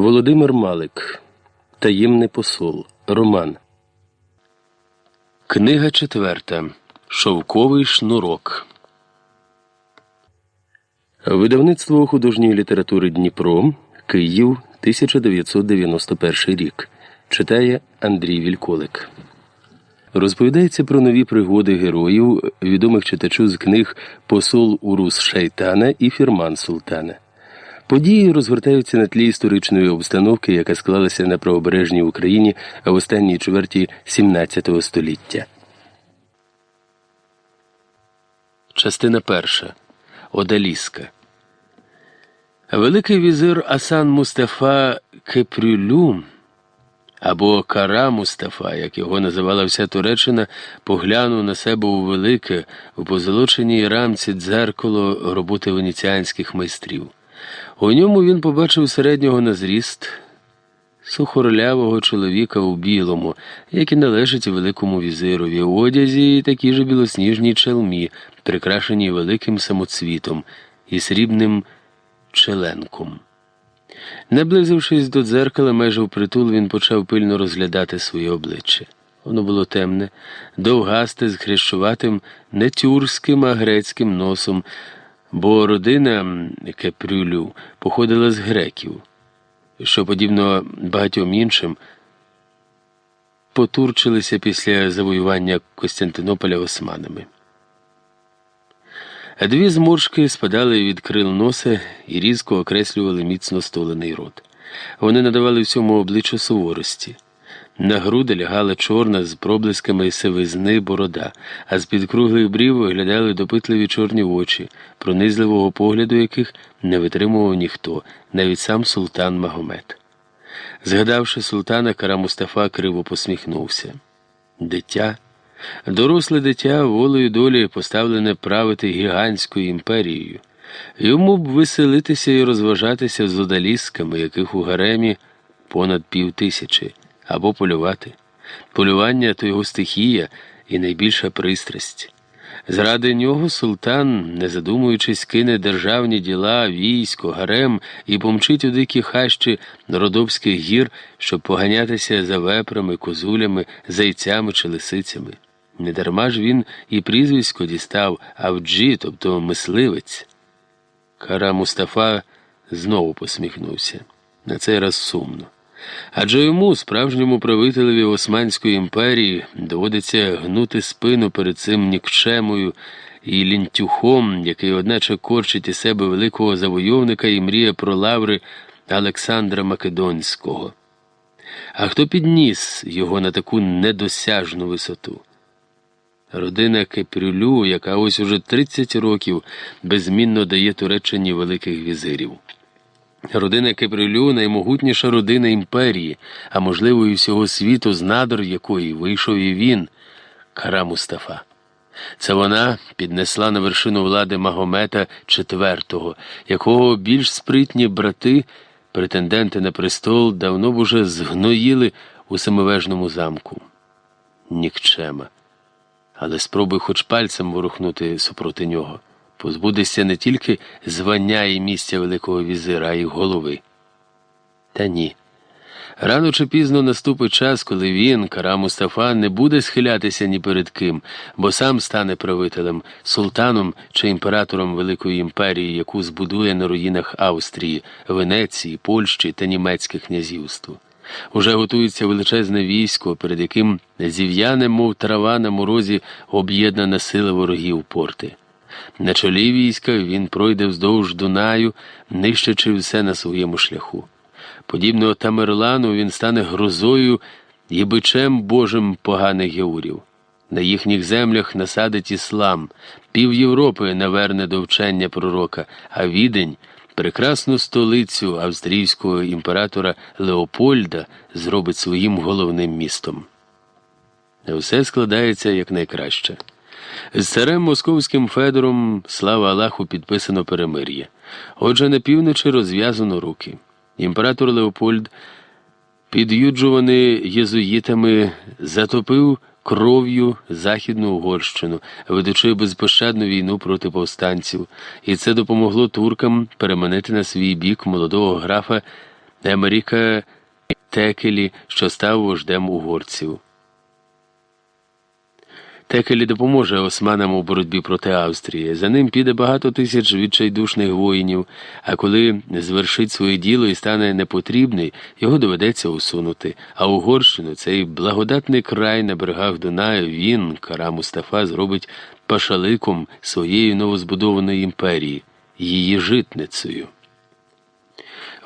Володимир Малик. Таємний посол. Роман. Книга четверта. Шовковий шнурок. Видавництво художньої літератури Дніпро. Київ 1991 рік. Читає Андрій Вільколик. Розповідається про нові пригоди героїв, відомих читачу з книг Посол Урус Шайтана і Фірман Султана. Події розвертаються на тлі історичної обстановки, яка склалася на правобережній Україні в останній чверті XVII століття. Частина перша. Одаліска. Великий візир Асан Мустафа Кепрюлю або Кара Мустафа, як його називала вся Туреччина, поглянув на себе у велике, у позолоченій рамці дзеркало роботи венеціанських майстрів. У ньому він побачив середнього на зріст, сухорлявого чоловіка у білому, як і належить великому візирові, у одязі і такій же білосніжній челмі, прикрашеній великим самоцвітом і срібним челенком. Наблизившись до дзеркала, майже впритул, він почав пильно розглядати своє обличчя. Воно було темне, довгасте, з хрещуватим, не тюркським, а грецьким носом, бо родина Кепрюлю походила з греків, що, подібно багатьом іншим, потурчилися після завоювання Костянтинополя османами. Дві зморшки спадали від крил носа і різко окреслювали міцно столений рот. Вони надавали всьому обличчю суворості. На груди лягала чорна з проблисками сивизни борода, а з під круглих брів виглядали допитливі чорні очі, пронизливого погляду яких не витримував ніхто, навіть сам султан Магомед. Згадавши султана, Кара Мустафа криво посміхнувся. Дитя. Доросле дитя волею долі поставлене правити гігантською імперією. Йому б веселитися і розважатися з одалісками, яких у гаремі понад пів тисячі, або полювати. Полювання то його стихія і найбільша пристрасть. Заради нього султан, не задумуючись, кине державні діла, військо, гарем і помчить у дикі хащі Родовських гір, щоб поганятися за вепрами, козулями, зайцями чи лисицями. Недарма ж він і прізвисько дістав Авджі, тобто мисливець. Кара Мустафа знову посміхнувся, на цей раз сумно. Адже йому, справжньому правителеві Османської імперії, доводиться гнути спину перед цим нікчемою і лінтюхом, який, одначе, корчить із себе великого завойовника і мріє про лаври Олександра Македонського. А хто підніс його на таку недосяжну висоту? Родина Кепрюлю, яка ось уже 30 років безмінно дає Туреччині великих візирів. Родина Кепрюлю наймогутніша родина імперії, а можливо, і всього світу, з надр якої вийшов і він, Кара Мустафа. Це вона піднесла на вершину влади Магомета IV, якого більш спритні брати, претенденти на престол, давно б уже згноїли у семивежному замку. Нікчема але спробуй хоч пальцем ворухнути супроти нього. Позбудешся не тільки звання і місця Великого візира, а й голови. Та ні. Рано чи пізно наступить час, коли він, Кара Мустафа, не буде схилятися ні перед ким, бо сам стане правителем, султаном чи імператором Великої імперії, яку збудує на руїнах Австрії, Венеції, Польщі та Німецьке князівство. Уже готується величезне військо, перед яким зів'яне, мов трава на морозі, об'єднана сила ворогів порти. На чолі війська він пройде вздовж Дунаю, нищачи все на своєму шляху. Подібно Тамерлану, він стане грозою і бичем Божим поганих геурів. На їхніх землях насадить іслам, пів Європи наверне до вчення пророка, а відень прекрасну столицю австрійського імператора Леопольда зробить своїм головним містом. Все складається якнайкраще. З царем московським Федором, слава Аллаху, підписано перемир'я. Отже, на півночі розв'язано руки. Імператор Леопольд, під'юджуваний єзуїтами, затопив кров'ю Західну Угорщину, ведучи безпощадну війну проти повстанців, і це допомогло туркам переманити на свій бік молодого графа Емеріка Текелі, що став вождем угорців. Текелі допоможе османам у боротьбі проти Австрії. За ним піде багато тисяч відчайдушних воїнів, а коли звершить своє діло і стане непотрібний, його доведеться усунути. А Угорщину, цей благодатний край на берегах Дунаю, він, Кара Мустафа, зробить пашаликом своєї новозбудованої імперії, її житницею.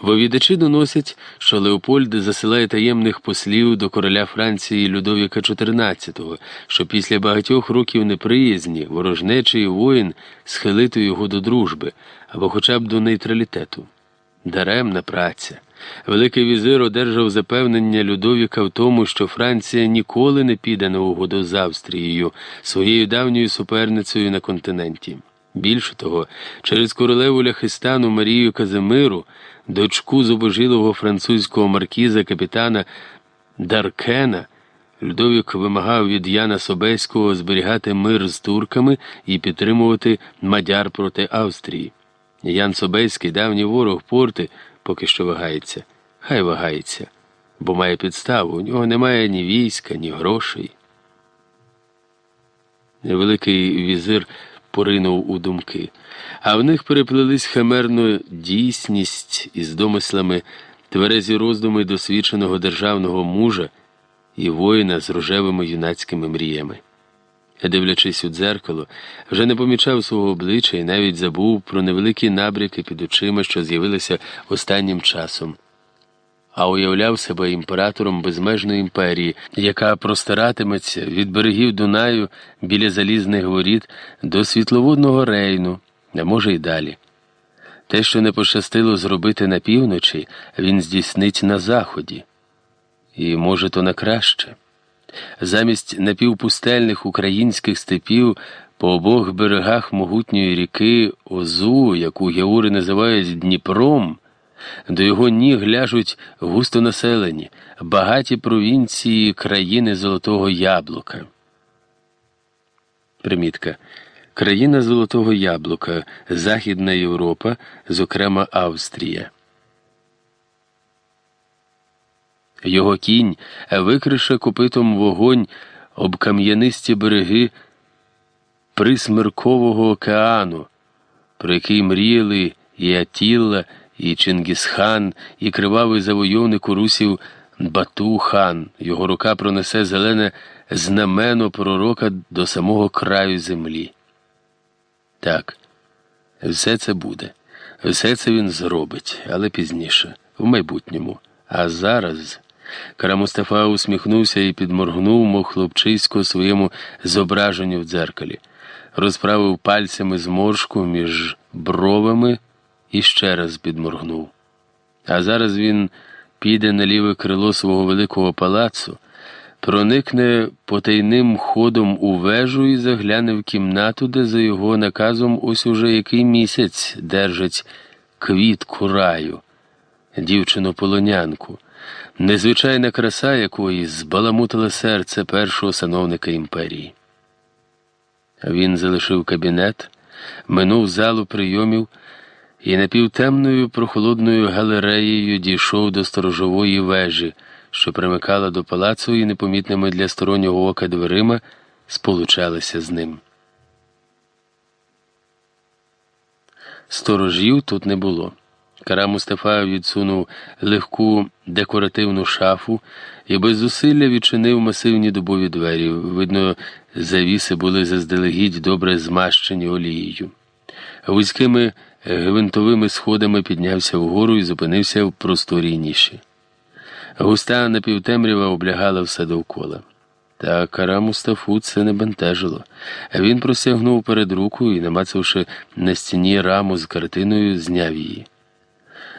Вовідачі доносять, що Леопольд засилає таємних послів до короля Франції Людовіка XIV, що після багатьох років неприязні, ворожнечий воїн схилити його до дружби або хоча б до нейтралітету. Даремна праця. Великий візир одержав запевнення Людовіка в тому, що Франція ніколи не піде на угоду з Австрією, своєю давньою суперницею на континенті. Більше того, через королеву Ляхистану Марію Казимиру, дочку зубожилого французького маркіза капітана Даркена, Людовік вимагав від Яна Собеського зберігати мир з турками і підтримувати мадяр проти Австрії. Ян Собеський, давній ворог порти, поки що вагається, хай вагається, бо має підставу, у нього немає ні війська, ні грошей. Великий візир поринув у думки, а в них переплелись химерну дійсність із домислами, тверезі роздуми досвідченого державного мужа і воїна з рожевими юнацькими мріями. Дивлячись у дзеркало, вже не помічав свого обличчя і навіть забув про невеликі набряки під очима, що з'явилися останнім часом а уявляв себе імператором безмежної імперії, яка простиратиметься від берегів Дунаю біля залізних воріт до світловодного рейну, а може й далі. Те, що не пощастило зробити на півночі, він здійснить на заході. І, може, то на краще. Замість напівпустельних українських степів по обох берегах могутньої ріки Озу, яку геури називають Дніпром. До його ніг ляжуть густонаселені, багаті провінції країни Золотого Яблука. Примітка. Країна Золотого Яблука, Західна Європа, зокрема Австрія. Його кінь викрише копитом вогонь об кам'янисті береги присмеркового океану, про який мріяли і Атілла, і Чингісхан, і кривавий завойовник у русів Бату хан. Його рука пронесе зелене знамено пророка до самого краю землі. Так, все це буде, все це він зробить, але пізніше, в майбутньому. А зараз. Карамустафа усміхнувся і підморгнув, мов хлопчисько своєму зображенню в дзеркалі, розправив пальцями зморшку між бровами і ще раз підморгнув. А зараз він піде на ліве крило свого великого палацу, проникне потайним ходом у вежу і загляне в кімнату, де за його наказом ось уже який місяць держать квітку раю, дівчину полонянку, незвичайна краса якої збаламутила серце першого сановника імперії. Він залишив кабінет, минув залу прийомів і напівтемною прохолодною галереєю дійшов до сторожової вежі, що примикала до палацу і непомітними для стороннього ока дверима сполучалися з ним. Сторожів тут не було. Кара Мустафа відсунув легку декоративну шафу і без зусилля відчинив масивні дубові двері. Видно, завіси були заздалегідь добре змащені олією. Вузькими гвинтовими сходами піднявся вгору і зупинився в просторій ніші. Густа напівтемрява облягала все довкола. Та кара Мустафу це не бентежило. Він простягнув перед руку і, намацавши на стіні раму з картиною, зняв її.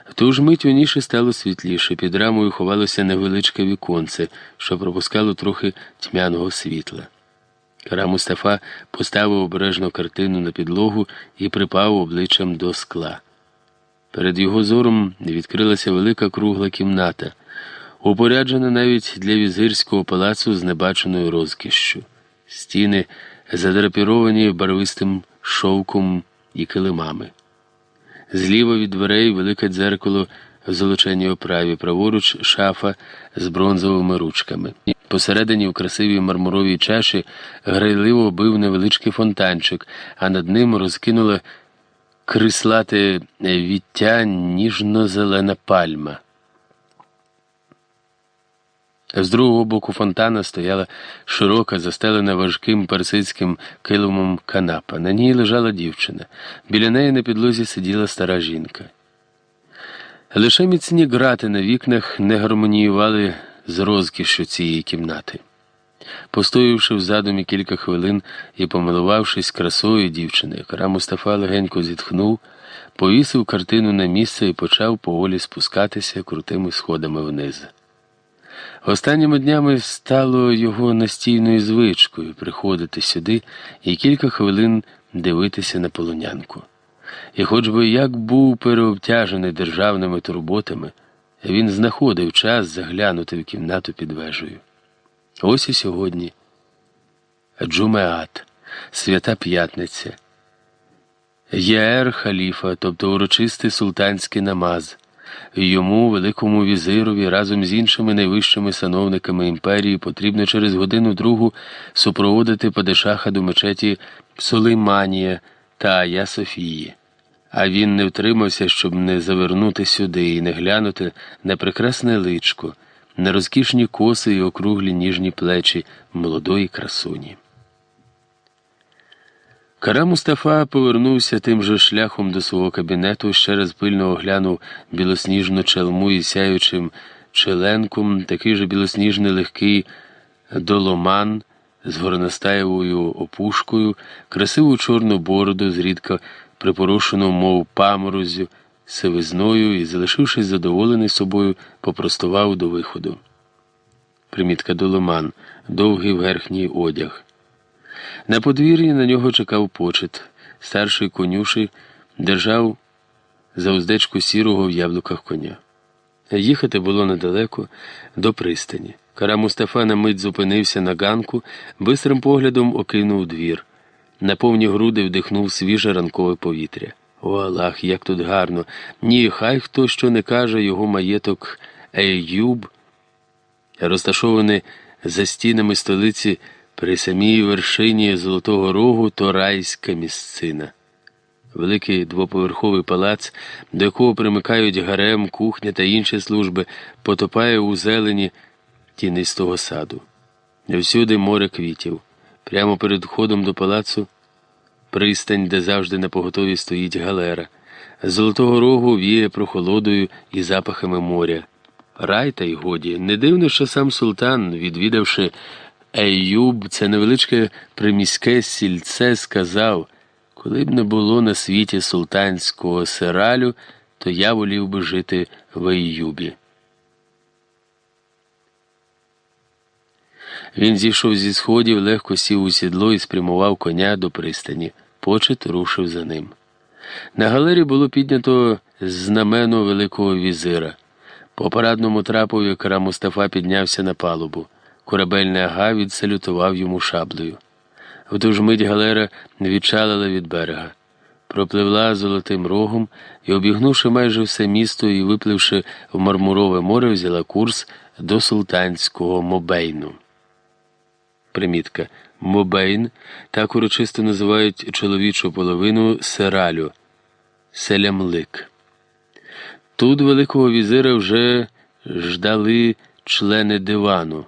В ту ж мить у ніші стало світліше, під рамою ховалося невеличке віконце, що пропускало трохи тьмяного світла. Кара Мустафа поставив обережно картину на підлогу і припав обличчям до скла. Перед його зором відкрилася велика кругла кімната, упоряджена навіть для візирського палацу з небаченою розкішшю. Стіни задрапіровані барвистим шовком і килимами. Зліва від дверей велике дзеркало в золоченій оправі, праворуч шафа з бронзовими ручками. Посередині в красивій мармуровій чаші грайливо бив невеличкий фонтанчик, а над ним розкинула крислате віття ніжно-зелена пальма. З другого боку фонтана стояла широка, застелена важким персидським килимом канапа. На ній лежала дівчина. Біля неї на підлозі сиділа стара жінка. Лише міцні грати на вікнах не гармоніювали з розкішю цієї кімнати. Постоявши в задумі кілька хвилин і помилувавшись красою дівчини, Кара Мустафа легенько зітхнув, повісив картину на місце і почав поволі спускатися крутими сходами вниз. Останніми днями стало його настійною звичкою приходити сюди і кілька хвилин дивитися на полонянку. І хоч би як був переобтяжений державними турботами, він знаходив час заглянути в кімнату під вежею. Ось і сьогодні Джумеат, Свята П'ятниця, Яер Халіфа, тобто урочистий султанський намаз. Йому, великому візирові, разом з іншими найвищими сановниками імперії, потрібно через годину другу супроводити Падишаха до мечеті Сулейманія та Ая Софії. А він не втримався, щоб не завернути сюди і не глянути на прекрасне личко, на розкішні коси і округлі ніжні плечі молодої красуні. Кара Мустафа повернувся тим же шляхом до свого кабінету, ще раз пильно оглянув білосніжну челму і сяючим челенком, такий же білосніжний легкий доломан з горностаєвою опушкою, красиву чорну бороду, зрідка припорошену, мов паморозю, сивизною і, залишившись задоволений собою, попростував до виходу. Примітка доломан, довгий верхній одяг. На подвір'ї на нього чекав почет. Старший конюший держав за уздечку сірого в яблуках коня. Їхати було недалеко до пристані. Кара Мустафа мить зупинився на ганку, бистрим поглядом окинув двір. На повні груди вдихнув свіже ранкове повітря. О, Аллах, як тут гарно! Ні, хай хто що не каже, його маєток Ейюб, розташований за стінами столиці. При самій вершині Золотого Рогу то райська місцина. Великий двоповерховий палац, до якого примикають гарем, кухня та інші служби, потопає у зелені тінистого саду. Всюди море квітів. Прямо перед входом до палацу пристань, де завжди на поготові стоїть галера. Золотого Рогу віє прохолодою і запахами моря. Рай та й годі. Не дивно, що сам султан, відвідавши Еюб, це невеличке приміське сільце, сказав, коли б не було на світі султанського сиралю, то я волів би жити в Еюбі. Він зійшов зі сходів, легко сів у сідло і спрямував коня до пристані. Почет рушив за ним. На галері було піднято знамено Великого візира. По парадному трапові кара Мустафа піднявся на палубу. Корабельний ага відсалютував йому шаблею. В ту ж мить галера відчалила від берега, пропливла золотим рогом і, обігнувши майже все місто і випливши в Мармурове море, взяла курс до султанського Мобейну. Примітка Мобейн так урочисто називають чоловічу половину сералю селямлик. Тут Великого візира вже ждали члени дивану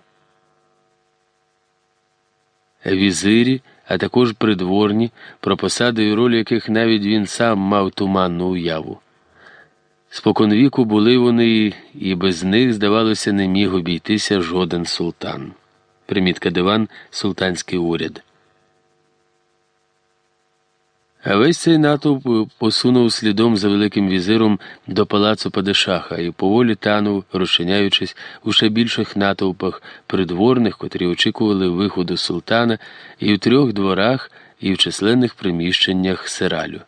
візирі, а також придворні, про посади і роль яких навіть він сам мав туманну уяву. Споконвіку були вони, і без них, здавалося, не міг обійтися жоден султан. Примітка диван султанський уряд. Весь цей натовп посунув слідом за Великим візиром до палацу Падишаха і поволі танув, розчиняючись у ще більших натовпах придворних, котрі очікували виходу султана і в трьох дворах, і в численних приміщеннях сиралю.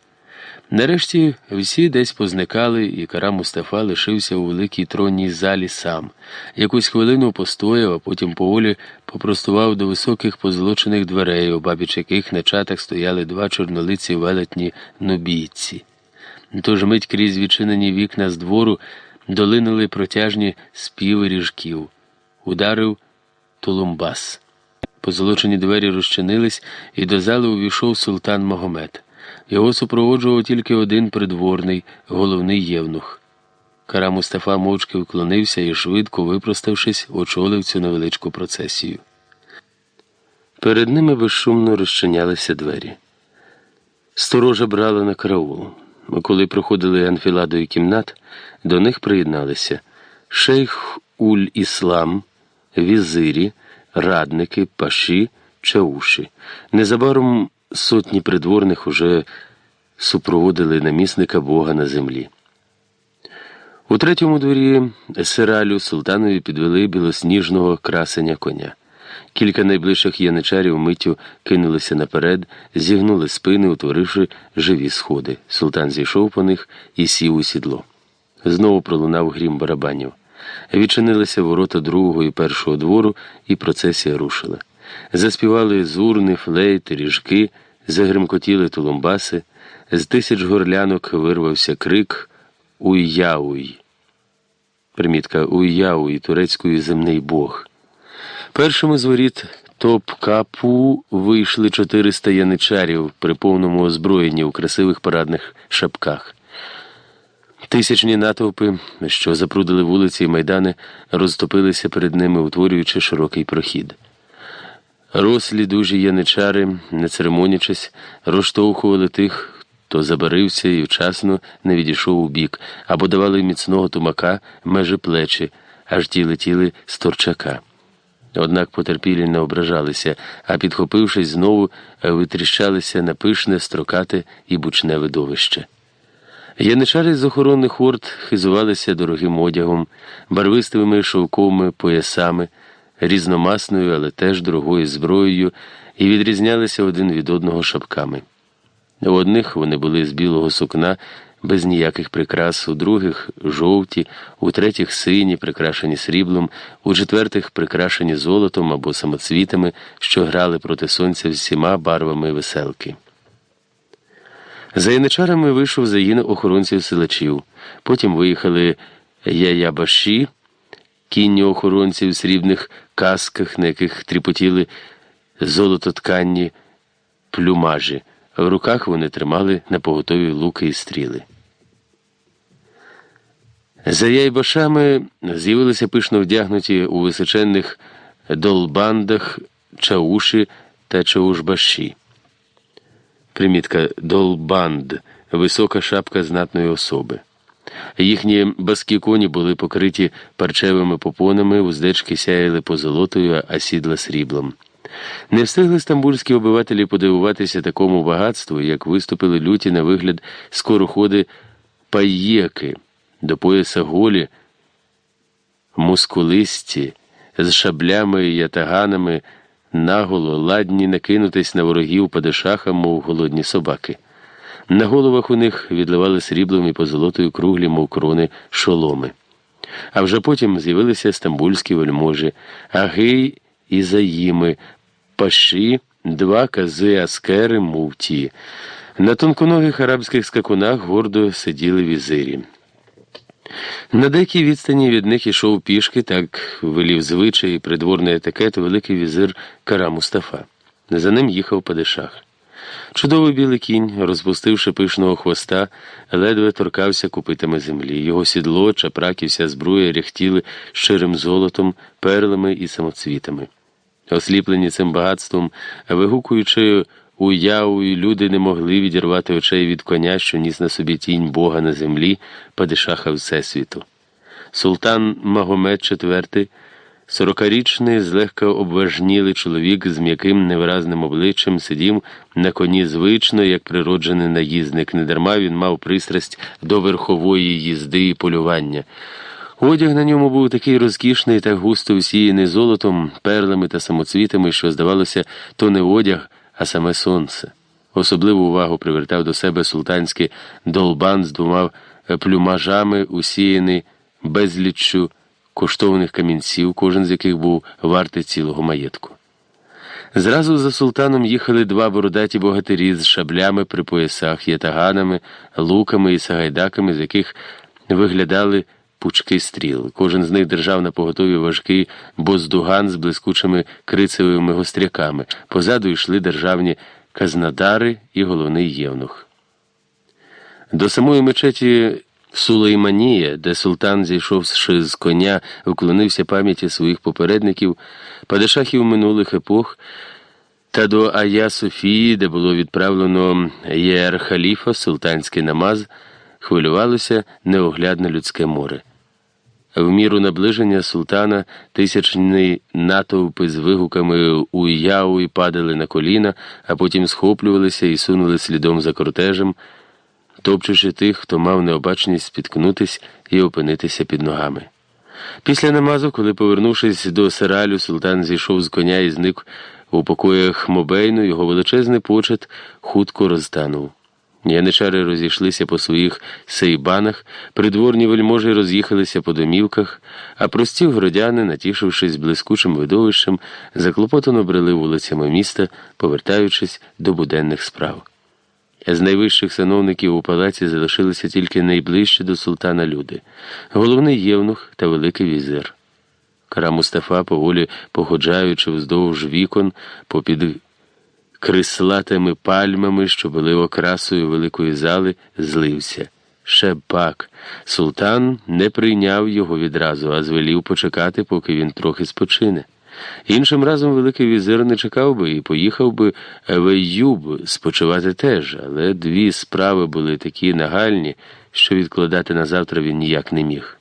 Нарешті всі десь позникали, і кара Мустафа лишився у великій тронній залі сам. Якусь хвилину постояв, а потім поволі попростував до високих позолочених дверей, обабіч яких на чатах стояли два чорнолиці велетні нобійці. Тож мить крізь відчинені вікна з двору долинули протяжні співи ріжків, ударив тулумбас. Позолочені двері розчинились, і до зали увійшов султан Магомед. Його супроводжував тільки один придворний, головний євнух. Кара Мустафа мовчки вклонився і, швидко випроставшись, очолив цю невеличку процесію. Перед ними безшумно розчинялися двері. Сторожа брала на караул. Коли проходили анфіладою кімнат, до них приєдналися шейх Уль Іслам, візирі, радники, паші, чауші. Незабаром сотні придворних уже супроводили намісника Бога на землі. У третьому дворі сиралю султанові підвели білосніжного красення коня. Кілька найближчих яничарів миттю кинулися наперед, зігнули спини, утворивши живі сходи. Султан зійшов по них і сів у сідло. Знову пролунав грім барабанів. Відчинилися ворота другого і першого двору, і процесія рушила. Заспівали зурни, флейти, ріжки, загримкотіли тулумбаси, з тисяч горлянок вирвався крик Уй-яуй. Примітка Уй-яуй, турецькою земний бог. Першими з воріт топ-капу вийшли 400 яничарів при повному озброєнні у красивих парадних шапках. Тисячні натовпи, що запрудили вулиці і майдани, розтопилися перед ними, утворюючи широкий прохід. Рослі дужі яничари, не церемонячись, розштовхували тих, хто забарився і вчасно не відійшов у бік, або давали міцного тумака межі плечі, аж ті летіли з торчака. Однак потерпілі не ображалися, а підхопившись, знову витріщалися на пишне, строкате і бучне видовище. Яничари з охоронних орд хизувалися дорогим одягом, барвистими шовковими поясами, різномасною, але теж дорогою зброєю, і відрізнялися один від одного шапками. У одних вони були з білого сукна без ніяких прикрас, у других жовті, у третіх сині, прикрашені сріблом, у четвертих прикрашені золотом або самоцвітами, що грали проти сонця всіма барвами веселки. За яничарами вийшов загін охоронців селачів. Потім виїхали яябаші, кінні охоронці в срібних касках, на яких тріпотіли золототканні плюмажі. В руках вони тримали на поготові луки і стріли. За яйбашами з'явилися пишно вдягнуті у височенних долбандах чауші та чаушбаші. Примітка долбанд висока шапка знатної особи. Їхні баскі коні були покриті парчевими попонами, уздечки сяяли позолотою, а сідла сріблом. Не встигли стамбульські обивателі подивуватися такому багатству, як виступили люті на вигляд скороходи паєки до пояса голі, мускулисті, з шаблями і ятаганами наголо ладні накинутись на ворогів падишаха, мов голодні собаки. На головах у них відливали сріблом і позолотою круглі, мов крони, шоломи. А вже потім з'явилися стамбульські вельможі, агей і заїми, паші, два кази аскери, муфті. На тонконогих арабських скакунах гордо сиділи візирі. На деякій відстані від них ішов пішки, так велів звичай і придворний етикет великий візир Кара Мустафа. За ним їхав падишах. Чудовий білий кінь, розпустивши пишного хвоста, ледве торкався купитами землі. Його сідло, чапрак і вся збруя ряхтіли щирим золотом, перлами і самоцвітами. Осліплені цим багатством, вигукуючи уявою, люди не могли відірвати очей від коня, що ніс на собі тінь Бога на землі, падишаха Всесвіту. Султан Магомед IV, сорокарічний, злегка обважнілий чоловік з м'яким невиразним обличчям сидів на коні звично, як природжений наїзник. Недарма він мав пристрасть до верхової їзди і полювання. Одяг на ньому був такий розкішний та густо всіяний золотом, перлами та самоцвітами, що, здавалося, то не одяг, а саме сонце. Особливу увагу привертав до себе султанський долбан з двома плюмажами, усіяний безліччю коштовних камінців, кожен з яких був вартий цілого маєтку. Зразу за султаном їхали два бородаті богатирі з шаблями при поясах, ятаганами, луками і сагайдаками, з яких виглядали пучки стріл. Кожен з них держав на поготові важкий боздуган з блискучими крицевими гостряками. Позаду йшли державні казнадари і головний євнух. До самої мечеті Сулейманія, де султан, зійшовши з коня, вклонився пам'яті своїх попередників, падишахів минулих епох, та до Ая Софії, де було відправлено Єр Халіфа, султанський намаз, хвилювалося неоглядне людське море. В міру наближення султана тисячні натовпи з вигуками уяу і падали на коліна, а потім схоплювалися і сунули слідом за кортежем, топчучи тих, хто мав необачність спіткнутись і опинитися під ногами. Після намазу, коли, повернувшись до саралю, султан зійшов з коня і зник у покоях Мобейну, його величезний почет хутко розтанув. Яничари розійшлися по своїх сейбанах, придворні вельможі роз'їхалися по домівках, а прості городяни, натішившись блискучим видовищем, заклопотано брели вулицями міста, повертаючись до буденних справ. З найвищих сановників у палаці залишилися тільки найближчі до султана люди, головний євнух та великий візир. Кара Мустафа, поволі походжаючи вздовж вікон, попід крислатими пальмами, що були окрасою великої зали, злився. Ще пак. Султан не прийняв його відразу, а звелів почекати, поки він трохи спочине. Іншим разом Великий візир не чекав би і поїхав би в Еюб спочивати теж, але дві справи були такі нагальні, що відкладати на завтра він ніяк не міг.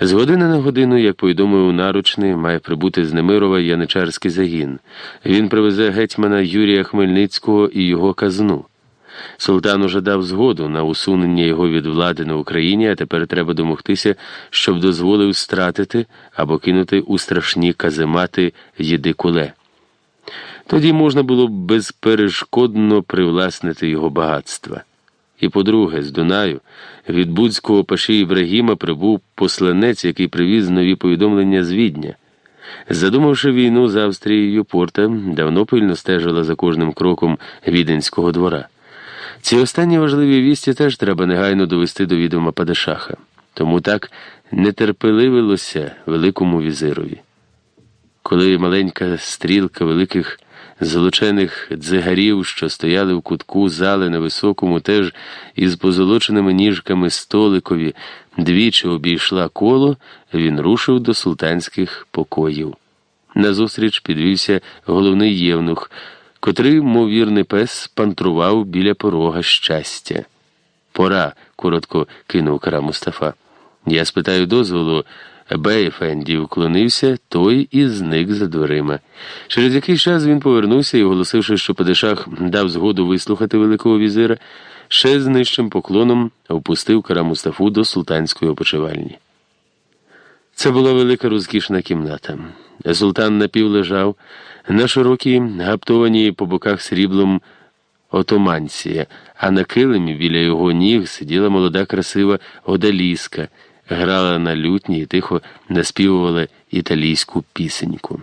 З години на годину, як повідомив наручний, має прибути з Немирова яничарський загін. Він привезе гетьмана Юрія Хмельницького і його казну. Султан уже дав згоду на усунення його від влади на Україні, а тепер треба домогтися, щоб дозволив стратити або кинути у страшні каземати Єдикуле. Тоді можна було б безперешкодно привласнити його багатства. І по-друге, з Дунаю від Будського паші Ібрагіма прибув посланець, який привіз нові повідомлення з Відня. Задумавши війну з Австрією, Порта давно пильно стежила за кожним кроком віденського двора. Ці останні важливі вісті теж треба негайно довести до відома Падишаха. Тому так нетерпеливилося великому візирові. Коли маленька стрілка великих золочених дзигарів, що стояли в кутку зали на високому, теж із позолоченими ніжками столикові, двічі обійшла коло, він рушив до султанських покоїв. Назустріч підвівся головний євнух, котрий, мов вірний пес, пантрував біля порога щастя. Пора, коротко кинув кара Мустафа. Я спитаю дозволу. Бейфенді вклонився, той і зник за дверима. Через якийсь час він повернувся і, оголосивши, що Падишах дав згоду вислухати Великого візира, ще з нижчим поклоном опустив кара Мустафу до султанської опочивальні. Це була велика розкішна кімната. Султан напів лежав на широкій, гаптованій по боках сріблом отоманці, а на килимі біля його ніг сиділа молода красива одаліска грала на лютні і тихо наспівувала італійську пісеньку.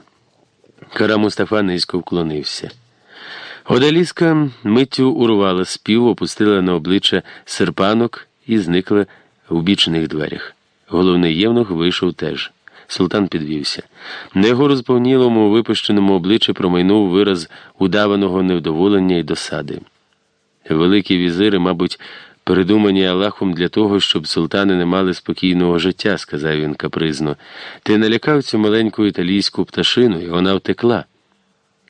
Кара Мустафа низько вклонився. Одаліска миттю урвала спів, опустила на обличчя серпанок і зникла в бічних дверях. Головний євнух вийшов теж. Султан підвівся. На його розповнілому випущеному обличчі промайнув вираз удаваного невдоволення і досади. Великі візири, мабуть, Передумані Аллахом для того, щоб султани не мали спокійного життя, сказав він капризно. Ти налякав цю маленьку італійську пташину, і вона втекла.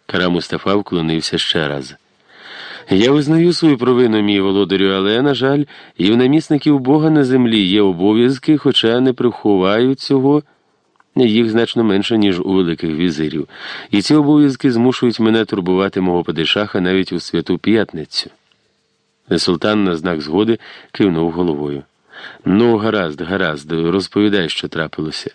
Кара Мустафа вклонився ще раз. Я визнаю свою провину, мій володарю, але, на жаль, і в намісників Бога на землі є обов'язки, хоча не приховають цього, їх значно менше, ніж у великих візирів. І ці обов'язки змушують мене турбувати мого падишаха навіть у святу п'ятницю. Султан на знак згоди кивнув головою. Ну, гаразд, гаразд, розповідай, що трапилося.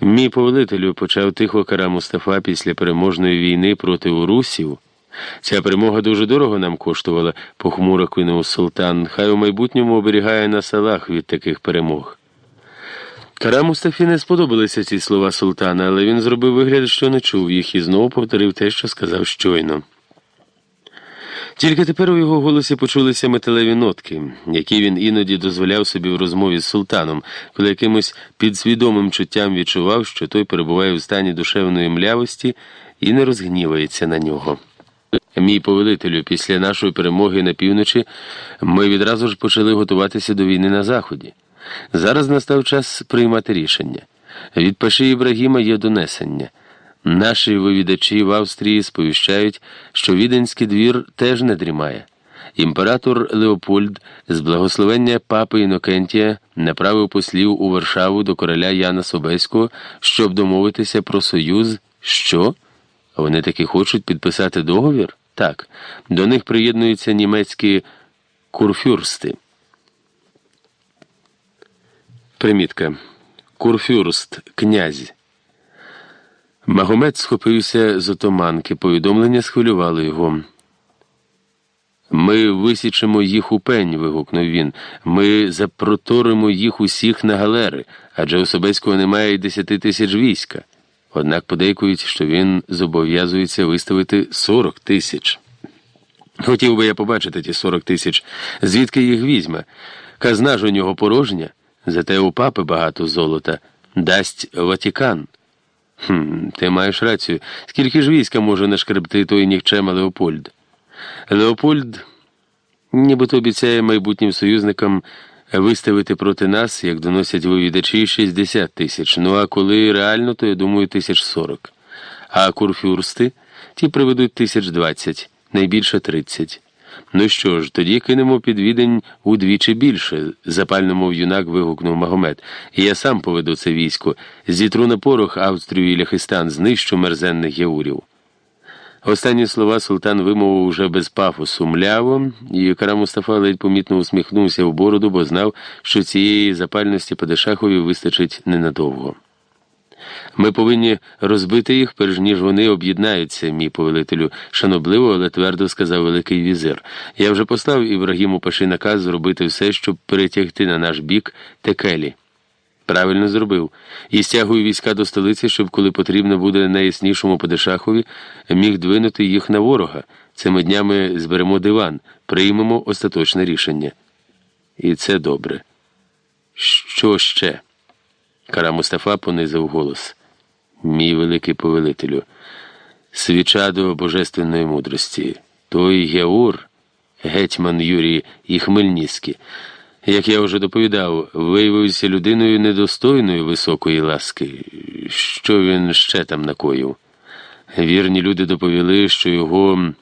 Мій повелителю почав тихо кара Мустафа після переможної війни проти урусів. Ця перемога дуже дорого нам коштувала, похмуро кинув султан. Хай у майбутньому оберігає на салах від таких перемог. Кара Мустафі не сподобалися ці слова султана, але він зробив вигляд, що не чув їх, і знову повторив те, що сказав щойно. Тільки тепер у його голосі почулися металеві нотки, які він іноді дозволяв собі в розмові з султаном, коли якимось підсвідомим чуттям відчував, що той перебуває в стані душевної млявості і не розгнівається на нього. Мій повелителю, після нашої перемоги на півночі ми відразу ж почали готуватися до війни на Заході. Зараз настав час приймати рішення. Від Паші Ібрагіма є донесення. Наші вивідачі в Австрії сповіщають, що віденський двір теж не дрімає. Імператор Леопольд з благословення папи Інокентія направив послів у Варшаву до короля Яна Собеського, щоб домовитися про союз. Що? Вони таки хочуть підписати договір? Так. До них приєднуються німецькі курфюрсти. Примітка. Курфюрст, князь. Магомед схопився з отоманки, повідомлення схвилювало його. Ми висічемо їх у пень, вигукнув він. Ми запроторимо їх усіх на галери, адже у Собеського немає й десяти тисяч війська. Однак подейкують, що він зобов'язується виставити сорок тисяч. Хотів би я побачити ті сорок тисяч, звідки їх візьме. Казна ж у нього порожня, зате у папи багато золота, дасть Ватікан. Хм, Ти маєш рацію. Скільки ж війська може нашкребти той нікчема Леопольд? Леопольд нібито обіцяє майбутнім союзникам виставити проти нас, як доносять вивідачі, 60 тисяч. Ну а коли реально, то я думаю, тисяч сорок. А курфюрсти ті приведуть тисяч двадцять, найбільше тридцять. Ну що ж, тоді кинемо під відень удвічі більше, запально мов юнак вигукнув Магомед. Я сам поведу це військо, зітру на порох Австрію і Ляхистан, знищу мерзенних яурів. Останні слова султан вимовив уже без пафосу мляво, і Кара Мустафа ледь помітно усміхнувся в бороду, бо знав, що цієї запальності Падишахові вистачить ненадовго. Ми повинні розбити їх, перш ніж вони об'єднаються, мій повелителю, шанобливо, але твердо сказав Великий візир. Я вже послав Ібрагіму Паши наказ зробити все, щоб перетягти на наш бік текелі. Правильно зробив. І стягую війська до столиці, щоб, коли потрібно буде найяснішому Падишахові, міг двинути їх на ворога. Цими днями зберемо диван, приймемо остаточне рішення. І це добре. Що ще? Кара Мустафа понизив голос. Мій великий повелителю, свіча до божественної мудрості, той Геур, гетьман Юрій і Хмельницький, як я вже доповідав, виявився людиною недостойною високої ласки. Що він ще там накоїв? Вірні люди доповіли, що його.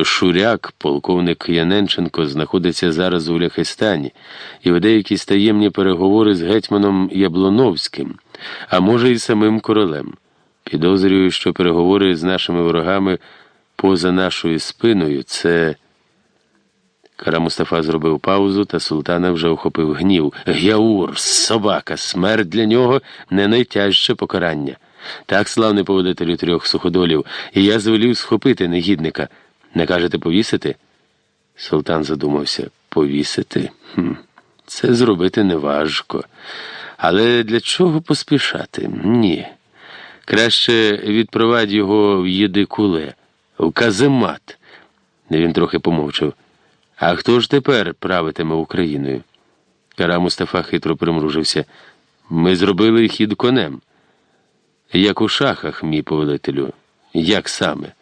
Шуряк, полковник Яненченко, знаходиться зараз у Ляхистані і веде якісь таємні переговори з гетьманом Яблоновським, а може, і самим королем. Підозрюю, що переговори з нашими ворогами поза нашою спиною це. Кара Мустафа зробив паузу, та султана вже охопив гнів. Гяур, собака, смерть для нього не найтяжче покарання. Так, славний поводителю трьох суходолів, і я звелів схопити негідника. Не кажете повісити? Султан задумався. Повісити? Хм, Це зробити неважко. Але для чого поспішати? Ні. Краще відпровадь його в Єдикуле, в каземат. Він трохи помовчав. А хто ж тепер правитиме Україною? Кара Мустафа хитро примружився. Ми зробили хід конем. Як у шахах, мій повелителю. Як саме?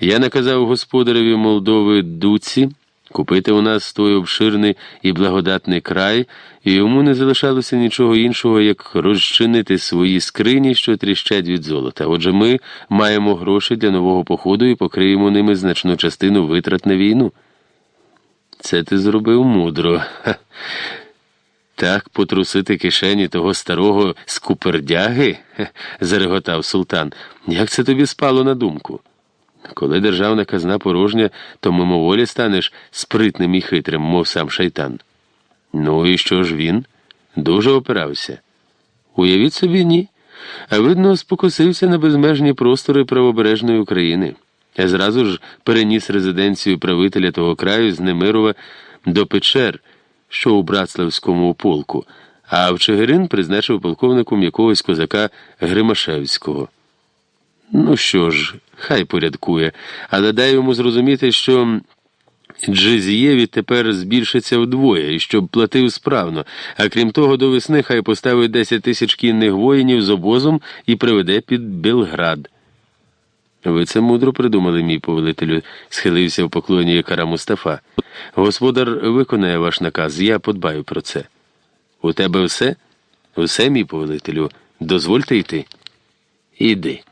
Я наказав господареві Молдови Дуці купити у нас той обширний і благодатний край, і йому не залишалося нічого іншого, як розчинити свої скрині, що тріщать від золота. Отже, ми маємо гроші для нового походу і покриємо ними значну частину витрат на війну. Це ти зробив мудро. Так потрусити кишені того старого скупердяги? зареготав султан. Як це тобі спало на думку? Коли державна казна порожня, то мимоволі станеш спритним і хитрим, мов сам шайтан. Ну і що ж він? Дуже опирався. Уявіть собі, ні. А видно, спокусився на безмежні простори правобережної України. Я зразу ж переніс резиденцію правителя того краю з Немирова до Печер, що у Братславському полку, а в Чигирин призначив полковником якогось козака Гримашевського. Ну що ж, хай порядкує, але дай йому зрозуміти, що Джезієві тепер збільшиться вдвоє, і щоб платив справно, а крім того, до весни хай поставить 10 тисяч кінних воїнів з обозом і приведе під Белград. Ви це мудро придумали, мій повелителю, схилився в поклоні Кара Мустафа. Господар виконає ваш наказ, я подбаю про це. У тебе все? Все, мій повелителю, дозвольте йти. Іди.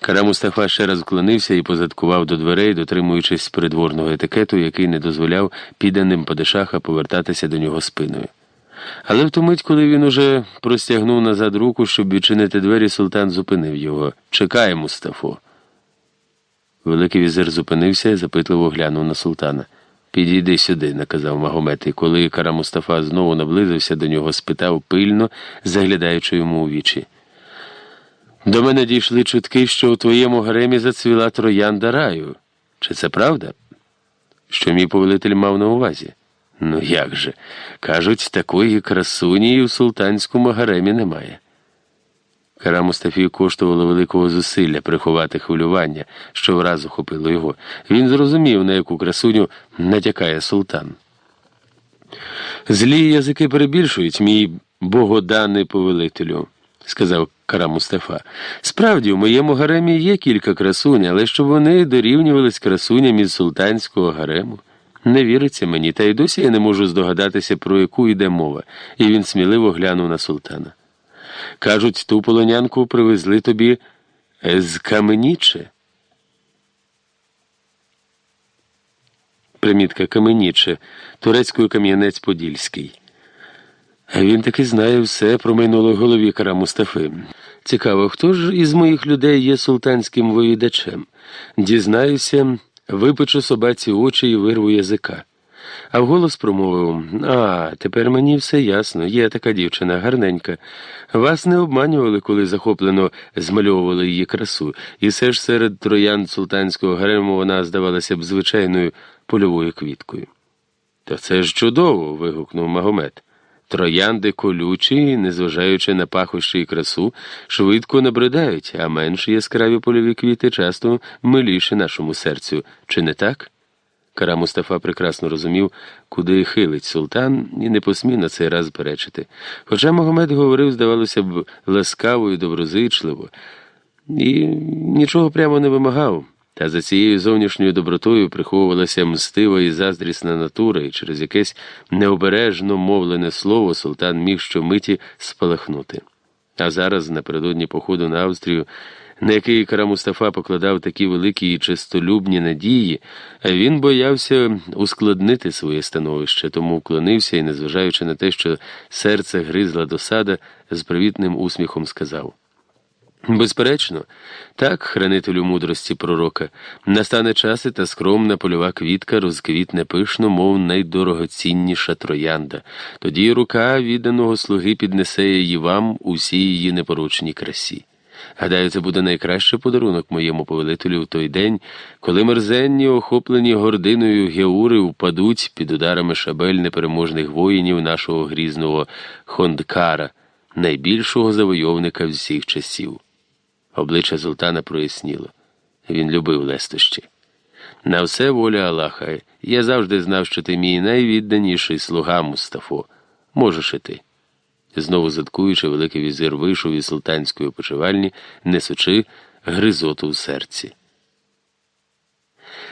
Кара Мустафа ще раз вклонився і позадкував до дверей, дотримуючись придворного етикету, який не дозволяв підданим падишаха повертатися до нього спиною. Але в ту мить, коли він уже простягнув назад руку, щоб відчинити двері, султан зупинив його. Чекає, Мустафо. Великий візир зупинився і запитливо глянув на султана. Підійди сюди, наказав Магомед, і коли Кара Мустафа знову наблизився до нього, спитав пильно, заглядаючи йому у вічі. До мене дійшли чутки, що у твоєму гаремі зацвіла троянда раю. Чи це правда? Що мій повелитель мав на увазі? Ну як же? Кажуть, такої красуні і в султанському гаремі немає. Кара Мустафі коштувало великого зусилля приховати хвилювання, що враз охопило його. Він зрозумів, на яку красуню натякає султан. Злі язики перебільшують, мій богоданий повелителю, сказав Кара Мустафа. Справді, у моєму гаремі є кілька красунь, але щоб вони дорівнювались красуням із султанського гарему. Не віриться мені, та й досі я не можу здогадатися, про яку йде мова, і він сміливо глянув на султана. Кажуть, ту полонянку привезли тобі з Каменіче. Примітка Каменіче, турецькою кам'янець Подільський. Він таки знає все про минуле голові кара Мустафи. Цікаво, хто ж із моїх людей є султанським воїдачем? Дізнаюся, випечу собаці очі і вирву язика. А вголос промовив А, тепер мені все ясно. Є така дівчина, гарненька. Вас не обманювали, коли захоплено змальовували її красу, і все ж серед троян султанського гарему вона здавалася б звичайною польовою квіткою. Та це ж чудово. вигукнув Магомед. Троянди колючі, незважаючи на пахощі і красу, швидко набридають, а менш яскраві польові квіти часто миліші нашому серцю. Чи не так? Кара Мустафа прекрасно розумів, куди хилить султан, і не посмів на цей раз перечити. Хоча Магомед говорив, здавалося б, ласкаво і доброзичливо, і нічого прямо не вимагав. Та за цією зовнішньою добротою приховувалася мстива і заздрісна натура, і через якесь необережно мовлене слово султан міг щомиті спалахнути. А зараз, напередодні походу на Австрію, на який Кара Мустафа покладав такі великі і чистолюбні надії, він боявся ускладнити своє становище, тому вклонився і, незважаючи на те, що серце гризла досада, з привітним усміхом сказав. Безперечно, так, хранителю мудрості пророка, настане час і та скромна польова квітка розквітне пишно, мов найдорогоцінніша троянда. Тоді рука відданого слуги піднесе її вам усій її непорочній красі. Гадаю, це буде найкращий подарунок моєму повелителю в той день, коли мерзенні, охоплені гординою геури впадуть під ударами шабель непереможних воїнів нашого грізного Хондкара, найбільшого завойовника всіх часів. Обличчя Зултана проясніло. Він любив лестощі. На все воля Аллаха. Я завжди знав, що ти мій найвідданіший слуга Мустафо. Можеш і ти. Знову заткуючи, великий візир вийшов із султанської опочивальні, несучи гризоту в серці.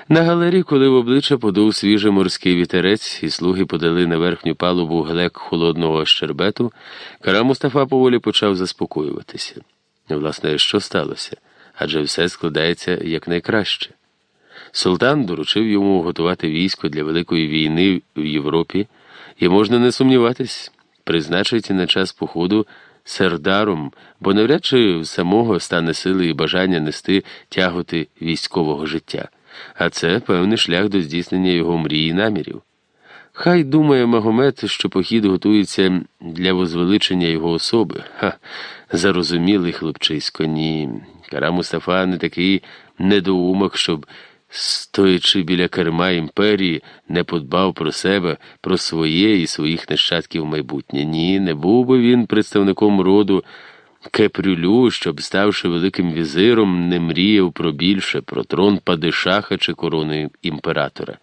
На галері, коли в обличчя подув свіжий морський вітерець, і слуги подали на верхню палубу глек холодного щербету, кара Мустафа поволі почав заспокоюватися. Власне, що сталося? Адже все складається якнайкраще. Султан доручив йому готувати військо для великої війни в Європі, і можна не сумніватись, призначить на час походу сердаром, бо навряд чи в самого стане сили і бажання нести тяготи військового життя, а це певний шлях до здійснення його мрії і намірів. Хай думає Магомед, що похід готується для возвеличення його особи. Ха, зарозумілий хлопчисько, ні. Кара Мустафа не такий недоумок, щоб, стоячи біля керма імперії, не подбав про себе, про своє і своїх нащадків майбутнє. Ні, не був би він представником роду, Кепрюлю, щоб, ставши великим візиром, не мріяв про більше, про трон падишаха чи корони імператора.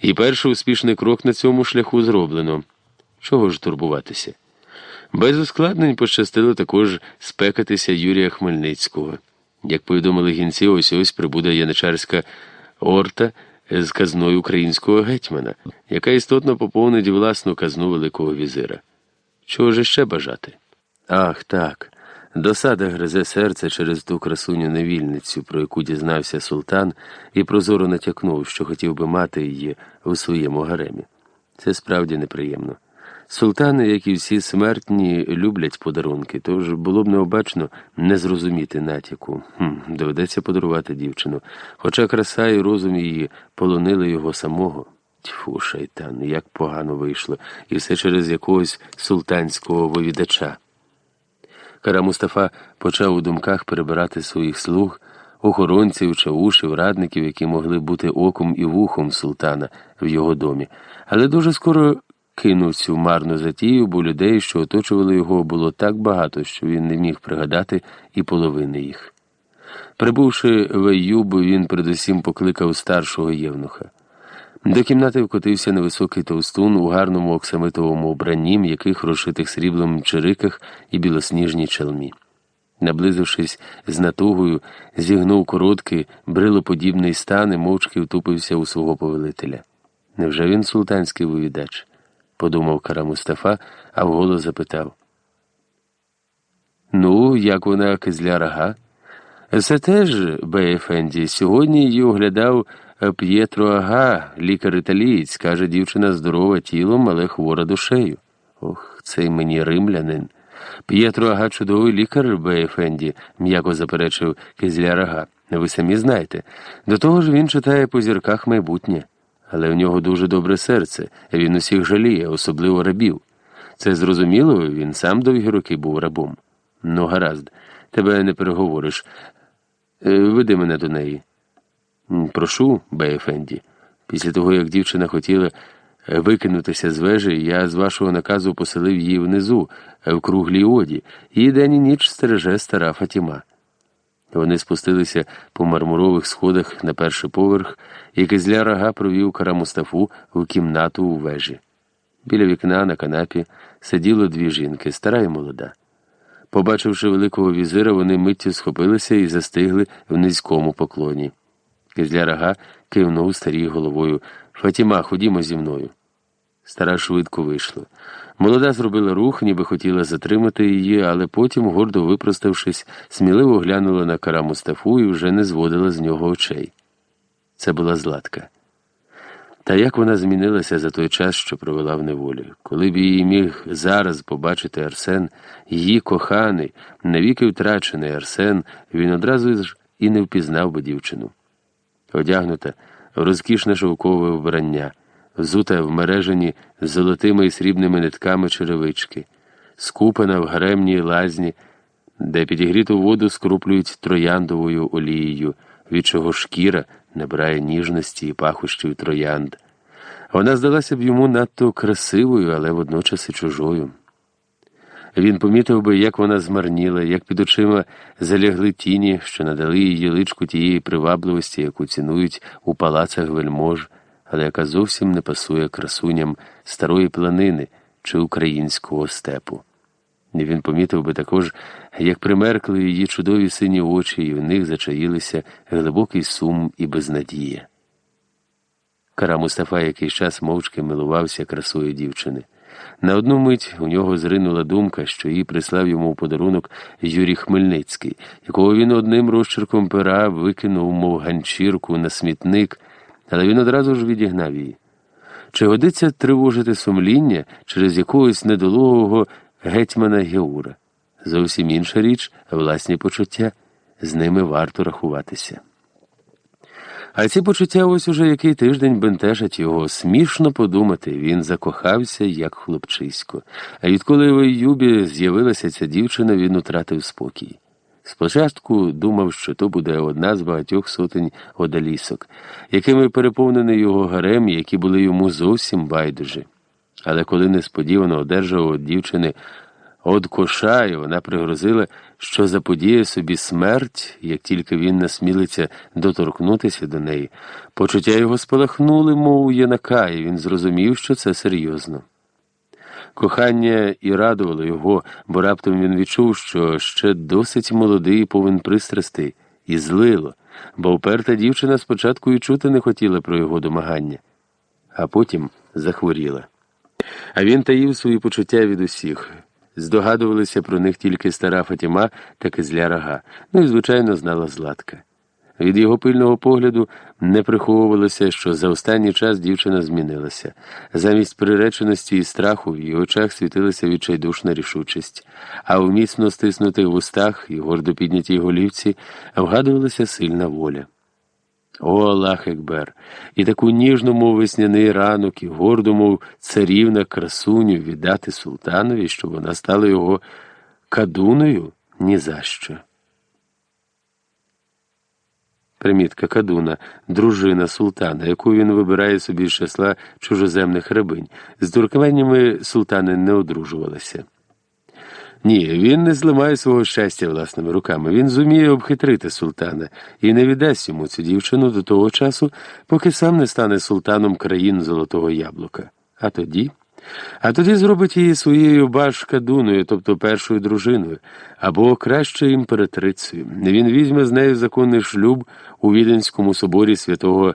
І перший успішний крок на цьому шляху зроблено. Чого ж турбуватися? Без ускладнень пощастило також спекатися Юрія Хмельницького. Як повідомили гінці, ось ось прибуде яничарська орта з казною українського гетьмана, яка істотно поповнить власну казну Великого візира. Чого ж ще бажати? Ах, так. Досада гризе серце через ту красуню невільницю, про яку дізнався султан, і прозоро натякнув, що хотів би мати її у своєму гаремі. Це справді неприємно. Султани, як і всі смертні, люблять подарунки, тож було б необачно не зрозуміти натяку. Хм, Доведеться подарувати дівчину. Хоча краса і розум її полонили його самого. Тьфу, шайтан, як погано вийшло, і все через якогось султанського вивідача. Кара Мустафа почав у думках перебирати своїх слуг, охоронців, чаушів, радників, які могли бути оком і вухом султана в його домі, але дуже скоро кинув цю марну затію, бо людей, що оточували його, було так багато, що він не міг пригадати і половини їх. Прибувши в Аюбу, він передусім покликав старшого євнуха. До кімнати вкотився невисокий товстун у гарному оксамитовому вбранні, м'яких розшитих сріблом чириках і білосніжній челмі. Наблизившись з натугою, зігнув короткий, брилоподібний стан і мовчки втупився у свого повелителя. Невже він султанський вивідач? подумав Кара Мустафа, а вголос запитав. Ну, як вона кизля рага? Це теж, Беєфенді, сьогодні її оглядав П'єтро Ага, лікар італієць, каже, дівчина здорова тілом, але хвора душею. Ох, цей мені римлянин. П'єтро Ага чудовий лікар, Беєфенді, м'яко заперечив Кизляр Ага. Ви самі знаєте. До того ж він читає по зірках майбутнє. Але в нього дуже добре серце, він усіх жаліє, особливо рабів. Це зрозуміло, він сам довгі роки був рабом. Ну, гаразд, тебе не переговориш. Е, веди мене до неї. Прошу, Беєфенді. Після того, як дівчина хотіла е, викинутися з вежі, я з вашого наказу поселив її внизу, е, в круглій оді, і день і ніч стереже стара Фатіма. Вони спустилися по мармурових сходах на перший поверх, і кизля рога провів кара Мустафу в кімнату у вежі. Біля вікна на канапі сиділо дві жінки, стара і молода. Побачивши великого візира, вони миттю схопилися і застигли в низькому поклоні. Кизля рога кивнув старій головою Фатіма, ходімо зі мною. Стара швидко вийшла. Молода зробила рух, ніби хотіла затримати її, але потім, гордо випроставшись, сміливо глянула на кара Мустафу і вже не зводила з нього очей. Це була златка. Та як вона змінилася за той час, що провела в неволі, коли б її міг зараз побачити Арсен, її коханий, навіки втрачений Арсен, він одразу ж і не впізнав би дівчину. Одягнута в розкішне шовкове вбрання взута в мережені золотими і срібними нитками черевички, скупана в гаремній лазні, де підігріту воду скруплюють трояндовою олією, від чого шкіра набирає ніжності і пахощів троянд. Вона здалася б йому надто красивою, але водночас і чужою. Він помітив би, як вона змарніла, як під очима залягли тіні, що надали її личку тієї привабливості, яку цінують у палацах вельмож але яка зовсім не пасує красуням старої планини чи українського степу. Він помітив би також, як примеркли її чудові сині очі, і в них зачаїлися глибокий сум і безнадія. Кара Мустафа якийсь час мовчки милувався красою дівчини. На одну мить у нього зринула думка, що їй прислав йому в подарунок Юрій Хмельницький, якого він одним розчерком пера викинув, мов ганчірку, на смітник але він одразу ж відігнав її. Чи годиться тривожити сумління через якогось недолугого гетьмана Геура? Зовсім інша річ, власні почуття, з ними варто рахуватися. А ці почуття ось уже який тиждень бентежать його. Смішно подумати, він закохався, як хлопчисько. А відколи в Юбі з'явилася ця дівчина, він утратив спокій. Спочатку думав, що то буде одна з багатьох сотень одалісок, якими переповнений його гарем, які були йому зовсім байдужі. Але коли несподівано одержав від дівчини От кошаю вона пригрозила, що заподіє собі смерть, як тільки він насмілиться доторкнутися до неї. Почуття його спалахнули, мов у юнака, і він зрозумів, що це серйозно. Кохання і радувало його, бо раптом він відчув, що ще досить молодий і повен пристрастей, і злило, бо вперта дівчина спочатку і чути не хотіла про його домагання, а потім захворіла. А він таїв свої почуття від усіх. Здогадувалися про них тільки стара Фатіма та кизля рага, ну і, звичайно, знала Златка. Від його пильного погляду не приховувалося, що за останній час дівчина змінилася. Замість приреченості і страху в її очах світилася відчайдушна рішучість, а в міцно стиснутих вустах і гордо піднятій голівці вгадувалася сильна воля. О, Аллах Екбер! І таку ніжну, мов весняний ранок, і горду, мов царівна красуню віддати султанові, щоб вона стала його кадуною ні за що. Примітка Кадуна, дружина султана, яку він вибирає собі з числа чужоземних рабинь. З туркменями султани не одружувалися. Ні, він не зламає свого щастя власними руками. Він зуміє обхитрити султана і не віддасть йому цю дівчину до того часу, поки сам не стане султаном країн Золотого Яблука. А тоді. А тоді зробить її своєю башкадуною, тобто першою дружиною, або кращою імператрицею. Він візьме з нею законний шлюб у Віденському соборі святого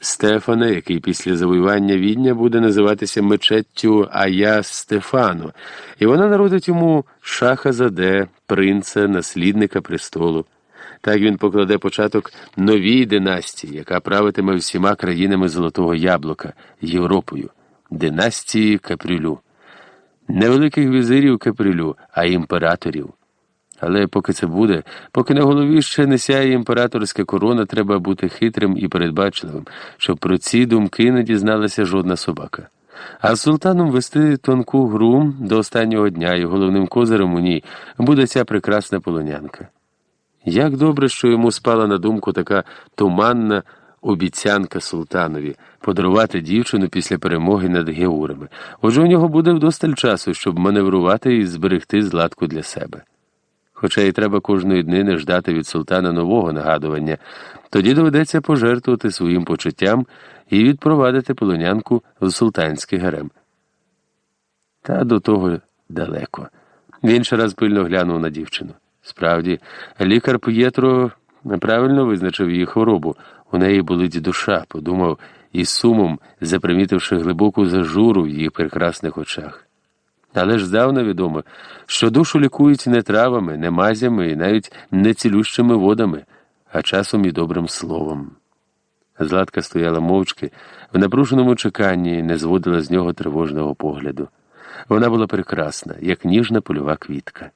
Стефана, який після завоювання відня буде називатися мечеттю Ая Стефану, і вона народить йому шаха Заде, принца, наслідника престолу. Так він покладе початок новій династії, яка правитиме всіма країнами Золотого Яблука, Європою династії Капрілю. Невеликих візирів Капрілю, а імператорів. Але поки це буде, поки на голові ще не сяє імператорська корона, треба бути хитрим і передбачливим, щоб про ці думки не дізналася жодна собака. А з султаном вести тонку гру до останнього дня і головним козирем у ній буде ця прекрасна полонянка. Як добре, що йому спала на думку така туманна обіцянка султанові подарувати дівчину після перемоги над геурами. Отже, у нього буде вдосталь часу, щоб маневрувати і зберегти зладку для себе. Хоча і треба кожної днини ждати від султана нового нагадування, тоді доведеться пожертвувати своїм почуттям і відпровадити полонянку в султанський гарем. Та до того далеко. Він ще раз пильно глянув на дівчину. Справді, лікар П'єтро правильно визначив її хворобу. У неї болить душа, подумав із сумом, запримітивши глибоку зажуру в її прекрасних очах. Але ж здавна відомо, що душу лікують не травами, не мазями і навіть не цілющими водами, а часом і добрим словом. Златка стояла мовчки, в напруженому чеканні не зводила з нього тривожного погляду. Вона була прекрасна, як ніжна польова квітка.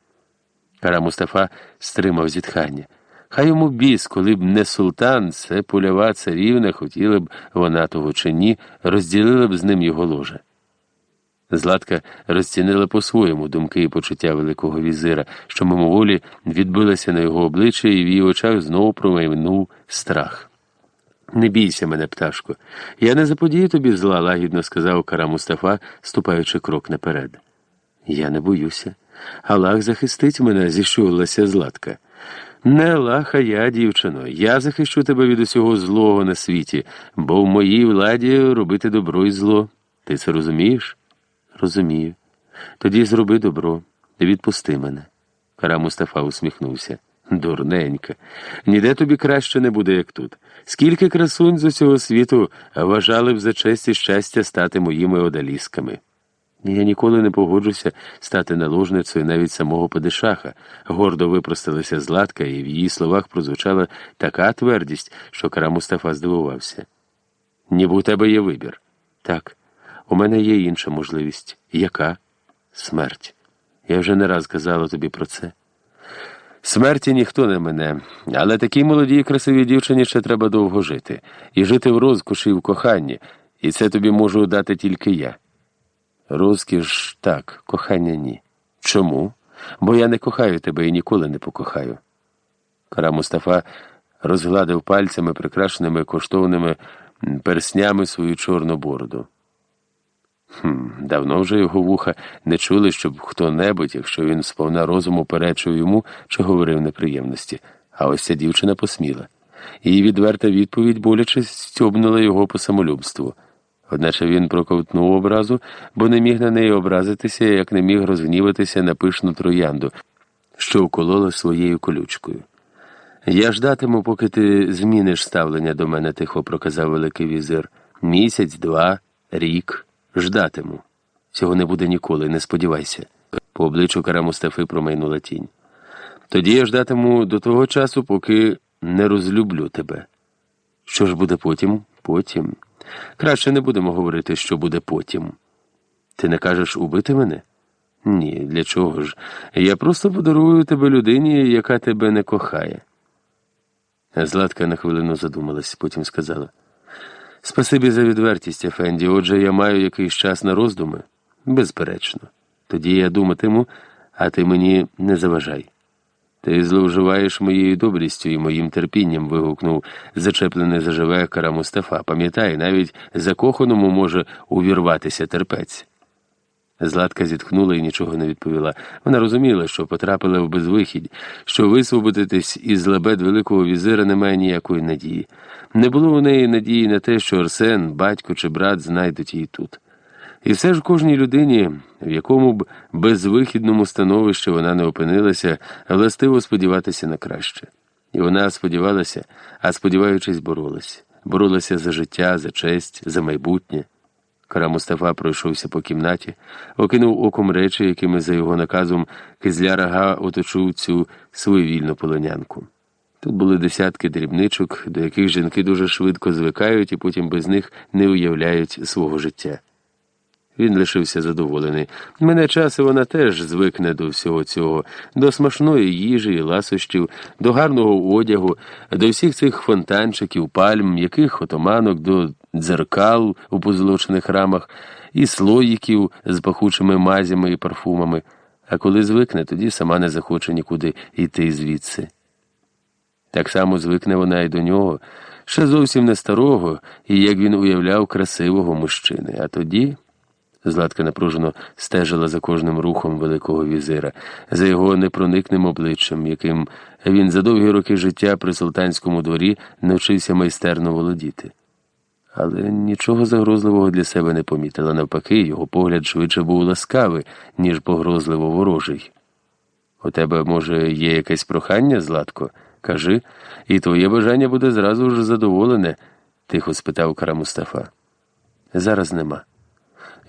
Кара Мустафа стримав зітхання. Хай йому біс, коли б не султан, це польова царівна, хотіла б вона того чи ні, розділила б з ним його ложе. Златка розцінила по-своєму думки і почуття Великого візира, що мимоволі відбилася на його обличчя, і в її очах знову промайнув страх. Не бійся мене, пташко, я не заподію тобі зла, лагідно сказав Кара Мустафа, ступаючи крок наперед. Я не боюся. Аллах захистить мене, зішулася Златка. Не лаха я, дівчино, я захищу тебе від усього злого на світі, бо в моїй владі робити добро і зло. Ти це розумієш? Розумію. Тоді зроби добро, відпусти мене. Кара Мустафа усміхнувся. Дурненька. Ніде тобі краще не буде, як тут. Скільки красунь з усього світу вважали б за честь і щастя стати моїми одалісками. Я ніколи не погоджуся стати наложницею навіть самого Падишаха. Гордо випростилася Златка, і в її словах прозвучала така твердість, що Кара Мустафа здивувався. Ніби у тебе є вибір. Так, у мене є інша можливість. Яка? Смерть. Я вже не раз казала тобі про це. Смерті ніхто не мене, але такій молодій красивій дівчині ще треба довго жити, і жити в розкоші і в коханні, і це тобі можу дати тільки я. Розкіш так, кохання ні. Чому? Бо я не кохаю тебе і ніколи не покохаю. Кара Мустафа розгладив пальцями, прикрашеними коштовними перснями свою чорну бороду. Хм, Давно вже його вуха не чули, щоб хто-небудь, якщо він сповна розуму перечив йому чи говорив неприємності, а ось ця дівчина посміла. Її відверта відповідь боляче стьобнула його по самолюбству. Одначе він проковтнув образу, бо не міг на неї образитися, як не міг розгніватися на пишну троянду, що вколола своєю колючкою. Я ждатиму, поки ти зміниш ставлення до мене, тихо проказав Великий візир. Місяць, два, рік. Ждатиму. Цього не буде ніколи, не сподівайся. По обличчю кара Мустафи промайнула тінь. Тоді я ждатиму до того часу, поки не розлюблю тебе. Що ж буде потім? Потім. Краще не будемо говорити, що буде потім. Ти не кажеш убити мене? Ні, для чого ж? Я просто подарую тебе людині, яка тебе не кохає. Златка на хвилину задумалась, потім сказала. Спасибі за відвертість, Ефенді. Отже, я маю якийсь час на роздуми? Безперечно. Тоді я думатиму, а ти мені не заважай. Ти зловживаєш моєю добрістю і моїм терпінням. вигукнув зачеплений заживе кара Мустафа. Пам'ятай, навіть закоханому може увірватися терпець. Златка зітхнула і нічого не відповіла. Вона розуміла, що потрапила в безвихідь, що висвободитись із лабет Великого візира немає ніякої надії. Не було у неї надії на те, що Арсен, батько чи брат знайдуть її тут. І все ж кожній людині, в якому б безвихідному становищі вона не опинилася, властиво сподіватися на краще. І вона сподівалася, а сподіваючись, боролась. Боролася за життя, за честь, за майбутнє. Кара Мустафа пройшовся по кімнаті, окинув оком речі, якими за його наказом Кизля Рага оточив цю своєвільну полонянку. Тут були десятки дрібничок, до яких жінки дуже швидко звикають і потім без них не уявляють свого життя. Він лишився задоволений. Мене час вона теж звикне до всього цього, до смачної їжі і ласощів, до гарного одягу, до всіх цих фонтанчиків, пальм, яких отоманок, до дзеркал у позолочених рамах, і слоїків з пахучими мазями і парфумами. А коли звикне, тоді сама не захоче нікуди йти звідси. Так само звикне вона і до нього, ще зовсім не старого, і як він уявляв красивого мужчини. А тоді. Златка напружено стежила за кожним рухом Великого візира, за його непроникним обличчям, яким він за довгі роки життя при султанському дворі навчився майстерно володіти. Але нічого загрозливого для себе не помітила. Навпаки, його погляд швидше був ласкавий, ніж погрозливо ворожий. У тебе, може, є якесь прохання, Златко? Кажи, і твоє бажання буде зразу ж задоволене, тихо спитав Кара Мустафа. Зараз нема.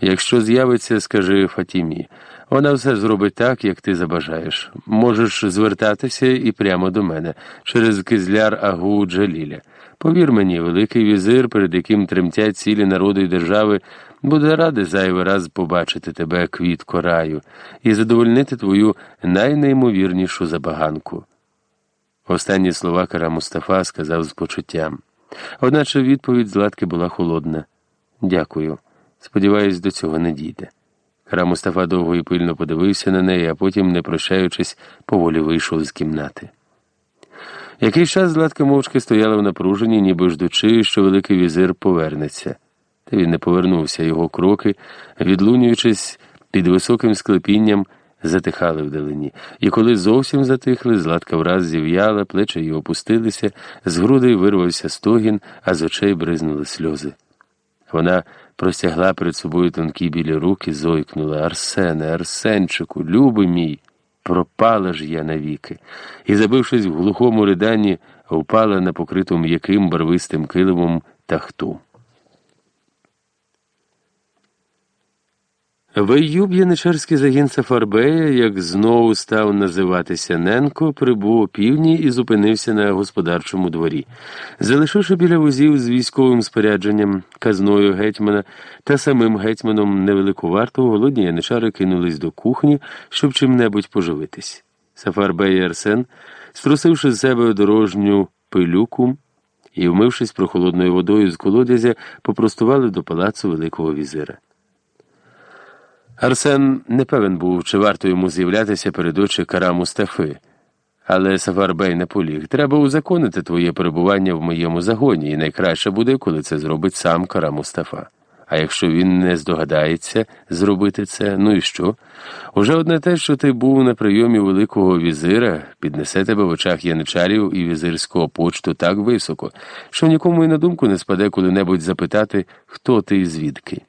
Якщо з'явиться, скажи Фатімі, вона все зробить так, як ти забажаєш. Можеш звертатися і прямо до мене через кизляр Агу Джаліля. Повір мені, великий візир, перед яким тремтять цілі народу і держави, буде радий зайвий раз побачити тебе, квітко раю, і задовольнити твою найнеймовірнішу забаганку. Останні слова Кара Мустафа сказав з почуттям. Одначе відповідь Златки була холодна. Дякую. Сподіваюсь, до цього не дійде. Кара Мустафа довго і пильно подивився на неї, а потім, не прощаючись, поволі вийшов з кімнати. Якийсь час Златка мовчки стояла в напруженні, ніби ждучи, що Великий візир повернеться. Та він не повернувся, його кроки, відлунюючись під високим склепінням, затихали вдалині. І коли зовсім затихли, Златка враз зів'яла, плечі її опустилися, з грудей вирвався стогін, а з очей бризнули сльози. Вона простягла перед собою тонкі білі руки, зойкнула Арсене, Арсенчику, любий мій, пропала ж я навіки, і, забившись в глухому риданні, впала на покриту м'яким барвистим килимом тахту. Виюб яничарський загін Сафарбея, як знову став називатися Ненко, прибув у півдні і зупинився на господарчому дворі. Залишивши біля возів з військовим спорядженням, казною гетьмана та самим гетьманом невелику варту, голодні яничари кинулись до кухні, щоб чим-небудь поживитись. Сафарбей і Арсен, струсивши з себе дорожню пилюку і, вмившись прохолодною водою з колодязя, попростували до палацу Великого візира. Арсен не певен був, чи варто йому з'являтися перед очі кара Мустафи. Але Сафарбей не поліг. Треба узаконити твоє перебування в моєму загоні, і найкраще буде, коли це зробить сам кара Мустафа. А якщо він не здогадається зробити це, ну і що? Уже одне те, що ти був на прийомі великого візира, піднесе тебе в очах яничарів і візирського почту так високо, що нікому і на думку не спаде коли-небудь запитати, хто ти і звідки.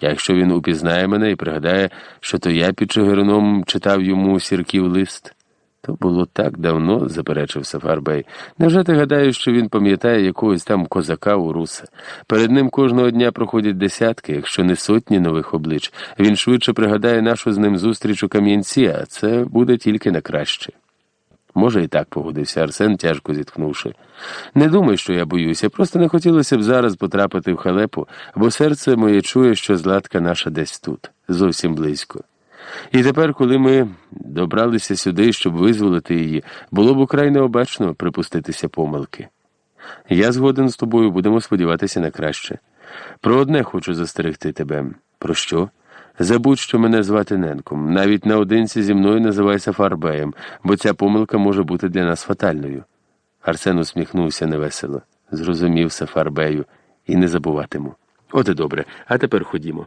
Якщо він упізнає мене і пригадає, що то я під Чигирином читав йому сірків лист. То було так давно, заперечив Сафарбей. Невже ти гадаєш, що він пам'ятає якогось там козака у руса? Перед ним кожного дня проходять десятки, якщо не сотні нових облич. Він швидше пригадає нашу з ним зустріч у Кам'янці, а це буде тільки на краще. Може, і так погодився Арсен, тяжко зітхнувши. Не думай, що я боюся, просто не хотілося б зараз потрапити в халепу, бо серце моє чує, що златка наша десь тут, зовсім близько. І тепер, коли ми добралися сюди, щоб визволити її, було б украй необачно припуститися помилки. Я згоден з тобою, будемо сподіватися на краще. Про одне хочу застерегти тебе. Про що? Забудь, що мене звати Ненком. Навіть наодинці зі мною називайся Фарбеєм, бо ця помилка може бути для нас фатальною. Арсен усміхнувся невесело. Зрозумів Фарбею, і не забуватиму. От і добре, а тепер ходімо.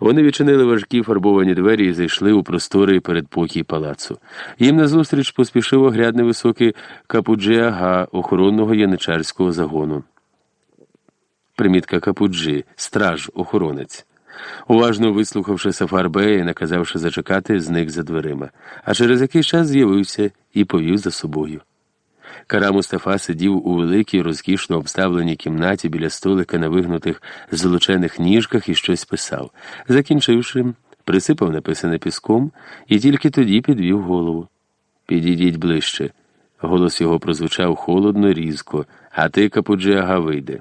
Вони відчинили важкі фарбовані двері і зайшли у просторий передпокій палацу. Їм назустріч поспішив оглядний високий капуджі ага охоронного яничарського загону. Примітка капуджі, страж, охоронець. Уважно вислухавши Сафарбея і наказавши зачекати, зник за дверима, а через якийсь час з'явився і повів за собою. Кара Мустафа сидів у великій, розкішно обставленій кімнаті біля столика на вигнутих золочених ніжках і щось писав. Закінчивши, присипав написане піском і тільки тоді підвів голову. Підійдіть ближче. Голос його прозвучав холодно, різко, а ти, Капуджиага, вийде.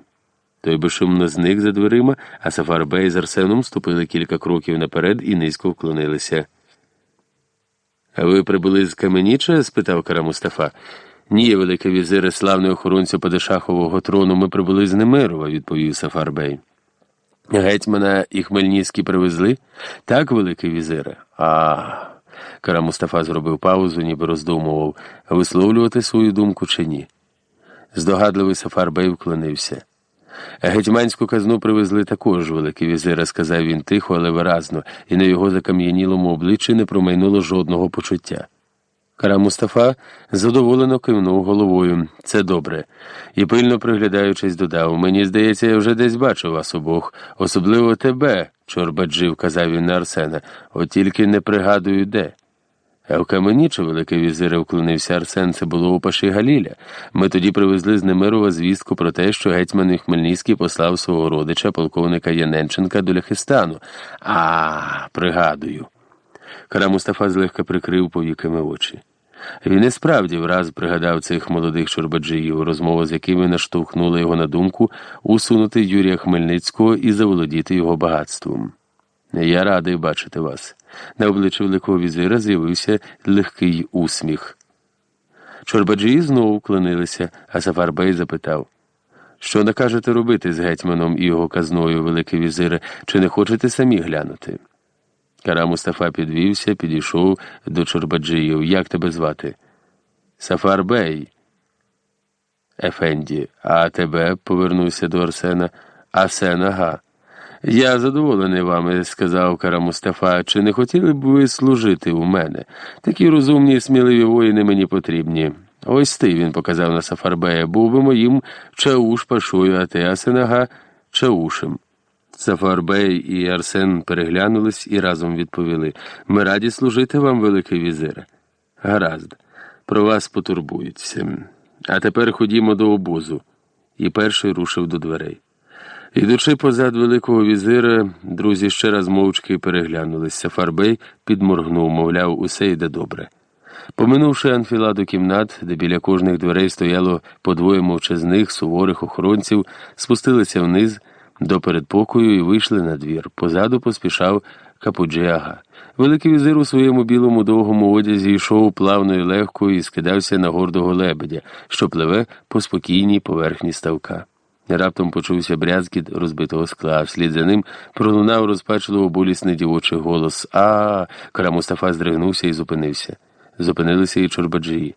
Той безшумно зник за дверима, а Сафарбей з Арсеном ступили кілька кроків наперед і низько вклонилися. А ви прибули з Каменіча? спитав Кара Мустафа. Ні, великий візире, славний охоронцю Падишахового трону, ми прибули з Немирова, відповів Сафарбей. Гетьмана і Хмельницький привезли? Так, великий візире. А. Кара Мустафа зробив паузу, ніби роздумував, висловлювати свою думку чи ні. Здогадливий Сафарбей вклонився. Гетьманську казну привезли також, великий візире, сказав він тихо, але виразно, і на його закам'янілому обличчі не промайнуло жодного почуття. Кара Мустафа задоволено кивнув головою. Це добре. І пильно приглядаючись, додав Мені здається, я вже десь бачу вас обох, особливо тебе, чорбаджив, казав він на Арсена, от тільки не пригадую де. А в Каменічу, великий візире, вклонився Арсен, це було у Паші Галіля. Ми тоді привезли з Немирова звістку про те, що гетьман Хмельницький послав свого родича, полковника Яненченка, до Ляхистану. А, пригадую. Кара Мустафа злегка прикрив повіками очі. Він і справді враз пригадав цих молодих чорбаджиїв, розмова з якими наштовхнула його на думку усунути Юрія Хмельницького і заволодіти його багатством. Я радий бачити вас. На обличчі великого візира з'явився легкий усміх. Чорбаджії знову вклонилися, а Сафарбей запитав що накажете робити з гетьманом і його казною, великий візире, чи не хочете самі глянути? Кара Мустафа підвівся, підійшов до Чорбаджиїв. Як тебе звати? Сафар Бей. Ефенді, а тебе, повернувся до Арсена, Асен ага. Я задоволений вами, сказав Кара Мустафа. Чи не хотіли б ви служити у мене? Такі розумні і сміливі воїни мені потрібні. Ось ти, він показав на Сафарбея, був би моїм чауш пашою, а ти Асенага чаушем. Сафарбей і Арсен переглянулись і разом відповіли Ми раді служити вам, Великий візире. Гаразд, про вас потурбуються. А тепер ходімо до обозу. І перший рушив до дверей. Ідучи позад Великого візира, друзі ще раз мовчки переглянулись. Сафарбей підморгнув, мовляв, усе йде добре. Поминувши анфіладу кімнат, де біля кожних дверей стояло по двоє мовчазних суворих охоронців, спустилися вниз до передпокою і вийшли на двір. Позаду поспішав Капуджіага. Великий візир у своєму білому довгому одязі йшов плавно і легко і скидався на гордого лебедя, що пливе по спокійній поверхні ставка. Раптом почувся брязкіт розбитого скла, а вслід за ним пролунав розпачливо болісний дівочий голос А. Кара Мустафа здригнувся і зупинився. Зупинилися і чорбаджії.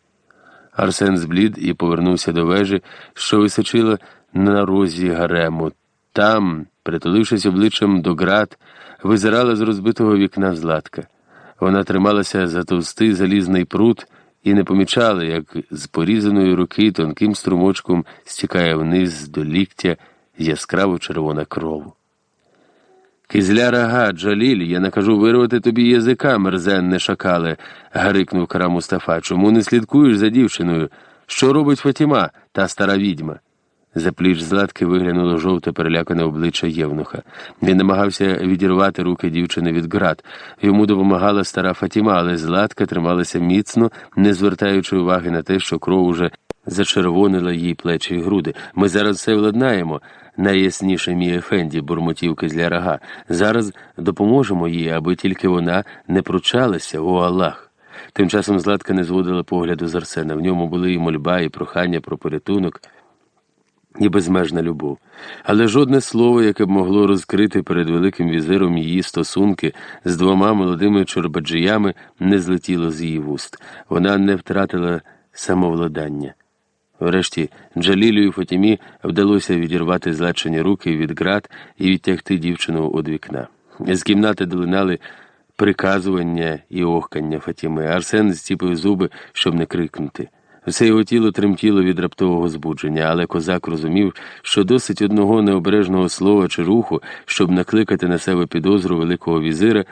Арсен зблід і повернувся до вежі, що височила на розі гарему. Там притулившись обличчям до град, визирала з розбитого вікна златка. Вона трималася за товстий залізний прут і не помічали, як з порізаної руки тонким струмочком стікає вниз до ліктя яскраво червона кров. Кизля рага, Джаліль, я накажу вирвати тобі язика, мерзенне шакале, гарикнув кара Мустафа. Чому не слідкуєш за дівчиною? Що робить Фатіма, та стара відьма? За пліч златки виглянуло жовте перелякане обличчя Євнуха. Він намагався відірвати руки дівчини від град. Йому допомагала стара Фатіма, але златка трималася міцно, не звертаючи уваги на те, що кров уже зачервонила їй плечі й груди. Ми зараз все владнаємо. Найясніше мій Ефенді, бурмотів кизля рага. Зараз допоможемо їй, аби тільки вона не пручалася, о Аллах. Тим часом Златка не зводила погляду з Арсена. В ньому були і мольба, і прохання про порятунок і безмежна любов, але жодне слово, яке б могло розкрити перед Великим візиром її стосунки з двома молодими чорбаджіями, не злетіло з її вуст. Вона не втратила самовладання. Врешті Джалілю і Фатімі вдалося відірвати злечені руки від град і відтягти дівчину від вікна. З кімнати долинали приказування і охкання Фатіми. Арсен зціпив зуби, щоб не крикнути. Все його тіло тремтіло від раптового збудження, але козак розумів, що досить одного необережного слова чи руху, щоб накликати на себе підозру Великого візира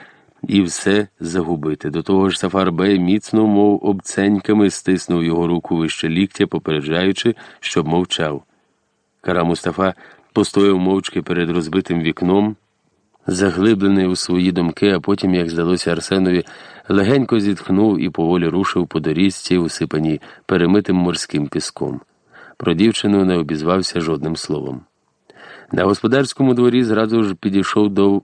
і все загубити. До того ж, Сафар Бей міцно, мов обценьками, стиснув його руку вище ліктя, попереджаючи, щоб мовчав. Кара Мустафа постояв мовчки перед розбитим вікном заглиблений у свої думки, а потім, як здалося Арсенові, легенько зітхнув і поволі рушив по доріжці, усипаній перемитим морським піском. Про дівчину не обізвався жодним словом. На господарському дворі зразу ж підійшов до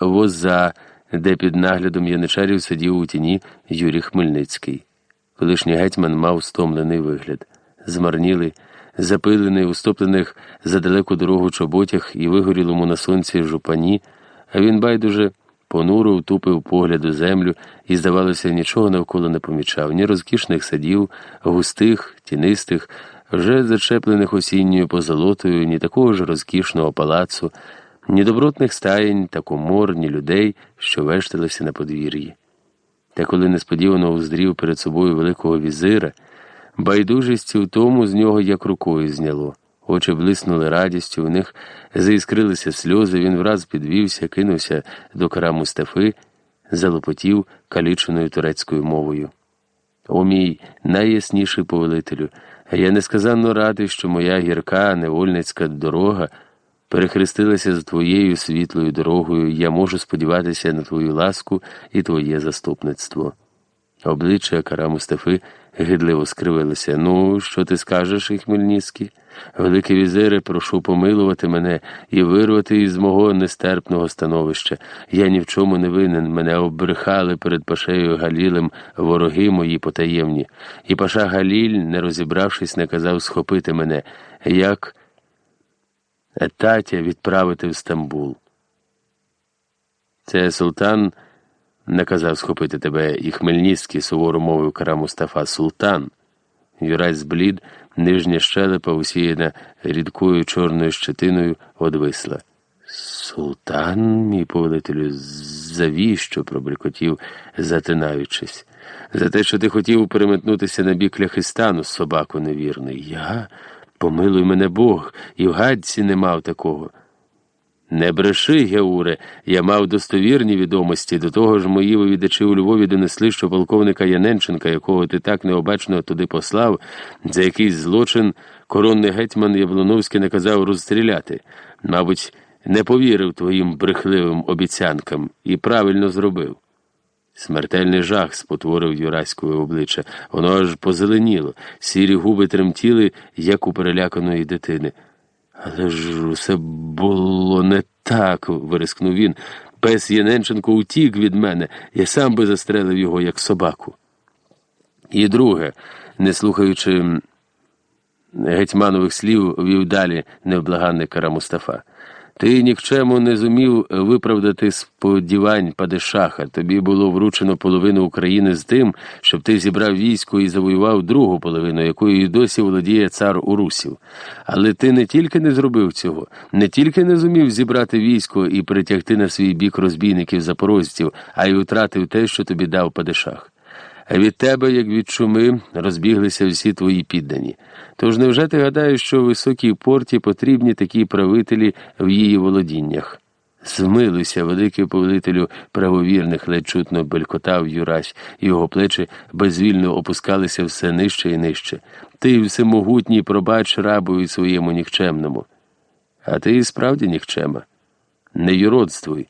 воза, де під наглядом яничарів сидів у тіні Юрій Хмельницький. Колишній гетьман мав стомлений вигляд, змарнілий, запилений у стоплених за далеку дорогу чоботях і вигорілому на сонці жупані. А він байдуже понуро втупив погляд у землю і, здавалося, нічого навколо не помічав, ні розкішних садів, густих, тінистих, вже зачеплених осінньою позолотою, ні такого ж розкішного палацу, ні добротних стаєнь та комор, ні людей, що вешталися на подвір'ї. Та коли несподівано уздрів перед собою великого візира, байдужість у тому з нього як рукою зняло. Очі блиснули радістю, у них заіскрилися сльози, він враз підвівся, кинувся до кара Мустафи, залопотів каліченою турецькою мовою. О мій найясніший повелителю, я несказанно радий, що моя гірка невольницька дорога перехрестилася з твоєю світлою дорогою, я можу сподіватися на твою ласку і твоє заступництво. Обличчя кара Мустафи гидливо скривилося. Ну, що ти скажеш, і Хмельницький? Великі візири, прошу помилувати мене і вирвати із мого нестерпного становища. Я ні в чому не винен. Мене обрехали перед пашею Галілем вороги мої потаємні. І паша Галіль, не розібравшись, наказав схопити мене, як татя відправити в Стамбул. Це султан наказав схопити тебе, і Хмельницький суворо мовив кара Мустафа Султан. Юрась зблід, нижня щелепа, усіяна рідкою чорною щетиною, одвисла. Султан, мій повелителю, завіщо? пробрикотів, затинаючись. За те, що ти хотів переметнутися на бік ляхистану, собаку невірний. Я, помилуй мене Бог, і в гадці не мав такого. Не бреши, Геуре, я мав достовірні відомості. До того ж, мої вивідачі у Львові донесли, що полковника Яненченка, якого ти так необачно туди послав, за якийсь злочин коронний гетьман Яблоновський наказав розстріляти. Мабуть, не повірив твоїм брехливим обіцянкам і правильно зробив. Смертельний жах спотворив Юраськове обличчя. Воно аж позеленіло, сірі губи тремтіли, як у переляканої дитини. Але ж усе було не так, вирискнув він. Пес Єненченко утік від мене, я сам би застрелив його, як собаку. І друге, не слухаючи гетьманових слів, вів далі невблаганний кара Мустафа. Ти нікчему не зумів виправдати сподівань Падишаха. Тобі було вручено половину України з тим, щоб ти зібрав військо і завоював другу половину, якою і досі володіє цар Урусів. Але ти не тільки не зробив цього, не тільки не зумів зібрати військо і притягти на свій бік розбійників запорожців, а й втратив те, що тобі дав Падишах. А від тебе, як від чуми, розбіглися всі твої піддані. Тож невже ти гадаєш, що в високій порті потрібні такі правителі в її володіннях? Змилуйся, великий повелителю правовірних, ледь чутно белькотав Юрась, його плечі безвільно опускалися все нижче і нижче. Ти всемогутній пробач рабові своєму нікчемному. А ти і справді нікчема. Не юродствуй.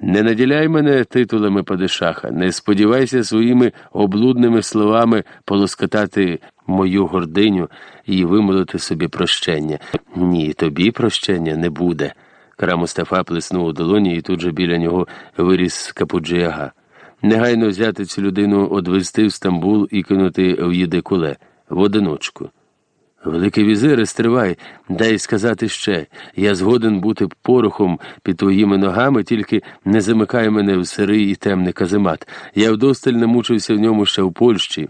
Не наділяй мене титулами падишаха, не сподівайся своїми облудними словами полоскотати мою гординю і вимолити собі прощення. Ні, тобі прощення не буде. Кара Мустафа плеснув у долоні і тут же біля нього виріс Капуджияга. Негайно взяти цю людину, одвезти в Стамбул і кинути в Єдикуле в одиночку. Великий візире, стривай, дай сказати ще. Я згоден бути порохом під твоїми ногами, тільки не замикай мене в сирий і темний каземат. Я вдосталь намучився в ньому ще в Польщі.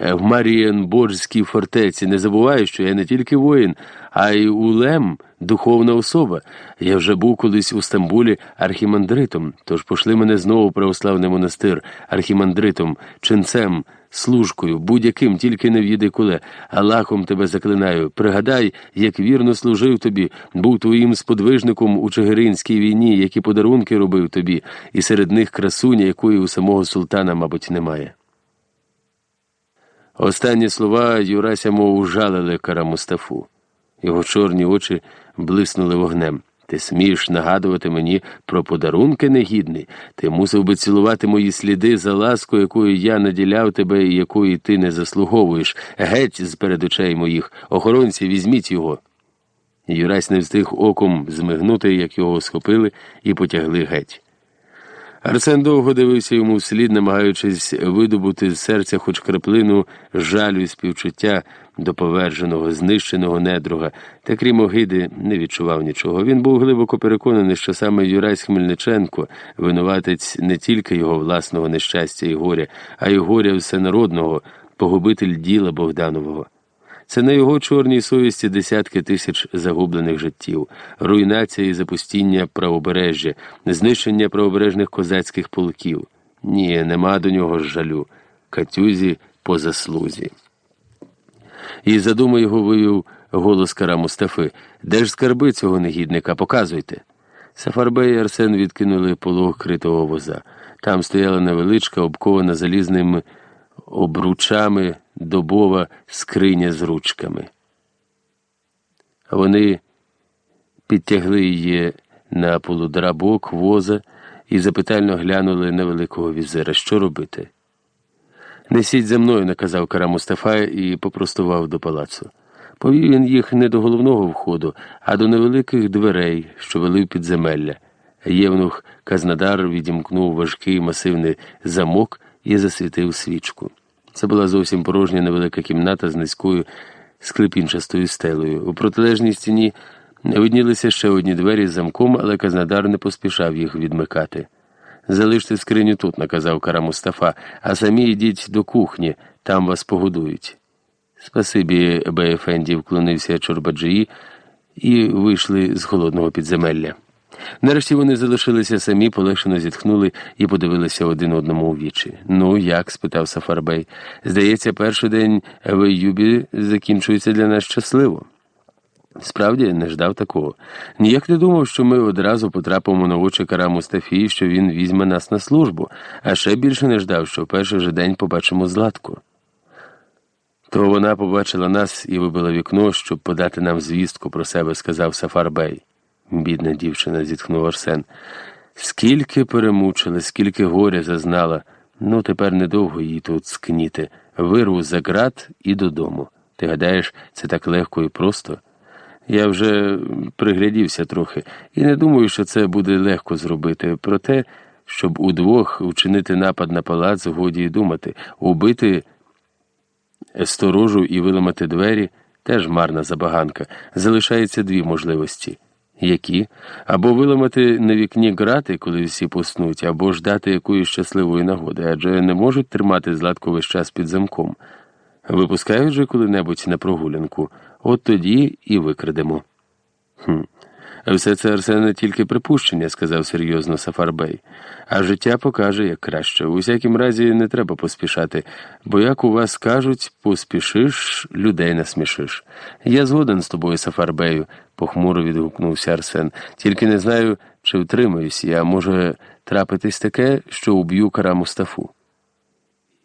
Е, в Марієнборжській фортеці не забувай, що я не тільки воїн, а й улем духовна особа. Я вже був колись у Стамбулі архімандритом, тож пошли мене знову православний монастир архімандритом, ченцем служкою, будь-яким, тільки не в'їди куле. Аллахом тебе заклинаю. Пригадай, як вірно служив тобі, був твоїм сподвижником у Чигиринській війні, які подарунки робив тобі, і серед них красуня, якої у самого султана, мабуть, немає. Останні слова Юрася мов ужалили кара Мустафу. Його чорні очі блиснули вогнем. Ти смієш нагадувати мені про подарунки негідний. Ти мусив би цілувати мої сліди за ласку, якою я наділяв тебе і якої ти не заслуговуєш. Геть з перед очей моїх. Охоронці, візьміть його. Юрась не встиг оком змигнути, як його схопили, і потягли геть. Арсен довго дивився йому вслід, намагаючись видобути з серця хоч краплину жалю і співчуття до поверженого, знищеного недруга, та крім огиди, не відчував нічого. Він був глибоко переконаний, що саме Юрась Хмельниченко винуватець не тільки його власного нещастя і горя, а й горя всенародного, погубитель діла Богданового. Це на його чорній совісті десятки тисяч загублених життів, руйнація і запустіння правобережжя, знищення правобережних козацьких полків. Ні, нема до нього жалю, катюзі по заслузі. І задуму його вивів голос кара Мустафи. Де ж скарби цього негідника? Показуйте. Сафарбей і Арсен відкинули полог критого воза. Там стояла невеличка, обкована залізними обручами добова скриня з ручками. Вони підтягли її на полудрабок воза і запитально глянули на великого візира. Що робити? Несіть за мною, наказав кара Мустафа і попростував до палацу. Повів він їх не до головного входу, а до невеликих дверей, що вели в підземелля. Євнух Казнадар відімкнув важкий масивний замок і засвітив свічку. Це була зовсім порожня невелика кімната з низькою склепінчастою стелею. У протилежній стіні виднілися ще одні двері з замком, але Казнадар не поспішав їх відмикати. Залиште скриню тут, наказав кара Мустафа, а самі йдіть до кухні, там вас погодують. Спасибі, Беефенді, вклонився Чорбаджиї і вийшли з холодного підземелля. Нарешті вони залишилися самі, полегшено зітхнули і подивилися один одному у вічі. Ну, як? спитав Сафарбей. Здається, перший день в Юбі закінчується для нас щасливо. Справді не ждав такого. Ніяк не думав, що ми одразу потрапимо на очі кара Мустафі, що він візьме нас на службу, а ще більше не ждав, що в перший же день побачимо златку. То вона побачила нас і вибила вікно, щоб подати нам звістку про себе, сказав Сафарбей. Бідна дівчина, зітхнув Арсен. Скільки перемучили, скільки горя зазнала. Ну, тепер недовго її тут скніти. Вирву за град і додому. Ти гадаєш, це так легко і просто? Я вже приглядівся трохи і не думаю, що це буде легко зробити. Проте, щоб удвох вчинити напад на палац, годі й думати, убити сторожу і виламати двері теж марна забаганка. Залишається дві можливості. Які? Або виламати на вікні грати, коли всі поснуть, або ж дати якоїсь щасливої нагоди, адже не можуть тримати зладку весь час під замком. Випускають же коли-небудь на прогулянку, от тоді і викрадемо. Хм. Все це Арсене тільки припущення, сказав серйозно Сафарбей. А життя покаже, як краще. У всякім разі, не треба поспішати, бо, як у вас кажуть, поспішиш, людей насмішиш. Я згоден з тобою, Сафарбею, похмуро відгукнувся Арсен. Тільки не знаю, чи втримаюсь я, може трапитись таке, що уб'ю кара Мустафу.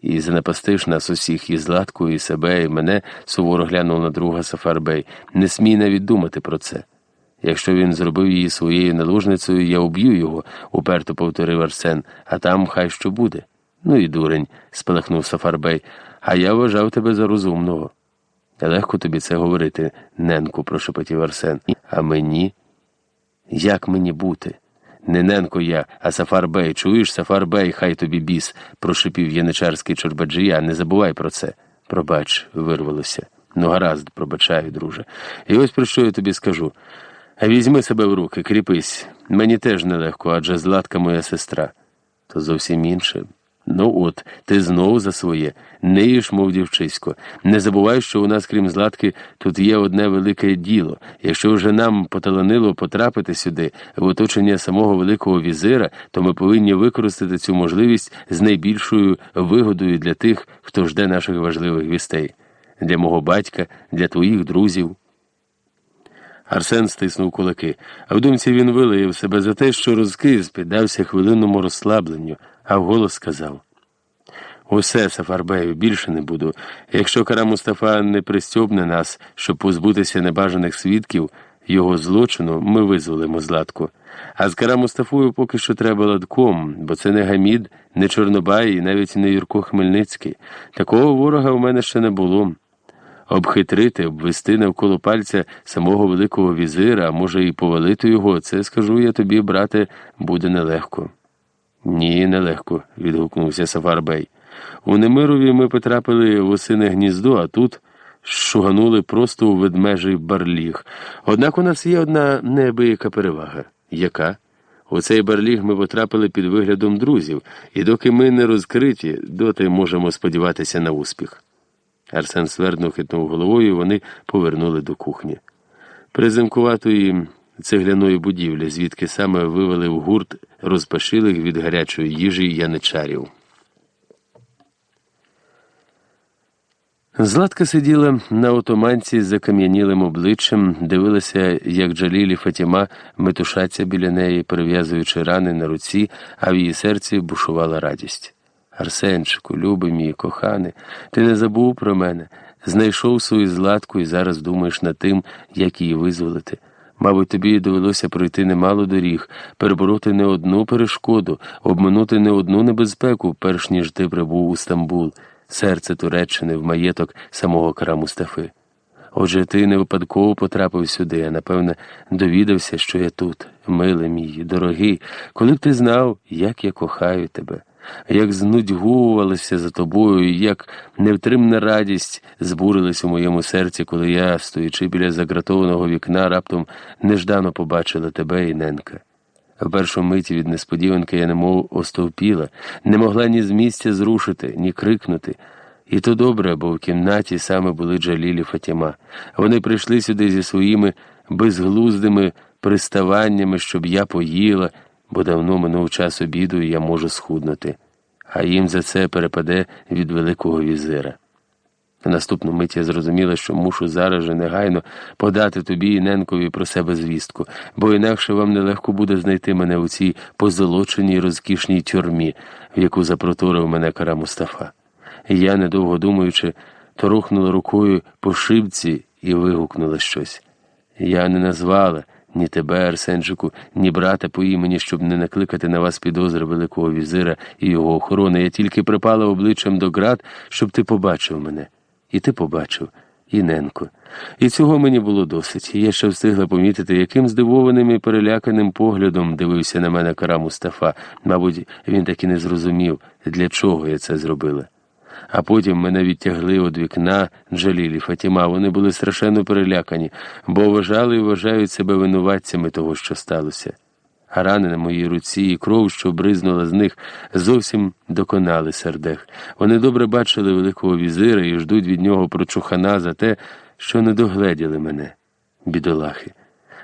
І занапастиш нас усіх і Златку, і себе, і мене, суворо глянув на друга Сафарбей. Не смій навіть думати про це. Якщо він зробив її своєю наложницею, я уб'ю його, уперто повторив Арсен, а там хай що буде. Ну і дурень, спалахнув Сафарбей, а я вважав тебе за розумного. Легко тобі це говорити, ненку, прошепотів Арсен. А мені? Як мені бути? Не ненко я, а Сафар Бей, Чуєш, Сафар Бей, хай тобі біс, прошипів яничарський чорбаджія. Не забувай про це. Пробач, вирвалося. Ну, гаразд, пробачаю, друже. І ось про що я тобі скажу. Візьми себе в руки, кріпись. Мені теж нелегко, адже златка моя сестра. То зовсім інше. Ну от, ти знову за своє, не мов дівчисько. Не забувай, що у нас, крім златки, тут є одне велике діло. Якщо вже нам поталанило потрапити сюди, в оточення самого великого візира, то ми повинні використати цю можливість з найбільшою вигодою для тих, хто жде наших важливих вістей, для мого батька, для твоїх друзів. Арсен стиснув кулаки, а в думці він вилаяв себе за те, що розкис піддався хвилинному розслабленню, а вголос сказав: Усе, Сафарбею, більше не буду. Якщо кара Мустафа не пристьобне нас, щоб позбутися небажаних свідків його злочину, ми визволимо златку. А з кара Мустафою поки що треба ладком, бо це не Гамід, не Чорнобай і навіть не Юрко Хмельницький. Такого ворога в мене ще не було обхитрити, обвести навколо пальця самого Великого візира, а може, і повалити його, це скажу я тобі, брате, буде нелегко. Ні, нелегко, відгукнувся Сафарбей. У Немирові ми потрапили в осине гніздо, а тут шуганули просто у ведмежий барліг. Однак у нас є одна неабияка перевага. Яка? У цей барліг ми потрапили під виглядом друзів, і доки ми не розкриті, доти можемо сподіватися на успіх. Арсен свердно хитнув головою, і вони повернули до кухні. Приземкуватої цегляної будівлі, звідки саме вивели в гурт розпашилих від гарячої їжі яничарів. Златка сиділа на отоманці з закам'янілим обличчям, дивилася, як Джалілі Фатіма метушаться біля неї, перев'язуючи рани на руці, а в її серці бушувала радість. Арсенчику, любий мій, коханий, ти не забув про мене, знайшов свою златку і зараз думаєш над тим, як її визволити. Мабуть, тобі довелося пройти немало доріг, перебороти не одну перешкоду, обминути не одну небезпеку, перш ніж ти прибув у Стамбул, серце Туреччини в маєток самого кара Мустафи. Отже, ти не випадково потрапив сюди, а напевне, довідався, що я тут, милий мій, дорогий, коли б ти знав, як я кохаю тебе як знудьгувалися за тобою, як невтримна радість збурилась у моєму серці, коли я, стоячи біля загратованого вікна, раптом неждано побачила тебе і ненка. В першу миті від несподіванки я немов остовпіла, не могла ні з місця зрушити, ні крикнути. І то добре, бо в кімнаті саме були Джалілі Фатіма. Вони прийшли сюди зі своїми безглуздими приставаннями, щоб я поїла бо давно минув час обіду, і я можу схуднути, а їм за це перепаде від Великого візира. Наступну мить я зрозуміла, що мушу зараз же негайно подати тобі і Ненкові про себе звістку, бо інакше вам нелегко буде знайти мене у цій позолоченій розкішній тюрмі, в яку запроторив мене кара Мустафа. Я, недовго думаючи, торухнула рукою по шибці і вигукнула щось. Я не назвала. Ні тебе, Арсенчику, ні брата по імені, щоб не накликати на вас підозри Великого візира і його охорони. Я тільки припала обличчям до град, щоб ти побачив мене. І ти побачив, і Ненко. І цього мені було досить. Я ще встигла помітити, яким здивованим і переляканим поглядом дивився на мене кара Мустафа. Мабуть, він так і не зрозумів, для чого я це зробила. А потім мене відтягли від вікна Джалілі Фатіма. Вони були страшенно перелякані, бо вважали і вважають себе винуватцями того, що сталося. А рани на моїй руці і кров, що бризнула з них, зовсім доконали сердех. Вони добре бачили великого візира і ждуть від нього прочухана за те, що не догледіли мене, бідолахи.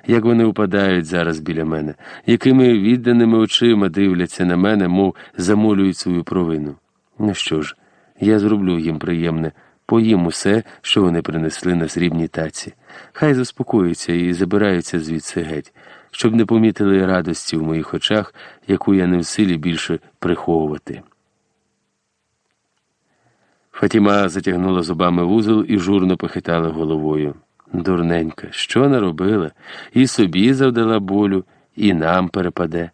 Як вони упадають зараз біля мене, якими відданими очима дивляться на мене, мов замолюють свою провину. Ну що ж, я зроблю їм приємне, поїм усе, що вони принесли на срібній таці. Хай заспокоються і забираються звідси геть, щоб не помітили радості в моїх очах, яку я не в силі більше приховувати. Фатіма затягнула зубами вузол і журно похитала головою. Дурненька, що наробила? І собі завдала болю, і нам перепаде.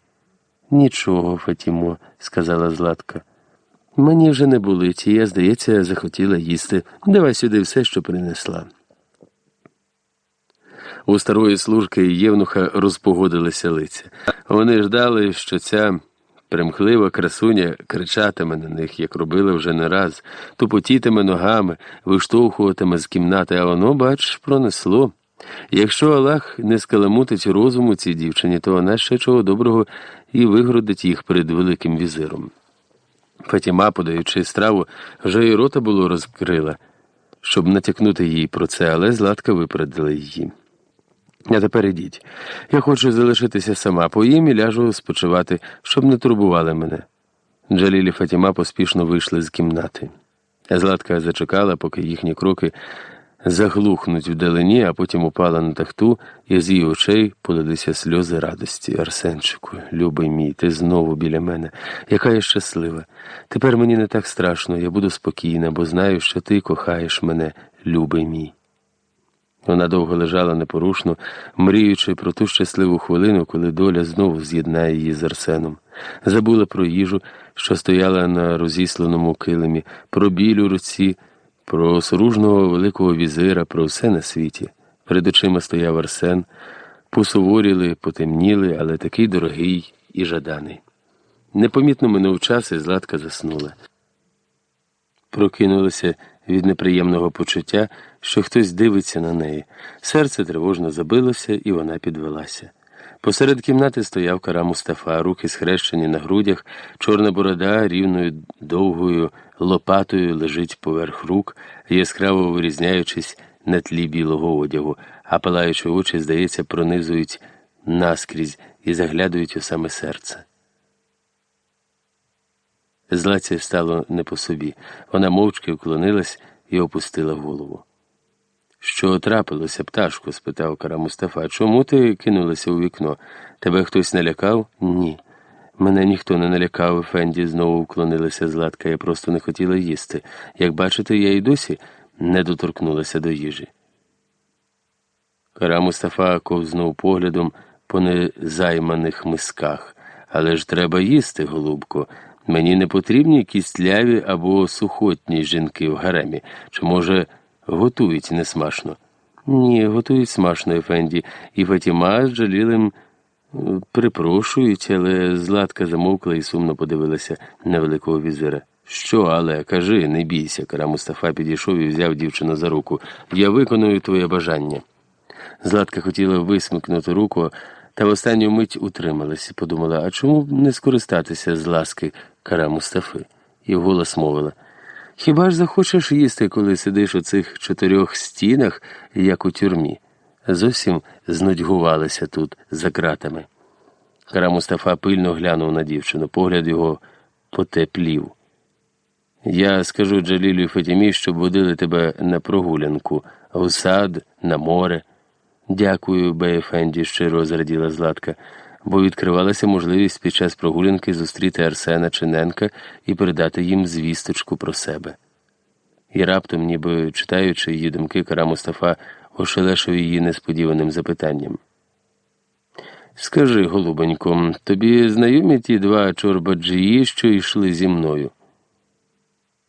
Нічого, Фатімо, сказала Златка. Мені вже не болить, і я, здається, захотіла їсти. Давай сюди все, що принесла. У старої служки Євнуха розпогодилися лиця. Вони ждали, що ця примхлива красуня кричатиме на них, як робила вже не раз, тупотітиме ногами, виштовхуватиме з кімнати, а воно, бач, пронесло. Якщо Аллах не скаламутить розуму цій дівчині, то вона ще чого доброго і вигородить їх перед великим візиром. Фатіма, подаючи страву, вже і рота було розкрила, щоб натякнути їй про це, але Златка випередила її. А тепер ідіть. Я хочу залишитися сама, поїм і ляжу спочивати, щоб не турбували мене. Джалілі Фатіма поспішно вийшли з кімнати. Златка зачекала, поки їхні кроки заглухнуть вдалині, а потім упала на тахту, і з її очей полилися сльози радості. Арсенчику, любий мій, ти знову біля мене, яка я щаслива. Тепер мені не так страшно, я буду спокійна, бо знаю, що ти кохаєш мене, любий мій. Вона довго лежала непорушно, мріючи про ту щасливу хвилину, коли доля знову з'єднає її з Арсеном. Забула про їжу, що стояла на розісланому килимі, про біль у руці, про соружного великого візира, про все на світі. Перед очима стояв Арсен, посуворіли, потемніли, але такий дорогий і жаданий. Непомітно минув час, і Златка заснула. Прокинулася від неприємного почуття, що хтось дивиться на неї. Серце тривожно забилося, і вона підвелася. Посеред кімнати стояв кара Мустафа, руки схрещені на грудях, чорна борода рівною довгою лопатою лежить поверх рук, яскраво вирізняючись на тлі білого одягу, а палаючи очі, здається, пронизують наскрізь і заглядають у саме серце. Злаці стало не по собі. Вона мовчки вклонилась і опустила голову. Що трапилося, пташко? спитав кара Мустафа. Чому ти кинулася у вікно? Тебе хтось налякав? Ні. Мене ніхто не налякав, Фенді знову вклонилася Златка. Я просто не хотіла їсти. Як бачите, я й досі не доторкнулася до їжі. Кара Мустафа ковзнув поглядом по незайманих мисках. Але ж треба їсти, голубко. Мені не потрібні кістляві або сухотні жінки в гаремі. Чи, може, готують несмашно? Ні, готують смашно, Ефенді, і Фатіма з Джалілем е, припрошують, але Златка замовкла і сумно подивилася на великого візира. Що, але, кажи, не бійся, кара Мустафа підійшов і взяв дівчину за руку. Я виконую твоє бажання. Златка хотіла висмикнути руку, та в останню мить утрималась і подумала, а чому б не скористатися з ласки кара Мустафи? І вголос мовила. Хіба ж захочеш їсти, коли сидиш у цих чотирьох стінах, як у тюрмі? Зовсім знудьгувалися тут за ґратами. Кара Мустафа пильно глянув на дівчину, погляд його потеплів. Я скажу Джалілю і Фатімі, щоб водили тебе на прогулянку, в сад, на море. Дякую, Беєфенді, щиро зраділа Златка, бо відкривалася можливість під час прогулянки зустріти Арсена Чиненка і передати їм звісточку про себе. І раптом, ніби читаючи її думки, Кара Мустафа ошелешив її несподіваним запитанням. Скажи, голубонько, тобі знайомі ті два чорбаджії, що йшли зі мною?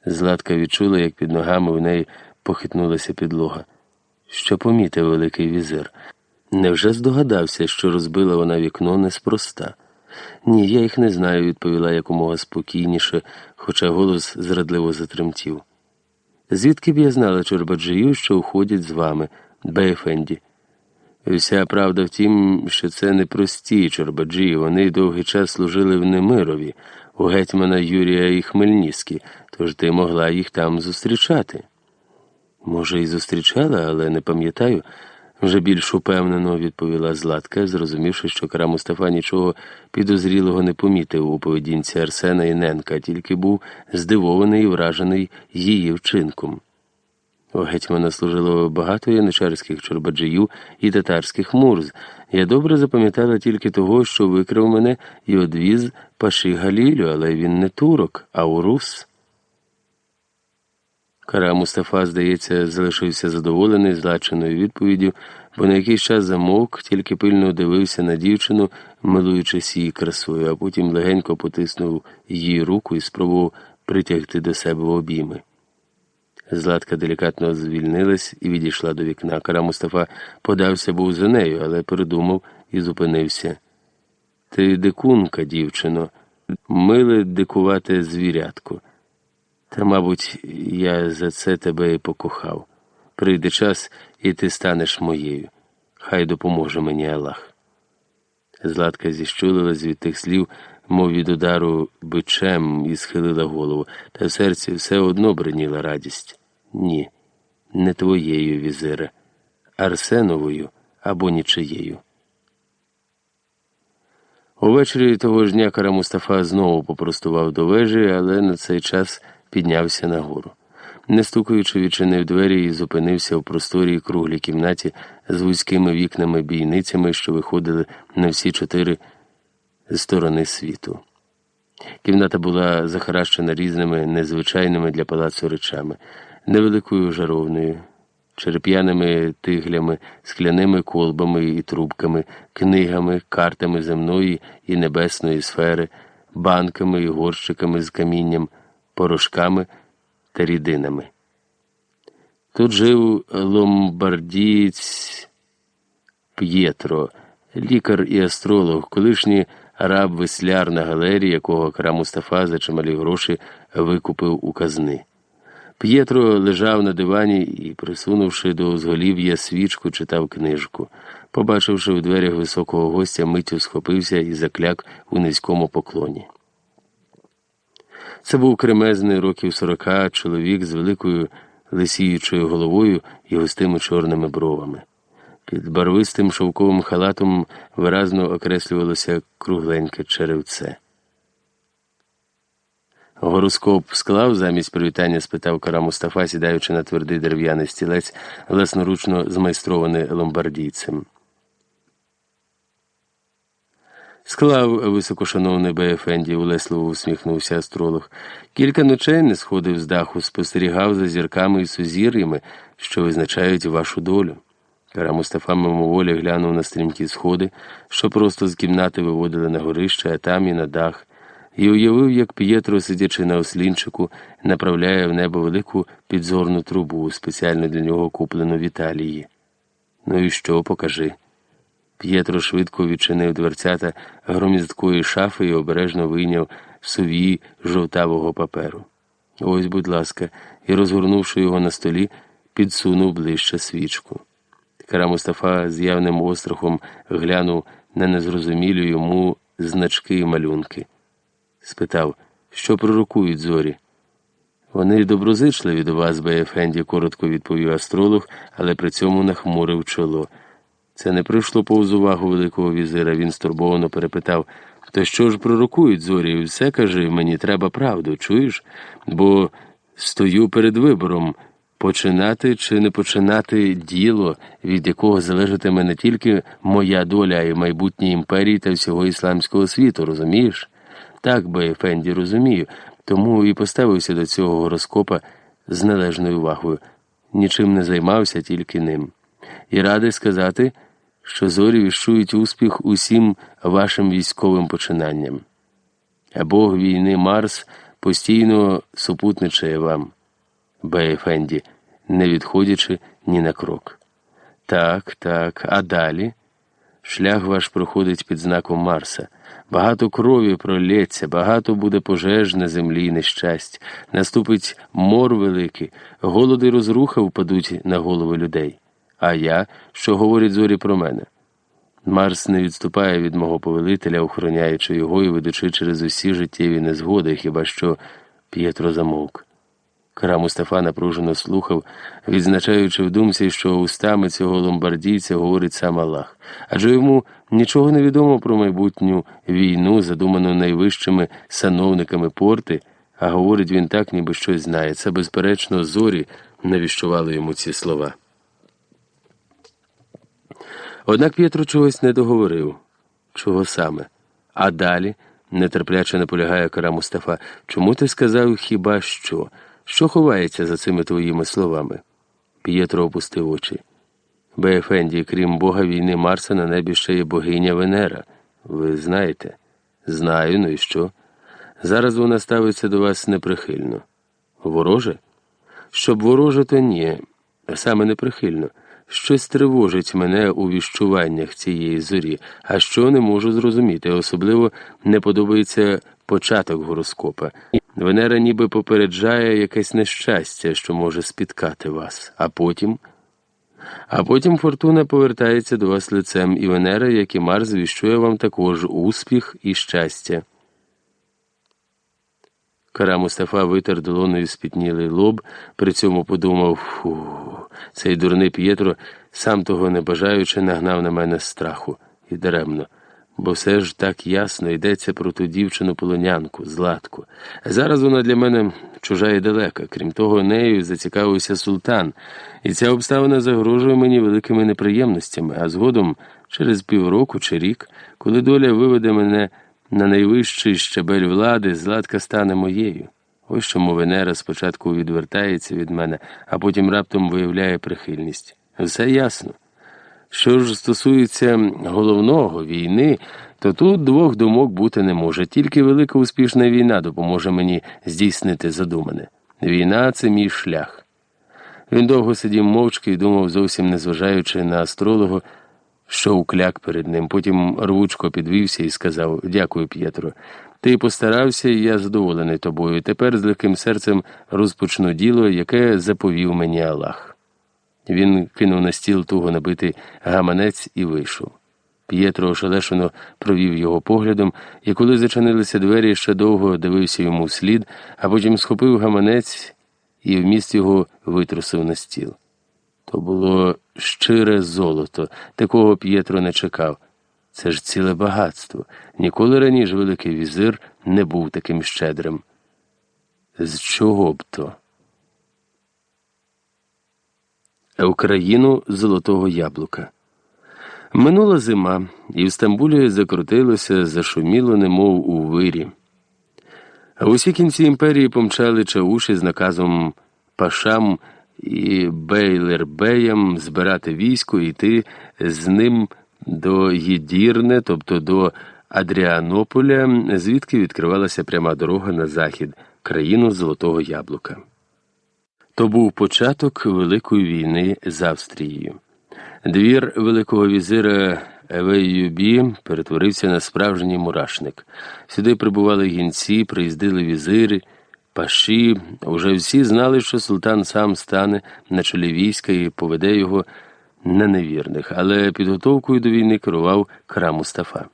Златка відчула, як під ногами в неї похитнулася підлога. Що помітив Великий візир? Невже здогадався, що розбила вона вікно неспроста? Ні, я їх не знаю, відповіла якомога спокійніше, хоча голос зрадливо затремтів. Звідки б я знала Чорбаджию, що уходять з вами, Бейфенді? Вся правда в тім, що це не прості Чорбаджії, вони довгий час служили в Немирові, у гетьмана Юрія і Хмельницькі, тож ти могла їх там зустрічати. Може, і зустрічала, але не пам'ятаю. Вже більш упевнено відповіла Златка, зрозумівши, що Кара Мустафа нічого підозрілого не помітив у поведінці Арсена і Ненка, тільки був здивований і вражений її вчинком. У гетьмана служило багато яничарських чорбаджиїв і татарських мурз. Я добре запам'ятала тільки того, що викрив мене і одвіз паші Галілю, але він не турок, а урус. Кара Мустафа, здається, залишився задоволений злаченою відповіддю, бо на якийсь час замовк, тільки пильно дивився на дівчину, милуючись її красою, а потім легенько потиснув її руку і спробував притягти до себе обійми. Златка делікатно звільнилась і відійшла до вікна. Кара Мустафа подався був за нею, але передумав і зупинився. Ти дикунка, дівчино, миле дикувате звірятко. Та, мабуть, я за це тебе і покохав. Прийде час, і ти станеш моєю. Хай допоможе мені Аллах. Златка зіщулилась від тих слів, мов від удару бичем, і схилила голову, та в серці все одно бриніла радість. Ні, не твоєю, візире, Арсеновою або нічиєю. Увечері того ж дня Кара Мустафа знову попростував до вежі, але на цей час піднявся нагору. Не стукаючи, відчинив двері і зупинився в просторій круглій кімнаті з вузькими вікнами бійницями, що виходили на всі чотири сторони світу. Кімната була захаращена різними незвичайними для палацу речами, невеликою жаровною, череп'яними тиглями, скляними колбами і трубками, книгами, картами земної і небесної сфери, банками і горщиками з камінням порошками та рідинами. Тут жив ломбардієць П'єтро, лікар і астролог, колишній араб весляр на галерії, якого Кара Мустафа за чималі гроші викупив у казни. П'єтро лежав на дивані і, присунувши до зголів'я свічку, читав книжку. Побачивши у дверях високого гостя, миттю схопився і закляк у низькому поклоні. Це був кремезний років сорока чоловік з великою лисіючою головою і густими чорними бровами. Під барвистим шовковим халатом виразно окреслювалося кругленьке черевце. Гороскоп склав замість привітання, спитав Кара Мустафа, сідаючи на твердий дерев'яний стілець, власноручно змайстрований ломбардійцем. Склав високошановний Беефенді, улесливо усміхнувся астролог. Кілька ночей не сходив з даху, спостерігав за зірками і сузір'ями, що визначають вашу долю. Кара Мустафа мимоволі глянув на стрімкі сходи, що просто з кімнати виводили на горище, а там і на дах, і уявив, як П'єтро, сидячи на ослінчику, направляє в небо велику підзорну трубу, спеціально для нього куплену в Італії. Ну і що, покажи. П'єтро швидко відчинив дверцята громіздкої шафи і обережно вийняв сувій жовтавого паперу. Ось, будь ласка, і, розгорнувши його на столі, підсунув ближче свічку. Кара Мустафа з явним острахом глянув на незрозумілі йому значки і малюнки. Спитав, що пророкують зорі. Вони доброзичливі до вас, Беєфенді, коротко відповів астролог, але при цьому нахмурив чоло. Це не прийшло повз увагу Великого візира. Він стурбовано перепитав То що ж пророкують зорі? Все каже, мені треба правду, чуєш? Бо стою перед вибором починати чи не починати діло, від якого залежатиме не тільки моя доля, а й майбутнє імперії та всього ісламського світу, розумієш? Так, би, розумію, тому і поставився до цього гороскопа з належною увагою. Нічим не займався, тільки ним. І радий сказати що зорі віщують успіх усім вашим військовим починанням. А Бог війни Марс постійно супутничає вам, Беєфенді, не відходячи ні на крок. Так, так, а далі? Шлях ваш проходить під знаком Марса. Багато крові пролється, багато буде пожеж на землі і нещасть. Наступить мор великий, голоди розруха впадуть на голови людей. А я, що говорять зорі про мене? Марс не відступає від мого повелителя, охороняючи його і ведучи через усі життєві незгоди, хіба що П'єтро замовк. Кара Мустафа напружено слухав, відзначаючи в думці, що устами цього ломбардійця говорить сам Аллах, адже йому нічого не відомо про майбутню війну, задуману найвищими сановниками порти, а говорить він так, ніби щось знає. Це, безперечно, зорі навіщували йому ці слова. Однак П'єтро чогось не договорив. Чого саме? А далі, нетерпляче наполягає Кара Мустафа, чому ти сказав хіба що? Що ховається за цими твоїми словами? П'єтро опустив очі. Беефенді, крім Бога війни Марса, на небі ще є богиня Венера. Ви знаєте? Знаю, ну і що? Зараз вона ставиться до вас неприхильно. Вороже? Щоб вороже, то ні, саме неприхильно. Щось тривожить мене у віщуваннях цієї зорі, а що не можу зрозуміти. Особливо не подобається початок гороскопа. Венера ніби попереджає якесь нещастя, що може спіткати вас, а потім. А потім фортуна повертається до вас лицем, і Венера, як і Марс, звіщує вам також успіх і щастя. Кара Мустафа витер долоною спітнілий лоб, при цьому подумав фу, цей дурний П'єтро, сам того не бажаючи, нагнав на мене страху і даремно бо все ж так ясно йдеться про ту дівчину полонянку, златку. Зараз вона для мене чужа і далека. Крім того, нею зацікавився султан, і ця обставина загрожує мені великими неприємностями, а згодом, через півроку чи рік, коли доля виведе мене на найвищий щебель влади, златка стане моєю. Ось чому Венера спочатку відвертається від мене, а потім раптом виявляє прихильність. Все ясно. Що ж стосується головного війни, то тут двох думок бути не може. Тільки велика успішна війна допоможе мені здійснити задумане. Війна це мій шлях. Він довго сидів мовчки і думав, зовсім не зважаючи на астролога, що укляк перед ним. Потім рвучко підвівся і сказав: Дякую, П'єтро. Ти постарався, і я задоволений тобою. Тепер з легким серцем розпочну діло, яке заповів мені Аллах. Він кинув на стіл туго набитий гаманець і вийшов. П'єтро ошелешено провів його поглядом, і коли зачинилися двері, ще довго дивився йому вслід, а потім схопив гаманець і вміст його витрусив на стіл. То було щире золото, такого П'єтро не чекав. Це ж ціле багатство. Ніколи раніше Великий візир не був таким щедрим. З чого б то? Україну золотого яблука. Минула зима, і в Стамбулі закрутилося, зашуміло, немов у вирі. А усі кінці імперії помчали чауші з наказом пашам і бейлербеям збирати військо і йти з ним до Єдірне, тобто до Адріанополя, звідки відкривалася пряма дорога на захід, країну Золотого Яблука. То був початок Великої війни з Австрією. Двір Великого візира Евеюбі перетворився на справжній мурашник. Сюди прибували гінці, приїздили візири, паші. Уже всі знали, що султан сам стане на чолі війська і поведе його на невірних, але підготовкою до війни керував Кра Мустафа.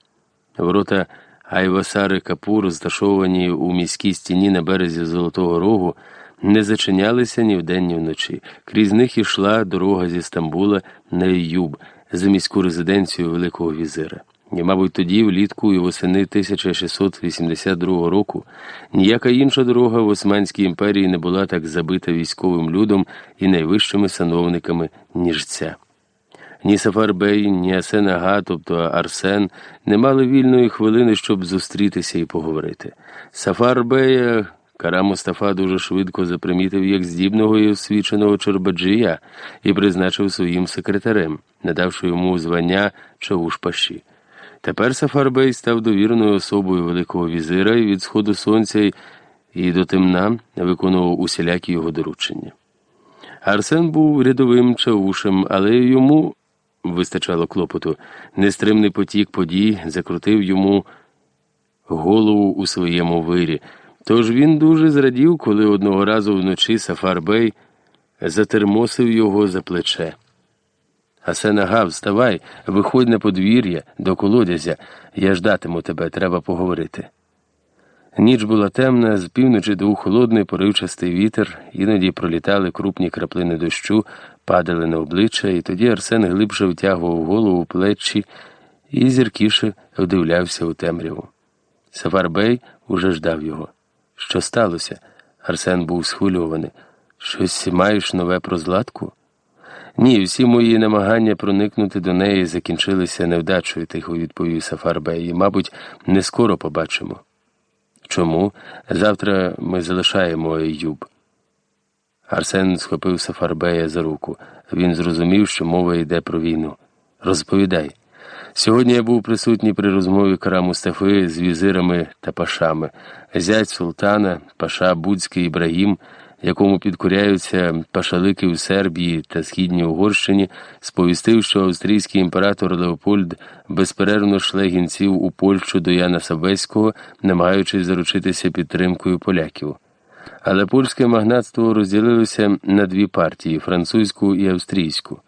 Ворота Айвасари Капур, розташовані у міській стіні на березі Золотого Рогу не зачинялися ні вдень, ні вночі. Крізь них ішла дорога зі Стамбула на Юб, за міську резиденцію Великого візира. І, мабуть, тоді, влітку і восени 1682 року, ніяка інша дорога в Османській імперії не була так забита військовим людом і найвищими сановниками, ніж ця. Ні Сафар Бей, ні Асен Ага, тобто Арсен, не мали вільної хвилини, щоб зустрітися і поговорити. Сафар Бея Кара Мустафа дуже швидко запримітив як здібного і освіченого Чорбаджія і призначив своїм секретарем, надавши йому звання Чавуш-Паші. Тепер Сафарбей став довіреною особою Великого візира і від сходу сонця і до темна виконував усілякі його доручення. Арсен був рядовим чавушем, але йому вистачало клопоту. Нестримний потік подій закрутив йому голову у своєму вирі. Тож він дуже зрадів, коли одного разу вночі Сафарбей затермосив його за плече. Асенага, вставай, виходь на подвір'я до колодязя, я ждатиму тебе, треба поговорити. Ніч була темна, з півночі дув холодний поривчастий вітер, іноді пролітали крупні краплини дощу, падали на обличчя, і тоді Арсен глибше втягував голову плечі і зіркіше вдивлявся у темряву. Сафарбей уже ждав його. Що сталося? Арсен був схвильований. Щось маєш нове про златку? Ні, всі мої намагання проникнути до неї закінчилися невдачою, тихо відповів Сафарбей, і, мабуть, не скоро побачимо. Чому? Завтра ми залишаємо Юб. Арсен схопив Сафарбея за руку. Він зрозумів, що мова йде про війну. Розповідай. Сьогодні я був присутній при розмові Кара Мустафи з візирами та пашами, зять султана, паша Будський Ібрагім якому підкоряються пашалики у Сербії та Східній Угорщині, сповістив, що австрійський імператор Леопольд безперервно шле гінців у Польщу до Яна Савеського, намагаючись заручитися підтримкою поляків. Але польське магнатство розділилося на дві партії французьку і австрійську.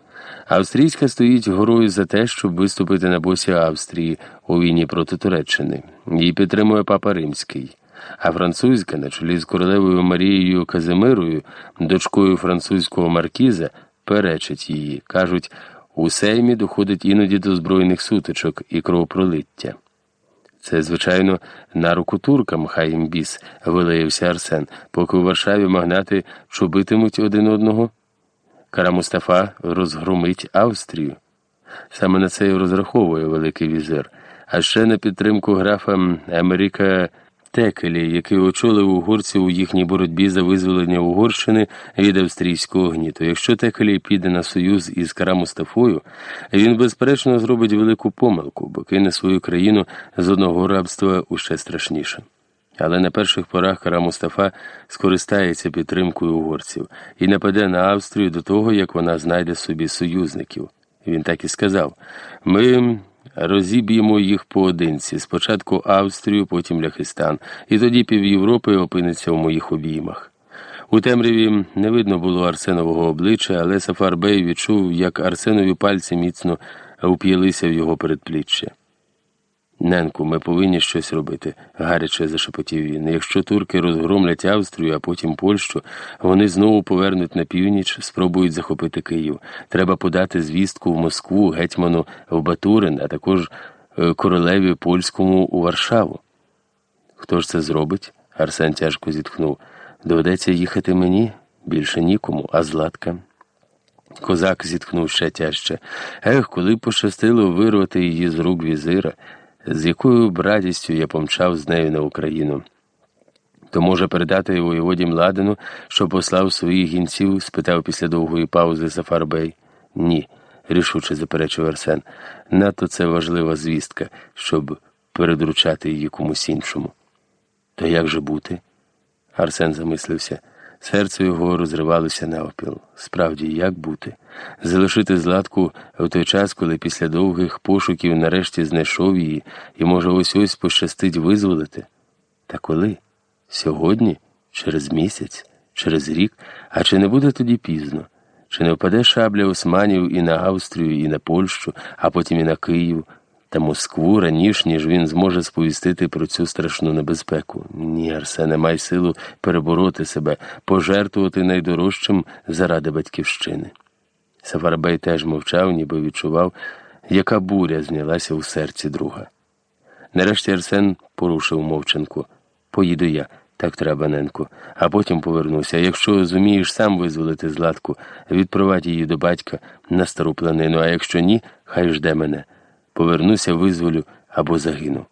Австрійська стоїть горою за те, щоб виступити на босі Австрії у війні проти Туреччини. Її підтримує папа Римський а французька на чолі з королевою Марією Казимирою, дочкою французького маркіза, перечить її. Кажуть, у сеймі доходить іноді до збройних сутичок і кровопролиття. Це, звичайно, на руку туркам, хай їм біс, вилаявся Арсен, поки у Варшаві магнати чубитимуть один одного. Кара Мустафа розгромить Австрію. Саме на це і розраховує Великий візир, а ще на підтримку графа Америка. Текелі, який очолив угорців у їхній боротьбі за визволення Угорщини від австрійського гніту. Якщо Текелі піде на союз із Кара Мустафою, він безперечно зробить велику помилку, бо кине свою країну з одного рабства у ще страшніше. Але на перших порах Кара Мустафа скористається підтримкою угорців і нападе на Австрію до того, як вона знайде собі союзників. Він так і сказав: ми розіб'ємо їх поодинці, спочатку Австрію, потім Ляхистан, і тоді пів Європи опиниться в моїх обіймах. У темряві не видно було Арсенового обличчя, але Сафар Бей відчув, як Арсенові пальці міцно вп'ялися в його передпліччя. Ненку, ми повинні щось робити, гаряче зашепотів він. Якщо турки розгромлять Австрію, а потім Польщу, вони знову повернуть на північ, спробують захопити Київ. Треба подати звістку в Москву, гетьману в Батурин, а також е, королеві польському у Варшаву. Хто ж це зробить? Арсен тяжко зітхнув. Доведеться їхати мені більше нікому, а златка. Козак зітхнув ще тяжче. Ех, коли пощастило вирвати її з рук візира з якою б радістю я помчав з нею на Україну. То може передати воєводі Младину, що послав своїх гінців? спитав після довгої паузи Сафарбей. Ні, рішуче заперечив Арсен. Надто це важлива звістка, щоб передручати її комусь іншому. То як же бути? Арсен замислився. Серце його розривалося на опіл. Справді, як бути? Залишити златку в той час, коли після довгих пошуків нарешті знайшов її і, може, ось ось пощастить визволити? Та коли? Сьогодні? Через місяць, через рік, а чи не буде тоді пізно? Чи не впаде шабля османів і на Австрію, і на Польщу, а потім і на Київ? Та Москву раніше, ніж він зможе сповістити про цю страшну небезпеку. Ні, Арсене, май силу перебороти себе, пожертвувати найдорожчим заради батьківщини. Сафарбей теж мовчав, ніби відчував, яка буря знялася у серці друга. Нарешті Арсен порушив мовчанку. Поїду я, так треба, Ненку, а потім повернуся. Якщо зумієш сам визволити златку, відпровадь її до батька на стару планину, а якщо ні, хай жде мене. Повернуся, визволю або загину.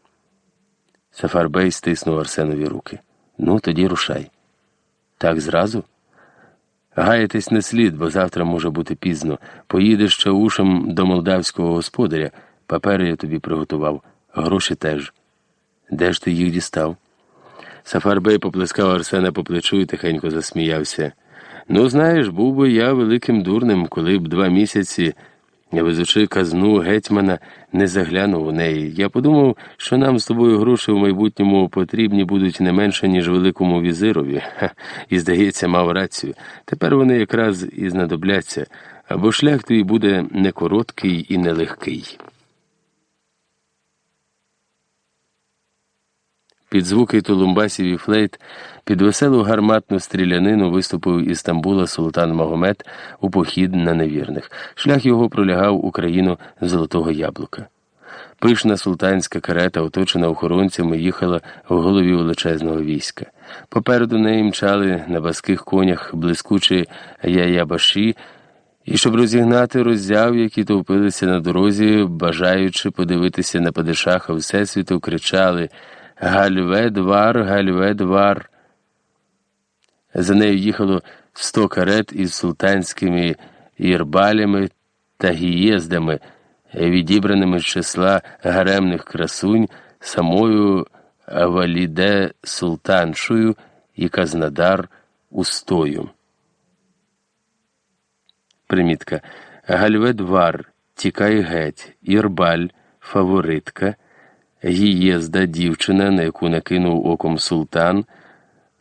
Сафарбей стиснув Арсенові руки. Ну, тоді рушай. Так зразу? Гаятись не слід, бо завтра може бути пізно. Поїдеш ще ушем до молдавського господаря. Папери я тобі приготував, гроші теж. Де ж ти їх дістав? Сафарбей поплескав Арсена по плечу і тихенько засміявся. Ну, знаєш, був би я великим дурним, коли б два місяці Везучи казну гетьмана, не заглянув у неї. Я подумав, що нам з тобою гроші в майбутньому потрібні будуть не менше, ніж великому візирові, Ха, і, здається, мав рацію. Тепер вони якраз і знадобляться, бо шлях твій буде не короткий і нелегкий. Під звуки тулумбасів і флейт, під веселу гарматну стрілянину виступив із Стамбула султан Магомед у похід на невірних. Шлях його пролягав у країну Золотого Яблука. Пишна султанська карета, оточена охоронцями, їхала в голові величезного війська. Попереду неї мчали на баских конях блискучі яябаші, і щоб розігнати роззяв, які товпилися на дорозі, бажаючи подивитися на падишаха Всесвіту, кричали Гальведвар, Гальведвар. За нею їхало сто карет із султанськими ірбалями та гієздами, відібраними з числа гаремних красунь, самою Валіде Султаншою і Казнадар Устою. Примітка. Гальведвар, тікай геть, Ірбаль, фаворитка. Гієзда дівчина, на яку накинув оком султан,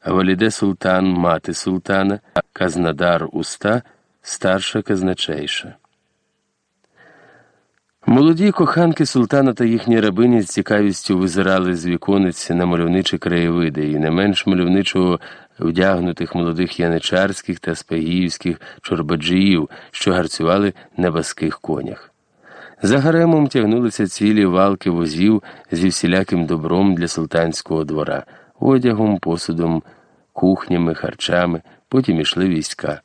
Валіде султан, мати султана, Казнадар уста, старша казначейша. Молоді коханки султана та їхні рабині з цікавістю визирали з віконець на мальовничі краєвиди, і не менш мальовничого вдягнутих молодих яничарських та спагіївських чорбаджіїв, що гарцювали на баских конях. За гаремом тягнулися цілі валки возів зі всіляким добром для султанського двора, одягом, посудом, кухнями, харчами, потім ішли війська.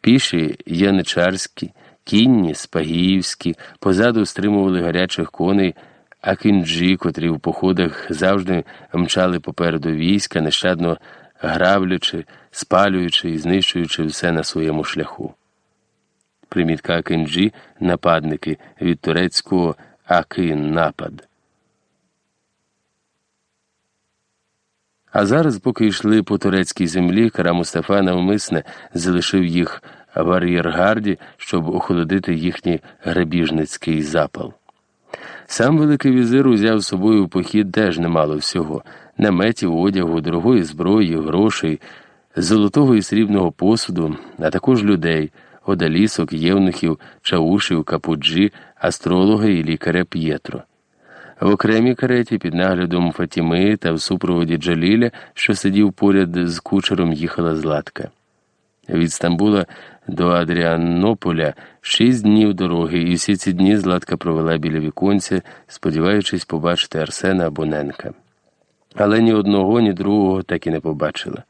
Піші яничарські, кінні, спагіївські, позаду стримували гарячих коней, акинджі, котрі в походах завжди мчали попереду війська, нещадно граблячи, спалюючи і знищуючи все на своєму шляху примітка Акинджі нападники від турецького akın напад. А зараз, поки йшли по турецькій землі, Кара Мустафа навмисне залишив їх в ар'єргарді, щоб охолодити їхній грабіжницький запал. Сам Великий візир узяв з собою в похід теж немало всього наметів, одягу, дорогої зброї, грошей, золотого і срібного посуду, а також людей одалісок, євнухів, чаушів, капуджі, астролога і лікаря П'єтро. В окремій кареті під наглядом Фатіми та в супроводі Джаліля, що сидів поряд з кучером, їхала Златка. Від Стамбула до Адріанополя шість днів дороги, і всі ці дні Златка провела біля віконця, сподіваючись побачити Арсена Абоненка. Але ні одного, ні другого так і не побачила.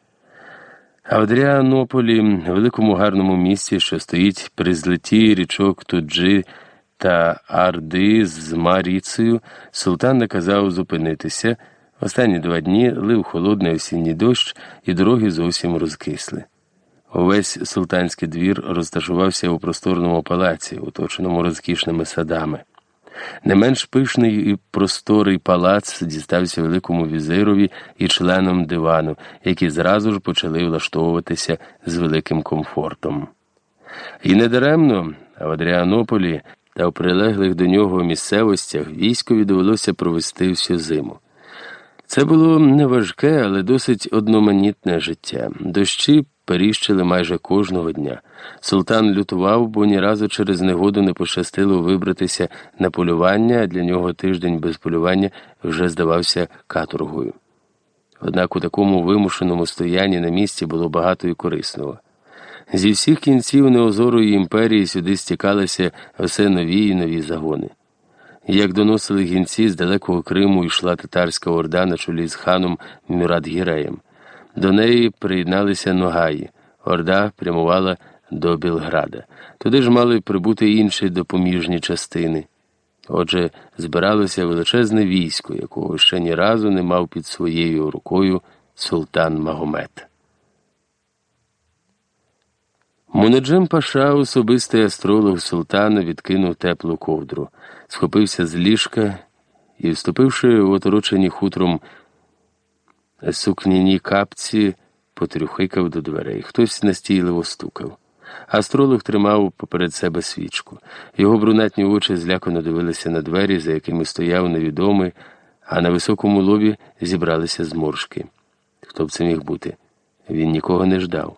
А в Адріанополі, великому гарному місті, що стоїть при злеті річок Туджи та Арди з Маріцею, султан наказав зупинитися. Останні два дні лив холодний осінній дощ, і дороги зовсім розкисли. Увесь султанський двір розташувався у просторному палаці, оточеному розкішними садами. Не менш пишний і просторий палац дістався великому візирові і членам дивану, які зразу ж почали влаштовуватися з великим комфортом. І недаремно в Адріанополі та в прилеглих до нього місцевостях військові довелося провести всю зиму. Це було неважке, але досить одноманітне життя. Дощі періщили майже кожного дня. Султан лютував, бо ні разу через негоду не пощастило вибратися на полювання, а для нього тиждень без полювання вже здавався каторгою. Однак у такому вимушеному стоянні на місці було багато і корисного. Зі всіх кінців неозорої імперії сюди стікалися все нові і нові загони. Як доносили гінці, з далекого Криму йшла татарська орда на чолі з ханом Мюрадгіреєм. До неї приєдналися Ногаї. Орда прямувала до Білграда. Туди ж мали прибути інші допоміжні частини. Отже, збиралося величезне військо, якого ще ні разу не мав під своєю рукою султан Магомед. Мунеджем Паша, особистий астролог султана, відкинув теплу ковдру, схопився з ліжка і, вступивши в оторочені хутром сукняні капці, потрюхикав до дверей. Хтось настійливо стукав. Астролог тримав поперед себе свічку. Його брунатні очі злякано дивилися на двері, за якими стояв невідомий, а на високому лобі зібралися зморшки. Хто б це міг бути? Він нікого не ждав.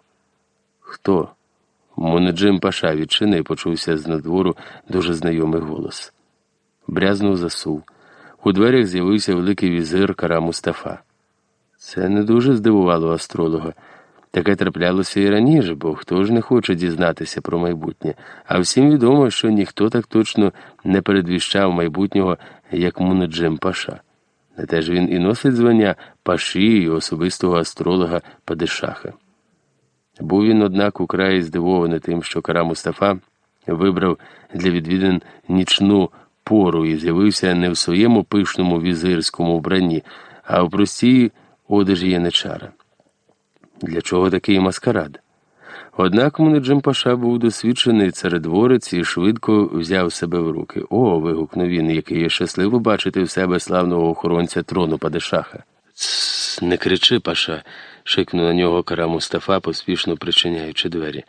Хто? Монеджим Паша відчини почувся з надвору дуже знайомий голос. Брязнув засув. У дверях з'явився великий візир Кара Мустафа. Це не дуже здивувало астролога. Таке траплялося і раніше, бо хто ж не хоче дізнатися про майбутнє, а всім відомо, що ніхто так точно не передвіщав майбутнього, як Мунеджим Паша. Не теж він і носить звання Паші і особистого астролога Падишаха. Був він, однак, украй здивований тим, що Кара Мустафа вибрав для відвідин нічну пору і з'явився не в своєму пишному візирському вбранні, а в простій одежі яничара. Для чого такий маскарад? Однак Мунеджим Паша був досвідчений царедворець і швидко взяв себе в руки. О, вигукнув він, який є щасливо бачити в себе славного охоронця трону Падишаха. Цс, не кричи, Паша, шикнув на нього кара Мустафа, поспішно причиняючи двері,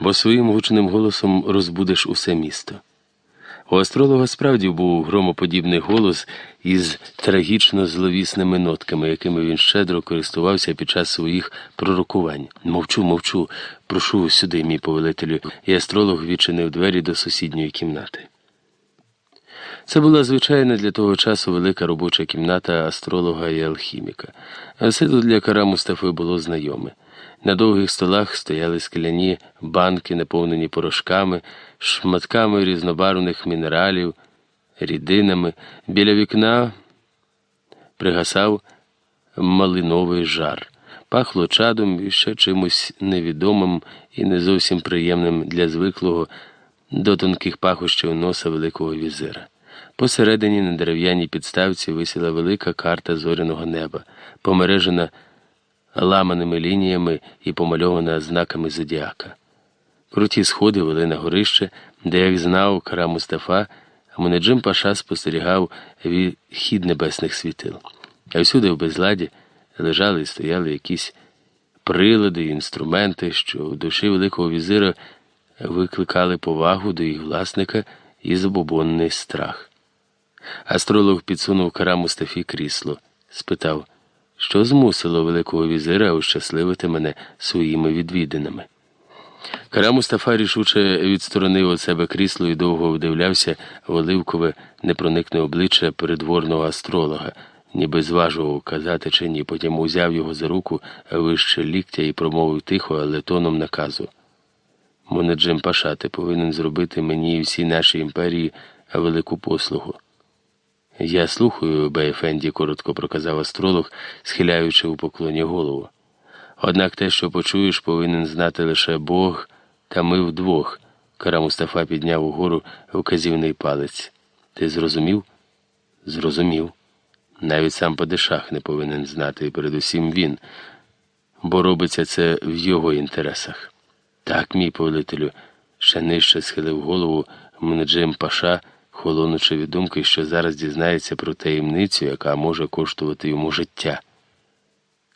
бо своїм гучним голосом розбудеш усе місто. У астролога справді був громоподібний голос із трагічно зловісними нотками, якими він щедро користувався під час своїх пророкувань. Мовчу, мовчу, прошу сюди, мій повелителю, і астролог відчинив двері до сусідньої кімнати. Це була звичайна для того часу велика робоча кімната астролога і алхіміка. Все тут для кара Мустафи було знайоме. На довгих столах стояли скляні банки, наповнені порошками, шматками різнобарвних мінералів, рідинами. Біля вікна пригасав малиновий жар, пахло чадом і ще чимось невідомим і не зовсім приємним для звиклого до тонких пахощів носа великого візира. Посередині на дерев'яній підставці висіла велика карта зоряного неба, помережена ламаними лініями і помальована знаками зодіака. Круті сходи вели на горище, де, як знав кара Мустафа, Мунеджим Паша спостерігав хід небесних світил. А всюди в безладі лежали і стояли якісь прилади, інструменти, що в душі Великого візира викликали повагу до їх власника і забобонний страх. Астролог підсунув кара Мустафі крісло, спитав що змусило Великого візира ощасливити мене своїми відвідинами. Кара Мустафа рішуче відсторонив від себе крісло і довго вдивлявся в оливкове непроникне обличчя передворного астролога, ніби зважував казати чи ні. Потім узяв його за руку вище ліктя і промовив тихо, але тоном наказу. Монеджим Паша, ти повинен зробити мені і всій нашій імперії велику послугу. Я слухаю, Бейфенді, коротко проказав астролог, схиляючи у поклоні голову. Однак те, що почуєш, повинен знати лише Бог, та ми вдвох. Кара Мустафа підняв угору вказівний палець. Ти зрозумів? Зрозумів. Навіть сам Падишах не повинен знати, і передусім він, бо робиться це в його інтересах. Так, мій повелителю, ще нижче схилив голову Мнеджим Паша холонучи від думки, що зараз дізнається про таємницю, яка може коштувати йому життя.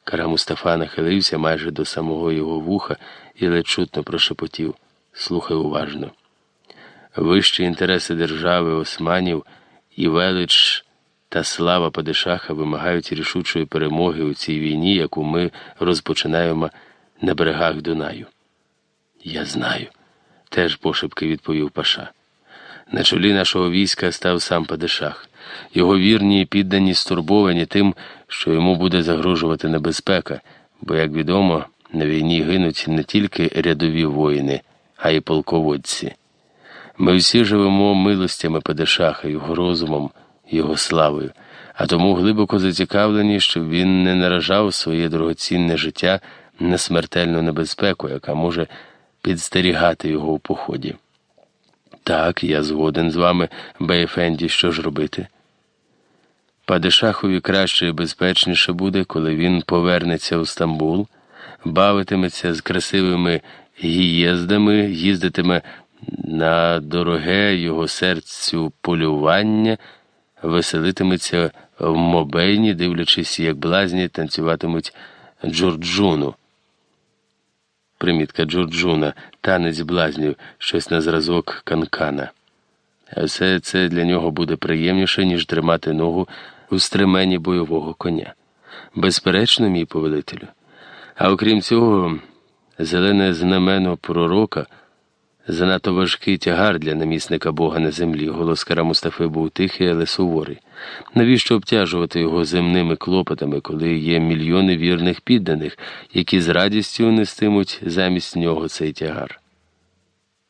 Кара Мустафа нахилився майже до самого його вуха і ледь чутно прошепотів слухай уважно. Вищі інтереси держави османів і велич та слава Падишаха вимагають рішучої перемоги у цій війні, яку ми розпочинаємо на берегах Дунаю. Я знаю, теж пошепки відповів Паша. На чолі нашого війська став сам Падишах. Його вірні і піддані стурбовані тим, що йому буде загрожувати небезпека, бо, як відомо, на війні гинуть не тільки рядові воїни, а й полководці. Ми всі живемо милостями Падишаха, його розумом, його славою, а тому глибоко зацікавлені, щоб він не наражав своє дорогоцінне життя на смертельну небезпеку, яка може підстерігати його у поході. Так, я згоден з вами, Бейфенді, що ж робити? Падишахові краще і безпечніше буде, коли він повернеться у Стамбул, бавитиметься з красивими гієздами, їздитиме на дороге його серцю полювання, веселитиметься в мобейні, дивлячись, як блазні танцюватимуть Джорджуну. Примітка Джорджуна, танець блазнів, щось на зразок канкана. Все це для нього буде приємніше, ніж тримати ногу у стремені бойового коня. Безперечно, мій повелителю. А окрім цього, зелене знамено пророка. Занадто важкий тягар для намісника Бога на землі. Голос Кара Мустафи був тихий, але суворий. Навіщо обтяжувати його земними клопотами, коли є мільйони вірних підданих, які з радістю нестимуть замість нього цей тягар?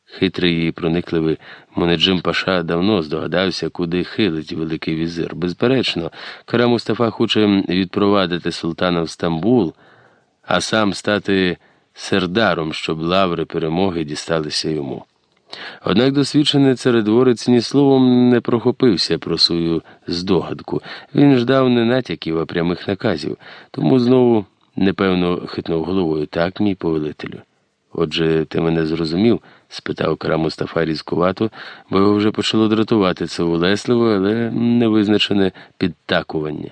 Хитрий і проникливий Монеджим Паша давно здогадався, куди хилить Великий візир. Безперечно, Кара Мустафа хоче відпровадити султана в Стамбул, а сам стати сердаром, щоб лаври перемоги дісталися йому. Однак досвідчений царедворець ні словом не прохопився про свою здогадку. Він ждав не натяків, а прямих наказів, тому знову непевно хитнув головою так, мій повелителю. Отже, ти мене зрозумів? спитав кара Мустафа різкувато, бо його вже почало дратувати це улесливо, але невизначене підтакування.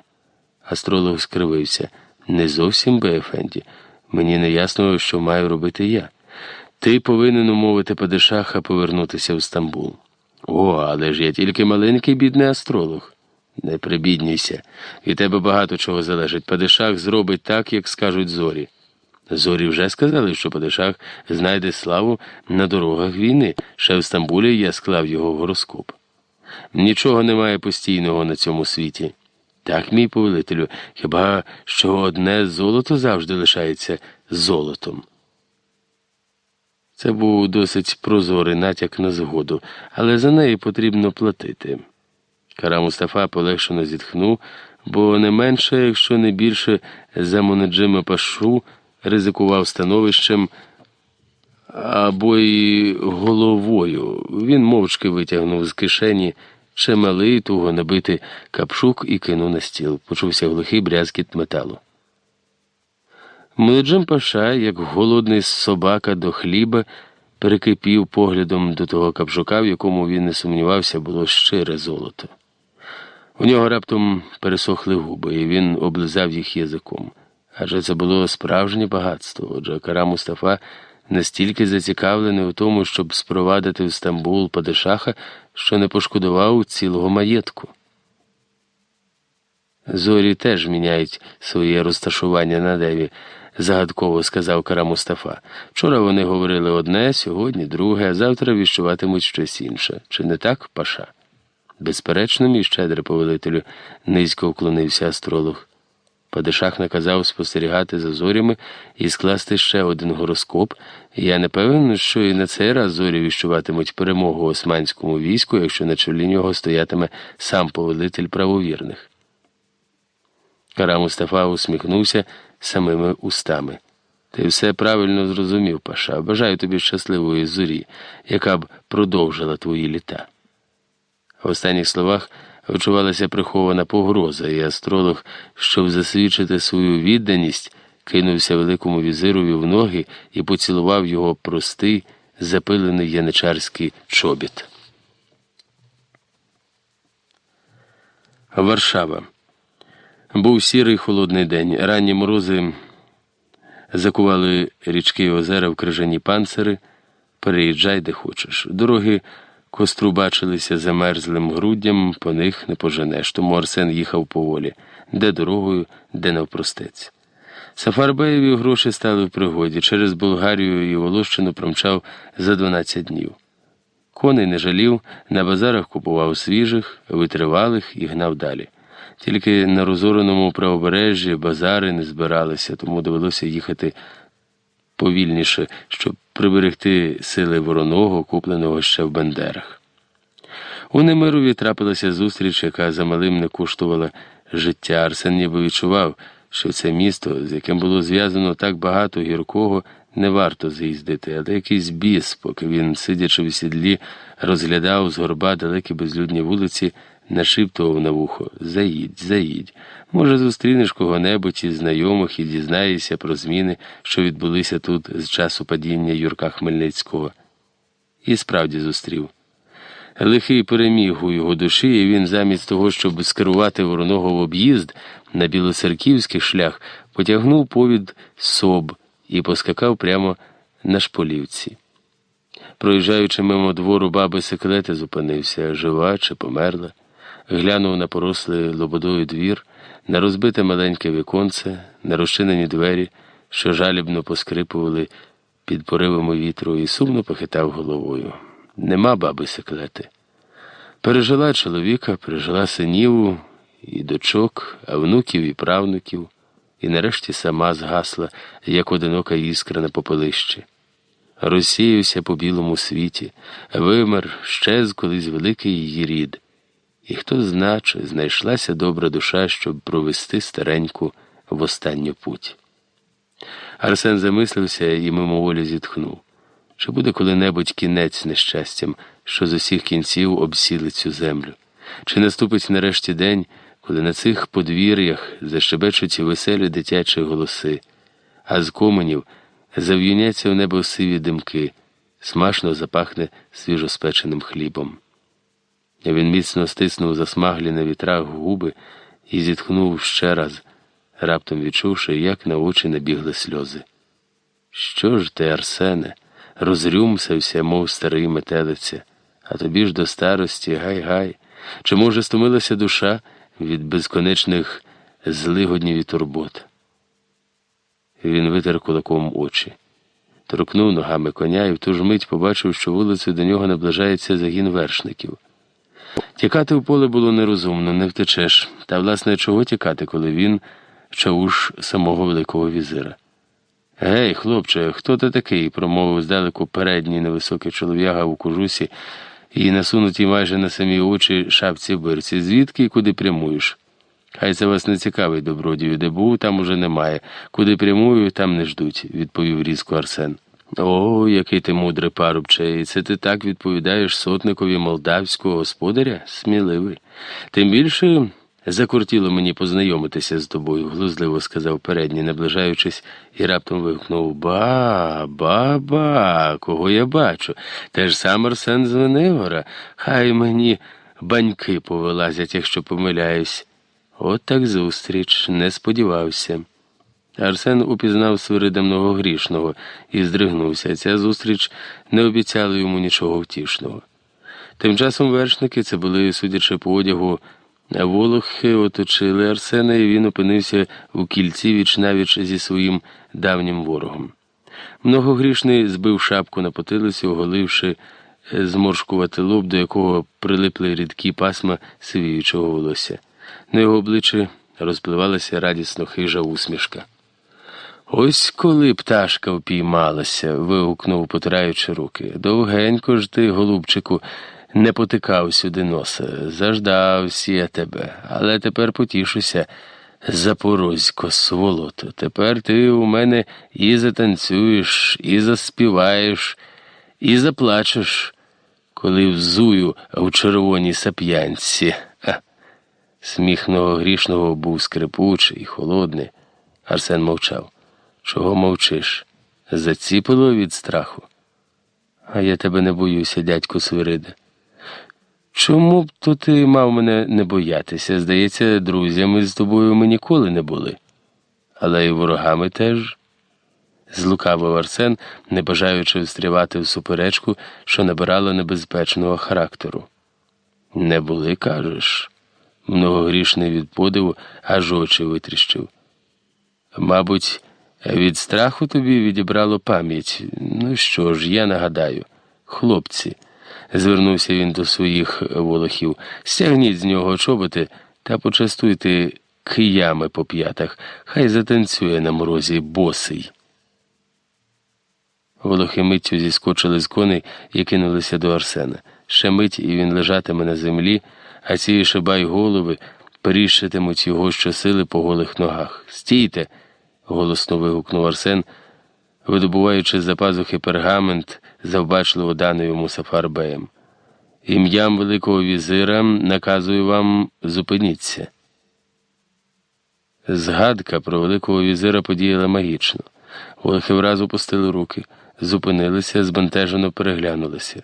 Астролог скривився. Не зовсім би, Ефенді. Мені не ясно, що маю робити я. Ти повинен умовити Падишаха повернутися в Стамбул. О, але ж я тільки маленький бідний астролог. Не прибіднюйся. Від тебе багато чого залежить. Падишах зробить так, як скажуть зорі. Зорі вже сказали, що Падишах знайде славу на дорогах війни. Ще в Стамбулі я склав його гороскоп. Нічого немає постійного на цьому світі. Так, мій повелителю, хіба що одне золото завжди лишається золотом. Це був досить прозорий натяк на згоду, але за неї потрібно платити. Кара Мустафа полегшено зітхнув, бо не менше, якщо не більше за Монеджима Пашу ризикував становищем або й головою. Він мовчки витягнув з кишені чималий, туго набитий капшук і кинув на стіл. Почувся глухий брязкіт металу. Муеджем Паша, як голодний собака до хліба, перекипів поглядом до того капшука, в якому він не сумнівався, було щире золото. У нього раптом пересохли губи, і він облизав їх язиком. Адже це було справжнє багатство. Отже, Кара Мустафа настільки зацікавлений у тому, щоб спровадити в Стамбул Падишаха, що не пошкодував цілого маєтку. Зорі теж міняють своє розташування на деві, загадково сказав Кара Мустафа. Вчора вони говорили одне, сьогодні друге, а завтра віщуватимуть щось інше. Чи не так, Паша? Безперечно, мій щедре повелителю, низько вклонився астролог. Падишах наказав спостерігати за зорями і скласти ще один гороскоп. Я не певен, що і на цей раз зорі віщуватимуть перемогу османському війську, якщо на чолі нього стоятиме сам повелитель правовірних. Кара Мустафа усміхнувся самими устами. Ти все правильно зрозумів, Паша. Бажаю тобі щасливої зорі, яка б продовжила твої літа. В останніх словах Очувалася прихована погроза, і астролог, щоб засвідчити свою відданість, кинувся великому візирові в ноги і поцілував його простий, запилений яничарський чобіт. Варшава. Був сірий холодний день. Ранні морози закували річки і озера в крижані панцири. Переїжджай, де хочеш. Дороги Костру бачилися замерзлим груддям, по них не поженеш, тому Арсен їхав поволі, де дорогою, де навпростець. Сафарбеєві гроші стали в пригоді. Через Болгарію і Волощину промчав за 12 днів. Коней не жалів, на базарах купував свіжих, витривалих і гнав далі. Тільки на розореному правобережжі базари не збиралися, тому довелося їхати повільніше, щоб приберегти сили вороного, купленого ще в Бендерах. У Немирові трапилася зустріч, яка замалим не коштувала життя. Арсен ніби відчував, що це місто, з яким було зв'язано так багато гіркого, не варто з'їздити, але якийсь біс, поки він, сидячи в сідлі, розглядав з горба далекі безлюдні вулиці нашиптував на вухо Заїдь, заїдь. Може, зустрінеш кого-небудь із знайомих і дізнаєшся про зміни, що відбулися тут з часу падіння Юрка Хмельницького. І справді зустрів. Лихий переміг у його душі, і він, замість того, щоб скерувати вороного в об'їзд на білоцерківський шлях, потягнув повід соб і поскакав прямо на шполівці. Проїжджаючи мимо двору баби секлети, зупинився, жива чи померла, глянув на порослий лободою двір, на розбите маленьке віконце, на розчинені двері, що жалібно поскрипували під поривами вітру, і сумно похитав головою. Нема баби секлети. Пережила чоловіка, пережила синіву і дочок, а внуків і правнуків, і нарешті сама згасла, як одинока іскра на попелищі. Розсіявся по білому світі, вимер, щез колись великий її рід. І хто зна, знайшлася добра душа, щоб провести стареньку в останню путь. Арсен замислився і мимоволі зітхнув. Чи буде коли-небудь кінець нещастям, що з усіх кінців обсіли цю землю? Чи наступить нарешті день, коли на цих подвір'ях защебечуть веселі дитячі голоси, а з коменів зав'юняться в небо сиві димки, смачно запахне свіжоспеченим хлібом? Він міцно стиснув засмаглі на вітрах губи і зітхнув ще раз, раптом відчувши, як на очі набігли сльози. Що ж ти, Арсене? розрюмсався, мов старий метелиця, а тобі ж до старості гай-гай. Чи, може, стомилася душа від безконечних злигоднів і турбот? Він витер кулаком очі, торкнув ногами коня і в ту ж мить побачив, що вулицею до нього наближається загін вершників. Тікати в поле було нерозумно, не втечеш. Та, власне, чого тікати, коли він чауш самого Великого візира? Гей, хлопче, хто ти такий? промовив здалеку передній невисокий чолов'яга у кожусі і насунуті майже на самі очі шапці бирці. Звідки і куди прямуєш? Хай це вас не цікавить, добродію, де був, там уже немає. Куди прямую, там не ждуть, відповів різко Арсен. О, який ти мудрий парубче, і це ти так відповідаєш сотникові молдавського господаря? Сміливий. Тим більше. Закортіло мені познайомитися з тобою, глузливо сказав передній, наближаючись, і раптом вигукнув Ба, ба, ба, кого я бачу? Теж сам Арсен Звенигора. Хай мені баньки повилазять, якщо помиляюсь. От так зустріч, не сподівався. Арсен упізнав свиридемного грішного і здригнувся. Ця зустріч не обіцяла йому нічого втішного. Тим часом вершники це були, судячи по одягу, Волохи оточили Арсена, і він опинився у кільці віч навіч зі своїм давнім ворогом. Многогрішний збив шапку на потилицю, оголивши зморшкувати лоб, до якого прилипли рідкі пасма сивіючого волосся. На його обличчі розпливалася радісно хижа усмішка. Ось коли пташка впіймалася, вигукнув, потираючи руки. Довгенько ж ти, голубчику, не потикав сюди носа. Заждався я тебе, але тепер потішуся, запорозько, сволото. Тепер ти у мене і затанцюєш, і заспіваєш, і заплачеш, коли взую в червоній сап'янці. Сміхного грішного був скрипучий, холодний. Арсен мовчав. Чого мовчиш? Заціпило від страху. А я тебе не боюся, дядьку Свириде. Чому б то ти мав мене не боятися? Здається, друзями з тобою ми ніколи не були. Але й ворогами теж. Злукавив Арсен, не бажаючи встрівати в суперечку, що набирала небезпечного характеру. Не були, кажеш, многогрішний від подиву, аж очі витріщив. Мабуть, від страху тобі відібрало пам'ять. Ну що ж, я нагадаю, хлопці звернувся він до своїх волохів. Стягніть з нього чоботи та почастуйте киями по п'ятах, хай затанцює на морозі босий. Волохи миттю зіскочили з коней і кинулися до Арсена. Ще мить, і він лежатиме на землі, а ці шибай голови періщитимуть його щосили по голих ногах. Стійте. Голосно вигукнув Арсен, видобуваючи з-за пазухи пергамент завбачливо даною Мусафарбеєм. Ім'ям Великого візира наказую вам зупиніться. Згадка про Великого візира подіяла магічно. Волохи вразу пустили руки, зупинилися, збентежено переглянулися.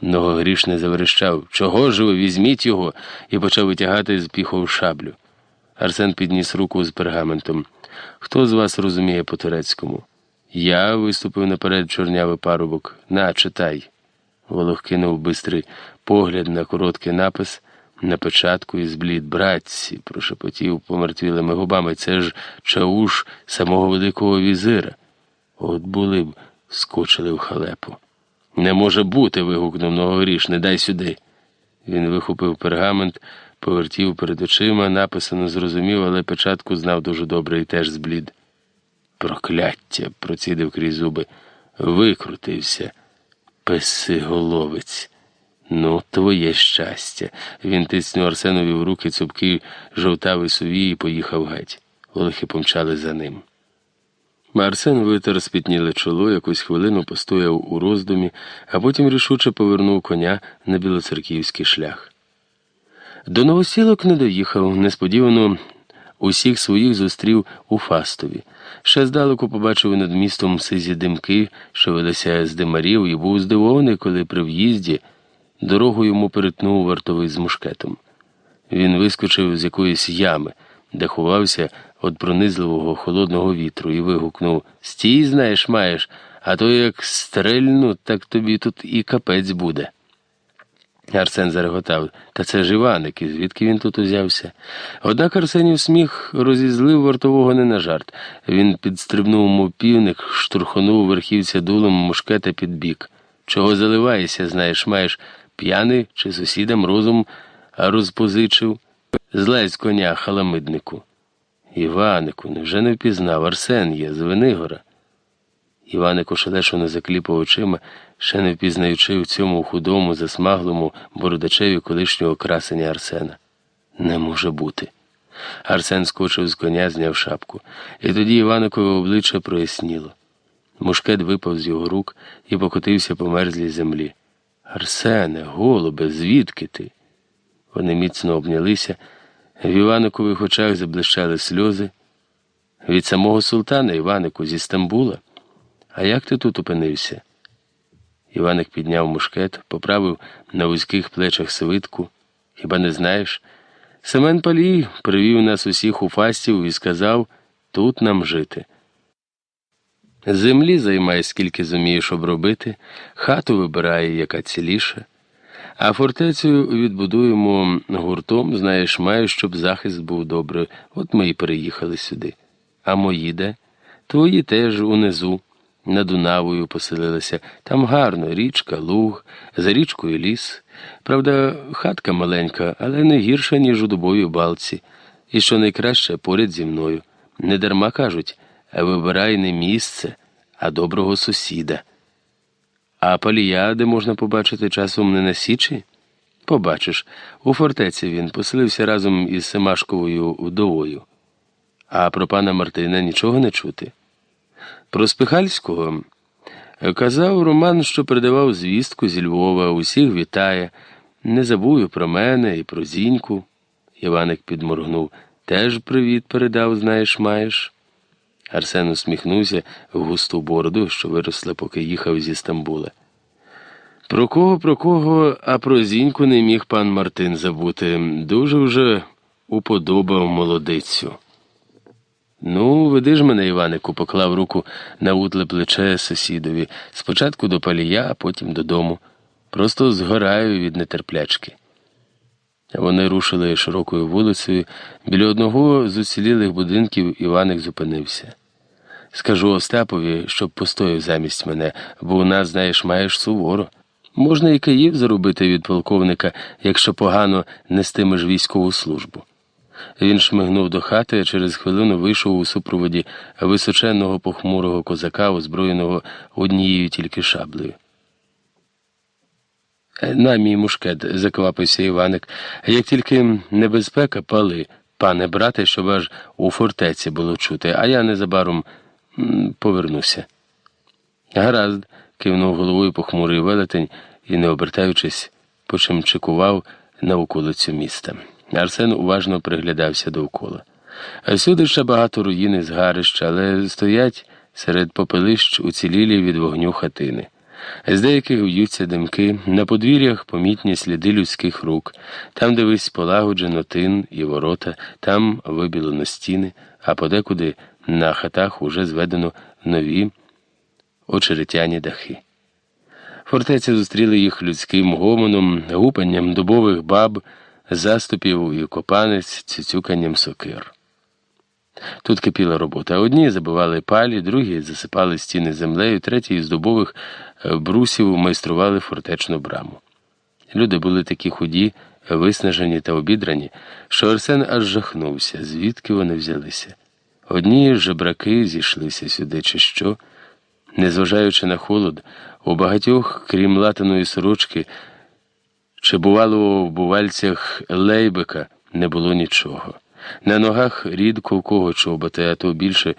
Многогрішний заверещав Чого ж ви? Візьміть його, і почав витягати з піхов шаблю. Арсен підніс руку з пергаментом. Хто з вас розуміє по турецькому? Я виступив наперед чорнявий парубок. На, читай. Волох кинув бистрий погляд на короткий напис на печатку і зблід. Братці, прошепотів помертвілими губами. Це ж чауш самого Великого візира. От були б, скочили в халепу. Не може бути. вигукнув Многогрішний, дай сюди. Він вихопив пергамент, повертів перед очима, написано зрозумів, але печатку знав дуже добре і теж зблід. Прокляття, процідив крізь зуби, викрутився. Песиголовець. Ну, твоє щастя. Він тиснув Арсенові в руки цупкий жовтавий сувій і поїхав геть. Олехи помчали за ним. Арсен витер спітніле чоло, якусь хвилину постояв у роздумі, а потім рішуче повернув коня на білоцерківський шлях. До новосілок не доїхав, несподівано усіх своїх зустрів у Фастові. Ще здалеку побачив над містом сизі димки, що велися з димарів, і був здивований, коли при в'їзді дорогу йому перетнув вартовий з мушкетом. Він вискочив з якоїсь ями, де ховався від пронизливого холодного вітру, і вигукнув Стій, знаєш, маєш, а то як стрельну, так тобі тут і капець буде. Арсен зареготав, та це ж Іваник, і звідки він тут узявся. Однак Арсенів сміх розізлив вартового не на жарт. Він підстрибнув мов півник, штурхонув верхівця дулом мушкета під бік. Чого заливаєшся, знаєш, маєш п'яний чи сусідам розум розпозичив. Злазь з коня халамиднику. Іванику, невже не впізнав? Арсен є, з Венигора. Іваник ошелешено закліпав очима, ще не впізнаючи в цьому худому, засмаглому бородачеві колишнього красення Арсена. Не може бути. Арсен скочив з коня, зняв шапку, і тоді Іваникове обличчя проясніло. Мушкет випав з його рук і покотився по мерзлій землі. Арсене, голубе, звідки ти? Вони міцно обнялися. В Іваникових очах заблищали сльози. Від самого султана Іванику зі Стамбула. А як ти тут опинився? Іваник підняв мушкет, поправив на вузьких плечах свитку. Хіба не знаєш? Семен Палій привів нас усіх у фастів і сказав тут нам жити. Землі займай, скільки зумієш обробити, хату вибирає, яка ціліша, а фортецю відбудуємо гуртом, знаєш, маю, щоб захист був добрий. От ми і переїхали сюди. А мої де? Твої теж унизу. Над Дунавою поселилися. Там гарно, річка, луг, за річкою ліс. Правда, хатка маленька, але не гірша, ніж у дубовій балці. І що найкраще поряд зі мною. Недарма кажуть, вибирай не місце, а доброго сусіда. А палія, де можна побачити часом не на Січі? Побачиш, у фортеці він поселився разом із Семашковою вдовою. А про пана Мартина нічого не чути. Про Спихальського казав Роман, що передавав звістку зі Львова, усіх вітає. Не забув про мене і про зіньку. Іваник підморгнув. Теж привіт передав, знаєш, маєш. Арсен усміхнувся в густу бороду, що виросла, поки їхав зі Стамбула. Про кого, про кого, а про зіньку не міг пан Мартин забути. Дуже вже уподобав молодицю. Ну, веди ж мене, Іванику, поклав руку на утле плече сусідові, спочатку до палія, а потім додому. Просто згораю від нетерплячки. Вони рушили широкою вулицею. Біля одного з уцілілих будинків Іваник зупинився. Скажу Остапові, щоб постояв замість мене, бо у нас, знаєш, маєш суворо. Можна і Київ заробити від полковника, якщо погано нестимеш військову службу. Він шмигнув до хати, а через хвилину вийшов у супроводі височенного похмурого козака, озброєного однією тільки шаблею. «Е, на мій мушкет, заквапився Іваник, як тільки небезпека пали, пане брате, щоб аж у фортеці було чути, а я незабаром повернуся. Гаразд, кивнув головою похмурий велетень і, не обертаючись, почимчикував на околицю міста. Арсен уважно приглядався довкола. Всюди ще багато руїни згарищ, але стоять серед попелищ уцілілі від вогню хатини. З деяких в'ються димки, на подвір'ях помітні сліди людських рук, там дивись полагоджено тин і ворота, там вибілено стіни, а подекуди на хатах уже зведено нові очеретяні дахи. Фортеця зустріли їх людським гомоном, гупанням дубових баб, заступів і копанець, цюцюканням сокир. Тут кипіла робота. Одні забивали палі, другі засипали стіни землею, треті з дубових е, брусів майстрували фортечну браму. Люди були такі худі, виснажені та обідрані, що Арсен аж жахнувся, звідки вони взялися. Одні жебраки зійшлися сюди, чи що, незважаючи на холод, у багатьох, крім латаної сорочки, чи бувало в бувальцях лейбика, не було нічого. На ногах рідко у кого чоботи, а то більше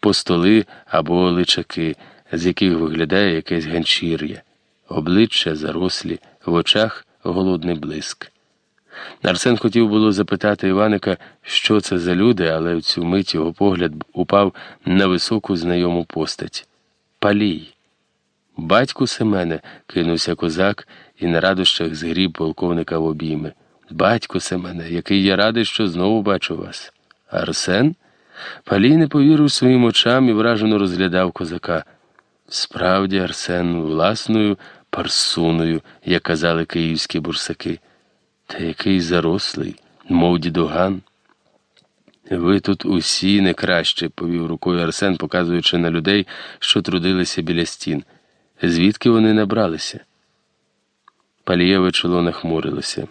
постоли або личаки, з яких виглядає якесь ганчір'я, обличчя зарослі, в очах голодний блиск. Арсен хотів було запитати Іваника, що це за люди, але в цю мить його погляд упав на високу знайому постать. Палій. Батьку Семене, кинувся козак і на радощах згріб полковника в обійми. Батько Семене, який я радий, що знову бачу вас. Арсен? Палій не повірив своїм очам і вражено розглядав козака. Справді, Арсен, власною парсуною, як казали київські бурсаки. Та який зарослий, мов дідуган. Ви тут усі не краще, повів рукою Арсен, показуючи на людей, що трудилися біля стін. Звідки вони набралися? Палієве чоло нахмурилося.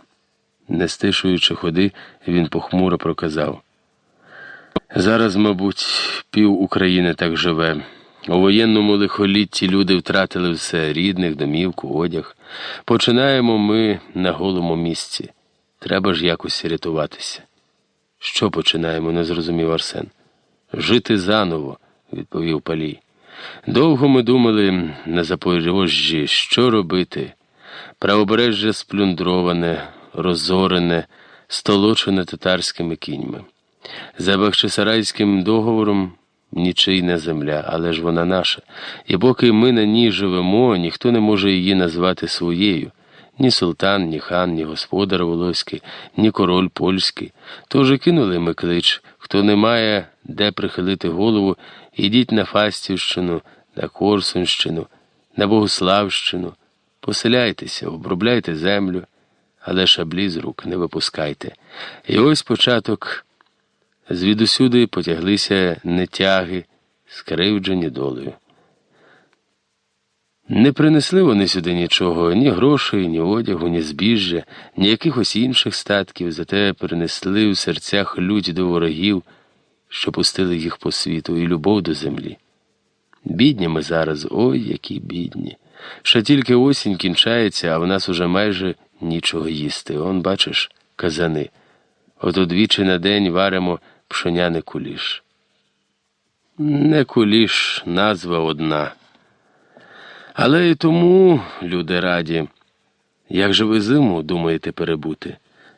Не стишуючи ходи, він похмуро проказав. Зараз, мабуть, пів України так живе. У воєнному лихолітті люди втратили все рідних, домівку, одяг. Починаємо ми на голому місці. Треба ж якось рятуватися. Що починаємо? не зрозумів Арсен. Жити заново, відповів Палій. Довго ми думали на Запоріжжі, що робити. Правобережжя сплюндроване, розорене, столочене татарськими кіньми. За Бахчисарайським договором нічийна земля, але ж вона наша. І поки ми на ній живемо, ніхто не може її назвати своєю. Ні султан, ні хан, ні господар Волоський, ні король польський. Тож кинули ми клич, хто не має де прихилити голову, ідіть на Фастівщину, на Корсунщину, на Богославщину, поселяйтеся, обробляйте землю, але шаблі з рук не випускайте. І ось початок. Звідусюди потяглися нетяги, скривджені долею. Не принесли вони сюди нічого, ні грошей, ні одягу, ні збіжжя, ні якихось інших статків, зате принесли в серцях лють до ворогів, що пустили їх по світу, і любов до землі. Бідні ми зараз, ой, які бідні. Ще тільки осінь кінчається, а в нас уже майже нічого їсти. Он, бачиш, казани. От удвічі на день варимо пшеняний куліш. Не куліш, назва одна. Але і тому, люди раді, як же ви зиму думаєте перебути?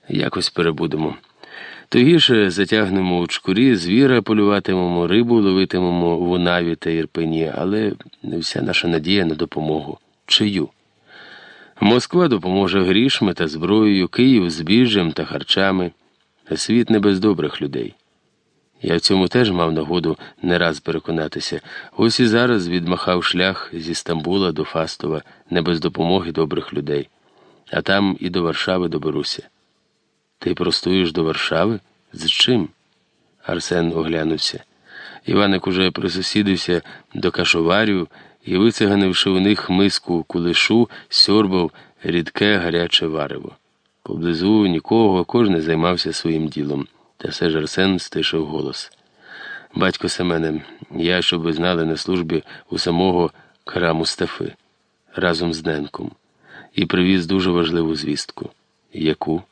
Якось перебудемо. Тогіше затягнемо у чкурі, звіра полюватимемо, рибу ловитимемо в Унаві та Ірпені, але не вся наша надія на допомогу. Чию? Москва допоможе грішми та зброєю, Київ збіжжям та харчами. Світ не без добрих людей. Я в цьому теж мав нагоду не раз переконатися. Ось і зараз відмахав шлях зі Стамбула до Фастова не без допомоги добрих людей, а там і до Варшави доберуся. Ти простуєш до Варшави? З чим? Арсен оглянувся. Іваник уже присусідився до кашоварів і, вициганивши у них миску кулешу, сьорбав рідке гаряче варево. Поблизу нікого, кожен займався своїм ділом. Та все ж Арсен стишив голос. Батько Семене, я, щоб ви знали, на службі у самого кара Мустафи разом з Денком, і привіз дуже важливу звістку. Яку?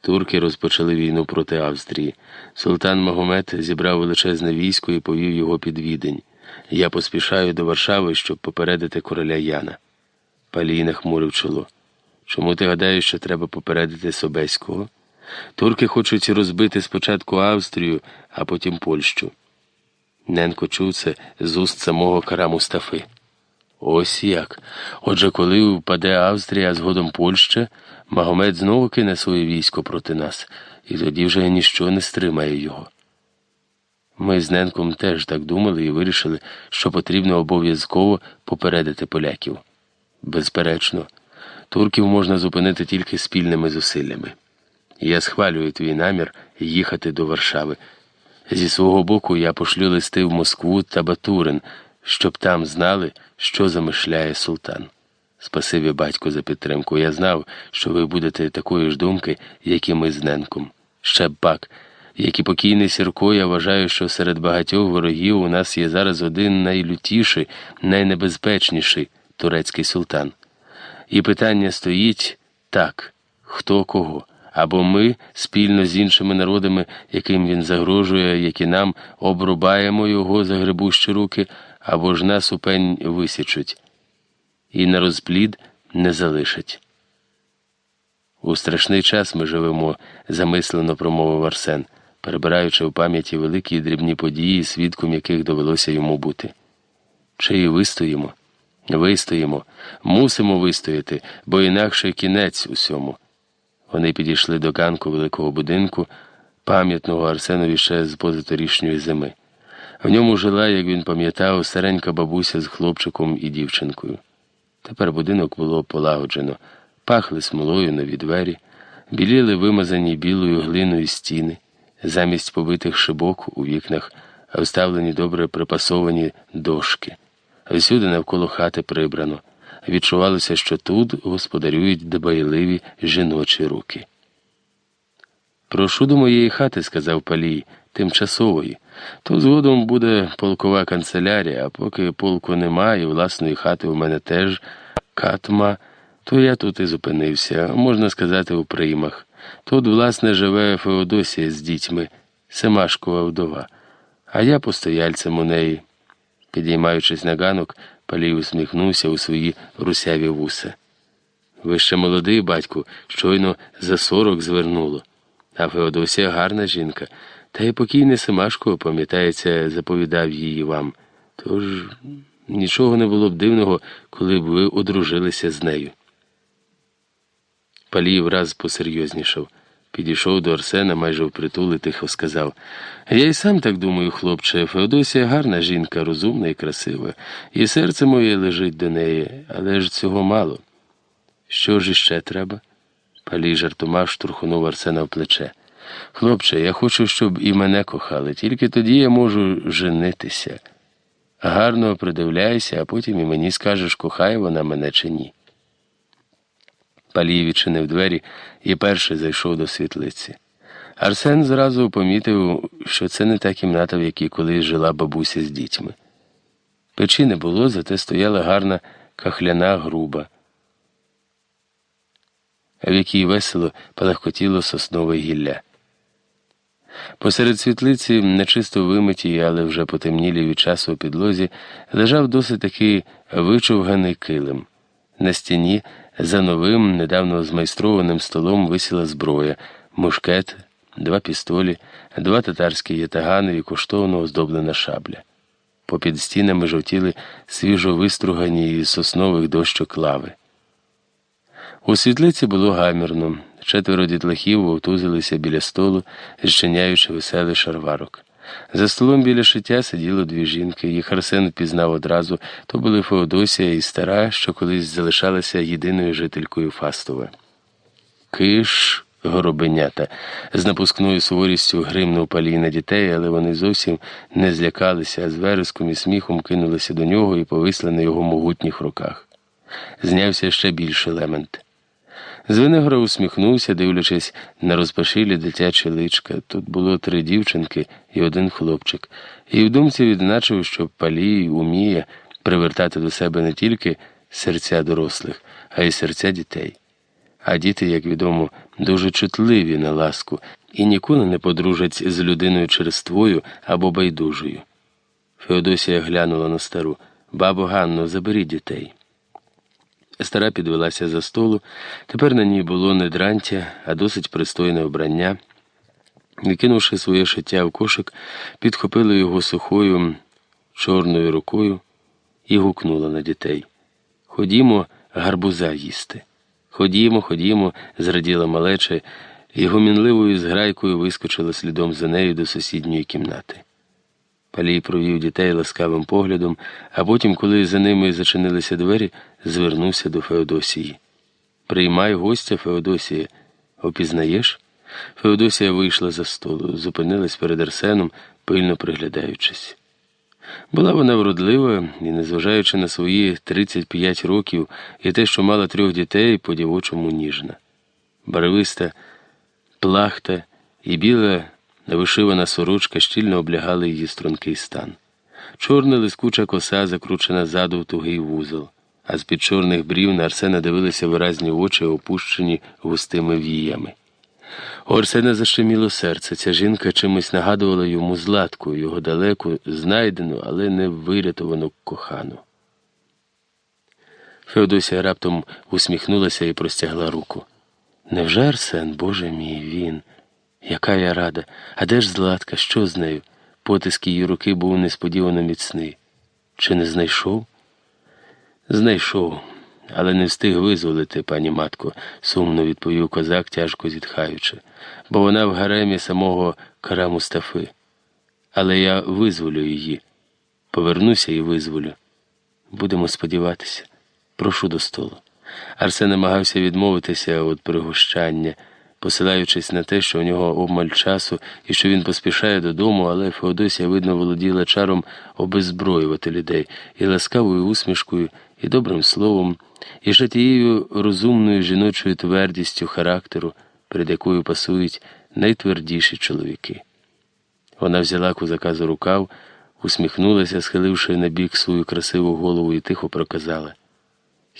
Турки розпочали війну проти Австрії. Султан Магомед зібрав величезне військо і повів його під відень. Я поспішаю до Варшави, щоб попередити короля Яна. Палій нахмурив чоло. Чому ти гадаєш, що треба попередити Собеського? Турки хочуть розбити спочатку Австрію, а потім Польщу. Ненко чув це з уст самого кара Мустафи. Ось як. Отже, коли впаде Австрія, а згодом Польща, Магомед знову кине своє військо проти нас, і тоді вже ніщо не стримає його. Ми з Ненком теж так думали і вирішили, що потрібно обов'язково попередити поляків. Безперечно, турків можна зупинити тільки спільними зусиллями. Я схвалюю твій намір їхати до Варшави. Зі свого боку я пошлю листи в Москву та Батурин, щоб там знали, що замишляє султан. Спасибі, батько, за підтримку. Я знав, що ви будете такої ж думки, як і ми з Ненком. Ще б пак, як і покійний Сірко, я вважаю, що серед багатьох ворогів у нас є зараз один найлютіший, найнебезпечніший турецький султан. І питання стоїть так хто кого. Або ми спільно з іншими народами, яким він загрожує, як і нам, обрубаємо його за грибущі руки, або ж нас у пень висічуть, і на розплід не залишать. У страшний час ми живемо, замислено промовив Арсен, перебираючи в пам'яті великі і дрібні події, свідком яких довелося йому бути. Чи і вистоїмо? Вистоїмо, мусимо вистояти, бо інакше кінець усьому. Вони підійшли до ганку великого будинку, пам'ятного Арсенові ще з позаторішньої зими. В ньому жила, як він пам'ятав, старенька бабуся з хлопчиком і дівчинкою. Тепер будинок було полагоджено, пахли смолою нові двері, біліли вимазані білою глиною стіни, замість побитих шибок у вікнах, вставлені добре припасовані дошки. Всюди навколо хати прибрано. Відчувалося, що тут господарюють дбайливі жіночі руки. Прошу до моєї хати, сказав Палій, тимчасової. То згодом буде полкова канцелярія, а поки полку немає, власної хати у мене теж катма, то я тут і зупинився, можна сказати, у приймах. Тут, власне, живе Феодосія з дітьми, Семашкова вдова, а я постояльцем у неї. Підіймаючись на ганок, Палій усміхнувся у свої русяві вуса. Ви ще молодий, батьку, щойно за сорок звернуло. А Феодосія гарна жінка, та й покійний Семашко, пам'ятається, заповідав її вам. Тож нічого не було б дивного, коли б ви одружилися з нею. Палій враз посерйознішав. Підійшов до Арсена, майже впритул і тихо сказав Я й сам так думаю, хлопче, Феодосія гарна жінка, розумна і красива, і серце моє лежить до неї, але ж цього мало. Що ж іще треба? Палій жартома штурхнув Арсена в плече. Хлопче, я хочу, щоб і мене кохали, тільки тоді я можу женитися. Гарно придивляйся, а потім і мені скажеш, кохає вона мене чи ні. Палій відчинив двері і перший зайшов до світлиці. Арсен зразу помітив, що це не та кімната, в якій колись жила бабуся з дітьми. Печі не було, зате стояла гарна кахляна груба, в якій весело палахкотіло соснове гілля. Посеред світлиці, нечисто вимитій, але вже потемнілі від часу у підлозі, лежав досить такий вичовганий килим. На стіні за новим, недавно змайстрованим столом висіла зброя, мушкет, два пістолі, два татарські ятагани і коштовно оздоблена шабля. Попід стінами жовтіли свіжо вистругані із соснових дощок лави. У світлиці було гамірно. Четверо дітлахів вовтузилися біля столу, зчиняючи веселий шарварок. За столом біля шиття сиділо дві жінки, їх Арсен впізнав одразу то були Феодосія і стара, що колись залишалася єдиною жителькою Фастова. Киш, горобенята, з напускною суворістю гримнув палій на дітей, але вони зовсім не злякалися, а з вереском і сміхом кинулися до нього і повисли на його могутніх руках. Знявся ще більше лемент. Звенигора усміхнувся, дивлячись на розпашилі дитячі личка. Тут було три дівчинки і один хлопчик, і в думці відзначив, що палій уміє привертати до себе не тільки серця дорослих, а й серця дітей. А діти, як відомо, дуже чутливі на ласку і ніколи не подружать з людиною черствою або байдужою. Феодосія глянула на стару Бабо Ганно, заберіть дітей. Стара підвелася за столу. Тепер на ній було не дрантя, а досить пристойне вбрання. Викинувши своє шиття в кошик, підхопила його сухою чорною рукою і гукнула на дітей. Ходімо, гарбуза їсти. Ходімо, ходімо, зраділа малеча, і гомінливою зграйкою вискочила слідом за нею до сусідньої кімнати. Палій провів дітей ласкавим поглядом, а потім, коли за ними зачинилися двері, звернувся до Феодосії. Приймай гостя, Феодосія. Опізнаєш? Феодосія вийшла за столу, зупинилась перед Арсеном, пильно приглядаючись. Була вона вродлива і, незважаючи на свої 35 років і те, що мала трьох дітей, по дівочому ніжна. Барвиста плахта і біла вишивана сорочка щільно облягали її стрункий стан. Чорна лискуча коса закручена ззаду в тугий вузол, а з під чорних брів на Арсена дивилися виразні очі, опущені густими віями. У Арсена защеміло серце. Ця жінка чимось нагадувала йому златку, його далеку, знайдену, але не вирятовану кохану. Феодосія раптом усміхнулася і простягла руку. Невже Арсен, Боже мій, він? Яка я рада, а де ж Златка, що з нею? Потиск її руки був несподівано міцний. Чи не знайшов? Знайшов, але не встиг визволити, пані матко, сумно відповів козак, тяжко зітхаючи, бо вона в гаремі самого кара Мустафи. Але я визволю її. Повернуся і визволю. Будемо сподіватися. Прошу до столу. Арсен намагався відмовитися від пригощання посилаючись на те, що у нього обмаль часу і що він поспішає додому, але Феодосія, видно, володіла чаром обезброювати людей і ласкавою усмішкою, і добрим словом, і ще тією розумною жіночою твердістю характеру, перед якою пасують найтвердіші чоловіки. Вона взяла козака за рукав, усміхнулася, схиливши на бік свою красиву голову, і тихо проказала.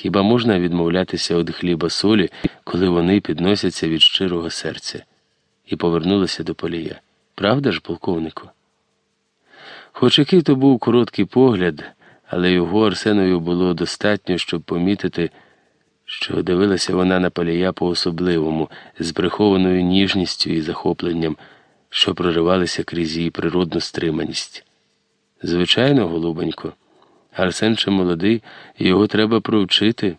Хіба можна відмовлятися від хліба солі, коли вони підносяться від щирого серця? І повернулася до полія. Правда ж, полковнику? Хоч який то був короткий погляд, але його Арсенові було достатньо, щоб помітити, що дивилася вона на полія по-особливому, з прихованою ніжністю і захопленням, що проривалися крізь її природну стриманість. Звичайно, голубенько. Арсен ще молодий, його треба провчити,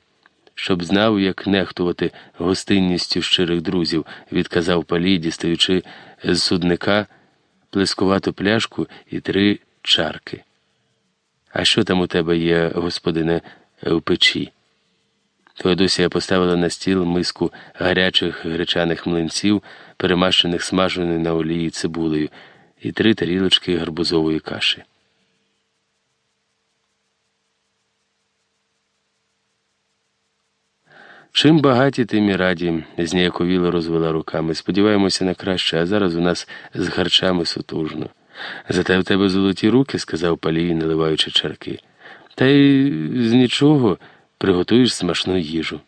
щоб знав, як нехтувати гостинністю щирих друзів, відказав палій, дістаючи з судника плескувату пляшку і три чарки. А що там у тебе є, господине, в печі? Феодосія поставила на стіл миску гарячих гречаних млинців, перемащених смаженою на олії цибулею, і три тарілочки гарбузової каші. Чим багаті, тим і раді, зніяковіло розвела руками. Сподіваємося на краще, а зараз у нас з харчами сутужно. Зате в тебе золоті руки, сказав Палій, наливаючи чарки. Та й з нічого приготуєш смачну їжу.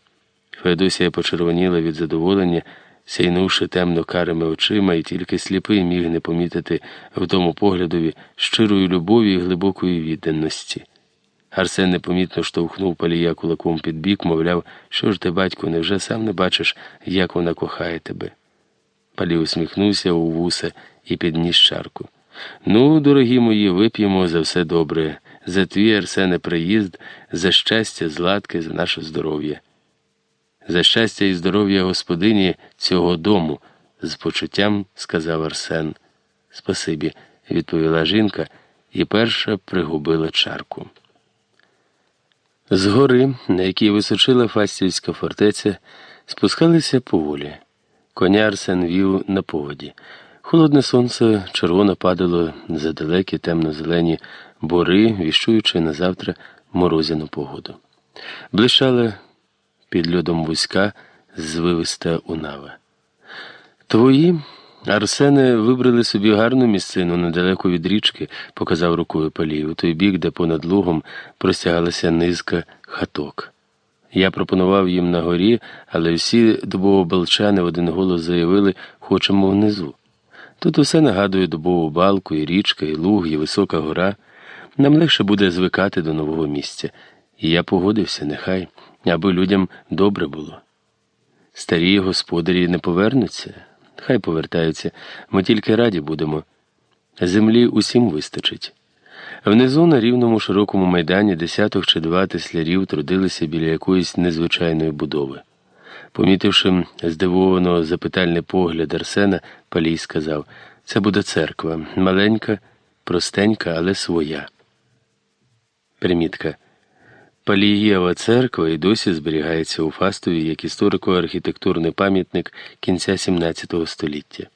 Феодосія почервоніла від задоволення, сяйнувши темно карими очима, і тільки сліпий міг не помітити в тому поглядові щирої любові і глибокої відданості. Арсен непомітно штовхнув палія кулаком під бік, мовляв, що ж ти, батько, невже сам не бачиш, як вона кохає тебе? Палій усміхнувся у вуса і підніс чарку. Ну, дорогі мої, вип'ємо за все добре, за твій Арсене приїзд, за щастя, зладки, за наше здоров'я. За щастя і здоров'я господині цього дому, з почуттям сказав Арсен. Спасибі, відповіла жінка і перша пригубила чарку. З гори, на якій височила Фастівська фортеця, спускалися поволі. Коня Арсен вів на поводі. Холодне сонце червоно падало за далекі темно-зелені бори, віщуючи на завтра морозяну погоду. Блищала під льодом вузька, звивиста унава. Твої. Арсене вибрали собі гарну місцину недалеко від річки, показав рукою Палій, у той бік, де понад лугом простягалася низка хаток. Я пропонував їм на горі, але всі дубово-балчани в один голос заявили, хочемо внизу. Тут усе нагадує дубову балку, і річка, і луг, і висока гора. Нам легше буде звикати до нового місця. І я погодився, нехай, аби людям добре було. Старі господарі не повернуться. Хай повертаються, ми тільки раді будемо. Землі усім вистачить. Внизу на рівному широкому майдані десяток чи два теслярів трудилися біля якоїсь незвичайної будови. Помітивши здивовано запитальний погляд Арсена, Палій сказав це буде церква, маленька, простенька, але своя. Примітка. Палієва церква і досі зберігається у Фастові як історико-архітектурний пам'ятник кінця XVII століття.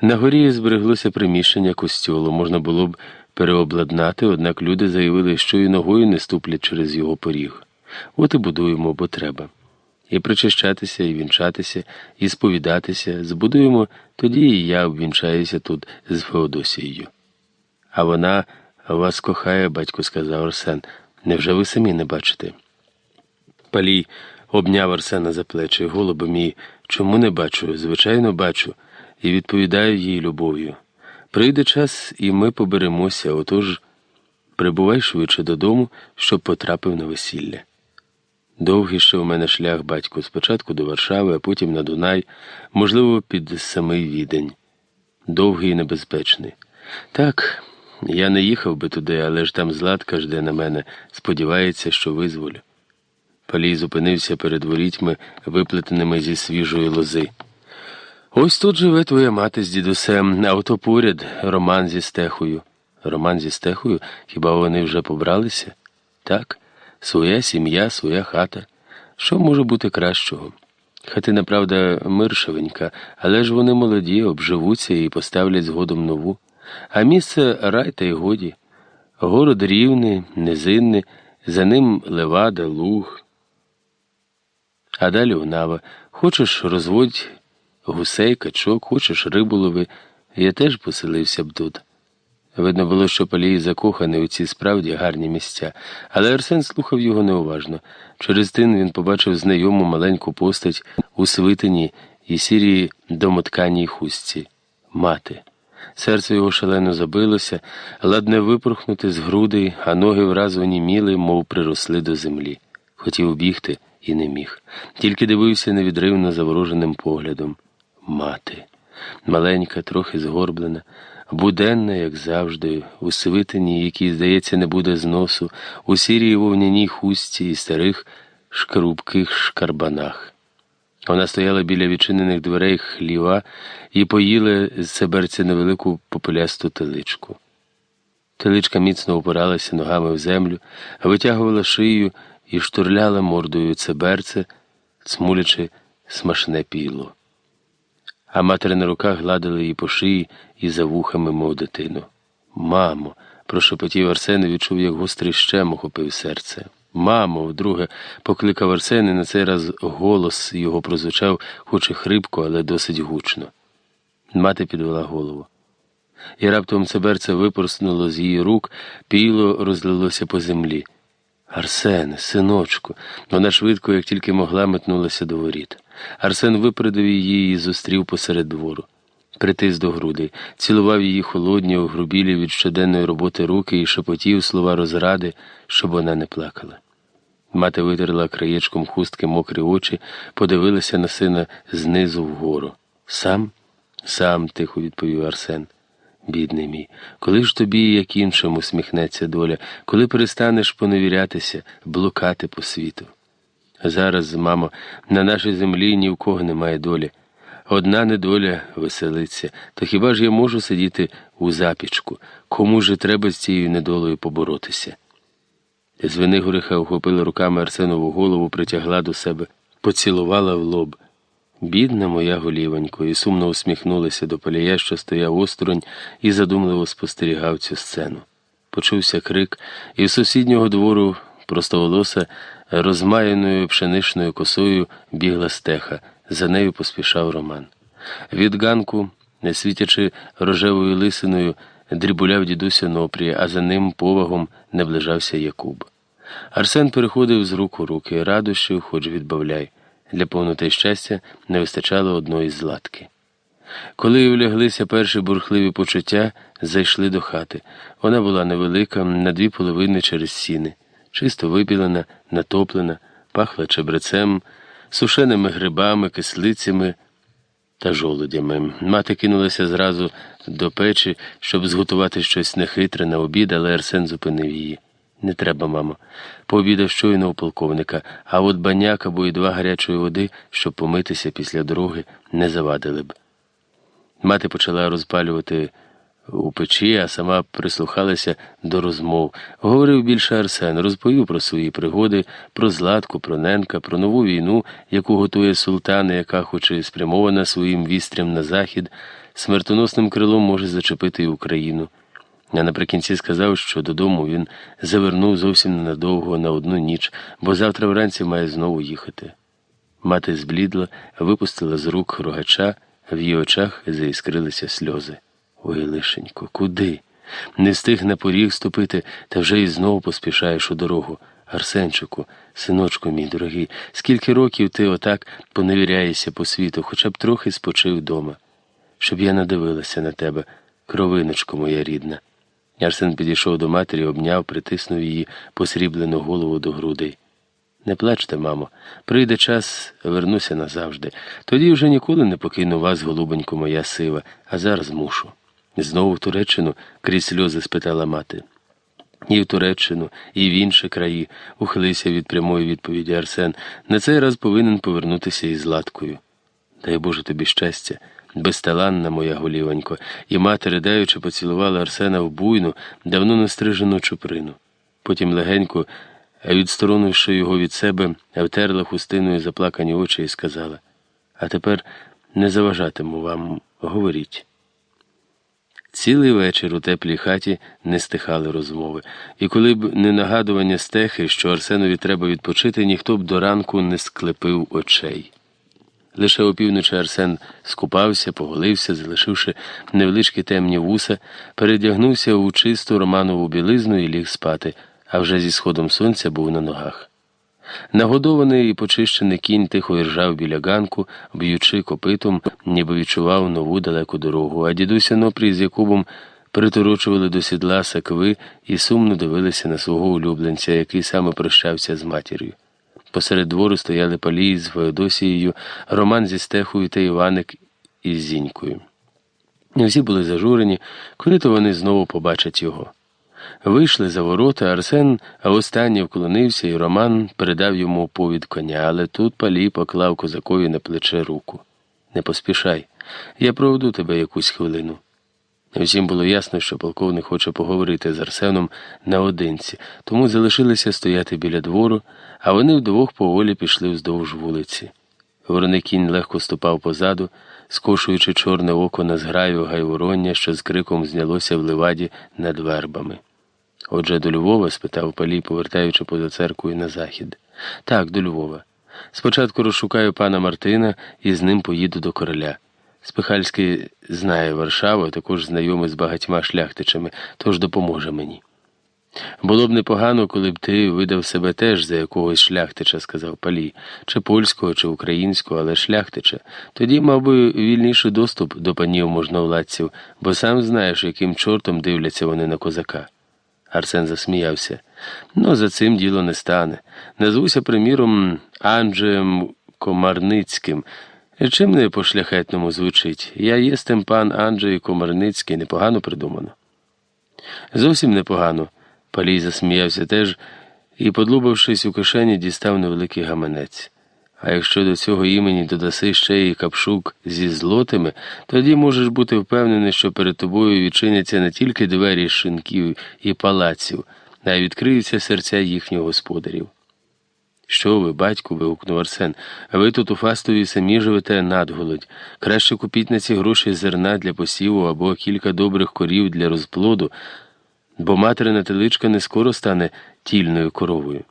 На горі збереглося приміщення костюлу, можна було б переобладнати, однак люди заявили, що і ногою не ступлять через його поріг. От і будуємо, бо треба. І причащатися, і вінчатися, і сповідатися, збудуємо, тоді і я обвінчаюся тут з Феодосією. А вона вас кохає, батько сказав Арсен. Невже ви самі не бачите? Палій обняв Арсена за плечі. Голубе мій, чому не бачу? Звичайно, бачу, і відповідаю їй любов'ю. Прийде час, і ми поберемося, отож прибувай швидше додому, щоб потрапив на весілля. Довгий ще у мене шлях, батько, спочатку до Варшави, а потім на Дунай, можливо, під самий відень. Довгий і небезпечний. Так, я не їхав би туди, але ж там Златка жде на мене, сподівається, що визволю. Палій зупинився перед ворітьми, виплетеними зі свіжої лози. Ось тут живе твоя мати з дідусем, а ото поряд Роман зі стехою. Роман зі стехою? Хіба вони вже побралися? Так, своя сім'я, своя хата. Що може бути кращого? Хатина, правда, миршевенька, але ж вони молоді, обживуться і поставлять згодом нову. А місце рай та й годі. Город рівний, низинний, за ним левада, луг. А далі унава. Хочеш розводь гусей, качок, хочеш рибу лови. Я теж поселився б тут. Видно було, що Палій закоханий у ці справді гарні місця, але Арсен слухав його неуважно. Через тин він побачив знайому маленьку постать у свитині і сірій домотканій хустці мати. Серце його шалено забилося, ладне випорхнути з грудей, а ноги враз оніміли, мов приросли до землі. Хотів бігти і не міг. Тільки дивився невідривно завороженим поглядом. Мати. Маленька, трохи згорблена, буденна, як завжди, у свитині, якій, здається, не буде зносу, у сірій вовняній хустці і старих шкарубких шкарбанах. Вона стояла біля відчинених дверей хліва і поїла з цеберця невелику попелясту теличку. Теличка міцно опиралася ногами в землю, витягувала шию і штурляла мордою цеберце, цмулячи смашне піло. А матері на руках гладила її по шиї і за вухами, мов дитину. Мамо, прошепотів Арсен і відчув, як гострий щем охопив серце. Мамо, вдруге, покликав Арсен, і на цей раз голос його прозвучав, хоч і хрипко, але досить гучно. Мати підвела голову. І раптом цеберце випорснуло з її рук, піло розлилося по землі. Арсен, синочку, вона швидко, як тільки могла, метнулася до воріт. Арсен випередив її і зустрів посеред двору. Притис до грудей, цілував її холодні, огрубілі від щоденної роботи руки і шепотів слова розради, щоб вона не плакала. Мати витерла краєчком хустки мокрі очі, подивилася на сина знизу вгору. Сам? Сам, тихо відповів Арсен. Бідний мій, коли ж тобі, як іншому, усміхнеться доля, коли перестанеш поневірятися, блукати по світу? Зараз, мамо, на нашій землі ні в кого немає долі. Одна недоля веселиться, то хіба ж я можу сидіти у запічку? Кому ж треба з цією недолею поборотися? Звенигориха охопила руками Арсенову голову, притягла до себе, поцілувала в лоб. Бідна моя голівонько, і сумно усміхнулася до полія, що стояв осторонь, і задумливо спостерігав цю сцену. Почувся крик, і в сусіднього двору простоволоса розмаяною пшеничною косою бігла стеха, за нею поспішав Роман. Від ганку, не світячи рожевою лисиною, дрібуляв дідуся Нопрія, а за ним повагом наближався Якуб. Арсен переходив з рук у руки, радощів, хоч відбавляй. Для повноти щастя не вистачало одної златки. Коли вляглися перші бурхливі почуття, зайшли до хати. Вона була невелика, на дві половини через сіни, чисто випілена, натоплена, пахла чебрецем, сушеними грибами, кислицями та жолудями. Мати кинулася зразу до печі, щоб зготувати щось нехитре на обід, але Арсен зупинив її. Не треба, мамо. Пообідав щойно у полковника, а от баняк або і два гарячої води, щоб помитися після дороги, не завадили б. Мати почала розпалювати у печі, а сама прислухалася до розмов. Говорив більше Арсен, розповів про свої пригоди, про Златку, про Ненка, про нову війну, яку готує султан, яка, хоч і спрямована своїм вістрям на захід, смертоносним крилом може зачепити і Україну. А наприкінці сказав, що додому він завернув зовсім ненадовго на одну ніч, бо завтра вранці має знову їхати. Мати зблідла, випустила з рук рогача, в її очах заіскрилися сльози. Ой, лишенько, куди? Не встиг на поріг ступити, та вже і знову поспішаєш у дорогу. Арсенчику, синочку мій дорогий, скільки років ти отак поневіряєшся по світу, хоча б трохи спочив вдома, щоб я надивилася на тебе, кровиночко моя рідна. Арсен підійшов до матері, обняв, притиснув її посріблену голову до грудей. Не плачте, мамо, прийде час, вернуся назавжди. Тоді вже ніколи не покину вас, голубонько моя сива, а зараз мушу. Знову в Туреччину крізь сльози спитала мати. І в Туреччину, і в інші краї, ухилився від прямої відповіді Арсен. На цей раз повинен повернутися із Латкою. Дай Боже тобі щастя, безталанна моя голівонько, і мати, ридаючи, поцілувала Арсена в буйну, давно настрижену чуприну. Потім легенько, відсторонивши його від себе, втерла хустиною заплакані очі і сказала: А тепер не заважатиму вам, говоріть. Цілий вечір у теплій хаті не стихали розмови, і коли б не нагадування стехи, що Арсенові треба відпочити, ніхто б до ранку не склепив очей. Лише опівночі Арсен скупався, поголився, залишивши невеличкі темні вуса, передягнувся у чисту романову білизну і ліг спати, а вже зі сходом сонця був на ногах. Нагодований і почищений кінь тихо іржав біля ганку, б'ючи копитом, ніби відчував нову далеку дорогу, а дідуся Нопрій з Якубом приторочували до сідла сакви і сумно дивилися на свого улюбленця, який саме прощався з матір'ю. Посеред двору стояли палії з Феодосією, Роман зі Стехою та Іваник із Зінькою. Всі були зажурені, коли то вони знову побачать його. Вийшли за ворота, Арсен останнє вклонився, і Роман передав йому повід коня, але тут палій поклав козакові на плече руку. Не поспішай, я проведу тебе якусь хвилину. Всім було ясно, що полковник хоче поговорити з Арсеном наодинці, тому залишилися стояти біля двору, а вони вдвох поволі пішли вздовж вулиці. Вороний кінь легко ступав позаду, скошуючи чорне око на зграю гайвороння, що з криком знялося в ливаді над вербами. Отже, до Львова? спитав Палій, повертаючи поза церквою на захід. Так, до Львова. Спочатку розшукаю пана Мартина і з ним поїду до короля. Спихальський знає Варшаву, також знайомий з багатьма шляхтичами, тож допоможе мені. Було б непогано, коли б ти видав себе теж за якогось шляхтича, сказав Палій, чи польського, чи українського, але шляхтича. Тоді мав би вільніший доступ до панів можновладців, бо сам знаєш, яким чортом дивляться вони на козака. Арсен засміявся. Ну, за цим діло не стане. Назвуся, приміром, Анджеєм Комарницьким. Чим не по шляхетному звучить? Я єстем пан Анджей Комарницький, непогано придумано. Зовсім непогано. Палій засміявся теж і, подлубавшись у кишені, дістав невеликий гаманець. А якщо до цього імені додаси ще й капшук зі злотими, тоді можеш бути впевнений, що перед тобою відчиняться не тільки двері шинків і палаців, а й відкриються серця їхніх господарів. Що ви, батьку, вигукнув Арсен, ви тут у Фастові самі живете надголодь. Краще купіть на ці гроші зерна для посіву або кілька добрих корів для розплоду, бо материна теличка не скоро стане тільною коровою.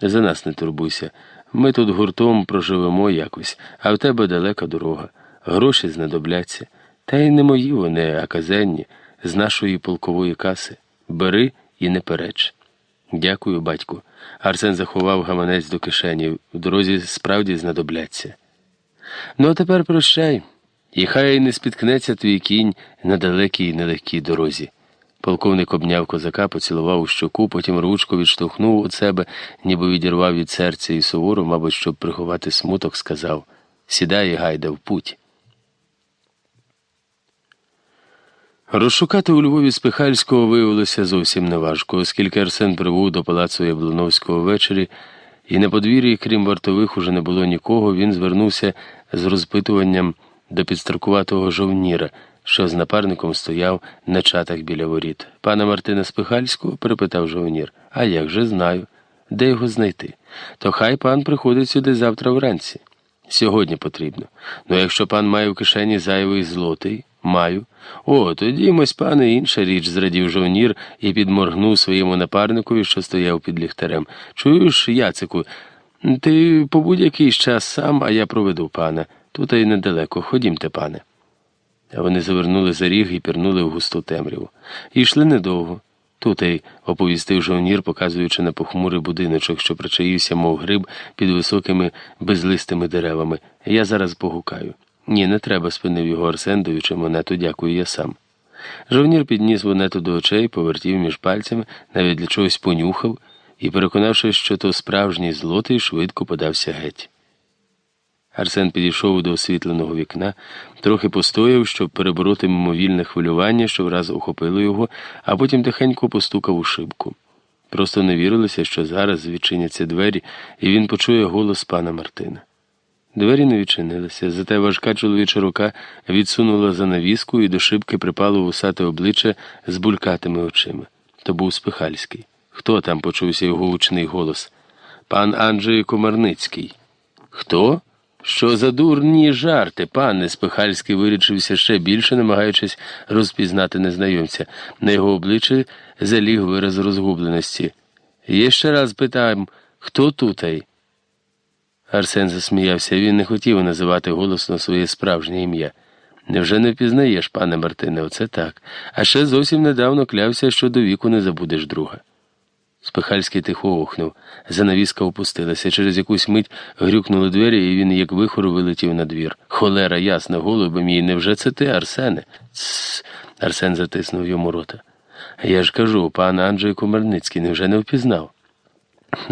За нас не турбуйся. Ми тут гуртом проживемо якось, а в тебе далека дорога. Гроші знадобляться. Та й не мої вони, а казенні, з нашої полкової каси. Бери і не переч. Дякую, батьку. Арсен заховав гаманець до кишені. В дорозі справді знадобляться. Ну, а тепер прощай, і хай не спіткнеться твій кінь на далекій нелегкій дорозі. Полковник обняв козака, поцілував у щоку, потім ручку відштовхнув від себе, ніби відірвав від серця і суворо, мабуть, щоб приховати смуток, сказав Сідай, гайда, в путь. Розшукати у Львові Спихальського виявилося зовсім неважко, оскільки Арсен прибув до палацу Яблоновського ввечері, і на подвір'ї, крім вартових, уже не було нікого, він звернувся з розпитуванням до підстаркуватого жовніра що з напарником стояв на чатах біля воріт. Пана Мартина Спихальського? перепитав жовнір. А як же знаю. Де його знайти? То хай пан приходить сюди завтра вранці. Сьогодні потрібно. Ну якщо пан має в кишені зайвий злотий, маю. О, тоді мось пане інша річ, зрадів жовнір і підморгнув своєму напарникові, що стояв під ліхтарем. Чуєш, Яцику, ти по будь-який час сам, а я проведу пана. Тут і недалеко. Ходімте, пане. А вони завернули за ріг і пірнули в густу темряву. І йшли недовго. Тутай оповістив жовнір, показуючи на похмурий будиночок, що причаївся, мов гриб, під високими безлистими деревами. Я зараз погукаю. Ні, не треба, спинив його Арсен, даючи монету, дякую, я сам. Жовнір підніс монету до очей, повертів між пальцями, навіть для чогось понюхав і, переконавшись, що то справжній злотий, швидко подався геть. Арсен підійшов до освітленого вікна, трохи постояв, щоб перебороти мимовільне хвилювання, що враз охопило його, а потім тихенько постукав у шибку. Просто не вірилося, що зараз відчиняться двері, і він почує голос пана Мартина. Двері не відчинилися, зате важка чоловіча рука відсунула занавіску і до шибки припало вусате обличчя з булькатими очима. То був Спихальський. Хто там почувся його гучний голос? Пан Анджей Комарницький. Хто? Що за дурні жарти, пане Спихальський вирічився ще більше, намагаючись розпізнати незнайомця. На його обличчі заліг вираз розгубленості. «Є ще раз питаємо, хто тутай? Арсен засміявся, він не хотів називати голосно своє справжнє ім'я. Невже не впізнаєш, пане Мартине, оце так. А ще зовсім недавно клявся, що до віку не забудеш друга. Спихальський тихо охнув. Занавіска опустилася. Через якусь мить грюкнули двері, і він, як вихор, вилетів на двір. Холера, ясно, голуби мій, невже це ти, Арсене? Цс. Арсен затиснув йому рота. Я ж кажу, пан Анджей Комарницький невже не впізнав?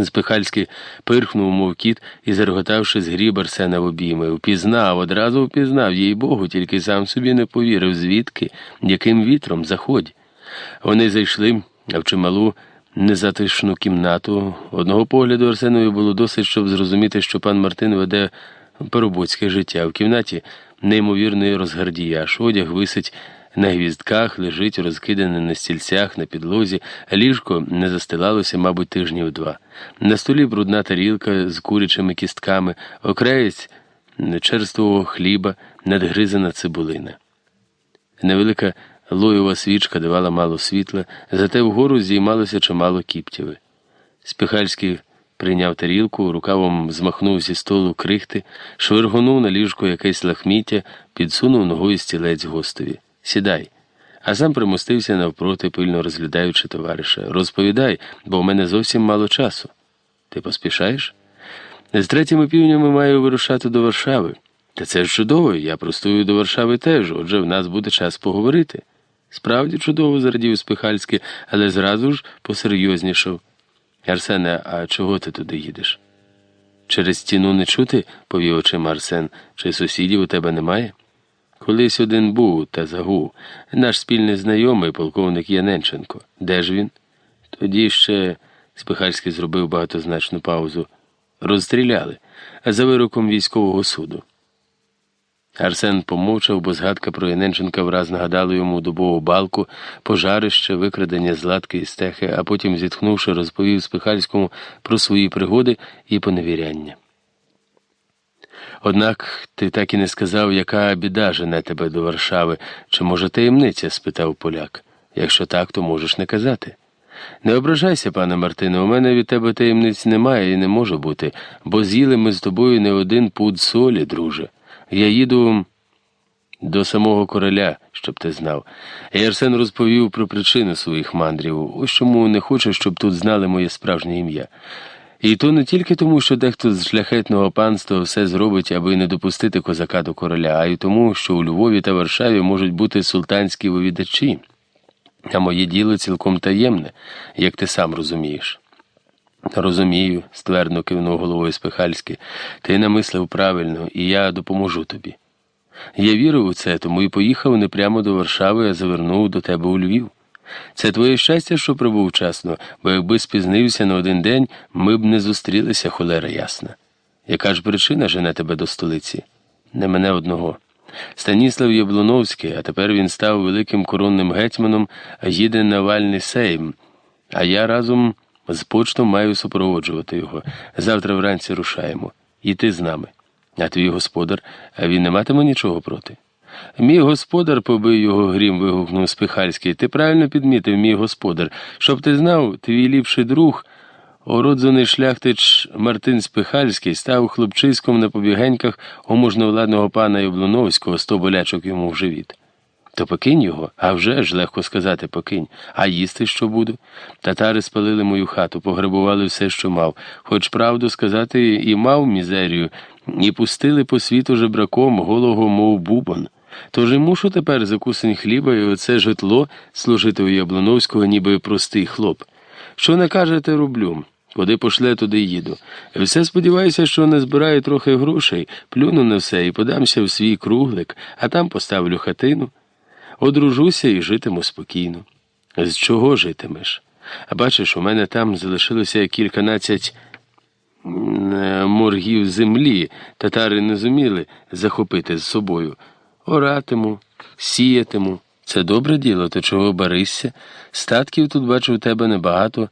Спихальський пирхнув, мов кіт, і, зареготавши, згріб Арсена в обійми. Впізнав, одразу впізнав, їй Богу, тільки сам собі не повірив, звідки, яким вітром, заходь. Вони зайшли, в чималу незатишну кімнату. Одного погляду Арсенові було досить, щоб зрозуміти, що пан Мартин веде поробоцьке життя. В кімнаті неймовірний розгардіяш, одяг висить на гвіздках, лежить розкидане на стільцях, на підлозі, ліжко не застилалося, мабуть, тижнів два. На столі брудна тарілка з курячими кістками, окраєць черствого хліба, надгризана цибулина. Невелика Лоєва свічка давала мало світла, зате вгору зіймалося чимало кіптєви. Спихальський прийняв тарілку, рукавом змахнув зі столу крихти, швиргонув на ліжко якесь лахміття, підсунув ногою стілець гостові. Сідай. А сам примостився навпроти, пильно розглядаючи товариша. Розповідай, бо в мене зовсім мало часу. Ти поспішаєш? З третіми півнями маю вирушати до Варшави. Та це ж чудово, я простую до Варшави теж, отже в нас буде час поговорити. Справді чудово зрадів Спихальський, але зразу ж посерйознішав. Арсене, а чого ти туди їдеш? Через стіну не чути, повів очима Арсен, чи сусідів у тебе немає? Колись один був та загув. Наш спільний знайомий, полковник Яненченко. Де ж він? Тоді ще Спихальський зробив багатозначну паузу. Розстріляли за вироком військового суду. Арсен помовчав, бо згадка про Яненченка враз нагадала йому дубову балку, пожарище, викрадення з латки і стехи, а потім, зітхнувши, розповів Спихальському про свої пригоди і поневіряння. Однак ти так і не сказав, яка біда жене тебе до Варшави, чи, може, таємниця? спитав поляк. Якщо так, то можеш не казати. Не ображайся, пане Мартине, у мене від тебе таємниць немає і не може бути, бо з'їли ми з тобою не один пуд солі, друже. Я їду до самого короля, щоб ти знав. І Арсен розповів про причину своїх мандрів, ось чому не хочу, щоб тут знали моє справжнє ім'я. І то не тільки тому, що дехто з шляхетного панства все зробить, аби не допустити козака до короля, а й тому, що у Львові та Варшаві можуть бути султанські вивідачі, а моє діло цілком таємне, як ти сам розумієш. Розумію, ствердно кивнув головою Спихальський. Ти намислив правильно, і я допоможу тобі. Я вірив у це, тому і поїхав не прямо до Варшави, а завернув до тебе у Львів. Це твоє щастя, що прибув вчасно, бо якби спізнився на один день, ми б не зустрілися, холера ясна. Яка ж причина жене тебе до столиці? Не мене одного. Станіслав Яблоновський, а тепер він став великим коронним гетьманом, їде на вальний сейм, а я разом з почтом маю супроводжувати його. Завтра вранці рушаємо. І ти з нами. А твій господар, а він не матиме нічого проти. Мій господар, побив його грім, вигукнув Спихальський. Ти правильно підмітив, мій господар. Щоб ти знав, твій ліпший друг, ородзаний шляхтич Мартин Спихальський, став хлопчиськом на побігеньках у можновладного пана Яблоновського, сто болячок йому в живіт. То покинь його, а вже ж легко сказати, покинь. А їсти що буду? Татари спалили мою хату, пограбували все, що мав. Хоч правду сказати, і мав мізерію, і пустили по світу жебраком, голого, мов бубон. Тож і мушу тепер за кусень хліба і оце житло служити у Яблоновського, ніби простий хлоп. Що не кажете, роблю. Куди пошле, туди їду. Все сподіваюся, що не збираю трохи грошей, плюну на все і подамся в свій круглик, а там поставлю хатину. Одружуся і житиму спокійно. З чого житимеш? Бачиш, у мене там залишилося кільканадцять моргів землі, татари не зуміли захопити з собою. Оратиму, сіятиму. Це добре діло, то чого баришся? Статків тут бачу в тебе небагато.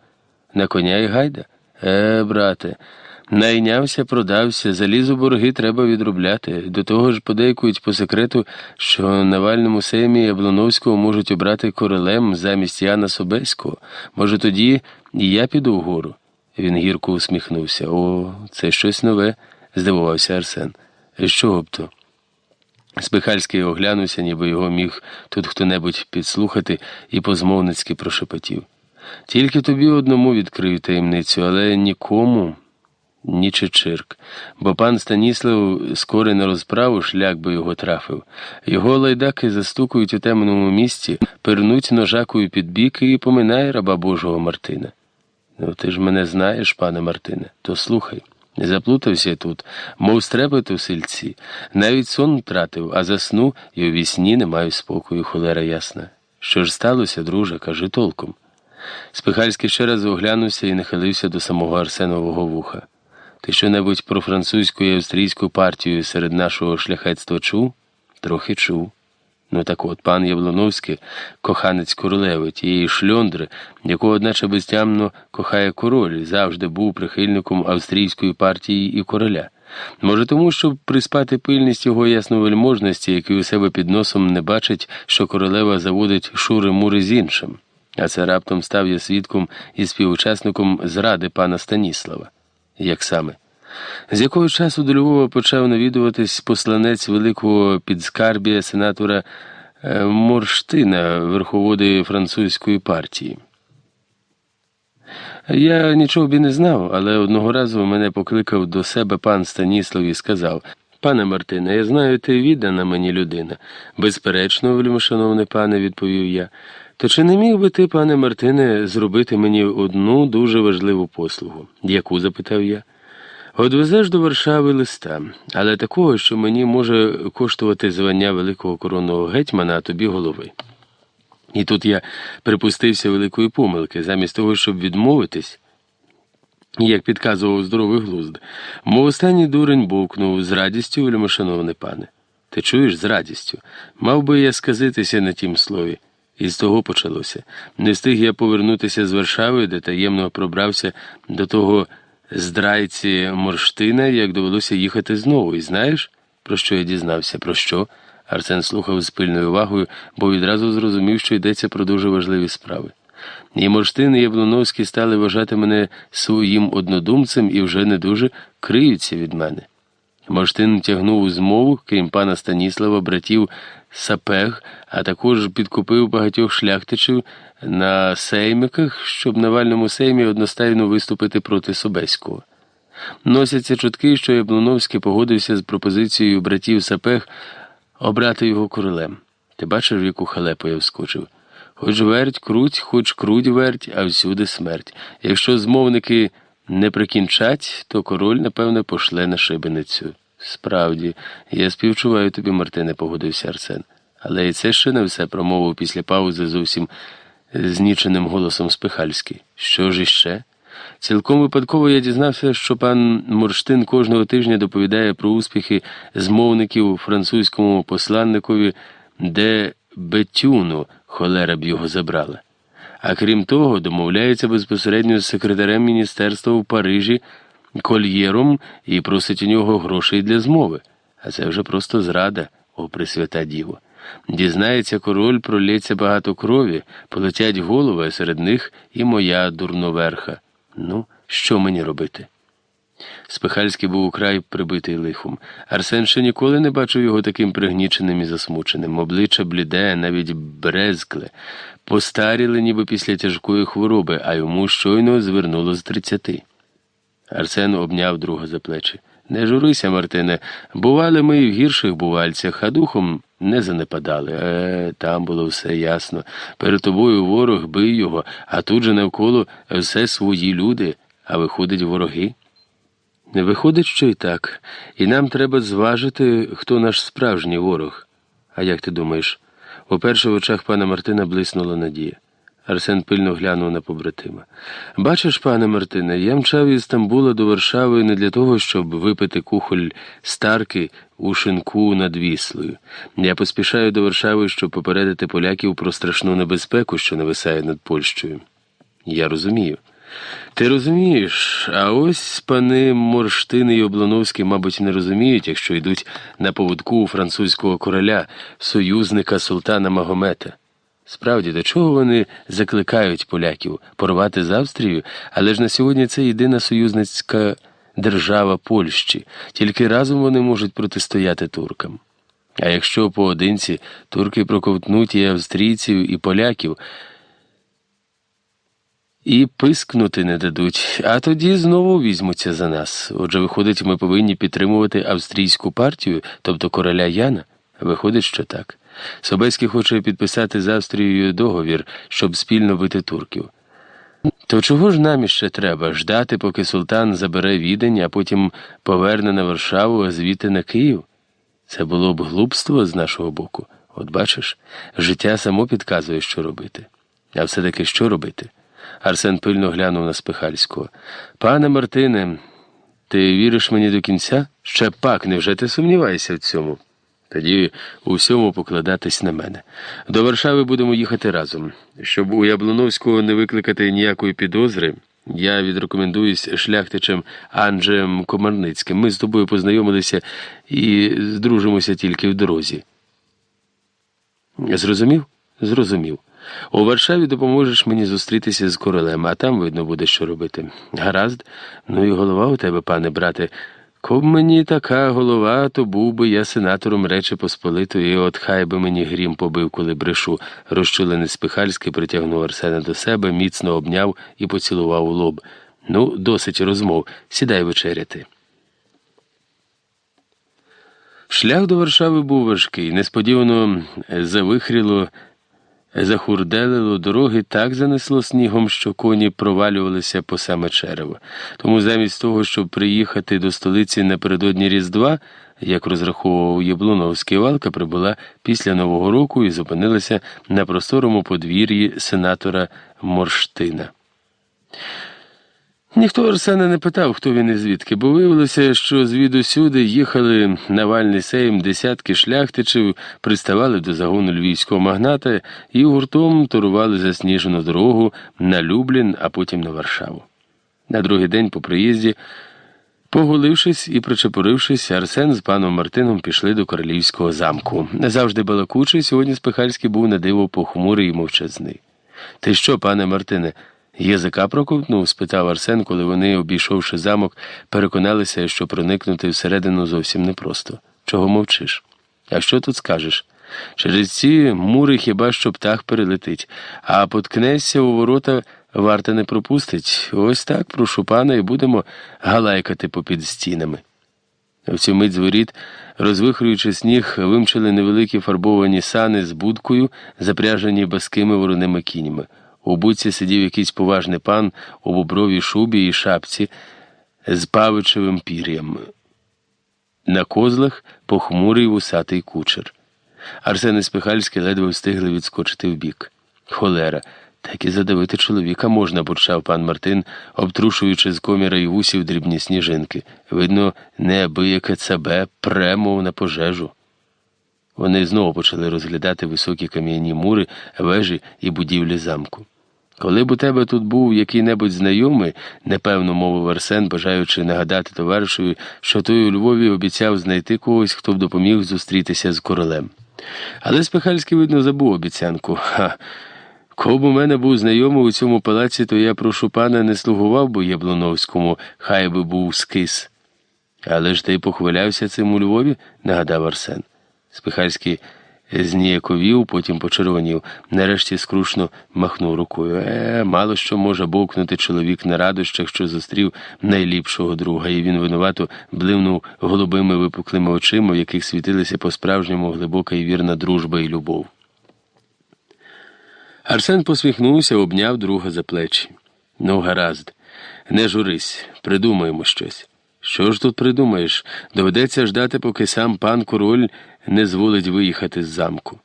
На коня й гайда. Е, брате, найнявся, продався, залізу борги треба відробляти. До того ж подейкують по секрету, що на вальному сеймі Яблоновського можуть обрати королем замість Яна Собеського. Може, тоді і я піду вгору. Він гірко усміхнувся. О, це щось нове, здивувався Арсен. Чого б то? Спихальський оглянувся, ніби його міг тут хто-небудь підслухати, і позмовницьки прошепотів. Тільки тобі одному відкрию таємницю, але нікому ні чечирк, бо пан Станіслав скоро на розправу шлях би його трафив. Його лайдаки застукують у темному місці, пернуть ножакою під біки і поминає раба Божого Мартина. Ну, ти ж мене знаєш, пане Мартине, то слухай. Заплутався тут, мов стрепет у сильці. Навіть сон втратив, а засну і у вісні не маю спокою, холера ясна. Що ж сталося, друже, кажи толком. Спихальський ще раз оглянувся і нахилився до самого Арсенового вуха. Ти що небудь про французьку і австрійську партію серед нашого шляхетства чув? Трохи чув. Ну так от пан Яблоновський, коханець королеви, тієї шльондри, яку, одначе безтямно кохає король, завжди був прихильником австрійської партії і короля. Може, тому, щоб приспати пильність його ясновельможності, який у себе під носом не бачить, що королева заводить шури мури з іншим. А це раптом став я свідком і співучасником зради пана Станіслава. Як саме? З якого часу до Львова почав навідуватись посланець великого підскарбія сенатора е, Морштина, верховоди французької партії. Я нічого б і не знав, але одного разу мене покликав до себе пан Станіслав і сказав Пане Мартине, я знаю, ти віддана мені людина. Безперечно, вельмишановне пане, відповів я. То чи не міг би ти, пане Мартине, зробити мені одну дуже важливу послугу? Яку? запитав я. Одвезеш до Варшави листа, але такого, що мені може коштувати звання великого коронного гетьмана, а тобі голови. І тут я припустився великої помилки, замість того, щоб відмовитись, як підказував здоровий глузд, мов останній дурень бовкнув з радістю, вельмишановне пане. Ти чуєш з радістю? Мав би я сказитися на тім слові. І з того почалося. Не встиг я повернутися з Варшави, де таємно пробрався до того здрайці Морштина, як довелося їхати знову. І знаєш, про що я дізнався? Про що? Арсен слухав з пильною увагою, бо відразу зрозумів, що йдеться про дуже важливі справи. І Морштин, і Яблоновський стали вважати мене своїм однодумцем і вже не дуже криються від мене. Морштин тягнув у змову, крім пана Станіслава, братів Сапег, а також підкупив багатьох шляхтичів на сеймиках, щоб на вальному сеймі одностайно виступити проти Собеського. Носяться чутки, що Яблоновський погодився з пропозицією братів Сапег обрати його королем. Ти бачиш, в яку халепу я вскочив? Хоч верть, круть, хоч круть верть, а всюди смерть. Якщо змовники не прикінчать, то король, напевне, пошле на шибеницю. Справді, я співчуваю тобі, Мартине, погодився Арсен. Але і це ще не все промовив після паузи зовсім зніченим голосом Спихальський. Що ж іще? Цілком випадково я дізнався, що пан Мурштин кожного тижня доповідає про успіхи змовників французькому посланникові, де Бетюну холера б його забрала. А крім того, домовляється безпосередньо з секретарем міністерства в Парижі кольєром і просить у нього грошей для змови. А це вже просто зрада, о Пресвята Діво. Дізнається король, пролється багато крові, полетять голови, а серед них і моя дурноверха. Ну, що мені робити? Спихальський був украй прибитий лихом. Арсен ще ніколи не бачив його таким пригніченим і засмученим. Обличчя бліде, навіть брезкле, постаріли ніби після тяжкої хвороби, а йому щойно звернуло з тридцяти. Арсен обняв друга за плечі. Не журися, Мартине. Бували ми і в гірших бувальцях, а духом не занепадали. Е, там було все ясно. Перед тобою ворог бий його, а тут же навколо все свої люди, а виходить вороги. Не виходить, що і так, і нам треба зважити, хто наш справжній ворог. А як ти думаєш? Уперше в очах пана Мартина блиснула надія. Арсен пильно глянув на побратима. Бачиш, пане Мартине, я мчав із Стамбула до Варшави не для того, щоб випити кухоль старки у шинку над Віслою. Я поспішаю до Варшави, щоб попередити поляків про страшну небезпеку, що нависає над Польщею. Я розумію. Ти розумієш, а ось пани Морштини і Облоновський, мабуть, не розуміють, якщо йдуть на поводку у французького короля, союзника султана Магомета. Справді, до чого вони закликають поляків порвати з Австрією, але ж на сьогодні це єдина союзницька держава Польщі, тільки разом вони можуть протистояти туркам. А якщо поодинці турки проковтнуть і австрійців, і поляків, і пискнути не дадуть, а тоді знову візьмуться за нас. Отже, виходить, ми повинні підтримувати австрійську партію, тобто короля Яна. Виходить, що так. Собеський хоче підписати з Австрією договір, щоб спільно бити турків. То чого ж нам іще треба ждати, поки султан забере відень, а потім поверне на Варшаву, а звідти на Київ? Це було б глупство з нашого боку. От бачиш, життя само підказує, що робити. А все таки що робити? Арсен пильно глянув на Спихальського. Пане Мартине, ти віриш мені до кінця? Ще пак, невже ти сумніваєшся в цьому? Тоді у всьому покладатись на мене. До Варшави будемо їхати разом. Щоб у Яблоновського не викликати ніякої підозри, я відрекомендуюсь шляхтичем Анджеєм Комарницьким. Ми з тобою познайомилися і здружимося тільки в дорозі. Зрозумів? Зрозумів. У Варшаві допоможеш мені зустрітися з королем, а там видно буде, що робити. Гаразд, ну і голова у тебе, пане брате. Коб мені така голова, то був би я сенатором Речі Посполитої, і от хай би мені грім побив, коли брешу. Розчулений Спихальський притягнув Арсена до себе, міцно обняв і поцілував у лоб. Ну, досить розмов, сідай вечеряти. Шлях до Варшави був важкий, несподівано завихріло. Захурделило дороги так занесло снігом, що коні провалювалися по саме черево. Тому замість того, щоб приїхати до столиці напередодні Різдва, як розраховував Яблуновський валка, прибула після Нового року і зупинилася на просторому подвір'ї сенатора Морштина. Ніхто Арсена не питав, хто він і звідки, бо виявилося, що звідусюди їхали Навальний сейм десятки шляхтичів, приставали до загону львівського магната і гуртом турували засніжену дорогу на Люблін, а потім на Варшаву. На другий день по приїзді, поголившись і причепурившись, Арсен з паном Мартином пішли до королівського замку. Не завжди балакучий, сьогодні Спихальський був на диво похмурий і мовчазний. Ти що, пане Мартине? Язика проковтнув? спитав Арсен, коли вони, обійшовши замок, переконалися, що проникнути всередину зовсім непросто. Чого мовчиш? А що тут скажеш? Через ці мури хіба що птах перелетить, а поткнешся у ворота варта не пропустить. Ось так, прошу пана, і будемо галайкати попід стінами. В цю мить з воріт, розвихрюючи сніг, вимчили невеликі фарбовані сани з будкою, запряжені баскими вороними кіньми. У будці сидів якийсь поважний пан у бобровій шубі і шапці з павичевим пір'ям. На козлах похмурий вусатий кучер. Арсен і Спихальський ледве встигли відскочити вбік. Холера, Так і задавити чоловіка можна, бурчав пан Мартин, обтрушуючи з коміра і вусів дрібні сніжинки. Видно, неабияке цабе премо на пожежу. Вони знову почали розглядати високі кам'яні мури, вежі і будівлі замку. Коли б у тебе тут був який-небудь знайомий, непевно мовив Арсен, бажаючи нагадати товаришеві, що той у Львові обіцяв знайти когось, хто б допоміг зустрітися з королем. Але Спихальський, видно, забув обіцянку. Ха. Кого б у мене був знайомий у цьому палаці, то я прошу пана не слугував би Яблоновському, хай би був скис. Але ж ти похвалявся цим у Львові, нагадав Арсен. Спихальський зніяковів, потім почервонів, нарешті скрушно махнув рукою. Е, мало що може бовкнути чоловік на радощах, що зустрів найліпшого друга, і він винувато бливнув голубими випуклими очима, в яких світилися по-справжньому глибока і вірна дружба і любов. Арсен посміхнувся, обняв друга за плечі. Ну, гаразд, не журись, придумаємо щось. Що ж тут придумаєш? Доведеться ждати, поки сам пан король не зволить виїхати з замку.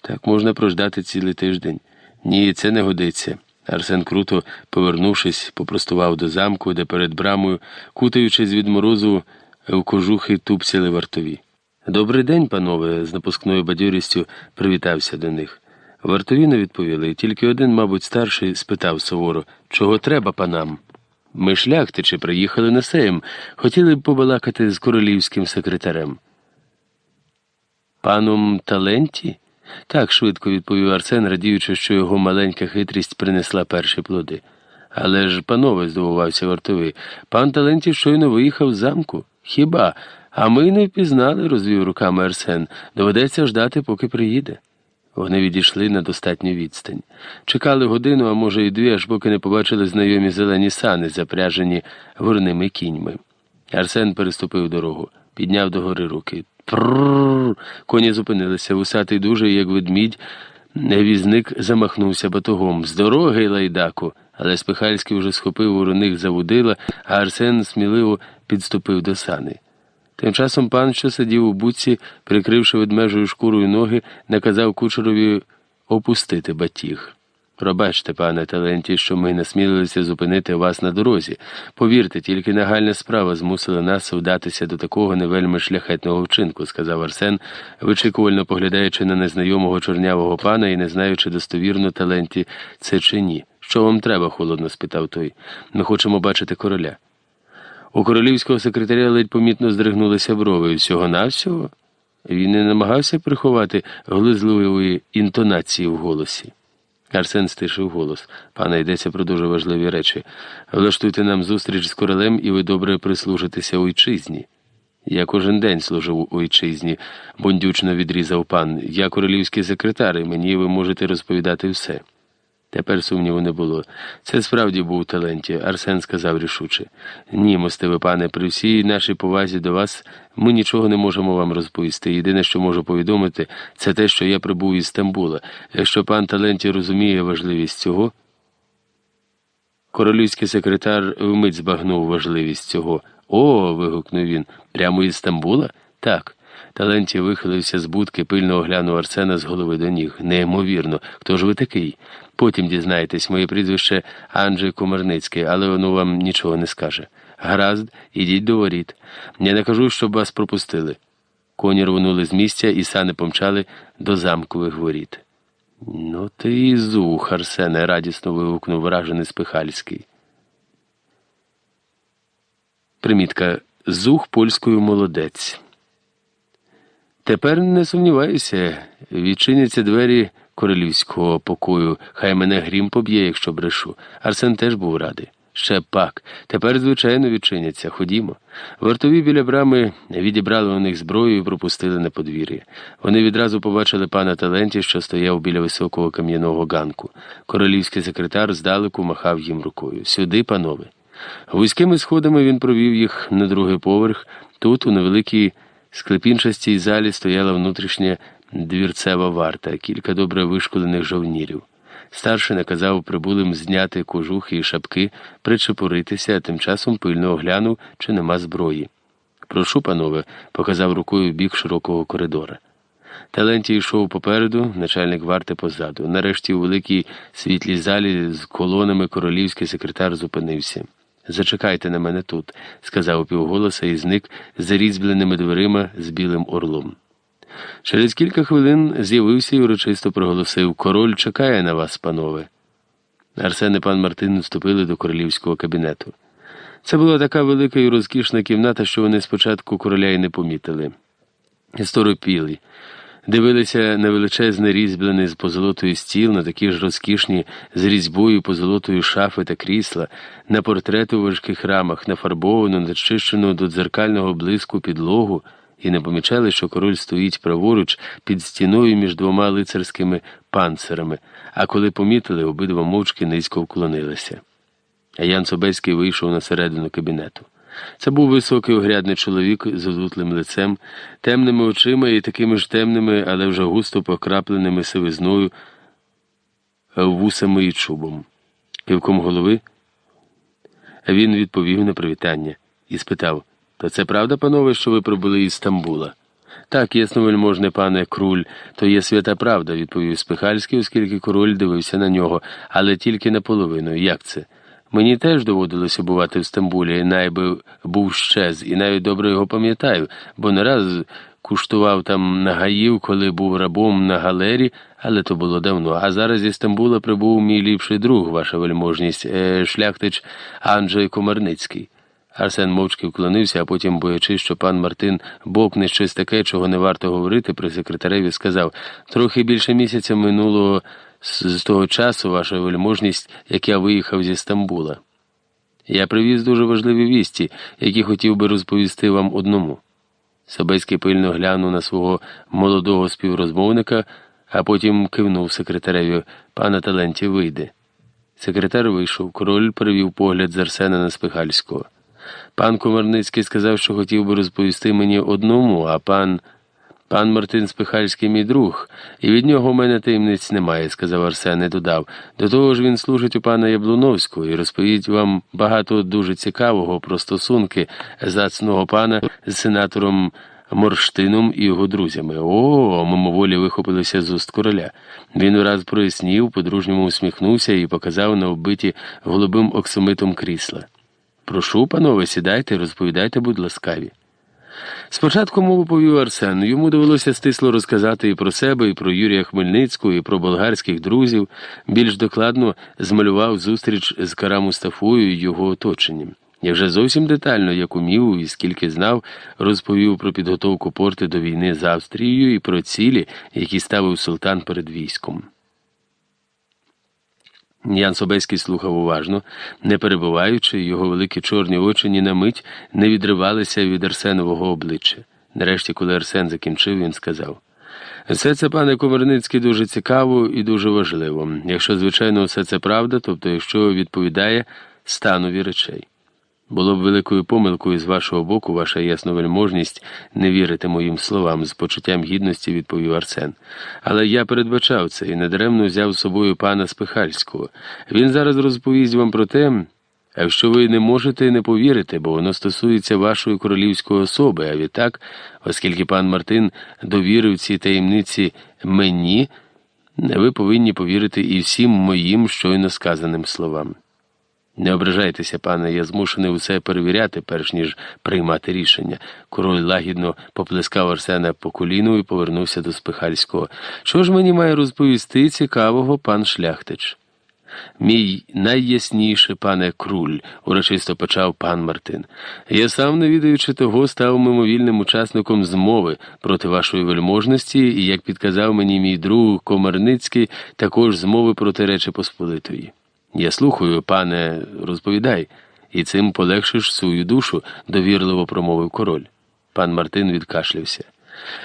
Так можна прождати цілий тиждень. Ні, це не годиться. Арсен круто, повернувшись, попростував до замку, де перед брамою, кутаючись від морозу, в кожухи тупцяли вартові. Добрий день, панове, з напускною бадьорістю привітався до них. Вартові не відповіли, тільки один, мабуть, старший спитав суворо, чого треба панам. Ми шляхтичі приїхали на Сейм, хотіли б побалакати з королівським секретарем. Паном Таленті? Так швидко відповів Арсен, радіючи, що його маленька хитрість принесла перші плоди. Але ж, панове, здивувався вартовий, пан Таленті щойно виїхав з замку. Хіба? А ми не впізнали, розвів руками Арсен. Доведеться ждати, поки приїде. Вони відійшли на достатню відстань. Чекали годину, а може, і дві, аж поки не побачили знайомі зелені сани, запряжені горними кіньми. Арсен переступив дорогу, підняв догори руки. Пррррр. Коні зупинилися, вусатий дуже, як ведмідь. Візник замахнувся батогом. З дороги, лайдаку. Але Спихальський вже схопив у них завудила, а Арсен сміливо підступив до сани. Тим часом пан, що сидів у буці, прикривши ведмежою шкурою ноги, наказав кучерові опустити батіг. Пробачте, пане таленті, що ми насмілилися зупинити вас на дорозі. Повірте, тільки нагальна справа змусила нас вдатися до такого невельми шляхетного вчинку, сказав Арсен, вичікувально поглядаючи на незнайомого чорнявого пана і не знаючи достовірно таленті це чи ні. Що вам треба? холодно спитав той. Ми хочемо бачити короля. У королівського секретаря ледь помітно здригнулися брови. Всього навсього він не намагався приховати глизливої інтонації в голосі. Арсен стишив голос. Пане, йдеться про дуже важливі речі. Влаштуйте нам зустріч з королем, і ви добре прислужитеся ойчизні. Я кожен день служив у ойчизні, бондючно відрізав пан. Я королівський секретар, і мені ви можете розповідати все. Тепер сумніву не було. Це справді був таленті, Арсен сказав рішуче. Ні, мостиве пане, при всій нашій повазі до вас ми нічого не можемо вам розповісти. Єдине, що можу повідомити, це те, що я прибув із Стамбула. Якщо пан Таленті розуміє важливість цього. Королівський секретар вмить збагнув важливість цього. О. вигукнув він. Прямо із Стамбула? Так. Таленті вихилився з будки, пильно оглянув Арсена з голови до ніг. Неймовірно. Хто ж ви такий? Потім дізнаєтесь, моє прізвище Анджей Комарницький, але воно вам нічого не скаже. Гаразд, ідіть до воріт. Я не кажу, щоб вас пропустили. Коні рвонули з місця і сани помчали до замкових воріт. Ну, ти і зух, Арсене, радісно вигукнув вражений Спихальський. Примітка зух польською молодець. Тепер не сумніваюся, відчиняться двері королівського покою. Хай мене грім поб'є, якщо брешу. Арсен теж був радий. Ще пак. Тепер, звичайно, відчиняться. Ходімо. Вартові біля брами відібрали у них зброю і пропустили на подвір'я. Вони відразу побачили пана Таленті, що стояв біля високого кам'яного ганку. Королівський секретар здалеку махав їм рукою. Сюди, панове. Вузькими сходами він провів їх на другий поверх. Тут, у невеликій склепінчастій залі, стояла внутрішня двірцева варта, кілька добре вишколених жовнірів. Старший наказав прибулим зняти кожухи і шапки, причепуритися, а тим часом пильно оглянув, чи нема зброї. Прошу, панове, показав рукою бік широкого коридора. Талентій йшов попереду, начальник варти позаду. Нарешті у великій світлій залі з колонами королівський секретар зупинився. Зачекайте на мене тут, сказав півголоса і зник за різьбленими дверима з білим орлом. Через кілька хвилин з'явився і урочисто проголосив Король чекає на вас, панове. Арсен і пан Мартин вступили до королівського кабінету. Це була така велика і розкішна кімната, що вони спочатку короля й не помітили. Сторопіли, дивилися на величезний різьблений з позолотою стіл, на такі ж розкішні з різьбою позолотою шафи та крісла, на портрети у важких рамах, нафарбовану, начищену до дзеркального блиску підлогу, і не помічали, що король стоїть праворуч під стіною між двома лицарськими панцирами, а коли помітили, обидва мовчки низько вклонилися. А Ян Собеський вийшов на середину кабінету. Це був високий огрядний чоловік з одутлим лицем, темними очима і такими ж темними, але вже густо покрапленими сивизною, вусами і чубом. Кивком голови він відповів на привітання і спитав То це правда, панове, що ви прибули із Стамбула? Так, ясновельможне пане круль, то є свята правда, відповів Спихальський, оскільки король дивився на нього, але тільки наполовину. Як це? Мені теж доводилося бувати в Стамбулі, найби був щез, і навіть добре його пам'ятаю, бо не раз куштував там на гаїв, коли був рабом на галері, але то було давно. А зараз зі Стамбула прибув мій ліпший друг, ваша вельможність, е, шляхтич Анджей Комарницький. Арсен мовчки вклонився, а потім, боячись, що пан Мартин бокне щось таке, чого не варто говорити, при секретареві сказав трохи більше місяця минулого з того часу, ваша вельможність, як я виїхав зі Стамбула. Я привіз дуже важливі вісті, які хотів би розповісти вам одному. Собеський пильно глянув на свого молодого співрозмовника, а потім кивнув секретареві пана Таленті вийде. Секретар вийшов, король перевів погляд з Арсена на Спихальського. Пан Комарницький сказав, що хотів би розповісти мені одному, а пан. Пан Мартин Спихальський мій друг, і від нього в мене таємниць немає, сказав Арсен і додав. До того ж він служить у пана Яблуновського і розповість вам багато дуже цікавого про стосунки зацного пана з сенатором Морштином і його друзями. О, мимоволі вихопилися з уст короля. Він ураз прояснів, по-дружньому усміхнувся і показав на оббиті голубим оксамитом крісла. Прошу, панове, сідайте, розповідайте, будь ласкаві. Спочатку мову повів Арсен. Йому довелося стисло розказати і про себе, і про Юрія Хмельницького, і про болгарських друзів. Більш докладно змалював зустріч з Кара Мустафою і його оточенням. Я вже зовсім детально, як умів і скільки знав, розповів про підготовку порти до війни з Австрією і про цілі, які ставив султан перед військом. Ян Собеський слухав уважно, не перебуваючи, його великі чорні очі ні на мить не відривалися від Арсенового обличчя. Нарешті, коли Арсен закінчив, він сказав все це, пане Комарницький, дуже цікаво і дуже важливо. Якщо, звичайно, все це правда, тобто, якщо відповідає станові речей. Було б великою помилкою з вашого боку, ваша ясновельможність не вірити моїм словам, з почуттям гідності відповів Арсен. Але я передбачав це і недаремно взяв з собою пана Спихальського. Він зараз розповість вам про те, що ви не можете не повірити, бо воно стосується вашої королівської особи, а відтак, оскільки пан Мартин довірив ці таємниці мені, ви повинні повірити і всім моїм щойно сказаним словам. Не ображайтеся, пане, я змушений усе перевіряти, перш ніж приймати рішення. Король лагідно поплескав Арсена по коліну і повернувся до Спихальського. Що ж мені має розповісти цікавого пан шляхтич? Мій найясніше, пане круль, урочисто почав пан Мартин. Я сам, не відаючи того, став мимовільним учасником змови проти вашої вельможності, і, як підказав мені мій друг Комарницький, також змови проти Речі Посполитої. Я слухаю, пане, розповідай, і цим полегшиш свою душу, довірливо промовив король. Пан Мартин відкашлявся.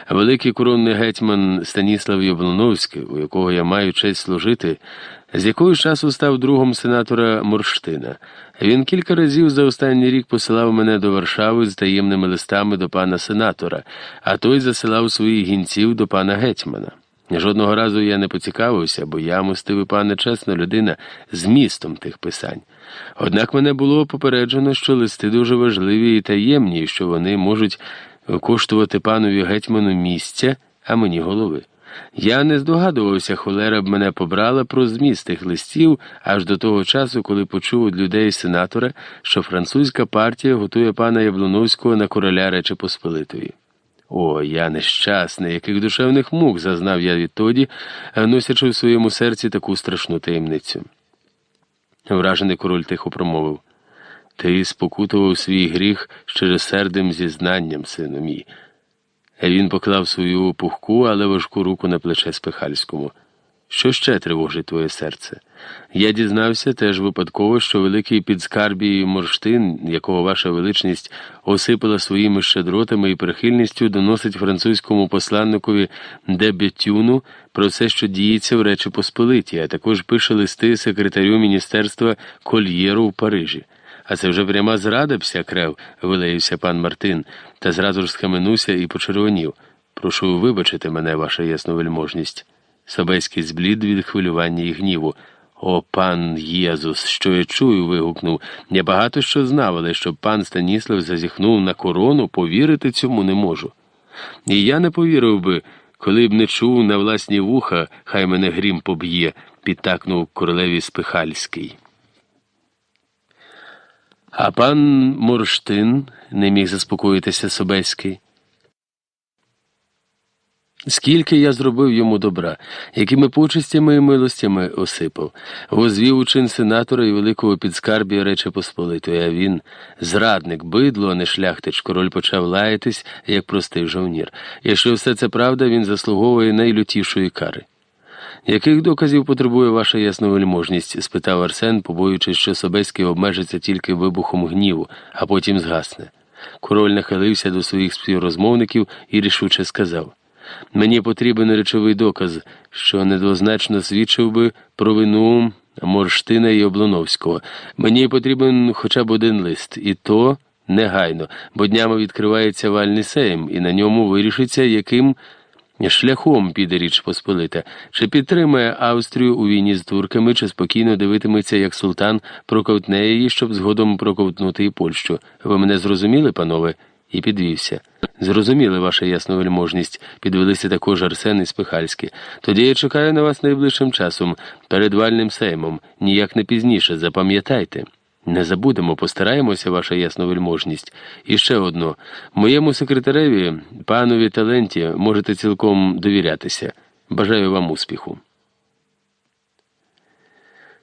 Великий коронний гетьман Станіслав Яблоновський, у якого я маю честь служити, з якого часу став другом сенатора Морштина. Він кілька разів за останній рік посилав мене до Варшави з таємними листами до пана сенатора, а той засилав своїх гінців до пана гетьмана. Жодного разу я не поцікавився, бо я, мостивий пане, чесна людина з містом тих писань. Однак мене було попереджено, що листи дуже важливі і таємні, що вони можуть коштувати панові гетьману місця, а мені голови. Я не здогадувався, холера б мене побрала про зміст тих листів аж до того часу, коли почув від людей сенатора, що французька партія готує пана Яблуновського на короля Речі Посполитої. О, я нещасний, яких душевних мук зазнав я відтоді, носячи в своєму серці таку страшну таємницю. Вражений король тихо промовив Ти спокутував свій гріх щиросердим зізнанням, сину мій. Він поклав свою пухку, але важку руку на плече Спихальському. Що ще тривожить твоє серце? Я дізнався теж випадково, що великий підскарбій Морштин, якого ваша величність осипала своїми щедротами і прихильністю, доносить французькому посланникові Дебетюну про все, що діється в Речі Посполиті, а також пише листи секретарю міністерства Кольєру в Парижі. А це вже пряма зрада пся крев, вилаївся пан Мартин, та зразу ж схаменувся і почервонів. Прошу вибачити мене, ваша ясновельможність. Собеський зблід від хвилювання і гніву. О, пан Єзус, що я чую. вигукнув. Я багато що знав, але щоб пан Станіслав зазіхнув на корону, повірити цьому не можу. І я не повірив би, коли б не чув на власні вуха, хай мене грім поб'є, підтакнув королеві Спихальський. А пан Морштин не міг заспокоїтися Собеський. Скільки я зробив йому добра, якими почестями і милостями осипав, возвів у чин сенатора і великого підскарбія Речі Посполитої, а він зрадник, бидло, а не шляхтич, король почав лаятись, як простий жовнір. Якщо все це правда, він заслуговує найлютішої кари. Яких доказів потребує ваша ясновельможність? спитав Арсен, побоюючись, що Собеський обмежиться тільки вибухом гніву, а потім згасне. Король нахилився до своїх співрозмовників і рішуче сказав. Мені потрібен речовий доказ, що недвозначно свідчив би про вину Морштина і Облоновського. Мені потрібен хоча б один лист, і то негайно, бо днями відкривається вальний сейм, і на ньому вирішиться, яким шляхом піде Річ Посполита, чи підтримає Австрію у війні з турками, чи спокійно дивитиметься, як султан проковтне її, щоб згодом проковтнути і Польщу. Ви мене зрозуміли, панове? І підвівся. Зрозуміли ваша ясновельможність, підвелися також Арсен і Спихальський. Тоді я чекаю на вас найближчим часом, перед вальним сеймом, ніяк не пізніше, запам'ятайте. Не забудемо, постараємося, ваша ясновельможність. І ще одно. Моєму секретареві, панові таленті, можете цілком довірятися. Бажаю вам успіху.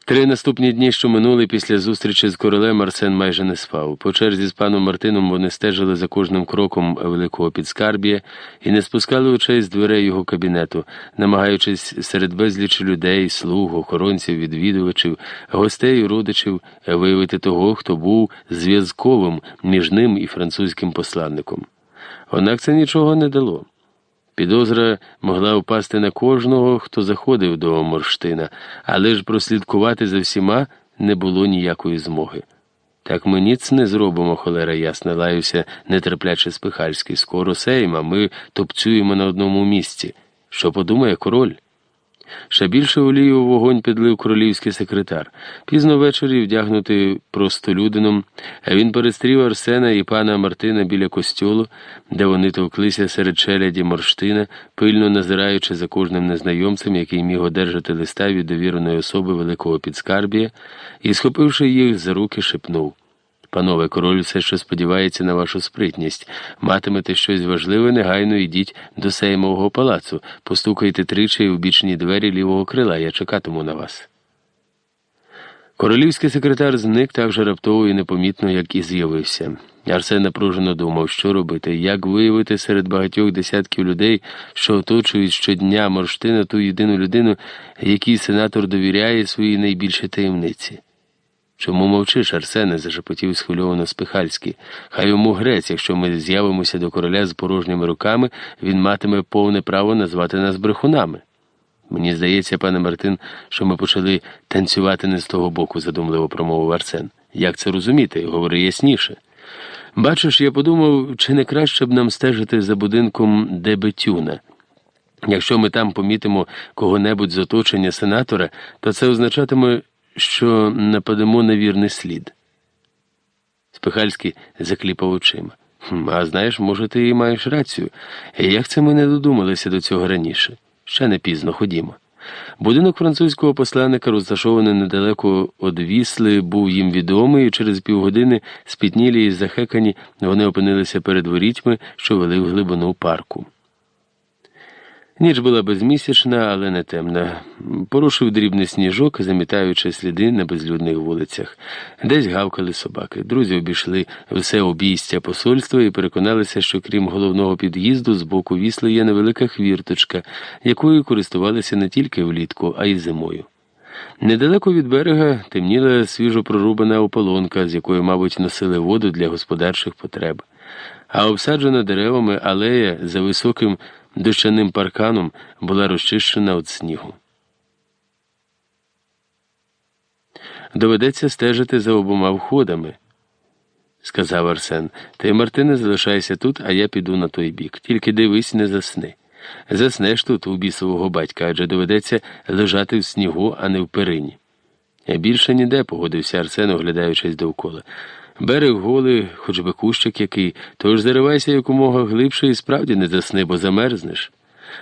Три наступні дні, що минули після зустрічі з королем, Арсен майже не спав. По черзі з паном Мартином вони стежили за кожним кроком великого підскарбія і не спускали очей з дверей його кабінету, намагаючись серед безлічі людей, слуг, охоронців, відвідувачів, гостей і родичів виявити того, хто був зв'язковим між ним і французьким посланником. Однак це нічого не дало. Підозра могла впасти на кожного, хто заходив до Морштина, але ж прослідкувати за всіма не було ніякої змоги. Так ми ніц не зробимо, холера ясна, лаюся, нетерпляче Спихальський. Скоро сейма, ми топцюємо на одному місці. Що подумає король? Ще більше олію в вогонь підлив королівський секретар. Пізно ввечері, вдягнутий простолюдином, він перестрів Арсена і пана Мартина біля костюлу, де вони товклися серед челяді морштина, пильно назираючи за кожним незнайомцем, який міг одержати листа від довіреної особи великого підскарбія, і, схопивши їх за руки, шепнув. Панове, король все ще сподівається на вашу спритність. Матимете щось важливе, негайно йдіть до Сеймового палацу, постукайте тричі в бічні двері лівого крила, я чекатиму на вас. Королівський секретар зник так же раптово і непомітно, як і з'явився. Арсен напружено думав, що робити, як виявити серед багатьох десятків людей, що оточують щодня Морштина ту єдину людину, якій сенатор довіряє свої найбільші таємниці. Чому мовчиш, Арсене? зашепотів схвильовано Спихальський. Хай йому грець, якщо ми з'явимося до короля з порожніми руками, він матиме повне право назвати нас брехунами. Мені здається, пане Мартин, що ми почали танцювати не з того боку, задумливо промовив Арсен. Як це розуміти? Говори ясніше. Бачиш, я подумав, чи не краще б нам стежити за будинком Дебетюна. Якщо ми там помітимо кого-небудь з оточення сенатора, то це означатиме, що нападемо на вірний слід. Спихальський закліпав очима. А знаєш, може, ти і маєш рацію. Як це ми не додумалися до цього раніше? Ще не пізно, ходімо. Будинок французького посланника, розташований недалеко від Вісли, був їм відомий, і через півгодини, спітнілі і захекані, вони опинилися перед ворітьми, що вели в глибину парку. Ніч була безмісячна, але не темна. Порушив дрібний сніжок, замітаючи сліди на безлюдних вулицях. Десь гавкали собаки. Друзі обійшли все обійстя посольства і переконалися, що крім головного під'їзду, з боку вісли є невелика хвірточка, якою користувалися не тільки влітку, а й зимою. Недалеко від берега темніла свіжо прорубана ополонка, з якої, мабуть, носили воду для господарчих потреб, а обсаджена деревами алея за високим дощаним парканом була розчищена від снігу. Доведеться стежити за обома входами, сказав Арсен. Ти, Мартине, залишайся тут, а я піду на той бік. Тільки дивись, не засни. Заснеш тут у бісового батька, адже доведеться лежати в снігу, а не в перині. Більше ніде, погодився Арсен, оглядаючись довкола. Берег голий, хоч би кущик який, тож заривайся якомога глибше і справді не засни, бо замерзнеш.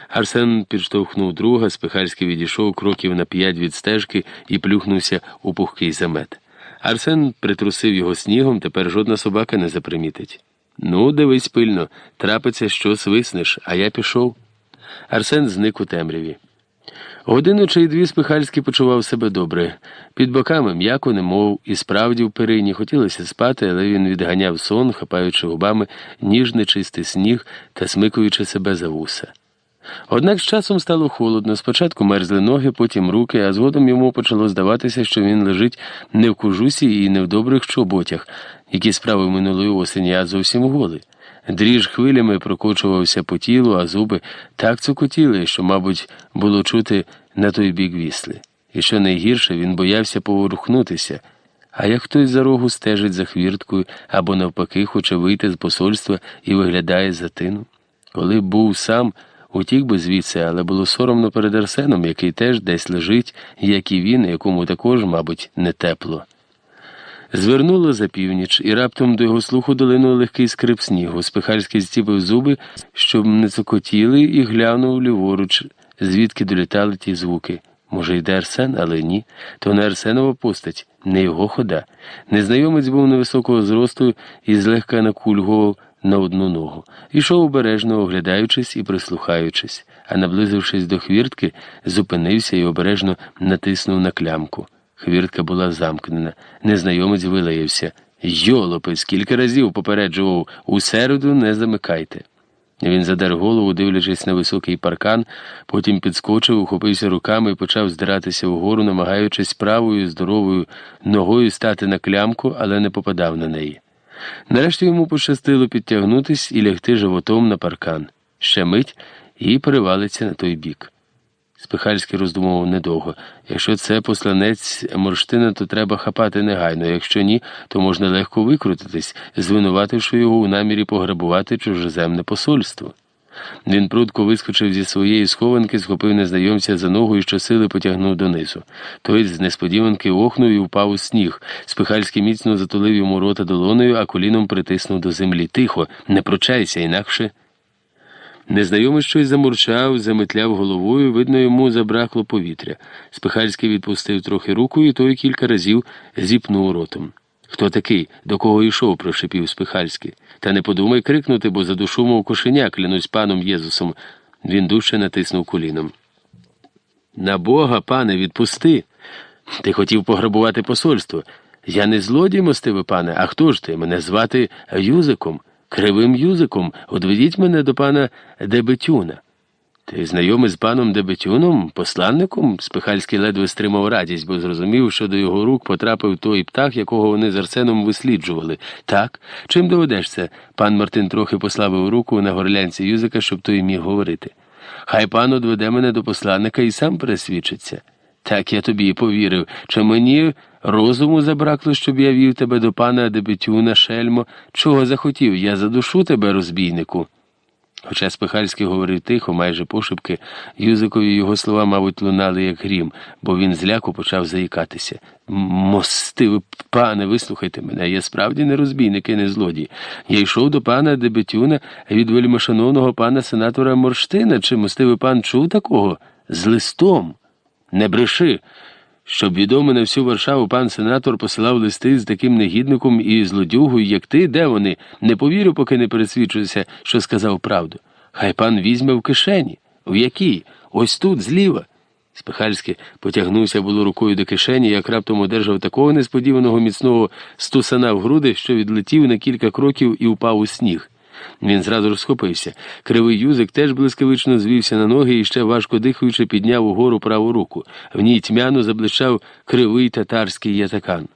Арсен підштовхнув друга, Спихальський відійшов кроків на п'ять від стежки і плюхнувся у пухкий замет. Арсен притрусив його снігом, тепер жодна собака не запримітить. Ну, дивись пильно, трапиться, що свиснеш, а я пішов. Арсен зник у темряві. Годину чи дві Спихальський почував себе добре. Під боками м'яко, немов і справді в перині. Хотілося спати, але він відганяв сон, хапаючи губами ніжний чистий сніг та смикуючи себе за вуса. Однак з часом стало холодно. Спочатку мерзли ноги, потім руки, а згодом йому почало здаватися, що він лежить не в кожусі і не в добрих чоботях, які справи минулої осені, а зовсім голий. Дріж хвилями прокочувався по тілу, а зуби так цокотіли, що, мабуть, було чути на той бік вісли. І що найгірше, він боявся поворухнутися. А як хтось за рогу стежить за хвірткою або, навпаки, хоче вийти з посольства і виглядає за тину. Коли був сам, утік би звідси, але було соромно перед Арсеном, який теж десь лежить, як і він, якому також, мабуть, не тепло. Звернуло за північ, і раптом до його слуху долинув легкий скрип снігу. Спихальський зціпив зуби, щоб не цокотіли, і глянув ліворуч, звідки долітали ті звуки. Може, йде Арсен, але ні. То не Арсенова постать, не його хода. Незнайомець був невисокого зросту і злегка накульгував на одну ногу. Ішов обережно, оглядаючись і прислухаючись, а наблизившись до хвіртки, зупинився і обережно натиснув на клямку. Хвіртка була замкнена. Незнайомець вилаявся. Йолопи, скільки разів попереджував у середу не замикайте. Він задер голову, дивлячись на високий паркан, потім підскочив, ухопився руками і почав здиратися вгору, намагаючись правою, здоровою ногою стати на клямку, але не попадав на неї. Нарешті йому пощастило підтягнутись і лягти животом на паркан. Ще мить і перевалиться на той бік. Спихальський роздумував недовго. Якщо це посланець Морштина, то треба хапати негайно. Якщо ні, то можна легко викрутитись, звинувативши його у намірі пограбувати чужеземне посольство. Він прудко вискочив зі своєї схованки, схопив незнайомця за ногу і щосили потягнув донизу. Той з несподіванки охнув і впав у сніг. Спихальський міцно затулив йому рота долоною, а коліном притиснув до землі. Тихо, не прочайся, інакше. Незнайомий щось замурчав, заметляв головою, видно, йому забракло повітря. Спихальський відпустив трохи руку, і той кілька разів зіпнув ротом. Хто такий? До кого йшов? прошипів Спихальський. Та не подумай крикнути, бо задушу, мов кошеня, клянусь паном Єзусом. Він дужче натиснув коліном. На Бога, пане, відпусти. Ти хотів пограбувати посольство. Я не злодій, мостиве пане, а хто ж ти? Мене звати Юзиком. Кривим юзиком одведіть мене до пана Дебетюна. Ти знайомий з паном Дебетюном, посланником? Спихальський ледве стримав радість, бо зрозумів, що до його рук потрапив той птах, якого вони з Арсеном висліджували. Так, чим доведешся? Пан Мартин трохи послабив руку на горлянці юзика, щоб той міг говорити. Хай пан одведе мене до посланника і сам пересвідчиться. Так я тобі повірив, чи мені розуму забракло, щоб я вів тебе до пана Дебетюна, шельмо, чого захотів, я задушу тебе, розбійнику. Хоча Спихальський говорив тихо, майже пошепки, Юзикові його слова, мабуть, лунали, як грім, бо він зляку почав заїкатися. Мостиве пане, вислухайте мене, я справді не розбійник і не злодій. Я йшов до пана Дебетюна від вельмишановного пана сенатора Морштина. Чи мостивий пан чув такого? З листом. Не бреши. Щоб відомо на всю Варшаву пан сенатор посилав листи з таким негідником і злодюгою, як ти, де вони? Не повірю, поки не пересвідчуюся, що сказав правду. Хай пан візьме в кишені. В якій? Ось тут, зліва. Спихальський потягнувся було рукою до кишені, як раптом одержав такого несподіваного міцного стусана в груди, що відлетів на кілька кроків і впав у сніг. Він зразу розхопився. Кривий юзик теж блискавично звівся на ноги і ще важко дихаючи, підняв угору праву руку. В ній тьмяно заблищав кривий татарський ятакан.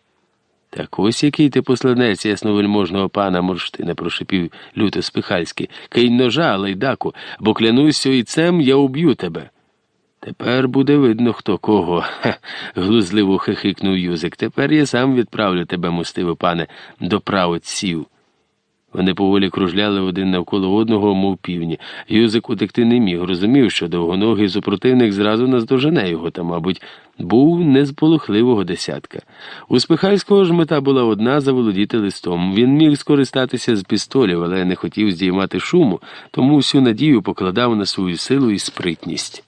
Так ось який ти посланець ясновельможного пана Морштина, прошепів люто Спихальський. Кинь ножа, лайдаку, бо клянусь ойцем, я уб'ю тебе. Тепер буде видно, хто кого, глузливо хихикнув юзик. Тепер я сам відправлю тебе, мостиве пане, до правоців. Вони поволі кружляли один навколо одного, мов півні. Юзик утекти не міг, розумів, що довгоногий супротивник зразу наздожене його, та, мабуть, був не з полохливого десятка. У Спихальського ж мета була одна заволодіти листом. Він міг скористатися з пістолів, але не хотів здіймати шуму, тому всю надію покладав на свою силу і спритність.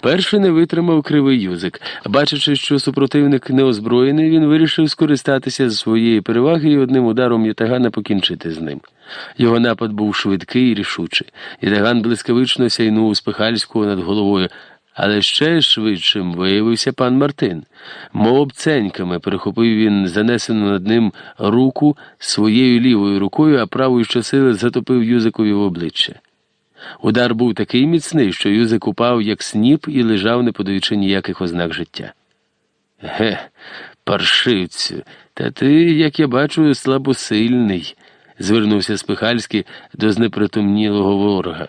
Перший не витримав кривий юзик. Бачачи, що супротивник неозброєний, він вирішив скористатися з своєї переваги і одним ударом ятагана покінчити з ним. Його напад був швидкий і рішучий. Ятаган блискавично сяйнув у Спихальського над головою. Але ще швидшим виявився пан Мартин. Мов ценьками перехопив він занесену над ним руку своєю лівою рукою, а правою щосили затопив юзикові в обличчя. Удар був такий міцний, що Юзик упав, як сніп, і лежав, не подаючи ніяких ознак життя. Ге, паршивцю, та ти, як я бачу, слабосильний, звернувся Спихальський до знепритомнілого ворога,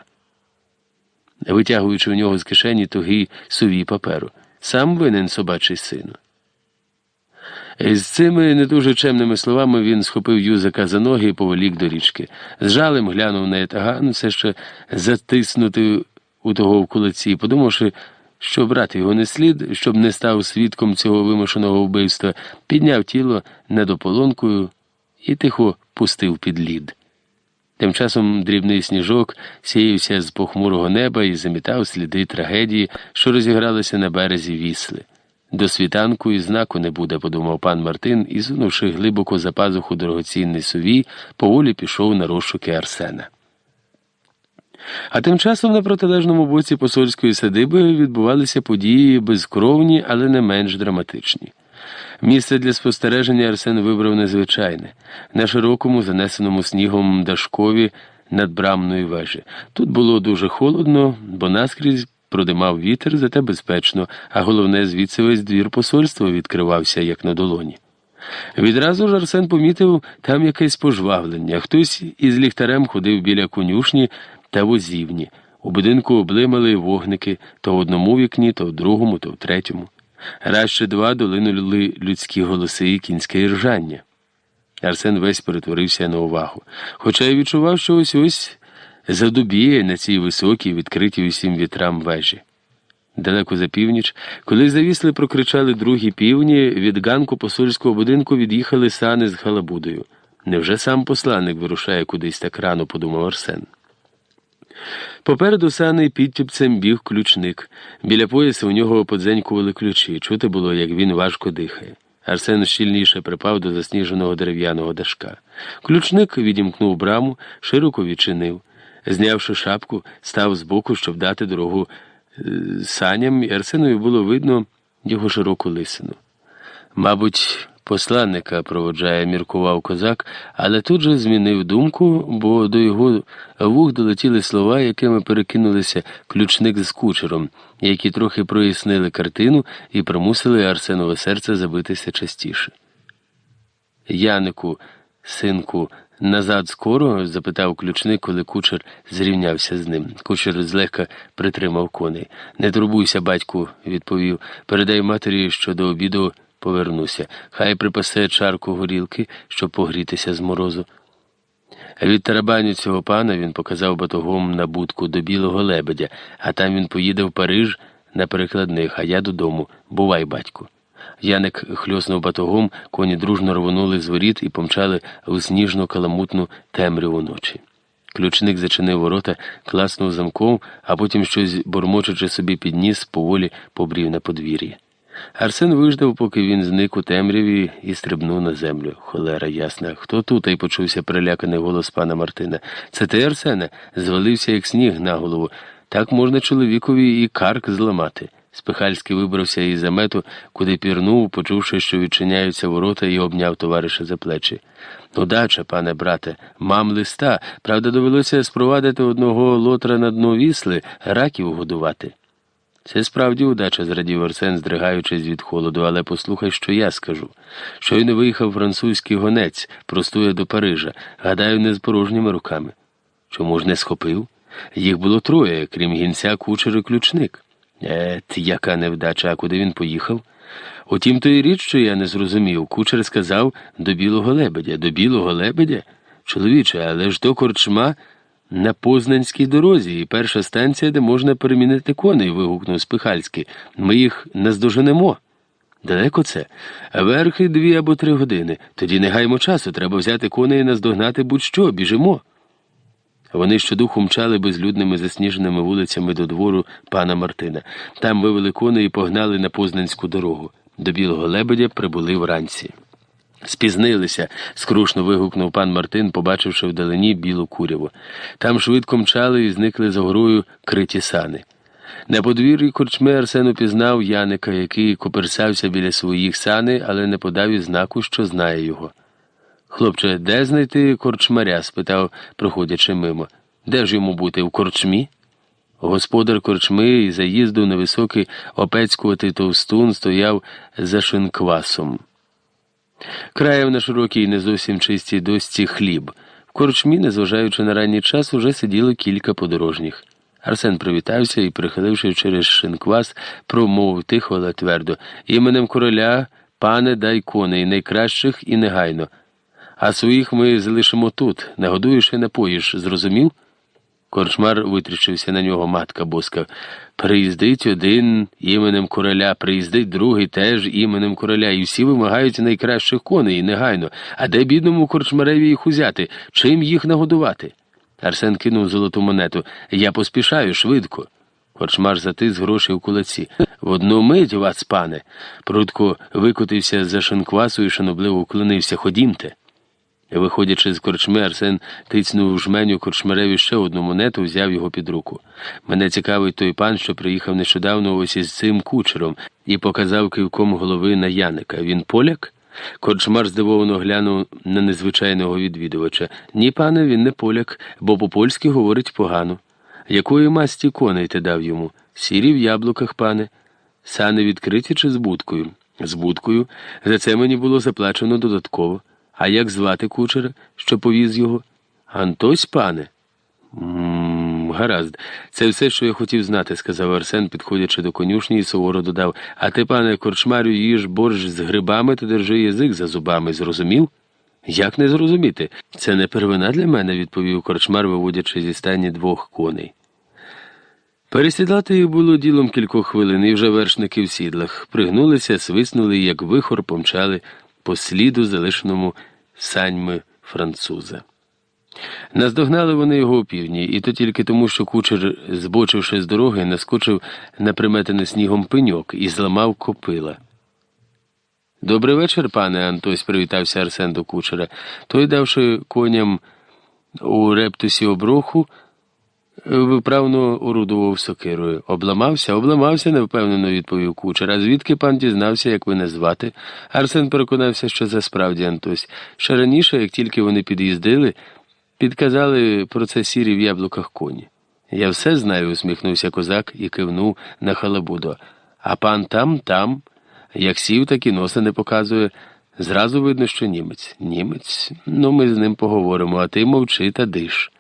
витягуючи в нього з кишені тугий сувій паперу. Сам винен собачий сину. З цими не дуже чемними словами він схопив юзика за ноги і повелік до річки. З жалем глянув на етаган, все ще затиснути у того в кулаці, подумавши, що брати його не слід, щоб не став свідком цього вимушеного вбивства, підняв тіло над ополонкою і тихо пустив під лід. Тим часом дрібний сніжок сіявся з похмурого неба і замітав сліди трагедії, що розігралися на березі вісли. До світанку і знаку не буде, подумав пан Мартин і, зунувши глибоко за пазуху дорогоцінний сувій, поволі пішов на розшуки Арсена. А тим часом на протилежному боці посольської садиби відбувалися події безкровні, але не менш драматичні. Місце для спостереження Арсен вибрав незвичайне на широкому, занесеному снігом дашкові над брамної вежі. Тут було дуже холодно, бо наскрізь продимав вітер, зате безпечно, а головне, звідси весь двір посольства відкривався, як на долоні. Відразу ж Арсен помітив там якесь пожвавлення. Хтось із ліхтарем ходив біля конюшні та возівні. У будинку облимали вогники то в одному вікні, то в другому, то в третьому. Раз чи два долинули людські голоси і кінське іржання. Арсен весь перетворився на увагу, хоча й відчував, що ось ось задубіє на цій високій, відкритій усім вітрам вежі. Далеко за північ, коли завісли, прокричали другі півні, від ганку посольського будинку від'їхали сани з халабудою. Невже сам посланник вирушає кудись так рано, подумав Арсен. Попереду сани підтюпцем біг ключник. Біля пояса у нього подзенькували ключі. Чути було, як він важко дихає. Арсен щільніше припав до засніженого дерев'яного дашка. Ключник відімкнув браму, широко відчинив. Знявши шапку, став збоку, щоб дати дорогу е, саням, і Арсенові було видно його широку лисину. Мабуть, посланника проводжає, міркував козак, але тут же змінив думку, бо до його вух долетіли слова, якими перекинулися ключник з кучером, які трохи прояснили картину і примусили Арсенове серце забитися частіше. Янику, синку, Назад скоро? запитав ключник, коли кучер зрівнявся з ним. Кучер злегка притримав коней. Не турбуйся, батьку, відповів. Передай матері, що до обіду повернуся. Хай припасе чарку горілки, щоб погрітися з морозу. Від тарабаню цього пана він показав батогом на будку до білого лебедя, а там він поїде в Париж на перекладних, а я додому. Бувай, батьку. Яник хльоснув батогом, коні дружно рвонули з воріт і помчали у сніжно каламутну темряву ночі. Ключник зачинив ворота, класнув замком, а потім щось бормочучи собі підніс, поволі побрів на подвір'я. Арсен виждав, поки він зник у темряві і стрибнув на землю. Холера ясна. Хто тут? і почувся переляканий голос пана Мартина. Це ти, Арсене? Звалився, як сніг на голову. Так можна чоловікові і карк зламати. Спихальський вибрався із замету, куди пірнув, почувши, що відчиняються ворота, і обняв товариша за плечі. Удача, пане брате, мам листа. Правда, довелося спровадити одного лотра на дно вісли, раків годувати. Це справді удача, зрадів Арсен, здригаючись від холоду, але послухай, що я скажу. Щойно виїхав французький гонець, простує до Парижа, гадаю, не з порожніми руками. Чому ж не схопив? Їх було троє, крім гінця, кучер і ключник. Ет, яка невдача, а куди він поїхав? Утім, то і річ, що я не зрозумів. Кучер сказав до білого лебедя. До білого лебедя? Чоловіче, але ж то корчма на Познанській дорозі, і перша станція, де можна перемінити коней, вигукнув Спихальський. Ми їх наздоженемо. Далеко це? Верхи дві або три години. Тоді не гаймо часу, треба взяти коней і наздогнати будь-що, біжимо. Вони щодуху мчали безлюдними засніженими вулицями до двору пана Мартина. Там вивели коней і погнали на Познанську дорогу. До білого лебедя прибули вранці. Спізнилися, скрушно вигукнув пан Мартин, побачивши вдалині білу куряву. Там швидко мчали і зникли за горою криті сани. На подвір'ї корчми Арсен упізнав Яника, який коперсався біля своїх сани, але не подав і знаку, що знає його. Хлопче, де знайти корчмаря? спитав, проходячи мимо. Де ж йому бути? В корчмі? Господар корчми і заїзду на високий опецькуватий товстун стояв за шинквасом. Краєв на широкій не зовсім чистій досці хліб. В корчмі, незважаючи на ранній час, уже сиділо кілька подорожніх. Арсен привітався і, прихиливши через шинквас, промовив тихо, але твердо іменем короля, пане, дай коней, найкращих і негайно. А своїх ми залишимо тут, нагодуєш і напоїш, зрозумів? Корчмар витріщився на нього матка боска. Приїздить один іменем короля, приїздить другий теж іменем короля, і всі вимагають найкращих коней, негайно. А де бідному корчмареві їх узяти? Чим їх нагодувати? Арсен кинув золоту монету. Я поспішаю швидко. Корчмар затис гроші в кулаці. В одну мить вас, пане. Прудко викотився за шинквасу і шанобливо уклонився. Ходімте. Виходячи з корчми, Арсен тицнув жменю корчмареві ще одну монету, взяв його під руку. Мене цікавить той пан, що приїхав нещодавно ось із цим кучером, і показав кивком голови на Яника. Він поляк? Корчмар здивовано глянув на незвичайного відвідувача. Ні, пане, він не поляк, бо по-польськи говорить погано. Якої масті коней ти дав йому? Сірі в яблуках, пане. Сани відкриті чи з будкою? З будкою. За це мені було заплачено додатково. А як звати кучера, що повіз його? Антось, пане? Гаразд, це все, що я хотів знати, сказав Арсен, підходячи до конюшні, і суворо додав. А ти, пане, корчмарю, їж борщ з грибами, то держи язик за зубами, зрозумів? Як не зрозуміти? Це не первина для мене, відповів корчмар, виводячи зі стані двох коней. Пересідати їх було ділом кількох хвилин, і вже вершники в сідлах пригнулися, свиснули, як вихор помчали по сліду, залишеному саньми француза. Наздогнали вони його у півдні, і то тільки тому, що кучер, збочивши з дороги, наскочив на приметений снігом пеньок і зламав копила. Добрий вечір, пане Антось, привітався Арсен до кучера. Той, давши коням у рептусі обруху, виправно орудував сокирою. Обламався, обламався, невпевнено відповів кучер. А звідки пан дізнався, як ви назвати? Арсен переконався, що це справді Антось. Ще раніше, як тільки вони під'їздили, підказали про це сірі в яблуках коні. Я все знаю, усміхнувся козак і кивнув на халабудо. А пан там, там, як сів, так і носа не показує. Зразу видно, що німець. Німець? Ну, ми з ним поговоримо, а ти мовчи та диш.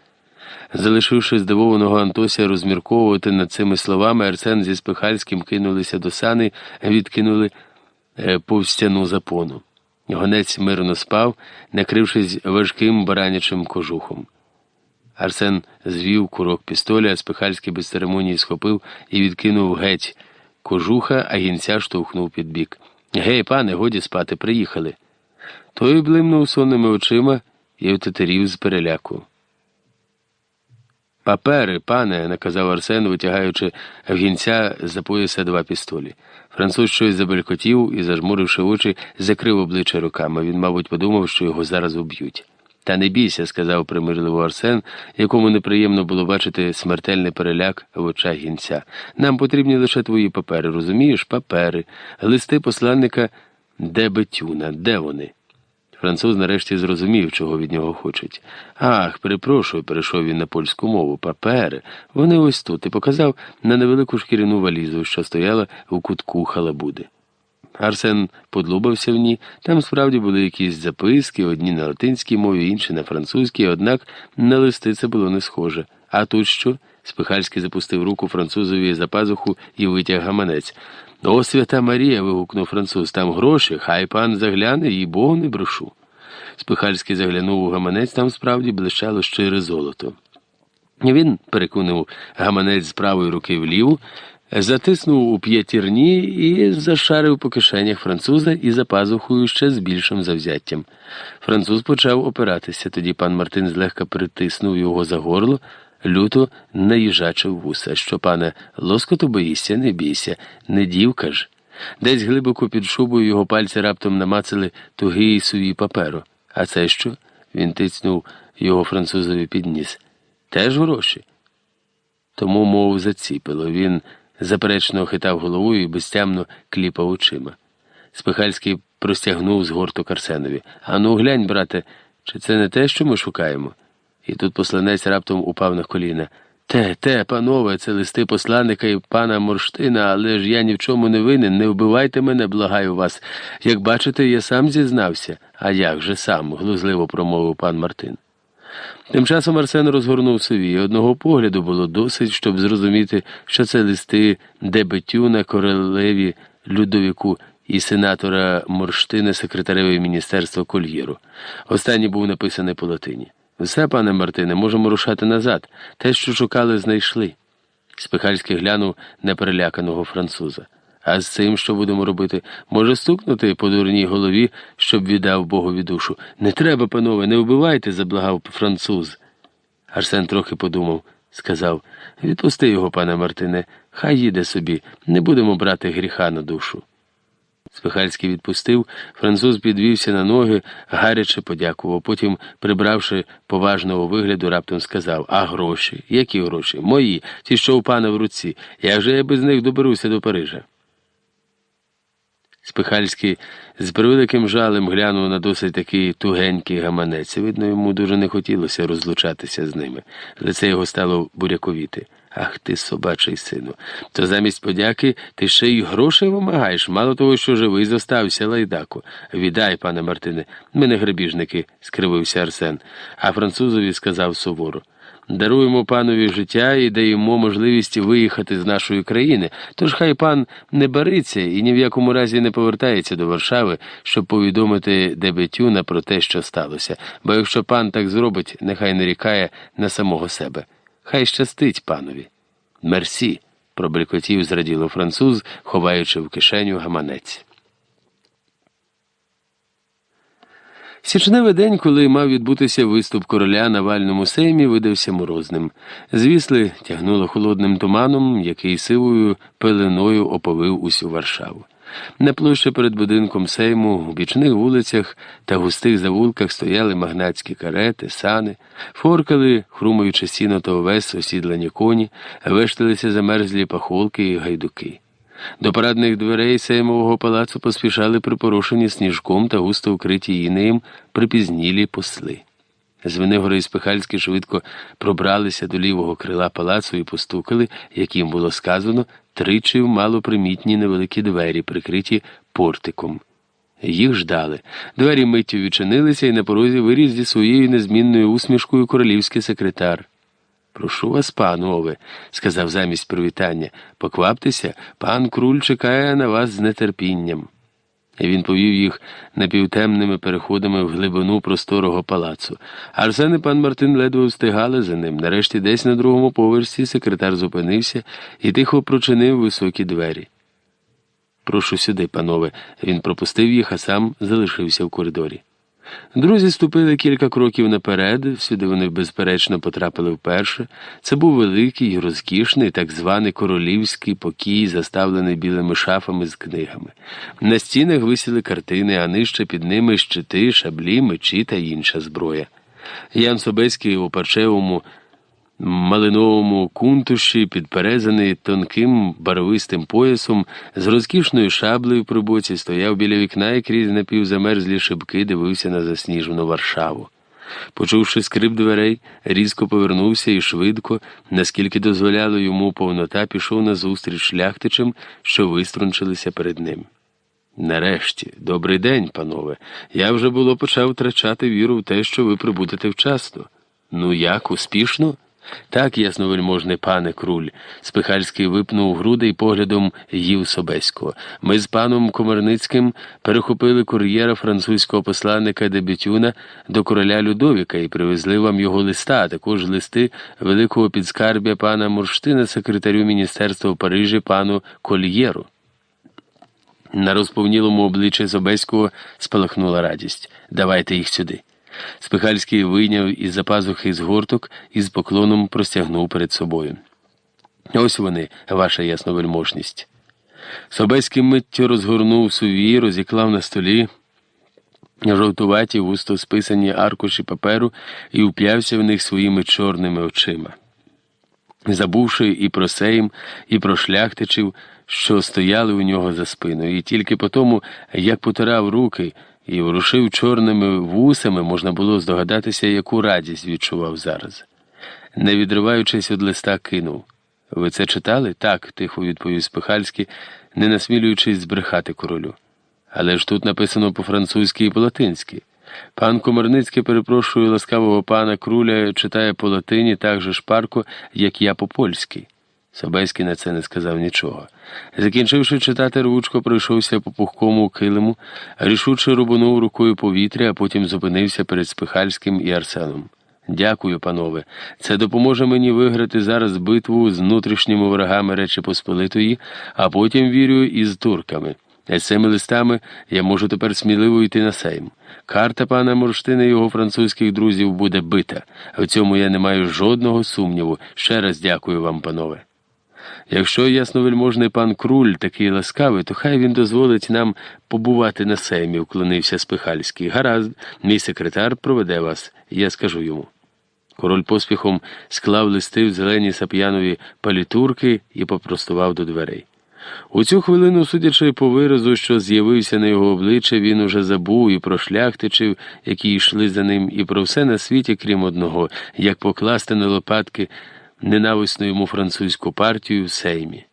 Залишивши здивованого Антося розмірковувати над цими словами, Арсен зі Спихальським кинулися до сани, відкинули повстяну запону. Гонець мирно спав, накрившись важким баранячим кожухом. Арсен звів курок пістоля, а Спихальський без церемонії схопив і відкинув геть кожуха, а гінця штовхнув під бік. Гей, пане, годі спати, приїхали. Той блимнув сонними очима і отетерів з переляку. Папери, пане, наказав Арсен, витягаючи в гінця за пояса два пістолі. Француз щось забелькотів і, зажмуривши очі, закрив обличчя руками. Він, мабуть, подумав, що його зараз уб'ють. Та не бійся, сказав примирливо Арсен, якому неприємно було бачити смертельний переляк в очах гінця. Нам потрібні лише твої папери, розумієш? Папери, листи посланника Дебетюна. Де вони? Француз нарешті зрозумів, чого від нього хочуть. Ах, перепрошую, перейшов він на польську мову. Папери. Вони ось тут і показав на невелику шкіряну валізу, що стояла у кутку халабуди. Арсен подлубався в ній. Там справді були якісь записки, одні на латинській мові, інші на французькій, однак на листи це було не схоже. А тут що? Спихальський запустив руку французові за пазуху і витяг гаманець. О, свята Марія. вигукнув француз. Там гроші, хай пан загляне і Богу не брошу. Спихальський заглянув у гаманець, там справді блищало щире золото. Він переконав гаманець з правої руки вліву, затиснув у п'ятірні і зашарив по кишенях француза і за пазухою ще з більшим завзяттям. Француз почав опиратися, тоді пан Мартин злегка притиснув його за горло, люто наїжачив вуса. Що, пане, лоскоту боїшся, не бійся, не дівка ж. Десь глибоко під шубою його пальці раптом намацали тугий сувій паперу. А це що? Він тицнув його французові під ніс. Теж гроші. Тому, мов заціпило, він заперечно хитав головою і безтямно кліпав очима. Спихальський простягнув з горту Карсенові. Ану, глянь, брате, чи це не те, що ми шукаємо? І тут посланець раптом упав на коліна. Те, те, панове, це листи посланника і пана Морштина, але ж я ні в чому не винен, не вбивайте мене, благаю вас. Як бачите, я сам зізнався. А як же сам? глузливо промовив пан Мартин. Тим часом Арсен розгорнув сові. Одного погляду було досить, щоб зрозуміти, що це листи Дебетюна, королеві Людовіку і сенатора Морштина, секретареві міністерства Кольєру. Останній був написаний по латині. Все, пане Мартине, можемо рушати назад. Те, що шукали, знайшли. Спихальський глянув на переляканого француза. А з цим що будемо робити? Може стукнути по дурній голові, щоб віддав Богові душу. Не треба, панове, не вбивайте, заблагав француз. Арсен трохи подумав, сказав відпусти його, пане Мартине, хай їде собі, не будемо брати гріха на душу. Спихальський відпустив, француз підвівся на ноги, гаряче подякував. Потім, прибравши поважного вигляду, раптом сказав: А гроші? Які гроші? Мої, ті, що у пана в руці. Як же я без них доберуся до Парижа? Спихальський з превеликим жалем глянув на досить такий тугенький гаманець. Видно, йому дуже не хотілося розлучатися з ними. Лице його стало буряковіти. Ах ти, собачий сину. То замість подяки ти ще й грошей вимагаєш, мало того, що живий зостався лайдаку. Віддай, пане Мартине, ми не грабіжники, скривився Арсен, а французові сказав суворо. Даруємо панові життя і даємо можливість виїхати з нашої країни, тож хай пан не бариться і ні в якому разі не повертається до Варшави, щоб повідомити Дебетюна про те, що сталося, бо якщо пан так зробить, нехай нарікає на самого себе. Хай щастить панові. Мерсі, пробрикотів зраділо француз, ховаючи в кишеню гаманець. Січневий день, коли мав відбутися виступ короля на вальному сеймі, видався морозним. Звісли тягнуло холодним туманом, який сивою пеленою оповив усю Варшаву. На площі перед будинком сейму, у бічних вулицях та густих завулках стояли магнатські карети, сани, форкали, хрумаючи сіно та овес, осідлані коні, вешталися замерзлі пахолки і гайдуки. До парадних дверей Сеймового палацу поспішали припорошені сніжком та густо укриті інеєм припізнілі посли. Звенигори і Спихальські швидко пробралися до лівого крила палацу і постукали, як їм було сказано, тричі в малопримітні невеликі двері, прикриті портиком. Їх ждали. Двері миттю відчинилися, і на порозі виріс зі своєю незмінною усмішкою королівський секретар. Прошу вас, панове, сказав замість привітання. Покваптеся, пан круль чекає на вас з нетерпінням. Він повів їх напівтемними переходами в глибину просторого палацу. Арсен і пан Мартин ледве встигали за ним. Нарешті, десь на другому поверсі секретар зупинився і тихо прочинив високі двері. Прошу сюди, панове. Він пропустив їх, а сам залишився в коридорі. Друзі ступили кілька кроків наперед, всюди вони безперечно потрапили вперше. Це був великий розкішний, так званий королівський покій, заставлений білими шафами з книгами. На стінах висіли картини, а нижче під ними щити, шаблі, мечі та інша зброя. Ян Собецький у парчевому малиновому кунтуші, підперезаний тонким барвистим поясом, з розкішною шаблею при боці, стояв біля вікна і крізь напівзамерзлі шибки дивився на засніжену Варшаву. Почувши скрип дверей, різко повернувся і швидко, наскільки дозволяло йому повнота, пішов назустріч шляхтичам, що виструнчилися перед ним. Нарешті, добрий день, панове. Я вже було почав втрачати віру в те, що ви прибудете вчасно. Ну як, успішно? Так, ясновельможний пане круль, Спихальський випнув груди і поглядом їв Собеського. Ми з паном Комарницьким перехопили кур'єра французького посланника Дебютюна до короля Людовіка і привезли вам його листа, а також листи великого підскарбя пана Мурштина, секретарю міністерства в Парижі пану Кольєру. На розповнілому обличчі Собеського спалахнула радість. Давайте їх сюди. Спихальський вийняв із за пазухи згорток і з поклоном простягнув перед собою. Ось вони, ваша ясновельможність. Собеський миттю розгорнув суві, розіклав на столі жовтуваті густо списані аркуші паперу і вплявся в них своїми чорними очима. Забувши і про сейм, і про шляхтичів, що стояли у нього за спиною, і тільки по тому, як потирав руки і ворушив чорними вусами, можна було здогадатися, яку радість відчував зараз. Не відриваючись від листа, кинув. Ви це читали? Так, тихо відповів Спихальський, не насмілюючись збрехати королю. Але ж тут написано по-французьки і по-латинськи. Пан Комарницький перепрошує ласкавого пана круля, читає по латині так же шпарко, як я по польськи. Собеський на це не сказав нічого. Закінчивши читати, рвучко пройшовся по пухкому килиму, рішуче рубанув рукою повітря, а потім зупинився перед Спихальським і Арсеном. Дякую, панове. Це допоможе мені виграти зараз битву з внутрішніми ворогами Речі Посполитої, а потім вірю і з турками. З цими листами я можу тепер сміливо йти на сейм. Карта пана Мурштина і його французьких друзів буде бита. В цьому я не маю жодного сумніву. Ще раз дякую вам, панове. Якщо ясновельможний пан Круль такий ласкавий, то хай він дозволить нам побувати на сеймі, уклонився Спихальський. Гаразд, мій секретар проведе вас, я скажу йому. Король поспіхом склав листи в зелені сап'янові палітурки і попростував до дверей. У цю хвилину, судячи по виразу, що з'явився на його обличчя, він уже забув і про шляхтичів, які йшли за ним, і про все на світі, крім одного, як покласти на лопатки ненависну йому французьку партію в сеймі.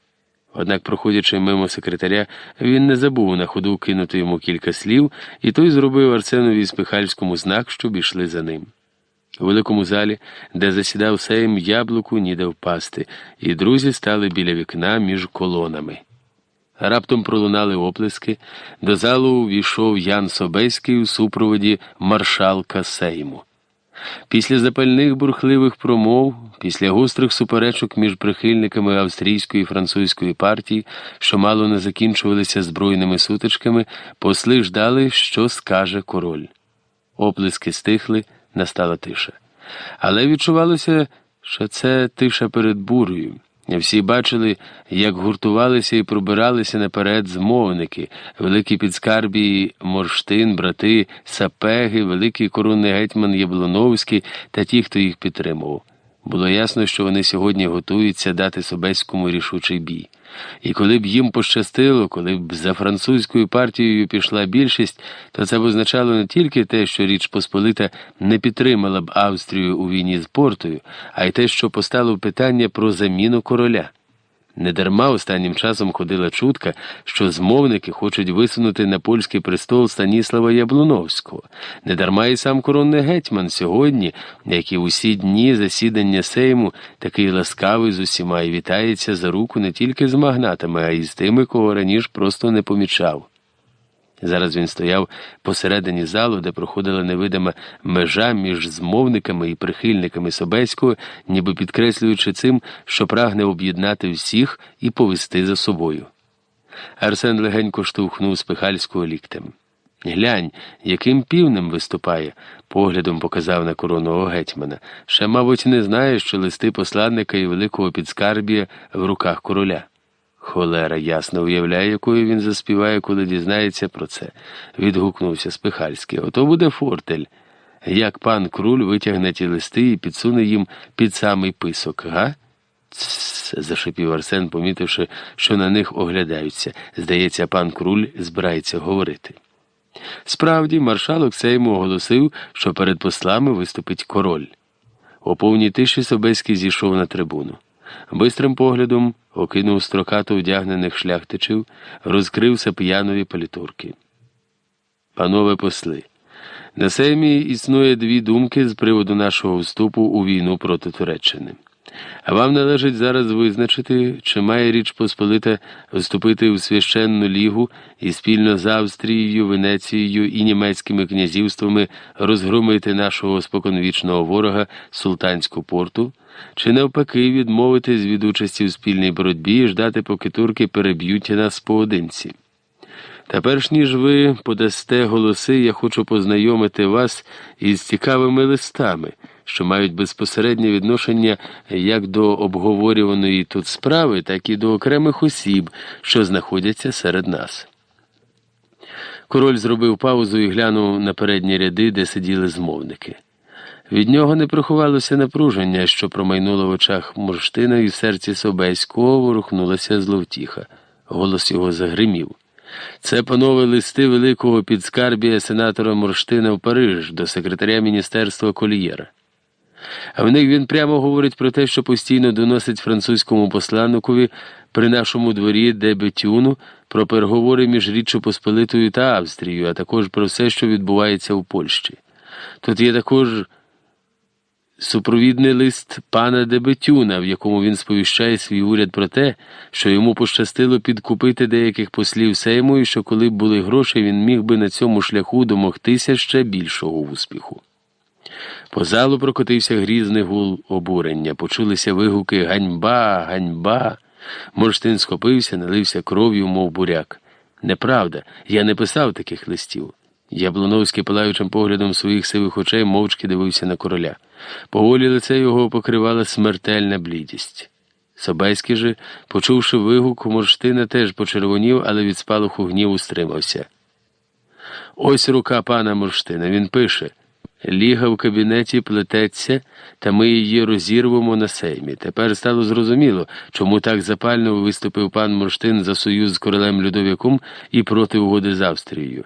Однак, проходячи мимо секретаря, він не забув на ходу кинути йому кілька слів, і той зробив Арсенові Спихальському знак, щоб ішли за ним. У великому залі, де засідав сейм, яблуку ніде впасти, і друзі стали біля вікна між колонами. Раптом пролунали оплески, до залу увійшов Ян Собеський у супроводі маршалка Сейму. Після запальних бурхливих промов, після гострих суперечок між прихильниками австрійської і французької партії, що мало не закінчувалися збройними сутичками, посли ждали, що скаже король. Оплески стихли, настала тиша. Але відчувалося, що це тиша перед бурею. Всі бачили, як гуртувалися і пробиралися наперед змовники, великі підскарбії Морштин, брати, Сапеги, великий коронний гетьман Яблоновський та ті, хто їх підтримував. Було ясно, що вони сьогодні готуються дати Собеському рішучий бій. І коли б їм пощастило, коли б за французькою партією пішла більшість, то це б означало не тільки те, що Річ Посполита не підтримала б Австрію у війні з Портою, а й те, що постало питання про заміну короля. Недарма останнім часом ходила чутка, що змовники хочуть висунути на польський престол Станіслава Яблуновського. Недарма і сам коронний гетьман сьогодні, як і усі дні засідання Сейму, такий ласкавий з усіма і вітається за руку не тільки з магнатами, а й з тими, кого раніше просто не помічав. Зараз він стояв посередині залу, де проходила невидима межа між змовниками і прихильниками Собеського, ніби підкреслюючи цим, що прагне об'єднати всіх і повести за собою. Арсен легенько штовхнув спихальського ліктем. Глянь, яким півнем виступає, поглядом показав на коронового гетьмана. Ще, мабуть, не знає, що листи посланника і великого підскарбія в руках короля. Холера ясно уявляє, якою він заспіває, коли дізнається про це, відгукнувся Спихальський. Ото буде фортель. Як пан круль витягне ті листи і підсуне їм під самий писок, га? Тсс, зашипів Арсен, помітивши, що на них оглядаються. Здається, пан круль збирається говорити. Справді, маршалок Сейму оголосив, що перед послами виступить король. У повній тиші Собеський зійшов на трибуну. Бистрим поглядом окинув строкато вдягнених шляхтичів, розкрився п'янові палітурки. Панове посли, на сеймі існує дві думки з приводу нашого вступу у війну проти Туреччини. А вам належить зараз визначити, чи має Річ Посполита вступити у священну лігу і спільно з Австрією, Венецією і німецькими князівствами розгромити нашого споконвічного ворога султанську порту, чи навпаки відмовитись від участі у спільній боротьбі і ждати, поки турки переб'ють нас поодинці. Та перш ніж ви подасте голоси, я хочу познайомити вас із цікавими листами що мають безпосереднє відношення як до обговорюваної тут справи, так і до окремих осіб, що знаходяться серед нас. Король зробив паузу і глянув на передні ряди, де сиділи змовники. Від нього не приховалося напруження, що промайнуло в очах Мурштина, і в серці Собеського ворухнулася зловтіха. Голос його загримів. Це, панове листи великого підскарбія сенатора Мурштина в Париж до секретаря міністерства Колієра. А в них він прямо говорить про те, що постійно доносить французькому посланникові при нашому дворі Дебетюну про переговори між Річчю Посполитою та Австрією, а також про все, що відбувається у Польщі. Тут є також супровідний лист пана Дебетюна, в якому він сповіщає свій уряд про те, що йому пощастило підкупити деяких послів Сейму і що коли б були гроші, він міг би на цьому шляху домогтися ще більшого успіху. По залу прокотився грізний гул обурення, почулися вигуки ганьба, ганьба. Морштин схопився, налився кров'ю, мов буряк. Неправда, я не писав таких листів. Яблоновський, палаючим поглядом своїх сивих очей, мовчки дивився на короля. Поволі лице його покривала смертельна блідість. Собайський же, почувши вигук, Морштина теж почервонів, але від спалаху гніву стримався. Ось рука пана Морштина. Він пише. Ліга в кабінеті плететься, та ми її розірвемо на сеймі. Тепер стало зрозуміло, чому так запально виступив пан Морштин за союз з королем Людовиком і проти угоди з Австрією.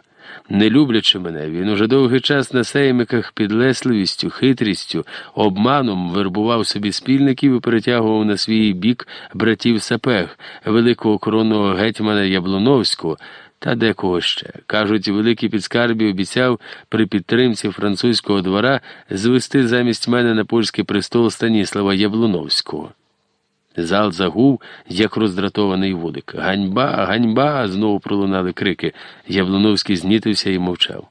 Не люблячи мене, він уже довгий час на сеймиках підлесливістю, хитрістю, обманом вербував собі спільників і перетягував на свій бік братів Сапег, великого коронного гетьмана Яблоновського та декого ще. Кажуть, великий підскарбі обіцяв при підтримці французького двора звести замість мене на польський престол Станіслава Яблуновського. Зал загув, як роздратований водик. Ганьба, ганьба. знову пролунали крики. Яблуновський знітився і мовчав.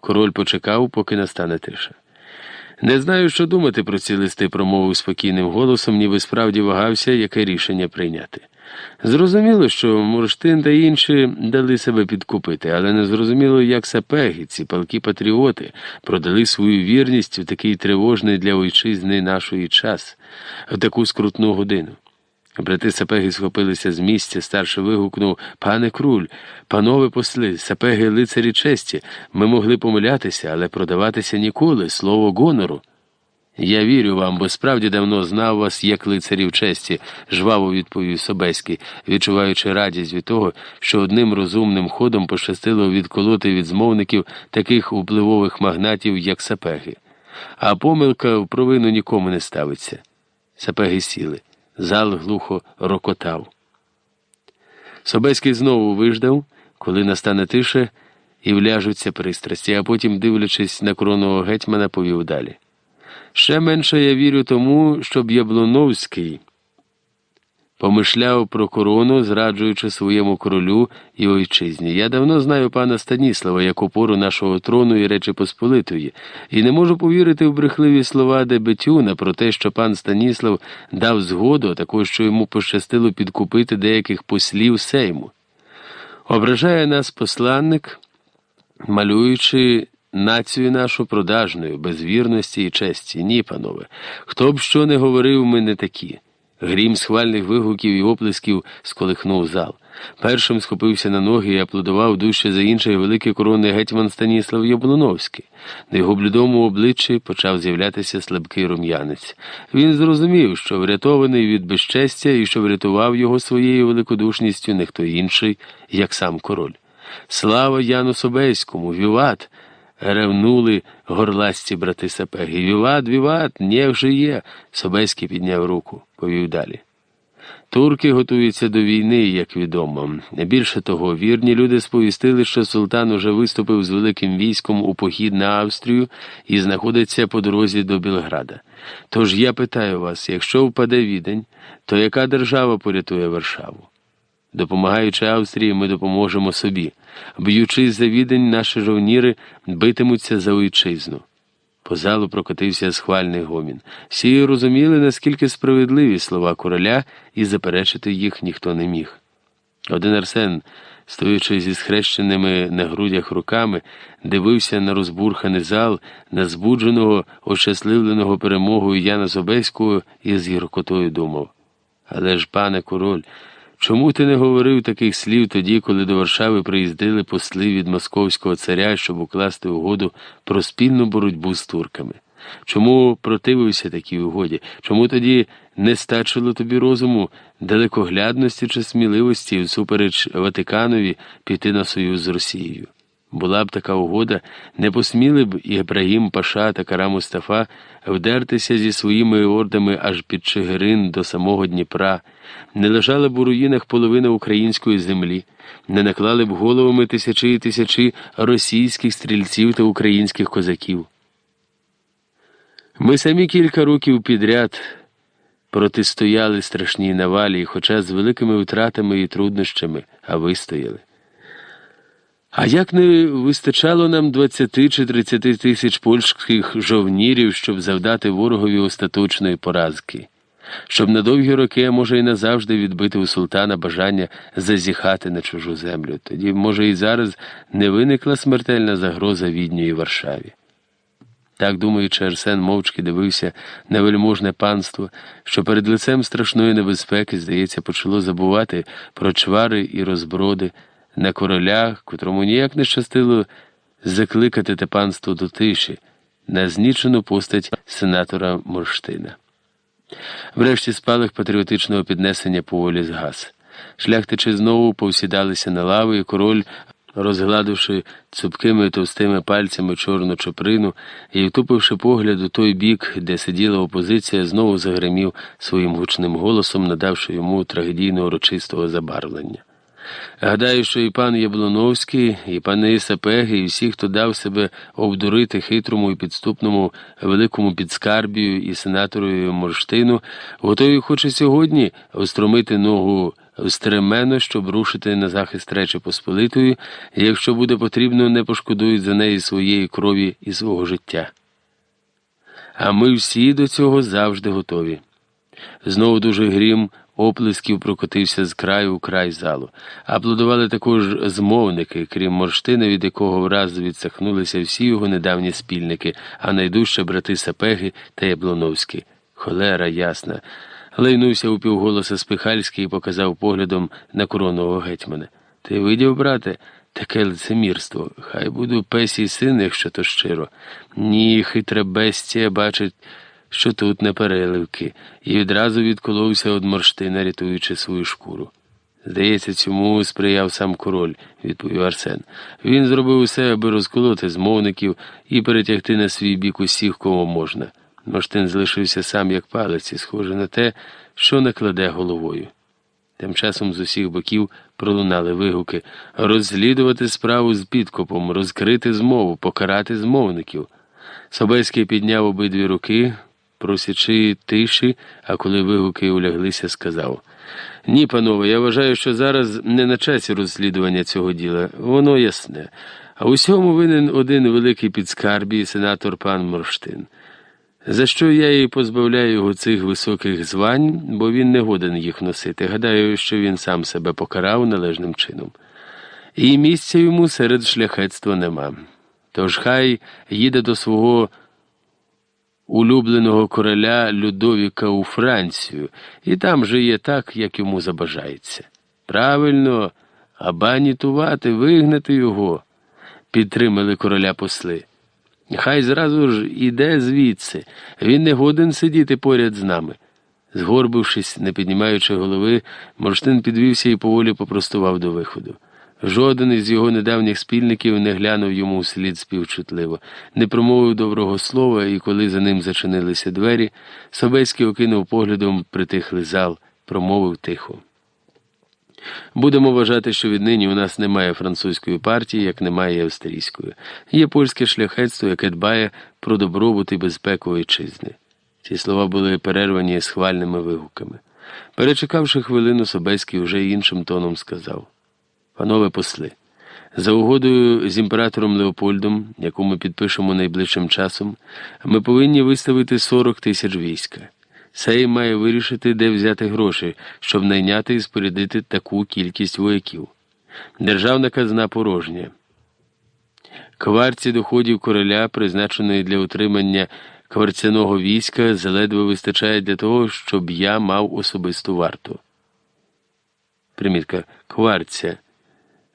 Король почекав, поки настане тиша. Не знаю, що думати про ці листи, промовив спокійним голосом, ніби справді вагався, яке рішення прийняти. Зрозуміло, що Мурштин та інші дали себе підкупити, але не зрозуміло, як сапеги, ці палкі патріоти, продали свою вірність в такий тривожний для ойчизни нашої час, в таку скрутну годину. Брати сапеги схопилися з місця, старший вигукнув Пане круль, панове посли, сапеги лицарі честі, ми могли помилятися, але продаватися ніколи, слово гонору. Я вірю вам, бо справді давно знав вас як лицарів честі, жваво відповів Собеський, відчуваючи радість від того, що одним розумним ходом пощастило відколоти від змовників таких впливових магнатів, як сапеги. А помилка в провину нікому не ставиться. Сапеги сіли. Зал глухо рокотав. Собеський знову виждав, коли настане тиша, і вляжуться пристрасті, а потім, дивлячись на коронового гетьмана, повів далі. Ще менше я вірю тому, щоб Яблоновський помишляв про корону, зраджуючи своєму королю і ойчизні. Я давно знаю пана Станіслава як опору нашого трону і Речі Посполитої, і не можу повірити в брехливі слова Дебетюна про те, що пан Станіслав дав згоду, а також що йому пощастило підкупити деяких послів Сейму. Ображає нас посланник, малюючи. Націю нашу продажною, без вірності і честі. Ні, панове. Хто б що не говорив, ми не такі. Грім схвальних вигуків і оплесків сколихнув зал. Першим схопився на ноги і аплодував дужче за інших великий коронний гетьман Станіслав Яблуновський. На його блідому обличчі почав з'являтися слабкий рум'янець. Він зрозумів, що врятований від безчестя і що врятував його своєю великодушністю не хто інший, як сам король. Слава Яну Собеському, віват! Ревнули горласті брати сапеги. Віват, віват, нєв же є. Собеський підняв руку, повів далі. Турки готуються до війни, як відомо. Більше того, вірні люди сповістили, що султан уже виступив з великим військом у похід на Австрію і знаходиться по дорозі до Білграда. Тож я питаю вас, якщо впаде відень, то яка держава порятує Варшаву? Допомагаючи Австрії, ми допоможемо собі. Б'ючись за відень, наші жовніри битимуться за вітчизну. По залу прокотився схвальний гомін. Всі розуміли, наскільки справедливі слова короля, і заперечити їх ніхто не міг. Один Арсен, стоячи зі схрещеними на грудях руками, дивився на розбурханий зал, на збудженого, ощасливленого перемогою Яна Зобеського і з гіркотою думав. Але ж, пане король, Чому ти не говорив таких слів тоді, коли до Варшави приїздили посли від московського царя, щоб укласти угоду про спільну боротьбу з турками? Чому противився такій угоді? Чому тоді не стачило тобі розуму, далекоглядності чи сміливості всупереч Ватиканові піти на союз з Росією? Була б така угода, не посміли б Ібрагім Паша та Кара Мустафа вдертися зі своїми ордами аж під Чигирин до самого Дніпра, не лежала б у руїнах половина української землі, не наклали б головами тисячі і тисячі російських стрільців та українських козаків. Ми самі кілька років підряд протистояли страшній навалі, хоча з великими втратами і труднощами, а вистояли. А як не вистачало нам 20 чи 30 тисяч польських жовнірів, щоб завдати ворогові остаточної поразки, щоб на довгі роки, може і назавжди відбити у султана бажання зазіхати на чужу землю, тоді, може, і зараз не виникла смертельна загроза відню і Варшаві. Так, думаючи, Арсен мовчки дивився на вельможне панство, що перед лицем страшної небезпеки, здається, почало забувати про чвари і розброди на королях, котрому ніяк не щастило закликати те панство до тиші, на знічену постать сенатора Морштина. Врешті спалах патріотичного піднесення поволі згас. Шляхтичі знову повсідалися на лави, і король, розгладивши цупкими товстими пальцями чорну чоприну і втупивши погляд у той бік, де сиділа опозиція, знову загримів своїм гучним голосом, надавши йому трагедійно урочистого забарвлення. Гадаю, що і пан Яблоновський, і пани Сапеги, і всі, хто дав себе обдурити хитрому і підступному великому підскарбію і сенатору Морштину, готові хоч і сьогодні остромити ногу стремено, щоб рушити на захист Речі Посполитої, якщо буде потрібно, не пошкодують за неї своєї крові і свого життя. А ми всі до цього завжди готові. Знову дуже грім оплесків прокотився з краю у край залу. Аплодували також змовники, крім морштина, від якого враз відсахнулися всі його недавні спільники, а найдужче брати Сапеги та Яблоновські. Холера ясна. Лайнувся у півголоса Спихальський і показав поглядом на коронового гетьмана. Ти видів, брате, таке лицемірство. Хай буду песій син, якщо то щиро. Ні, хитре бестія бачить що тут не переливки, і відразу відколовся від морштина, рятуючи свою шкуру. Здається, цьому сприяв сам король, відповів Арсен. Він зробив усе, аби розколоти змовників і перетягти на свій бік усіх, кого можна. Морштин залишився сам, як палець, і схоже на те, що накладе головою. Тим часом з усіх боків пролунали вигуки розслідувати справу з підкопом, розкрити змову, покарати змовників. Собеський підняв обидві руки просячи тиші, а коли вигуки уляглися, сказав Ні, панове, я вважаю, що зараз не на часі розслідування цього діла. Воно ясне. А усьому винен один великий підскарбій, сенатор пан Морштин. За що я і позбавляю його цих високих звань, бо він не годен їх носити. Гадаю, що він сам себе покарав належним чином. І місця йому серед шляхетства нема. Тож хай їде до свого улюбленого короля Людовіка у Францію, і там жиє так, як йому забажається. Правильно, абанітувати, вигнати його, підтримали короля посли. Хай зразу ж іде звідси, він не годен сидіти поряд з нами. Згорбившись, не піднімаючи голови, Морштин підвівся і поволі попростував до виходу. Жоден із його недавніх спільників не глянув йому вслід співчутливо, не промовив доброго слова, і коли за ним зачинилися двері, Собецький окинув поглядом притихлий зал, промовив тихо. Будемо вважати, що віднині у нас немає французької партії, як немає австрійської. Є польське шляхетство, яке дбає про добробут і безпеку вітчизни. Ці слова були перервані схвальними вигуками. Перечекавши хвилину, Собеський уже іншим тоном сказав. Панове посли, за угодою з імператором Леопольдом, яку ми підпишемо найближчим часом, ми повинні виставити 40 тисяч війська. Сей має вирішити, де взяти гроші, щоб найняти і спорядити таку кількість вояків. Державна казна порожня. Кварці доходів короля, призначеної для утримання кварцяного війська, заледве вистачає для того, щоб я мав особисту варту. Примітка кварця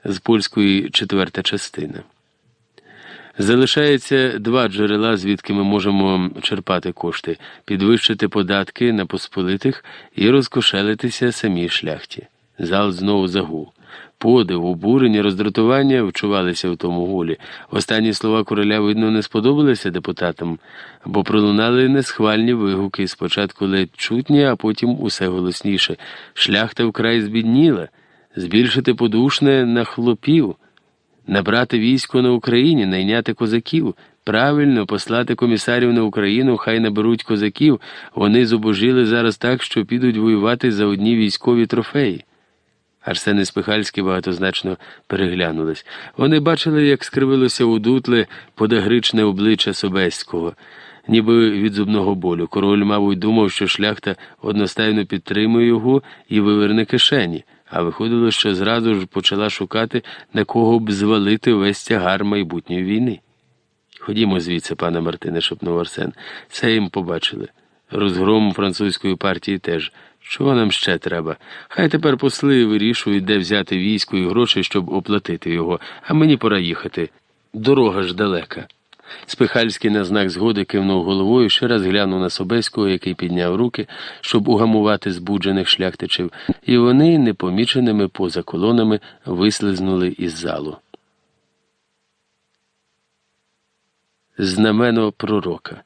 з польської четверта частина. Залишається два джерела, звідки ми можемо черпати кошти, підвищити податки на посполитих і розкошелитися самій шляхті. Зал знову загув. Подив, обурення, роздратування вчувалися в тому голі. Останні слова короля, видно, не сподобалися депутатам, бо пролунали несхвальні вигуки, спочатку ледь чутні, а потім усе голосніше. Шляхта вкрай збідніла збільшити подушне на хлопів, набрати військо на Україні, найняти козаків, правильно послати комісарів на Україну, хай наберуть козаків, вони зубожили зараз так, що підуть воювати за одні військові трофеї. Арсен і багатозначно переглянулись. Вони бачили, як скривилося у дутле подагричне обличчя Собеського, ніби від зубного болю. Король, мабуть, думав, що шляхта одностайно підтримує його і виверне кишені а виходило, що зразу ж почала шукати, на кого б звалити весь тягар майбутньої війни. Ходімо звідси, пане Мартине, шепнув Арсен. Це їм побачили. Розгром французької партії теж. Чого нам ще треба? Хай тепер посли вирішують, де взяти військо і гроші, щоб оплатити його, а мені пора їхати. Дорога ж далека. Спихальський на знак згоди кивнув головою, ще раз глянув на Собеського, який підняв руки, щоб угамувати збуджених шляхтичів, і вони, непоміченими поза колонами, вислизнули із залу. Знамено пророка.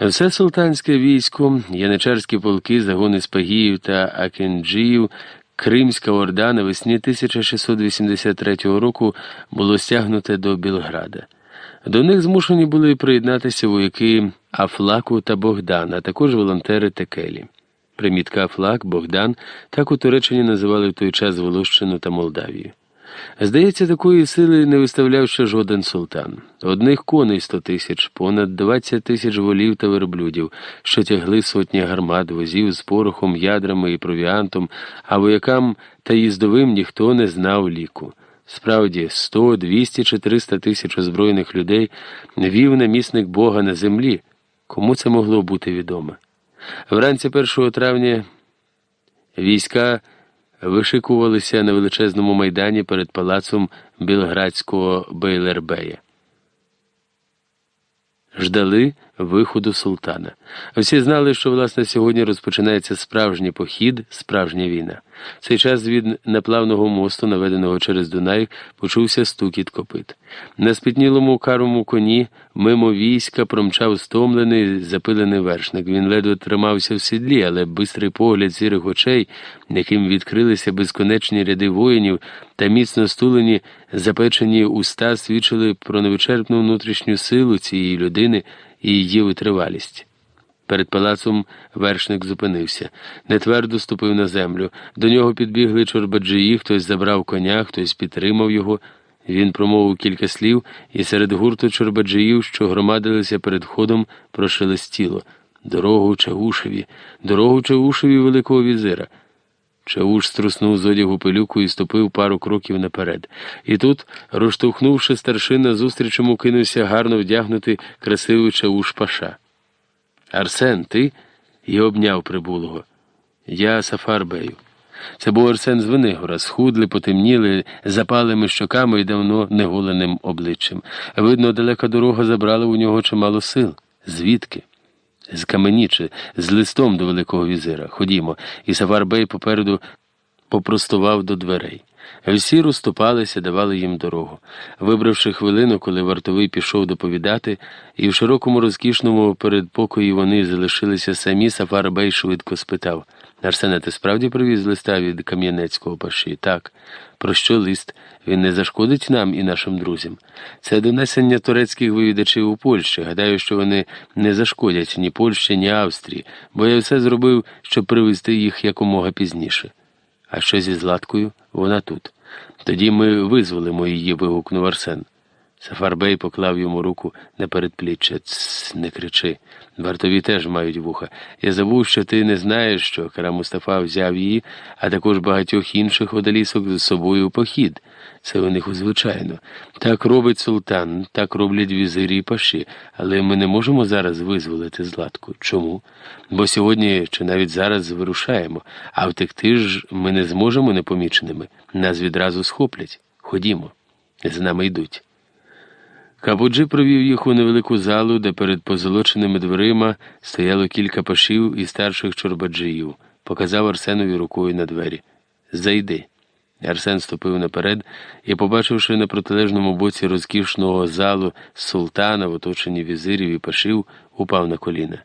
Все султанське військо, яничарські полки, загони спагіїв та акенджіїв, Кримська орда навесні 1683 року було стягнуте до Білграда. До них змушені були приєднатися вояки Афлаку та Богдан, а також волонтери Текелі. Примітка Афлак, Богдан так у Туреччині називали в той час Волощину та Молдавію. Здається, такої сили не виставляв ще жоден султан. Одних коней сто тисяч, понад двадцять тисяч волів та верблюдів, що тягли сотні гармат, возів з порохом, ядрами і провіантом, а воякам та їздовим ніхто не знав ліку. Справді, 100, 200 чи 300 тисяч озброєних людей вів намісник Бога на землі. Кому це могло бути відомо? Вранці 1 травня війська вишикувалися на величезному майдані перед палацом Білградського Бейлербея. Ждали виходу султана. Всі знали, що власне сьогодні розпочинається справжній похід, справжня війна. В цей час від неплавного мосту, наведеного через Дунай, почувся стукіт копит. На спітнілому карому коні мимо війська промчав стомлений, запилений вершник. Він ледве тримався в сідлі, але бистрий погляд сірих очей, яким відкрилися безконечні ряди воїнів та міцно стулені, запечені уста, свідчили про невичерпну внутрішню силу цієї людини і її витривалість. Перед палацом вершник зупинився, нетвердо ступив на землю. До нього підбігли чорбаджиї, хтось забрав коня, хтось підтримав його. Він промовив кілька слів, і серед гурту чорбаджиїв, що громадилися перед входом, прошелестіло дорогу Чаушеві, дорогу Чаушеві Великого візира. Чауш струснув з одягу пилюку і ступив пару кроків наперед. І тут, розштовхнувши старшина, зустріч йому кинувся гарно вдягнутий красивий Чауш Паша. Арсен, ти? і обняв прибулого. Я Сафар Бею. Це був Арсен з Венигора, схудли, потемніли, запалими щоками і давно неголеним обличчям. Видно, далека дорога забрала у нього чимало сил. Звідки? З каменіче, з листом до Великого візира. Ходімо, і Сафар Бей попереду попростував до дверей. Всі розступалися, давали їм дорогу. Вибравши хвилину, коли вартовий пішов доповідати, і в широкому розкішному передпокої вони залишилися самі, Сафар Бей швидко спитав Арсене, ти справді привіз листа від Кам'янецького паші? Так. Про що лист? Він не зашкодить нам і нашим друзям. Це донесення турецьких вивідачів у Польщі. Гадаю, що вони не зашкодять ні Польщі, ні Австрії, бо я все зробив, щоб привезти їх якомога пізніше. А що зі Златкою? Вона тут. Тоді ми визволимо її, вигукнув Арсен. Сафарбей поклав йому руку на передпліччя. Цс, не кричи. Вартові теж мають вуха. Я забув, що ти не знаєш, що Кара Мустафа взяв її, а також багатьох інших одалісок з собою у похід. Це у них звичайно. Так робить султан, так роблять візирі і паші, але ми не можемо зараз визволити златку. Чому? Бо сьогодні чи навіть зараз вирушаємо, а втекти ж ми не зможемо непоміченими. Нас відразу схоплять. Ходімо, з нами йдуть. Кабуджи провів їх у невелику залу, де перед позолоченими дверима стояло кілька пашів і старших чорбаджиїв, показав Арсенові рукою на двері. Зайди. Арсен ступив наперед і, побачивши на протилежному боці розкішного залу султана в оточенні візирів і пашів, упав на коліна.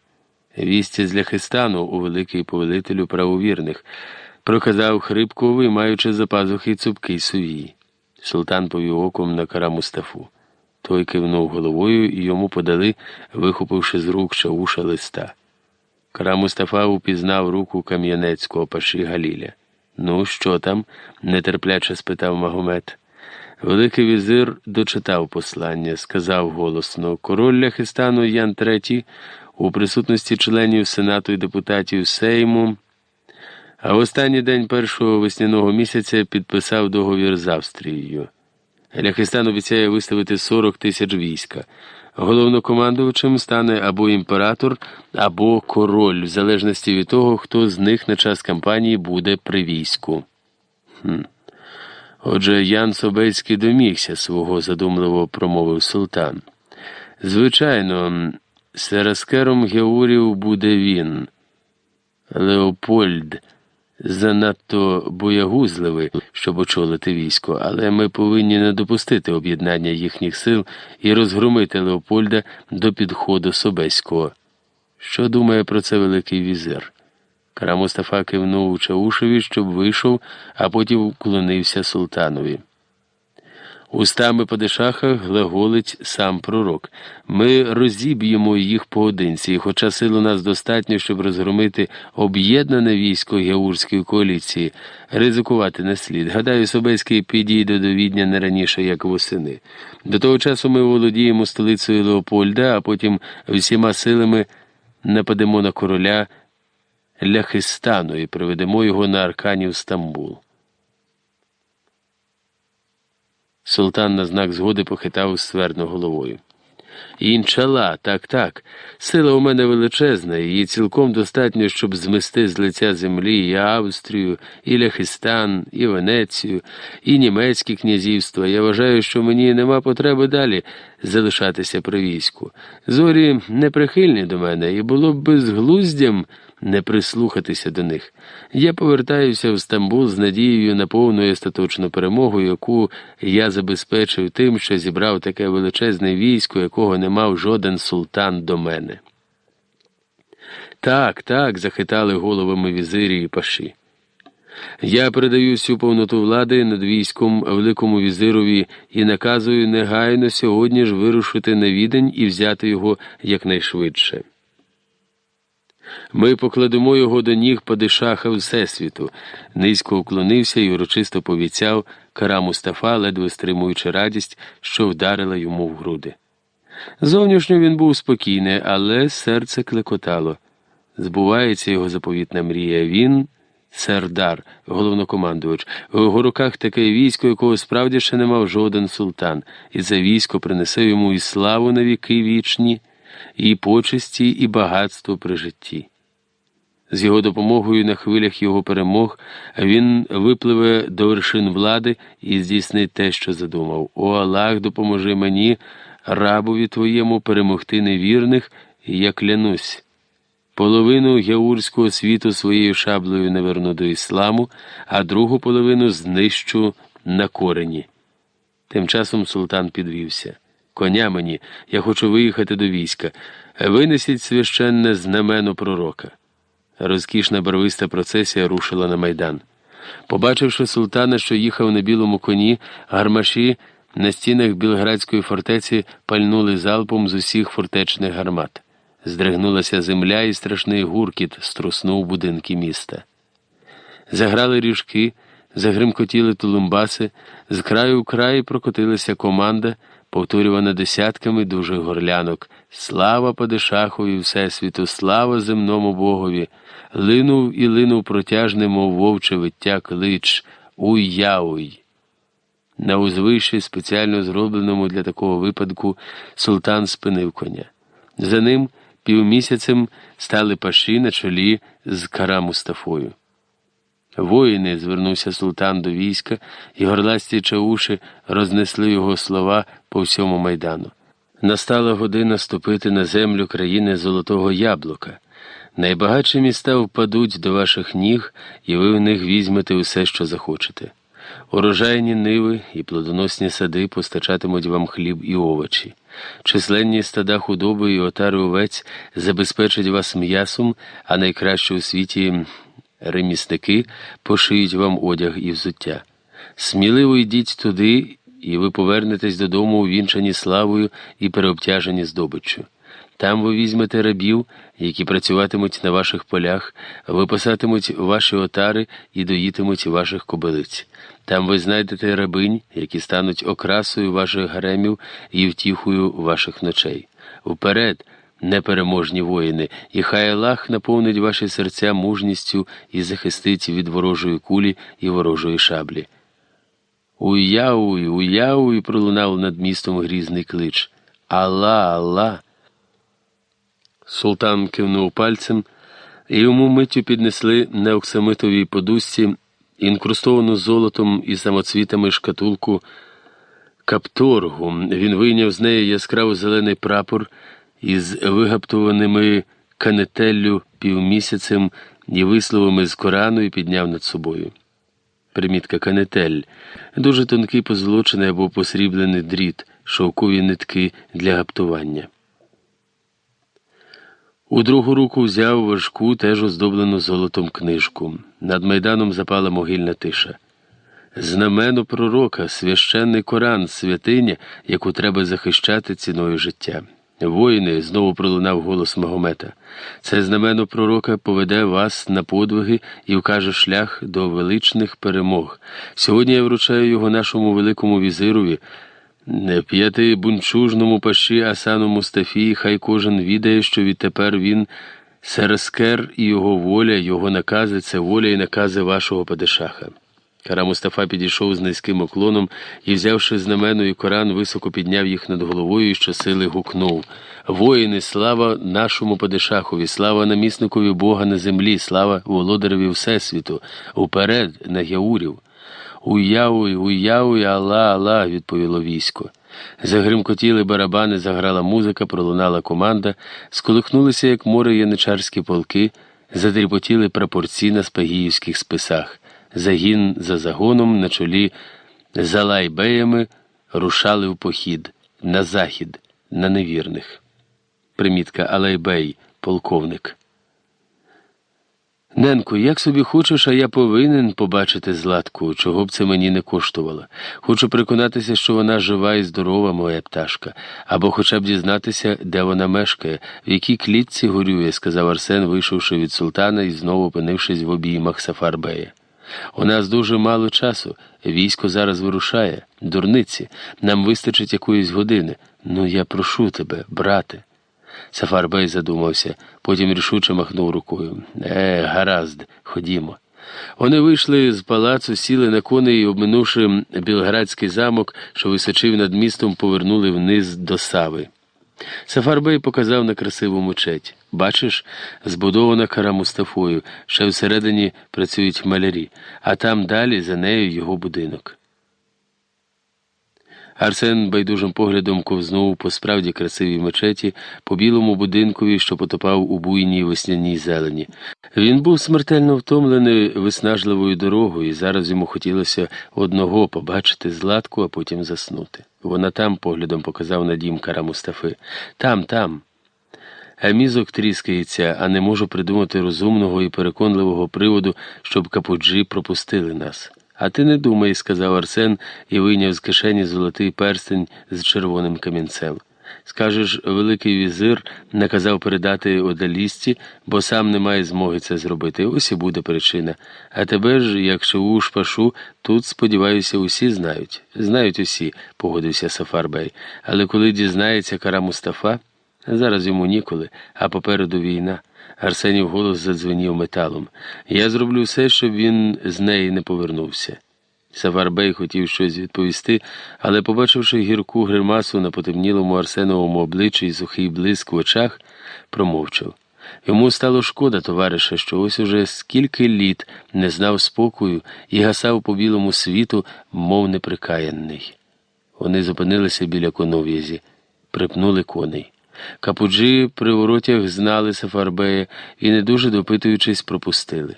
Вісті з Ляхистану у великий повелителю правовірних, проказав хрипко, виймаючи за пазухи цупкий сувій. Султан повів оком на кара Мустафу. Той кивнув головою і йому подали, вихопивши з рук шауша листа. Кара Мустафа упізнав руку кам'янецького паші Галіля. Ну, що там? нетерпляче спитав Магомед. Великий візир дочитав послання, сказав голосно король Ляхистану Ян III у присутності членів Сенату і депутатів Сейму, а в останній день першого весняного місяця підписав договір з Австрією. Ляхистан обіцяє виставити 40 тисяч війська. Головнокомандувачем стане або імператор, або король, в залежності від того, хто з них на час кампанії буде при війську. Хм. Отже, Ян Собецький домігся свого, задумливо промовив султан. Звичайно, Сераскером Геурів буде він. Леопольд занадто боягузливий, щоб очолити військо, але ми повинні не допустити об'єднання їхніх сил і розгромити Леопольда до підходу Собеського. Що думає про це Великий візир? Кара Мустафа кивнув Чаушеві, щоб вийшов, а потім вклонився султанові. Устами Падишаха глаголить сам пророк. Ми розіб'ємо їх поодинці, і хоча сил у нас достатньо, щоб розгромити об'єднане військо Геурської коаліції, ризикувати не слід. Гадаю, Собеський підійде до відня не раніше, як восени. До того часу ми володіємо столицею Леопольда, а потім всіма силами нападемо на короля Ляхистану і приведемо його на Арканів Стамбул. Султан на знак згоди похитав ствердно головою. Інчала, так, так. Сила у мене величезна, її цілком достатньо, щоб змести з лиця землі і Австрію, і Ляхистан, і Венецію, і німецькі князівства. Я вважаю, що мені нема потреби далі залишатися при війську. Зорі неприхильні до мене, і було б безглуздям не прислухатися до них. Я повертаюся в Стамбул з надією на повну і остаточну перемогу, яку я забезпечив тим, що зібрав таке величезне військо, якого не мав жоден султан до мене. Так, так, захитали головами візирі і паші. Я передаю всю повноту влади над військом Великому візирові і наказую негайно сьогодні ж вирушити на відень і взяти його якнайшвидше. Ми покладемо його до ніг падишаха Всесвіту, низько уклонився і урочисто повіцяв кара Мустафа, ледве стримуючи радість, що вдарила йому в груди. Зовнішньо він був спокійний, але серце клекотало. Збувається його заповітна мрія. Він. Сердар, головнокомандувач, у його руках таке військо, якого справді ще не мав жоден султан, і це військо принесе йому і славу на віки вічні, і почесті, і багатство при житті. З його допомогою на хвилях його перемог він випливе до вершин влади і здійснить те, що задумав. О Аллах, допоможи мені, рабові твоєму, перемогти невірних, і я клянусь. Половину геурського світу своєю шаблею не верну до ісламу, а другу половину знищу на корені. Тим часом султан підвівся. Коня мені, я хочу виїхати до війська. Винесіть священне знамено пророка. Розкішна барвиста процесія рушила на майдан. Побачивши султана, що їхав на білому коні, гармаші на стінах Білградської фортеці пальнули залпом з усіх фортечних гармат. Здригнулася земля, і страшний гуркіт струснув будинки міста. Заграли ріжки, загримкотіли тулумбаси, з краю в край прокотилася команда, повторювана десятками дужих горлянок. Слава Падишахові Всесвіту, слава земному Богові! Линув і линув протяжне, мов вовче виття клич Уй-яуй! На узвищі, спеціально зробленому для такого випадку, султан спинив коня. За ним півмісяцем стали паші на чолі з кара Мустафою. Воїни, звернувся султан до війська, і горласті чауші рознесли його слова по всьому майдану. Настала година ступити на землю країни Золотого Яблука. Найбагатші міста впадуть до ваших ніг, і ви в них візьмете усе, що захочете. Урожайні ниви і плодоносні сади постачатимуть вам хліб і овочі. Численні стада худоби і отари овець забезпечать вас м'ясом, а найкраще у світі ремісники пошиють вам одяг і взуття. Сміливо йдіть туди, і ви повернетесь додому увінчані славою і переобтяжені здобиччю. Там ви візьмете рабів, які працюватимуть на ваших полях, випасатимуть ваші отари і доїтимуть ваших кобилиць. Там ви знайдете рабинь, які стануть окрасою ваших гаремів і втіхою ваших ночей. Вперед, непереможні воїни, і хай Аллах наповнить ваші серця мужністю і захистить від ворожої кулі і ворожої шаблі. Уяуй, уяуй, пролунав над містом грізний клич. Алла, Алла. Султан кивнув пальцем, і йому миттю піднесли на оксамитовій подусці інкрустовану золотом і самоцвітами шкатулку капторгу. Він вийняв з неї яскраво зелений прапор із вигаптованими канетеллю півмісяцем і висловами з Корану і підняв над собою. Примітка канетель дуже тонкий позолочений або посріблений дріт, шовкові нитки для гаптування. У другу руку взяв важку, теж оздоблену золотом книжку. Над майданом запала могильна тиша. Знамено пророка, священний Коран, святиня, яку треба захищати ціною життя. Воїни, знову пролунав голос Магомета. Це знамено пророка поведе вас на подвиги і вкаже шлях до величних перемог. Сьогодні я вручаю його нашому великому візирові. П'яти бунчужному паші Асану Мустафі, хай кожен відає, що відтепер він серескер і його воля, його накази це воля і накази вашого падишаха. Кара Мустафа підійшов з низьким уклоном і, взявши знамену і Коран, високо підняв їх над головою і щосили гукнув Воїни, слава нашому падишахові, слава намісникові Бога на землі, слава володареві Всесвіту, уперед на Яурів. Уяуй, уяуй, Алла, Алла, відповіло військо. Загримкотіли барабани, заграла музика, пролунала команда, сколихнулися, як море яничарські полки, задріпотіли прапорці на спагіївських списах. Загін за загоном на чолі за лайбеями рушали в похід на захід, на невірних. Примітка Алайбей, полковник. Ненко, як собі хочеш, а я повинен побачити Златку, чого б це мені не коштувало. Хочу переконатися, що вона жива і здорова, моя пташка, або хоча б дізнатися, де вона мешкає, в якій клітці горює, сказав Арсен, вийшовши від султана і знову опинившись в обіймах Сафарбея. У нас дуже мало часу. Військо зараз вирушає. Дурниці, нам вистачить якоїсь години. Ну, я прошу тебе, брате. Сафарбей задумався, потім рішуче махнув рукою. Е, гаразд, ходімо. Вони вийшли з палацу, сіли на коней і, обминувши Білградський замок, що височив над містом, повернули вниз до Сави. Сафарбей показав на красиву мечеть. Бачиш, збудована кара Мустафою, ще всередині працюють малярі, а там далі за нею його будинок. Арсен байдужим поглядом ковзнув по справді красивій мечеті, по білому будинкові, що потопав у буйній весняній зелені. Він був смертельно втомлений виснажливою дорогою, і зараз йому хотілося одного побачити златку, а потім заснути. Вона там поглядом показав на дім кара Мустафи. Там, там. А мізок тріскається, а не можу придумати розумного і переконливого приводу, щоб капуджі пропустили нас. А ти не думай, сказав Арсен і вийняв з кишені золотий перстень з червоним камінцем. Скажеш, Великий візир наказав передати одалісті, бо сам не має змоги це зробити. Ось і буде причина. А тебе ж, як шиву шпашу, тут, сподіваюся, усі знають. Знають усі, погодився Сафарбей. Але коли дізнається кара Мустафа, зараз йому ніколи, а попереду війна. Арсенів голос задзвенів металом. Я зроблю все, щоб він з неї не повернувся. Саварбей хотів щось відповісти, але, побачивши гірку гримасу на потемнілому Арсеновому обличчі і сухий блиск в очах, промовчав. Йому стало шкода, товариша, що ось уже скільки літ не знав спокою і гасав по білому світу, мов неприкаянний. Вони зупинилися біля конов'язі, припнули коней. Капуджі при воротях знали Сафарбея і, не дуже допитуючись, пропустили.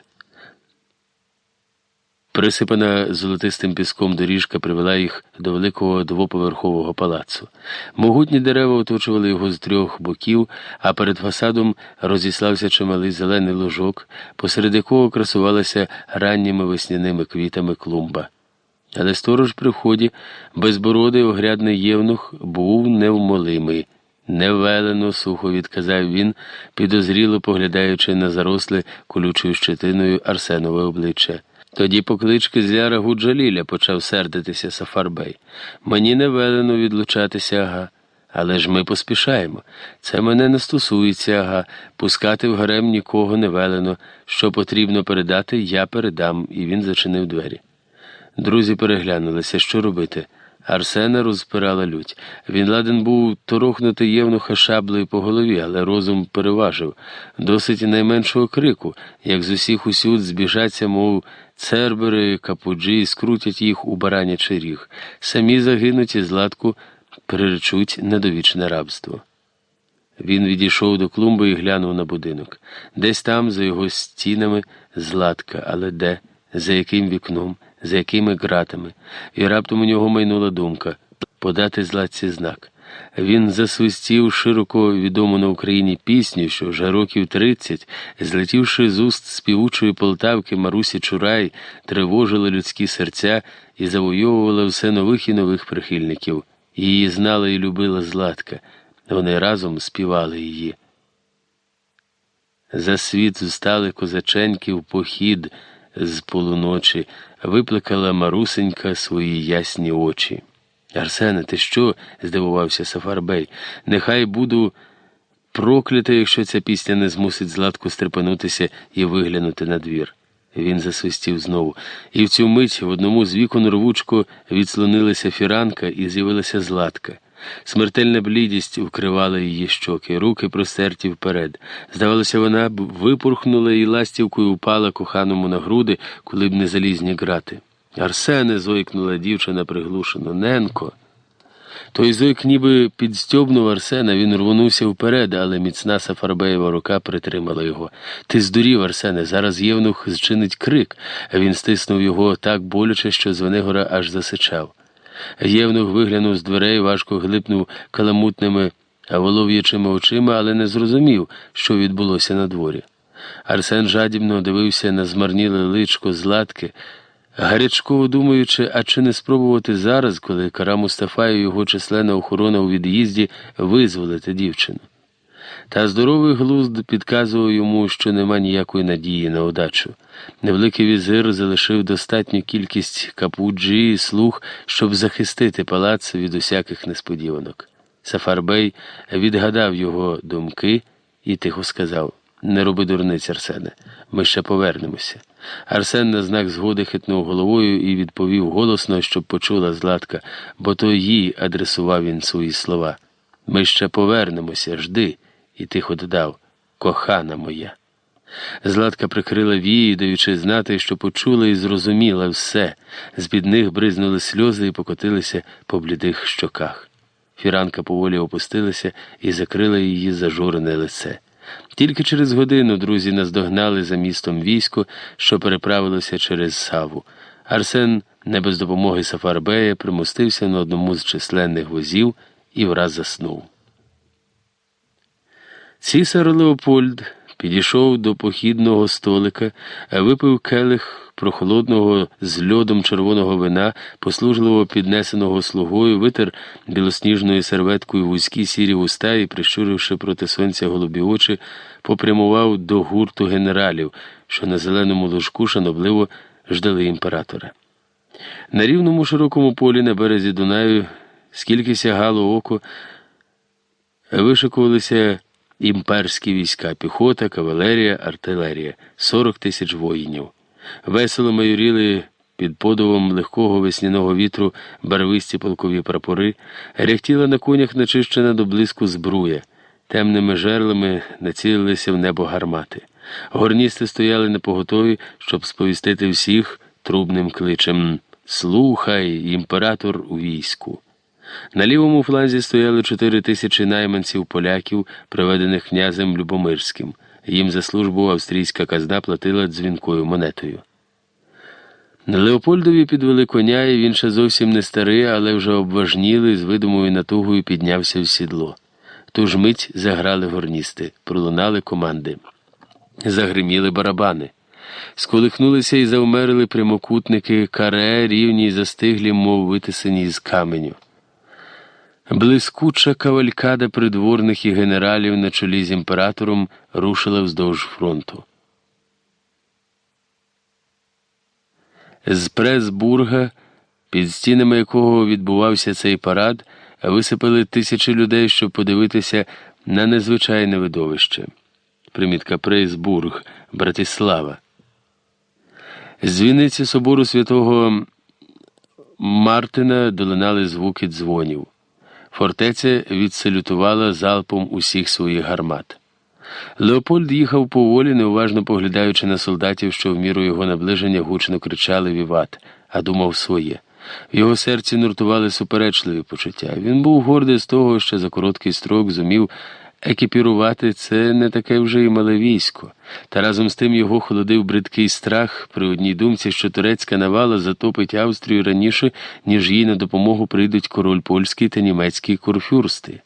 Присипана золотистим піском доріжка привела їх до великого двоповерхового палацу. Могутні дерева оточували його з трьох боків, а перед фасадом розіслався чималий зелений ложок, посеред якого красувалася ранніми весняними квітами клумба. Але сторож при вході, безбородий огрядний євнух, був невмолимий. Невелено, сухо відказав він, підозріло поглядаючи на заросле колючою щетиною Арсенове обличчя. Тоді поклички з Ляра Гуджаліля почав сердитися Сафарбей. Мені не велено відлучатися, ага. Але ж ми поспішаємо. Це мене не стосується, ага. Пускати в гарем нікого не велено. Що потрібно передати, я передам, і він зачинив двері. Друзі переглянулися, що робити. Арсена розпирала лють. Він ладен був торохнути євнуха шаблею по голові, але розум переважив. Досить найменшого крику, як з усіх усюд збіжаться, мов цербери, капуджі, скрутять їх у баранячий ріг. Самі загинуть і зладку приречуть на довічне рабство. Він відійшов до клумби і глянув на будинок. Десь там, за його стінами, зладка, але де, за яким вікном за якими ґратами, і раптом у нього майнула думка подати златці знак. Він засвистів широко відому на Україні пісню, що вже років тридцять, злетівши з уст співучої Полтавки Марусі Чурай, тривожила людські серця і завойовувала все нових і нових прихильників. Її знала і любила Златка. Вони разом співали її. За світ встали козаченьки в похід з полуночі виплакала Марусенька свої ясні очі. Арсене, ти що? здивувався Сафарбей. Нехай буду проклята, якщо ця пісня не змусить зладку стрепенутися і виглянути на двір. Він засвистів знову, і в цю мить в одному з вікон рвучко відслонилася фіранка і з'явилася златка. Смертельна блідість вкривала її щоки, руки простерті вперед. Здавалося, вона б випурхнула і ластівкою упала коханому на груди, коли б не залізні грати. Арсене, зойкнула дівчина приглушено. Ненко. Той зойк ніби підстьобнув Арсена, він рвонувся вперед, але міцна Сафарбеєва рука притримала його. Ти здурів, Арсене, зараз євнух зчинить крик, а він стиснув його так боляче, що Звенигора аж засичав. Євнух виглянув з дверей, важко глипнув каламутними волов'ячими очима, але не зрозумів, що відбулося на дворі. Арсен жадібно дивився на змарніле личко з латки, гарячково думаючи, а чи не спробувати зараз, коли кара Мустафа і його численна охорона у від'їзді визволити дівчину. Та здоровий глузд підказував йому, що нема ніякої надії на удачу. Невеликий візир залишив достатню кількість капуджі і слуг, щоб захистити палац від усяких несподіванок. Сафарбей відгадав його думки і тихо сказав Не роби дурниць, Арсене, ми ще повернемося. Арсен на знак згоди хитнув головою і відповів голосно, щоб почула Златка, бо то їй адресував він свої слова. Ми ще повернемося, жди і тихо додав Кохана моя. Златка прикрила вії, даючи знати, що почула і зрозуміла все. З під них бризнули сльози і покотилися по блідих щоках. Фіранка поволі опустилася і закрила її зажурене лице. Тільки через годину друзі наздогнали за містом військо, що переправилося через Саву. Арсен, не без допомоги Сафарбея, примостився на одному з численних возів і враз заснув. Цісар Леопольд підійшов до похідного столика, випив келих прохолодного з льодом червоного вина, послужливо піднесеного слугою, витер білосніжною серветкою вузькі сірі уста і, прищуривши проти сонця голубі очі, попрямував до гурту генералів, що на зеленому ложку шанобливо ждали імператора. На рівному широкому полі на березі Дунаю, скільки сягало око, вишикувалися імперські війська, піхота, кавалерія, артилерія, 40 тисяч воїнів. Весело майоріли під подовом легкого весняного вітру барвисті полкові прапори, ряхтіла на конях начищена до блиску збруя, темними жерлами націлилися в небо гармати. Горністи стояли на поготові, щоб сповістити всіх трубним кличем Слухай, імператор у війську. На лівому фланзі стояли чотири тисячі найманців поляків, приведених князем Любомирським. Їм за службу австрійська казна платила дзвінкою монетою. Леопольдові підвели коня, і він ще зовсім не старий, але вже обважнілий, з видимою натугою піднявся в сідло. Ту ж мить заграли горністи, пролунали команди. Загриміли барабани. Сколихнулися і завмерли прямокутники, каре, рівні й застиглі, мов витисані з каменю. Блискуча кавалькада придворних і генералів на чолі з імператором рушила вздовж фронту. З Пресбурга, під стінами якого відбувався цей парад, висипали тисячі людей, щоб подивитися на незвичайне видовище. Примітка Прейсбург, Братислава. З дзвіниці собору святого Мартина долинали звуки дзвонів. Фортеця відсалютувала залпом усіх своїх гармат. Леопольд їхав поволі, неуважно поглядаючи на солдатів, що в міру його наближення гучно кричали Віват, а думав своє. В його серці нуртували суперечливі почуття. Він був гордий з того, що за короткий строк зумів екіпірувати це не таке вже й мале військо, та разом з тим його холодив бридкий страх при одній думці, що турецька навала затопить Австрію раніше, ніж їй на допомогу прийдуть король польський та німецький курфюрсти.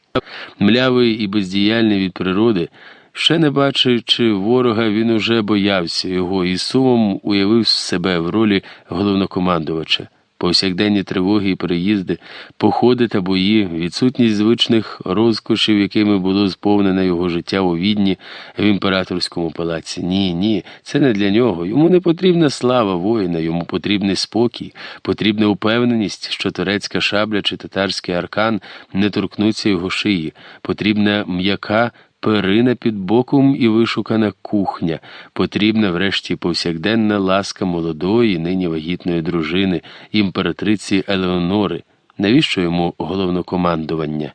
Млявий і бездіяльний від природи. Ще не бачачи ворога, він уже боявся його і сумом уявив себе в ролі головнокомандувача повсякденні тривоги і переїзди, походи та бої, відсутність звичних розкошів, якими було сповнене його життя у відні в імператорському палаці. Ні, ні, це не для нього. Йому не потрібна слава воїна, йому потрібний спокій, потрібна упевненість, що турецька шабля чи татарський аркан не торкнуться його шиї, потрібна м'яка перина під боком і вишукана кухня, потрібна, врешті, повсякденна ласка молодої, нині вагітної дружини, імператриці Елеонори. Навіщо йому головнокомандування?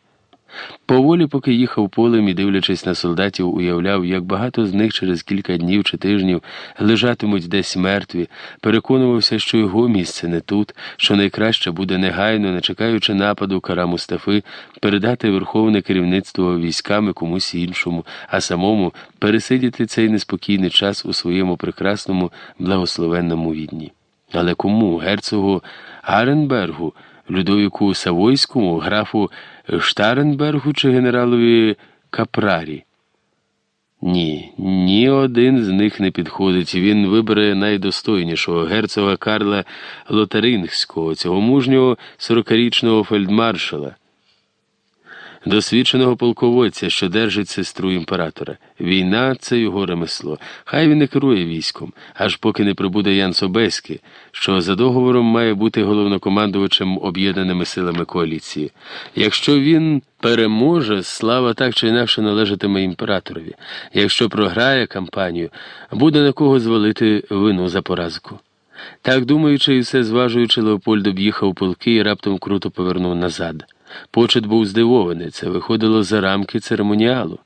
Поволі, поки їхав полем і, дивлячись на солдатів, уявляв, як багато з них через кілька днів чи тижнів лежатимуть десь мертві, переконувався, що його місце не тут, що найкраще буде негайно, не чекаючи нападу кара Мустафи, передати верховне керівництво військами комусь іншому, а самому пересидіти цей неспокійний час у своєму прекрасному благословенному відні. Але кому герцогу Гаренбергу? Людовіку Савойському, графу Штаренбергу чи генералові Капрарі. Ні, ні один з них не підходить. Він вибере найдостойнішого герцога Карла Лотарингського, цього мужнього сорокарічного фельдмаршала досвідченого полководця, що держить сестру імператора. Війна це його ремесло. Хай він не керує військом, аж поки не прибуде Ян Собеський, що за договором має бути головнокомандувачем об'єднаними силами коаліції. Якщо він переможе, слава так чи інакше належатиме імператорові. Якщо програє кампанію, буде на кого звалити вину за поразку. Так думаючи і все зважуючи, Леопольд об'їхав полки і раптом круто повернув назад. Почет був здивований, це виходило за рамки церемоніалу.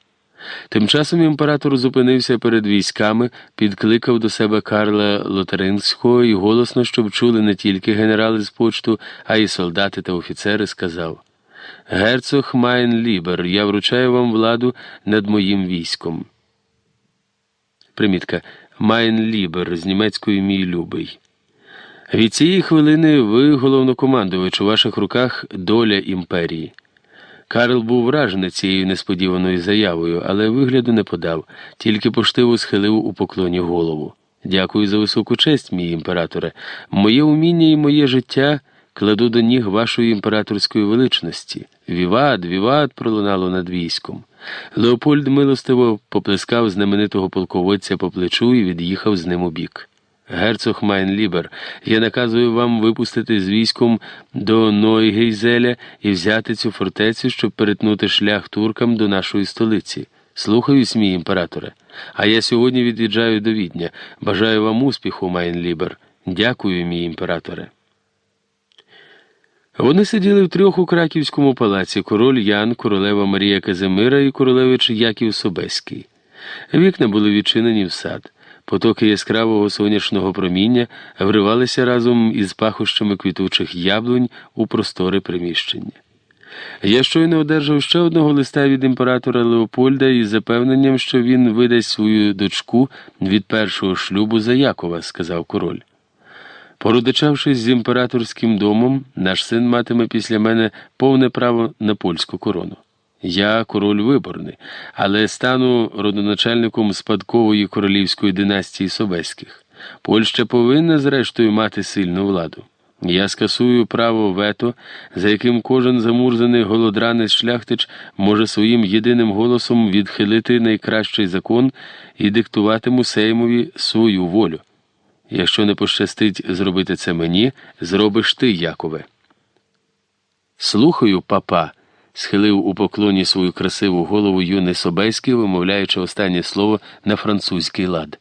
Тим часом імператор зупинився перед військами, підкликав до себе Карла Лотаринського і голосно, щоб чули не тільки генерали з почту, а й солдати та офіцери, сказав Герцог mein Lieber, я вручаю вам владу над моїм військом. Примітка mein Lieber з німецькою мій любий. Від цієї хвилини ви, головнокомандувач, у ваших руках доля імперії. Карл був вражений цією несподіваною заявою, але вигляду не подав, тільки поштиво схилив у поклоні голову. Дякую за високу честь, мій імператоре. Моє уміння і моє життя кладу до ніг вашої імператорської величності. Віват, віват пролунало над військом. Леопольд милостиво поплескав знаменитого полководця по плечу і від'їхав з ним у бік. Герцог mein Lieber, я наказую вам виступити з військом до Нойгейзеля і взяти цю фортецю, щоб перетнути шлях туркам до нашої столиці. Слухаюсь, мій імператоре. А я сьогодні від'їжджаю до Відня. Бажаю вам успіху, mein Lieber. Дякую, мій імператоре. Вони сиділи втрьох у краківському палаці король Ян, королева Марія Казимира і королевич Яків Собеський. Вікна були відчинені в сад. Потоки яскравого сонячного проміння вривалися разом із пахощами квітучих яблунь у просторе приміщення. Я щойно одержав ще одного листа від імператора Леопольда із запевненням, що він видасть свою дочку від першого шлюбу за Якова, сказав король. Породичавшись з імператорським домом, наш син матиме після мене повне право на польську корону. Я король виборний, але стану родоначальником спадкової королівської династії Собеських. Польща повинна, зрештою, мати сильну владу. Я скасую право вето, за яким кожен замурзаний голодранець шляхтич може своїм єдиним голосом відхилити найкращий закон і диктуватиму Сеймові свою волю. Якщо не пощастить зробити це мені, зробиш ти, Якове. Слухаю, папа схилив у поклоні свою красиву голову юний Собеський, вимовляючи останнє слово на французький лад.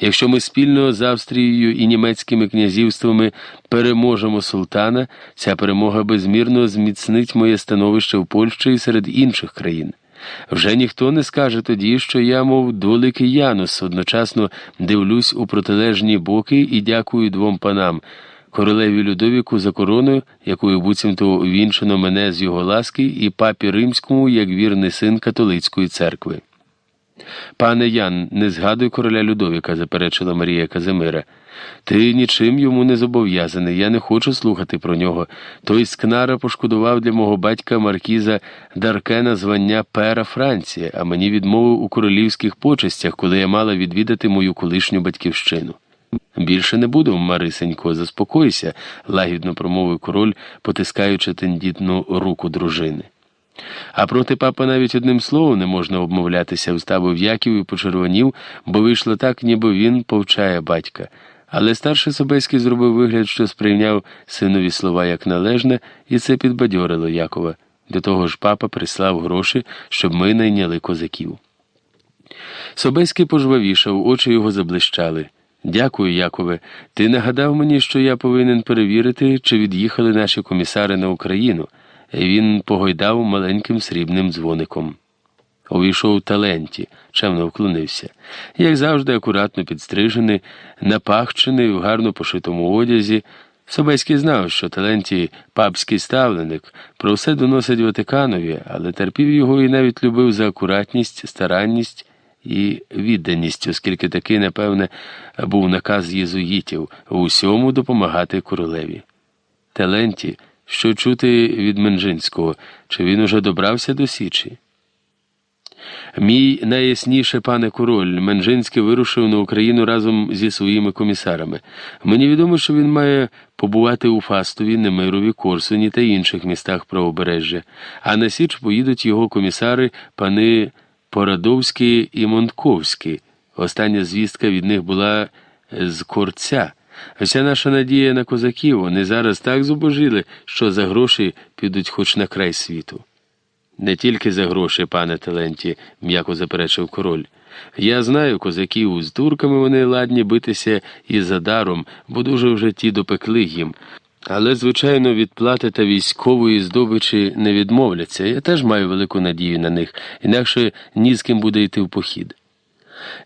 Якщо ми спільно з Австрією і німецькими князівствами переможемо султана, ця перемога безмірно зміцнить моє становище в Польщі і серед інших країн. Вже ніхто не скаже тоді, що я, мов дволикий Янус, одночасно дивлюсь у протилежні боки і дякую двом панам королеві Людовіку за короною, якою буцімто увінчено мене з його ласки, і папі римському як вірний син католицької церкви. Пане Ян, не згадуй короля Людовіка, заперечила Марія Казимира. Ти нічим йому не зобов'язаний, я не хочу слухати про нього. Той скнара пошкодував для мого батька Маркіза Даркена звання пера Франції, а мені відмовив у королівських почестях, коли я мала відвідати мою колишню батьківщину. Більше не буду, Марисенько, заспокойся, лагідно промовив король, потискаючи тендітну руку дружини. А проти папа навіть одним словом не можна обмовлятися, вставив Яків і почервонів, бо вийшло так, ніби він повчає батька. Але старший Собеський зробив вигляд, що сприйняв синові слова як належне, і це підбадьорило Якова. До того ж папа прислав гроші, щоб ми найняли козаків. Собеський пожвавішав, очі його заблищали. Дякую, Якове. Ти нагадав мені, що я повинен перевірити, чи від'їхали наші комісари на Україну. Він погойдав маленьким срібним дзвоником. Увійшов таленті, чемно вклонився. Як завжди, акуратно підстрижений, напахчений в гарно пошитому одязі. Собеський знав, що таленті папський ставленик, про все доносить Ватиканові, але терпів його і навіть любив за акуратність, старанність і відданість, оскільки такий, напевне, був наказ єзуїтів усьому допомагати королеві. Таленті, що чути від Менжинського, чи він уже добрався до Січі? Мій найясніше, пане король, Менжинський вирушив на Україну разом зі своїми комісарами. Мені відомо, що він має побувати у Фастові, Немирові, Корсуні та інших містах правобережжя, а на Січ поїдуть його комісари, пани Порадовський і Монтковський. Остання звістка від них була з корця. Вся наша надія на козаків, вони зараз так зубожили, що за гроші підуть хоч на край світу. Не тільки за гроші, пане Таленті, м'яко заперечив король. Я знаю козаків, з турками вони ладні битися і за даром, бо дуже вже ті допекли їм. Але, звичайно, від плати та військової здобичі не відмовляться. Я теж маю велику надію на них, інакше ні з ким буде йти в похід.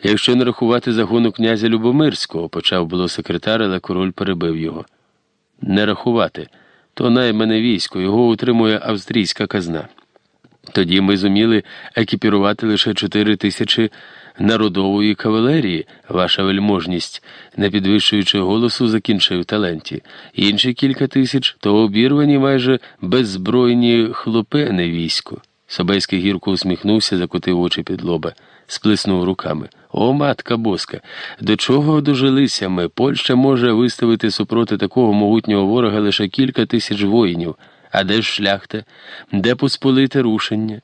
Якщо не рахувати загону князя Любомирського, почав було секретар, але король перебив його. Не рахувати, то наймане військо, його утримує австрійська казна. Тоді ми зуміли екіпірувати лише чотири тисячі народової кавалерії, ваша вельможність, не підвищуючи голосу, закінчив таленті. Інші кілька тисяч то обірвані майже беззбройні хлопени військо. Собейський гірко усміхнувся, закотив очі під лоба, сплеснув руками. О, матка боска, до чого дожилися ми? Польща може виставити супроти такого могутнього ворога лише кілька тисяч воїнів. А де ж шляхта, де посполите рушення?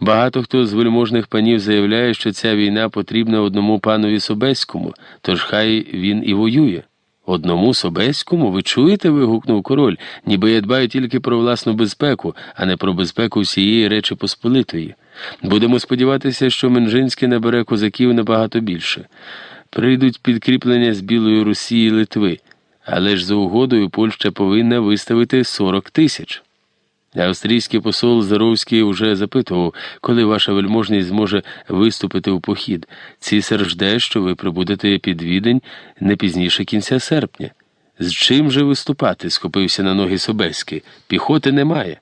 Багато хто з вельможних панів заявляє, що ця війна потрібна одному панові Собеському, тож хай він і воює. Одному Собеському? Ви чуєте? вигукнув король, ніби я дбаю тільки про власну безпеку, а не про безпеку всієї Речі Посполитої. Будемо сподіватися, що Менжинський набере козаків набагато більше. Прийдуть підкріплення з Білої Русі і Литви. Але ж за угодою Польща повинна виставити 40 тисяч. Австрійський посол Заровський уже запитував, коли ваша вельможність зможе виступити у похід. Цісар жде, що ви прибудете під відень не пізніше кінця серпня. З чим же виступати? схопився на ноги Собеський. Піхоти немає.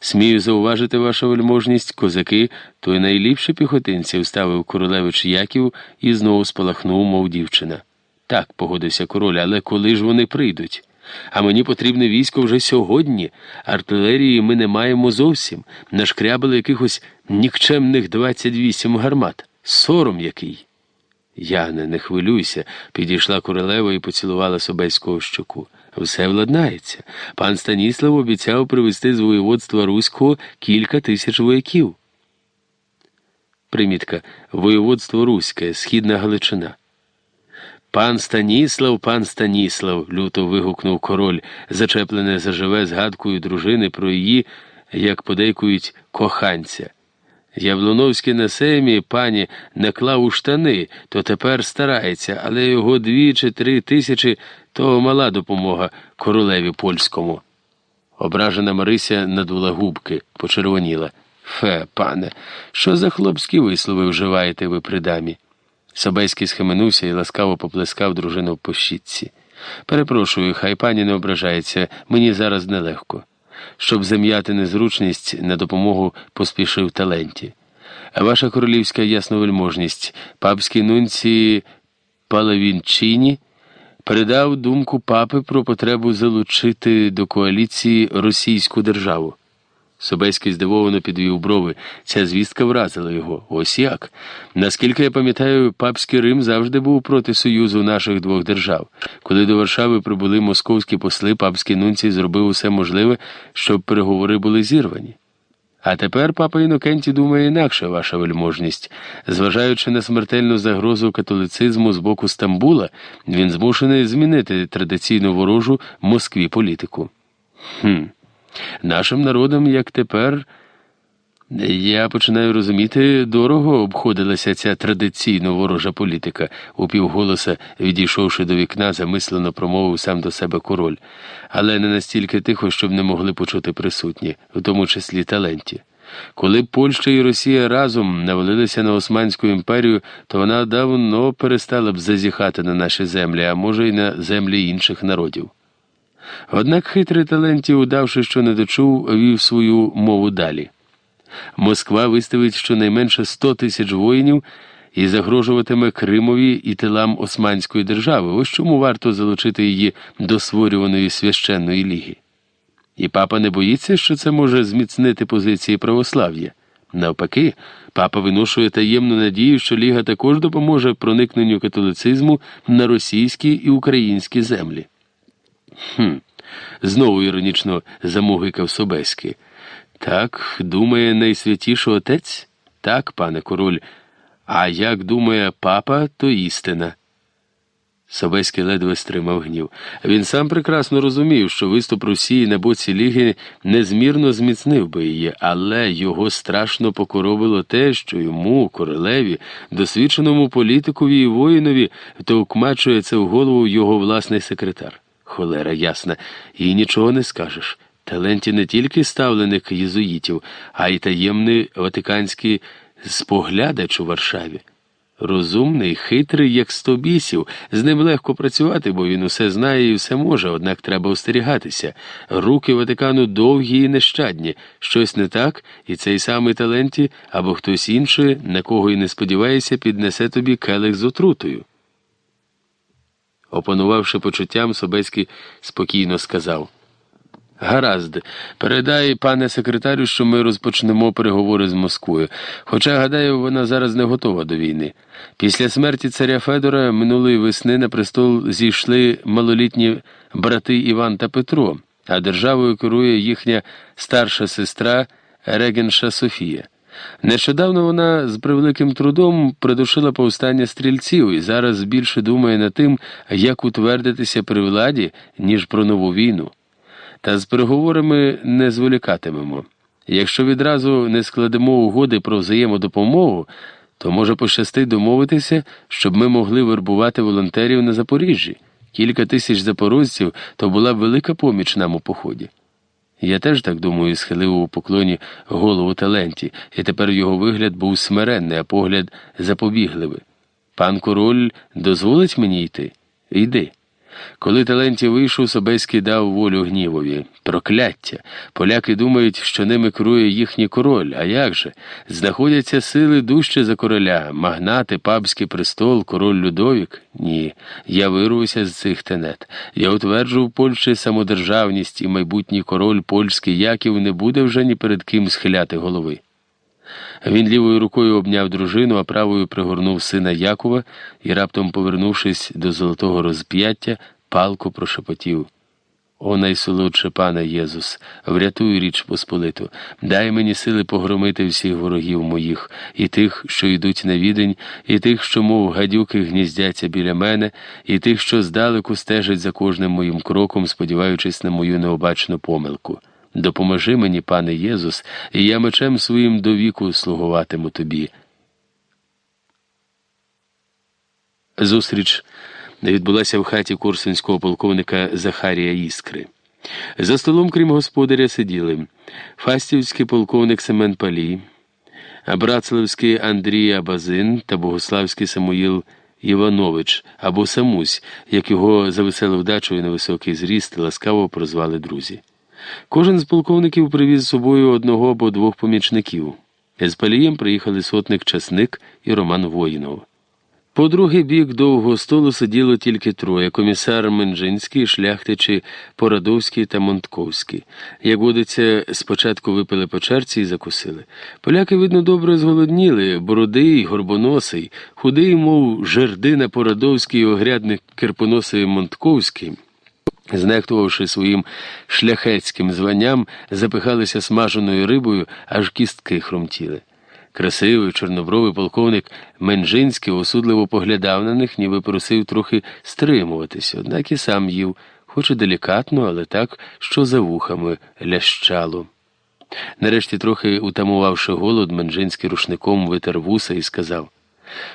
Смію зауважити ваша вельможність, козаки, то й найліпші піхотинці, вставив королевич Яків і знову спалахнув, мов дівчина. Так, погодився король, але коли ж вони прийдуть? А мені потрібне військо вже сьогодні. Артилерії ми не маємо зовсім. Нашкрябали якихось нікчемних 28 гармат. Сором який. Яне, не хвилюйся, підійшла королева і поцілувала Собеського щоку. Все владнається. Пан Станіслав обіцяв привезти з воєводства Руського кілька тисяч вояків. Примітка воєводство Руське, Східна Галичина. Пан Станіслав, пан Станіслав, люто вигукнув король, зачеплене заживе згадкою дружини про її, як подейкують, коханця. Яблоновський на сеймі пані наклав у штани, то тепер старається, але його дві чи три тисячі то мала допомога королеві польському. Ображена Марися надула губки, почервоніла. Фе, пане, що за хлопські вислови вживаєте ви при дамі? Собеський схаменувся і ласкаво поплескав дружину по щітці. Перепрошую, хай пані не ображається, мені зараз нелегко. Щоб зам'яти незручність, на допомогу поспішив таленті. Ваша королівська ясновельможність, папській нунці Палавінчині передав думку папи про потребу залучити до коаліції російську державу. Собеський здивовано підвів брови. Ця звістка вразила його. Ось як. Наскільки я пам'ятаю, папський Рим завжди був проти союзу наших двох держав. Коли до Варшави прибули московські посли, папський нунцій зробив усе можливе, щоб переговори були зірвані. А тепер папа Інокенті думає інакше, ваша вельможність. Зважаючи на смертельну загрозу католицизму з боку Стамбула, він змушений змінити традиційну ворожу Москві політику. Хм. Нашим народом, як тепер, я починаю розуміти, дорого обходилася ця традиційно ворожа політика, упівголоса, відійшовши до вікна, замислено промовив сам до себе король, але не настільки тихо, щоб не могли почути присутні, в тому числі таленті. Коли Польща і Росія разом навалилися на Османську імперію, то вона давно перестала б зазіхати на наші землі, а може, й на землі інших народів. Однак хитрий талентів, удавши, що не дочув, вів свою мову далі. Москва виставить щонайменше 100 тисяч воїнів і загрожуватиме Кримові і тилам Османської держави. Ось чому варто залучити її до створюваної священної ліги. І папа не боїться, що це може зміцнити позиції православ'я. Навпаки, папа виношує таємну надію, що Ліга також допоможе проникненню католицизму на російські і українські землі. Хм, знову іронічно замогикав Собеський. Так, думає найсвятіший отець? Так, пане король. А як думає папа, то істина. Собеський ледве стримав гнів. Він сам прекрасно розумів, що виступ Росії на боці Ліги незмірно зміцнив би її, але його страшно покоробило те, що йому, королеві, досвідченому політикові і воїнові, втовкмачує це в голову його власний секретар. Холера ясна, і нічого не скажеш. Таленті не тільки ставленик єзуїтів, а й таємний ватиканський споглядач у Варшаві. Розумний, хитрий, як сто бісів. З ним легко працювати, бо він усе знає і все може, однак треба остерігатися. Руки Ватикану довгі і нещадні. Щось не так, і цей самий таленті або хтось інший, на кого і не сподіваєшся, піднесе тобі келих з отрутою. Опанувавши почуттям, Собецький спокійно сказав. Гаразд, передай, пане секретарю, що ми розпочнемо переговори з Москвою. Хоча, гадаю, вона зараз не готова до війни. Після смерті царя Федора минулої весни на престол зійшли малолітні брати Іван та Петро, а державою керує їхня старша сестра Регенша Софія. Нещодавно вона з превеликим трудом придушила повстання стрільців і зараз більше думає над тим, як утвердитися при владі, ніж про нову війну. Та з переговорами не зволікатимемо. Якщо відразу не складемо угоди про взаємодопомогу, то може пощастить домовитися, щоб ми могли вербувати волонтерів на Запоріжжі. Кілька тисяч запорожців то була б велика поміч нам у поході. Я теж так думаю, схилив у поклоні голову таленті, і тепер його вигляд був смиренний, а погляд запобігливий. Пан король дозволить мені йти? Йди. Коли Таленті вийшов, Собеський дав волю гнівові. Прокляття. Поляки думають, що ними керує їхній король. А як же? Знаходяться сили дужче за короля, магнати, папський престол, король Людовік? Ні. Я вирвуся з цих тенет. Я утверджу в Польщі самодержавність, і майбутній король польський Яків не буде вже ні перед ким схиляти голови. Він лівою рукою обняв дружину, а правою пригорнув сина Якова і, раптом, повернувшись до золотого розп'яття, палко прошепотів. О, найсолодше пане Єзус, врятуй річ Посполиту, дай мені сили погромити всіх ворогів моїх, і тих, що йдуть на відень, і тих, що, мов гадюки, гніздяться біля мене, і тих, що здалеку стежать за кожним моїм кроком, сподіваючись на мою необачну помилку. Допоможи мені, пане Єзус, і я мечем своїм до віку слугуватиму тобі. Зустріч відбулася в хаті курсунського полковника Захарія Іскри. За столом, крім господаря, сиділи Фастівський полковник Семен Палій, Брацлавський Андрій Абазин та Богославський Самуїл Іванович або Самусь, як його за веселу вдачу і на високий зріст ласкаво прозвали друзі. Кожен з полковників привіз з собою одного або двох помічників. З палієм приїхали сотник Часник і Роман Воїнов. По другий бік довгого столу сиділо тільки троє комісар Менжинський, шляхтичі Порадовський та Монтковський. Як водиться, спочатку випили по черці і закусили. Поляки, видно, добре зголодніли, бородий, горбоносий, худий, мов жердина Порадовський і огрядник Кирпоносий Монтковський. Знехтувавши своїм шляхетським званням, запихалися смаженою рибою, аж кістки хрумтіли. Красивий чорнобровий полковник Менжинський осудливо поглядав на них, ніби просив трохи стримуватися, однак і сам їв, хоч і делікатно, але так, що за вухами лящало. Нарешті, трохи утамувавши голод, Менжинський рушником витер вуса і сказав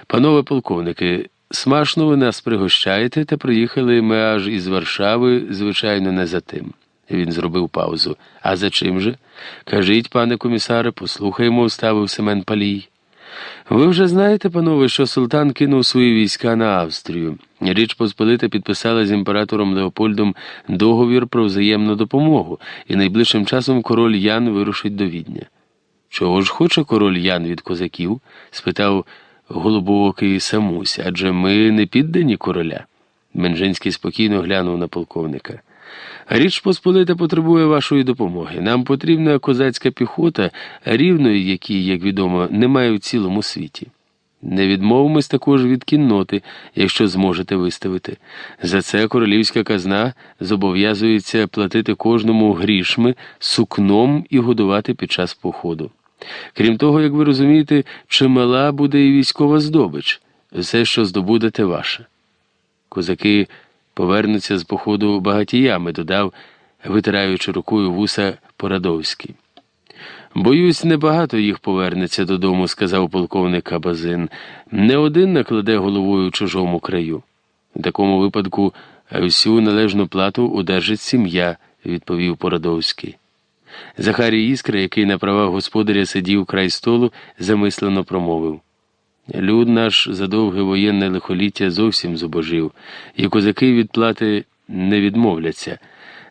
Панове полковники, Смашно ви нас пригощаєте, та приїхали ми аж із Варшави, звичайно, не за тим. Він зробив паузу. А за чим же? Кажіть, пане комісаре, послухаймо, вставив Семен Палій. Ви вже знаєте, панове, що султан кинув свої війська на Австрію. Річ Посполита підписала з імператором Леопольдом договір про взаємну допомогу, і найближчим часом король Ян вирушить до Відня. Чого ж хоче король Ян від козаків? спитав голубоокий самусь, адже ми не піддані короля. Менжинський спокійно глянув на полковника. Річ Посполита потребує вашої допомоги. Нам потрібна козацька піхота, рівної, якій, як відомо, немає у цілому світі. Не відмовимось також від кінноти, якщо зможете виставити. За це королівська казна зобов'язується платити кожному грішми, сукном і годувати під час походу. Крім того, як ви розумієте, чимала буде і військова здобич, все, що здобудете ваше. Козаки повернуться з походу багатіями, додав, витираючи рукою вуса Порадовський. Боюсь, небагато їх повернеться додому, сказав полковник Абазин. Не один накладе головою чужому краю. В такому випадку всю належну плату одержить сім'я, відповів Порадовський. Захарій Іскра, який на правах господаря сидів край столу, замислено промовив. Люд наш за довге воєнне лихоліття зовсім зубожив, і козаки від плати не відмовляться.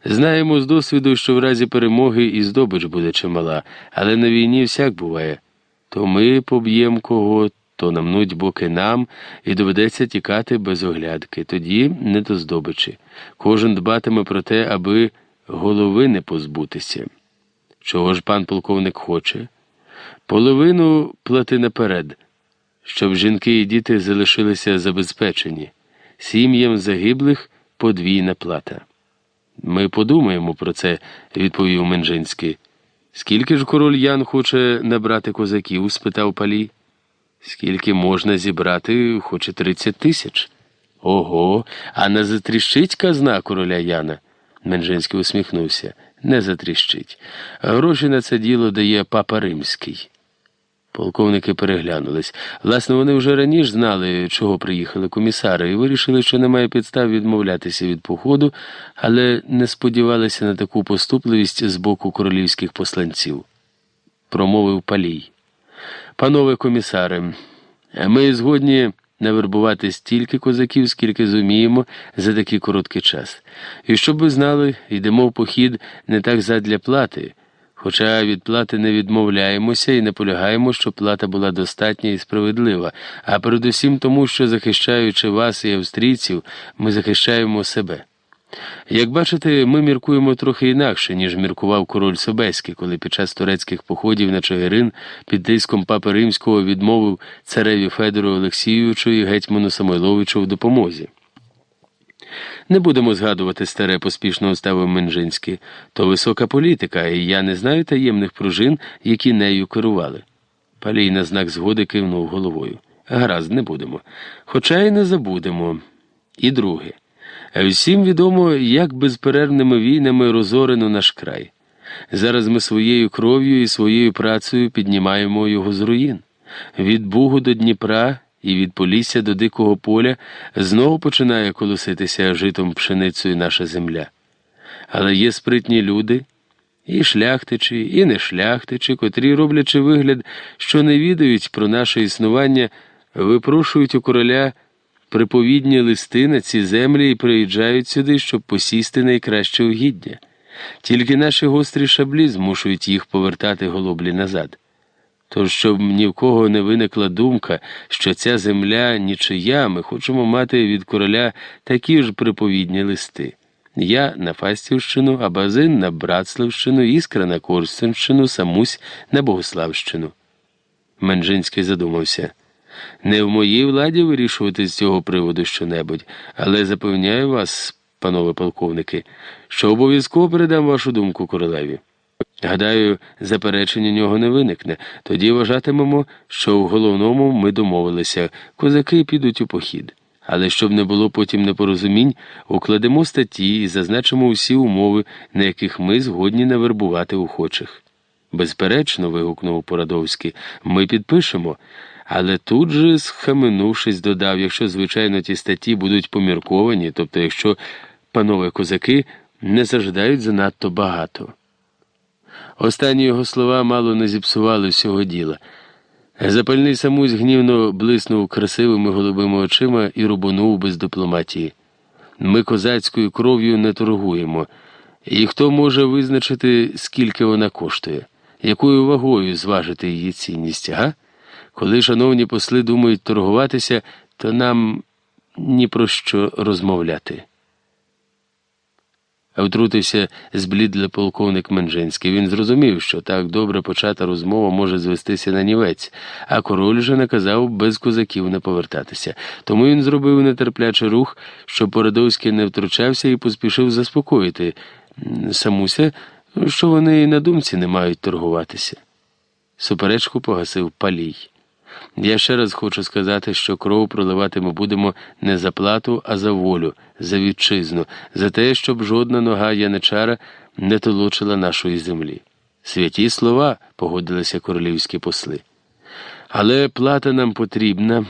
Знаємо з досвіду, що в разі перемоги і здобич буде чимала, але на війні всяк буває. То ми поб'ємо кого, то намнуть боки нам, і доведеться тікати без оглядки. Тоді не до здобичі. Кожен дбатиме про те, аби голови не позбутися. Чого ж пан полковник хоче? Половину плати наперед, щоб жінки і діти залишилися забезпечені, сім'ям загиблих подвійна плата. Ми подумаємо про це, відповів Менжинський. Скільки ж король Ян хоче набрати козаків? спитав палій. Скільки можна зібрати, хоче тридцять тисяч. Ого, а не затріщить казна короля Яна. Менжинський усміхнувся. Не затріщить. Гроші на це діло дає папа римський. Полковники переглянулись. Власне, вони вже раніше знали, чого приїхали комісари, і вирішили, що немає підстав відмовлятися від походу, але не сподівалися на таку поступливість з боку королівських посланців. Промовив палій. Панове комісари, ми згодні навербувати стільки козаків, скільки зуміємо за такий короткий час. І щоб ви знали, йдемо в похід не так задля плати. Хоча від плати не відмовляємося і наполягаємо, щоб плата була достатня і справедлива, а передусім тому, що, захищаючи вас і австрійців, ми захищаємо себе. Як бачите, ми міркуємо трохи інакше, ніж міркував король Собеський, коли під час турецьких походів на Чигирин під тиском папи римського відмовив цареві Федору Олексійовичу і гетьману Самойловичу в допомозі. Не будемо згадувати старе поспішно оставив Менжинський. То висока політика, і я не знаю таємних пружин, які нею керували. Палій на знак згоди кивнув головою. Гаразд, не будемо. Хоча й не забудемо. І друге. Всім відомо, як безперервними війнами розорено наш край. Зараз ми своєю кров'ю і своєю працею піднімаємо його з руїн. Від Бугу до Дніпра і від Полісся до Дикого поля знову починає колоситися житом пшеницею наша земля. Але є спритні люди, і шляхтичі, і не шляхтичі, котрі, роблячи вигляд, що не відають про наше існування, випрошують у короля приповідні листи на ці землі і приїжджають сюди, щоб посісти найкраще угіддя. Тільки наші гострі шаблі змушують їх повертати голоблі назад. Тож, щоб ні в кого не виникла думка, що ця земля нічия, ми хочемо мати від короля такі ж приповідні листи. Я на Фастівщину, а Базин на Братславщину, Іскра на Корсунщину, Самусь на Богославщину. Менжинський задумався. Не в моїй владі вирішувати з цього приводу щонебудь, але запевняю вас, панове полковники, що обов'язково передам вашу думку королеві. Гадаю, заперечення нього не виникне. Тоді вважатимемо, що в головному ми домовилися, козаки підуть у похід. Але щоб не було потім непорозумінь, укладемо статті і зазначимо усі умови, на яких ми згодні навербувати охочих. Безперечно, вигукнув Порадовський, ми підпишемо. Але тут же, схаменувшись, додав, якщо, звичайно, ті статті будуть помірковані, тобто, якщо панове козаки не зажидають занадто багато. Останні його слова мало не зіпсували всього діла. Запальний самусь гнівно блиснув красивими голубими очима і рубанув без дипломатії. Ми козацькою кров'ю не торгуємо, і хто може визначити, скільки вона коштує, якою вагою зважити її цінність, га? Коли шановні посли думають торгуватися, то нам ні про що розмовляти. А Втрутився зблідле полковник Менжинський. Він зрозумів, що так добре почата розмова може звестися на нівець, а король же наказав без козаків не повертатися. Тому він зробив нетерплячий рух, щоб Породовський не втручався і поспішив заспокоїти самуся, що вони і на думці не мають торгуватися. Суперечку погасив палій. Я ще раз хочу сказати, що кров проливати ми будемо не за плату, а за волю, за вітчизну, за те, щоб жодна нога яничара не толочила нашої землі. Святі слова, погодилися королівські посли. Але плата нам потрібна,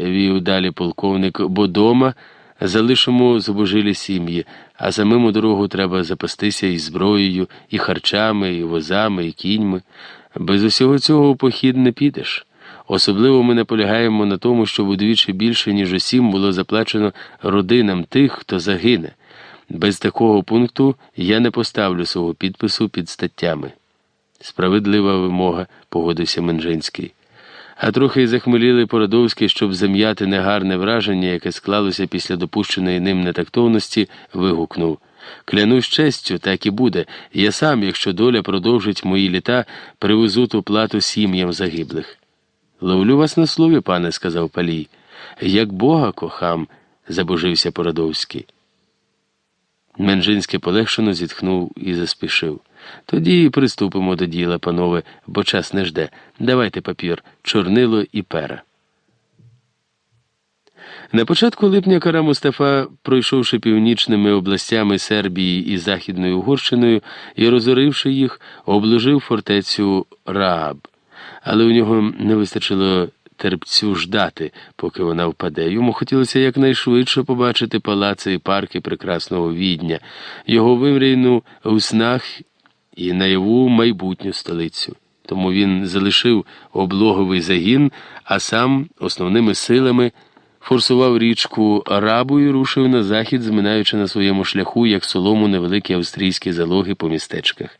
вів далі полковник, бо дома залишимо зубожилі сім'ї, а самим у дорогу треба запастися і зброєю, і харчами, і возами, і кіньми. Без усього цього у похід не підеш. Особливо ми наполягаємо на тому, щоб удвічі більше, ніж усім, було заплачено родинам тих, хто загине. Без такого пункту я не поставлю свого підпису під статтями. Справедлива вимога, погодився Менжинський. А трохи й захмеліли Породовський, щоб зам'яти негарне враження, яке склалося після допущеної ним нетактовності, вигукнув Клянусь честю, так і буде. Я сам, якщо доля продовжить мої літа, привезу ту плату сім'ям загиблих. Ловлю вас на слові, пане, сказав Палій. Як Бога кохам, забожився Породовський. Менжинський полегшено зітхнув і заспішив. Тоді приступимо до діла, панове, бо час не жде. Давайте папір, чорнило і пера. На початку липня Кара Мустафа, пройшовши північними областями Сербії і Західною Угорщиною і розоривши їх, обложив фортецю Рааб але у нього не вистачило терпцю ждати, поки вона впаде. Йому хотілося якнайшвидше побачити палаци і парки прекрасного відня, його вимрійну у снах і наяву майбутню столицю. Тому він залишив облоговий загін, а сам основними силами форсував річку Арабу і рушив на захід, зминаючи на своєму шляху як солому невеликі австрійські залоги по містечках.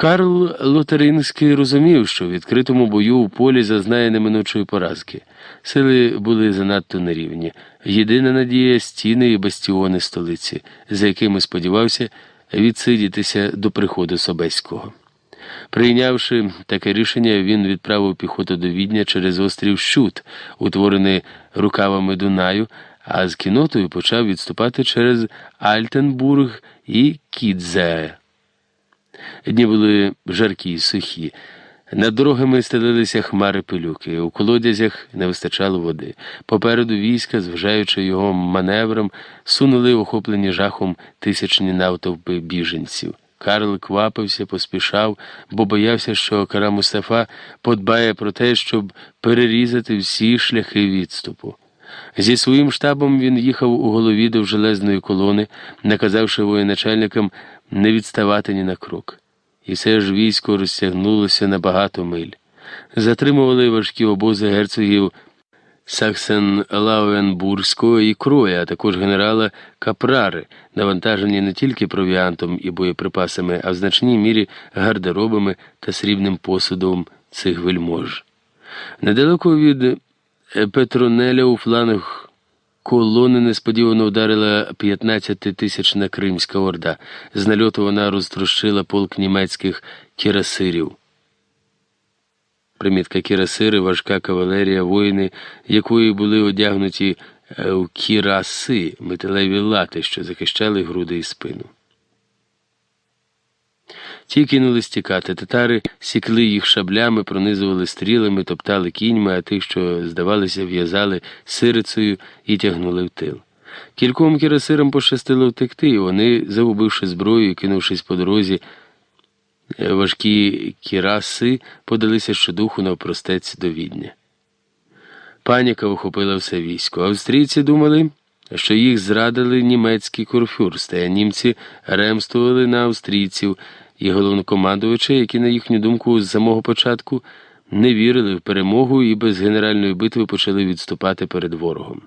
Карл Лотаринський розумів, що в відкритому бою у полі зазнає неминучої поразки. Сили були занадто нерівні. Єдина надія стіни і бастіони столиці, за якими сподівався відсидітися до приходу Собеського. Прийнявши таке рішення, він відправив піхоту до Відня через острів Щут, утворений рукавами Дунаю, а з кінотою почав відступати через Альтенбург і Кідзе. Дні були жаркі й сухі. Над дорогами стелилися хмари пилюки, у колодязях не вистачало води. Попереду війська, зважаючи його маневром, сунули охоплені жахом тисячні навтовпи біженців. Карл квапився, поспішав, бо боявся, що Кара Мустафа подбає про те, щоб перерізати всі шляхи відступу. Зі своїм штабом він їхав у голові до железної колони, наказавши воєначальникам не відставати ні на крок. І все ж військо розтягнулося на багато миль. Затримували важкі обози герцогів Саксен Лауенбурзького і Кроя, а також генерала Капрари, навантажені не тільки провіантом і боєприпасами, а в значній мірі гардеробами та срібним посудом цих вельмож. Недалеко від Петронеля у флангах Колони несподівано вдарила 15-тисячна Кримська орда. З нальоту вона розтрощила полк німецьких кірасирів. Примітка кірасири, важка кавалерія, воїни, якої були одягнуті в кіраси, металеві лати, що захищали груди і спину. Ті кинули стікати. Татари сікли їх шаблями, пронизували стрілами, топтали кіньми, а тих, що, здавалося, в'язали сирицею і тягнули в тил. Кільком кірасирам пощастило втекти, і вони, загубивши зброю і кинувшись по дорозі, важкі кіраси подалися щодуху навпростець до відня. Паніка охопила все військо. Австрійці думали, що їх зрадили німецькі курфюрсти, а німці ремствували на австрійців і головнокомандувача, які, на їхню думку, з самого початку не вірили в перемогу і без генеральної битви почали відступати перед ворогом.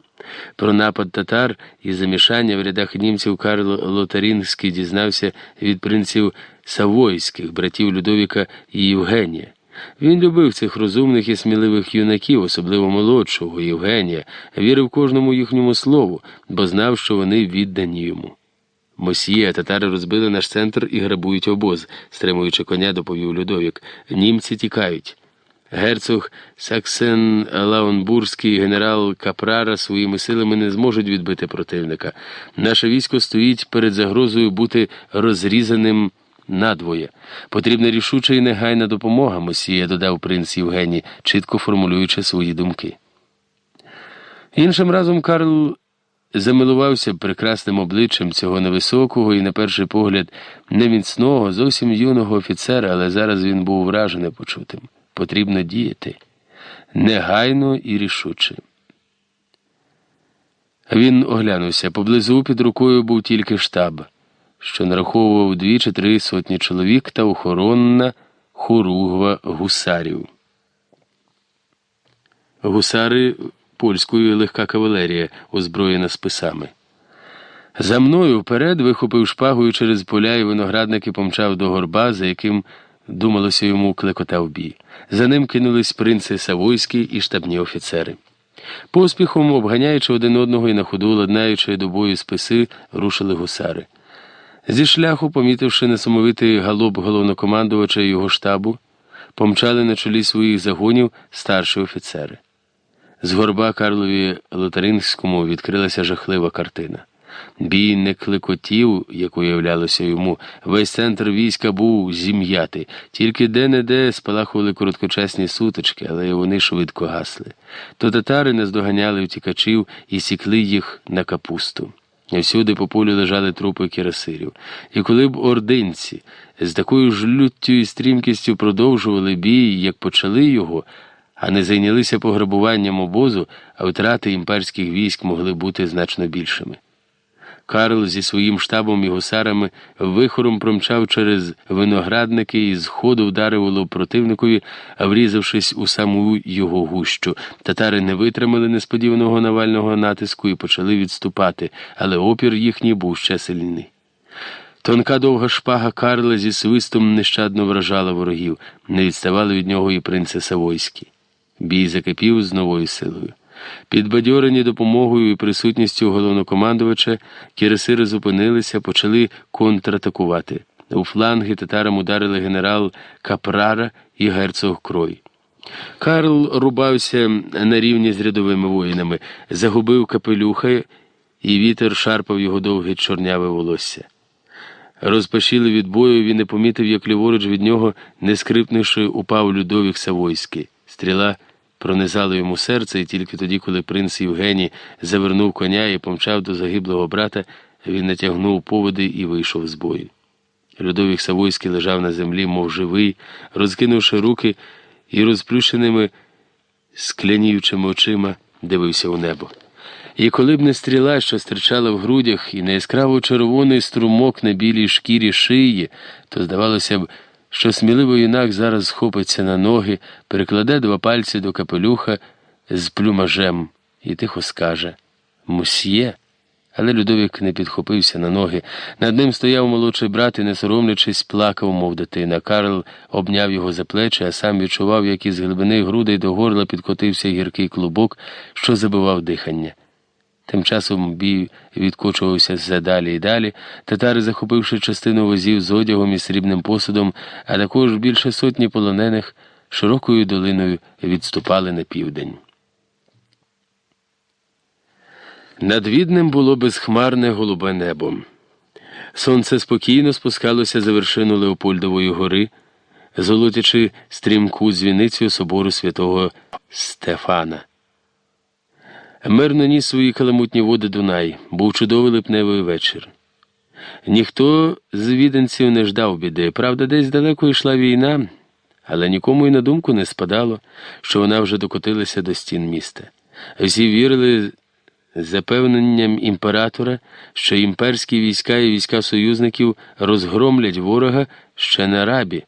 Про напад татар і замішання в рядах німців Карл Лотарінський дізнався від принців Савойських, братів Людовіка і Євгенія. Він любив цих розумних і сміливих юнаків, особливо молодшого Євгенія, вірив кожному їхньому слову, бо знав, що вони віддані йому. Мосьє, татари розбили наш центр і грабують обоз, стримуючи коня, доповів Людовік. Німці тікають. Герцог Саксен Лаунбурзький генерал Капрара своїми силами не зможуть відбити противника. Наше військо стоїть перед загрозою бути розрізаним надвоє. Потрібна рішуча і негайна допомога, Мосія, додав принц Євгеній, чітко формулюючи свої думки. Іншим разом Карл замилувався прекрасним обличчям цього невисокого і, на перший погляд, неміцного, зовсім юного офіцера, але зараз він був вражений почутим. Потрібно діяти негайно і рішуче. Він оглянувся. Поблизу під рукою був тільки штаб, що нараховував дві чи три сотні чоловік та охоронна хоругва гусарів. Гусари польської легка кавалерія, озброєна списами. За мною вперед вихопив шпагою через поля і виноградники помчав до горба, за яким думалося йому клекотав бій. За ним кинулись принци Савойський і штабні офіцери. Поспіхом, обганяючи один одного і на ходу, ладнаючи до бою списи, рушили гусари. Зі шляху, помітивши несамовитий галоп головнокомандувача і його штабу, помчали на чолі своїх загонів старші офіцери. З горба Карлові Лотаринському відкрилася жахлива картина. Бій не клекотів, як уявлялося йому, весь центр війська був зім'ятий, тільки де-не-де спалахували короткочасні сутички, але вони швидко гасли. То татари наздоганяли втікачів і сікли їх на капусту. Всюди по полю лежали трупи кірасирів. І коли б ординці з такою ж люттю і стрімкістю продовжували бій, як почали його, а не зайнялися пограбуванням обозу, а втрати імперських військ могли бути значно більшими. Карл зі своїм штабом і гусарами вихором промчав через виноградники і з ходу вдарив лоб противникові, врізавшись у саму його гущу. Татари не витримали несподіваного навального натиску і почали відступати, але опір їхній був ще сильний. Тонка довга шпага Карла зі свистом нещадно вражала ворогів, не відставали від нього і принци Савойські. Бій закипів з новою силою. Підбадьорені допомогою і присутністю головнокомандувача, кірасири зупинилися, почали контратакувати. У фланги татарам ударили генерал Капрара і герцог Крой. Карл рубався на рівні з рядовими воїнами, загубив капелюха, і вітер шарпав його довге чорняве волосся. Розпашіли від бою, він не помітив, як ліворуч від нього, не скрипнувши, упав Людовік Савойський. Стріла пронизало йому серце, і тільки тоді, коли принц Євгеній завернув коня і помчав до загиблого брата, він натягнув поводи і вийшов з бою. Людовік Савойський лежав на землі, мов живий, розкинувши руки і розплющеними скляніючими очима дивився у небо. І коли б не стріла, що стирчала в грудях, і не яскраво червоний струмок на білій шкірі шиї, то здавалося б, що сміливий юнак зараз схопиться на ноги, перекладе два пальці до капелюха з плюмажем і тихо скаже Мусьє. Але Людовік не підхопився на ноги. Над ним стояв молодший брат і, не соромлячись, плакав, мов дитина. Карл обняв його за плечі, а сам відчував, як із глибини грудей до горла підкотився гіркий клубок, що забивав дихання. Тим часом бій відкочувався все далі і далі, татари, захопивши частину возів з одягом і срібним посудом, а також більше сотні полонених, широкою долиною відступали на південь. Над Віднем було безхмарне голубе небо. Сонце спокійно спускалося за вершину Леопольдової гори, золотячи стрімку дзвіницю собору святого Стефана. Мирно ніс свої каламутні води Дунай, був чудовий липневий вечір. Ніхто з віденців не ждав біди. Правда, десь далеко йшла війна, але нікому й на думку не спадало, що вона вже докотилася до стін міста. Всі вірили запевненням імператора, що імперські війська і війська союзників розгромлять ворога ще на рабі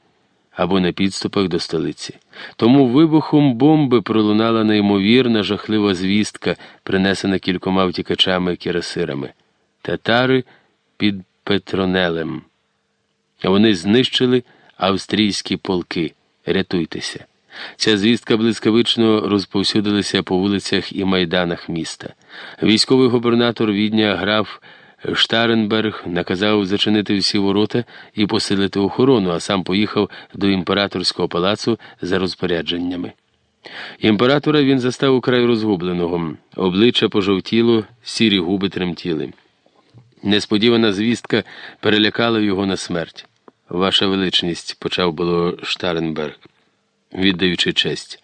або на підступах до столиці. Тому вибухом бомби пролунала неймовірна жахлива звістка, принесена кількома втікачами кірасирами. Татари під Петронелем. Вони знищили австрійські полки. Рятуйтеся. Ця звістка блискавично розповсюдилася по вулицях і майданах міста. Військовий губернатор відня граф Штаренберг наказав зачинити всі ворота і посилити охорону, а сам поїхав до імператорського палацу за розпорядженнями. Імператора він застав украй розгубленого, обличчя пожовтіло, сірі губи тремтіли. Несподівана звістка перелякала його на смерть. Ваша величність, почав було Штаренберг, віддаючи честь.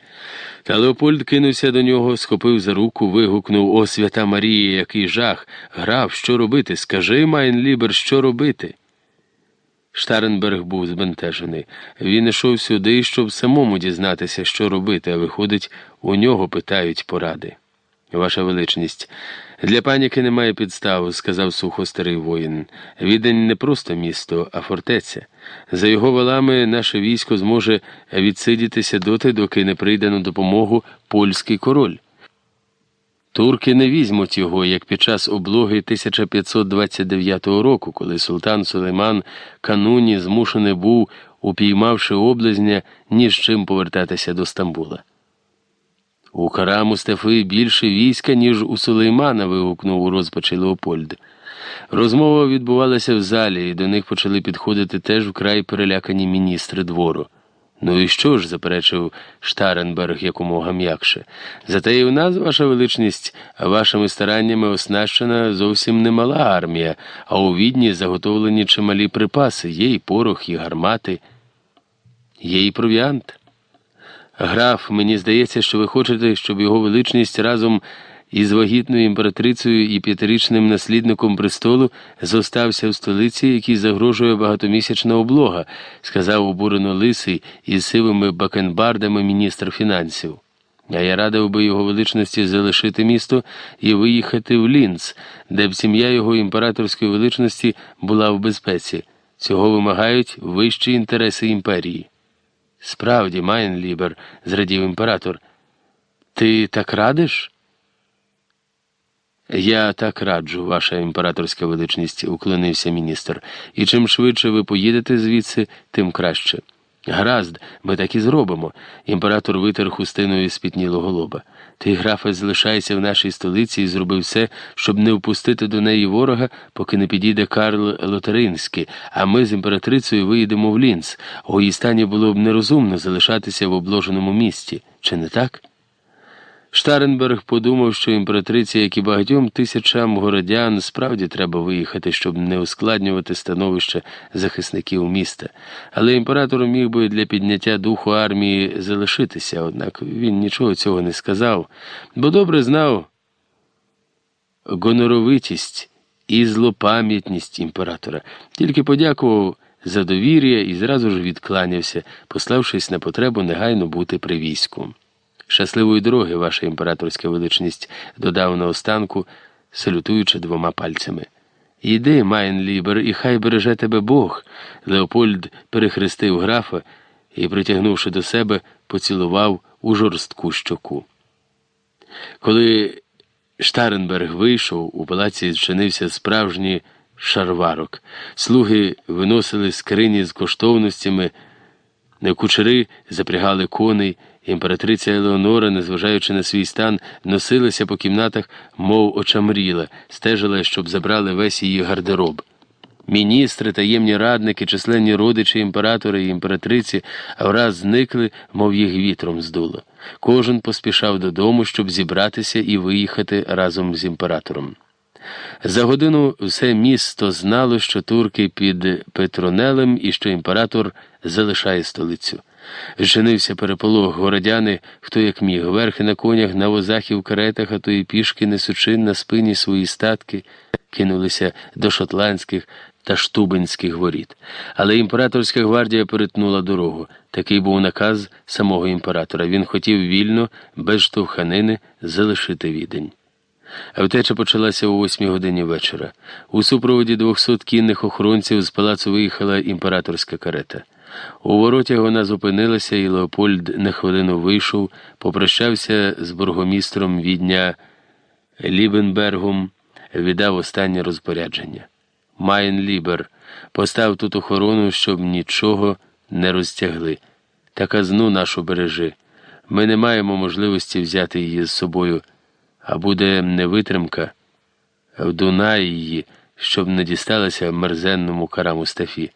Та Леопольд кинувся до нього, схопив за руку, вигукнув О, свята Марія, який жах! Граф, що робити? Скажи, mein Lieber, що робити? Штаренберг був збентежений. Він ішов сюди, щоб самому дізнатися, що робити, а виходить, у нього питають поради. Ваша величність, для паніки немає підстав, сказав сухо старий воїн. Відень не просто місто, а фортеця. За його валами наше військо зможе відсидітися доти, доки не прийде на допомогу польський король. Турки не візьмуть його, як під час облоги 1529 року, коли султан Сулейман Кануні змушений був, упіймавши облизня, ні з чим повертатися до Стамбула. У кара Мустафи більше війська, ніж у Сулеймана. вигукнув у розпачі Леопольд. Розмова відбувалася в залі, і до них почали підходити теж вкрай перелякані міністри двору. Ну і що ж, заперечив Штаренберг якомога м'якше. Зате і в нас, ваша величність, вашими стараннями оснащена зовсім немала армія, а у відні заготовлені чималі припаси, є і порох, і гармати, є і провіант. Граф, мені здається, що ви хочете, щоб його величність разом із вагітною імператрицею і п'ятирічним наслідником престолу зостався в столиці, якій загрожує багатомісячна облога, сказав обурено лисий із сивими бакенбардами міністр фінансів. А я радив би його величності залишити місто і виїхати в Лінц, де б сім'я його імператорської величності була в безпеці. Цього вимагають вищі інтереси імперії. Справді, mein Lieber, зрадів імператор. Ти так радиш? Я так раджу, ваша імператорська величність, уклонився міністр, і чим швидше ви поїдете звідси, тим краще. Гаразд, ми так і зробимо. Імператор витер хустиною спітнілого лоба. Ти, графе, залишайся в нашій столиці і зроби все, щоб не впустити до неї ворога, поки не підійде Карл Лотеринський, а ми з імператрицею виїдемо в Лінц. У її стані було б нерозумно залишатися в обложеному місті. Чи не так? Штаренберг подумав, що імператриці, як і багатьом тисячам городян, справді треба виїхати, щоб не ускладнювати становище захисників міста. Але імператор міг би для підняття духу армії залишитися, однак він нічого цього не сказав, бо добре знав гоноровитість і злопам'ятність імператора, тільки подякував за довір'я і зразу ж відкланявся, пославшись на потребу негайно бути при війську. Щасливої дороги, ваша імператорська величність, додав наостанку, салютуючи двома пальцями. Йди, mein Lieber, і хай береже тебе Бог. Леопольд перехрестив графа і, притягнувши до себе, поцілував у жорстку щоку. Коли Штаренберг вийшов, у палаці зчинився справжній шарварок. Слуги виносили скрині з коштовностями, кучери запрягали коней. Імператриця Елеонора, незважаючи на свій стан, носилася по кімнатах, мов очамріла, стежила, щоб забрали весь її гардероб. Міністри, таємні радники, численні родичі імператора і імператриці враз зникли, мов їх вітром здуло. Кожен поспішав додому, щоб зібратися і виїхати разом з імператором. За годину все місто знало, що турки під Петронелем і що імператор залишає столицю. Женився переполох городяни, хто як міг, верхи на конях, на возах і в каретах, а то і пішки, несучи на спині свої статки, кинулися до шотландських та штубинських воріт. Але імператорська гвардія перетнула дорогу. Такий був наказ самого імператора. Він хотів вільно, без штовханини, залишити відень. Втеча почалася о восьмій годині вечора. У супроводі двохсот кінних охоронців з палацу виїхала імператорська карета. У воротях вона зупинилася, і Леопольд на хвилину вийшов, попрощався з бургомістром відня Лібенбергом, віддав останнє розпорядження. Mein Lieber постав тут охорону, щоб нічого не розтягли. Та казну нашу бережи. Ми не маємо можливості взяти її з собою, а буде невитримка в Дунай її щоб не дісталося мерзенному кара Мустафі.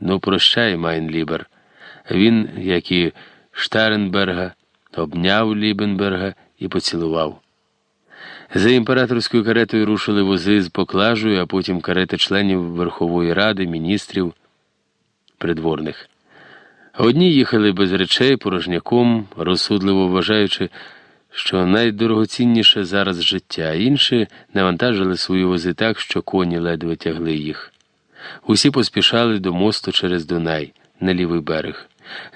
Ну, прощай, mein Lieber. Він, як і Штаренберга, обняв Лібенберга і поцілував. За імператорською каретою рушили вози з поклажею, а потім карети членів Верхової Ради, міністрів, придворних. Одні їхали без речей, порожняком, розсудливо вважаючи, що найдорогоцінніше зараз життя, інші навантажили свої вози так, що коні ледве тягли їх. Усі поспішали до мосту через Дунай на лівий берег.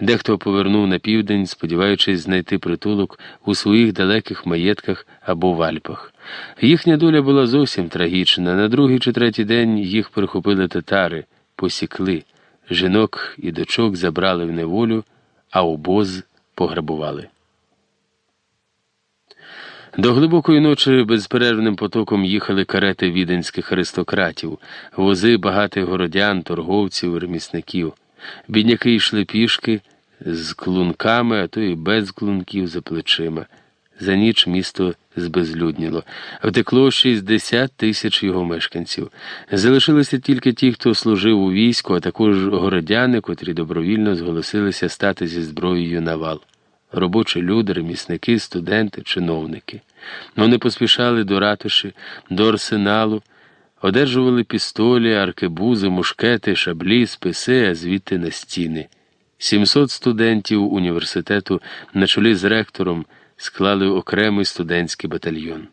Дехто повернув на південь, сподіваючись знайти притулок у своїх далеких маєтках або в Альпах. Їхня доля була зовсім трагічна. На другий чи третій день їх прихопили татари, посікли. Жінок і дочок забрали в неволю, а обоз пограбували. До глибокої ночі безперервним потоком їхали карети віденських аристократів, вози багатих городян, торговців, ремісників. Бідняки йшли пішки з клунками, а то й без клунків за плечима. За ніч місто збезлюдніло. Втекло 60 тисяч його мешканців. Залишилися тільки ті, хто служив у війську, а також городяни, котрі добровільно зголосилися стати зі зброєю на вал. Робочі люди, ремісники, студенти, чиновники. Вони поспішали до ратуші, до арсеналу, одержували пістолі, аркебузи, мушкети, шаблі, списи, а звідти на стіни. 700 студентів університету на чолі з ректором склали окремий студентський батальйон.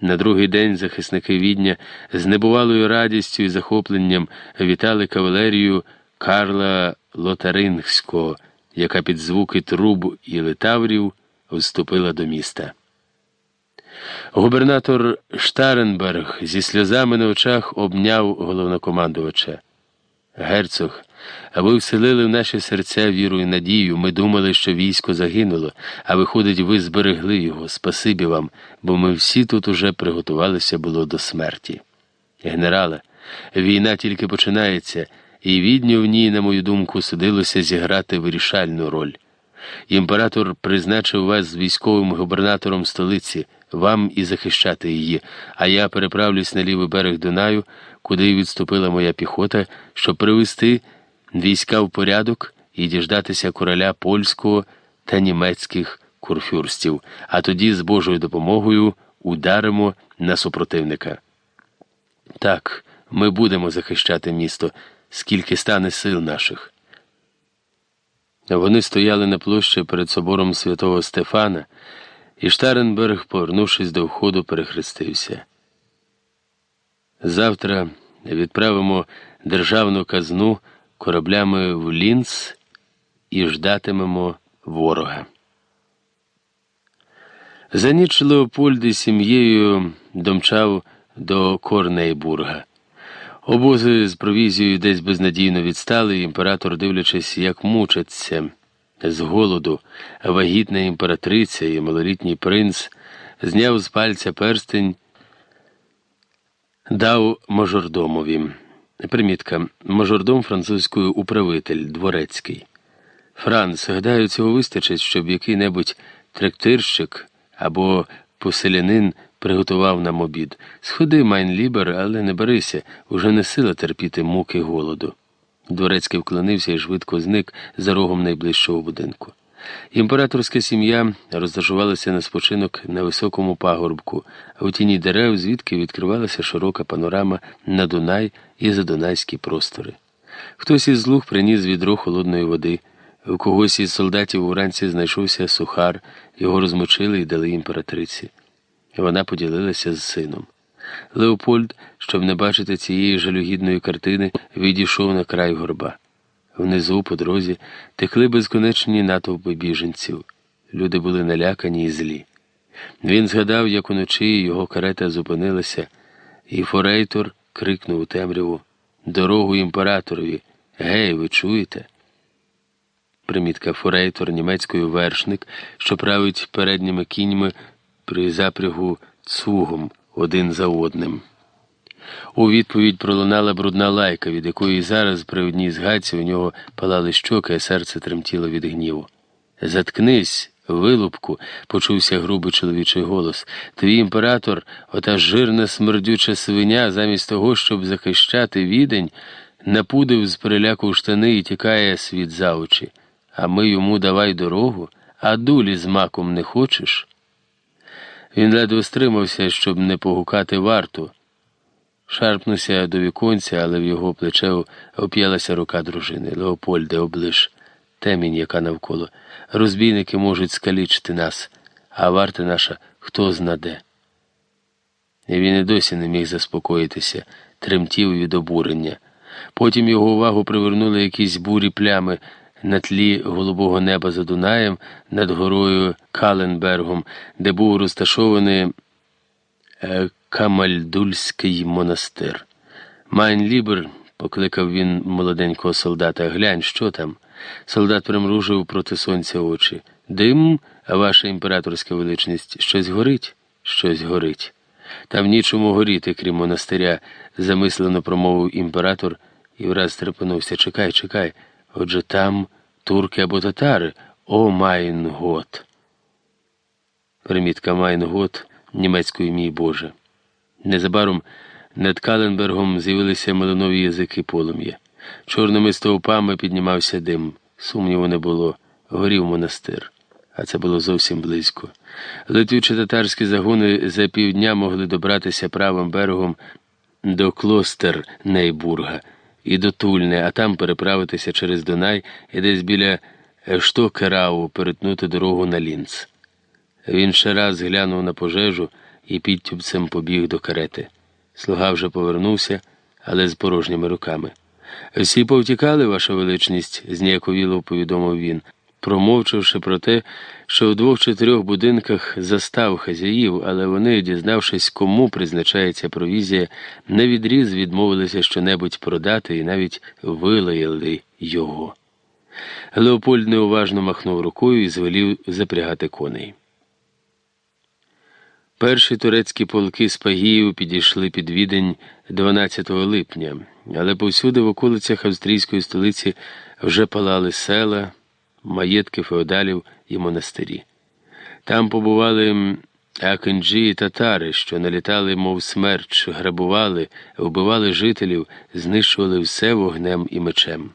На другий день захисники відня з небувалою радістю і захопленням вітали кавалерію Карла Лотарингського, яка під звуки труб і литаврів вступила до міста. Губернатор Штаренберг зі сльозами на очах обняв головнокомандувача. Герцог, а ви вселили в наші серця віру і надію. Ми думали, що військо загинуло, а виходить, ви зберегли його. Спасибі вам, бо ми всі тут уже приготувалися було до смерті. Генерале, війна тільки починається, і відню в ній, на мою думку, судилося зіграти вирішальну роль. Імператор призначив вас військовим губернатором столиці, вам і захищати її, а я переправлюсь на лівий берег Дунаю, куди відступила моя піхота, щоб привести війська в порядок і діждатися короля польського та німецьких курфюрстів, а тоді з Божою допомогою ударимо на супротивника. Так, ми будемо захищати місто, скільки стане сил наших. Вони стояли на площі перед собором святого Стефана, і Штаренберг, повернувшись до входу, перехрестився. Завтра відправимо державну казну кораблями в Лінц і ждатимемо ворога. За ніч Леопольд із сім'єю домчав до Корнейбурга. Обози з провізією десь безнадійно відстали, і імператор, дивлячись, як мучаться з голоду, вагітна імператриця і малолітній принц, зняв з пальця перстень, дав мажордомові. Примітка. Мажордом французькою управитель дворецький. Франц, гадаю, цього вистачить, щоб який-небудь трактирщик або поселянин приготував нам обід. Сходи, mein Lieber, але не барися, уже несила терпіти муки голоду. Дворецький вклонився і швидко зник за рогом найближчого будинку. Імператорська сім'я розташувалася на спочинок на високому пагорбку, а у тіні дерев, звідки відкривалася широка панорама на Дунай і задунайські простори. Хтось із слуг приніс відро холодної води, у когось із солдатів уранці знайшовся сухар, його розмочили і дали імператриці. Вона поділилася з сином. Леопольд, щоб не бачити цієї жалюгідної картини, відійшов на край горба. Внизу, по дорозі, текли безконечні натовпи біженців. Люди були налякані і злі. Він згадав, як уночі його карета зупинилася, і форейтор крикнув у темряву Дорогу імператорові. Гей, ви чуєте? Примітка форейтор німецькою вершник, що править передніми кіньми при запрягу цугом один за одним. У відповідь пролунала брудна лайка, від якої зараз при одній згадці у нього палали щоки, а серце тремтіло від гніву. Заткнись, Вилупку, почувся грубий чоловічий голос. Твій імператор, ота жирна смердюча свиня, замість того, щоб захищати відень, напудив з переляку штани і тікає світ за очі. А ми йому давай дорогу, а дулі з маком не хочеш? Він ледве стримався, щоб не погукати варту. Шарпнувся до віконця, але в його плече оп'ялася рука дружини. Леопольде, облиш, темінь, яка навколо. Розбійники можуть скалічити нас, а варта наша хто знаде. І він і досі не міг заспокоїтися, тремтів від обурення. Потім його увагу привернули якісь бурі плями на тлі голубого неба за Дунаєм над горою Каленбергом, де був розташований е, Камальдульський монастир. Mein Lieber, покликав він молоденького солдата, глянь, що там. Солдат примружив проти сонця очі. Дим, ваша імператорська величність, щось горить, щось горить. Там нічому горіти, крім монастиря, замислено промовив імператор і враз стрепенувся. Чекай, чекай. Отже там турки або татари. О mein Gott. Примітка Mein Gott німецькою мій Боже. Незабаром над Каленбергом з'явилися малинові язики полум'я. Чорними стовпами піднімався дим. Сумніву не було. Горів монастир. А це було зовсім близько. Литвічі татарські загони за півдня могли добратися правим берегом до клостер Нейбурга і до Тульни, а там переправитися через Дунай і десь біля Штокерау перетнути дорогу на Лінц. Він ще раз глянув на пожежу і підтюбцем побіг до карети. Слуга вже повернувся, але з порожніми руками. Всі повтікали, ваша величність, зніяковіло повідомив він, промовчавши про те, що в двох чи трьох будинках застав хазяїв, але вони, дізнавшись, кому призначається провізія, на відріз відмовилися щонебудь продати і навіть вилаяли його. Леопольд неуважно махнув рукою і звелів запрягати коней. Перші турецькі полки з Пагіїв підійшли під відень 12 липня, але повсюди в околицях австрійської столиці вже палали села, маєтки феодалів і монастирі. Там побували акинджі і татари, що налітали, мов смерч, грабували, вбивали жителів, знищували все вогнем і мечем.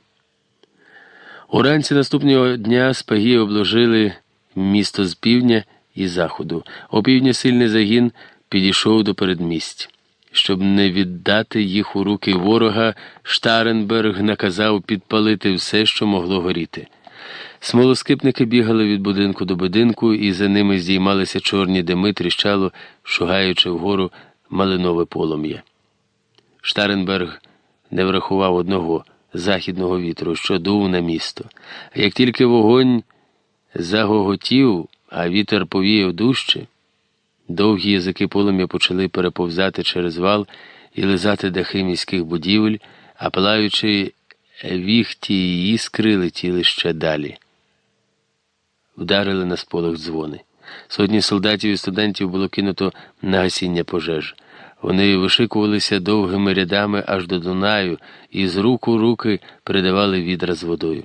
Уранці наступного дня спаги обложили місто з півдня і заходу. Опівдні сильний загін підійшов до передмість. Щоб не віддати їх у руки ворога, Штаренберг наказав підпалити все, що могло горіти. Смолоскипники бігали від будинку до будинку, і за ними здіймалися чорні дими, тріщало, шугаючи вгору малинове полум'я. Штаренберг не врахував одного західного вітру, що дув на місто. Як тільки вогонь загоготів, а вітер повіяв дужче, довгі язики полум'я почали переповзати через вал і лизати дахи міських будівель, а палаючи віхті і іскри летіли ще далі. Вдарили на сполох дзвони. Сотні солдатів і студентів було кинуто на гасіння пожеж. Вони вишикувалися довгими рядами аж до Дунаю і з рук у руки передавали відра з водою.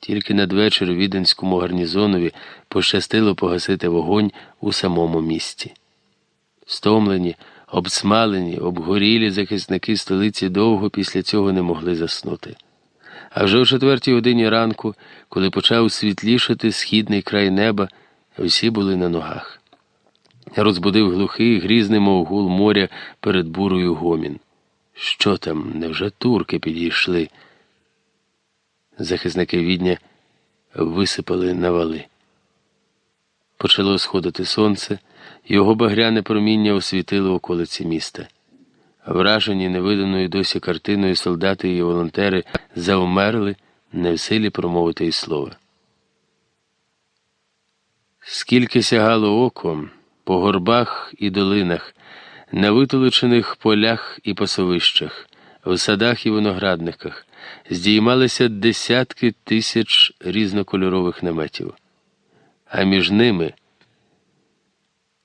Тільки надвечір віденському гарнізонові пощастило погасити вогонь у самому місті. Стомлені, обсмалені, обгорілі захисники столиці довго після цього не могли заснути. А вже о четвертій годині ранку, коли почав світлішати східний край неба, всі були на ногах. Розбудив глухий, грізний, мов гул моря перед бурою гомін. Що там, невже турки підійшли? Захисники відня висипали на вали. Почало сходити сонце, його багряне проміння освітило околиці міста. Вражені невиданою досі картиною солдати і волонтери завмерли, не в силі промовити й слова. Скільки сягало оком по горбах і долинах, на витолочених полях і пасовищах, в садах і виноградниках здіймалися десятки тисяч різнокольорових наметів, а між ними,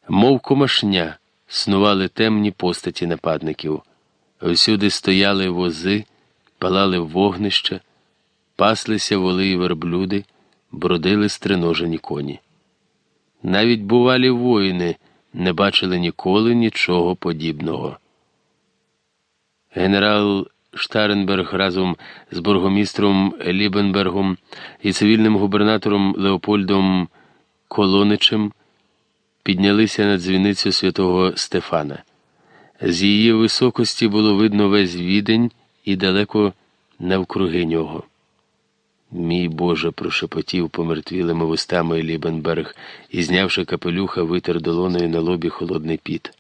мов комашня, снували темні постаті нападників. Всюди стояли вози, палали вогнища, паслися воли і верблюди, бродили стриножені коні. Навіть бувалі воїни не бачили ніколи нічого подібного. Генерал Штаренберг разом з бургомістром Лібенбергом і цивільним губернатором Леопольдом Колоничем піднялися на дзвіницю святого Стефана. З її високості було видно весь відень і далеко навкруги нього. Мій Боже, прошепотів помертвілими вустами Лібенберг і, знявши капелюха, витер долоною на лобі холодний піт.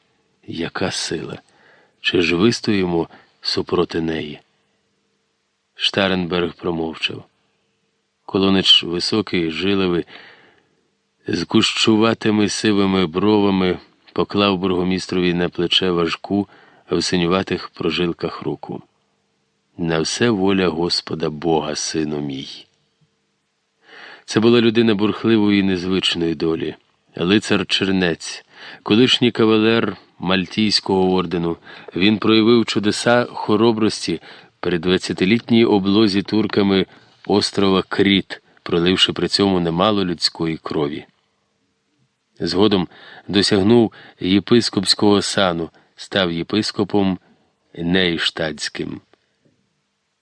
Яка сила? Чи ж вистоїмо супроти неї? Штаренберг промовчав. Колонич високий, жилевий, з кущуватими сивими бровами поклав бургомістрові на плече важку в синюватих прожилках руку. На все воля Господа Бога, сину мій. Це була людина бурхливої і незвичної долі, лицар Чернець, колишній кавалер Мальтійського ордену. Він проявив чудеса хоробрості при двадцятилітній облозі турками острова Кріт, проливши при цьому немало людської крові. Згодом досягнув єпископського сану, став єпископом Нейштадським.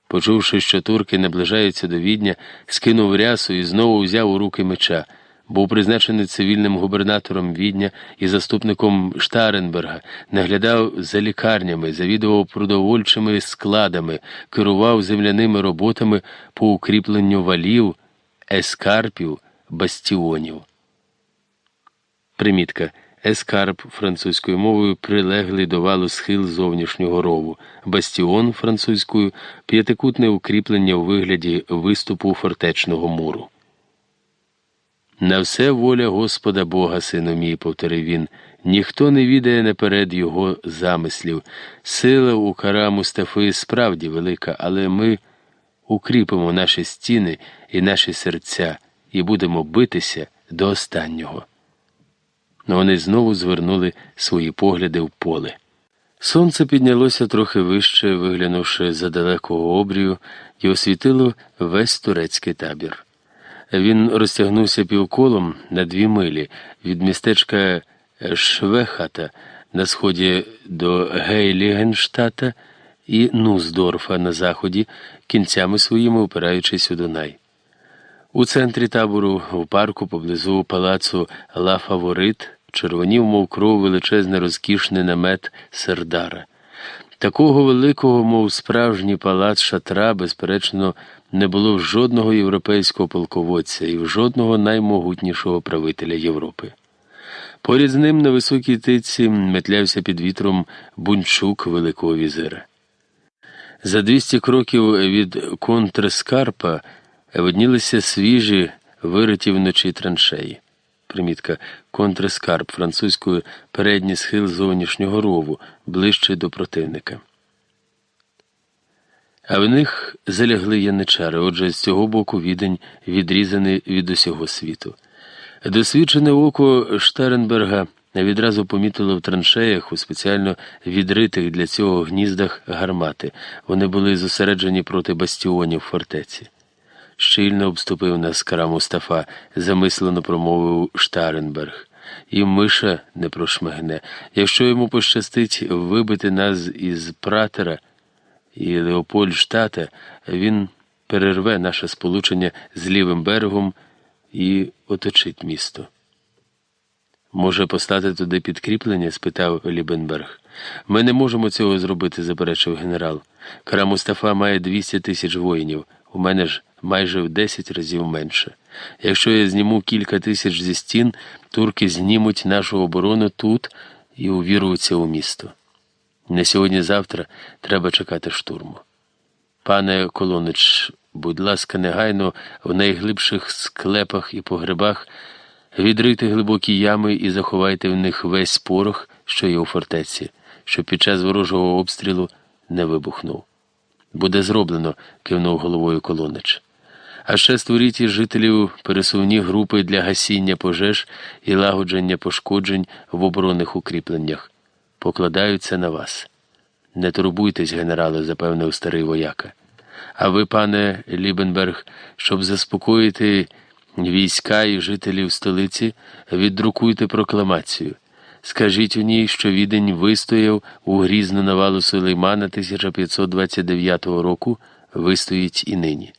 Почувши, що турки наближаються до відня, скинув рясу і знову взяв у руки меча. Був призначений цивільним губернатором відня і заступником Штаренберга, наглядав за лікарнями, завідував продовольчими складами, керував земляними роботами по укріпленню валів, ескарпів, бастіонів. Примітка. Ескарп французькою мовою прилеглий до валу схил зовнішнього рову, бастіон французькою п'ятикутне укріплення у вигляді виступу фортечного муру. На все воля Господа Бога, сину мій, повторив він, ніхто не відає наперед його замислів. Сила у кара Мустафи справді велика, але ми укріпимо наші стіни і наші серця і будемо битися до останнього но вони знову звернули свої погляди в поле. Сонце піднялося трохи вище, виглянувши за далекого обрію, і освітило весь турецький табір. Він розтягнувся півколом на дві милі від містечка Швехата на сході до Гейлігенштата і Нуздорфа на заході, кінцями своїми опираючись у Дунай. У центрі табору, в парку поблизу палацу Ла Фаворит червонів, мов кров величезний розкішний намет сердара. Такого великого, мов справжній палац шатра, безперечно, не було в жодного європейського полководця і в жодного наймогутнішого правителя Європи. Поряд з ним на високій тиці метлявся під вітром бунчук Великого візира. За 200 кроків від контрскарпа виднілися свіжі, вириті вночі траншеї примітка контрескарп французькою передній схил зовнішнього рову, ближче до противника. А в них залягли яничари, отже, з цього боку відень відрізаний від усього світу. Досвідчене око Штаренберга відразу помітило в траншеях у спеціально відритих для цього гніздах гармати. Вони були зосереджені проти бастіонів фортеці щільно обступив нас кара Мустафа, замислено промовив Штаренберг. І миша не прошмигне. Якщо йому пощастить вибити нас із пратера і Леопольштата, він перерве наше сполучення з лівим берегом і оточить місто. Може, постати туди підкріплення? спитав Лібенберг. Ми не можемо цього зробити, заперечив генерал. Кара Мустафа має 200 тисяч воїнів. У мене ж майже в 10 разів менше. Якщо я зніму кілька тисяч зі стін, турки знімуть нашу оборону тут і увірвуться у місто. Не сьогодні-завтра треба чекати штурму. Пане Колонич, будь ласка, негайно в найглибших склепах і погребах відрийте глибокі ями і заховайте в них весь порох, що є у фортеці, щоб під час ворожого обстрілу не вибухнув. Буде зроблено, кивнув головою Колонич а ще створіть із жителів пересувні групи для гасіння пожеж і лагодження пошкоджень в оборонних укріпленнях. Покладаються на вас. Не турбуйтесь, генерале, запевнив старий вояка. А ви, пане Лібенберг, щоб заспокоїти Війська і жителів столиці віддрукуйте прокламацію. Скажіть у ній, що відень вистояв у грізну навалу Сулеймана 1529 року, вистоїть і нині.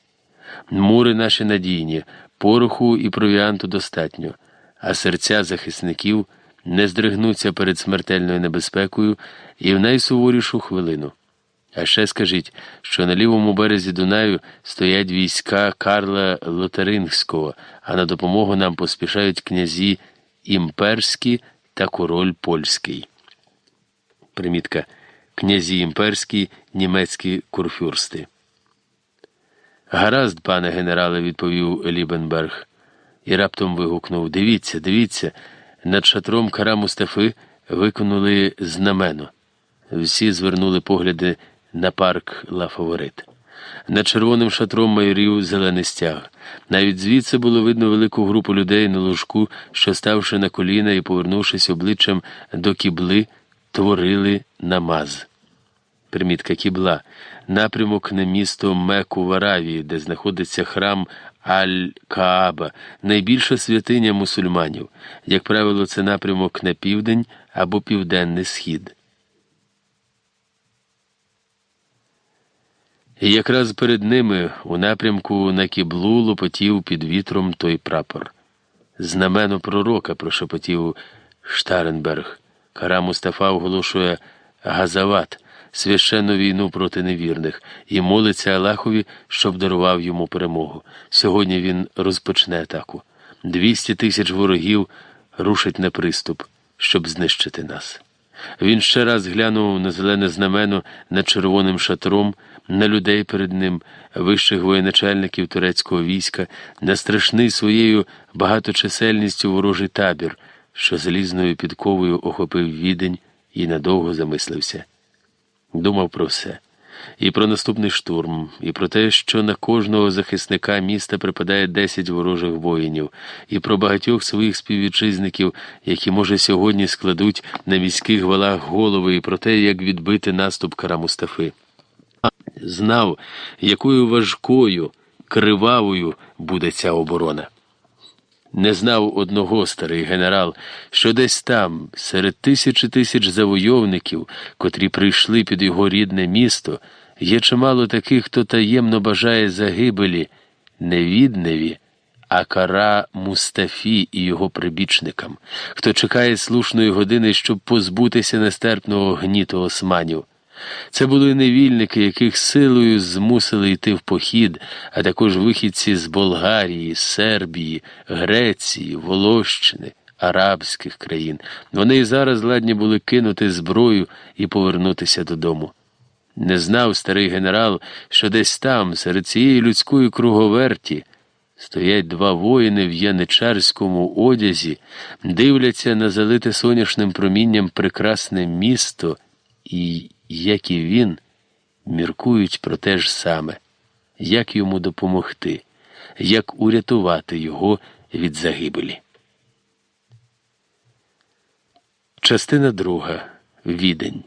Мури наші надійні, пороху і провіанту достатньо, а серця захисників не здригнуться перед смертельною небезпекою і в найсуворішу хвилину. А ще скажіть, що на лівому березі Дунаю стоять війська Карла Лотарингського, а на допомогу нам поспішають князі імперські та король польський. Примітка. Князі імперські, німецькі курфюрсти. Гаразд, пане генерале, відповів Лібенберг, і раптом вигукнув Дивіться, дивіться, над шатром кара Мустафи викинули знамено. Всі звернули погляди на парк Ла Фаворит. Над червоним шатром майорів зелений стяг. Навіть звідси було видно велику групу людей на лужку, що, ставши на коліна і повернувшись обличчям до кібли, творили намаз. Примітка кібла, напрямок на місто Меку в Аравії, де знаходиться храм Аль-Кааба, найбільша святиня мусульманів. Як правило, це напрямок на південь або південний схід. І якраз перед ними у напрямку на кіблу лопотів під вітром той прапор. Знамено пророка прошепотів Штаренберг. Кара Мустафа оголошує Газават, священну війну проти невірних, і молиться Аллахові, щоб дарував йому перемогу. Сьогодні він розпочне атаку. Двісті тисяч ворогів рушать на приступ, щоб знищити нас. Він ще раз глянув на зелене знамено над червоним шатром, на людей перед ним, вищих воєначальників турецького війська, на страшний своєю багаточисельністю ворожий табір, що залізною підковою охопив відень і надовго замислився. Думав про все. І про наступний штурм, і про те, що на кожного захисника міста припадає десять ворожих воїнів, і про багатьох своїх співвітчизників, які, може, сьогодні складуть на міських валах голови, і про те, як відбити наступ кара Мустафи. Знав, якою важкою, кривавою буде ця оборона. Не знав одного старий генерал, що десь там, серед тисячі тисяч завойовників, котрі прийшли під його рідне місто, є чимало таких, хто таємно бажає загибелі не відневі, а кара Мустафі і його прибічникам, хто чекає слушної години, щоб позбутися нестерпного гніту османів. Це були невільники, яких силою змусили йти в похід, а також вихідці з Болгарії, Сербії, Греції, Волощини, арабських країн. Вони і зараз ладні були кинути зброю і повернутися додому. Не знав старий генерал, що десь там, серед цієї людської круговерті, стоять два воїни в яничарському одязі, дивляться на залите сонячним промінням прекрасне місто і як і він, міркують про те ж саме, як йому допомогти, як урятувати його від загибелі. Частина друга. Відень.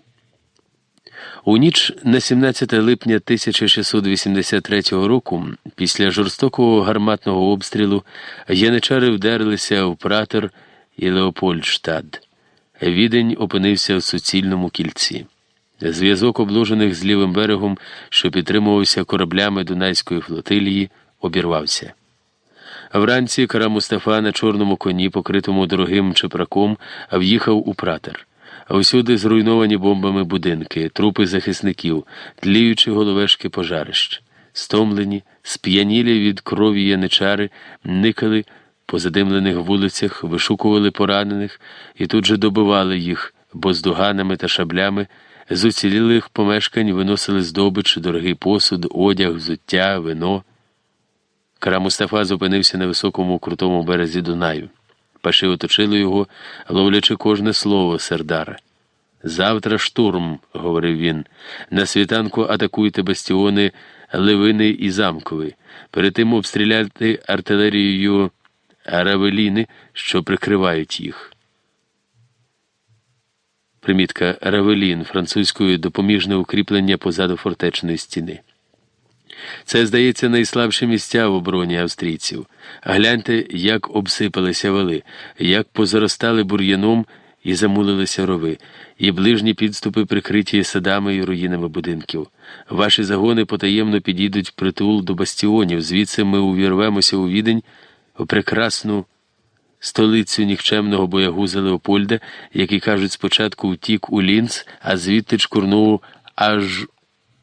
У ніч на 17 липня 1683 року, після жорстокого гарматного обстрілу, яничари вдарилися в пратер і Леопольдштад. Відень опинився в суцільному кільці. Зв'язок обложених з лівим берегом, що підтримувався кораблями Дунайської флотилії, обірвався. Вранці кара Мустафа на чорному коні, покритому дорогим чепраком, в'їхав у пратер. А Усюди зруйновані бомбами будинки, трупи захисників, тліючі головешки пожарищ. Стомлені, сп'янілі від крові яничари, никали по задимлених вулицях, вишукували поранених і тут же добивали їх боздуганами та шаблями. З уцілілих помешкань виносили здобич, дорогий посуд, одяг, взуття, вино. Кара Мустафа зупинився на високому крутому березі Дунаю. Паши оточили його, ловлячи кожне слово Сердара. Завтра штурм, говорив він. На світанку атакуйте бастіони Левини і Замковий. Перед тим обстріляти артилерією Аравеліни, що прикривають їх. Примітка Равелін французькою допоміжне укріплення позаду фортечної стіни. Це, здається, найслабші місця в обороні австрійців. Гляньте, як обсипалися вали, як позаростали бур'яном і замулилися рови, і ближні підступи прикриті садами і руїнами будинків. Ваші загони потаємно підійдуть притул до бастіонів, звідси ми увірвемося у відень у прекрасну столицю нікчемного боягуза Леопольда, який кажуть, спочатку втік у Лінц, а звідти чкурнув аж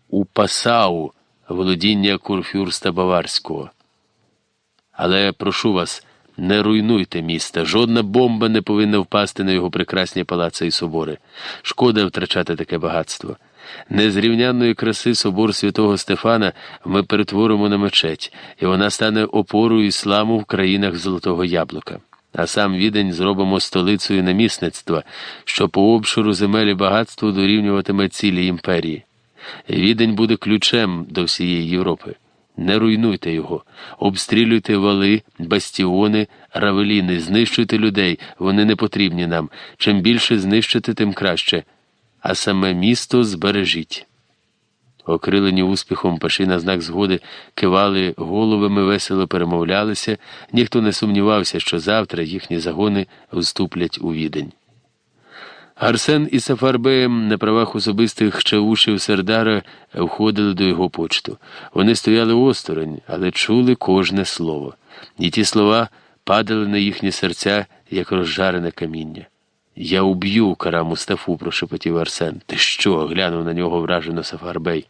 у Пасау, володіння курфюрста Баварського. Але прошу вас, не руйнуйте міста. Жодна бомба не повинна впасти на його прекрасні палаци і собори. Шкода втрачати таке багатство. Незрівнянної краси собор святого Стефана ми перетворимо на мечеть, і вона стане опорою ісламу в країнах Золотого Яблука. А сам відень зробимо столицею намісництва, що по обширу земель і багатству дорівнюватиме цілій імперії. Відень буде ключем до всієї Європи. Не руйнуйте його, обстрілюйте вали, бастіони, равеліни, знищуйте людей, вони не потрібні нам. Чим більше знищите, тим краще. А саме місто збережіть. Окрилені успіхом паші на знак згоди кивали головами, весело перемовлялися, ніхто не сумнівався, що завтра їхні загони вступлять у відень. Арсен і Сафарбеєм на правах особистих чаушів Сердара входили до його почту. Вони стояли осторонь, але чули кожне слово, і ті слова падали на їхні серця, як розжарене каміння. Я уб'ю кара Мустафу, прошепотів Арсен. Ти що? глянув на нього вражено Сафарбей.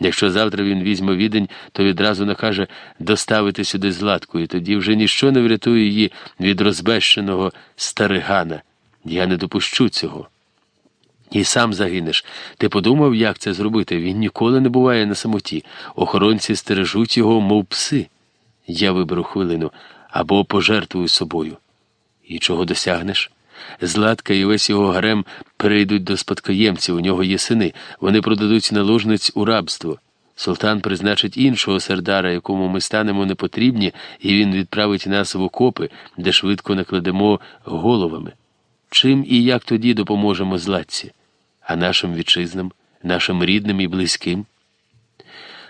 Якщо завтра він візьме відень, то відразу накаже доставити сюди златку, і тоді вже ніщо не врятує її від розбещеного старигана. Я не допущу цього. І сам загинеш. Ти подумав, як це зробити? Він ніколи не буває на самоті. Охоронці стережуть його, мов пси. Я виберу хвилину або пожертвую собою. І чого досягнеш? Златка і весь його гарем перейдуть до спадкоємців, у нього є сини, вони продадуть наложниць у рабство. Султан призначить іншого сердара, якому ми станемо непотрібні, і він відправить нас в окопи, де швидко накладемо головами. Чим і як тоді допоможемо златці, а нашим вітчизнам, нашим рідним і близьким?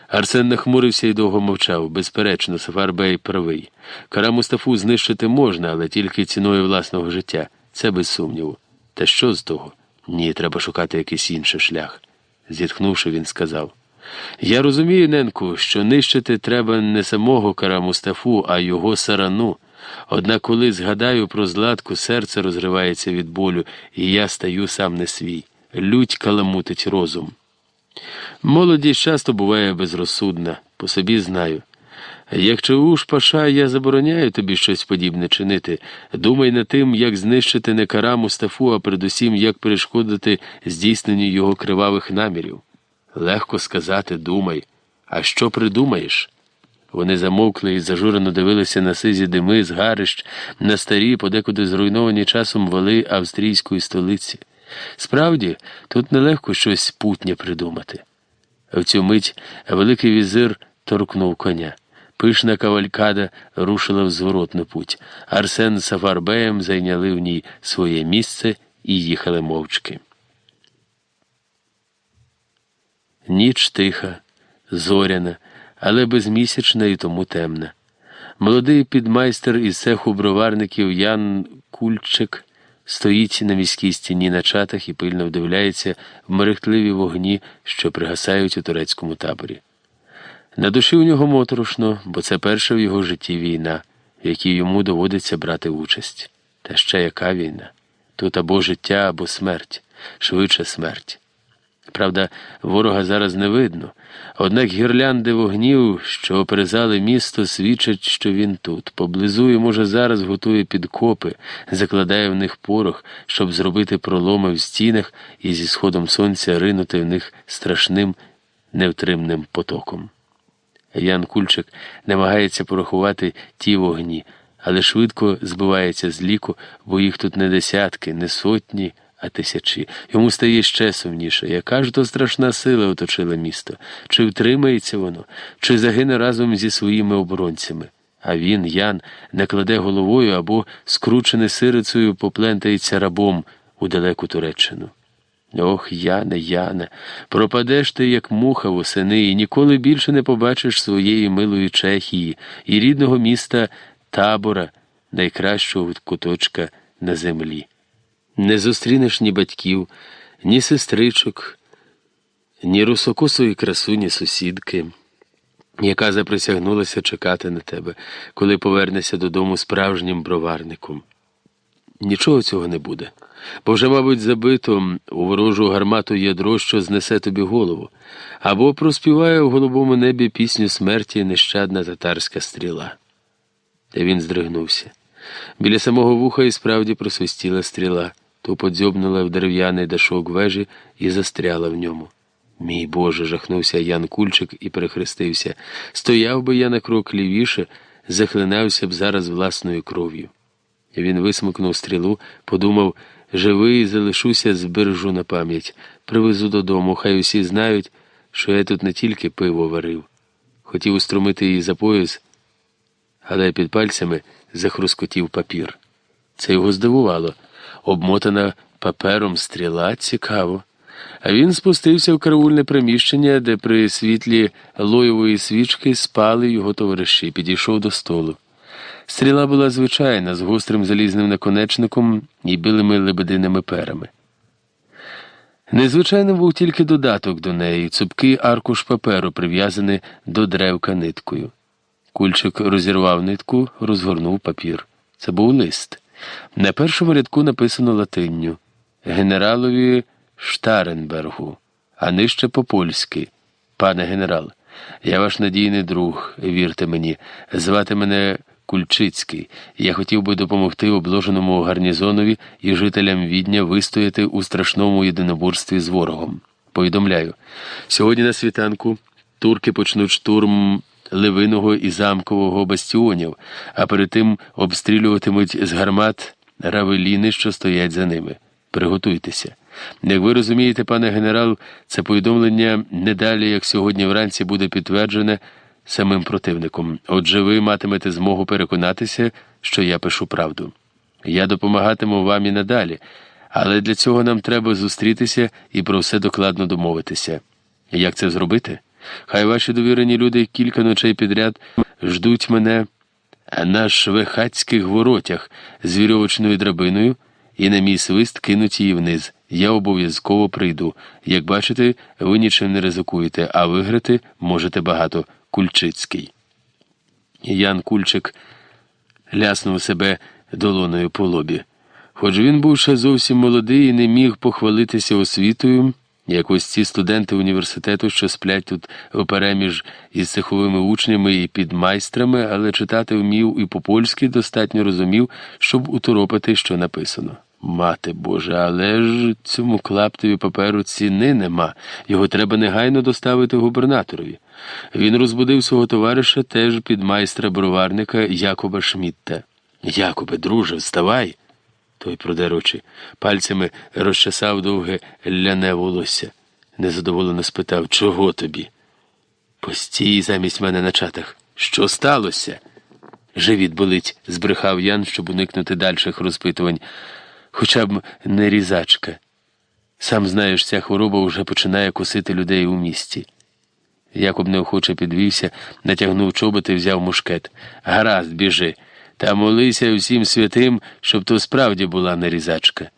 Арсен нахмурився і довго мовчав. Безперечно, Сафарбей правий. Кара Мустафу знищити можна, але тільки ціною власного життя. Це без сумніву. Та що з того? Ні, треба шукати якийсь інший шлях. Зітхнувши, він сказав. Я розумію, Ненку, що нищити треба не самого Кара Мустафу, а його сарану. Однак, коли згадаю про златку, серце розривається від болю, і я стаю сам не свій. Лють каламутить розум. Молодість часто буває безрозсудна, по собі знаю. Якщо уж паша, я забороняю тобі щось подібне чинити, думай над тим, як знищити не кара Мустафу, а передусім як перешкодити здійсненню його кривавих намірів. Легко сказати, думай. А що придумаєш? Вони замовкли і зажурено дивилися на сизі дими, згарищ, на старі, подекуди зруйновані часом вали австрійської столиці. Справді, тут нелегко щось путнє придумати. В цю мить великий візир торкнув коня. Пишна кавалькада рушила в зворотну путь. Арсен з Сафарбеєм зайняли в ній своє місце і їхали мовчки. Ніч тиха, зоряна але безмісячна і тому темна. Молодий підмайстер із цеху броварників Ян Кульчик стоїть на міській стіні на чатах і пильно вдивляється в мерехтливі вогні, що пригасають у турецькому таборі. На душі у нього моторошно, бо це перша в його житті війна, в якій йому доводиться брати участь. Та ще яка війна? Тут або життя, або смерть, швидше смерть. Правда, ворога зараз не видно, однак гірлянди вогнів, що оперезали місто, свідчать, що він тут. Поблизу і, може, зараз готує підкопи, закладає в них порох, щоб зробити проломи в стінах і зі сходом сонця ринути в них страшним невтримним потоком. Ян Кульчик намагається порахувати ті вогні, але швидко збивається з ліку, бо їх тут не десятки, не сотні а тисячі. Йому стає ще сумніше. Яка ж то страшна сила оточила місто? Чи втримається воно, чи загине разом зі своїми оборонцями? А він, Ян, не кладе головою або, скручене сирицею, поплентається рабом у далеку Туреччину. Ох, Яне, Яне, пропадеш ти, як муха восени, і ніколи більше не побачиш своєї милої Чехії і рідного міста табора, найкращого куточка на землі. Не зустрінеш ні батьків, ні сестричок, ні русокосої красуні сусідки, яка заприсягнулася чекати на тебе, коли повернешся додому справжнім броварником. Нічого цього не буде, бо вже, мабуть, забито у ворожу гармату ядро, що знесе тобі голову, або проспіває у голубому небі пісню смерті нещадна татарська стріла. Та він здригнувся. Біля самого вуха і справді просвистіла стріла, тупо дзьобнула в дерев'яний дашок вежі і застряла в ньому. Мій Боже, жахнувся Ян Кульчик і перехрестився. Стояв би я на крок лівіше, захлинався б зараз власною кров'ю. Він висмикнув стрілу, подумав живий, залишуся, збережу на пам'ять, привезу додому, хай усі знають, що я тут не тільки пиво варив. Хотів устромити її за пояс, але під пальцями захрускотів папір. Це його здивувало. Обмотана папером стріла цікаво. А він спустився в караульне приміщення, де при світлі лоєвої свічки спали його товариші, підійшов до столу. Стріла була звичайна, з гострим залізним наконечником і білими лебединими перами. Незвичайним був тільки додаток до неї, цупкий аркуш паперу, прив'язаний до древка ниткою. Кульчик розірвав нитку, розгорнув папір. Це був лист. На першому рядку написано латинню генералові Штаренбергу, а нижче по польськи. Пане генерал, я ваш надійний друг, вірте мені, звати мене Кульчицький. Я хотів би допомогти обложеному гарнізонові і жителям відня вистояти у страшному єдиноборстві з ворогом. Повідомляю, сьогодні на світанку турки почнуть штурм Левиного і замкового бастіонів, а перед тим обстрілюватимуть з гармат равеліни, що стоять за ними. Приготуйтеся. Як ви розумієте, пане генерал, це повідомлення не далі, як сьогодні вранці буде підтверджене самим противником. Отже, ви матимете змогу переконатися, що я пишу правду. Я допомагатиму вам і надалі, але для цього нам треба зустрітися і про все докладно домовитися. Як це зробити? Хай ваші довірені люди кілька ночей підряд ждуть мене на швехацьких воротях з вірьовочною драбиною і на мій свист кинуть її вниз. Я обов'язково прийду. Як бачите, ви нічим не ризикуєте, а виграти можете багато. Кульчицький. Ян Кульчик ляснув себе долоною по лобі. Хоч він був ще зовсім молодий і не міг похвалитися освітою, як ось ці студенти університету, що сплять тут опереміж із цеховими учнями і підмайстрами, але читати вмів і по польськи достатньо розумів, щоб уторопати, що написано. Мати Боже, але ж цьому клаптові паперу ціни нема. Його треба негайно доставити губернаторові. Він розбудив свого товариша теж під майстра броварника Якоба Шмітта. Якобе, друже, вставай. Той продер очі, пальцями розчесав довге ляне волосся. Незадоволено спитав, чого тобі? Постій замість мене на чатах. Що сталося? Живіт болить, збрехав Ян, щоб уникнути дальших розпитувань хоча б не різачка. Сам знаєш, ця хвороба вже починає косити людей у місті. Якоб неохоче підвівся, натягнув чоботи взяв мушкет. Гаразд, біжи, та молися всім святим, щоб то справді була нарізачка.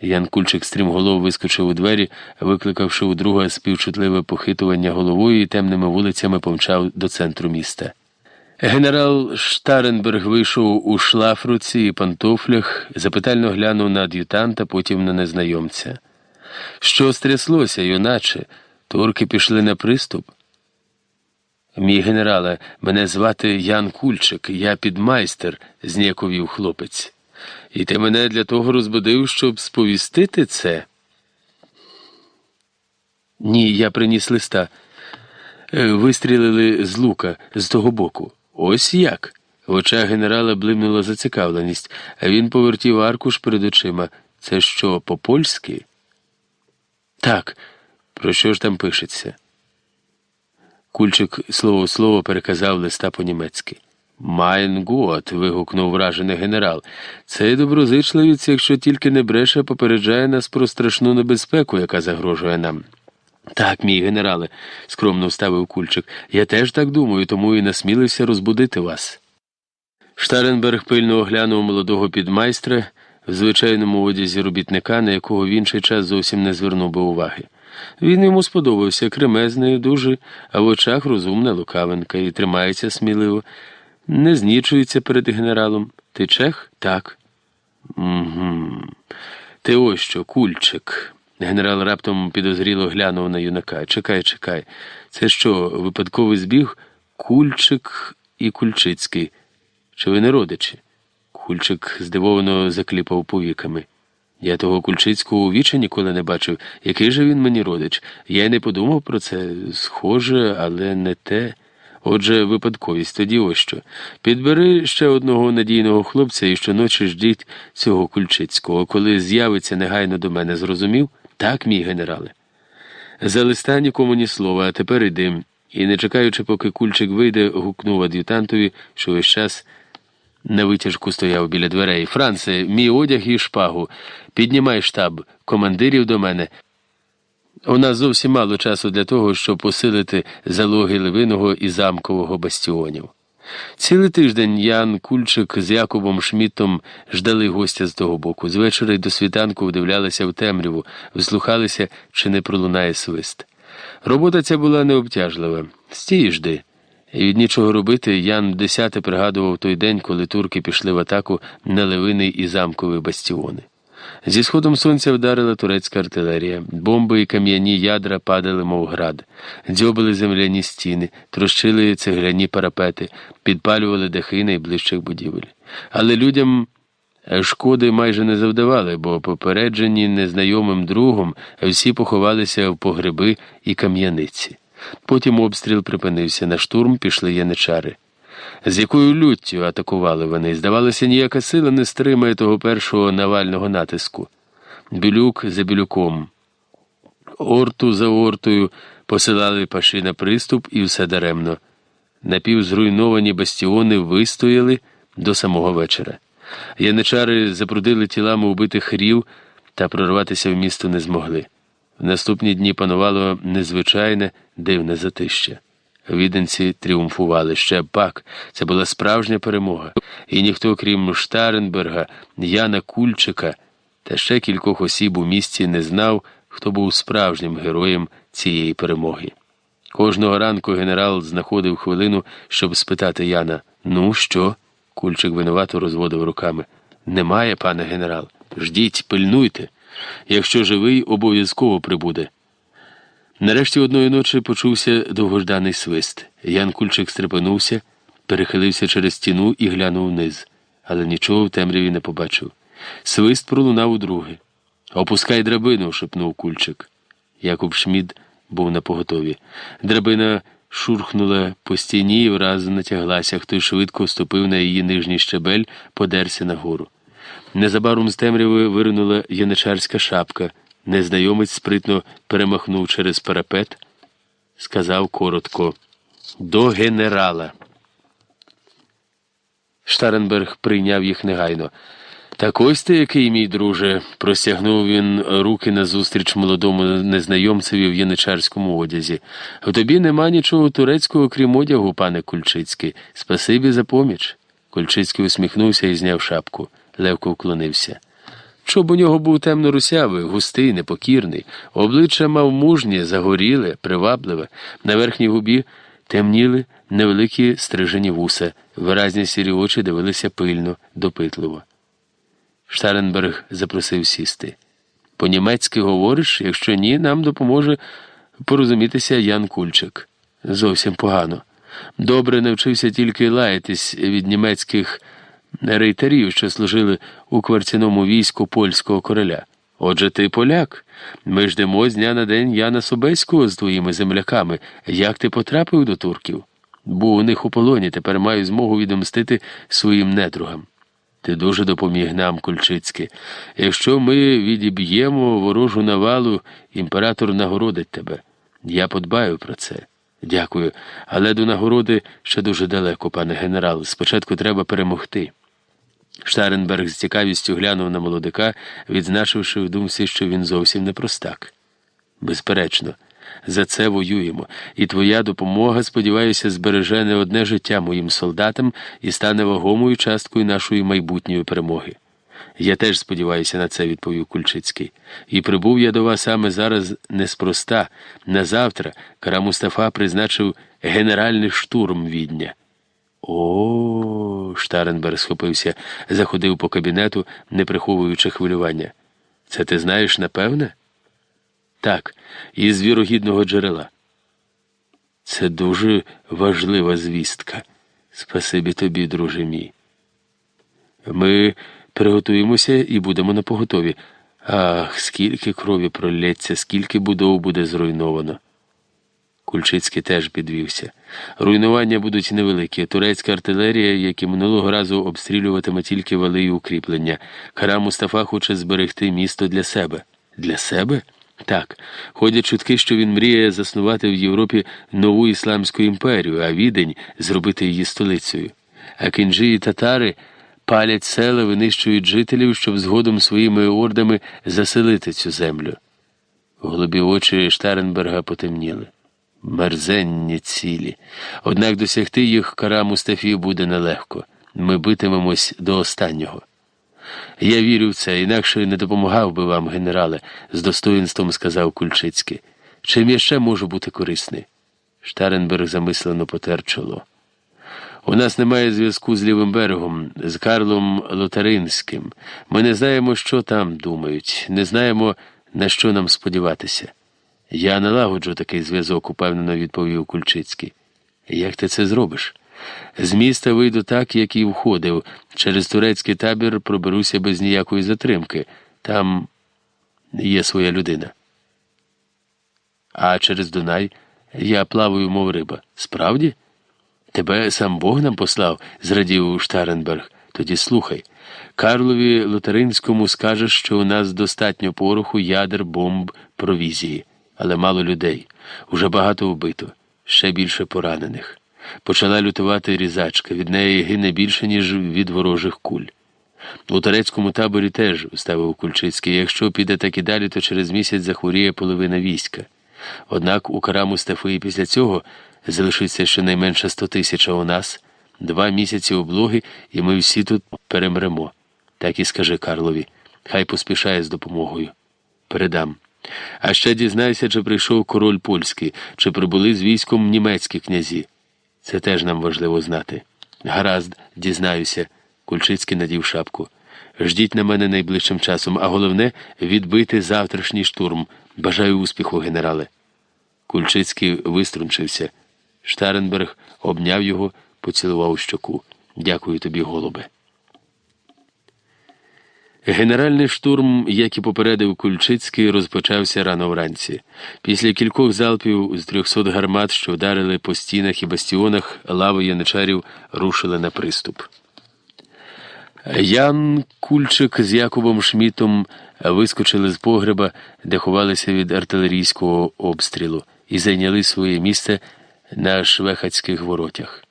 Ян Кульчик стрімголов вискочив у двері, викликавши у друга співчутливе похитування головою і темними вулицями помчав до центру міста. Генерал Штаренберг вийшов у шлафруці і пантофлях, запитально глянув на ад'ютанта, потім на незнайомця. Що стряслося, юначе? Турки пішли на приступ? Мій генерале, мене звати Ян Кульчик, я підмайстер, зніяковів хлопець. І ти мене для того розбудив, щоб сповістити це? Ні, я приніс листа. Е, вистрілили з лука з того боку. Ось як. В очах генерала блимнула зацікавленість, а він повертів аркуш перед очима. Це що, по польськи? Так, про що ж там пишеться? Кульчик слово в слово переказав листа по німецьки. Mein Gott. вигукнув вражений генерал. Цей доброзичливець, якщо тільки не бреше, попереджає нас про страшну небезпеку, яка загрожує нам. Так, мій генерале, скромно вставив кульчик. Я теж так думаю, тому і насмілився розбудити вас. Штаренберг пильно оглянув молодого підмайстра в звичайному одязі робітника, на якого в інший час зовсім не звернув би уваги. Він йому сподобався кремезний, дуже, а в очах розумна лукавинка і тримається сміливо, не знічується перед генералом. Ти чех? Так. Угу. Ти ось що, кульчик. Генерал раптом підозріло глянув на юнака. Чекай, чекай. Це що, випадковий збіг? Кульчик і Кульчицький. Чи ви не родичі? Кульчик здивовано закліпав повіками. Я того Кульчицького у вічі ніколи не бачив. Який же він мені родич? Я й не подумав про це. Схоже, але не те. Отже, випадковість тоді ось що. Підбери ще одного надійного хлопця і щоночі ждіть цього Кульчицького. Коли з'явиться негайно до мене, зрозумів? Так, мій генерале. За листа нікому ні слова, а тепер іди. І, не чекаючи, поки кульчик вийде, гукнув ад'ютантові, що весь час на витяжку стояв біля дверей. Франце, мій одяг і шпагу. Піднімай штаб, командирів до мене. У нас зовсім мало часу для того, щоб посилити залоги Левиного і замкового бастіонів. Цілий тиждень Ян Кульчик з Якубом Шмітом ждали гостя з того боку. З вечора й до світанку вдивлялися в темряву, вслухалися, чи не пролунає свист. Робота ця була необтяжлива. Стій жди. І від нічого робити Ян десяте пригадував той день, коли турки пішли в атаку на Левини і замкові бастіони. Зі сходом сонця вдарила турецька артилерія, бомби і кам'яні ядра падали, мов град, дзьобили земляні стіни, трощили цегляні парапети, підпалювали дахи найближчих будівель. Але людям шкоди майже не завдавали, бо попереджені незнайомим другом всі поховалися в погреби і кам'яниці. Потім обстріл припинився на штурм, пішли яничари. З якою люттю атакували вони, здавалося, ніяка сила не стримає того першого навального натиску. Білюк за білюком. Орту за ортою посилали паши на приступ і все даремно. Напівзруйновані бастіони вистояли до самого вечора. Яничари запрудили тілами убитих рів та прорватися в місто не змогли. В наступні дні панувало незвичайне дивне затища. Віденці тріумфували ще пак. Це була справжня перемога, і ніхто, крім Штаренберга, Яна Кульчика та ще кількох осіб у місті не знав, хто був справжнім героєм цієї перемоги. Кожного ранку генерал знаходив хвилину, щоб спитати Яна Ну, що? Кульчик винувато розводив руками. Немає, пане генерал. Ждіть, пильнуйте. Якщо живий, обов'язково прибуде. Нарешті одної ночі почувся довгожданий свист. Ян Кульчик стрепенувся, перехилився через стіну і глянув вниз, але нічого в темряві не побачив. Свист пролунав удруге. Опускай драбину, шепнув кульчик. Якуб Шмід був на поготові. Драбина шурхнула по стіні і враз натяглася. Хтось швидко вступив на її нижній щебель, подерся нагору. Незабаром з темряви виринула яничарська шапка. Незнайомець спритно перемахнув через парапет, сказав коротко до генерала. Штаренберг прийняв їх негайно. Так ось ти, який, мій друже, простягнув він руки назустріч молодому незнайомцеві в яничарському одязі. У тобі нема нічого турецького, крім одягу, пане Кульчицький. Спасибі за поміч. Кульчицький усміхнувся і зняв шапку. Левко вклонився. Щоб у нього був темно русявий, густий, непокірний, обличчя мав мужнє, загоріле, привабливе, на верхній губі темніли невеликі стрижені вуса, виразні сірі очі дивилися пильно, допитливо. Штаренберг запросив сісти. По німецьки говориш, якщо ні, нам допоможе порозумітися Ян Кульчик. Зовсім погано. Добре навчився тільки лаятись від німецьких рейтарів, що служили у кварцяному війську польського короля. Отже, ти поляк. Ми ждемо з дня на день Яна Собеського з твоїми земляками. Як ти потрапив до турків? Був у них у полоні, тепер маю змогу відомстити своїм недругам. Ти дуже допоміг нам, Кульчицький. Якщо ми відіб'ємо ворожу навалу, імператор нагородить тебе. Я подбаю про це. Дякую, але до нагороди ще дуже далеко, пане генерал. Спочатку треба перемогти. Штаренберг з цікавістю глянув на молодика, відзначивши в думці, що він зовсім не простак. Безперечно, за це воюємо, і твоя допомога, сподіваюся, збереже не одне життя моїм солдатам і стане вагомою часткою нашої майбутньої перемоги. Я теж сподіваюся на це, відповів Кульчицький. І прибув я до вас саме зараз неспроста. На завтра Кара Мустафа призначив генеральний штурм відня. О, Штаренберг схопився, заходив по кабінету, не приховуючи хвилювання. Це ти знаєш, напевне? Так, із вірогідного джерела. Це дуже важлива звістка. Спасибі тобі, друже мій. Ми приготуємося і будемо на поготові. Ах, скільки крові пролється, скільки будов буде зруйновано. Кульчицький теж підвівся. Руйнування будуть невеликі. Турецька артилерія, як і минулого разу, обстрілюватиме тільки вали і укріплення. Кара Мустафа хоче зберегти місто для себе. Для себе? Так. Ходять чутки, що він мріє заснувати в Європі нову ісламську імперію, а відень зробити її столицею. А кінжі і татари палять села, винищують жителів, щоб згодом своїми ордами заселити цю землю. Голубі очі Штаренберга потемніли. Мерзенні цілі. Однак досягти їх кара Мустафі буде нелегко. Ми битимемось до останнього. Я вірю в це, інакше не допомагав би вам, генерале, з достоїнством сказав Кульчицький. Чим я ще можу бути корисний? Штаренберг замислено потер чоло. У нас немає зв'язку з лівим берегом, з Карлом Лотаринським. Ми не знаємо, що там думають, не знаємо, на що нам сподіватися. Я налагоджу такий зв'язок, упевнено відповів Кульчицький. Як ти це зробиш? З міста вийду так, як і входив. Через турецький табір проберуся без ніякої затримки. Там є своя людина. А через Дунай я плаваю, мов риба. Справді? Тебе сам Бог нам послав, зрадів Штаренберг. Тоді слухай. Карлові Лотаринському скажеш, що у нас достатньо пороху, ядер, бомб, провізії, але мало людей. Уже багато вбито, ще більше поранених. Почала лютувати різачка, від неї гине більше, ніж від ворожих куль. У турецькому таборі теж, вставив Кульчицький, якщо піде так і далі, то через місяць захворіє половина війська. Однак у Кара Мустафи після цього залишиться щонайменше сто тисяч а у нас, два місяці облоги, і ми всі тут перемремо. Так і скажи Карлові. Хай поспішає з допомогою. Передам. А ще дізнайся, чи прийшов король польський, чи прибули з військом німецькі князі. Це теж нам важливо знати. Гаразд, дізнаюся, Кульчицький надів шапку. Ждіть на мене найближчим часом, а головне відбити завтрашній штурм. Бажаю успіху, генерале. Кульчицький виструнчився. Штаренберг обняв його, поцілував щоку. Дякую тобі, голубе. Генеральний штурм, як і попередив Кульчицький, розпочався рано вранці. Після кількох залпів з трьохсот гармат, що вдарили по стінах і бастіонах, лави яничарів рушили на приступ. Ян Кульчик з Якубом Шмітом вискочили з погреба, де ховалися від артилерійського обстрілу, і зайняли своє місце на швехацьких воротях.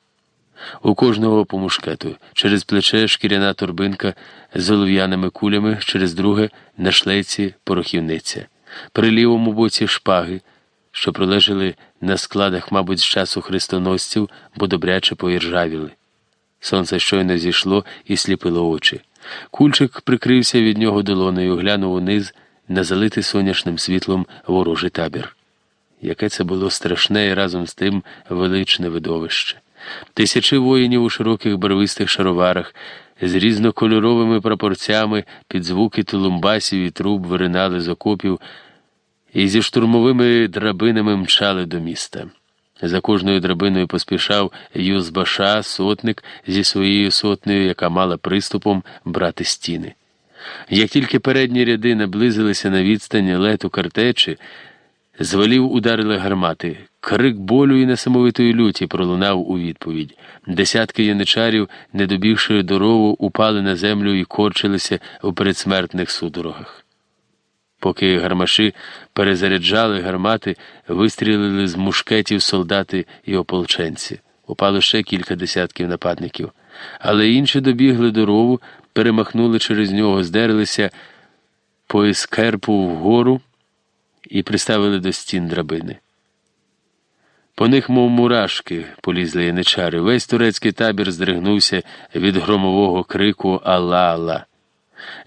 У кожного по мушкету, через плече шкіряна торбинка з олов'яними кулями, через друге на шлейці порохівниця, при лівому боці шпаги, що пролежали на складах, мабуть, з часу хрестоносців, бо добряче поіржавіли. Сонце щойно зійшло і сліпило очі. Кульчик прикрився від нього долоною, глянув униз на залитий сонячним світлом ворожий табір. Яке це було страшне і разом з тим величне видовище. Тисячі воїнів у широких барвистих шароварах з різнокольоровими прапорцями під звуки тулумбасів і труб виринали з окопів і зі штурмовими драбинами мчали до міста. За кожною драбиною поспішав Юзбаша, сотник зі своєю сотнею, яка мала приступом брати стіни. Як тільки передні ряди наблизилися на відстань лету картечі, з ударили гармати. Крик болю і несамовитої люті пролунав у відповідь. Десятки яничарів, не добігши дорогу, упали на землю і корчилися у передсмертних судорогах. Поки гармаші перезаряджали гармати, вистрілили з мушкетів солдати і ополченці. Упало ще кілька десятків нападників. Але інші добігли до рову, перемахнули через нього, здерлися по ескерпу вгору і приставили до стін драбини. По них, мов мурашки, полізли яничари. Весь турецький табір здригнувся від громового крику Алла Алла.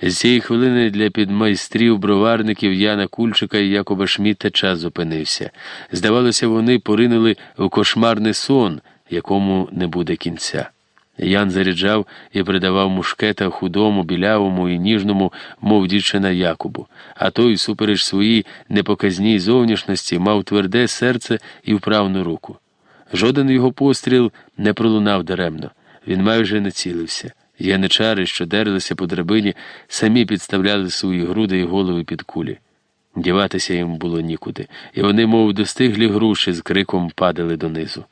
З цієї хвилини для підмайстрів броварників Яна Кульчика і Якоба Шмітта час зупинився. Здавалося, вони поринули у кошмарний сон, якому не буде кінця. Ян заряджав і придавав мушкета худому, білявому і ніжному, мов дівчина Якубу, а той, супереч своїй непоказній зовнішності, мав тверде серце і вправну руку. Жоден його постріл не пролунав даремно, він майже не цілився. Яничари, що дерлися по драбині, самі підставляли свої груди і голови під кулі. Діватися їм було нікуди, і вони, мов достиглі груші, з криком падали донизу.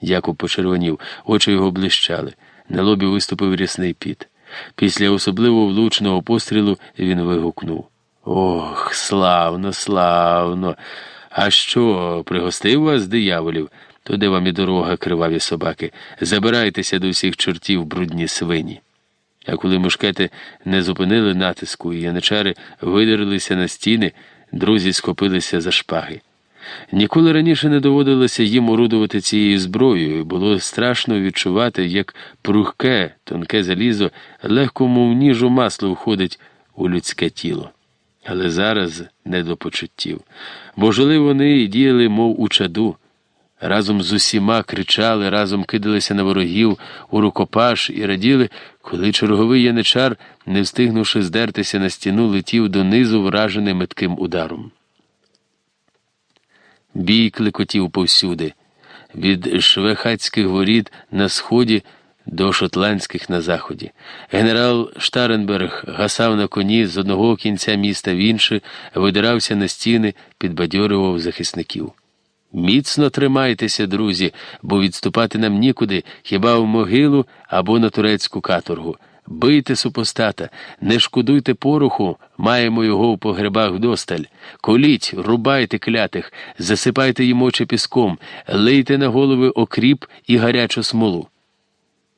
Якуб почервонів, очі його блищали. На лобі виступив рясний піт. Після особливо влучного пострілу він вигукнув Ох, славно, славно! А що, пригостив вас, дияволів? Туди вам і дорога, криваві собаки. Забирайтеся до всіх чортів, брудні свині. А коли мушкети не зупинили натиску, і яничари видерлися на стіни, друзі схопилися за шпаги. Ніколи раніше не доводилося їм орудувати цією зброєю, було страшно відчувати, як прухке, тонке залізо легко, мов ніжу масло входить у людське тіло. Але зараз не до почуттів, бо жили вони і діяли, мов у чаду. Разом з усіма кричали, разом кидалися на ворогів у рукопаш і раділи, коли черговий яничар, не встигнувши здертися на стіну, летів донизу, вражений метким ударом. Бій клекотів повсюди, від швехацьких воріт на сході до шотландських на заході. Генерал Штаренберг гасав на коні з одного кінця міста в інше, видирався на стіни, підбадьорював захисників. Міцно тримайтеся, друзі, бо відступати нам нікуди, хіба в могилу або на турецьку каторгу. Бийте супостата, не шкодуйте пороху, маємо його в погребах вдосталь. Коліть, рубайте клятих, засипайте їм очі піском, лийте на голови окріп і гарячу смолу.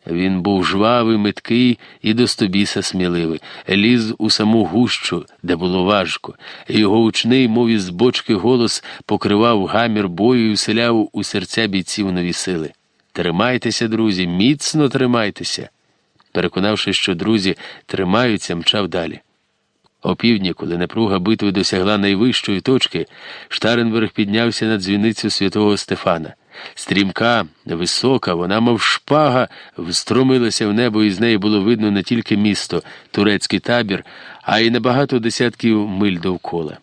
Він був жвавий, меткий і достобіса сміливий, ліз у саму гущу, де було важко. Його учний, мов із бочки, голос покривав гамір бою і вселяв у серця бійців нові сили. Тримайтеся, друзі, міцно тримайтеся. Переконавши, що друзі тримаються, мчав далі. О півдні, коли напруга битви досягла найвищої точки, Штаренберг піднявся на дзвіницю святого Стефана. Стрімка, висока, вона, мов шпага, встромилася в небо, і з неї було видно не тільки місто, турецький табір, а й набагато десятків миль довкола.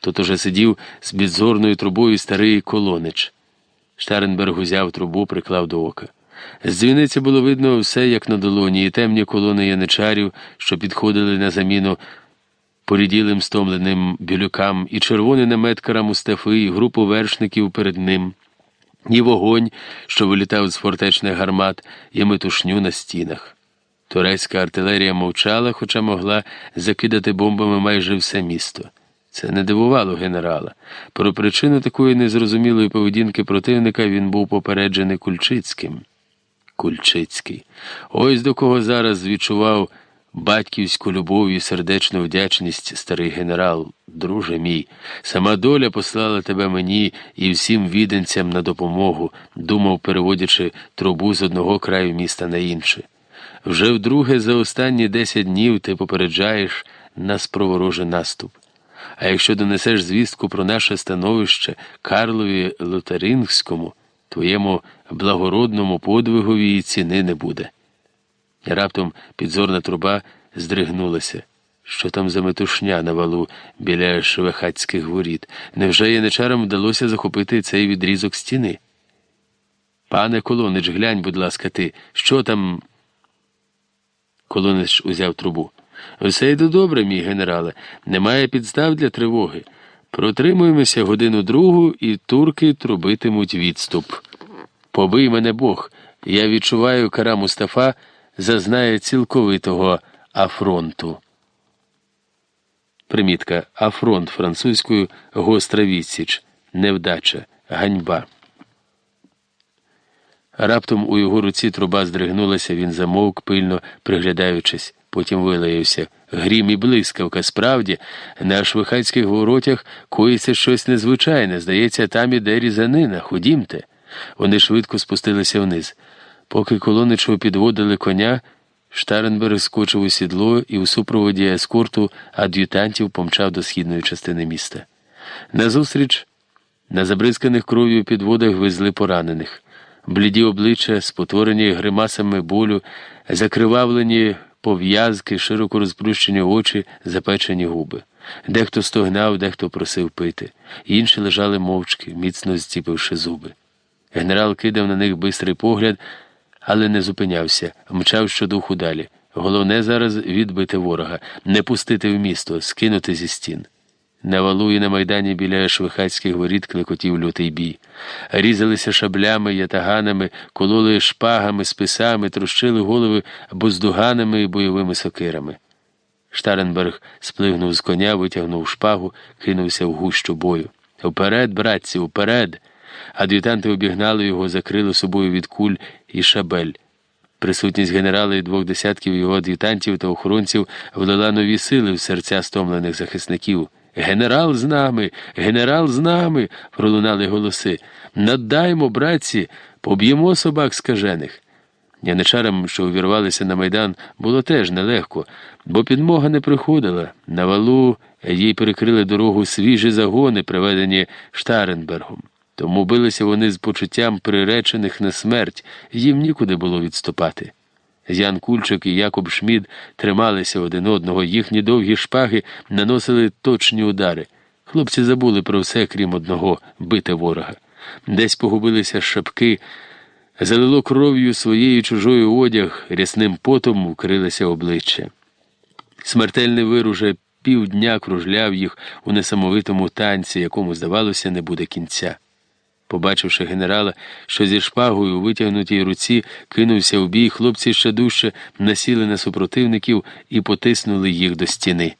Тут уже сидів з підзорною трубою старий колонич. Штаренберг узяв трубу, приклав до ока. З дзвіниці було видно все, як на долоні, і темні колони яничарів, що підходили на заміну поріділим стомленим білюкам, і червоний намет Мустафи, і групу вершників перед ним, і вогонь, що вилітав з фортечних гармат, і метушню на стінах. Турецька артилерія мовчала, хоча могла закидати бомбами майже все місто. Це не дивувало генерала. Про причину такої незрозумілої поведінки противника він був попереджений Кульчицьким. Кульчицький. Ось до кого зараз відчував батьківську любов і сердечну вдячність старий генерал, друже мій. Сама доля послала тебе мені і всім віденцям на допомогу, думав, переводячи трубу з одного краю міста на інше. Вже вдруге за останні десять днів ти попереджаєш нас про ворожий наступ. А якщо донесеш звістку про наше становище Карлові Лотарингському, твоєму благородному подвигові і ціни не буде. Раптом підзорна труба здригнулася. Що там за метушня на валу біля швехацьких воріт? Невже яничарам вдалося захопити цей відрізок стіни? Пане Колонич, глянь, будь ласка, ти, що там? Колонич узяв трубу. Все йде добре, мій генерале. Немає підстав для тривоги. Протримуємося годину другу, і турки трубитимуть відступ. Побий мене Бог. Я відчуваю, кара Мустафа зазнає цілковитого афронту. Примітка Афронт французькою гостра відсіч, невдача, ганьба. Раптом у його руці труба здригнулася, він замовк, пильно приглядаючись, потім вилаявся. Грім і блискавка. Справді, на швихацьких воротях коїться щось незвичайне. Здається, там іде різанина. Ходімте. Вони швидко спустилися вниз. Поки колоничого підводили коня, Штаренберг скочив у сідло і у супроводі ескорту ад'ютантів помчав до східної частини міста. Назустріч, на забризканих кров'ю підводах везли поранених. Бліді обличчя, спотворені гримасами болю, закривавлені пов'язки, широко розплющені очі, запечені губи. Дехто стогнав, дехто просив пити. Інші лежали мовчки, міцно зціпивши зуби. Генерал кидав на них бистрий погляд, але не зупинявся, мчав щодуху далі. Головне зараз відбити ворога, не пустити в місто, скинути зі стін. На валу і на майдані біля швихацьких воріт клекотів лютий бій. Різалися шаблями, ятаганами, кололи шпагами, списами, трощили голови буздуганами і бойовими сокирами. Штаренберг сплигнув з коня, витягнув шпагу, кинувся в гущу бою. Вперед, братці, вперед! Ад'ютанти обігнали його, закрили собою від куль і шабель. Присутність генерала і двох десятків його ад'ютантів та охоронців влила нові сили в серця стомлених захисників. Генерал з нами, генерал з нами, пролунали голоси. Наддаймо, братці, поб'ємо собак скажених. Яничарам, що увірвалися на майдан, було теж нелегко, бо підмога не приходила. На валу їй перекрили дорогу свіжі загони, приведені Штаренбергом. Тому билися вони з почуттям приречених на смерть, їм нікуди було відступати. Ян Кульчик і Якоб Шмід трималися один одного, їхні довгі шпаги наносили точні удари. Хлопці забули про все, крім одного бити ворога. Десь погубилися шапки, залило кров'ю своєю чужою одяг, рясним потом вкрилося обличчя. Смертельний вир уже півдня кружляв їх у несамовитому танці, якому, здавалося, не буде кінця. Побачивши генерала, що зі шпагою у витягнутій руці кинувся в бій, хлопці ще дужче насіли на супротивників і потиснули їх до стіни.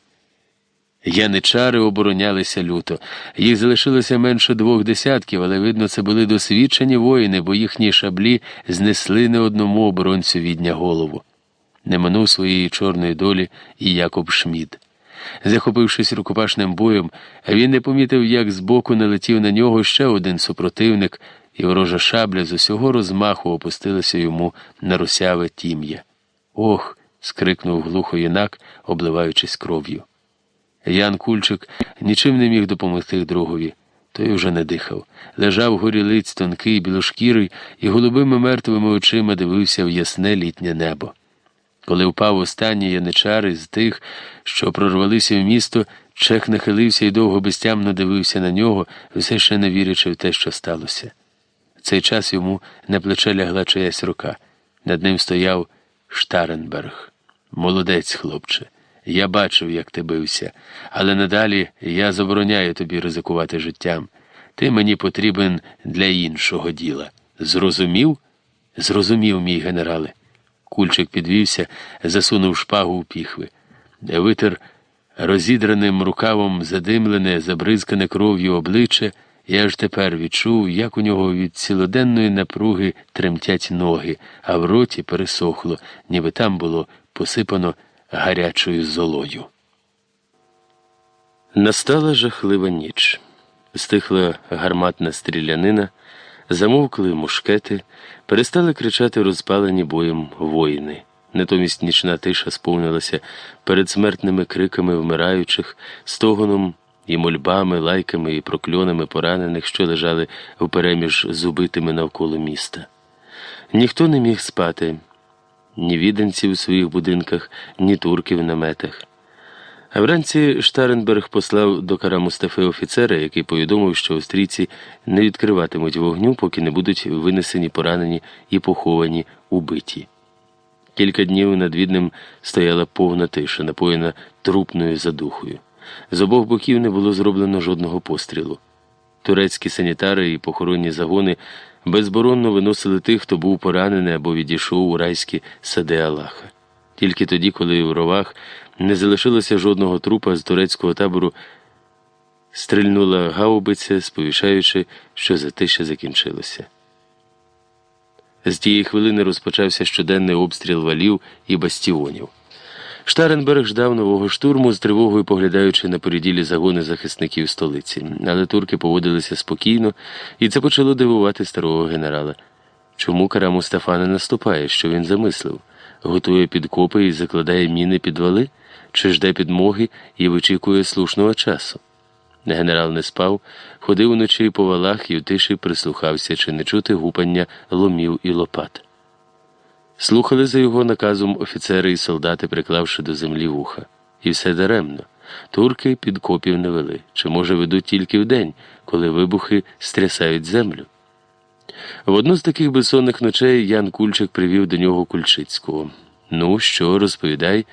Яничари оборонялися люто. Їх залишилося менше двох десятків, але, видно, це були досвідчені воїни, бо їхні шаблі знесли не одному оборонцю відня голову. Не минув своєї чорної долі і Якоб Шмід. Захопившись рукопашним боєм, він не помітив, як збоку налетів на нього ще один супротивник, і ворожа шабля з усього розмаху опустилася йому на русяве тім'я. Ох. скрикнув глухо юнак, обливаючись кров'ю. Ян Кульчик нічим не міг допомогти другові. Той уже не дихав. Лежав горілиць тонкий, білошкірий, і голубими мертвими очима дивився в ясне літнє небо. Коли впав останній яничар із тих, що прорвалися в місто, чех нахилився і довго безтямно дивився на нього, все ще не вірячи в те, що сталося. В цей час йому на плече лягла чиясь рука. Над ним стояв Штаренберг. Молодець, хлопче. Я бачив, як ти бився, але надалі я забороняю тобі ризикувати життям. Ти мені потрібен для іншого діла. Зрозумів? Зрозумів, мій генерале. Кульчик підвівся, засунув шпагу у піхви. Витер розідраним рукавом задимлене, забризкане кров'ю обличчя, і аж тепер відчув, як у нього від цілоденної напруги тремтять ноги, а в роті пересохло, ніби там було посипано гарячою золою. Настала жахлива ніч. Стихла гарматна стрілянина, замовкли мушкети, перестали кричати розпалені боєм воїни. Натомість нічна тиша сповнилася передсмертними криками вмираючих, стогоном і мольбами, лайками і прокльонами поранених, що лежали впереміж з убитими навколо міста. Ніхто не міг спати ні віденці у своїх будинках, ні турки в наметах. Вранці Штаренберг послав до кара Мустафи офіцера, який повідомив, що австрійці не відкриватимуть вогню, поки не будуть винесені поранені і поховані убиті. Кілька днів над Віднем стояла повна тиша, напоєна трупною задухою. З обох боків не було зроблено жодного пострілу. Турецькі санітари і похоронні загони безборонно виносили тих, хто був поранений або відійшов у райські сади Аллаха. Тільки тоді, коли в ровах не залишилося жодного трупа з турецького табору, стрільнула гаубиця, сповішаючи, що затища закінчилося. З тієї хвилини розпочався щоденний обстріл валів і бастіонів. Штаренберг ждав нового штурму з тривогою, поглядаючи на поріділі загони захисників столиці, але турки поводилися спокійно, і це почало дивувати старого генерала. Чому кара Мустафа не наступає, що він замислив? Готує підкопи і закладає міни підвали, чи жде підмоги і вичікує слушного часу? Генерал не спав, ходив уночі по валах і в тиші прислухався, чи не чути гупання ломів і лопат. Слухали за його наказом офіцери і солдати, приклавши до землі вуха. І все даремно. Турки підкопів не вели, чи, може, ведуть тільки вдень, коли вибухи стрясають землю. В одну з таких безсонних ночей Ян Кульчик привів до нього Кульчицького. Ну, що, розповідай,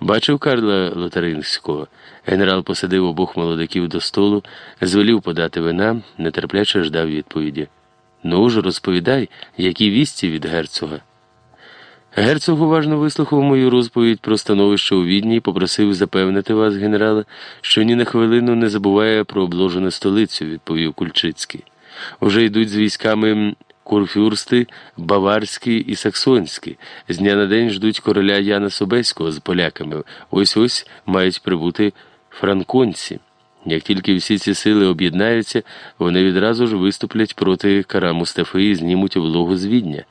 бачив Карла Лотаринського. Генерал посадив обох молодиків до столу, звелів подати вина, нетерпляче ждав відповіді. Ну ж, розповідай, які вісті від герцога. Герцог уважно вислухав мою розповідь про становище у відні і попросив запевнити вас, генерале, що ні на хвилину не забуває про обложену столицю, відповів Кульчицький. Уже йдуть з військами курфюрсти, баварські і саксонські. З дня на день ждуть короля Яна Собеського з поляками. Ось ось мають прибути франконці. Як тільки всі ці сили об'єднаються, вони відразу ж виступлять проти кара Мустафи і знімуть облогу з відня.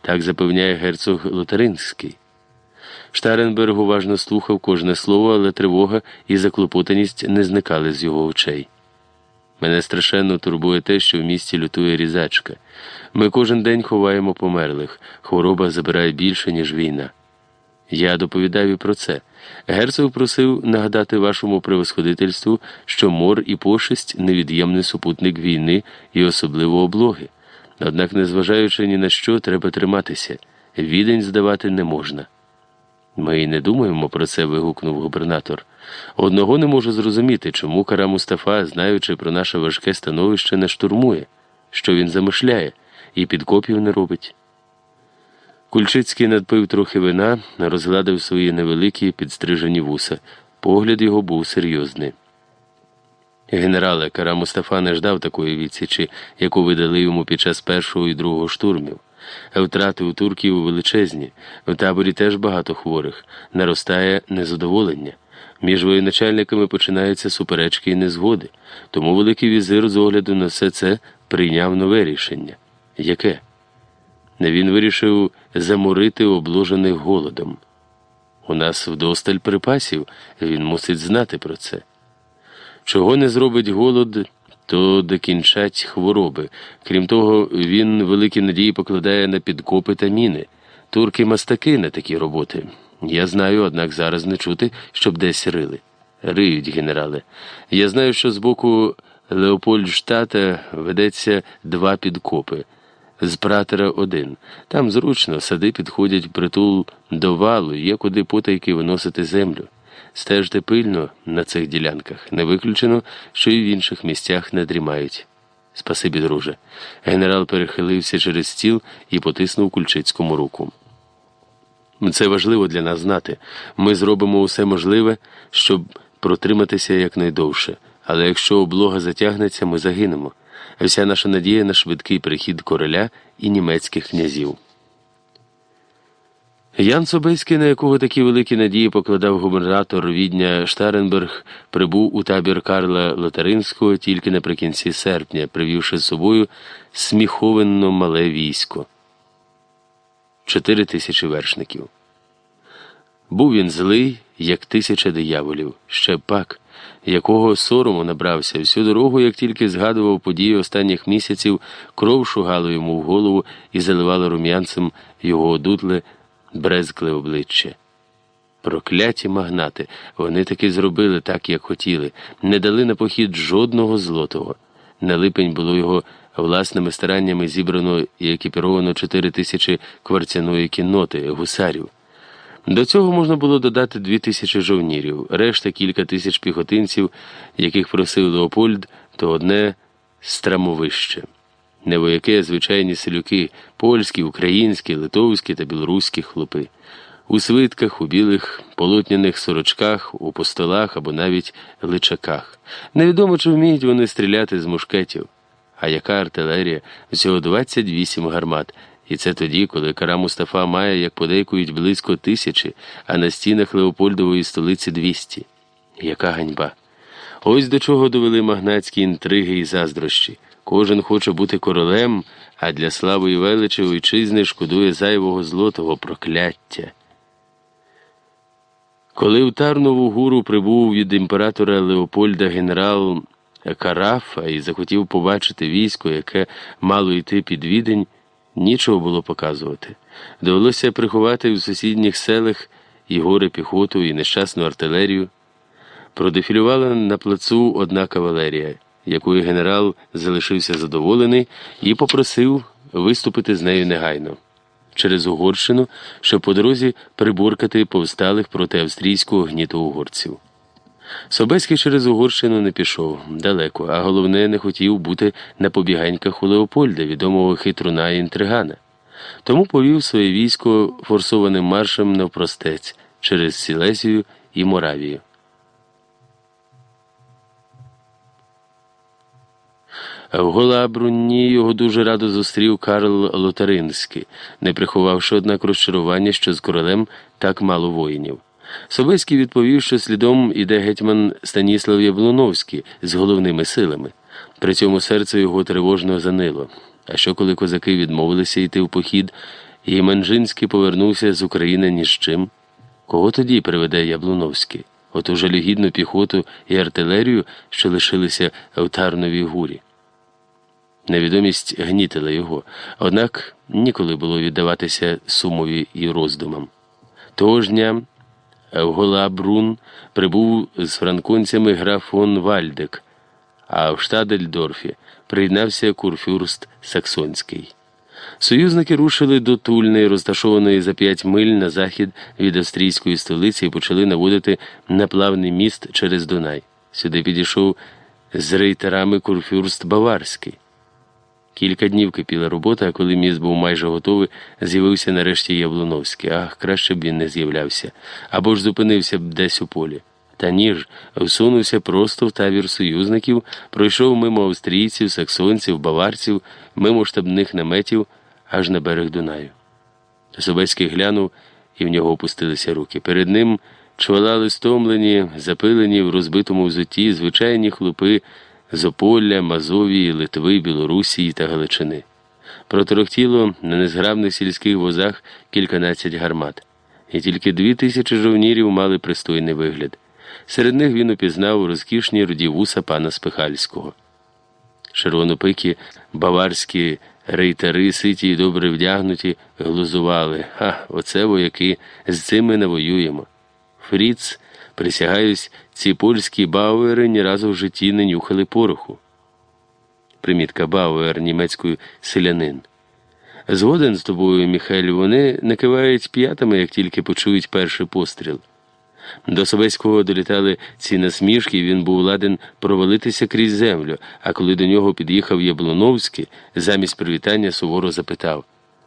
Так запевняє герцог Лотаринський. Штаренберг уважно слухав кожне слово, але тривога і заклопотаність не зникали з його очей. Мене страшенно турбує те, що в місті лютує різачка. Ми кожен день ховаємо померлих, хвороба забирає більше, ніж війна. Я доповідав і про це. Герцог просив нагадати вашому превосходительству, що мор і пошесть невід'ємний супутник війни і особливо облоги. Однак, незважаючи ні на що, треба триматися. Відень здавати не можна. Ми й не думаємо про це, вигукнув губернатор. Одного не можу зрозуміти, чому кара Мустафа, знаючи про наше важке становище, не штурмує, що він замишляє і підкопів не робить. Кульчицький надпив трохи вина, розгладив свої невеликі підстрижені вуса. Погляд його був серйозний. Генерале, кара Мустафа не ждав такої відсічі, яку видали йому під час першого і другого штурмів. Втрати у турків величезні, в таборі теж багато хворих, наростає незадоволення. Між воєначальниками починаються суперечки і незгоди, тому Великий візир з огляду на все це прийняв нове рішення. Яке? Він вирішив заморити обложених голодом. У нас вдосталь припасів, він мусить знати про це. Чого не зробить голод, то докінчать хвороби. Крім того, він великі надії покладає на підкопи та міни. Турки мастаки на такі роботи. Я знаю, однак зараз не чути, щоб десь рили. Риють, генерале. Я знаю, що з боку Леопольдштата ведеться два підкопи. З пратера один. Там зручно сади підходять притул до валу, є куди потайки виносити землю. Стежте пильно на цих ділянках. Не виключено, що і в інших місцях не дрімають. Спасибі, друже. Генерал перехилився через стіл і потиснув Кульчицькому руку. Це важливо для нас знати. Ми зробимо усе можливе, щоб протриматися якнайдовше. Але якщо облога затягнеться, ми загинемо. Вся наша надія на швидкий прихід короля і німецьких князів. Ян Собеський, на якого такі великі надії покладав губернатор відня Штаренберг, прибув у табір Карла Лотаринського тільки наприкінці серпня, привівши з собою сміховенно мале військо чотири тисячі вершників. Був він злий, як тисяча дияволів, ще пак, якого сорому набрався всю дорогу, як тільки згадував події останніх місяців, кров шугала йому в голову і заливала рум'янцем його одутле брезкле обличчя. Прокляті магнати, вони таки зробили так, як хотіли, не дали на похід жодного злотого. На липень було його власними стараннями зібрано і екіпіровано чотири тисячі кварцяної кінноти, гусарів. До цього можна було додати дві тисячі жовнірів, решта кілька тисяч піхотинців, яких просив Леопольд, то одне страмовище. Не вояки, а звичайні селюки, польські, українські, литовські та білоруські хлопи. у свитках, у білих полотняних сорочках, у постолах або навіть личаках. Невідомо, чи вміють вони стріляти з мушкетів. А яка артилерія? Всього 28 гармат. І це тоді, коли кара Мустафа має, як подейкують, близько тисячі, а на стінах Леопольдової столиці 200. Яка ганьба! Ось до чого довели магнатські інтриги і заздрощі. Кожен хоче бути королем, а для слави і величі вітчизни шкодує зайвого злотого прокляття. Коли в Тарнову гуру прибув від імператора Леопольда генерал Карафа і захотів побачити військо, яке мало йти під відень, нічого було показувати. Довелося приховати в сусідніх селах і горе піхоту, і нещасну артилерію. Продефілювала на плацу одна кавалерія, якою генерал залишився задоволений і попросив виступити з нею негайно через Угорщину, щоб по дорозі приборкати повсталих проти австрійського гніту угорців. Собеський через Угорщину не пішов далеко, а головне, не хотів бути на побіганьках у Леопольда, відомого хитруна і інтригана. Тому повів своє військо форсованим маршем навпростець через Сілезію і Моравію. В Голабрунні його дуже радо зустрів Карл Лотаринський, не приховавши, однак розчарування, що з королем так мало воїнів. Собеський відповів, що слідом іде гетьман Станіслав Яблоновський з головними силами. При цьому серце його тривожно занило. А що, коли козаки відмовилися йти в похід, і Манжинський повернувся з України ні з чим? Кого тоді приведе Яблоновський? Оту жалюгідну піхоту і артилерію, що лишилися в Тарновій гурі. Невідомість гнітила його, однак ніколи було віддаватися сумові і роздумам. Того ж дня Голабрун прибув з франконцями граф фон Вальдек, а в Штадельдорфі приєднався курфюрст Саксонський. Союзники рушили до Тульни, розташованої за п'ять миль на захід від австрійської столиці, і почали наводити наплавний міст через Дунай. Сюди підійшов з рейтерами курфюрст Баварський. Кілька днів кипіла робота, а коли міст був майже готовий, з'явився нарешті Яблуновський. Ах, краще б він не з'являвся, або ж зупинився б десь у полі. Та ніж всунувся просто в табір союзників, пройшов мимо австрійців, саксонців, баварців, мимо штабних наметів, аж на берег Дунаю. Собецький глянув, і в нього опустилися руки. Перед ним чвалали стомлені, запилені в розбитому взутті звичайні хлопи з Ополя, Мазовії, Литви, Білорусії та Галичини. Проторохтіло на незграбних сільських возах кільканадцять гармат, і тільки дві тисячі жовнірів мали пристойний вигляд. Серед них він упізнав розкішні руді вуса пана Спихальського. Червонопикі баварські рейтари, ситі й добре вдягнуті, глузували. Ха, оце вояки, з цим ми не воюємо. Фріц Присягаюсь, ці польські бауери ні разу в житті не нюхали пороху. Примітка Бауер німецькою селянин. Згоден з тобою, Міхель, вони накивають п'ятами, як тільки почують перший постріл. До Собеського долітали ці насмішки, і він був ладен провалитися крізь землю, а коли до нього під'їхав Яблоновський, замість привітання суворо запитав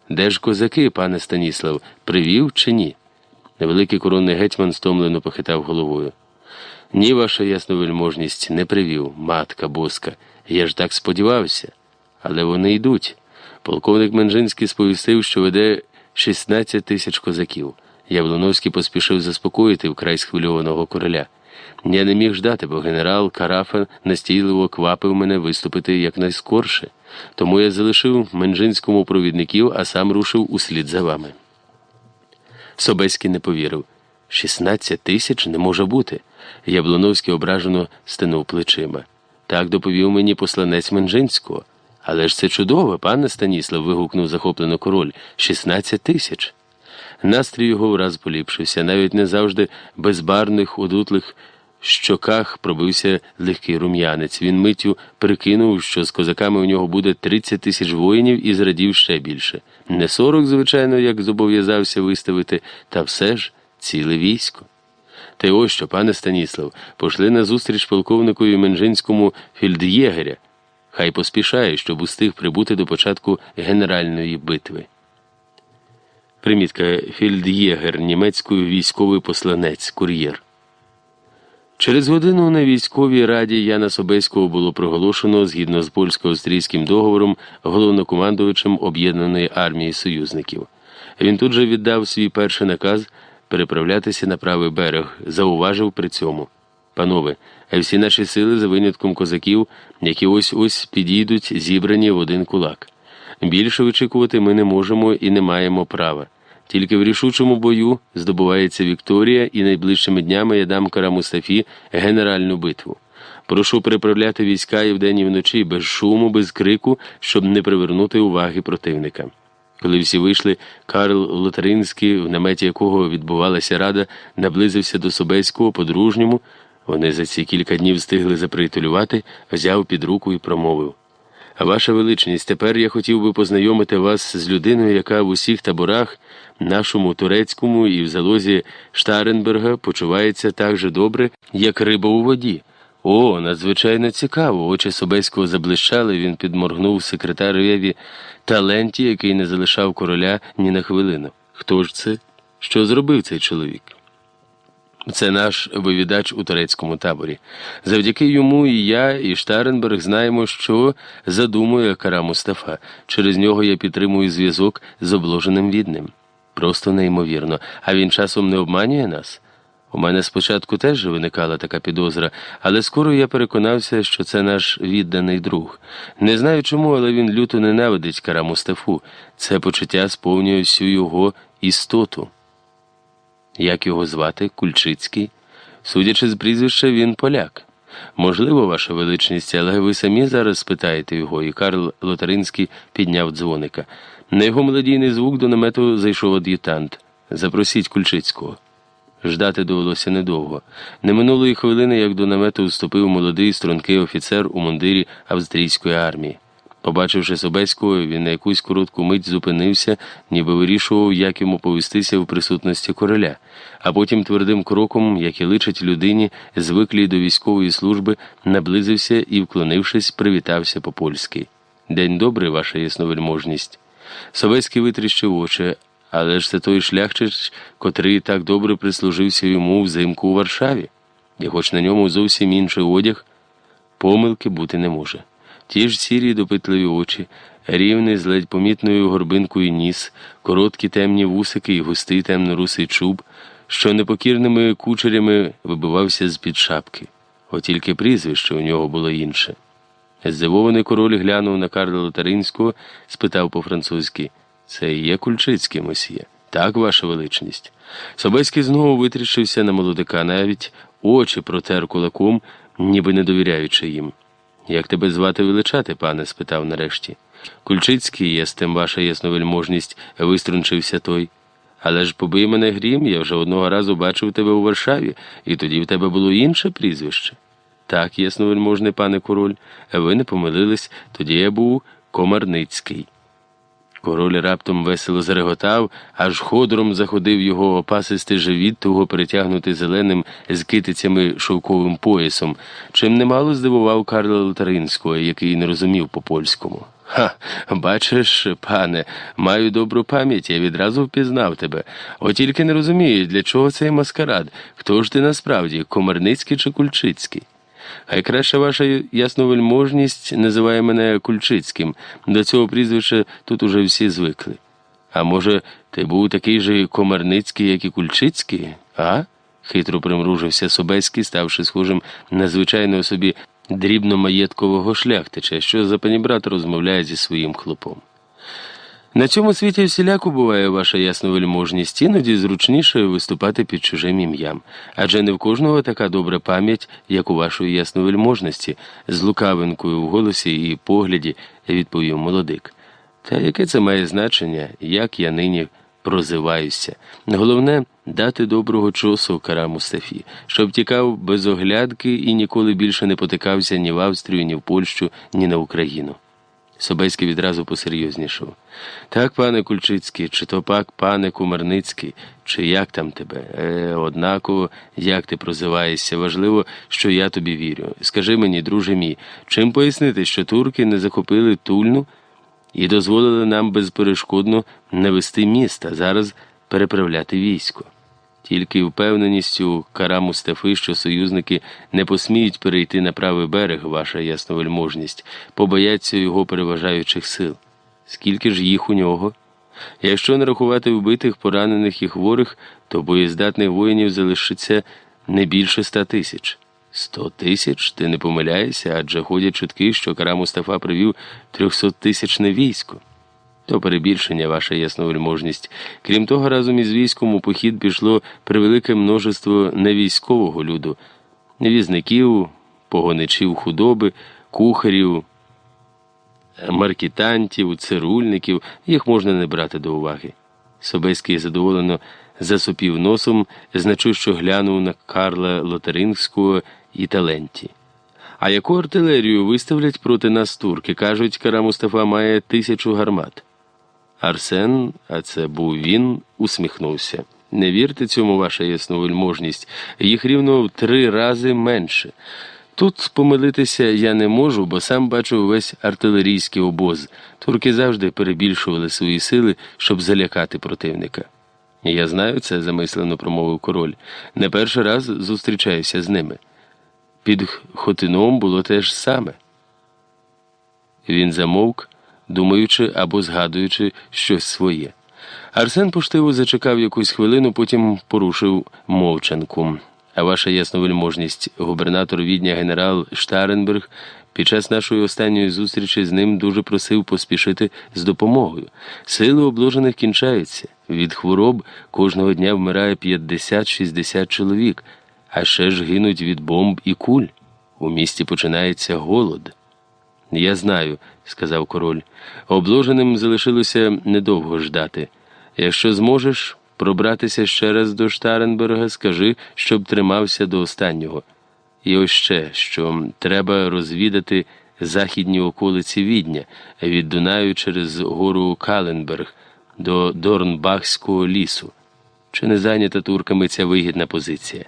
Де ж козаки, пане Станіслав, привів чи ні? Невеликий коронний гетьман стомлено похитав головою. Ні, ваша ясновельможність не привів, матка боска. Я ж так сподівався. Але вони йдуть. Полковник Менжинський сповістив, що веде 16 тисяч козаків. Яблоновський поспішив заспокоїти вкрай схвильованого короля. Я не міг ждати, бо генерал Карафа настійливо квапив мене виступити якнайскорше. Тому я залишив Менжинському провідників, а сам рушив услід за вами. Собеський не повірив. Шістнадцять тисяч не може бути. Яблоновський ображено стинув плечима. Так доповів мені посланець Менжинського. Але ж це чудово, пане Станіслав. вигукнув захоплено король. Шістнадцять тисяч. Настрій його враз поліпшився, навіть не завжди безбарних, удутлих щоках пробився легкий рум'янець. Він миттю прикинув, що з козаками у нього буде 30 тисяч воїнів і зрадів ще більше. Не 40, звичайно, як зобов'язався виставити, та все ж ціле військо. Та й ось що, пане Станіслав, пошли на зустріч полковникові Менжинському фільд'єгеря. Хай поспішає, щоб устиг прибути до початку генеральної битви. Примітка фельд'єгер, німецькою військовий посланець, кур'єр. Через годину на військовій раді Яна Собеського було проголошено згідно з польсько-австрійським договором головнокомандувачем об'єднаної армії союзників. Він тут же віддав свій перший наказ переправлятися на правий берег, зауважив при цьому. Панове, всі наші сили за винятком козаків, які ось ось підійдуть, зібрані в один кулак. Більше вичікувати ми не можемо і не маємо права. Тільки в рішучому бою здобувається Вікторія, і найближчими днями я дам Кара Мустафі генеральну битву. Прошу переправляти війська і вдень і вночі без шуму, без крику, щоб не привернути уваги противника. Коли всі вийшли, Карл Лотаринський, в наметі якого відбувалася рада, наблизився до Собецького по-дружньому. Вони за ці кілька днів встигли заприятелювати, взяв під руку і промовив. Ваша величність, тепер я хотів би познайомити вас з людиною, яка в усіх таборах, нашому турецькому і в залозі Штаренберга почувається так же добре, як риба у воді. О, надзвичайно цікаво. Очі Собеського заблищали, він підморгнув секретареві таленті, який не залишав короля ні на хвилину. Хто ж це? Що зробив цей чоловік? Це наш вивідач у турецькому таборі. Завдяки йому і я, і Штаренберг знаємо, що задумує Кара Мустафа. Через нього я підтримую зв'язок з обложеним відним. Просто неймовірно. А він часом не обманює нас. У мене спочатку теж виникала така підозра, але скоро я переконався, що це наш відданий друг. Не знаю чому, але він люто ненавидить Кара Мустафу. Це почуття сповнює всю його істоту. Як його звати, Кульчицький? Судячи з прізвища, він поляк. Можливо, ваша величність, але ви самі зараз спитаєте його, і Карл Лотаринський підняв дзвоника. На його мелодійний звук до намету зайшов ад'ютант. Запросіть Кульчицького. Ждати довелося недовго. Не минулої хвилини, як до намету вступив молодий стрункий офіцер у мундирі австрійської армії. Побачивши Собеського, він на якусь коротку мить зупинився, ніби вирішував, як йому повестися в присутності короля, а потім твердим кроком, як і личить людині, звиклій до військової служби, наблизився і, вклонившись, привітався по польськи. День добрий, ваша ясновельможність. Собеський витріщив очі, але ж це той шляхчич, котрий так добре прислужився йому взимку у Варшаві, і хоч на ньому зовсім інший одяг, помилки бути не може. Ті ж сірі допитливі очі, рівний з ледь помітною горбинкою ніс, короткі темні вусики і густий темно-русий чуб, що непокірними кучерями вибивався з-під шапки. От тільки прізвище у нього було інше. Здивований король глянув на Карла Лотаринського, спитав по-французьки це є Кульчицький мосьє? Так, ваша величність. Собеський знову витріщився на молодика, навіть очі протер кулаком, ніби не довіряючи їм. Як тебе звати величати, пане? спитав нарешті. Кульчицький є з тим ваша ясновельможність, виструнчився той. Але ж побий мене грім, я вже одного разу бачив тебе у Варшаві, і тоді в тебе було інше прізвище. Так, ясновельможний пане король, ви не помилились, тоді я був Комарницький. Король раптом весело зареготав, аж ходором заходив його опасистий живіт, туго перетягнутий зеленим з китицями шовковим поясом, чим немало здивував Карла Лотаринського, який не розумів по польському. Ха, бачиш, пане, маю добру пам'ять, я відразу впізнав тебе. От тільки не розумію, для чого цей маскарад, хто ж ти насправді, Комарницький чи Кульчицький? Хай краще ваша ясновельможність називає мене Кульчицьким. До цього прізвища тут уже всі звикли. А може, ти був такий же Комарницький, як і Кульчицький, а? хитро примружився Собеський, ставши схожим на звичайного собі дрібно-маєткового шляхтича, що за панібрат розмовляє зі своїм хлопом. На цьому світі всіляко буває ваша ясновельможність, іноді зручніше виступати під чужим ім'ям, адже не в кожного така добра пам'ять, як у вашої ясновельможності, з лукавинкою в голосі і погляді, відповів молодик. Та яке це має значення, як я нині прозиваюся? Головне дати доброго чосу Кара Мустафі, щоб тікав без оглядки і ніколи більше не потикався ні в Австрію, ні в Польщу, ні на Україну. Собеський відразу посерйознішав. Так, пане Кульчицький, чи то пак пане Кумарницький, чи як там тебе? Е, Однаково, як ти прозиваєшся, важливо, що я тобі вірю. Скажи мені, друже мій, чим пояснити, що турки не захопили тульну і дозволили нам безперешкодно навести міст, зараз переправляти військо. Тільки впевненістю кара Мустафи, що союзники не посміють перейти на правий берег, ваша ясновельможність, побояться його переважаючих сил. Скільки ж їх у нього? Якщо не рахувати вбитих, поранених і хворих, то боєздатних воїнів залишиться не більше ста тисяч. Сто тисяч? Ти не помиляєшся, адже ходять чутки, що кара Мустафа привів трьохсоттисячне військо. То перебільшення, ваша ясновельможність. Крім того, разом із військом у похід пішло превелике множество невійськового люду, візників, погоничів худоби, кухарів, маркітантів, цирульників, їх можна не брати до уваги. Собеський задоволено засопів носом, значущо глянув на Карла Лотеринського і таленті. А яку артилерію виставлять проти нас турки? Кажуть, Кара Мустафа має тисячу гармат. Арсен, а це був він, усміхнувся. Не вірте цьому, ваша ясновельможність, їх рівно в три рази менше. Тут помилитися я не можу, бо сам бачу весь артилерійський обоз. Турки завжди перебільшували свої сили, щоб залякати противника. Я знаю це, замислено промовив король. Не перший раз зустрічаюся з ними. Під Хотином було те ж саме. Він замовк думаючи або згадуючи щось своє. Арсен поштиво зачекав якусь хвилину, потім порушив мовчанку. А ваша ясновельможність, губернатор відня генерал Штаренберг, під час нашої останньої зустрічі з ним дуже просив поспішити з допомогою. Сили обложених кінчаються. Від хвороб кожного дня вмирає 50-60 чоловік, а ще ж гинуть від бомб і куль. У місті починається голод. Я знаю, сказав король. Обложеним залишилося недовго ждати. Якщо зможеш пробратися ще раз до Штаренберга, скажи, щоб тримався до останнього. І ось ще, що треба розвідати західні околиці Відня від Дунаю через гору Каленберг до Дорнбахського лісу. Чи не зайнята турками ця вигідна позиція?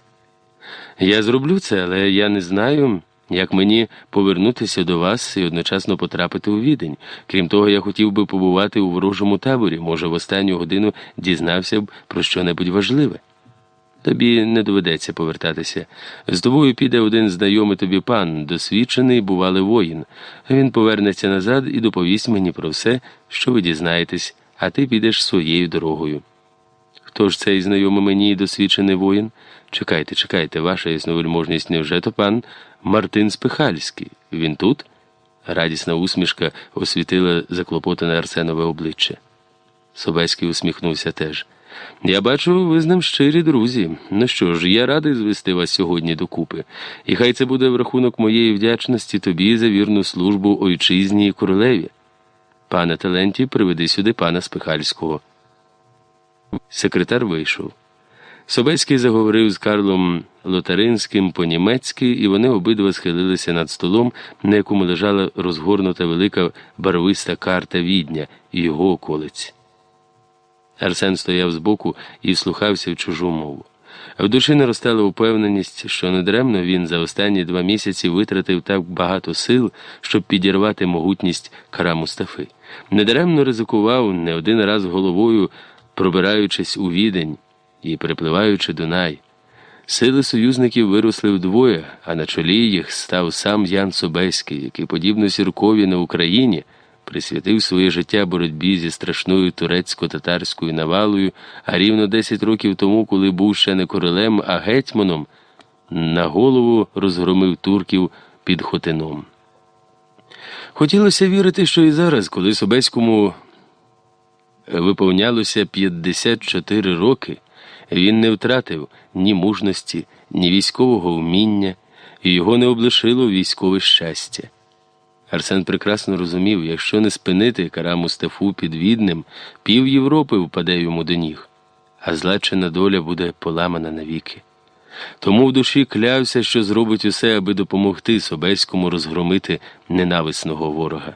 Я зроблю це, але я не знаю. Як мені повернутися до вас і одночасно потрапити у відень? Крім того, я хотів би побувати у ворожому таборі, може, в останню годину дізнався б про що-небудь важливе. Тобі не доведеться повертатися. З тобою піде один знайомий тобі пан, досвідчений, бувалий воїн. Він повернеться назад і доповість мені про все, що ви дізнаєтесь, а ти підеш своєю дорогою. Хто ж цей знайомий мені досвідчений воїн? Чекайте, чекайте, ваша ясновельможність, невже то пан Мартин Спихальський? Він тут? Радісна усмішка освітила заклопотане Арсенове обличчя. Собеський усміхнувся теж. Я бачу, ви з ним щирі друзі. Ну що ж, я радий звести вас сьогодні докупи. І хай це буде в рахунок моєї вдячності тобі за вірну службу ойчизні і королеві. Пане Таленті, приведи сюди пана Спихальського. Секретар вийшов. Собецький заговорив з Карлом Лотаринським по-німецьки, і вони обидва схилилися над столом, на якому лежала розгорнута велика барвиста карта відня і його околиць. Арсен стояв збоку і вслухався в чужу мову. В душі наростала упевненість, що недремно він за останні два місяці витратив так багато сил, щоб підірвати могутність кара Мустафи. Недаремно ризикував не один раз головою, пробираючись у відень і перепливаючи Дунай. Сили союзників виросли вдвоє, а на чолі їх став сам Ян Собеський, який, подібно сіркові на Україні, присвятив своє життя боротьбі зі страшною турецько-татарською навалою, а рівно 10 років тому, коли був ще не королем, а гетьманом, на голову розгромив турків під Хотином. Хотілося вірити, що і зараз, коли Собеському виповнялося 54 роки. Він не втратив ні мужності, ні військового вміння, і його не облишило військове щастя. Арсен прекрасно розумів, якщо не спинити кара Мустафу під Віднем, пів Європи впаде йому до ніг, а злачена доля буде поламана навіки. Тому в душі клявся, що зробить усе, аби допомогти Собеському розгромити ненависного ворога.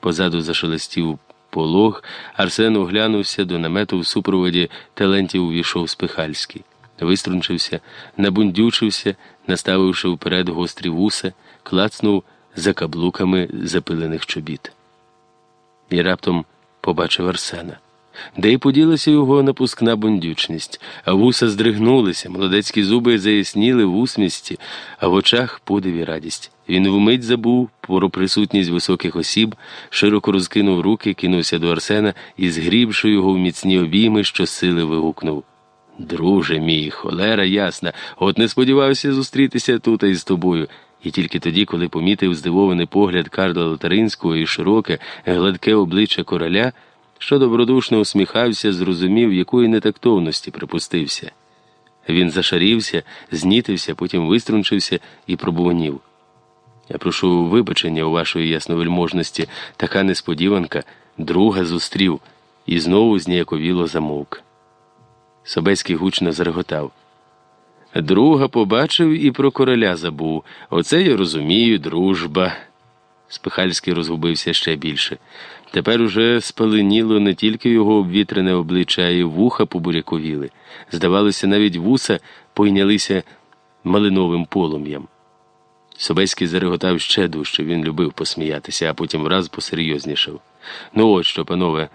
Позаду зашелестів полог, Арсен оглянувся до намету в супроводі талентів увійшов Спихальський. Виструнчився, набундючився, наставивши вперед гострі вуса, клацнув за каблуками запилених чобіт. і раптом побачив Арсена. Де й поділася його напускна бундючність, а вуса здригнулися, молодецькі зуби заясніли в усмісті, а в очах подив і радість. Він вмить забув про присутність високих осіб, широко розкинув руки, кинувся до Арсена і, згрібши його в міцні обійми, щосили вигукнув. Друже мій, холера ясна, от не сподівався зустрітися тут із тобою. І тільки тоді, коли помітив здивований погляд Карла Лотаринського і широке, гладке обличчя короля, що добродушно усміхався, зрозумів, якої нетактовності припустився. Він зашарівся, знітився, потім виструнчився і пробуванів. Я прошу вибачення у вашої ясновельможності, така несподіванка, друга зустрів, і знову зніяковіло замовк. Собецький гучно зареготав. Друга побачив і про короля забув. Оце я розумію, дружба. Спихальський розгубився ще більше. Тепер уже спаленіло не тільки його обвітрене обличчя, а й вуха побуряковіли. Здавалося, навіть вуса пойнялися малиновим полум'ям. Собецький зареготав ще дужче, він любив посміятися, а потім враз посерйознішав. Ну от що, панове,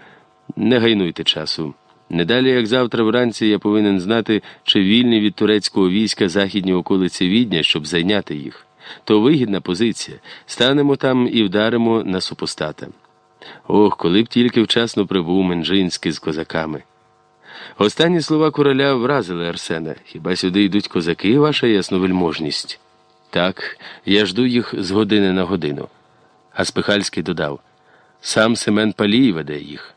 не гайнуйте часу. Не далі, як завтра вранці, я повинен знати, чи вільні від турецького війська західні околиці Відня, щоб зайняти їх. То вигідна позиція. Станемо там і вдаримо на супостата. Ох, коли б тільки вчасно прибув Менжинський з козаками. Останні слова короля вразили Арсена. Хіба сюди йдуть козаки, ваша ясновельможність? Так, я жду їх з години на годину. А Спихальський додав сам Семен Палій веде їх.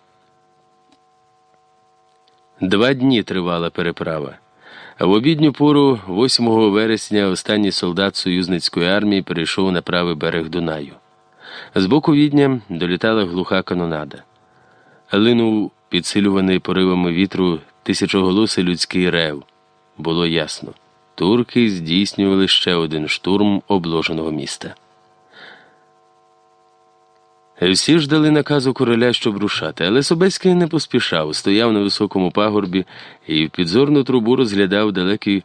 Два дні тривала переправа. В обідню пору, 8 вересня, останній солдат союзницької армії перейшов на правий берег Дунаю. З боку відня долітала глуха канонада. Линув, підсилюваний поривами вітру, тисячоголосий людський рев. Було ясно. Турки здійснювали ще один штурм обложеного міста. Всі ждали наказу короля, щоб рушати, але Собецький не поспішав, стояв на високому пагорбі і в підзорну трубу розглядав далекий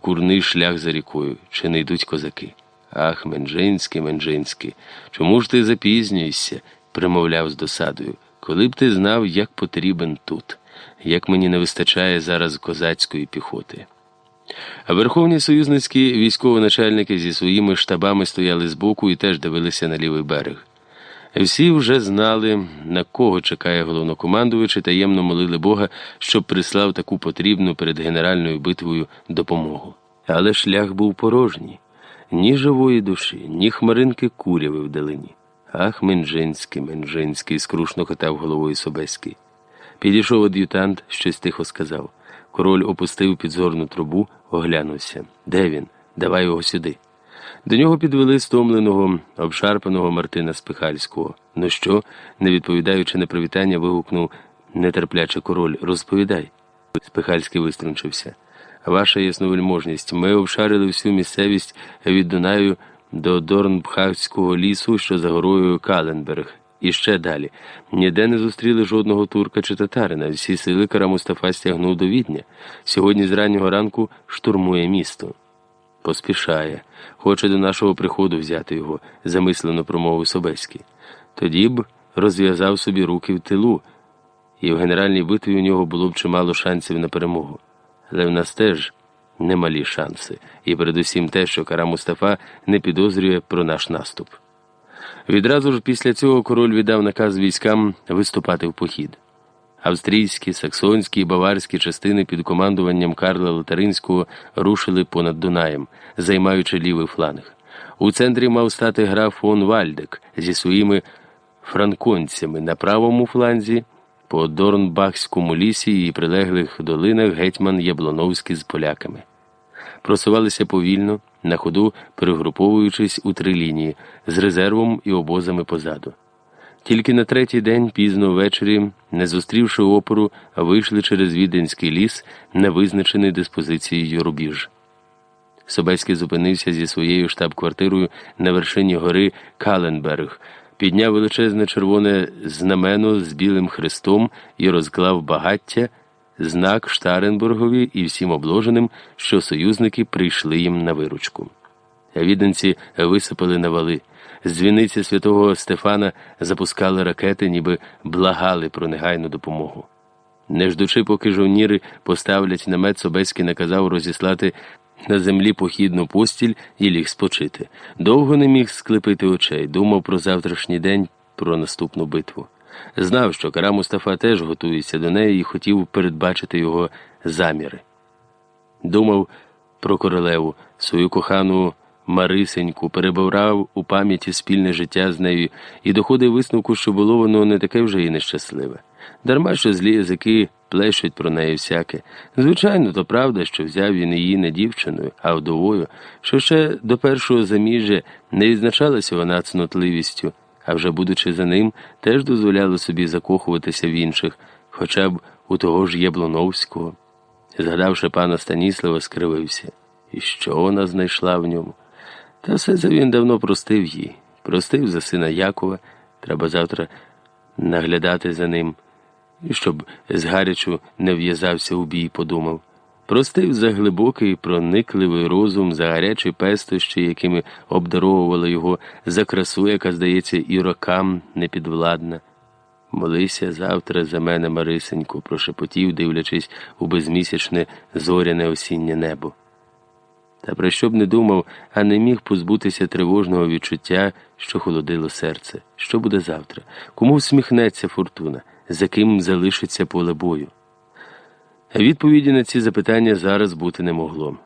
курний шлях за рікою, чи не йдуть козаки. Ах, Менжинський, Менжинський, чому ж ти запізнюєшся? примовляв з досадою. Коли б ти знав, як потрібен тут, як мені не вистачає зараз козацької піхоти. А верховні союзницькі військовоначальники зі своїми штабами стояли збоку і теж дивилися на лівий берег. Всі вже знали, на кого чекає головнокомандувач і таємно молили Бога, щоб прислав таку потрібну перед генеральною битвою допомогу. Але шлях був порожній ні живої душі, ні хмаринки куряви вдалині. Ах, Менжинський, Менжинський, скрушно хотав головою Собеський. Підійшов ад'ютант, щось тихо сказав. Король опустив підзорну трубу, оглянувся. Де він? Давай його сюди. До нього підвели стомленого, обшарпаного Мартина Спихальського. Ну що, не відповідаючи на привітання, вигукнув нетерпляче король. Розповідай. Спихальський виструнчився. Ваша ясновельможність, ми обшарили всю місцевість від Дунаю до Дорнбхавського лісу, що за горою Каленберг. І ще далі. Ніде не зустріли жодного турка чи татарина. Всі сили Кара Мустафа стягнув до відня. Сьогодні з раннього ранку штурмує місто. Поспішає, хоче до нашого приходу взяти його, замислено промовив Собеський. Тоді б розв'язав собі руки в тилу, і в генеральній битві у нього було б чимало шансів на перемогу. Але в нас теж немалі шанси, і передусім те, що Кара Мустафа не підозрює про наш наступ. Відразу ж після цього король віддав наказ військам виступати в похід. Австрійські, саксонські і баварські частини під командуванням Карла Лотаринського рушили понад Дунаєм, займаючи лівий фланг. У центрі мав стати граф фон Вальдек зі своїми франконцями на правому фланзі, по Дорнбахському лісі і прилеглих долинах гетьман Яблоновський з поляками. Просувалися повільно, на ходу перегруповуючись у три лінії з резервом і обозами позаду. Тільки на третій день, пізно ввечері, не зустрівши опору, вийшли через Віденський ліс на визначений диспозицією рубіж. Собецький зупинився зі своєю штаб-квартирою на вершині гори Каленберг, підняв величезне червоне знамено з білим хрестом і розклав багаття, знак Штаренбургові і всім обложеним, що союзники прийшли їм на виручку. Віденці висипали на вали. З дзвіниці святого Стефана запускали ракети, ніби благали про негайну допомогу. Не ждучи, поки жовніри поставлять намет, Собецький наказав розіслати на землі похідну постіль і ліг спочити. Довго не міг склепити очей, думав про завтрашній день, про наступну битву. Знав, що Кара Мустафа теж готується до неї і хотів передбачити його заміри. Думав про королеву, свою кохану Марисеньку, перебирав у пам'яті спільне життя з нею і доходив висновку, що було воно не таке вже і нещасливе. Дарма що злі язики плещуть про неї всяке. Звичайно, то правда, що взяв він її не дівчиною, а вдовою, що ще до першого заміжжя не відзначалася вона цнотливістю, а вже, будучи за ним, теж дозволяла собі закохуватися в інших, хоча б у того ж Єблоновського. Згадавши пана Станіслава, скривився. І що вона знайшла в ньому? Та все це він давно простив їй. Простив за сина Якова, треба завтра наглядати за ним, і щоб згарячу не в'язався у бій, подумав. Простив за глибокий, проникливий розум, за гарячі пестощі, якими обдаровувала його, за красу, яка, здається, і рокам непідвладна. Молися завтра за мене, Марисеньку, прошепотів, дивлячись у безмісячне зоряне осіннє небо. Та про що б не думав, а не міг позбутися тривожного відчуття, що холодило серце. Що буде завтра? Кому всміхнеться фортуна, за ким залишиться поле бою? Відповіді на ці запитання зараз бути не могло.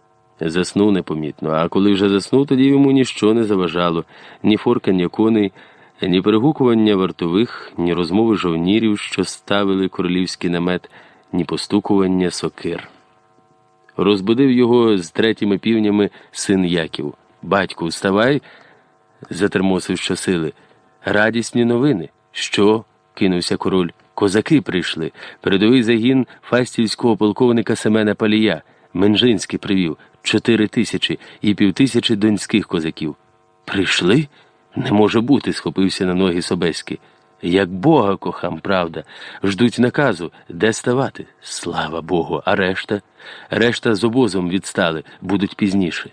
Заснув непомітно, а коли вже заснув, тоді йому ніщо не заважало, ні форкання коней, ні перегукування вартових, ні розмови жовнірів, що ставили королівський намет, ні постукування сокир. Розбудив його з третіми півнями син Яків. Батьку, вставай, затермосив щосили. Радісні новини. Що? кинувся король. Козаки прийшли. Передовий загін фастівського полковника Семена Палія. Менжинський привів чотири тисячі і півтисячі донських козаків. Прийшли? Не може бути, схопився на ноги Собеський. Як Бога кохам, правда, ждуть наказу, де ставати. Слава Богу, а решта? Решта з обозом відстали, будуть пізніше.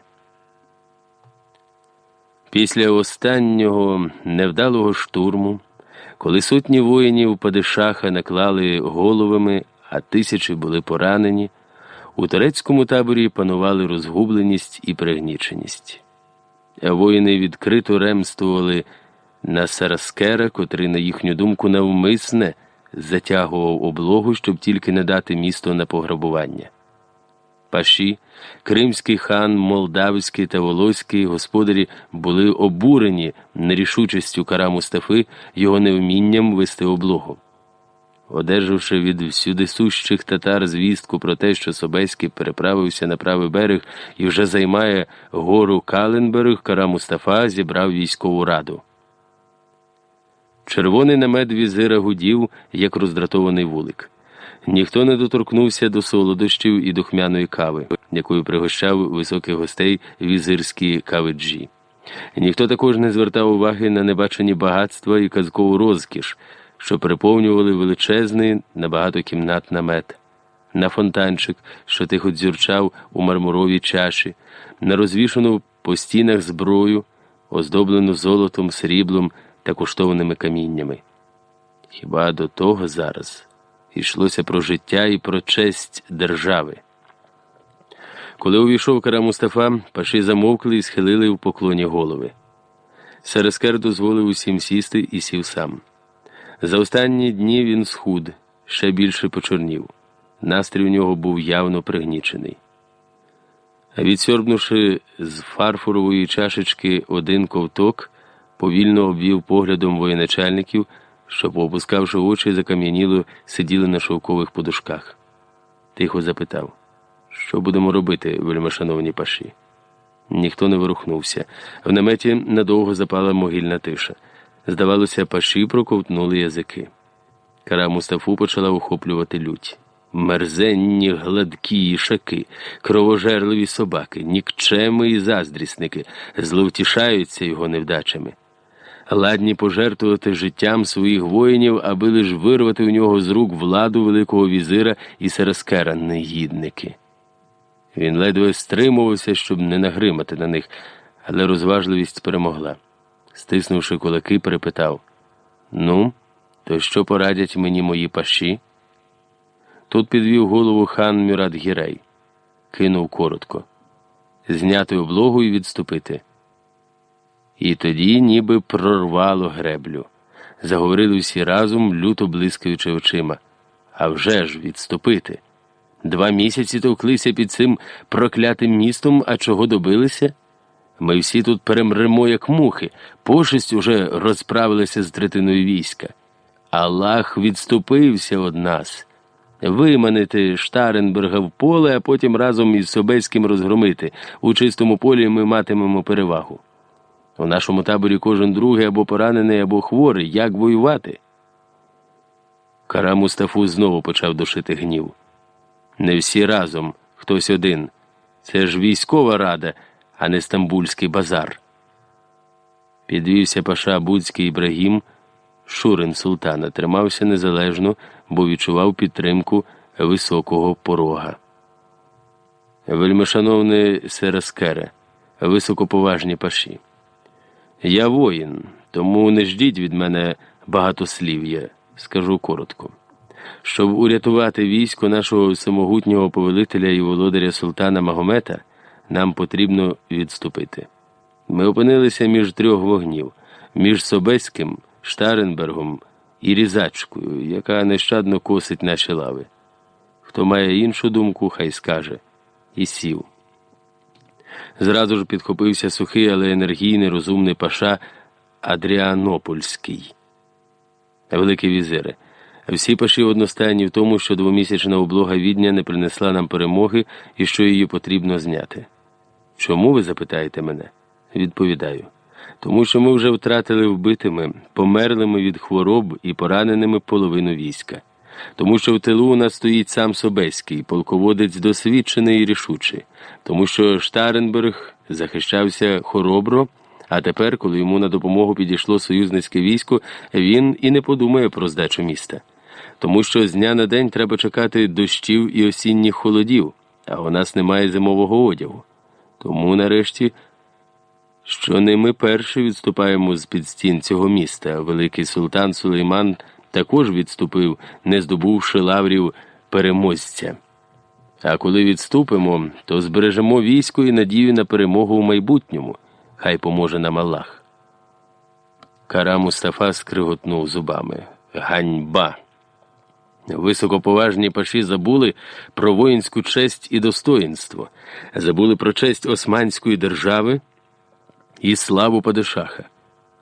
Після останнього невдалого штурму, коли сотні воїнів Падишаха наклали головами, а тисячі були поранені, у турецькому таборі панували розгубленість і пригніченість. Воїни відкрито ремствували на Сараскера, котрий, на їхню думку, навмисне затягував облогу, щоб тільки не дати місто на пограбування. Паші, кримський хан, молдавський та волоський господарі були обурені нерішучістю кара Мустафи, його невмінням вести облогу. Одержавши від всюди сущих татар звістку про те, що Собеський переправився на правий берег і вже займає гору Каленберг, кара Мустафа зібрав військову раду. Червоний намет візира гудів, як роздратований вулик. Ніхто не доторкнувся до солодощів і духмяної кави, якою пригощав високих гостей візирські кавиджі. Ніхто також не звертав уваги на небачені багатства і казкову розкіш, що приповнювали величезний на багатокімнат намет, на фонтанчик, що тихо дзюрчав у мармуровій чаші, на розвішану по стінах зброю, оздоблену золотом, сріблом та коштовними каміннями. Хіба до того зараз йшлося про життя і про честь держави? Коли увійшов кара Мустафа, паші замовкли і схилили в поклоні голови. Серескер дозволив усім сісти і сів сам. За останні дні він схуд, ще більше почорнів. Настрій у нього був явно пригнічений. Відсьорбнувши з фарфорової чашечки один ковток, повільно обвів поглядом воєначальників, що, попускавши очі, закам'яніло сиділи на шовкових подушках. Тихо запитав, що будемо робити, вельмишановні паші? Ніхто не ворухнувся. В наметі надовго запала могильна тиша. Здавалося, паші проковтнули язики. Кара Мустафу почала охоплювати лють. Мерзенні гладкі ішаки, кровожерливі собаки, нікчеми і заздрісники зловтішаються його невдачами ладні пожертвувати життям своїх воїнів, аби лиш вирвати у нього з рук владу Великого візира і Сараскера негідники. Він ледве стримувався, щоб не нагримати на них, але розважливість перемогла. стиснувши кулаки, перепитав Ну, то що порадять мені мої паші? Тут підвів голову хан Мюрат Гірей, кинув коротко зняти облогу і відступити. І тоді ніби прорвало греблю. Заговорили всі разом, люто блискаючи очима. А вже ж відступити. Два місяці товклися під цим проклятим містом, а чого добилися? Ми всі тут перемремо, як мухи, пошесть уже розправилася з третиною війська. Аллах відступився од нас. Виманити Штаренберга в поле, а потім разом із Собецьким розгромити. У чистому полі ми матимемо перевагу. У нашому таборі кожен другий або поранений, або хворий. Як воювати? Кара Мустафу знову почав душити гнів. Не всі разом, хтось один. Це ж військова рада, а не стамбульський базар. Підвівся паша Буцький Ібрагім, Шурин султана, тримався незалежно, бо відчував підтримку високого порога. Вельмишановний Сераскере, високоповажні паші. Я воїн, тому не ждіть від мене багатослів'я, скажу коротко. Щоб урятувати військо нашого самогутнього повелителя і володаря султана Магомета, нам потрібно відступити. Ми опинилися між трьох вогнів, між Собеським, Штаренбергом і Різачкою, яка нещадно косить наші лави. Хто має іншу думку, хай скаже, і сів. Зразу ж підхопився сухий, але енергійний, розумний паша Адріанопольський. Великі візири. Всі паші одностайні в тому, що двомісячна облога відня не принесла нам перемоги і що її потрібно зняти. Чому ви запитаєте мене? Відповідаю. Тому що ми вже втратили вбитими, померлими від хвороб і пораненими половину війська. Тому що в тилу у нас стоїть сам Собеський, полководець досвідчений і рішучий, тому що Штаренберг захищався хоробро, а тепер, коли йому на допомогу підійшло союзницьке військо, він і не подумає про здачу міста. Тому що з дня на день треба чекати дощів і осінніх холодів, а у нас немає зимового одягу. Тому, нарешті, що не ми перші відступаємо з під стін цього міста. Великий султан Сулейман також відступив, не здобувши лаврів переможця. А коли відступимо, то збережемо військо і надію на перемогу у майбутньому. Хай поможе нам Аллах. Кара Мустафа скриготнув зубами. Ганьба! Високоповажні паші забули про воїнську честь і достоїнство, забули про честь Османської держави і славу Падишаха.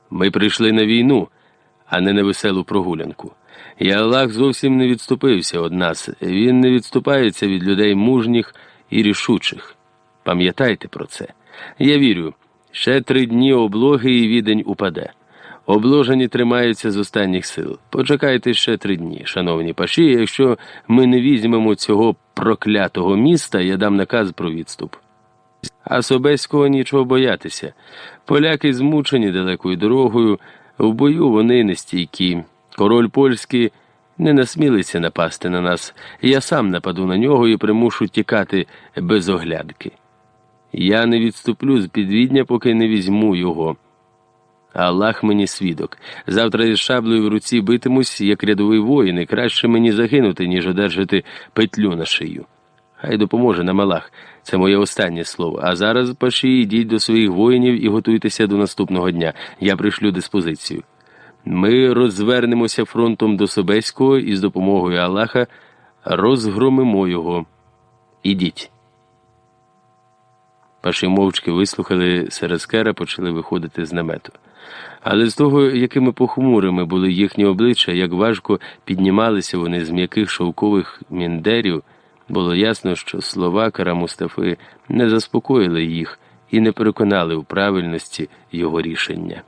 Ми прийшли на війну, а не на веселу прогулянку. І Аллах зовсім не відступився від нас. Він не відступається від людей мужніх і рішучих. Пам'ятайте про це. Я вірю, ще три дні облоги і відень упаде. Обложені тримаються з останніх сил. Почекайте ще три дні, шановні паші. Якщо ми не візьмемо цього проклятого міста, я дам наказ про відступ. А Собеського нічого боятися. Поляки змучені далекою дорогою, в бою вони нестійкі. Король польський не насмілиться напасти на нас. Я сам нападу на нього і примушу тікати без оглядки. Я не відступлю з підвідня, поки не візьму його. Аллах мені свідок. Завтра із шаблею в руці битимусь, як рядовий воїн, і краще мені загинути, ніж одержати петлю на шию. Хай допоможе нам Аллах. Це моє останнє слово. А зараз, паші, йдіть до своїх воїнів і готуйтеся до наступного дня. Я пришлю диспозицію. Ми розвернемося фронтом до Собеського і з допомогою Аллаха розгромимо його. Ідіть. Паші мовчки вислухали Серескера, почали виходити з намету. Але з того, якими похмурими були їхні обличчя, як важко піднімалися вони з м'яких шовкових міндерів, було ясно, що слова Кара Мустафи не заспокоїли їх і не переконали у правильності його рішення.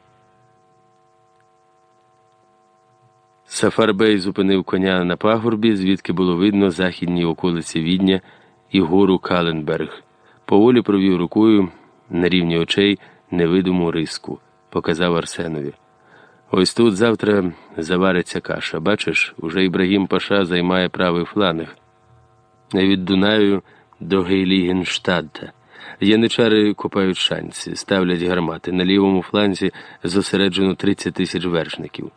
Сафарбей зупинив коня на пагорбі, звідки було видно західні околиці Відня і гору Каленберг. Поволі провів рукою на рівні очей невидиму риску, показав Арсенові. Ось тут завтра завариться каша. Бачиш, уже Ібрагім Паша займає правий фланг. Від Дунаю до Гейлігенштадта. Яничари копають шанці, ставлять гармати. На лівому фланзі зосереджено 30 тисяч вершників.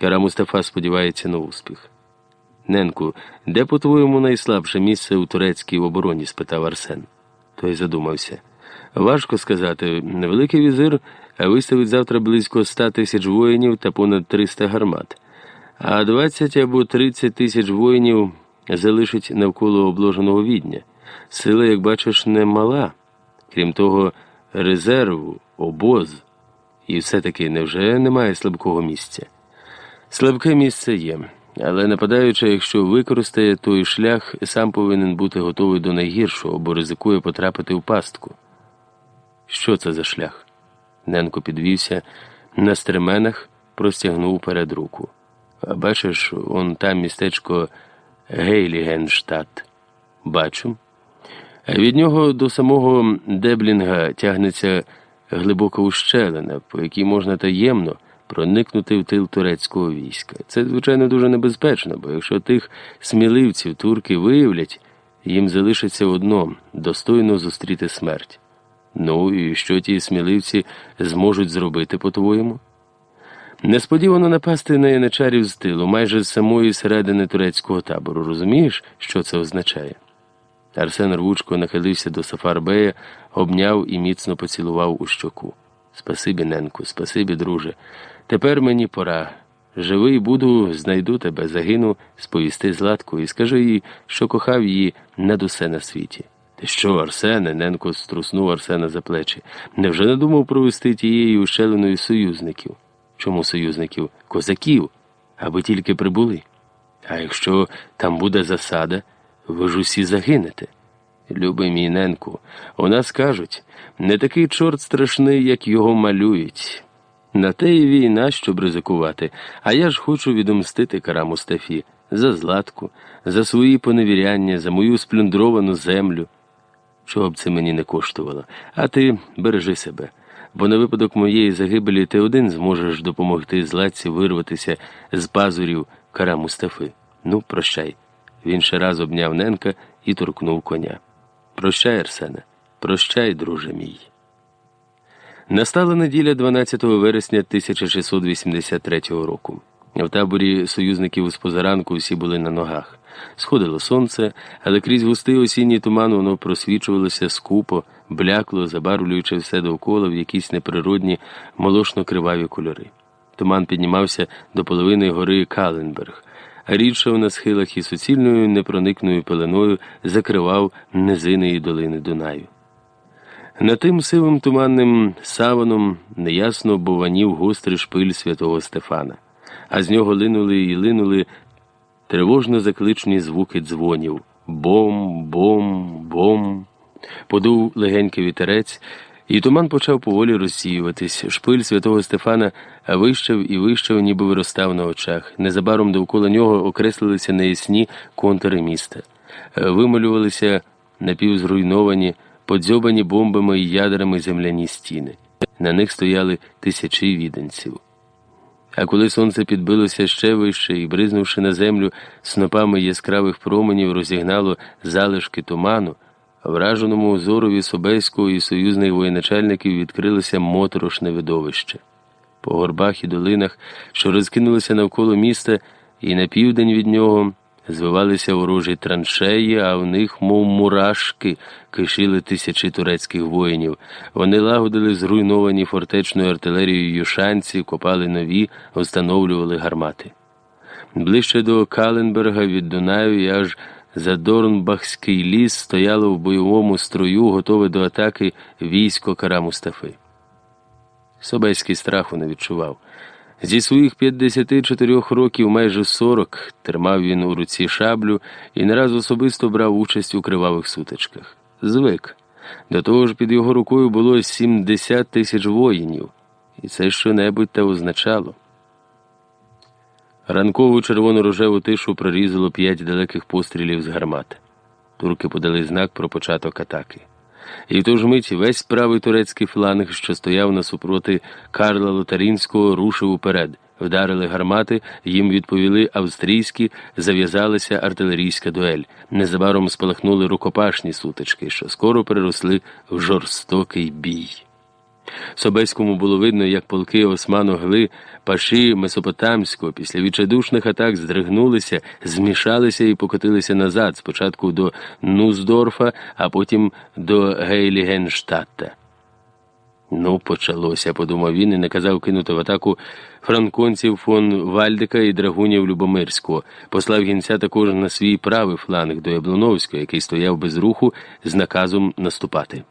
Кара Мустафа сподівається на успіх. Ненку, де, по-твоєму, найслабше місце у турецькій обороні? спитав Арсен. Той задумався. Важко сказати, Великий візир виставить завтра близько 100 тисяч воїнів та понад 300 гармат, а 20 або 30 тисяч воїнів залишить навколо обложеного відня. Сила, як бачиш, не мала. Крім того, резерву, обоз. І все-таки невже немає слабкого місця? Слабке місце є, але нападаючи, якщо використає той шлях, сам повинен бути готовий до найгіршого, бо ризикує потрапити в пастку. Що це за шлях? Ненко підвівся, на стременах простягнув перед руку. А бачиш, он там містечко Гейлігенштадт. Бачу. Від нього до самого Деблінга тягнеться глибока ущелина, по якій можна таємно проникнути в тил турецького війська. Це, звичайно, дуже небезпечно, бо якщо тих сміливців турки виявлять, їм залишиться одно достойно зустріти смерть. Ну і що ті сміливці зможуть зробити, по-твоєму? Несподівано напасти на яничарів з тилу, майже з самої середини турецького табору. Розумієш, що це означає? Арсен рвучко нахилився до Сафарбея, обняв і міцно поцілував у щоку. Спасибі, Ненку, спасибі, друже. Тепер мені пора. Живий буду, знайду тебе, загину, сповісти Златку і скажи їй, що кохав її над усе на світі. Ти що, Арсене? Ненко струснув Арсена за плечі. Невже не думав провести тією ущелиною союзників? Чому союзників? Козаків, аби тільки прибули. А якщо там буде засада, ви ж усі загинете. Любий мій Ненку, у нас кажуть, не такий чорт страшний, як його малюють. На те і війна, щоб ризикувати, а я ж хочу відомстити кара Мустафі за златку, за свої поневіряння, за мою сплюндровану землю. Чого б це мені не коштувало, а ти бережи себе, бо на випадок моєї загибелі ти один зможеш допомогти златці вирватися з пазурів кара Мустафи. Ну, прощай. Він ще раз обняв Ненка і торкнув коня. Прощай, Арсене, прощай, друже мій. Настала неділя 12 вересня 1683 року. В таборі союзників з позаранку всі були на ногах. Сходило сонце, але крізь густий осінній туман воно просвічувалося скупо, блякло, забарвлюючи все довкола в якісь неприродні, молошно-криваві кольори. Туман піднімався до половини гори Каленберг, а рідшав на схилах і суцільною непроникною пеленою закривав низини долини Дунаю. На тим сивим туманним саваном неясно буванів гострий шпиль святого Стефана, а з нього линули і линули тривожно закличні звуки дзвонів бом, бом, бом. Подув легенький вітерець, і туман почав поволі розсіюватись. Шпиль святого Стефана вищав і вищав, ніби виростав на очах. Незабаром довкола нього окреслилися неясні контури міста, вималювалися напівзруйновані, подзьобані бомбами і ядрами земляні стіни. На них стояли тисячі віденців. А коли сонце підбилося ще вище і, бризнувши на землю снопами яскравих променів, розігнало залишки туману, враженому зорові Собеського і союзних воєначальників відкрилося моторошне видовище. По горбах і долинах, що розкинулися навколо міста, і на південь від нього звивалися ворожі траншеї, а в них, мов мурашки, кишили тисячі турецьких воїнів. Вони лагодили зруйновані фортечною артилерією юшанці, копали нові, встановлювали гармати. Ближче до Каленберга від Дунаю і аж за Дорнбахський ліс стояло в бойовому строю, готове до атаки військо Кара Мустафи. Собеський страху не відчував. Зі своїх 54 років, майже 40, тримав він у руці шаблю і не раз особисто брав участь у кривавих сутичках. Звик. До того ж, під його рукою було 70 тисяч воїнів, і це що-небудь те означало. Ранкову червоно рожеву тишу прорізало п'ять далеких пострілів з гармат. Турки подали знак про початок атаки. І ту ж мить весь правий турецький фланг, що стояв насупроти Карла Лотарінського, рушив уперед, Вдарили гармати, їм відповіли австрійські, зав'язалася артилерійська дуель. Незабаром спалахнули рукопашні сутички, що скоро переросли в жорстокий бій. Собеському було видно, як полки Осману Гли, паші Месопотамського після відчайдушних атак здригнулися, змішалися і покотилися назад, спочатку до Нуздорфа, а потім до Гейлігенштадта. Ну, почалося, подумав він і наказав кинути в атаку франконців фон Вальдика і драгунів Любомирського, послав гінця також на свій правий фланг до Яблоновського, який стояв без руху з наказом наступати.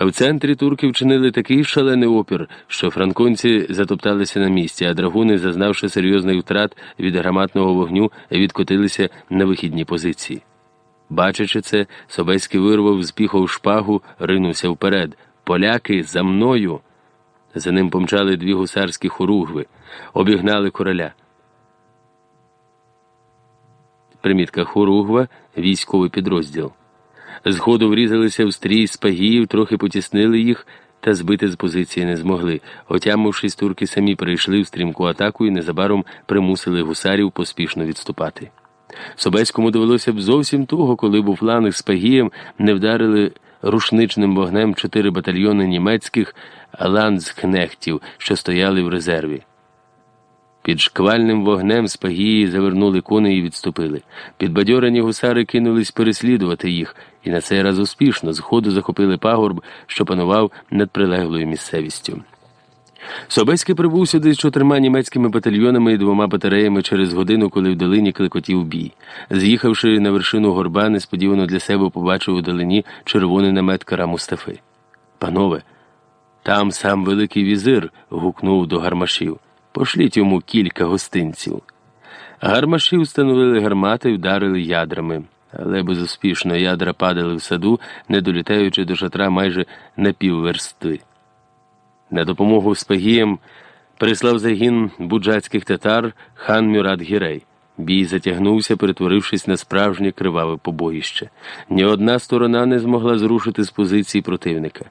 В центрі турки вчинили такий шалений опір, що франконці затопталися на місці, а драгуни, зазнавши серйозний втрат від громадного вогню, відкотилися на вихідні позиції. Бачачи це, Собеський вирвав з піхов шпагу, ринувся вперед. Поляки за мною. За ним помчали дві гусарські хоругви, обігнали короля. Примітка хоругва військовий підрозділ. Згоду врізалися в стрій спагіїв, трохи потіснили їх, та збити з позиції не змогли. Отямившись, турки самі перейшли в стрімку атаку і незабаром примусили гусарів поспішно відступати. Собеському довелося б зовсім туго, коли б у фланг з пагієм не вдарили рушничним вогнем чотири батальйони німецьких ландскнехтів, що стояли в резерві. Під шквальним вогнем спагії завернули коней і відступили. Підбадьорені гусари кинулись переслідувати їх, і на цей раз успішно з захопили пагорб, що панував над прилеглою місцевістю. Собеський прибув сюди з чотирма німецькими батальйонами і двома батареями через годину, коли в долині клекотів бій. З'їхавши на вершину горба, несподівано для себе побачив у долині червоний намет кара Мустафи. Панове, там сам Великий візир. гукнув до гармашів. Пошліть йому кілька гостинців. Гармаші встановили гармати і вдарили ядрами, але безуспішно ядра падали в саду, не долітаючи до шатра майже на півверсти. На допомогу спагіям прислав загін буджацьких татар хан Мюрат Гірей. Бій затягнувся, перетворившись на справжнє криваве побоїще. Ні одна сторона не змогла зрушити з позиції противника.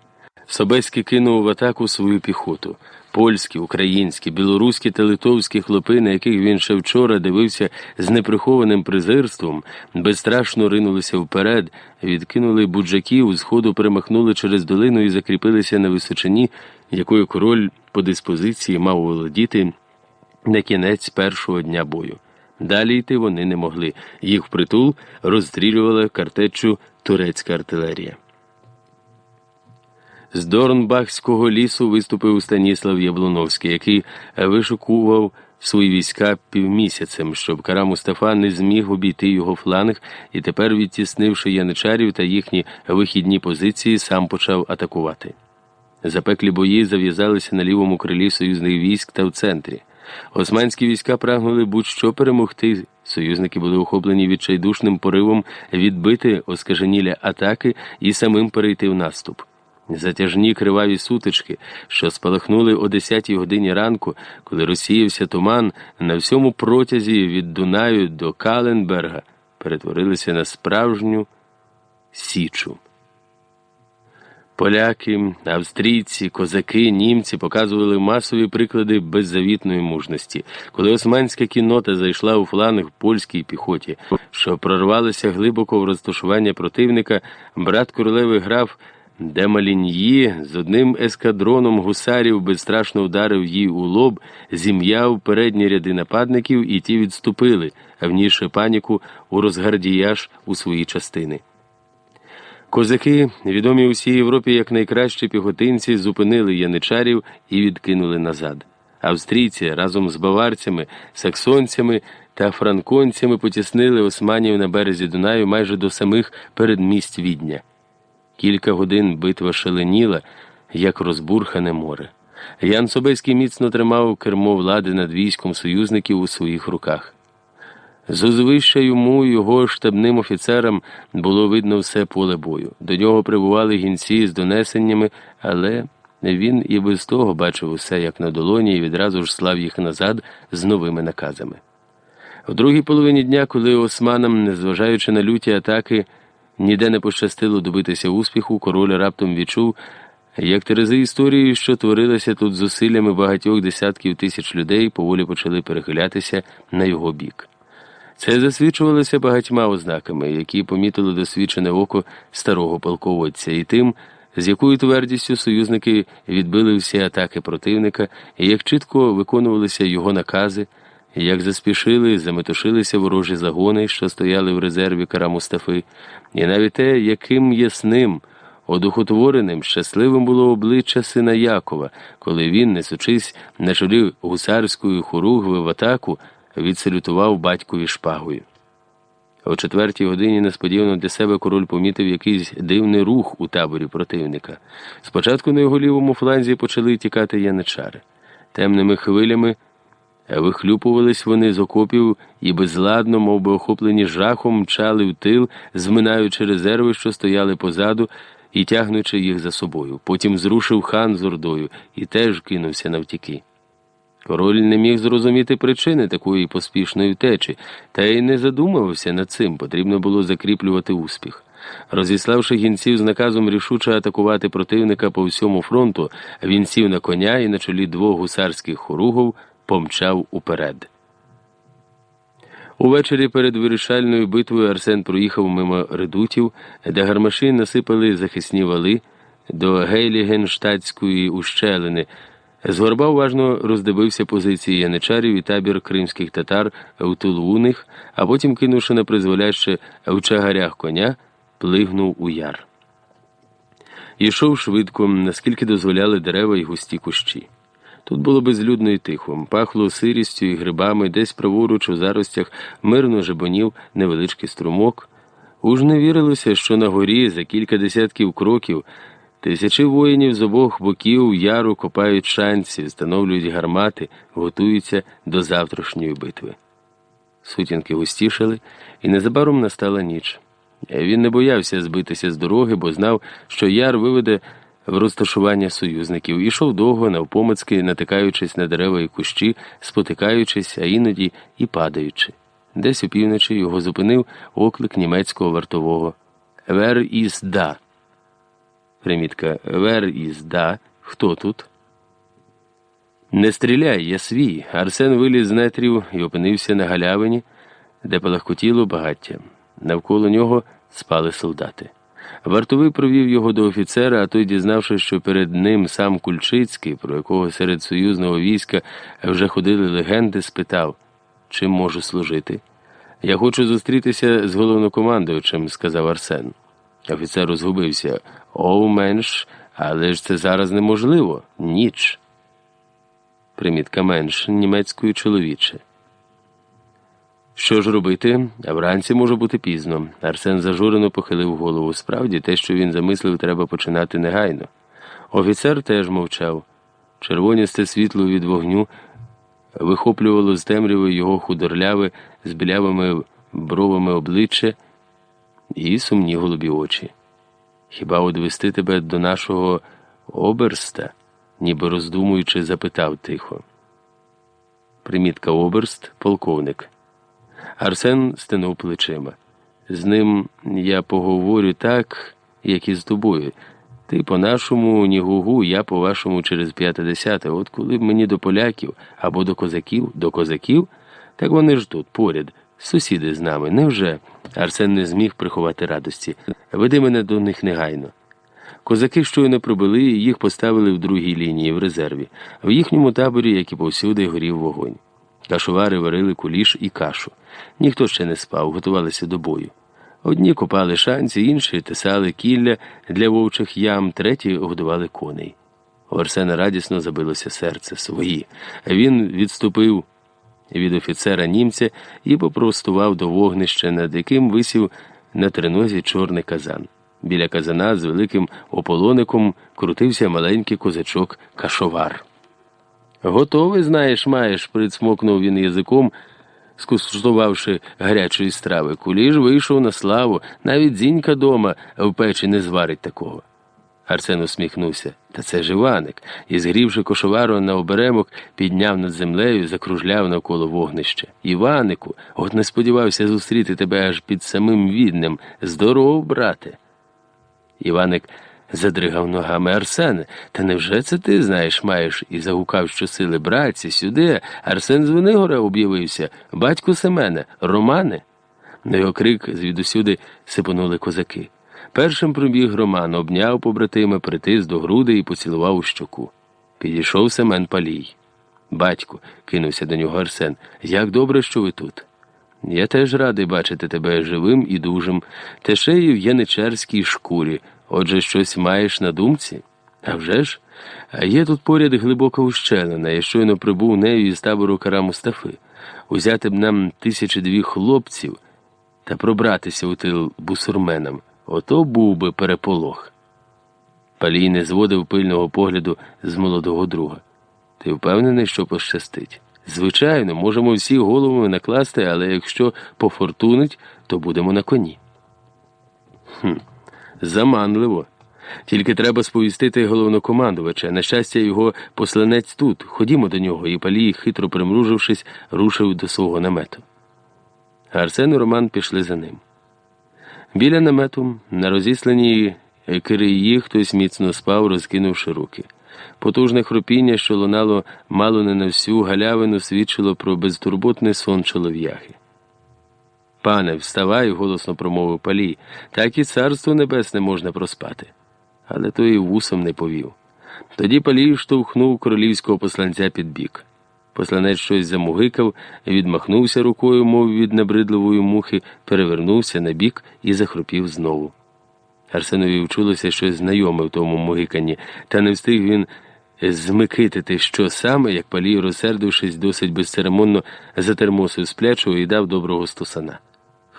Собеський кинув в атаку свою піхоту. Польські, українські, білоруські та литовські хлопи, на яких він ще вчора дивився з неприхованим презирством, безстрашно ринулися вперед, відкинули буджаків, сходу перемахнули через долину і закріпилися на височині, якою король по диспозиції мав володіти на кінець першого дня бою. Далі йти вони не могли. Їх впритул розстрілювала картечу турецька артилерія. З Дорнбахського лісу виступив Станіслав Яблуновський, який вишукував свої війська півмісяцем, щоб Кара Мустафа не зміг обійти його фланг і тепер, відтіснивши яничарів та їхні вихідні позиції, сам почав атакувати. Запеклі бої зав'язалися на лівому крилі союзних військ та в центрі. Османські війська прагнули будь-що перемогти. Союзники були охоплені відчайдушним поривом відбити оскаженілля атаки і самим перейти в наступ. Затяжні криваві сутички, що спалахнули о 10-й годині ранку, коли розсіявся туман, на всьому протязі від Дунаю до Каленберга перетворилися на справжню січу. Поляки, австрійці, козаки, німці показували масові приклади беззавітної мужності, коли османська кіннота зайшла у фланг польській піхоті, що прорвалися глибоко в розташування противника, брат королеви граф Демаліньї з одним ескадроном гусарів безстрашно вдарив їй у лоб, зім'яв передні ряди нападників, і ті відступили, а вніше паніку у розгардіяж у свої частини. Козаки, відомі усій Європі як найкращі піхотинці, зупинили яничарів і відкинули назад. Австрійці разом з баварцями, саксонцями та франконцями потіснили османів на березі Дунаю майже до самих передмість відня. Кілька годин битва шаленіла, як розбурхане море. Ян Собеський міцно тримав кермо влади над військом союзників у своїх руках. З узвища йому його штабним офіцерам було видно все поле бою. До нього прибували гінці з донесеннями, але він і без того бачив усе як на долоні і відразу ж слав їх назад з новими наказами. В другій половині дня, коли османам, незважаючи на люті атаки, ніде не пощастило добитися успіху, король раптом відчув, Як терези історії, що творилася тут зусиллями багатьох десятків тисяч людей, поволі почали перехилятися на його бік. Це засвідчувалося багатьма ознаками, які помітили досвідчене око старого полководця, і тим, з якою твердістю союзники відбили всі атаки противника, і як чітко виконувалися його накази, як заспішили, заметушилися ворожі загони, що стояли в резерві кара Мустафи, і навіть те, яким ясним. Одухотвореним, щасливим було обличчя сина Якова, коли він, несучись на чолі гусарської хоругви в атаку, відсалютував батькові шпагою. О четвертій годині несподівано для себе король помітив якийсь дивний рух у таборі противника. Спочатку на його лівому фланзі почали тікати яничари. Темними хвилями вихлюпувались вони з окопів і безладно, мов би охоплені жахом, мчали в тил, зминаючи резерви, що стояли позаду і тягнучи їх за собою. Потім зрушив хан з ордою і теж кинувся навтіки. Король не міг зрозуміти причини такої поспішної втечі, та й не задумувався над цим, потрібно було закріплювати успіх. Розіславши гінців з наказом рішуче атакувати противника по всьому фронту, він сів на коня і на чолі двох гусарських хоругов помчав уперед. Увечері перед вирішальною битвою Арсен проїхав мимо редутів, де гармаші насипали захисні вали до Гейлігенштадтської ущелини. Згорба уважно роздивився позиції яничарів і табір кримських татар в Тулуних, а потім, кинувши на призволяще в чагарях коня, плигнув у яр. Йшов швидко, наскільки дозволяли дерева й густі кущі. Тут було безлюдно і тихо, пахло сирістю і грибами, десь праворуч у заростях мирно жебонів невеличкий струмок. Уж не вірилося, що на горі за кілька десятків кроків тисячі воїнів з обох боків яру копають шанці, встановлюють гармати, готуються до завтрашньої битви. Сутінки густішали, і незабаром настала ніч. Він не боявся збитися з дороги, бо знав, що яр виведе в розташування союзників, ішов довго, навпомацьки, натикаючись на дерева і кущі, спотикаючись, а іноді і падаючи. Десь у півночі його зупинив оклик німецького вартового Вер із да. Примітка Вер із да. Хто тут? Не стріляй, я свій. Арсен виліз з нетрів і опинився на галявині, де палахкотіло багаття. Навколо нього спали солдати. Вартовий провів його до офіцера, а той, дізнавшись, що перед ним сам Кульчицький, про якого серед союзного війська вже ходили легенди, спитав, чим можу служити. Я хочу зустрітися з головнокомандуючим, сказав Арсен. Офіцер розгубився. О, менш, але ж це зараз неможливо. Ніч. Примітка менш німецькою чоловіче. Що ж робити? А вранці може бути пізно. Арсен зажурено похилив голову. Справді, те, що він замислив, треба починати негайно. Офіцер теж мовчав. Червоністе світло від вогню вихоплювало з темряви його худорляве з білявими бровами обличчя і сумні голубі очі. Хіба одвести тебе до нашого оберста? ніби роздумуючи, запитав тихо. Примітка оберст, полковник. Арсен стинув плечима. З ним я поговорю так, як і з тобою. Ти по-нашому ні гугу, я по-вашому через п'яте десяте. От коли б мені до поляків або до козаків, до козаків, так вони ж тут, поряд, сусіди з нами. Невже? Арсен не зміг приховати радості. Веди мене до них негайно. Козаки щойно пробили і їх поставили в другій лінії в резерві. В їхньому таборі, як і повсюди, горів вогонь. Кашовари варили куліш і кашу. Ніхто ще не спав, готувалися до бою. Одні копали шанці, інші тесали кілля для вовчих ям, треті годували коней. У Арсена радісно забилося серце свої. Він відступив від офіцера німця і попростував до вогнища, над яким висів на тринозі чорний казан. Біля казана з великим ополоником крутився маленький козачок кашовар. Готовий, знаєш, маєш, прицмокнув він язиком, скуштувавши гарячої страви. Куліш вийшов на славу, навіть зінька дома в печі не зварить такого. Арсен усміхнувся. Та це ж Іваник, і, згрівши кошовару на оберемок, підняв над землею, закружляв навколо вогнища. Іванику, от не сподівався зустріти тебе аж під самим віднем. Здоров, брате. Іваник задригав ногами Арсен. Та невже це ти знаєш, маєш? і загукав щосили. Братці, сюди. Арсен з Венигора об'явився. Батько Семене, Романе. На його крик звідусюди сипонули козаки. Першим пробіг Роман, обняв побратима, притис до груди і поцілував у щоку. Підійшов Семен Палій. Батьку, кинувся до нього Арсен, як добре, що ви тут. Я теж радий бачити тебе живим і дужим, й в яничарській шкурі. Отже, щось маєш на думці? А вже ж? А є тут поряд глибока ущелина, я щойно прибув нею із табору Кара Мустафи. Узяти б нам тисячі дві хлопців та пробратися у тил бусурменам. Ото був би переполох. Палій не зводив пильного погляду з молодого друга. Ти впевнений, що пощастить? Звичайно, можемо всі головами накласти, але якщо пофортунить, то будемо на коні. Хм, Заманливо. Тільки треба сповістити головнокомандувача. На щастя, його посланець тут. Ходімо до нього, і палій, хитро примружившись, рушив до свого намету. Арсен і Роман пішли за ним. Біля намету, на розісланій кириї, хтось міцно спав, розкинувши руки. Потужне хропіння, що лунало мало не на всю галявину, свідчило про безтурботний сон чолов'яхи. Пане, вставай, голосно промовив палій, так і царство небесне можна проспати. Але той і вусом не повів. Тоді палій штовхнув королівського посланця під бік. Посланець щось замугикав, відмахнувся рукою, мов від набридливої мухи, перевернувся на бік і захропів знову. Арсенові вчулося щось знайоме в тому мугиканні, та не встиг він змикитити, що саме, як палій, розсердившись, досить безцеремонно затермосив сплячого і дав доброго стусана.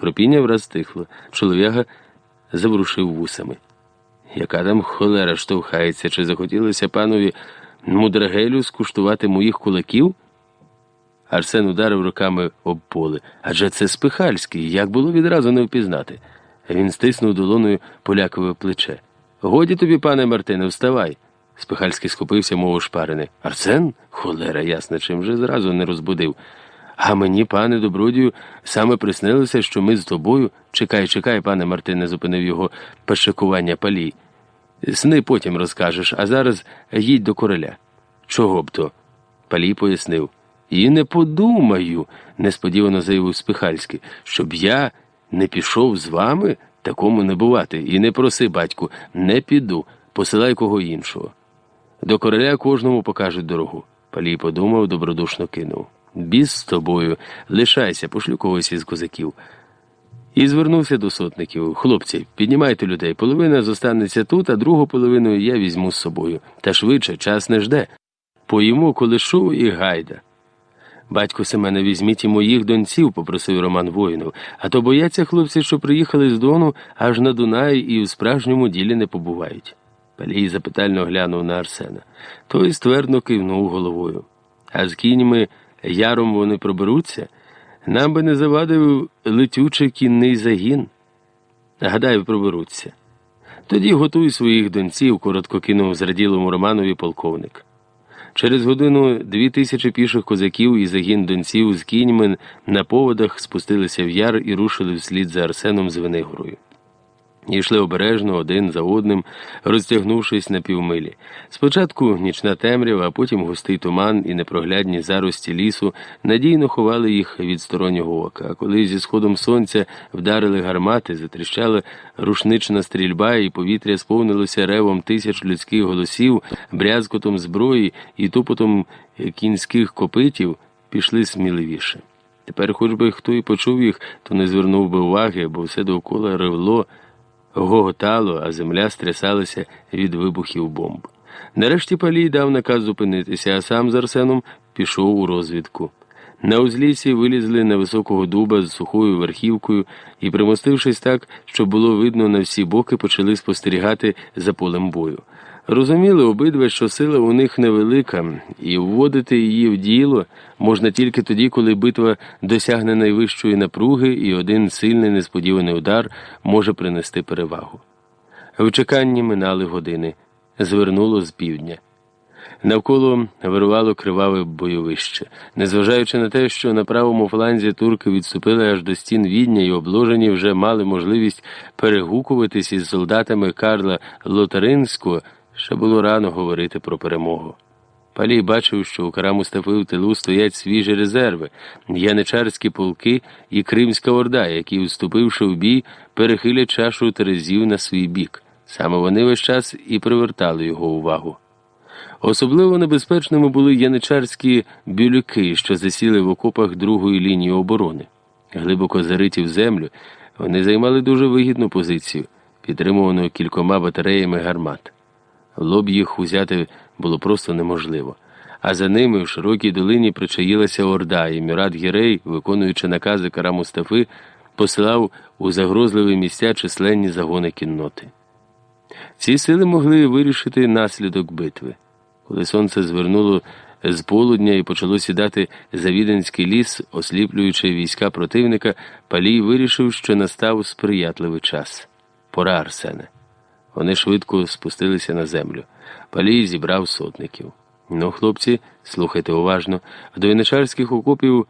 Хропіння враз стихло, чолов'яга заворушив вусами. Яка там холера штовхається, чи захотілося панові мудрагелю скуштувати моїх кулаків? Арсен ударив руками об поле. Адже це спихальський, як було відразу не впізнати. Він стиснув долоною полякове плече. Годі тобі, пане Мартине, вставай. Спихальський схопився, мов ошпарений. Арсен? Холера, ясна, чим же зразу не розбудив. А мені, пане добродію, саме приснилося, що ми з тобою. Чекай, чекай, пане Мартине, зупинив його пешекування палій. Сни потім розкажеш, а зараз їдь до короля. Чого б то? Палій пояснив. І не подумаю, несподівано заявив Спихальський, щоб я не пішов з вами, такому не бувати. І не проси, батьку, не піду, посилай кого іншого. До короля кожному покажуть дорогу. Палій подумав, добродушно кинув. Біс з тобою, лишайся, пошлю когось із козаків. І звернувся до сотників. Хлопці, піднімайте людей. Половина зостанеться тут, а другу половину я візьму з собою. Та швидше, час не жде. Поїмо колишу і гайда. Батько Семена, візьміть і моїх донців, попросив Роман воїнов, а то бояться хлопці, що приїхали з Дону аж на Дунай і у справжньому ділі не побувають. Палій запитально глянув на Арсена. Той ствердно кивнув головою. А з кіньми яром вони проберуться. Нам би не завадив летючий кінний загін. Гадаю, проберуться. Тоді готуй своїх донців, коротко кинув зраділому Романові полковник. Через годину дві тисячі піших козаків і загін донців з кіньми на поводах спустилися в яр і рушили вслід за Арсеном з Венигорою. Йшли обережно один за одним, розтягнувшись на півмилі. Спочатку нічна темрява, а потім густий туман і непроглядні зарості лісу надійно ховали їх від стороннього ока. А коли зі сходом сонця вдарили гармати, затріщала рушнична стрільба, і повітря сповнилося ревом тисяч людських голосів, брязкотом зброї і тупотом кінських копитів, пішли сміливіше. Тепер, хоч би хто і почув їх, то не звернув би уваги, бо все довкола ревло гоготало, а земля стрясалася від вибухів бомб. Нарешті Палій дав наказ зупинитися, а сам з Арсеном пішов у розвідку. На узлісі вилізли на високого дуба з сухою верхівкою і, примостившись так, щоб було видно на всі боки, почали спостерігати за полем бою. Розуміли обидва, що сила у них невелика, і вводити її в діло можна тільки тоді, коли битва досягне найвищої напруги, і один сильний несподіваний удар може принести перевагу. В чеканні минали години, звернуло з півдня. Навколо вирувало криваве бойовище. Незважаючи на те, що на правому фланзі турки відступили аж до стін відня і обложені вже мали можливість перегукуватись із солдатами Карла Лотаринського, ще було рано говорити про перемогу. Палій бачив, що у Кара Мустафи в тилу стоять свіжі резерви, яничарські полки і Кримська Орда, які, вступивши в бій, перехилять чашу Терезів на свій бік. Саме вони весь час і привертали його увагу. Особливо небезпечними були яничарські бюлюки, що засіли в окопах другої лінії оборони. Глибоко зариті в землю, вони займали дуже вигідну позицію, підтримувану кількома батареями гармат. Лоб їх узяти було просто неможливо. А за ними в широкій долині причаїлася Орда, і Мюрат Гірей, виконуючи накази Кара Мустафи, посилав у загрозливі місця численні загони кінноти. Ці сили могли вирішити наслідок битви. Коли сонце звернуло з полудня і почало сідати завіденський ліс, осліплюючи війська противника, Палій вирішив, що настав сприятливий час. Пора Арсене. Вони швидко спустилися на землю. Палій зібрав сотників. Ну, хлопці, слухайте уважно, до яничарських окопів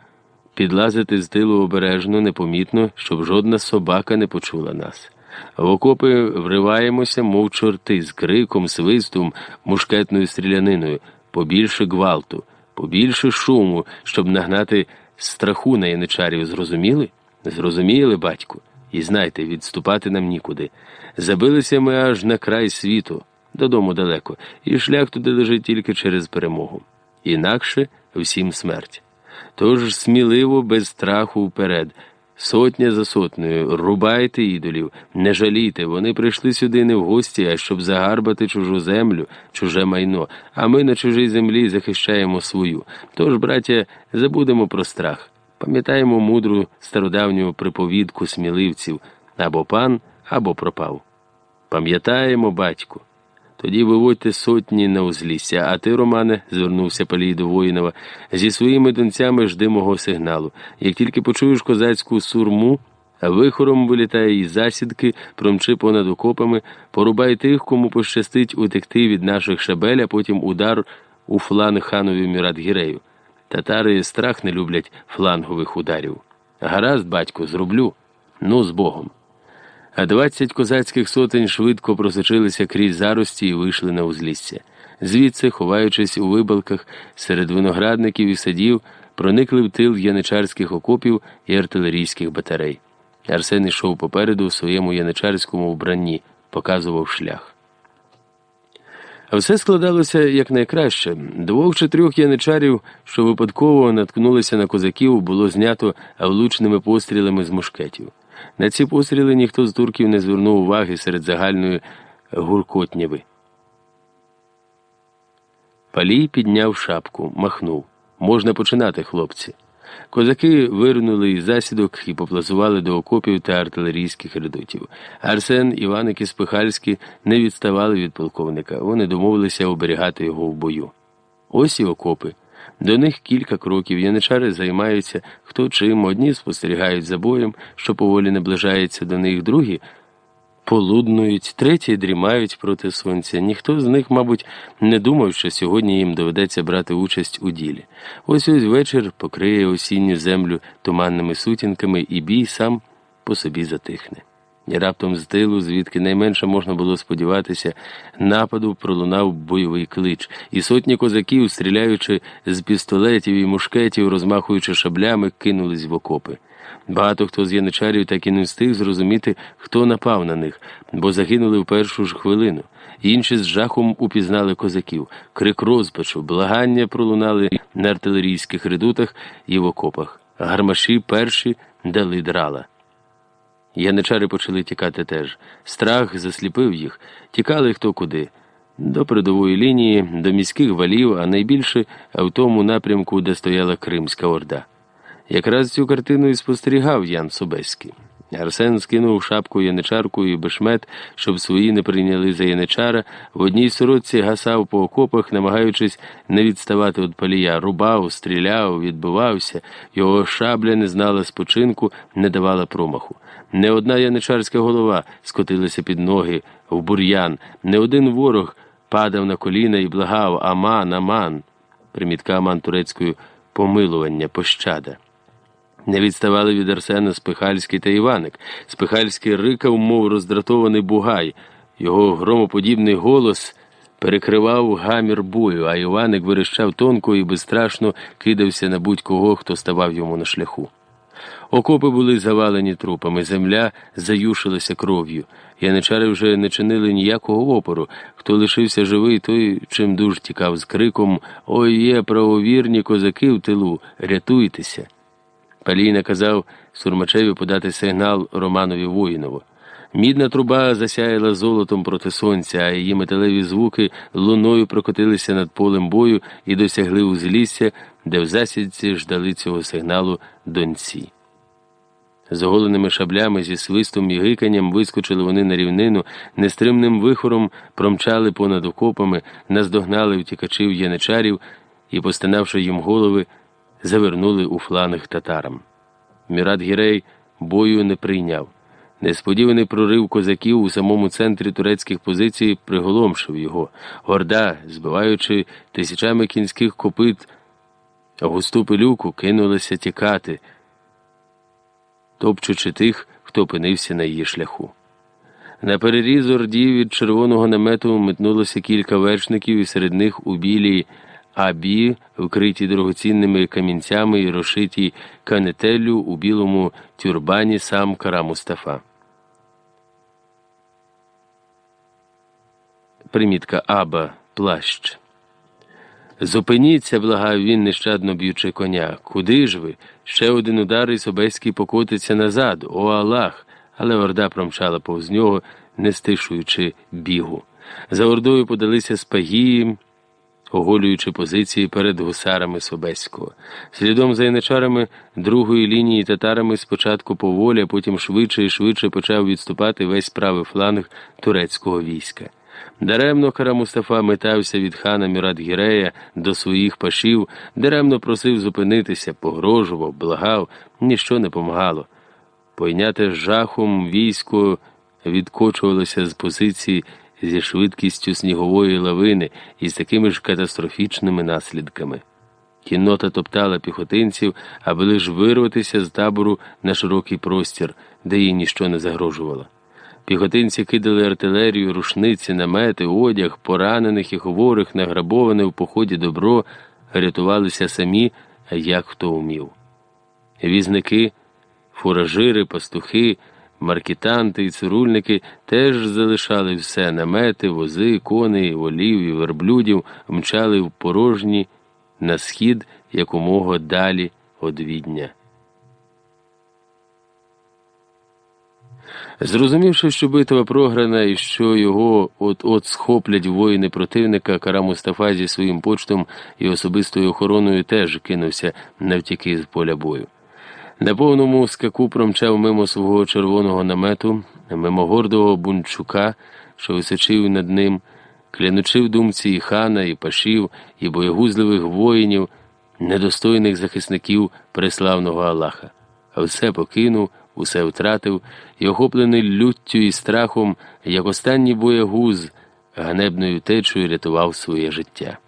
підлазити з тилу обережно, непомітно, щоб жодна собака не почула нас. В окопи вриваємося, мов чорти, з криком, свистом, мушкетною стріляниною, побільше гвалту, побільше шуму, щоб нагнати страху на яничарів. Зрозуміли? Зрозуміли, батьку? І знайте, відступати нам нікуди. Забилися ми аж на край світу, додому далеко, і шлях туди лежить тільки через перемогу. Інакше всім смерть. Тож сміливо, без страху вперед. Сотня за сотнею, рубайте ідолів, не жалійте, вони прийшли сюди не в гості, а щоб загарбати чужу землю, чуже майно, а ми на чужій землі захищаємо свою. Тож, браття, забудемо про страх. Пам'ятаємо мудру стародавню приповідку сміливців або пан, або пропав. Пам'ятаємо, батьку. Тоді виводьте сотні на узлісся, а ти, Романе, звернувся Палій до воїнова, зі своїми донцями жди мого сигналу. Як тільки почуєш козацьку сурму, вихором вилітає із засідки, промчи понад окопами, порубай тих, кому пощастить утекти від наших шабель, а потім удар у фланг ханові Мірадгірею. Татари страх не люблять флангових ударів. Гаразд, батько, зроблю. Ну, з Богом. А двадцять козацьких сотень швидко просочилися крізь зарості і вийшли на узлісся. Звідси, ховаючись у вибалках серед виноградників і садів, проникли в тил яничарських окопів і артилерійських батарей. Арсен йшов попереду у своєму яничарському вбранні, показував шлях. Все складалося якнайкраще. Двох чи трьох яничарів, що випадково наткнулися на козаків, було знято влучними пострілами з мушкетів. На ці постріли ніхто з турків не звернув уваги серед загальної гуркотніви. Палій підняв шапку, махнув. Можна починати, хлопці. Козаки вирнули із засідок і поплазували до окопів та артилерійських редутів. Арсен, Іваник і Спихальський не відставали від полковника. Вони домовилися оберігати його в бою. Ось і окопи. До них кілька кроків. Яничари займаються хто чим. Одні спостерігають за боєм, що поволі наближається до них, другі полуднують, треті дрімають проти сонця. Ніхто з них, мабуть, не думав, що сьогодні їм доведеться брати участь у ділі. Ось ось вечір покриє осінню землю туманними сутінками, і бій сам по собі затихне. І раптом з тилу, звідки найменше можна було сподіватися, нападу пролунав бойовий клич, і сотні козаків, стріляючи з пістолетів і мушкетів, розмахуючи шаблями, кинулись в окопи. Багато хто з яничарів так і не встиг зрозуміти, хто напав на них, бо загинули в першу ж хвилину. Інші з жахом упізнали козаків, крик розпачу, благання пролунали на артилерійських редутах і в окопах. Гармаші перші дали драла. Яничари почали тікати теж. Страх засліпив їх, тікали хто куди. До передової лінії, до міських валів, а найбільше в тому напрямку, де стояла Кримська Орда. Якраз цю картину і спостерігав Ян Собеський. Арсен скинув шапку яничарку і бешмет, щоб свої не прийняли за яничара. В одній сорочці гасав по окопах, намагаючись не відставати від палія. Рубав, стріляв, відбивався. Його шабля не знала спочинку, не давала промаху. Не одна яничарська голова скотилася під ноги в бур'ян, не один ворог падав на коліна і благав Аман, Аман, примітка Аман турецькою помилування, пощада. Не відставали від Арсена Спихальський та Іваник. Спихальський рикав, мов роздратований бугай. Його громоподібний голос перекривав гамір бою, а Іваник вирощав тонко і безстрашно кидався на будь-кого, хто ставав йому на шляху. Окопи були завалені трупами, земля заюшилася кров'ю. Яничари вже не чинили ніякого опору. Хто лишився живий, той чим дуж тікав з криком Ой є, правовірні козаки в тилу, рятуйтеся. Палій наказав Сурмачеві подати сигнал Романові Воїнову. Мідна труба засяяла золотом проти сонця, а її металеві звуки луною прокотилися над полем бою і досягли узлісся, де в засідці ждали цього сигналу донці. З оголеними шаблями зі свистом і гиканням вискочили вони на рівнину, нестримним вихором промчали понад окопами, наздогнали втікачів яничарів і, постинавши їм голови, завернули у фланг татарам. Мірат Гірей бою не прийняв. Несподіваний прорив козаків у самому центрі турецьких позицій приголомшив його. Горда, збиваючи тисячами кінських копит, густу пилюку кинулася тікати, топчучи тих, хто опинився на її шляху. На переріз орді від червоного намету метнулося кілька вершників, і серед них у білій абі, вкриті дорогоцінними камінцями і розшиті канетеллю у білому тюрбані сам Кара Мустафа. Примітка Аба плащ. Зупиніться, благав він, нещадно б'ючи коня. Куди ж ви? Ще один удар і Собеський покотиться назад. О Аллах! Але орда промчала повз нього, не стишуючи бігу. За ордою подалися спагії, оголюючи позиції перед гусарами Собеського. Слідом за яничарами другої лінії татарами спочатку поволі, а потім швидше і швидше почав відступати весь правий фланг турецького війська. Даремно Кара Мустафа метався від хана Мюрат-Гірея до своїх пашів, даремно просив зупинитися, погрожував, благав, ніщо не помагало. Пойняте жахом військо відкочувалося з позиції зі швидкістю снігової лавини і з такими ж катастрофічними наслідками. Кіннота топтала піхотинців, аби лиш вирватися з табору на широкий простір, де їй ніщо не загрожувало. Піхотинці кидали артилерію, рушниці, намети, одяг, поранених і хворих, награбоване в поході добро, рятувалися самі, як хто умів. Візники, фуражири, пастухи, маркітанти і цирульники теж залишали все намети, вози, коней, волів і верблюдів, мчали в порожні на схід якомога далі од відня. Зрозумівши, що битва програна і що його от-от схоплять воїни противника, Кара Мустафа зі своїм почтом і особистою охороною теж кинувся навтіки з поля бою. На повному скаку промчав мимо свого червоного намету, мимо гордого бунчука, що височив над ним, клянучи в думці і хана, і пашів, і боєгузливих воїнів, недостойних захисників преславного Аллаха, а все покинув усе втратив і, охоплений люттю і страхом, як останній боягуз, ганебною течою рятував своє життя.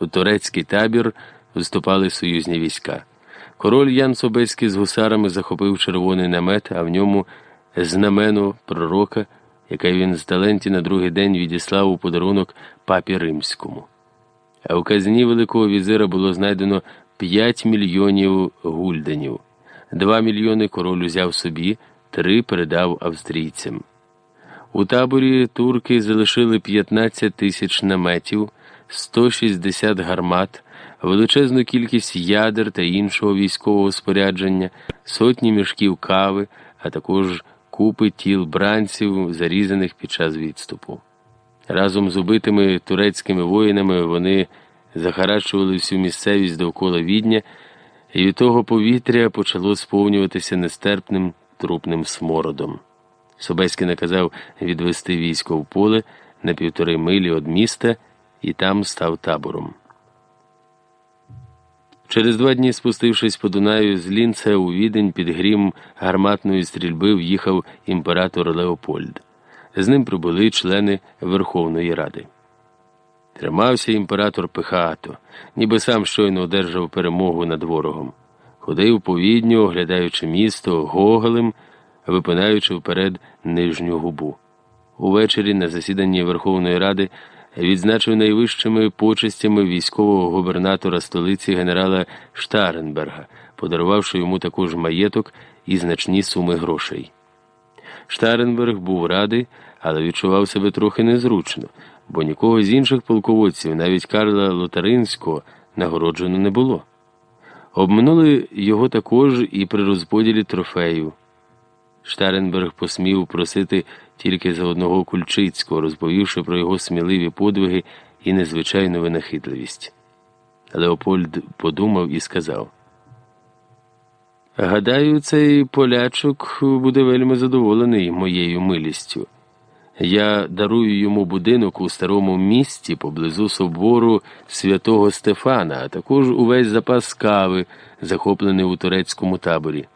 У турецький табір виступали союзні війська. Король Ян Собецький з гусарами захопив червоний намет, а в ньому знамену пророка, яке він з таленті на другий день відіслав у подарунок папі римському. А в казні Великого візира було знайдено 5 мільйонів гульденів. Два мільйони король узяв собі, три передав австрійцям. У таборі турки залишили 15 тисяч наметів, 160 гармат, величезну кількість ядер та іншого військового спорядження, сотні мішків кави, а також купи тіл бранців, зарізаних під час відступу. Разом з убитими турецькими воїнами вони захарачували всю місцевість довкола відня і від того повітря почало сповнюватися нестерпним трупним смородом. Собеський наказав відвести військо в поле на півтори милі від міста і там став табором. Через два дні, спустившись по Дунаю з Лінца у відень під грім гарматної стрільби, в'їхав імператор Леопольд. З ним прибули члени Верховної Ради. Тримався імператор пихато, ніби сам щойно одержав перемогу над ворогом. Ходив повідньо, оглядаючи місто гоголем, випинаючи вперед нижню губу. Увечері на засіданні Верховної Ради відзначив найвищими почестями військового губернатора столиці генерала Штаренберга, подарувавши йому також маєток і значні суми грошей. Штаренберг був радий, але відчував себе трохи незручно, бо нікого з інших полководців, навіть Карла Лотаринського, нагороджено не було. Обминули його також і при розподілі трофеїв. Штаренберг посмів просити тільки за одного Кульчицького, розповівши про його сміливі подвиги і незвичайну винахідливість. Леопольд подумав і сказав: Гадаю, цей полячок буде вельми задоволений моєю милістю. Я дарую йому будинок у старому місті поблизу собору святого Стефана, а також увесь запас кави, захоплений у турецькому таборі.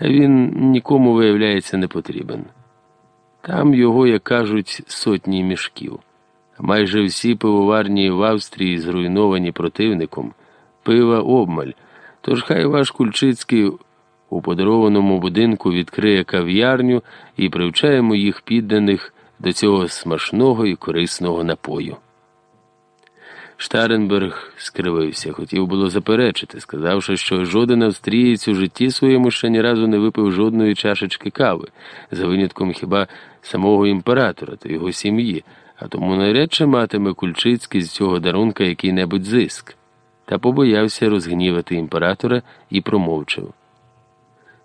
Він нікому, виявляється, не потрібен. Там його, як кажуть, сотні мішків. Майже всі пивоварні в Австрії зруйновані противником, пива обмаль. Тож хай ваш Кульчицький у подарованому будинку відкриє кав'ярню і привчає моїх підданих до цього смачного і корисного напою. Штаренберг скривився, хотів було заперечити, сказавши, що жоден австрієць у житті своєму ще ні разу не випив жодної чашечки кави, за винятком хіба самого імператора та його сім'ї, а тому навряд чи матиме Кульчицький з цього дарунка який-небудь зиск, та побоявся розгнівати імператора і промовчав.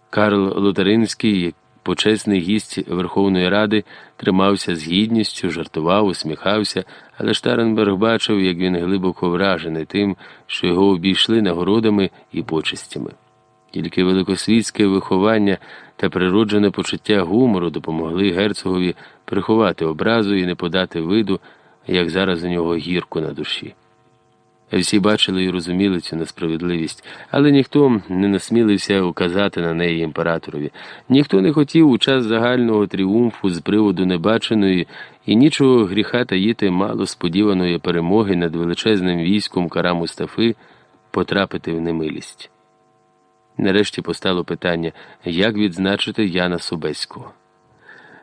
Карл Лотаринський, почесний гість Верховної Ради, тримався з гідністю, жартував, усміхався, але Штаренберг бачив, як він глибоко вражений тим, що його обійшли нагородами і почестями. Тільки великосвітське виховання та природжене почуття гумору допомогли герцогові приховати образу і не подати виду, як зараз у нього гірко на душі. Всі бачили і розуміли цю несправедливість, але ніхто не насмілився указати на неї імператорові. Ніхто не хотів у час загального тріумфу з приводу небаченої і нічого гріха таїти мало сподіваної перемоги над величезним військом Кара Мустафи потрапити в немилість. Нарешті постало питання, як відзначити Яна Собеського.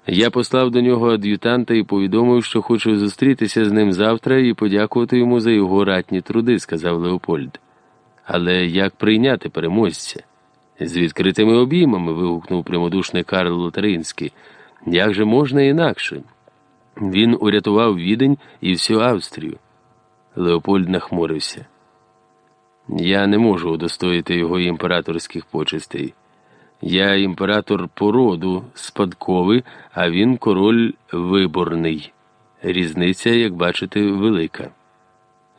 Я послав до нього ад'ютанта і повідомив, що хочу зустрітися з ним завтра і подякувати йому за його ратні труди, сказав Леопольд. Але як прийняти переможця? З відкритими обіймами. вигукнув прямодушний Карл Лотаринський. Як же можна інакше? Він урятував Відень і всю Австрію. Леопольд нахмурився. Я не можу удостоїти його імператорських почестей. Я імператор породу спадковий, а він король виборний. Різниця, як бачите, велика.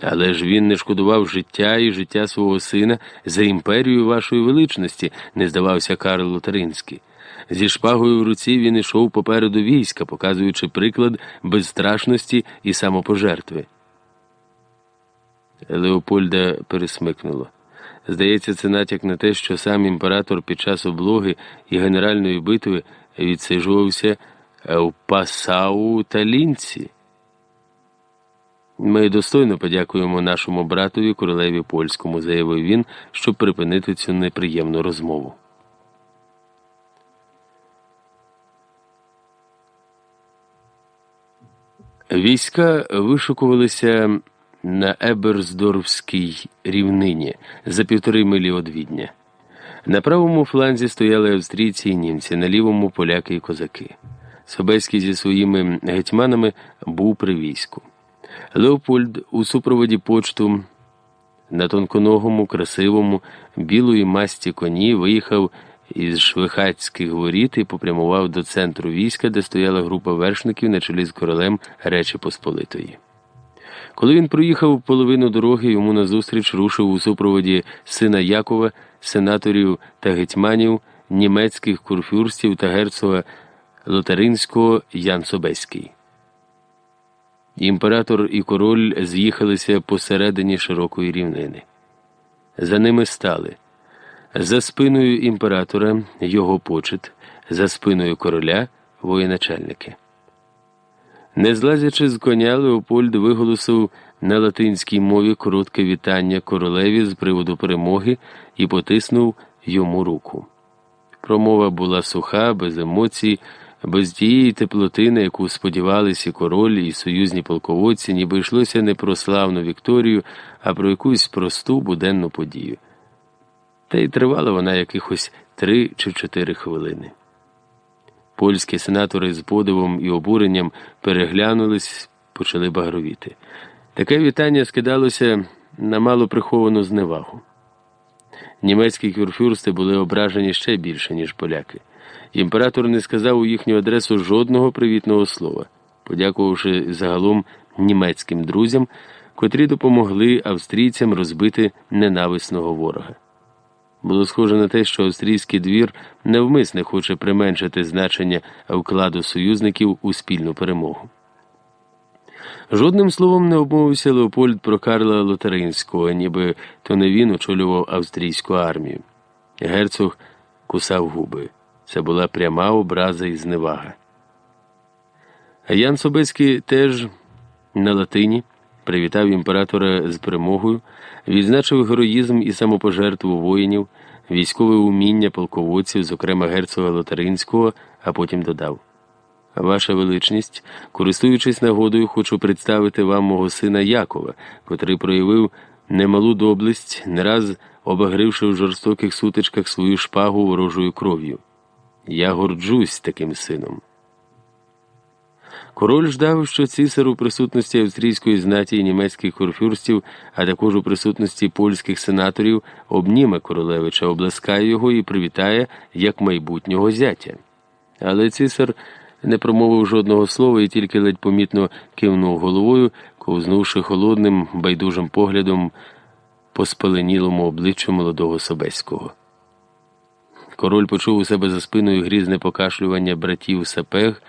Але ж він не шкодував життя і життя свого сина за імперію вашої величності, не здавався Карл Лотаринський. Зі шпагою в руці він ішов попереду війська, показуючи приклад безстрашності і самопожертви. Леопольда пересмикнуло. Здається, це натяк на те, що сам імператор під час облоги і генеральної битви відсиджувався в Пасау та Лінці. Ми достойно подякуємо нашому братові королеві польському, заявив він, щоб припинити цю неприємну розмову. Війська вишукувалися на Еберсдорфській рівнині за півтори милі від Відня. На правому фланзі стояли австрійці і німці, на лівому поляки і козаки. Собеський зі своїми гетьманами був при війську. Леопольд у супроводі почту на тонконогому, красивому, білої масті коні виїхав із Швихацьких воріт і попрямував до центру війська, де стояла група вершників на чолі з королем Речі Посполитої. Коли він проїхав половину дороги, йому назустріч рушив у супроводі сина Якова, сенаторів та гетьманів, німецьких курфюрстів та герцога Лотаринського Ян Собеський. Імператор і король з'їхалися посередині широкої рівнини. За ними стали за спиною імператора його почет, за спиною короля воєначальники. Не злазячи з коня, Леопольд виголосив на латинській мові коротке вітання королеві з приводу перемоги і потиснув йому руку. Промова була суха, без емоцій, без тієї теплоти, на яку сподівалися король і союзні полководці, ніби йшлося не про славну Вікторію, а про якусь просту буденну подію. Та й тривала вона якихось три чи чотири хвилини. Польські сенатори з подивом і обуренням переглянулись, почали багровіти. Таке вітання скидалося на мало приховану зневагу. Німецькі кюрфюрсти були ображені ще більше, ніж поляки. Імператор не сказав у їхню адресу жодного привітного слова, подякувавши загалом німецьким друзям, котрі допомогли австрійцям розбити ненависного ворога. Було схоже на те, що австрійський двір невмисне хоче применшити значення вкладу союзників у спільну перемогу. Жодним словом не обмовився Леопольд про Карла Лотаринського, ніби то не він очолював австрійську армію. Герцог кусав губи. Це була пряма образа і зневага. Ян Собецький теж на латині привітав імператора з перемогою, відзначив героїзм і самопожертву воїнів, військове уміння полководців, зокрема герцога Лотаринського, а потім додав. Ваша величність, користуючись нагодою, хочу представити вам мого сина Якова, котрий проявив немалу доблесть, не раз обагривши в жорстоких сутичках свою шпагу ворожою кров'ю. Я горджусь таким сином. Король ждав, що цісар у присутності австрійської знаті і німецьких курфюрстів, а також у присутності польських сенаторів, обніме королевича, обласкає його і привітає як майбутнього зятя. Але цісар не промовив жодного слова і тільки ледь помітно кивнув головою, ковзнувши холодним, байдужим поглядом по спаленілому обличчю молодого Собеського. Король почув у себе за спиною грізне покашлювання братів Сапег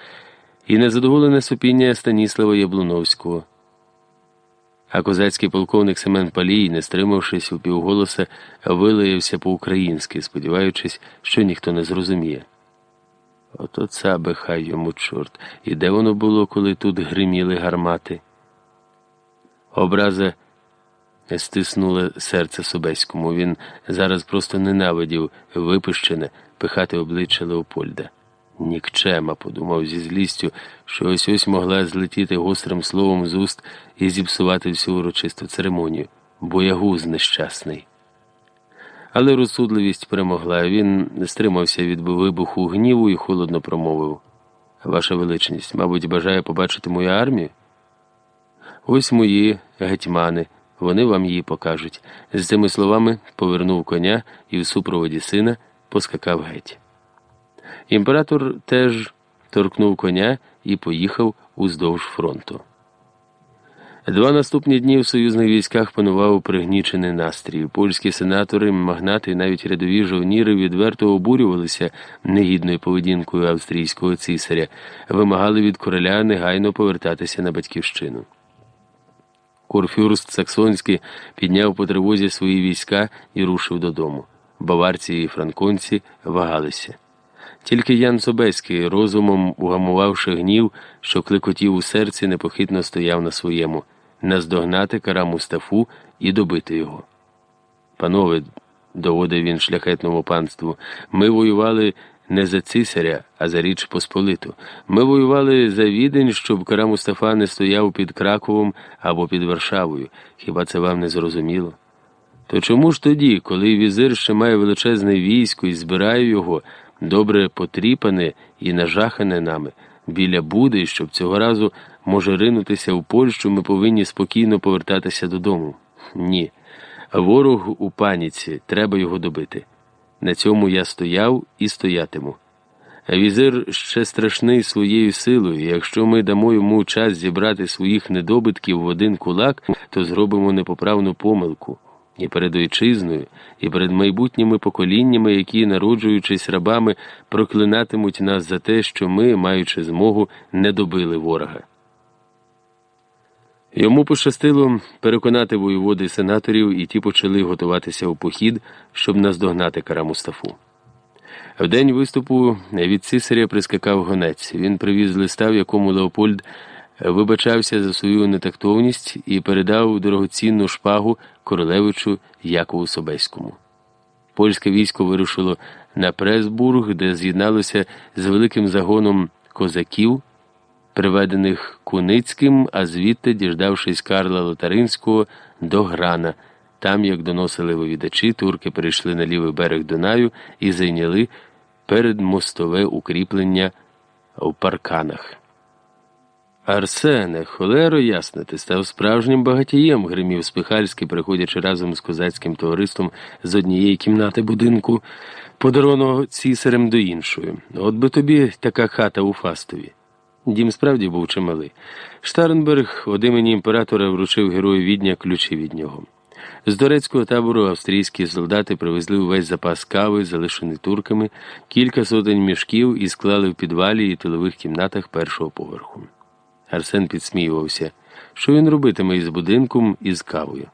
і незадоволене супіння Станіслава Яблуновського. А козацький полковник Семен Палій, не стримавшись у півголоса, вилаявся по-українськи, сподіваючись, що ніхто не зрозуміє. Ото цабе хай йому чорт. І де воно було, коли тут гриміли гармати? Образа стиснула серце Собеському. Він зараз просто ненавидів випущене пихати обличчя Леопольда. Нікчема, подумав зі злістю, що ось ось могла злетіти гострим словом з уст і зіпсувати всю урочисту церемонію. Боягуз нещасний. Але розсудливість перемогла. Він стримався від вибуху гніву і холодно промовив. Ваша величність, мабуть, бажає побачити мою армію? Ось мої гетьмани, вони вам її покажуть. З цими словами повернув коня і в супроводі сина поскакав геть. Імператор теж торкнув коня і поїхав уздовж фронту. Два наступні дні в союзних військах панував пригнічений настрій. Польські сенатори, магнати і навіть рядові жовніри відверто обурювалися негідною поведінкою австрійського цісаря, вимагали від короля негайно повертатися на батьківщину. Курфюрст Саксонський підняв по тривозі свої війська і рушив додому. Баварці і франконці вагалися. Тільки Ян Собеський, розумом угамувавши гнів, що клекотів у серці, непохитно стояв на своєму наздогнати кара Мустафу і добити його. Панове, доводив він шляхетному панству, ми воювали не за цисаря, а за річ Посполиту. Ми воювали за відень, щоб кара Мустафа не стояв під Краковом або під Варшавою. Хіба це вам не зрозуміло? То чому ж тоді, коли візир ще має величезне військо і збирає його, добре потріпане і нажахане нами, біля Буди, щоб цього разу може ринутися в Польщу, ми повинні спокійно повертатися додому. Ні. Ворог у паніці, треба його добити. На цьому я стояв і стоятиму. Візир ще страшний своєю силою, якщо ми дамо йому час зібрати своїх недобитків в один кулак, то зробимо непоправну помилку і перед Ойчизною, і перед майбутніми поколіннями, які, народжуючись рабами, проклинатимуть нас за те, що ми, маючи змогу, не добили ворога. Йому пощастило переконати воєводи сенаторів, і ті почали готуватися у похід, щоб наздогнати кара Мустафу. В день виступу від цисаря прискакав гонець. Він привіз листа, в якому Леопольд вибачався за свою нетактовність і передав дорогоцінну шпагу королевичу Якову Собеському. Польське військо вирушило на Пресбург, де з'єдналося з великим загоном козаків, приведених Куницьким, а звідти, діждавшись Карла Лотаринського, до Грана. Там, як доносили вивідачі, турки перейшли на лівий берег Дунаю і зайняли передмостове укріплення в парканах. Арсене, холеро ясне, ти став справжнім багатієм, гримів Спихальський, приходячи разом з козацьким товариством з однієї кімнати будинку, подарованого цісарем до іншої. От би тобі така хата у Фастові. Дім справді був чималий. Штарнберг від імені імператора вручив герою відня ключі від нього. З турецького табору австрійські солдати привезли увесь запас кави, залишений турками, кілька сотень мішків і склали в підвалі і тилових кімнатах першого поверху. Арсен підсміювався, що він робитиме із будинком і з кавою.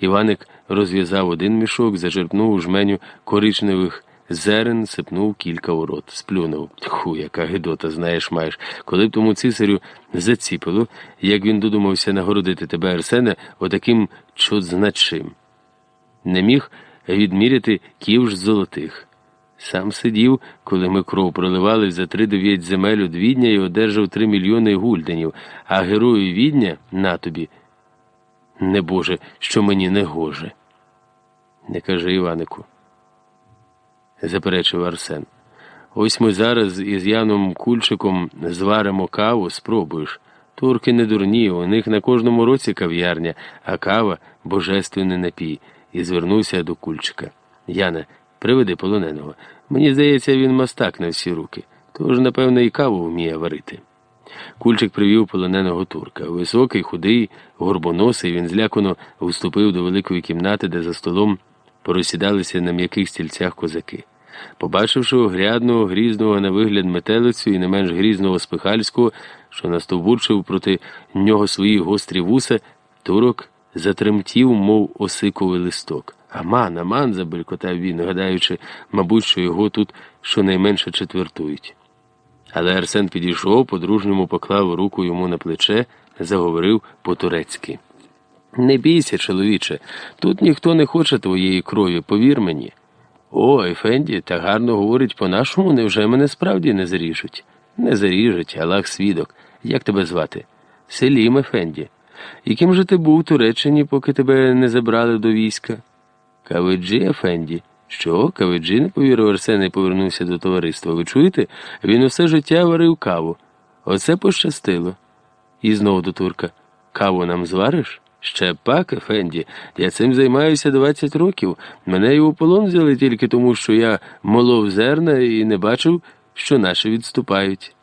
Іваник розв'язав один мішок, зачерпнув у жменю коричневих зерен, сипнув кілька у сплюнув. Ху, яка гидота, знаєш, маєш. Коли б тому цисарю заціпило, як він додумався нагородити тебе, Арсене, отаким чудзначим. Не міг відміряти ківш золотих. Сам сидів, коли ми кров проливали за три дев'ять земель від Відня і одержав три мільйони гульденів, а герою Відня на тобі. Не Боже, що мені не гоже. Не каже Іванику. Заперечив Арсен. Ось ми зараз із Яном Кульчиком зваримо каву, спробуєш. Турки не дурні, у них на кожному році кав'ярня, а кава божественний напій, і звернувся до Кульчика. Яне, Приведи полоненого. Мені здається, він мастак на всі руки, тож, напевно, і каву вміє варити. Кульчик привів полоненого турка. Високий, худий, горбоносий, він злякано вступив до великої кімнати, де за столом порозсідалися на м'яких стільцях козаки. Побачивши огрядного, грізного на вигляд метелицю і не менш грізного спихальського, що настовбурчив проти нього свої гострі вуса, турок затремтів, мов осиковий листок. Аман, аман, забелькотав він, гадаючи, мабуть, що його тут щонайменше четвертують. Але Арсен підійшов, по-дружньому поклав руку йому на плече, заговорив по-турецьки. Не бійся, чоловіче, тут ніхто не хоче твоєї крові, повір мені. О, Ефенді, та гарно говорить по-нашому, невже мене справді не заріжуть? Не заріжуть, Аллах свідок. Як тебе звати? Селім Ефенді. Яким же ти був у Туреччині, поки тебе не забрали до війська? Кавиджі, Ефенді. Що, Кавиджі, не повірив Арсен і повернувся до товариства. Ви чуєте? Він усе життя варив каву. Оце пощастило. І знову до турка. Каву нам звариш? Ще пак, Ефенді. Я цим займаюся 20 років. Мене у полон взяли тільки тому, що я молов зерна і не бачив, що наші відступають.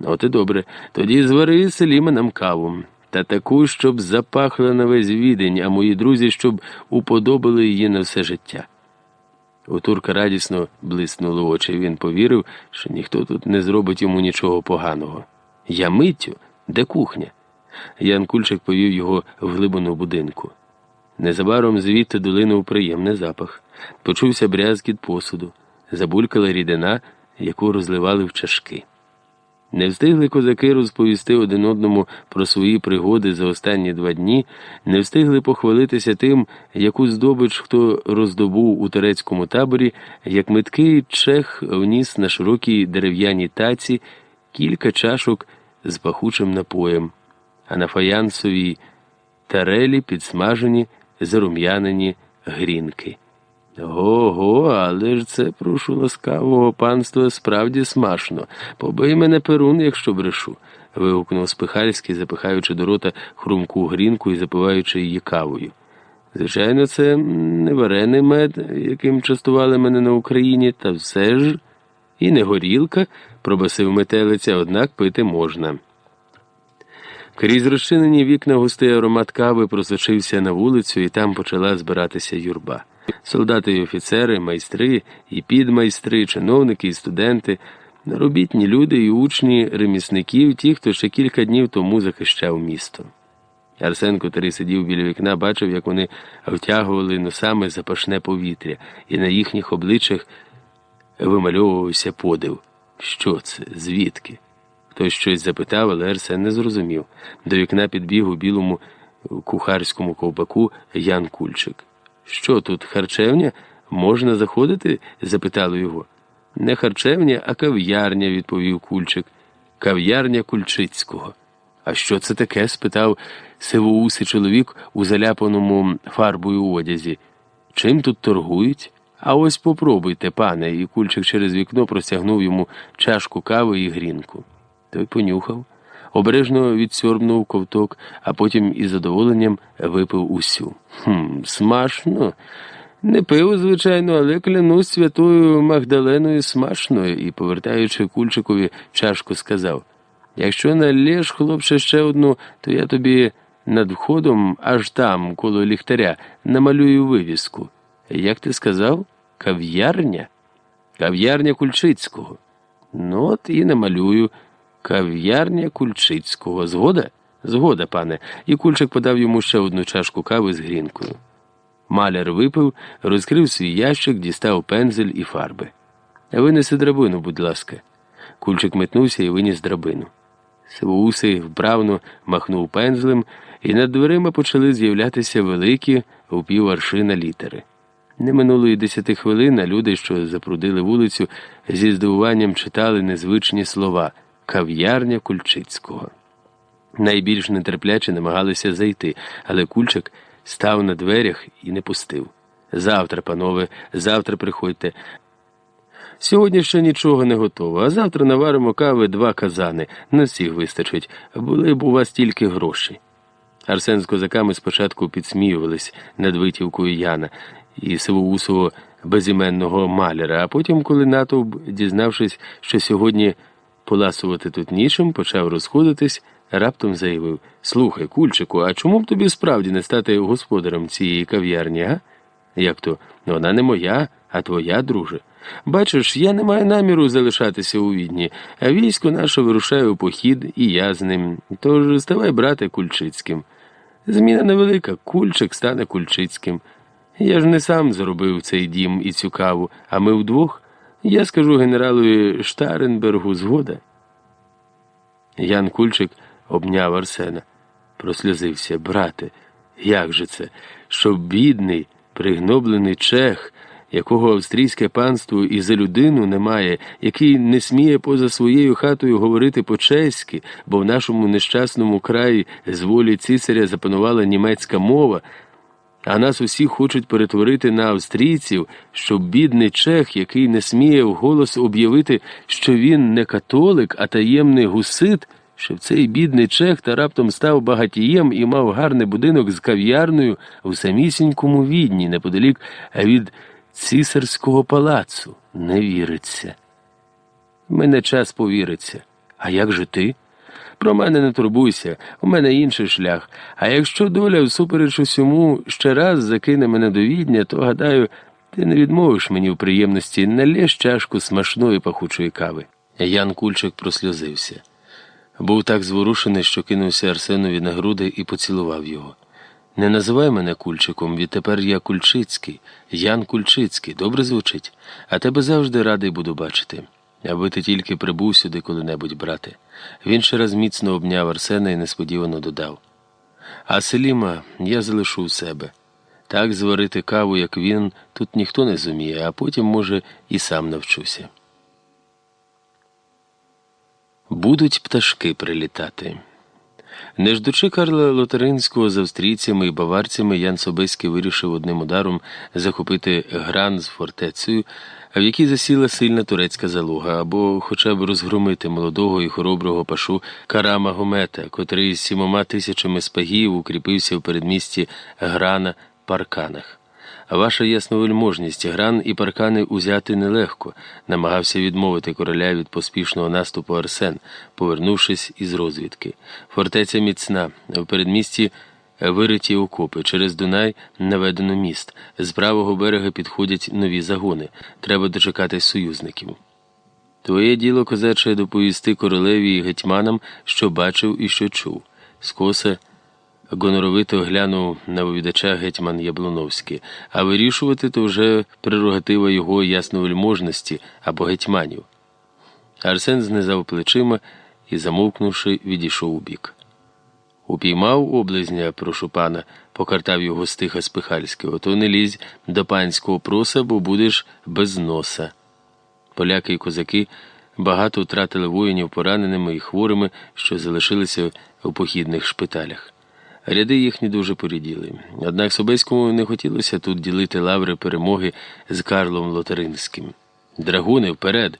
От і добре. Тоді звари селіма нам каву та таку, щоб запахла на весь відень, а мої друзі, щоб уподобали її на все життя. У турка радісно блиснули очі, він повірив, що ніхто тут не зробить йому нічого поганого. Я миттю, де кухня? Ян Кульчик повів його в глибину будинку. Незабаром звідти долинув приємний запах. Почувся брязкіт посуду, забулькала рідина, яку розливали в чашки. Не встигли козаки розповісти один одному про свої пригоди за останні два дні, не встигли похвалитися тим, яку здобич хто роздобув у турецькому таборі, як миткий чех вніс на широкій дерев'яній таці кілька чашок з пахучим напоєм, а на фаянсовій тарелі підсмажені зарум'янені грінки. Го-го, але ж це, прошу ласкавого панства, справді смашно. Побий мене перун, якщо брешу. вигукнув Спихальський, запихаючи до рота хрумку грінку і запиваючи її кавою. Звичайно, це не варений мед, яким частували мене на Україні, та все ж і не горілка, пробасив метелиця, однак пити можна. Крізь розчинені вікна густий аромат кави просочився на вулицю, і там почала збиратися юрба. Солдати і офіцери, майстри, і підмайстри, чиновники і студенти, робітні люди і учні ремісників, ті, хто ще кілька днів тому захищав місто. Арсен, котрий сидів біля вікна, бачив, як вони втягували носами запашне повітря, і на їхніх обличчях вимальовувався подив. Що це? Звідки? Хтось щось запитав, але Арсен не зрозумів. До вікна підбіг у білому кухарському ковпаку Ян Кульчик. Що тут, харчевня? Можна заходити? запитали його. Не харчевня, а кав'ярня, відповів Кульчик. Кав'ярня Кульчицького. А що це таке? спитав сивоусий чоловік у заляпаному фарбою одязі. Чим тут торгують? А ось попробуйте, пане, і кульчик через вікно простягнув йому чашку кави і грінку. Той понюхав, обережно відсьорбнув ковток, а потім із задоволенням випив усю. Хм, смачно. Не пиво, звичайно, але клянусь святою Магдаленою смачною і, повертаючи кульчикові чашку, сказав якщо налєш, хлопче, ще одну, то я тобі над входом аж там, коло ліхтаря, намалюю вивіску. Як ти сказав? Кав'ярня? Кав'ярня Кульчицького. Ну, от і намалюю. Кав'ярня Кульчицького. Згода? Згода, пане. І кульчик подав йому ще одну чашку кави з грінкою. Маляр випив, розкрив свій ящик, дістав пензель і фарби. Винеси драбину, будь ласка. Кульчик метнувся і виніс драбину. Сивоусий вправно махнув пензлем, і над дверима почали з'являтися великі пів літери. Не минуло й десяти хвилин, а люди, що запрудили вулицю, зі здивуванням читали незвичні слова кав'ярня Кульчицького. Найбільш нетерпляче намагалися зайти, але кульчик став на дверях і не пустив. Завтра, панове, завтра приходьте. Сьогодні ще нічого не готово, а завтра наваримо кави два казани. На всіх вистачить, були б у вас тільки гроші. Арсен з козаками спочатку підсміювались над витівкою Яна і сивоусого безіменного маляра, а потім, коли натовп, дізнавшись, що сьогодні поласувати тут нічим, почав розходитись, раптом заявив Слухай, кульчику, а чому б тобі справді не стати господарем цієї кав'ярні, а? Як то? Вона не моя, а твоя, друже. Бачиш, я не маю наміру залишатися у відні, а військо наше вирушає у похід, і я з ним. Тож ставай, брате, Кульчицьким. Зміна невелика, кульчик стане Кульчицьким. Я ж не сам зробив цей дім і цю каву, а ми вдвох. Я скажу генералові Штаренбергу згода. Ян Кульчик обняв Арсена, просльозився. Брате, як же це, щоб бідний, пригноблений чех якого австрійське панство і за людину немає, який не сміє поза своєю хатою говорити по-чеськи, бо в нашому нещасному краї з волі цісаря запанувала німецька мова, а нас усіх хочуть перетворити на австрійців, щоб бідний чех, який не сміє вголос об'явити, що він не католик, а таємний гусит. Щоб цей бідний чех та раптом став багатієм і мав гарний будинок з кав'ярною в самісінькому відні, неподалік від цісарського палацу не віриться. Мене час повіриться. А як же ти? Про мене не турбуйся, у мене інший шлях. А якщо доля, всупереч усьому, ще раз закине мене до відня, то гадаю, ти не відмовиш мені в приємності налєш чашку смачної пахучої кави. Ян Кульчик просльозився. Був так зворушений, що кинувся Арсенові на груди і поцілував його. Не називай мене Кульчиком, відтепер я Кульчицький, Ян Кульчицький, добре звучить, а тебе завжди радий буду бачити. Аби ти тільки прибув сюди коли-небудь, брате. Він ще раз міцно обняв Арсена і несподівано додав. А Селіма я залишу у себе. Так зварити каву, як він, тут ніхто не зуміє, а потім, може, і сам навчуся. Будуть пташки прилітати. Не ждучи Карла Лотеринського з австрійцями і баварцями, Ян Собеський вирішив одним ударом захопити гран з фортецею, в якій засіла сильна турецька залога, або хоча б розгромити молодого і хороброго пашу Карама Гомета, котрий з сімома тисячами спагів укріпився в передмісті Грана Парканах. Ваша ясновельможність, гран і паркани узяти нелегко, намагався відмовити короля від поспішного наступу Арсен, повернувшись із розвідки. Фортеця міцна, в передмісті вириті окопи, через Дунай наведено міст. З правого берега підходять нові загони. Треба дочекатись союзників. Твоє діло, козаче, доповісти королеві і гетьманам, що бачив і що чув. Скоса гоноровито глянув на вивідача гетьман Яблоновський, а вирішувати то вже прерогатива його ясновельможності або гетьманів. Арсен знизав плечима і, замовкнувши, відійшов у бік. Упіймав облизня, прошу пана, покартав його стиха Спихальський. Ото не лізь до панського проса, бо будеш без носа. Поляки і козаки багато втратили воїнів пораненими і хворими, що залишилися у похідних шпиталях. Ряди їхні дуже поріділи. Однак Собеському не хотілося тут ділити лаври перемоги з Карлом Лотаринським. Драгуни вперед,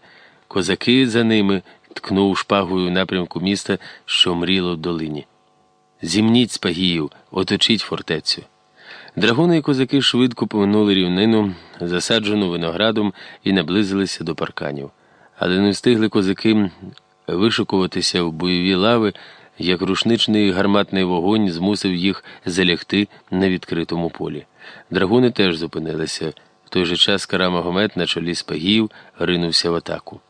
козаки за ними ткнув шпагою в напрямку міста, що мріло в долині. Зімніть спагіїв, оточіть фортецю. Драгуни і козаки швидко поминули рівнину, засаджену виноградом, і наблизилися до парканів. Але не встигли козаки вишукуватися в бойові лави, як рушничний гарматний вогонь змусив їх залягти на відкритому полі. Драгуни теж зупинилися. В той же час Карамагомет на чолі спагів ринувся в атаку.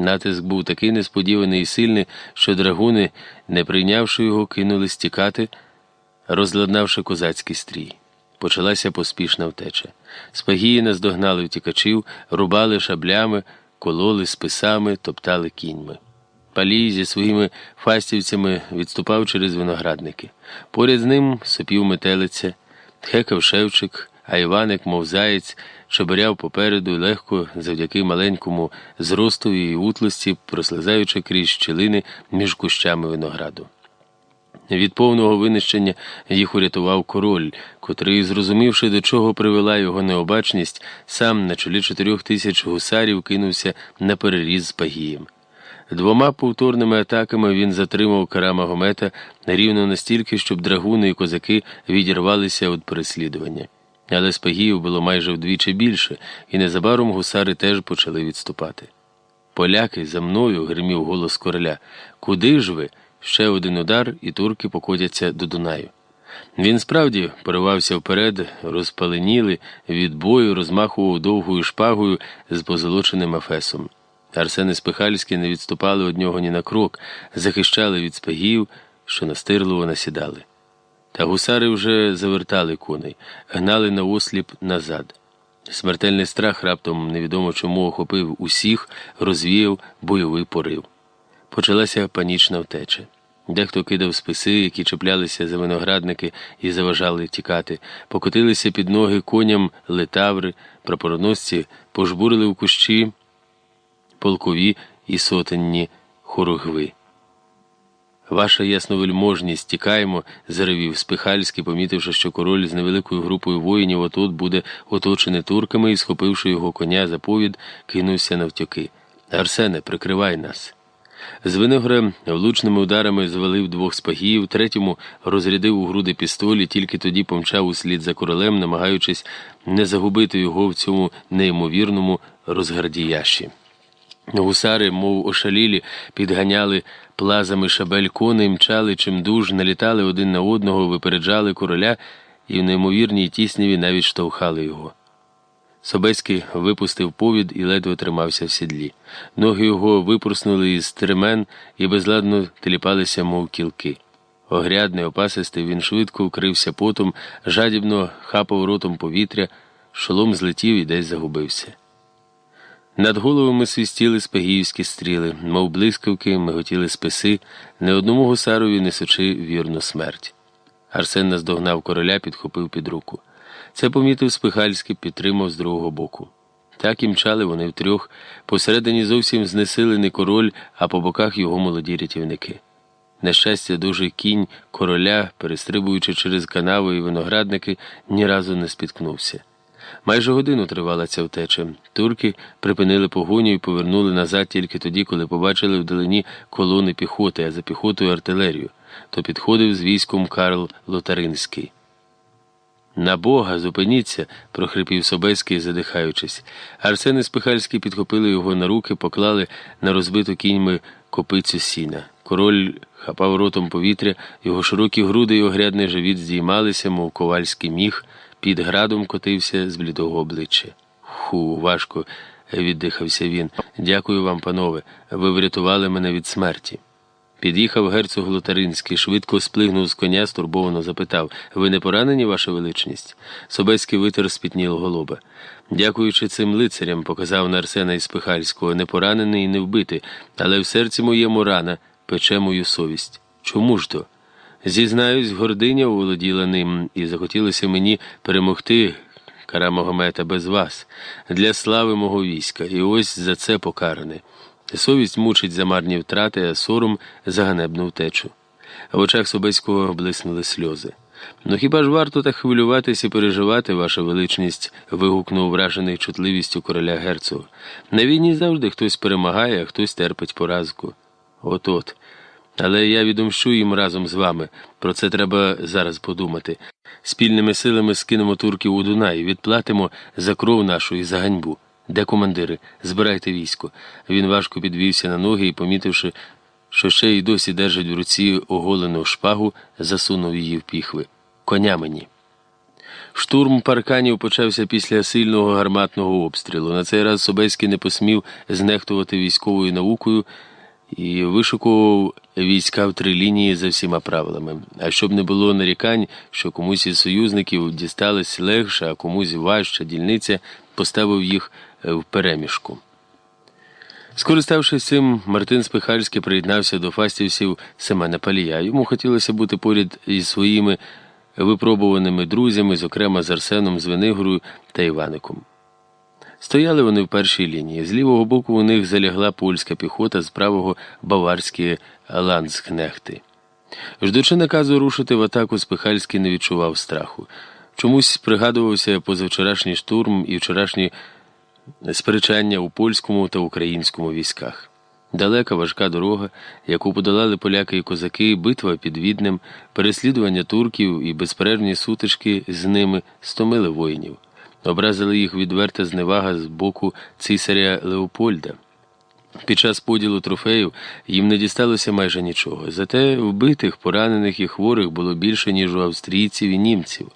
Натиск був такий несподіваний і сильний, що драгуни, не прийнявши його, кинули стікати, розладнавши козацький стрій. Почалася поспішна втеча. Спагії наздогнали втікачів, рубали шаблями, кололи списами, топтали кіньми. Палій зі своїми фастівцями відступав через виноградники. Поряд з ним сопів метелиця, тхекав шевчик, а Іваник, мов заєць, шеберяв попереду легко, завдяки маленькому зросту і утлості, прослизаючи крізь щілини між кущами винограду. Від повного винищення їх урятував король, котрий, зрозумівши, до чого привела його необачність, сам на чолі чотирьох тисяч гусарів кинувся на переріз з Пагієм. Двома повторними атаками він затримав кара Магомета рівно настільки, щоб драгуни і козаки відірвалися від переслідування. Але спагіїв було майже вдвічі більше, і незабаром гусари теж почали відступати. Поляки за мною, гримів голос короля. Куди ж ви? Ще один удар, і турки покотяться до Дунаю. Він справді поривався вперед, розпаленіли, від бою розмахував довгою шпагою з позолоченим ефесом. Арсен і Спихальський не відступали од нього ні на крок, захищали від спагів, що настирливо насідали. Та гусари вже завертали коней, гнали на осліп назад. Смертельний страх раптом невідомо чому охопив усіх, розвіяв бойовий порив. Почалася панічна втеча. Дехто кидав списи, які чіплялися за виноградники і заважали тікати, покотилися під ноги коням летаври, прапороносці, пожбурили в кущі полкові і сотенні хоругви. Ваша ясновельможність, тікаємо, заревів Спихальський, помітивши, що король з невеликою групою воїнів отут буде оточений турками і, схопивши його коня за повід, кинувся навтьоки. Арсене, прикривай нас. З Виногра влучними ударами звалив двох спагіїв, третьому розрядив у груди пістолі, тільки тоді помчав услід за королем, намагаючись не загубити його в цьому неймовірному розгардіящі. Гусари, мов ошалілі, підганяли плазами шабель коней, мчали чимдуж, налітали один на одного, випереджали короля і в неймовірній тісніві навіть штовхали його. Собеський випустив повід і ледве тримався в сідлі. Ноги його випорснули із тремен і безладно теліпалися, мов кілки. Огрядний, опасистий, він швидко вкрився потом, жадібно хапав ротом повітря, шолом злетів і десь загубився. Над головами свістіли спагіївські стріли, мов блискавки, миготіли списи, не одному гусарові несучи вірну смерть. Арсен наздогнав короля, підхопив під руку. Це помітив Спихальський, підтримав з другого боку. Так і мчали вони втрьох, посередині зовсім знесилений король, а по боках його молоді рятівники. На щастя, дуже кінь короля, перестрибуючи через канави і виноградники, ні разу не спіткнувся. Майже годину тривала ця втеча. Турки припинили погоню і повернули назад тільки тоді, коли побачили вдалині колони піхоти, а за піхотою артилерію. То підходив з військом Карл Лотаринський. На Бога, зупиніться, прохрипів Собеський, задихаючись. Арсен і Спихальський підхопили його на руки, поклали на розбиту кіньми копицю сіна. Король хапав ротом повітря, його широкі груди й огрядний живіт здіймалися, мов ковальський міг, під градом котився з блідого обличчя. Ху, важко, віддихався він. Дякую вам, панове. Ви врятували мене від смерті. Під'їхав герцог Лотаринський, швидко сплигнув з коня, стурбовано запитав Ви не поранені, ваша величність? Собецький витер спітніло голоба. Дякуючи цим лицарям, показав на Арсена Іспихальського, не поранений і не вбитий, але в серці моєму рана, пече мою совість. Чому ж то? Зізнаюсь, гординя оволоділа ним, і захотілося мені перемогти Кара Могомета без вас, для слави мого війська, і ось за це покаране. Совість мучить за марні втрати, а сором за ганебну втечу. В очах Собеського блиснули сльози. Ну хіба ж варто так хвилюватись і переживати, ваша величність? вигукнув вражений чутливістю короля герцога. На війні завжди хтось перемагає, а хтось терпить поразку. От от. Але я відомщу їм разом з вами. Про це треба зараз подумати. Спільними силами скинемо турків у Дунай, відплатимо за кров нашу і за ганьбу. Де командири? Збирайте військо. Він важко підвівся на ноги і, помітивши, що ще й досі держить в руці оголену шпагу, засунув її в піхви. Коня мені. Штурм парканів почався після сильного гарматного обстрілу. На цей раз Собеський не посмів знехтувати військовою наукою і вишукував війська в три лінії за всіма правилами. А щоб не було нарікань, що комусь із союзників дісталась легша, а комусь важча дільниця, поставив їх в переміжку. Скориставшись цим, Мартин Спихальський приєднався до фастівців Семена Палія. Йому хотілося бути поряд із своїми випробуваними друзями, зокрема з Арсеном Звенигорою та Іваником. Стояли вони в першій лінії. З лівого боку у них залягла польська піхота, з правого баварські ландскнехти. Ждучи наказу рушити в атаку, Спихальський не відчував страху. Чомусь пригадувався позавчорашній штурм і вчорашні сперечання у польському та українському військах. Далека важка дорога, яку подолали поляки і козаки, битва під Віднем, переслідування турків і безперервні сутички з ними стомили воїнів. Образили їх відверта зневага з боку цисаря Леопольда. Під час поділу трофеїв їм не дісталося майже нічого. Зате вбитих, поранених і хворих було більше, ніж у австрійців і німців.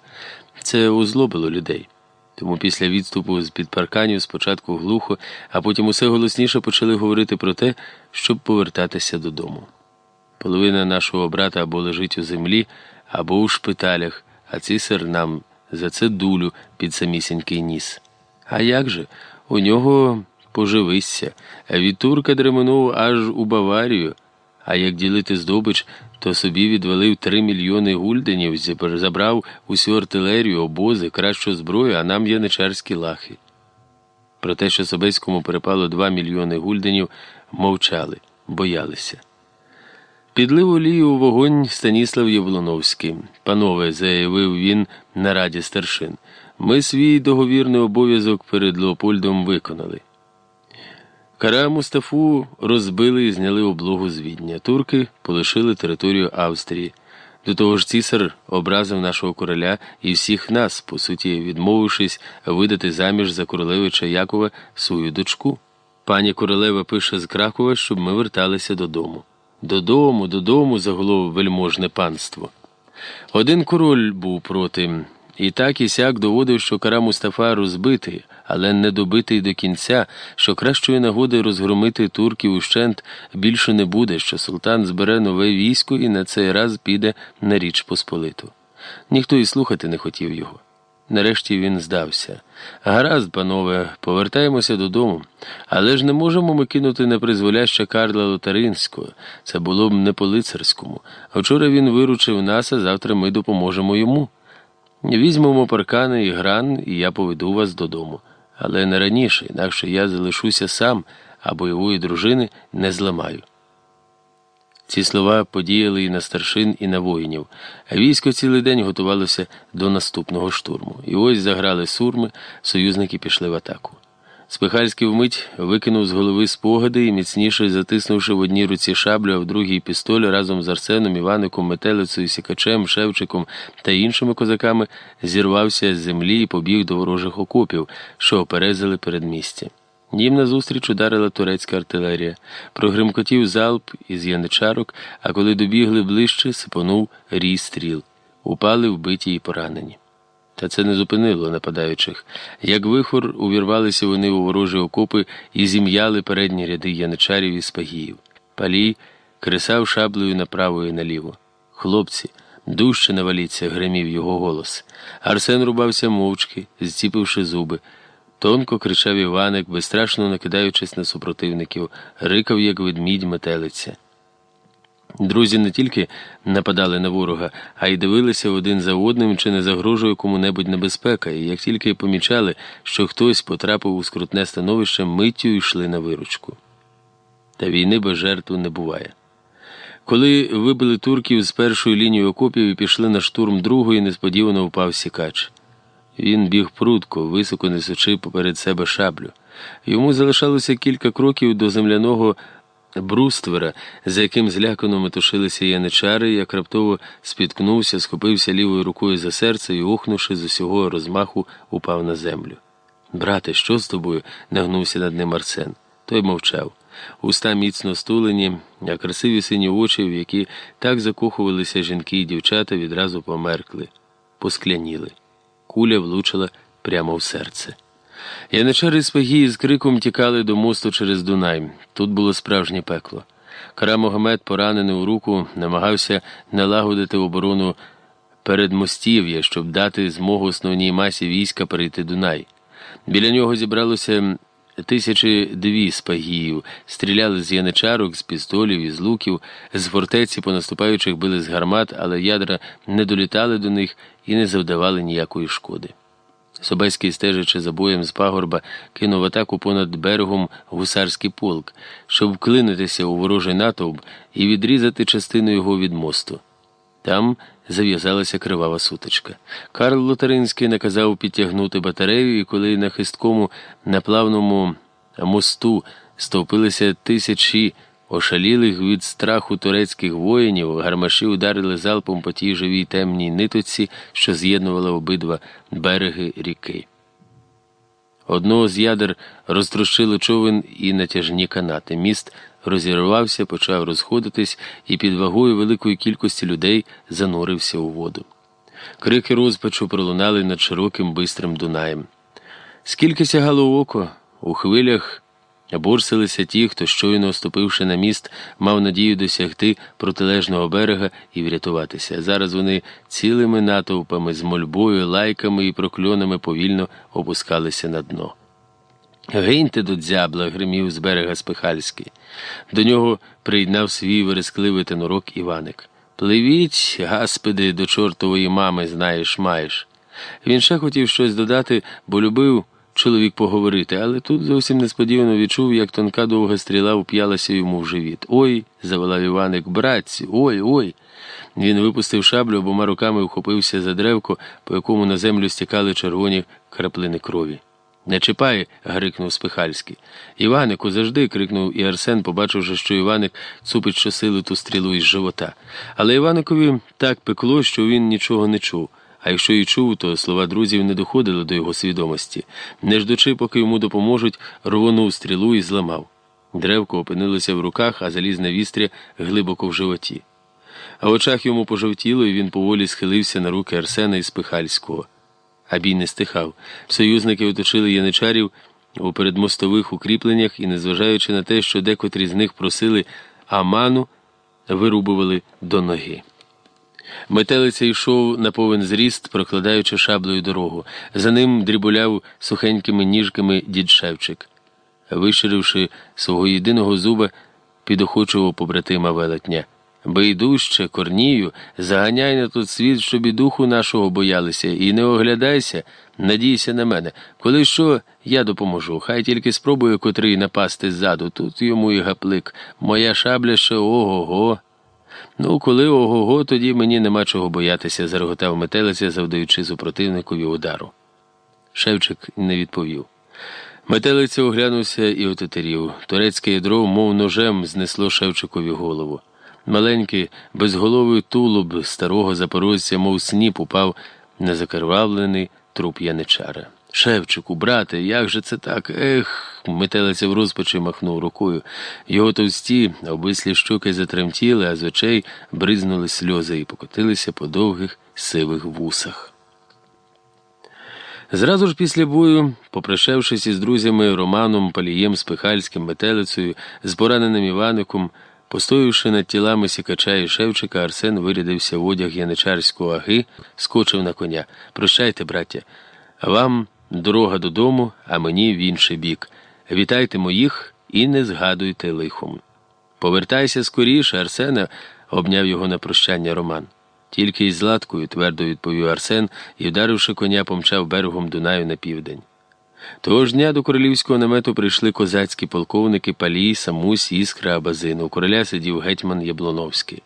Це озлобило людей. Тому після відступу з під парканів спочатку глухо, а потім усе голосніше почали говорити про те, щоб повертатися додому. Половина нашого брата або лежить у землі, або у шпиталях, а цисар нам за це дулю під самісінький ніс. А як же? У нього поживися, від турка дременув аж у Баварію. А як ділити здобич, то собі відвалив три мільйони гульденів, забрав усю артилерію, обози, кращу зброю, а нам яничарські лахи. Про те, що Собецькому перепало два мільйони гульденів, мовчали, боялися. Підлив олію у вогонь Станіслав Євлоновський. Панове, заявив він на раді старшин, ми свій договірний обов'язок перед Леопольдом виконали. Кара Мустафу розбили і зняли облогу з Відня. Турки полишили територію Австрії. До того ж, цісар образив нашого короля і всіх нас, по суті, відмовившись видати заміж за королевича Якова свою дочку. Пані королева пише з Кракова, щоб ми верталися додому. Додому, додому, заголов вельможне панство. Один король був проти, і так і сяк доводив, що кара Мустафа розбитий, але не добитий до кінця, що кращої нагоди розгромити турків ущент більше не буде, що султан збере нове військо і на цей раз піде на Річ Посполиту. Ніхто і слухати не хотів його. Нарешті він здався. Гаразд, панове, повертаємося додому. Але ж не можемо ми кинути непризволяще Карла Лотаринського. Це було б не по лицарському. Вчора він виручив нас, а завтра ми допоможемо йому. Візьмемо паркани і гран, і я поведу вас додому. Але не раніше, інакше я залишуся сам, а бойової дружини не зламаю. Ці слова подіяли і на старшин, і на воїнів, військо цілий день готувалося до наступного штурму. І ось заграли сурми, союзники пішли в атаку. Спихальський вмить викинув з голови спогади і, міцніше затиснувши в одній руці шаблю, а в другій пістоль разом з Арсеном, Іваником, Метелицею, Сікачем, Шевчиком та іншими козаками, зірвався з землі і побіг до ворожих окопів, що оперезили передмістя. Їм назустріч ударила турецька артилерія, прогримкотів залп із яничарок, а коли добігли ближче, сипонув рій стріл. Упали вбиті і поранені. Та це не зупинило нападаючих. Як вихор, увірвалися вони у ворожі окопи і зім'яли передні ряди яничарів і спагіїв. Палій кресав шаблею направо і наліво. Хлопці, дужче наваліться, гримів його голос. Арсен рубався мовчки, зціпивши зуби. Тонко кричав Іваник, безстрашно накидаючись на супротивників, рикав, як ведмідь метелиця. Друзі не тільки нападали на ворога, а й дивилися один за одним, чи не загрожує кому-небудь небезпека, і як тільки помічали, що хтось потрапив у скрутне становище, миттю йшли на виручку. Та війни без жертв не буває. Коли вибили турків з першої лінії окопів і пішли на штурм другої, несподівано впав сікач. Він біг прудко, високо несучи поперед себе шаблю. Йому залишалося кілька кроків до земляного бруствера, за яким злякано метушилися яничари, як раптово спіткнувся, схопився лівою рукою за серце і, охнувши з усього розмаху, упав на землю. Брате, що з тобою? нагнувся над ним Арсен. Той мовчав. Уста міцно стулені, а красиві сині очі, в які так закохувалися жінки і дівчата, відразу померкли, поскляніли. Куля влучила прямо в серце. Яничари з Пагії з криком тікали до мосту через Дунай. Тут було справжнє пекло. Кара Могомед, поранений у руку, намагався налагодити оборону передмостів'я, щоб дати змогу основній масі війська перейти Дунай. Біля нього зібралося тисячі дві з пагіїв, стріляли з яничарок, з пістолів, із луків, з фортеці по наступаючих били з гармат, але ядра не долітали до них і не завдавали ніякої шкоди. Собеський, стежачи за боєм з пагорба, кинув атаку понад берегом гусарський полк, щоб вклинитися у ворожий натовп і відрізати частину його від мосту. Там зав'язалася кривава сутичка. Карл Лотаринський наказав підтягнути батарею, і коли на хисткому наплавному мосту стовпилися тисячі ошалілих від страху турецьких воїнів, гармаші ударили залпом по тій живій темній нитоці, що з'єднувала обидва береги ріки. Одного з ядер розтрощило човен і натяжні канати. Міст розірвався, почав розходитись і під вагою великої кількості людей занурився у воду. Крики розпачу пролунали над широким бистрим Дунаєм. Скільки сягало око, у хвилях борсилися ті, хто, щойно оступивши на міст, мав надію досягти протилежного берега і врятуватися. Зараз вони цілими натовпами з мольбою, лайками і прокльонами повільно опускалися на дно. Гиньте до дзябла, гримів з берега Спихальський. До нього приєднав свій верескливий тенорок Іваник. Пливіть, гаспиди, до чортової мами, знаєш, маєш. Він ще хотів щось додати, бо любив чоловік поговорити, але тут зовсім несподівано відчув, як тонка довга стріла вп'ялася йому в живіт. Ой, заволав Іваник, братці, ой, ой. Він випустив шаблю, обома руками вхопився за древко, по якому на землю стікали червоні краплини крові. Не чіпай, грикнув Спихальський. Іванику, завжди. крикнув і Арсен, побачивши, що Іваник цупить щосили ту стрілу із живота. Але Іваникові так пекло, що він нічого не чув. А якщо й чув, то слова друзів не доходили до його свідомості. Не ждучи, поки йому допоможуть, рвонув стрілу і зламав. Древко опинилося в руках, а залізне вістря глибоко в животі. А в очах йому пожовтіло, і він поволі схилився на руки Арсена і Спихальського. А бій не стихав. Союзники оточили яничарів у передмостових укріпленнях і, незважаючи на те, що декотрі з них просили аману, вирубували до ноги. Метелиця йшов на повен зріст, прокладаючи шаблею дорогу. За ним дрібуляв сухенькими ніжками дід Шевчик. Виширивши свого єдиного зуба, підохочував побратима велетня. Байдуще, корнію, заганяй на тут світ, щоб і духу нашого боялися, і не оглядайся, надійся на мене. Коли що, я допоможу. Хай тільки спробує котрий напасти ззаду. Тут йому і гаплик. Моя шабля ще ого го. Ну, коли ого го, тоді мені нема чого боятися, зареготав метелиця, завдаючи супротивникові удару. Шевчик не відповів. Метелиця оглянувся і отетерів. Турецьке ядро, мов ножем, знесло Шевчикові голову. Маленький, безголовий тулуб старого запорожця, мов сніп, упав на закарвавлений труп яничара. Шевчику, брате, як же це так? Ех, метелиця в розпачі махнув рукою. Його товсті, обвислі щоки затремтіли, а з очей бризнули сльози і покотилися по довгих сивих вусах. Зразу ж після бою, попрощавшись із друзями Романом, Палієм, Спихальським, Метелицею, з пораненим Іваником, Постоявши над тілами Сікача і Шевчика, Арсен вирядився в одяг яничарського аги, скочив на коня. Прощайте, браття, вам дорога додому, а мені в інший бік. Вітайте моїх і не згадуйте лихом. Повертайся скоріше, Арсена. обняв його на прощання Роман. Тільки із Златкою, твердо відповів Арсен і, вдаривши коня, помчав берегом Дунаю на південь. Того ж дня до королівського намету прийшли козацькі полковники Палій, Самусь, Іскра, Абазин. У короля сидів гетьман Яблоновський.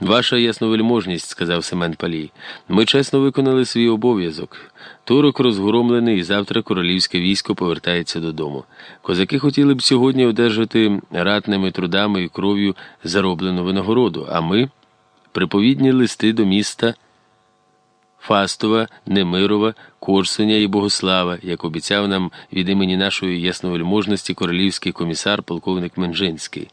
Ваша ясновельможність, сказав Семен Палій, ми чесно виконали свій обов'язок. Турок розгромлений, і завтра королівське військо повертається додому. Козаки хотіли б сьогодні одержати ратними трудами і кров'ю зароблену винагороду, а ми приповідні листи до міста. Фастова, Немирова, Корсуня і Богослава, як обіцяв нам від імені нашої ясновельможності королівський комісар полковник Менжинський.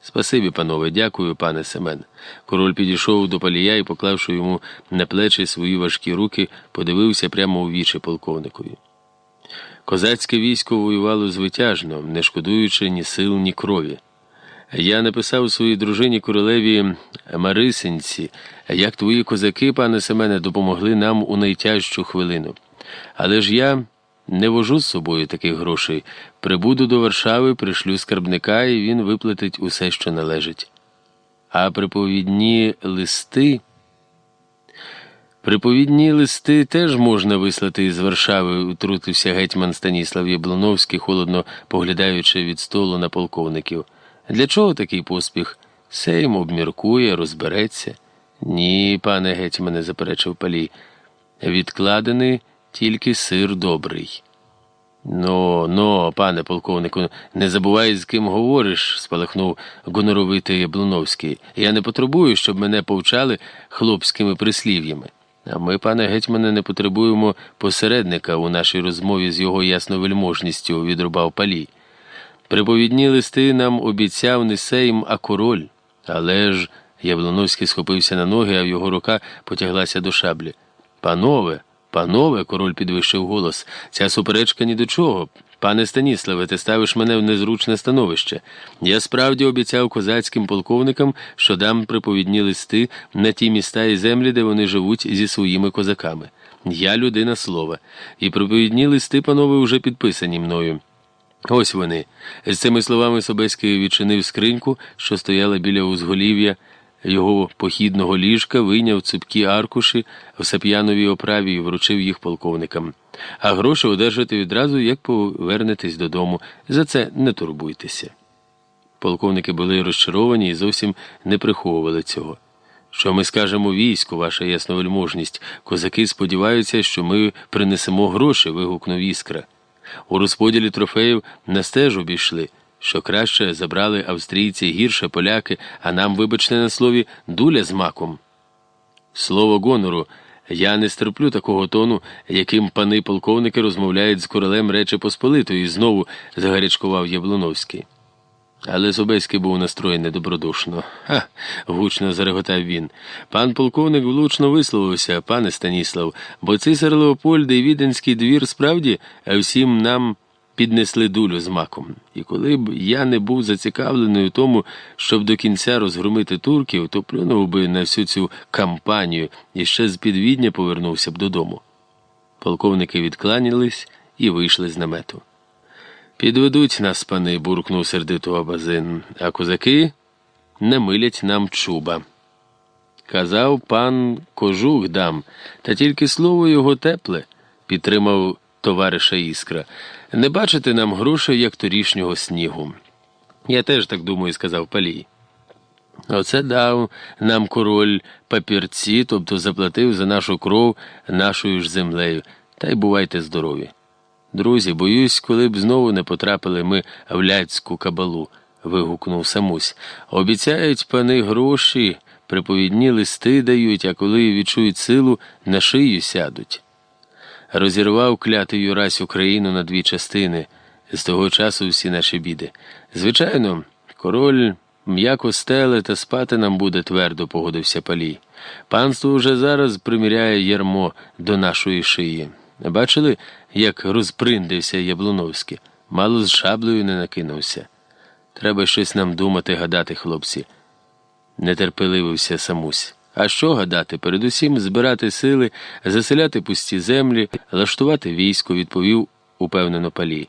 Спасибі, панове, дякую, пане Семен. Король підійшов до палія і, поклавши йому на плечі свої важкі руки, подивився прямо у вічі полковникові. Козацьке військо воювало звитяжно, не шкодуючи ні сил, ні крові. Я написав своїй дружині королеві Марисинці, як твої козаки, пане Семене, допомогли нам у найтяжчу хвилину. Але ж я не вожу з собою таких грошей. Прибуду до Варшави, пришлю скарбника, і він виплатить усе, що належить. А приповідні листи. Приповідні листи теж можна вислати із Варшави, утрутився гетьман Станіслав Яблоновський, холодно поглядаючи від столу на полковників. Для чого такий поспіх? Сейм обміркує, розбереться. Ні, пане гетьмане, заперечив палій. Відкладений тільки сир добрий. Ну, ну, пане полковнику, не забувай, з ким говориш, спалахнув гоноровитий Яблуновський. Я не потребую, щоб мене повчали хлопськими прислів'ями. А ми, пане гетьмане, не потребуємо посередника у нашій розмові з його ясновельможністю, відрубав палій. Приповідні листи нам обіцяв не сейм, а король. Але ж Яблоновський схопився на ноги, а в його рука потяглася до шаблі. Панове, панове, король підвищив голос, ця суперечка ні до чого. Пане Станіславе, ти ставиш мене в незручне становище. Я справді обіцяв козацьким полковникам, що дам приповідні листи на ті міста і землі, де вони живуть зі своїми козаками. Я людина слова, і приповідні листи, панове, вже підписані мною. Ось вони. З цими словами Собеський відчинив скриньку, що стояла біля узголів'я його похідного ліжка, вийняв цупкі аркуші в сап'яновій оправі і вручив їх полковникам. А гроші одержати відразу, як повернетесь додому. За це не турбуйтеся. Полковники були розчаровані і зовсім не приховували цього. Що ми скажемо війську, ваша ясновельможність? Козаки сподіваються, що ми принесемо гроші, вигукнув іскра. У розподілі трофеїв на стеж обійшли, що краще забрали австрійці, гірше поляки, а нам, вибачте на слові, дуля з маком. Слово гонору, я не стерплю такого тону, яким пани полковники розмовляють з королем Речі Посполитої, знову загарячкував Яблоновський. Але Собеський був настроєний добродушно. Ха. гучно зареготав він. Пан полковник влучно висловився, пане Станіслав, бо цисар Леопольд і віденський двір справді всім нам піднесли дулю з маком. І коли б я не був зацікавлений у тому, щоб до кінця розгромити турків, то плюнув би на всю цю кампанію і ще з підвідня повернувся б додому. Полковники відкланялись і вийшли з намету. Підведуть нас, пани, буркнув сердито Абазин, а козаки не милять нам чуба. Казав пан кожух дам, та тільки слово його тепле, підтримав товариша Іскра. Не бачите нам грошей, як торішнього снігу. Я теж так думаю, сказав Палій. Оце дав нам король папірці, тобто заплатив за нашу кров нашою ж землею, та й бувайте здорові. Друзі, боюсь, коли б знову не потрапили ми в ляцьку кабалу, вигукнув Самусь. Обіцяють пани гроші, приповідні листи дають, а коли відчують силу, на шию сядуть. Розірвав клятий Юрась Україну на дві частини, з того часу всі наші біди. Звичайно, король м'яко стеле та спати нам буде твердо, погодився палій. Панство вже зараз приміряє ярмо до нашої шиї. Бачили, як розприндився Яблуновський, мало з шаблею не накинувся. Треба щось нам думати, гадати, хлопці. Нетерпеливився самусь. А що гадати? Передусім збирати сили, заселяти пусті землі, лаштувати військо, відповів упевнено палій.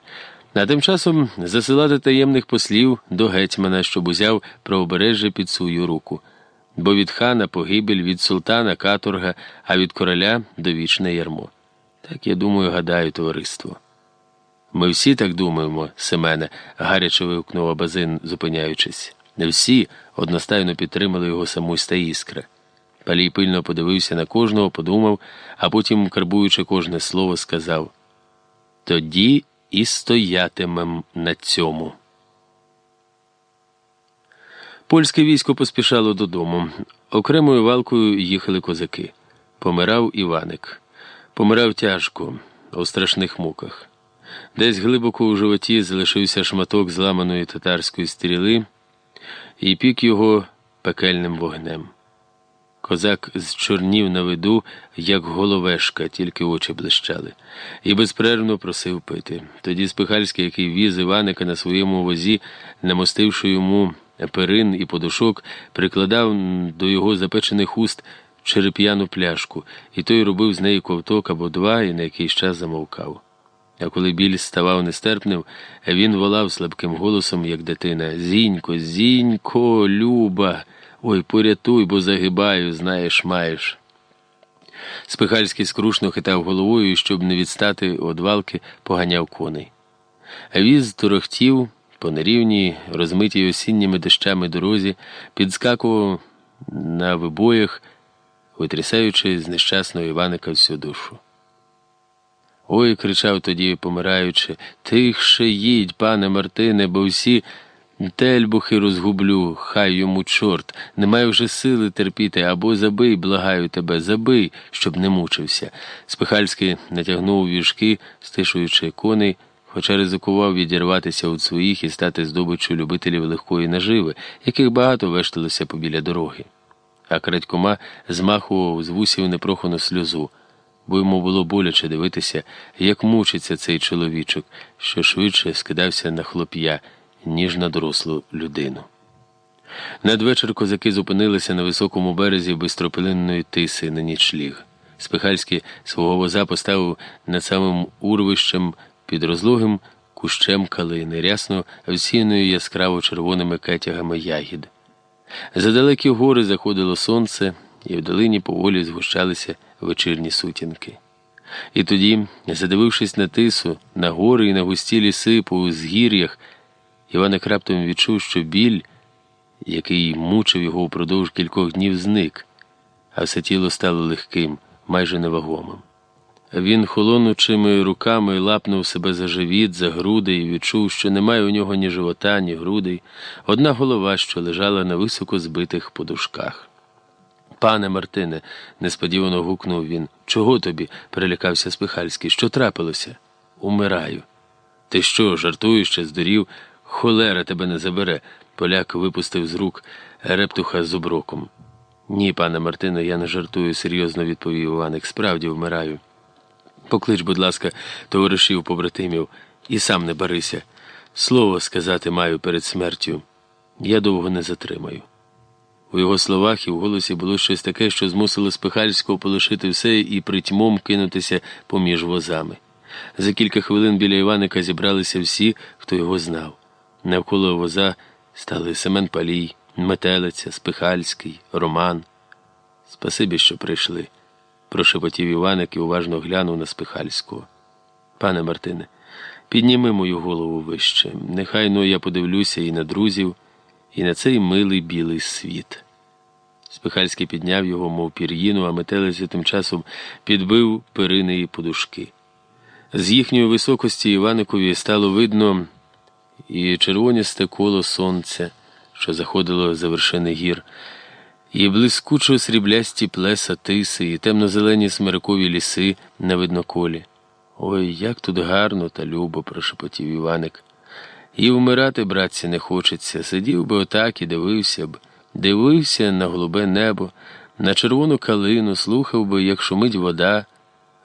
А тим часом засилати таємних послів до гетьмана, щоб узяв правобережжя під свою руку. бо від хана погибель, від султана каторга, а від короля довічне ярмо. Так я думаю, гадаю, товариство. Ми всі так думаємо, Семене, гаряче вигукнув Абазин, зупиняючись. Не всі одностайно підтримали його самусь та іскра. Палій пильно подивився на кожного, подумав, а потім, карбуючи кожне слово, сказав Тоді і стоятимем на цьому. Польське військо поспішало додому. Окремою валкою їхали козаки. Помирав Іваник. Помирав тяжко, у страшних муках. Десь глибоко у животі залишився шматок зламаної татарської стріли і пік його пекельним вогнем. Козак зчорнів на виду, як головешка, тільки очі блищали, і безперервно просив пити. Тоді Спихальський, який віз Іваника на своєму возі, намостивши йому перин і подушок, прикладав до його запечених уст череп'яну пляшку, і той робив з неї ковток або два і на якийсь час замовкав. А коли біль ставав нестерпним, він волав слабким голосом, як дитина Зінько, зінько, люба, ой, порятуй, бо загибаю, знаєш, маєш. Спихальський скрушно хитав головою і, щоб не відстати од валки, поганяв коней. Віз торохтів по нерівній, розмитій осінніми дощами дорозі, підскакував на вибоях, витрясаючи з нещасного Іваника всю душу. Ой, кричав тоді, помираючи, тихше їдь, пане Мартине, бо всі тельбухи розгублю, хай йому чорт, немає вже сили терпіти, або забий, благаю тебе, забий, щоб не мучився. Спихальський натягнув віжки, стишуючи коней, хоча ризикував відірватися від своїх і стати здобиччю любителів легкої наживи, яких багато вешталося побіля дороги. А крадькома змахував з вусів непрохану сльозу бо йому було боляче дивитися, як мучиться цей чоловічок, що швидше скидався на хлоп'я, ніж на дорослу людину. Надвечір козаки зупинилися на високому березі бистропилинної тиси на нічліг. Спихальський свого воза поставив над самим урвищем під розлогим кущем калини, рясно всіною яскраво червоними кетягами ягід. За далекі гори заходило сонце, і в долині поволі згущалися вечірні сутінки. І тоді, задивившись на тису, на гори і на густі ліси по узгір'ях, Іваник раптом відчув, що біль, який мучив його впродовж кількох днів, зник, а все тіло стало легким, майже невагомим. Він холонучими руками лапнув себе за живіт, за груди і відчув, що немає у нього ні живота, ні грудей, одна голова, що лежала на високо збитих подушках. Пане Мартине, несподівано гукнув він. Чого тобі? перелякався Спихальський. Що трапилося? Умираю. Ти що, жартуєш чи здурів? Холера тебе не забере. Поляк випустив з рук рептуха з оброком. Ні, пане Мартине, я не жартую, серйозно відповів Іваник. Справді вмираю. Поклич, будь ласка, товаришів побратимів, і сам не барися. Слово сказати маю перед смертю. Я довго не затримаю. У його словах і в голосі було щось таке, що змусило Спихальського полишити все і притьмом кинутися поміж возами. За кілька хвилин біля Іваника зібралися всі, хто його знав. Навколо воза стали Семен Палій, Метелиця, Спихальський, Роман. Спасибі, що прийшли, прошепотів Іваник і уважно глянув на Спихальського. Пане Мартине, підніми мою голову вище. Нехай но я подивлюся і на друзів і на цей милий білий світ. Спихальський підняв його, мов пір'їну, а метелиця тим часом підбив перини і подушки. З їхньої високості Іваникові стало видно і червоністе коло сонця, що заходило за вершини гір, і блискучо сріблясті плеса тиси, і темно-зелені смиркові ліси на видноколі. Ой, як тут гарно та любо, прошепотів Іваник. І вмирати, братці, не хочеться. Сидів би отак і дивився б, дивився на голубе небо, на червону калину, слухав би, як шумить вода,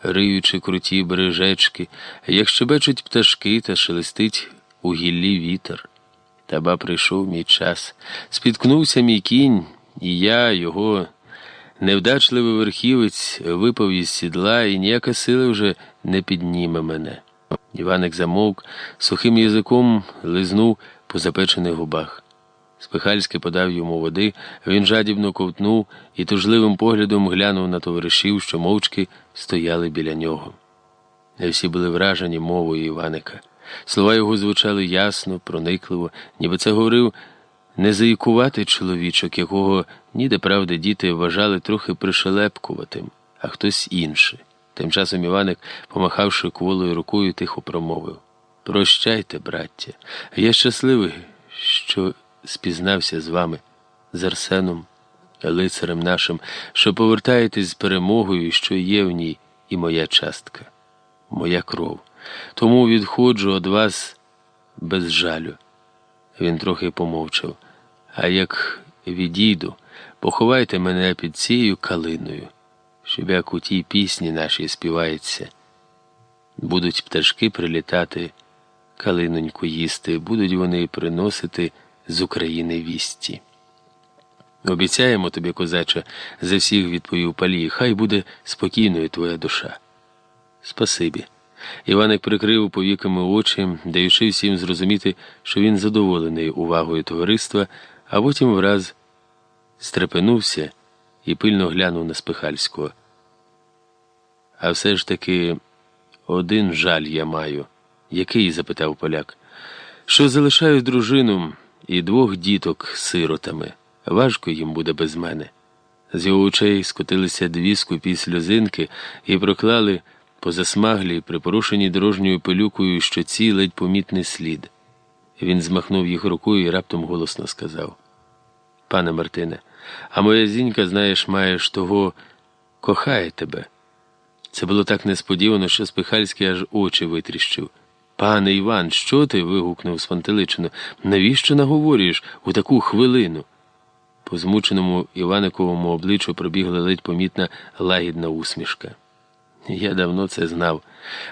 риючи круті бережечки, як щебечуть пташки та шелестить у гіллі вітер. Та ба прийшов мій час. Спіткнувся мій кінь, і я, його невдачливий верхівець, випав із сідла, і ніяка сила вже не підніме мене. Іваник замовк, сухим язиком лизнув по запечених губах. Спихальський подав йому води, він жадібно ковтнув і тужливим поглядом глянув на товаришів, що мовчки стояли біля нього. Всі були вражені мовою Іваника. Слова його звучали ясно, проникливо, ніби це говорив не заїкувати чоловічок, якого ніде правди діти вважали трохи пришелепкуватим, а хтось інший. Тим часом Іваник, помахавши кволою рукою, тихо промовив Прощайте, браття, я щасливий, що спізнався з вами, з Арсеном, лицарем нашим, що повертаєтесь з перемогою, що є в ній і моя частка, моя кров. Тому відходжу від вас без жалю. Він трохи помовчав. А як відійду, поховайте мене під цією калиною, щоб як у тій пісні нашій співається. Будуть пташки прилітати, калиноньку їсти, будуть вони приносити з України вісті. Обіцяємо тобі, козаче, за всіх відповів палій, хай буде спокійною твоя душа. Спасибі. Іваник прикрив повіками очі, даючи всім зрозуміти, що він задоволений увагою товариства, а потім враз стрепенувся і пильно глянув на Спихальського. А все ж таки один жаль я маю. Який? запитав поляк. Що залишаю дружину і двох діток сиротами. Важко їм буде без мене. З його очей скотилися дві скупі сльозинки і проклали по засмаглій, припорушеній дорожньою пилюкою щоці ледь помітний слід. Він змахнув їх рукою і раптом голосно сказав: Пане Мартине, а моя зінька, знаєш, маєш того, кохає тебе. Це було так несподівано, що Спихальський аж очі витріщив. Пане Іван, що ти? вигукнув спантеличено. Навіщо наговорюєш у таку хвилину? По змученому Іваниковому обличчю пробігла ледь помітна лагідна усмішка. Я давно це знав.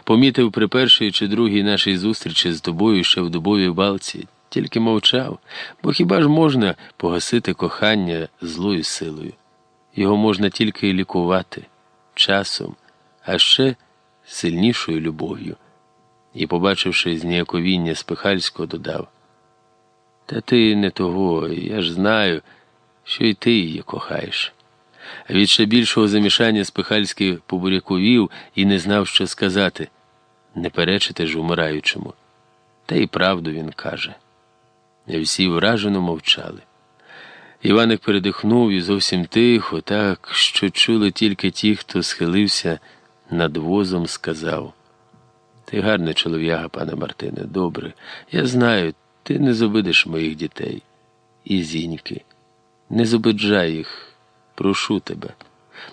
Помітив при першій чи другій нашій зустрічі з тобою ще в дубовій балці, тільки мовчав, бо хіба ж можна погасити кохання злою силою? Його можна тільки лікувати часом, а ще сильнішою любов'ю. І, побачивши зніяковіння Спихальського, додав: Та ти не того, я ж знаю, що й ти її кохаєш. Від ще більшого замішання Спихальський побуряковів і не знав, що сказати. Не перечити ж умираючому. Та й правду він каже. Всі вражено мовчали. Іваник передихнув і зовсім тихо, так, що чули тільки ті, хто схилився над возом, сказав. Ти гарний чолов'яга, пане Мартине, добре. Я знаю, ти не зобидиш моїх дітей. І зіньки. Не зобиджай їх. Прошу тебе.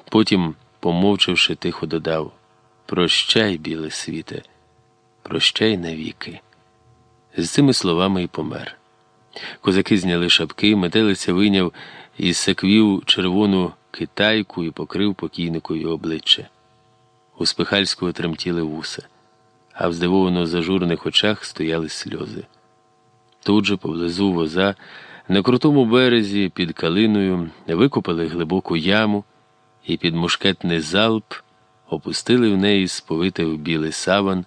Потім, помовчавши, тихо додав Прощай, біле світе, прощай навіки. З цими словами й помер. Козаки зняли шапки, метелиця вийняв із секвів червону китайку і покрив покійникові обличчя. У Спихальського тремтіли вуса, а в здивовано зажурених очах стояли сльози. Тут же, поблизу воза, на крутому березі під калиною викопали глибоку яму і під мушкетний залп опустили в неї сповите в білий саван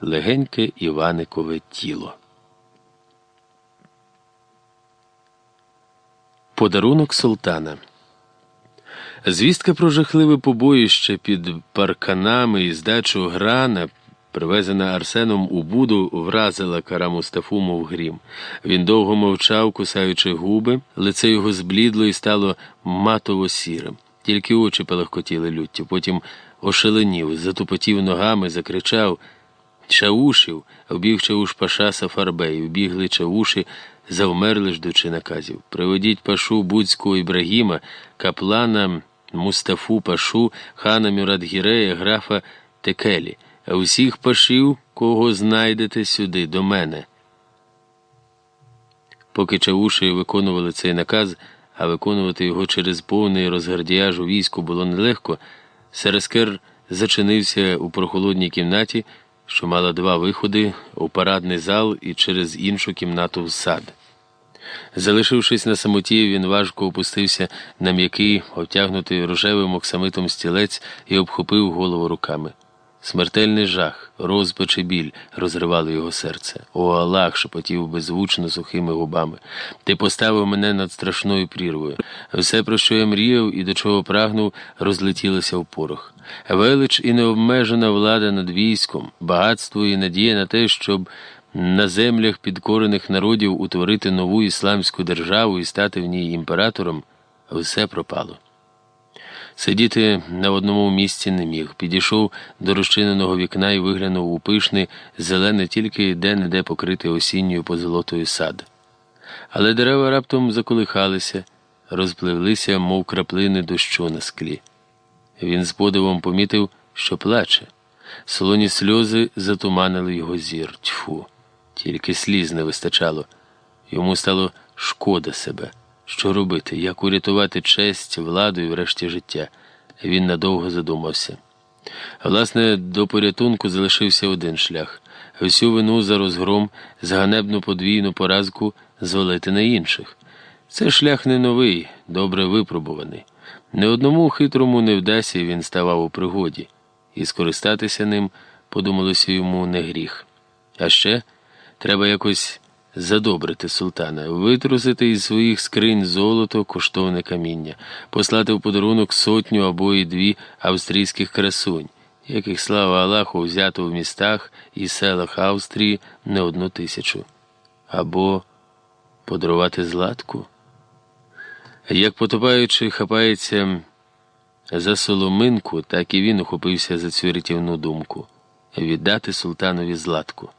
легеньке Іваникове тіло. Подарунок султана. Звістка про жахливе побоїще під парканами і здачу грана Привезена Арсеном у Буду, вразила кара Мустафу, мов грім. Він довго мовчав, кусаючи губи, лице його зблідло і стало матово сірим. Тільки очі пелехкотіли люттю. Потім ошеленів, затупотів ногами, закричав Чаушів, вбіг чауш паша Сафарбей, вбігли чауші, завмерли ждучи наказів. Приведіть пашу Будського Ібрагіма, каплана Мустафу Пашу, хана Мюрадгірея, графа Текелі. Усіх пашів, кого знайдете сюди, до мене. Поки чавуші виконували цей наказ, а виконувати його через повний розгардіяж у війську було нелегко, Серескер зачинився у прохолодній кімнаті, що мала два виходи у парадний зал і через іншу кімнату в сад. Залишившись на самоті, він важко опустився на м'який, обтягнутий рожевим оксамитом стілець і обхопив голову руками. Смертельний жах, розпач і біль розривали його серце. О, Аллах, шепотів беззвучно сухими губами. Ти поставив мене над страшною прірвою. Все, про що я мріяв і до чого прагнув, розлетілося в порох. Велич і необмежена влада над військом, багатство і надія на те, щоб на землях підкорених народів утворити нову ісламську державу і стати в ній імператором, все пропало. Сидіти на одному місці не міг. Підійшов до розчиненого вікна і виглянув у пишний, зелений тільки де-не-де покритий осінньою позолотою сад. Але дерева раптом заколихалися, розпливлися, мов краплини дощу на склі. Він з подивом помітив, що плаче. Солоні сльози затуманили його зір. Тьфу, тільки сліз не вистачало. Йому стало шкода себе. Що робити, як урятувати честь, владу і врешті життя? Він надовго задумався. Власне, до порятунку залишився один шлях всю вину за розгром, за ганебну подвійну поразку звалити на інших. Це шлях не новий, добре випробуваний. Не одному хитрому невдасі він ставав у пригоді, і скористатися ним, подумалося йому, не гріх. А ще треба якось задобрити султана, витрусити із своїх скринь золото, коштовне каміння, послати в подарунок сотню або і дві австрійських красунь, яких слава Аллаху взято в містах і селах Австрії не одну тисячу, або подарувати златку. Як потопаючи, хапається за соломинку, так і він ухопився за цю рятівну думку віддати султанові златку.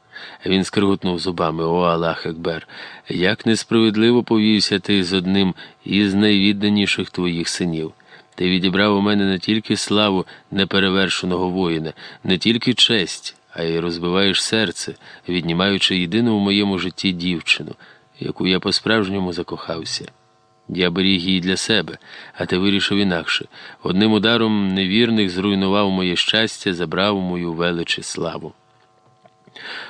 Він скриготнув зубами, о Аллах Екбер, як несправедливо повівся ти з одним із найвідданіших твоїх синів. Ти відібрав у мене не тільки славу неперевершеного воїна, не тільки честь, а й розбиваєш серце, віднімаючи єдину в моєму житті дівчину, яку я по-справжньому закохався. Я беріг її для себе, а ти вирішив інакше. Одним ударом невірних зруйнував моє щастя, забрав мою велич і славу.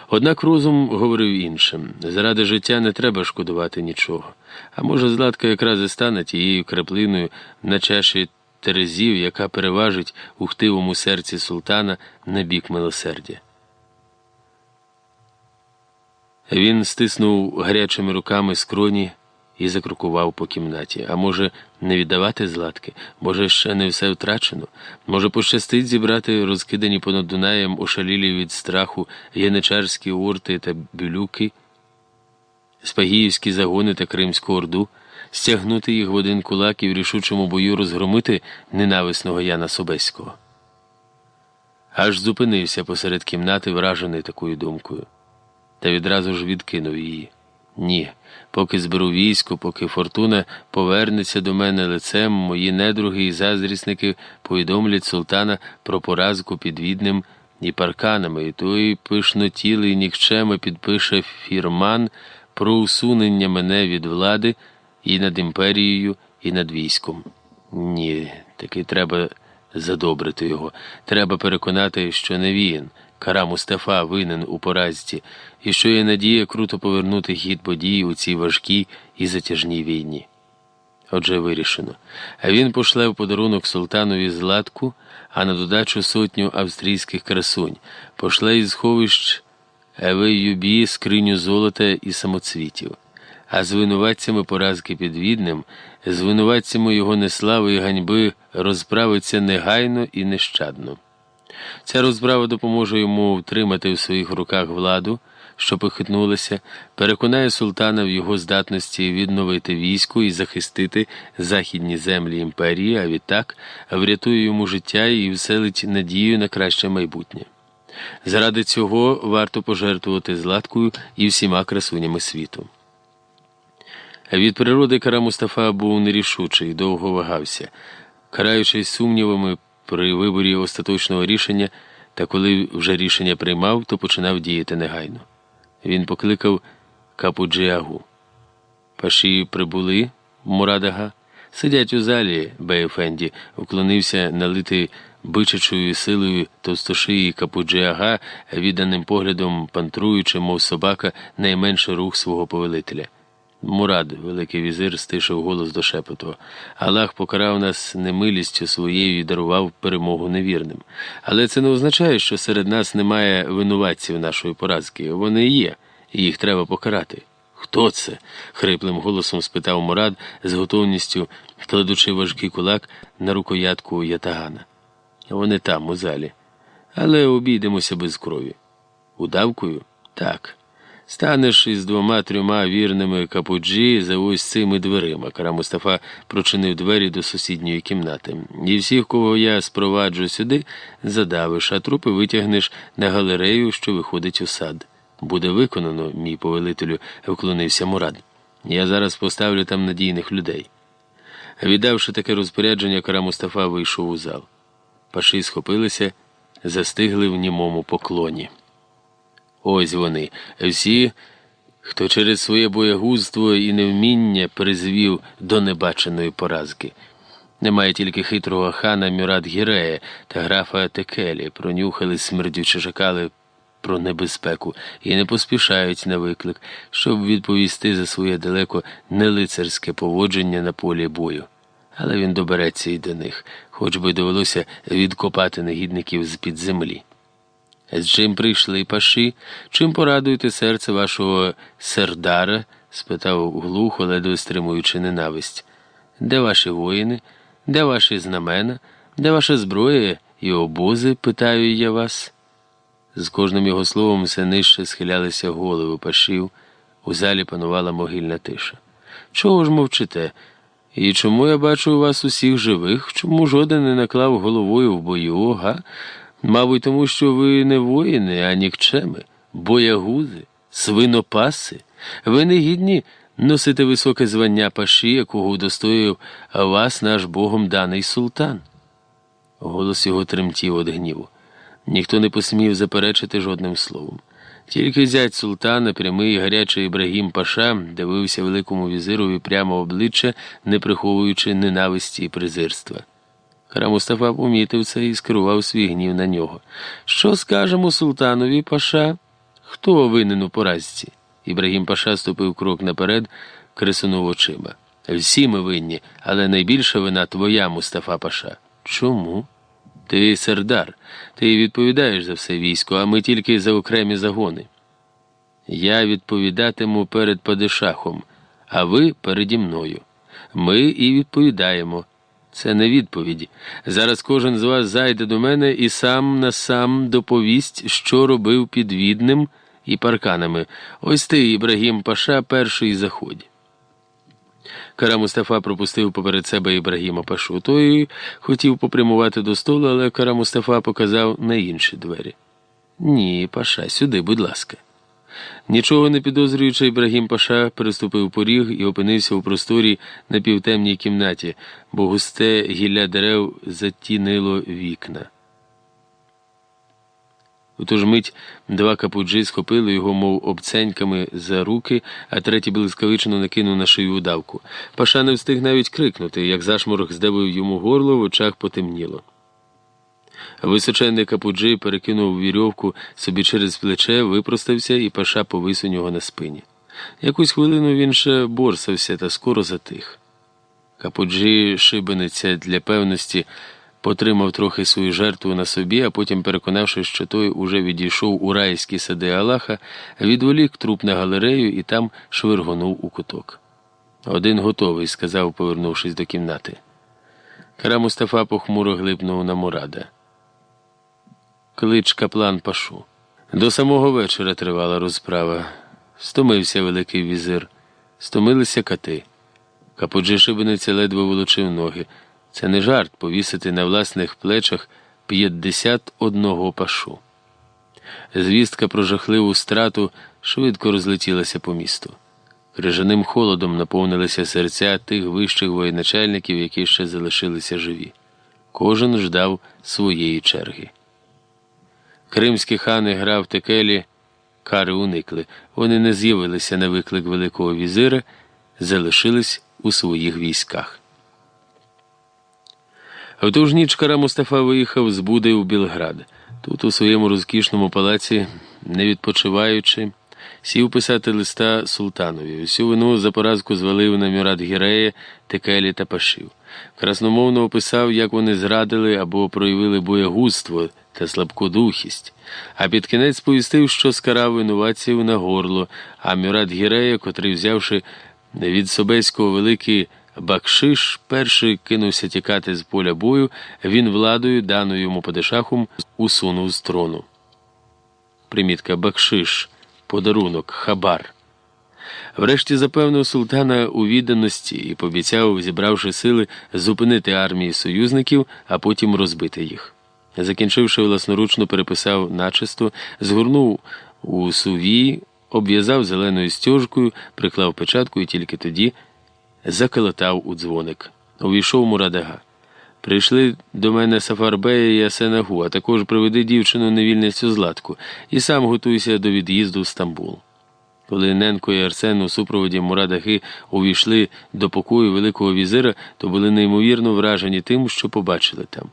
Однак розум говорив іншим заради життя не треба шкодувати нічого. А може, Златка якраз і стане тією краплиною на чаші Терезів, яка переважить у хтивому серці султана на бік милосердя. Він стиснув гарячими руками скроні і закрукував по кімнаті. А може, не віддавати златки, може, ще не все втрачено, може, пощастить зібрати розкидані понад Дунаєм ошалілі від страху яничарські орти та бюлюки, спагіївські загони та Кримську Орду, стягнути їх в один кулак і в рішучому бою розгромити ненависного Яна Собеського. Аж зупинився посеред кімнати, вражений такою думкою, та відразу ж відкинув її. Ні, поки зберу військо, поки фортуна повернеться до мене лицем, мої недруги і заздрісники повідомлять султана про поразку під Відним і парканами, і той пишнотілий нікчема підпише фірман про усунення мене від влади і над імперією, і над військом. Ні, таки треба задобрити його. Треба переконати, що не він. Кара Мустафа винен у поразці, і що є надія круто повернути хід подій у цій важкій і затяжній війні. Отже, вирішено. А він пошле в подарунок султанові златку, а на додачу сотню австрійських красунь, пошле із сховищ Евеюбі скриню золота і самоцвітів, а з винуватцями поразки під Віднем, з винуватцями його неслави і ганьби розправиться негайно і нещадно. Ця розправа допоможе йому втримати в своїх руках владу, що похитнулася, переконає султана в його здатності відновити військо і захистити західні землі імперії, а відтак врятує йому життя і вселить надію на краще майбутнє. Заради цього варто пожертвувати златкою і всіма красунями світу. Від природи Кара Мустафа був нерішучий, довго вагався, караючись сумнівами при виборі остаточного рішення, та коли вже рішення приймав, то починав діяти негайно. Він покликав Капуджіагу. Паші прибули Мурадага, сидять у залі, Беєфенді, уклонився налити бичачою силою товстошиї Капуджіага, відданим поглядом пантруючи, мов собака, найменший рух свого повелителя. Мурад, великий візир, стишив голос до шепоту. Аллах покарав нас немилістю своєю і дарував перемогу невірним. Але це не означає, що серед нас немає винуватців нашої поразки. Вони є, і їх треба покарати. Хто це? хриплим голосом спитав Мурад, з готовністю вкладучи важкий кулак на рукоятку ятагана. Вони там, у залі. Але обійдемося без крові. Удавкою? Так. Станеш із двома трьома вірними капуджі за ось цими дверима. Кара Мустафа прочинив двері до сусідньої кімнати. І всіх, кого я спроваджу сюди, задавиш, а трупи витягнеш на галерею, що виходить у сад. Буде виконано, мій повелителю, вклонився Мурад. Я зараз поставлю там надійних людей. Віддавши таке розпорядження, Кара Мустафа вийшов у зал. Паші схопилися, застигли в німому поклоні. Ось вони, всі, хто через своє боягузтво і невміння призвів до небаченої поразки. Немає тільки хитрого хана Мюрат Гірея та графа Текелі, пронюхали смердюче шакали про небезпеку і не поспішають на виклик, щоб відповісти за своє далеко нелицарське поводження на полі бою. Але він добереться і до них, хоч би довелося відкопати негідників з під землі. З чим прийшли паші? Чим порадуєте серце вашого сердара? спитав глухо, ледве стримуючи ненависть. Де ваші воїни? Де ваші знамена? Де ваша зброя і обози? питаю я вас. З кожним його словом все нижче схилялися голови пашів, у залі панувала могильна тиша. Чого ж мовчите? І чому я бачу вас усіх живих? Чому жоден не наклав головою в бою, га? Мабуть, тому що ви не воїни, а нікчеми, боягузи, свинопаси. Ви не гідні носити високе звання паші, якого удостоїв вас наш богом даний султан. Голос його тремтів від гніву. Ніхто не посмів заперечити жодним словом. Тільки зять султана, прямий гарячий Ібрагім Паша, дивився великому візирові прямо обличчя, не приховуючи ненависті і презирства. Мустафа помітив це і скерував свій гнів на нього. Що скажемо султанові Паша? Хто винен у поразці? Ібрагім Паша ступив крок наперед, крисунув очима. Всі ми винні, але найбільша вина твоя, Мустафа Паша. Чому? Ти сердар, ти відповідаєш за все військо, а ми тільки за окремі загони. Я відповідатиму перед падишахом, а ви переді мною. Ми і відповідаємо. Це не відповідь. Зараз кожен з вас зайде до мене і сам на сам доповість, що робив під Відним і парканами. Ось ти, Ібрагім Паша, перший заході. Кара Мустафа пропустив поперед себе Ібрагіма Пашу. Той хотів попрямувати до столу, але Кара Мустафа показав на інші двері. Ні, Паша, сюди, будь ласка. Нічого не підозрюючи, Ібрагім Паша переступив поріг і опинився у просторі на півтемній кімнаті, бо густе гілля дерев затінило вікна. У ту ж мить два капуджі схопили його, мов обценьками за руки, а третій блискавично накинув на шию удавку. Паша не встиг навіть крикнути, як зашморг здавив йому горло, в очах потемніло. Височенний капуджи перекинув вірьовку собі через плече, випростався, і паша повис у нього на спині. Якусь хвилину він ще борсався та скоро затих. Капуджі шибениця для певності потримав трохи свою жертву на собі, а потім, переконавшись, що той уже відійшов у райські сади Аллаха, відволік труп на галерею і там швиргонув у куток. Один готовий, сказав, повернувшись до кімнати. Кара Мустафа похмуро глибнув на Мурада. Клич каплан пашу. До самого вечора тривала розправа. Стомився великий візир, стомилися кати. Капуджи шибениця ледве волочив ноги. Це не жарт повісити на власних плечах п'ятдесят одного пашу. Звістка про жахливу страту швидко розлетілася по місту. Крижаним холодом наповнилися серця тих вищих воєначальників, які ще залишилися живі. Кожен ждав своєї черги. Кримські хани грав Текелі, кари уникли. Вони не з'явилися на виклик Великого візира, залишились у своїх військах. В ту ж ніч Кара Мустафа виїхав з Буди у Білград. Тут, у своєму розкішному палаці, не відпочиваючи, сів писати листа султанові. Усю вину за поразку звалив на Мюрат Гірея, Текелі та Пашив. Красномовно описав, як вони зрадили або проявили боягузтво та слабкодухість, а під кінець повістив, що скарав винуватців на горло, а Мюрат Гірея, котрий, взявши від Собеського великий Бакшиш, перший кинувся тікати з поля бою, він владою, даною йому падишахом, усунув з трону. Примітка Бакшиш, подарунок, хабар. Врешті запевнив султана у відданості і пообіцяв, зібравши сили, зупинити армії союзників, а потім розбити їх. Закінчивши, власноручно переписав начисто, згорнув у суві, обв'язав зеленою стяжкою, приклав печатку і тільки тоді заколотав у дзвоник. Увійшов Мурадага. Прийшли до мене Сафарбея і Асенагу, а також приведи дівчину невільницю Златку, і сам готуйся до від'їзду в Стамбул. Коли Ненко і Арсен у супроводі Мурадахи увійшли до покою Великого візира, то були неймовірно вражені тим, що побачили там.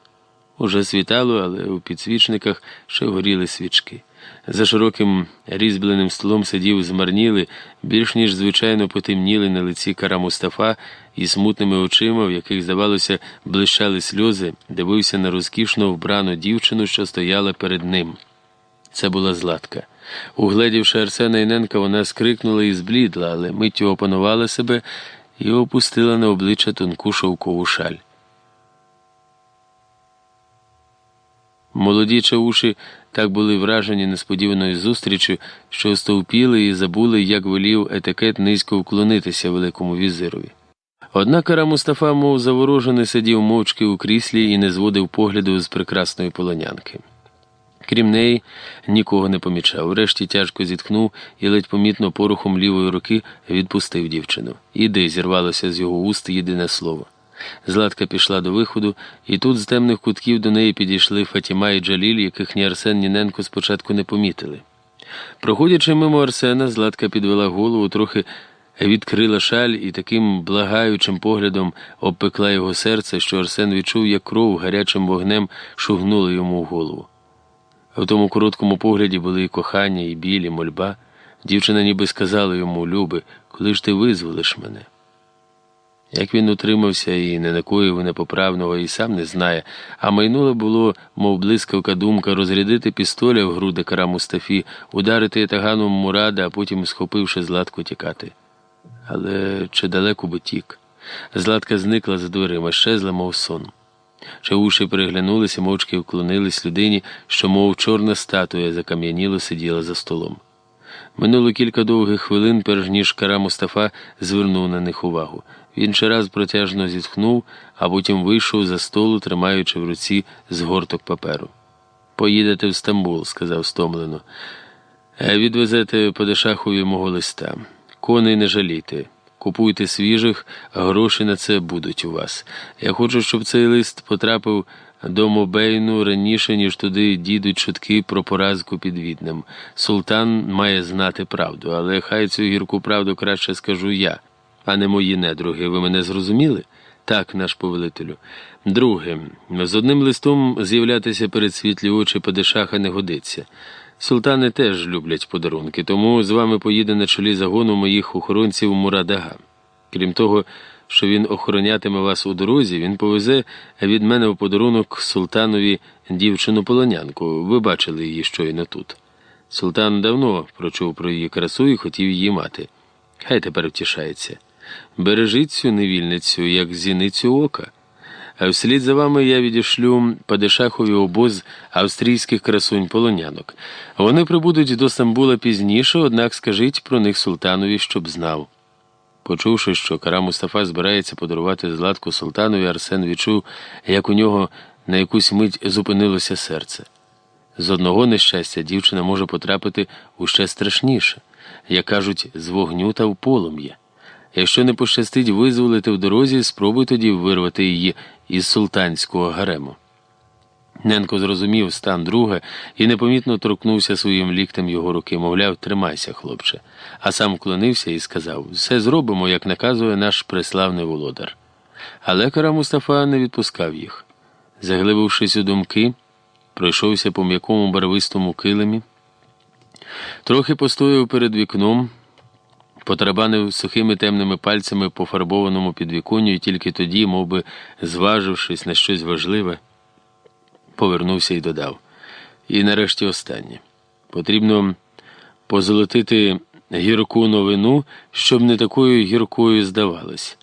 Уже світало, але у підсвічниках ще горіли свічки. За широким різьбленим столом сидів змарніли, більш ніж звичайно потемніли на лиці кара Мустафа і смутними очима, в яких, здавалося, блищали сльози, дивився на розкішно вбрану дівчину, що стояла перед ним. Це була Златка. Угледівши Арсена Іненка, вона скрикнула і зблідла, але миттю опанувала себе і опустила на обличчя тонку шовкову шаль. Молоді чауші так були вражені несподіваною зустрічю, що стовпіли і забули, як велів етикет низько вклонитися великому візирові. Однак Кара Мустафа, мов заворожений, сидів мовчки у кріслі і не зводив погляду з прекрасної полонянки. Крім неї, нікого не помічав. Врешті тяжко зітхнув і ледь помітно порухом лівої руки відпустив дівчину. Іди, зірвалося з його уст єдине слово. Златка пішла до виходу, і тут з темних кутків до неї підійшли Фатіма і Джаліль, яких ні Арсен, ні Ненко спочатку не помітили. Проходячи мимо Арсена, Златка підвела голову, трохи відкрила шаль і таким благаючим поглядом обпекла його серце, що Арсен відчув, як кров гарячим вогнем шугнула йому в голову. В тому короткому погляді були і кохання, і білі, мольба. Дівчина ніби сказала йому, Люби, коли ж ти визволиш мене? Як він утримався і не накоїв непоправного, і сам не знає, а майнуло було, мов блискавка думка, розрядити пістоля в груди кара Мустафі, ударити таганом Мурада, а потім, схопивши златку, тікати. Але чи далеко би тік? Златка зникла за дверима, щезла, мов сон. Чауші переглянулися, мовчки вклонились людині, що, мов чорна статуя, закам'яніло сиділа за столом. Минуло кілька довгих хвилин, перш ніж кара Мустафа звернув на них увагу. Він ще раз протяжно зітхнув, а потім вийшов за столу, тримаючи в руці згорток паперу. Поїдете в Стамбул, сказав стомлено. «Е, відвезете по Дешахові мого листа. Коней не жалійте. Купуйте свіжих, гроші на це будуть у вас. Я хочу, щоб цей лист потрапив до Мобейну раніше, ніж туди дійдуть чутки про поразку під Віднем. Султан має знати правду, але хай цю гірку правду краще скажу я, а не мої недруги. Ви мене зрозуміли? Так, наш повелителю. Друге, з одним листом з'являтися перед світлі очі Падишаха не годиться. Султани теж люблять подарунки, тому з вами поїде на чолі загону моїх охоронців Мурадага. Крім того, що він охоронятиме вас у дорозі, він повезе від мене в подарунок султанові дівчину полонянку. Ви бачили її щойно тут. Султан давно прочув про її красу і хотів її мати. Хай тепер втішається. Бережіть цю невільницю, як зіницю ока. А вслід за вами я відішлю Падишахові обоз австрійських красунь полонянок. Вони прибудуть до Стамбула пізніше, однак скажіть про них султанові, щоб знав. Почувши, що Кара Мустафа збирається подарувати златку султанові, Арсен відчув, як у нього на якусь мить зупинилося серце. З одного нещастя дівчина може потрапити у ще страшніше, як кажуть, з вогню та в полум'я. Якщо не пощастить визволити в дорозі, спробуй тоді вирвати її із султанського гарему. Ненко зрозумів стан друга і непомітно торкнувся своїм ліктем його руки, мовляв, тримайся, хлопче, а сам вклонився і сказав все зробимо, як наказує наш преславний володар. Але кара Мустафа не відпускав їх. Заглибившись у думки, пройшовся по м'якому барвистому килимі. Трохи постояв перед вікном, потрабанив сухими темними пальцями по фарбованому підвіконню і тільки тоді, мов би, зважившись на щось важливе, повернувся і додав. І нарешті останнє. Потрібно позолотити гірку новину, щоб не такою гіркою здавалось.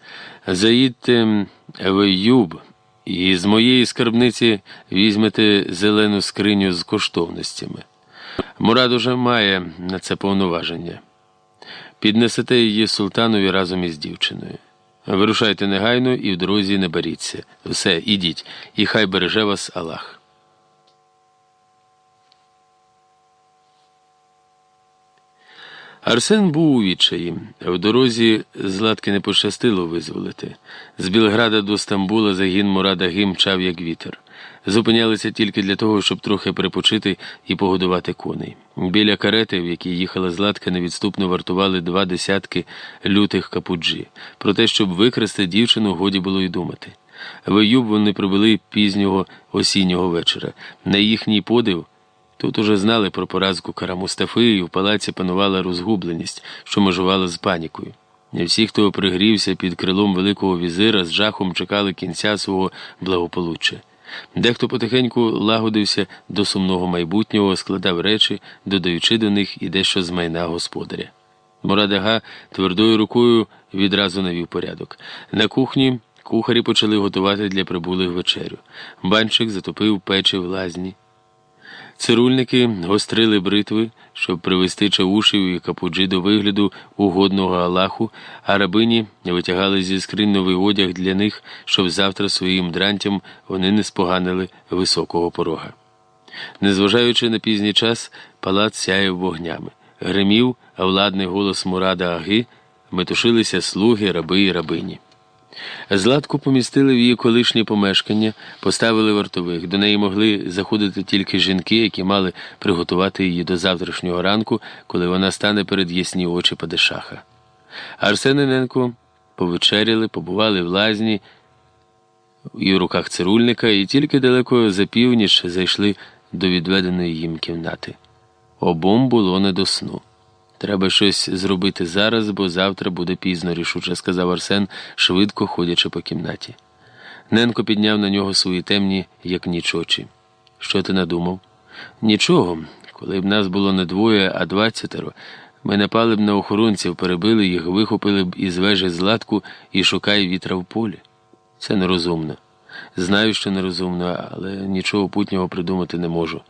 Заїдьте в Юб і з моєї скарбниці візьмете зелену скриню з коштовностями. Мурад уже має на це повноваження. Піднесете її султанові разом із дівчиною. Вирушайте негайно і в дорозі не беріться. Все, ідіть, і хай береже вас Аллах. Арсен був у відчаї. В дорозі Златки не пощастило визволити. З Білграда до Стамбула загін Мурада Гим мчав, як вітер. Зупинялися тільки для того, щоб трохи перепочити і погодувати коней. Біля карети, в якій їхала Златка, невідступно вартували два десятки лютих капуджі. Про те, щоб викрасти дівчину, годі було й думати. В Юб вони прибули пізнього осіннього вечора. На їхній подив. Тут уже знали про поразку Кара Мустафи, і в палаці панувала розгубленість, що межувала з панікою. Всі, хто пригрівся під крилом Великого візира, з жахом чекали кінця свого благополуччя. Дехто потихеньку лагодився до сумного майбутнього, складав речі, додаючи до них і дещо з майна господаря. Мурадага твердою рукою відразу навів порядок. На кухні кухарі почали готувати для прибулих вечерю. Банчик затопив печі в лазні. Цирульники гострили бритви, щоб привести чавушів і капуджі до вигляду угодного Аллаху, а рабині витягали зі скринь новий одяг для них, щоб завтра своїм дрантям вони не споганили високого порога. Незважаючи на пізній час, палац сяяв вогнями. Гримів, а владний голос Мурада Аги метушилися слуги, раби і рабині. Златку помістили в її колишнє помешкання, поставили вартових. До неї могли заходити тільки жінки, які мали приготувати її до завтрашнього ранку, коли вона стане перед ясні очі Падишаха. Арсен Іненко повечеряли, побували в лазні і в руках цирульника, і тільки далеко за північ зайшли до відведеної їм кімнати. Обом було не до сну. Треба щось зробити зараз, бо завтра буде пізно, рішуче сказав Арсен, швидко ходячи по кімнаті. Ненко підняв на нього свої темні, як ніч очі. Що ти надумав? Нічого. Коли б нас було не двоє, а двадцятеро, ми напали б на охоронців, перебили їх, вихопили б із вежі златку і шукай вітра в полі. Це нерозумно. Знаю, що нерозумно, але нічого путнього придумати не можу.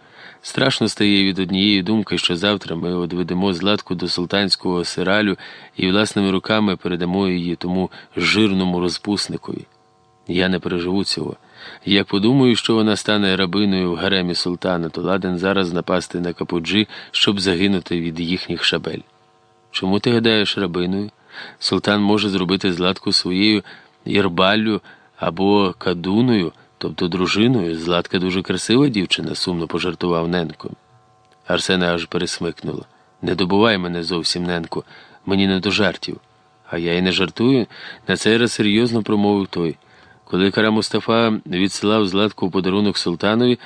Страшно стає від однієї думки, що завтра ми одведемо зладку до султанського сиралю і власними руками передамо її тому жирному розпусникові. Я не переживу цього. Як подумаю, що вона стане рабиною в гаремі султана, то ладен зараз напасти на капуджі, щоб загинути від їхніх шабель. Чому ти гадаєш рабиною? Султан може зробити зладку своєю єрбаллю або кадуною. Тобто дружиною Златка дуже красива дівчина, сумно пожартував Ненко. Арсена аж пересмикнула. Не добувай мене зовсім, Ненко, мені не до жартів. А я й не жартую, на цей раз серйозно промовив той. Коли Кара Мустафа відсилав Златку в подарунок султанові,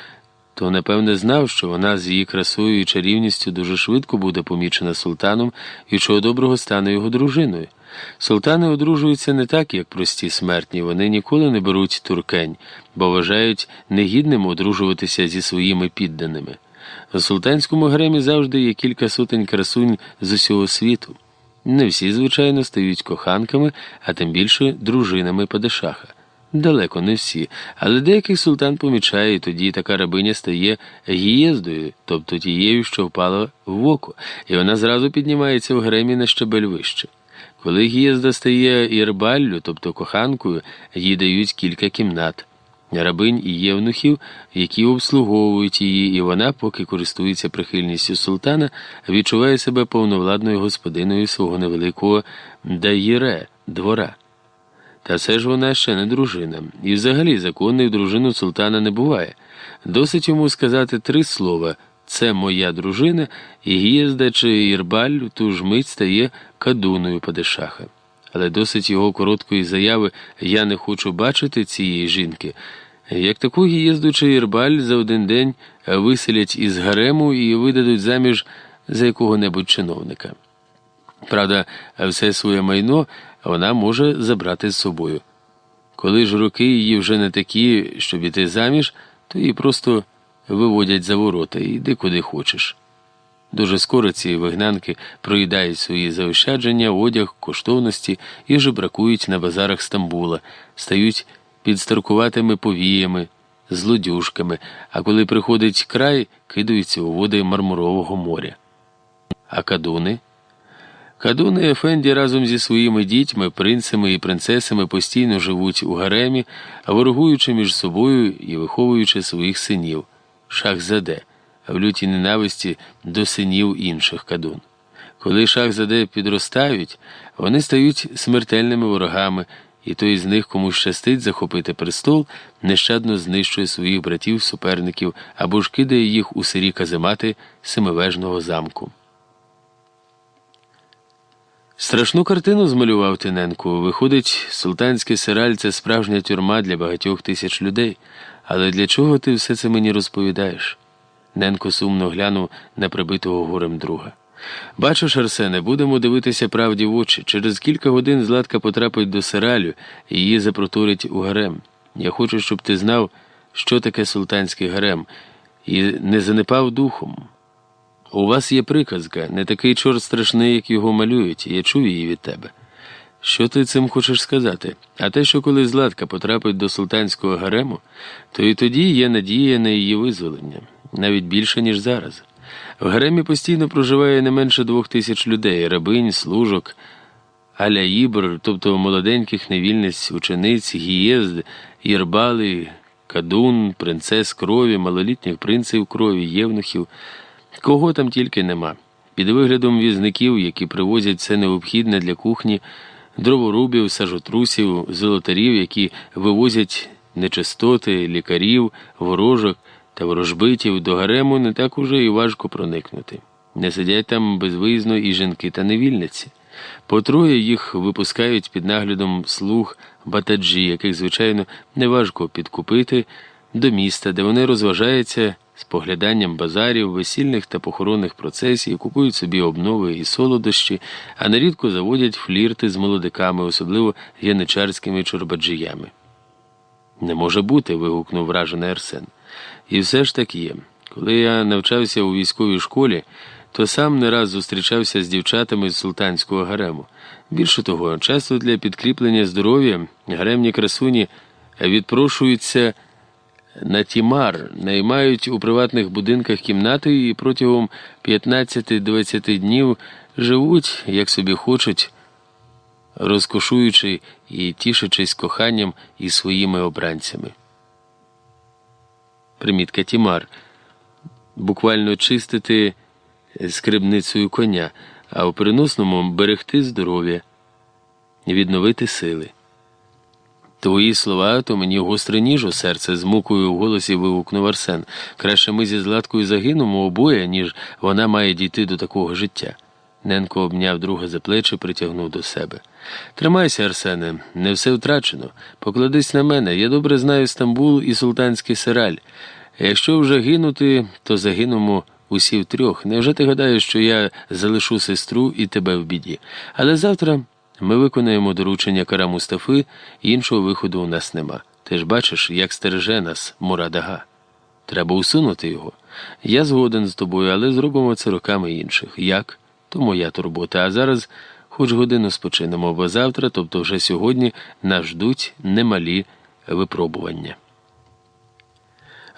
то напевне знав, що вона з її красою і чарівністю дуже швидко буде помічена султаном і чого доброго стане його дружиною. Султани одружуються не так, як прості смертні, вони ніколи не беруть туркень, бо вважають негідним одружуватися зі своїми підданими. У султанському гремі завжди є кілька сотень красунь з усього світу. Не всі, звичайно, стають коханками, а тим більше дружинами падишаха. Далеко не всі, але деяких султан помічає, і тоді така рабиня стає гієздою, тобто тією, що впала в око, і вона зразу піднімається в гремі на щебель вище. Коли гієзда стає ірбаллю, тобто коханкою, їй дають кілька кімнат, рабинь і євнухів, які обслуговують її, і вона, поки користується прихильністю султана, відчуває себе повновладною господиною свого невеликого даєре двора. Та все ж вона ще не дружина, і взагалі законних дружину султана не буває. Досить йому сказати три слова це моя дружина, і г'їзда чи Ірбаль ту ж мить стає кадуною Падишаха. Але досить його короткої заяви я не хочу бачити цієї жінки. Як таку гієзду чи Ірбаль за один день виселять із гарему і видадуть заміж за якого-небудь чиновника. Правда, все своє майно вона може забрати з собою. Коли ж роки її вже не такі, щоб іти заміж, то її просто виводять за ворота і йди куди хочеш. Дуже скоро ці вигнанки проїдають свої заощадження, одяг, коштовності і жебракують на базарах Стамбула, стають підстаркуватими повіями, злодюжками, а коли приходить край, кидаються у води Мармурового моря. А кадуни? Кадуни Ефенді разом зі своїми дітьми, принцами і принцесами постійно живуть у гаремі, ворогуючи між собою і виховуючи своїх синів, шахзаде, в лютій ненависті до синів інших кадун. Коли шахзаде підростають, вони стають смертельними ворогами, і той з них, кому щастить захопити престол, нещадно знищує своїх братів-суперників або ж кидає їх у сирі каземати семивежного замку. Страшну картину змалював Тиненко. Виходить, султанський сираль це справжня тюрма для багатьох тисяч людей. Але для чого ти все це мені розповідаєш? Ненко сумно глянув на прибитого горем друга. Бачиш, Арсене, будемо дивитися правді в очі. Через кілька годин Златка потрапить до сиралю і її запроторять у гарем. Я хочу, щоб ти знав, що таке султанський гарем, і не занепав духом. У вас є приказка, не такий чорт страшний, як його малюють, я чув її від тебе. Що ти цим хочеш сказати? А те, що коли Златка потрапить до султанського гарему, то і тоді є надія на її визволення, навіть більше, ніж зараз. В гаремі постійно проживає не менше двох тисяч людей, рабинь, служок, аляїбр, тобто молоденьких невільниць, учениць, гієзд, єрбали, кадун, принцес крові, малолітніх принців крові, євнухів. Кого там тільки нема. Під виглядом візників, які привозять все необхідне для кухні, дроворубів, сажотрусів, золотарів, які вивозять нечистоти, лікарів, ворожок та ворожбитів до гарему не так уже і важко проникнути. Не сидять там безвиїзно і жінки та невільниці. По троє їх випускають під наглядом слуг батаджі, яких, звичайно, неважко підкупити до міста, де вони розважаються погляданням базарів, весільних та похоронних процесій, купують собі обнови і солодощі, а нерідко заводять флірти з молодиками, особливо яничарськими чорбаджіями. Не може бути. вигукнув вражений Арсен. І все ж таки є. Коли я навчався у військовій школі, то сам не раз зустрічався з дівчатами з султанського гарему. Більше того, часто для підкріплення здоров'я гаремні красуні відпрошуються на Тімар, наймають у приватних будинках кімнати і протягом 15-20 днів живуть, як собі хочуть, розкошуючи і тішачись коханням і своїми обранцями. Примітка Тімар буквально чистити скрибницею коня, а у переносному берегти здоров'я, відновити сили. Твої слова, то мені гостре ніж у серце, з мукою в голосі вигукнув Арсен. Краще ми зі Златкою загинемо обоє, ніж вона має дійти до такого життя. Ненко обняв друга за плечі, притягнув до себе. Тримайся, Арсене, не все втрачено. Покладись на мене. Я добре знаю Стамбул і султанський сираль. Якщо вже гинути, то загинемо усі втрьох. Невже ти гадаєш, що я залишу сестру і тебе в біді? Але завтра. Ми виконаємо доручення кара Мустафи, іншого виходу у нас нема. Ти ж бачиш, як стереже нас Мурадага. Треба усунути його. Я згоден з тобою, але зробимо це руками інших. Як? То моя турбота. А зараз хоч годину спочинемо, бо завтра, тобто вже сьогодні, нас ждуть немалі випробування.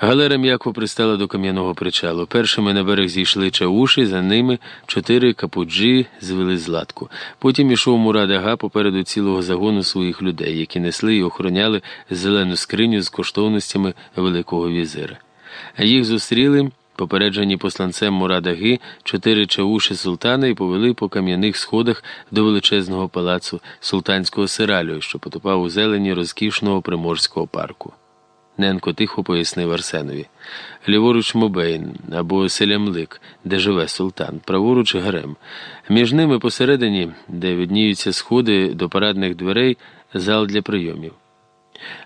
Галера м'яко пристала до кам'яного причалу. Першими на берег зійшли чауші, за ними чотири капуджі звели златку. Потім ішов Мурад Ага попереду цілого загону своїх людей, які несли і охороняли зелену скриню з коштовностями Великого візира. Їх зустріли. Попереджені посланцем Мурадаги, чотири чауші султана і повели по кам'яних сходах до величезного палацу султанського сиралю, що потопав у зелені розкішного приморського парку. Ненко тихо пояснив Арсенові. Ліворуч Мобейн або Селямлик, де живе султан, праворуч гарем. Між ними посередині, де відніються сходи до парадних дверей, зал для прийомів.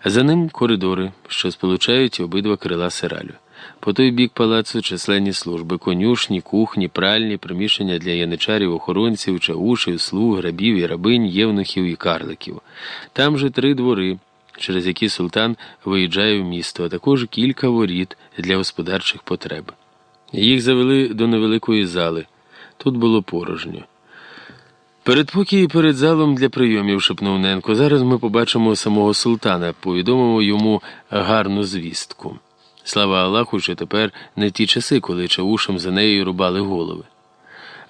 За ним коридори, що сполучають обидва крила сиралю. По той бік палацу численні служби, конюшні, кухні, пральні, приміщення для яничарів, охоронців, чаушів, слуг, грабів і рабинь, євнухів і карликів. Там же три двори, через які султан виїжджає в місто, а також кілька воріт для господарчих потреб. Їх завели до невеликої зали. Тут було порожньо. Передпокій перед залом для прийомів, шепнув Ненко. Зараз ми побачимо самого султана, повідомимо йому гарну звістку. Слава Аллаху, що тепер не ті часи, коли чаушам за нею рубали голови.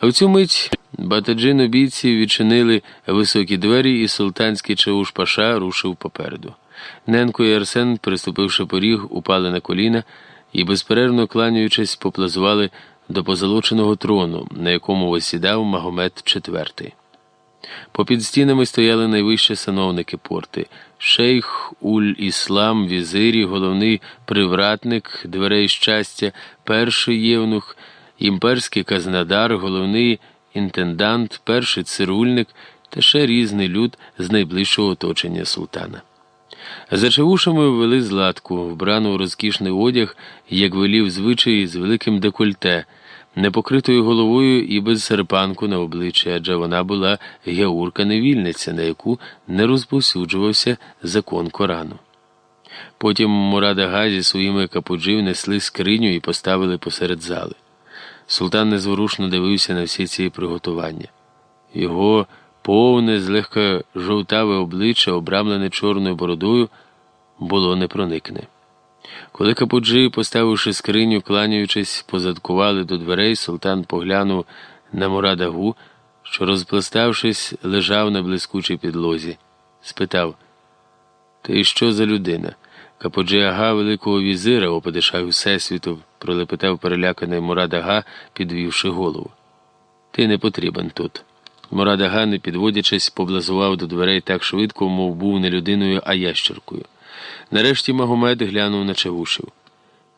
А в цю мить батаджин обійці відчинили високі двері, і султанський чауш паша рушив попереду. Ненко і Арсен, приступивши поріг, упали на коліна і, безперервно кланяючись, поплазували до позолоченого трону, на якому осідав Магомед IV. Попід стінами стояли найвищі сановники порти шейх Уль Іслам, візирі, головний привратник дверей щастя, перший євнух, імперський казнадар, головний інтендант, перший цирульник та ще різний люд з найближчого оточення султана. За чавушами ввели златку, вбрану у розкішний одяг, як велів звичай з великим декольте непокритою головою і без серпанку на обличчі, адже вона була геурка-невільниця, на яку не розповсюджувався закон Корану. Потім Мурада Газі своїми капуджів несли скриню і поставили посеред зали. Султан незворушно дивився на всі ці приготування. Його повне, злегка жовтаве обличчя, обрамлене чорною бородою, було непроникне. Коли капуджи, поставивши скриню, кланяючись, позадкували до дверей, султан поглянув на Мурадагу, що, розпластавшись, лежав на блискучій підлозі. Спитав Ти що за людина? Капуджи ага великого візира, опадиша Всесвіту, пролепетав переляканий Мурадага, підвівши голову. Ти не потрібен тут. Мурадага, не підводячись, поблазував до дверей так швидко, мов був не людиною, а ящеркою. Нарешті Магомед глянув на Чавушів.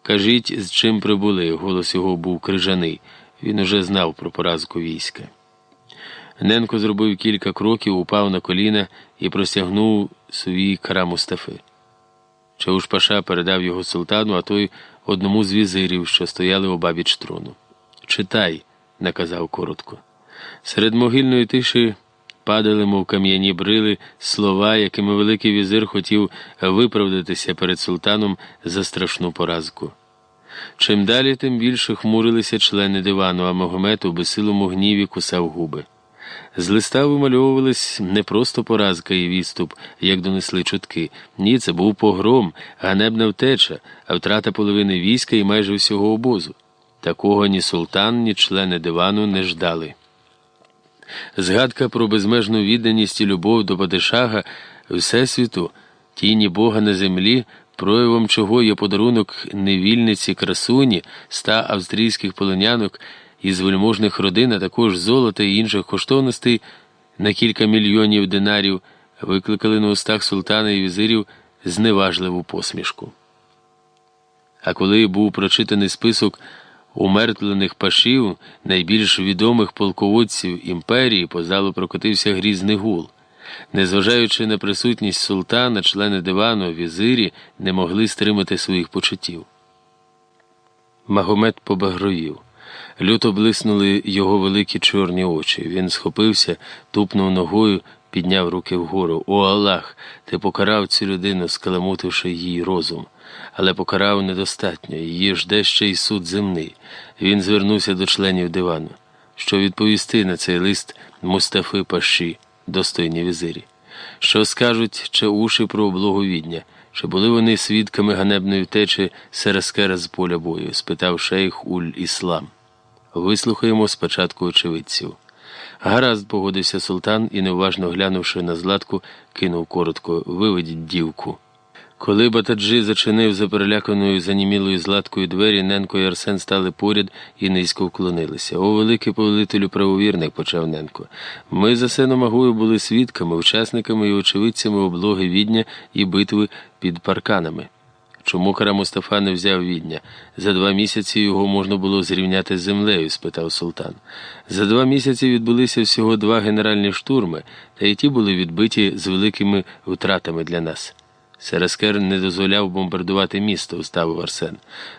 Кажіть, з чим прибули, голос його був крижаний. Він уже знав про поразку війська. Ненко зробив кілька кроків, упав на коліна і простягнув свій кара Мустафи. Чауш Паша передав його султану, а той одному з візирів, що стояли обабіч трону. Читай, наказав коротко. Серед могильної тиші падали, мов кам'яні брили, слова, якими Великий візир хотів виправдатися перед султаном за страшну поразку. Чим далі, тим більше хмурилися члени дивану, а Магомед у безсилому гніві кусав губи. З листа вимальовувались не просто поразка і відступ, як донесли чутки. Ні, це був погром, ганебна втеча, а втрата половини війська і майже всього обозу. Такого ні султан, ні члени дивану не ждали. Згадка про безмежну відданість і любов до Падишага Всесвіту, тіні Бога на землі, проявом чого є подарунок невільниці красуні, ста австрійських полонянок із вельможних родин, а також золота і інших коштовностей на кілька мільйонів динарів, викликали на устах султана і візирів зневажливу посмішку. А коли був прочитаний список умертвлених пашів, найбільш відомих полководців імперії, по залу прокотився грізний гул. Незважаючи на присутність султана, члени дивану, візирі не могли стримати своїх почуттів. Магомед побагровів. Люто блиснули його великі чорні очі. Він схопився, тупнув ногою, підняв руки вгору. О Аллах, ти покарав цю людину, скаламутивши її розум але покарав недостатньо, її жде ще й суд земний. Він звернувся до членів дивану. Що відповісти на цей лист Мустафи Паші, достойні візирі? Що скажуть чи уші про облогу відня? Чи були вони свідками ганебної втечі Серескера з поля бою? спитав шейх Уль Іслам. Вислухаємо спочатку очевидців. Гаразд погодився султан і, неуважно глянувши на златку, кинув коротко виведіть дівку. Коли Батаджи зачинив за переляканою занімілою златкою двері, Ненко і Арсен стали поряд і низько вклонилися. О, великий повелителю правовірник, почав Ненко. Ми за Сеномагою були свідками, учасниками і очевидцями облоги відня і битви під парканами. Чому Кара Мустафа не взяв відня? За два місяці його можна було зрівняти з землею? спитав султан. За два місяці відбулися всього два генеральні штурми, та й ті були відбиті з великими втратами для нас. Серескер не дозволяв бомбардувати місто, уставив Арсен.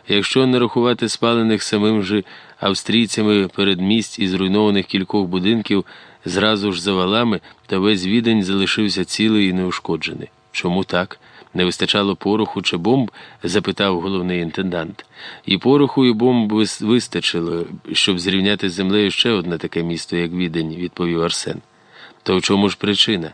Якщо не рахувати спалених самим же австрійцями передмість і зруйнованих кількох будинків зразу ж за валами, то весь відень залишився цілий і неушкоджений. Чому так? Не вистачало пороху чи бомб? запитав головний інтендант. І пороху, і бомб вистачило, щоб зрівняти з землею ще одне таке місто, як відень, відповів Арсен. То в чому ж причина?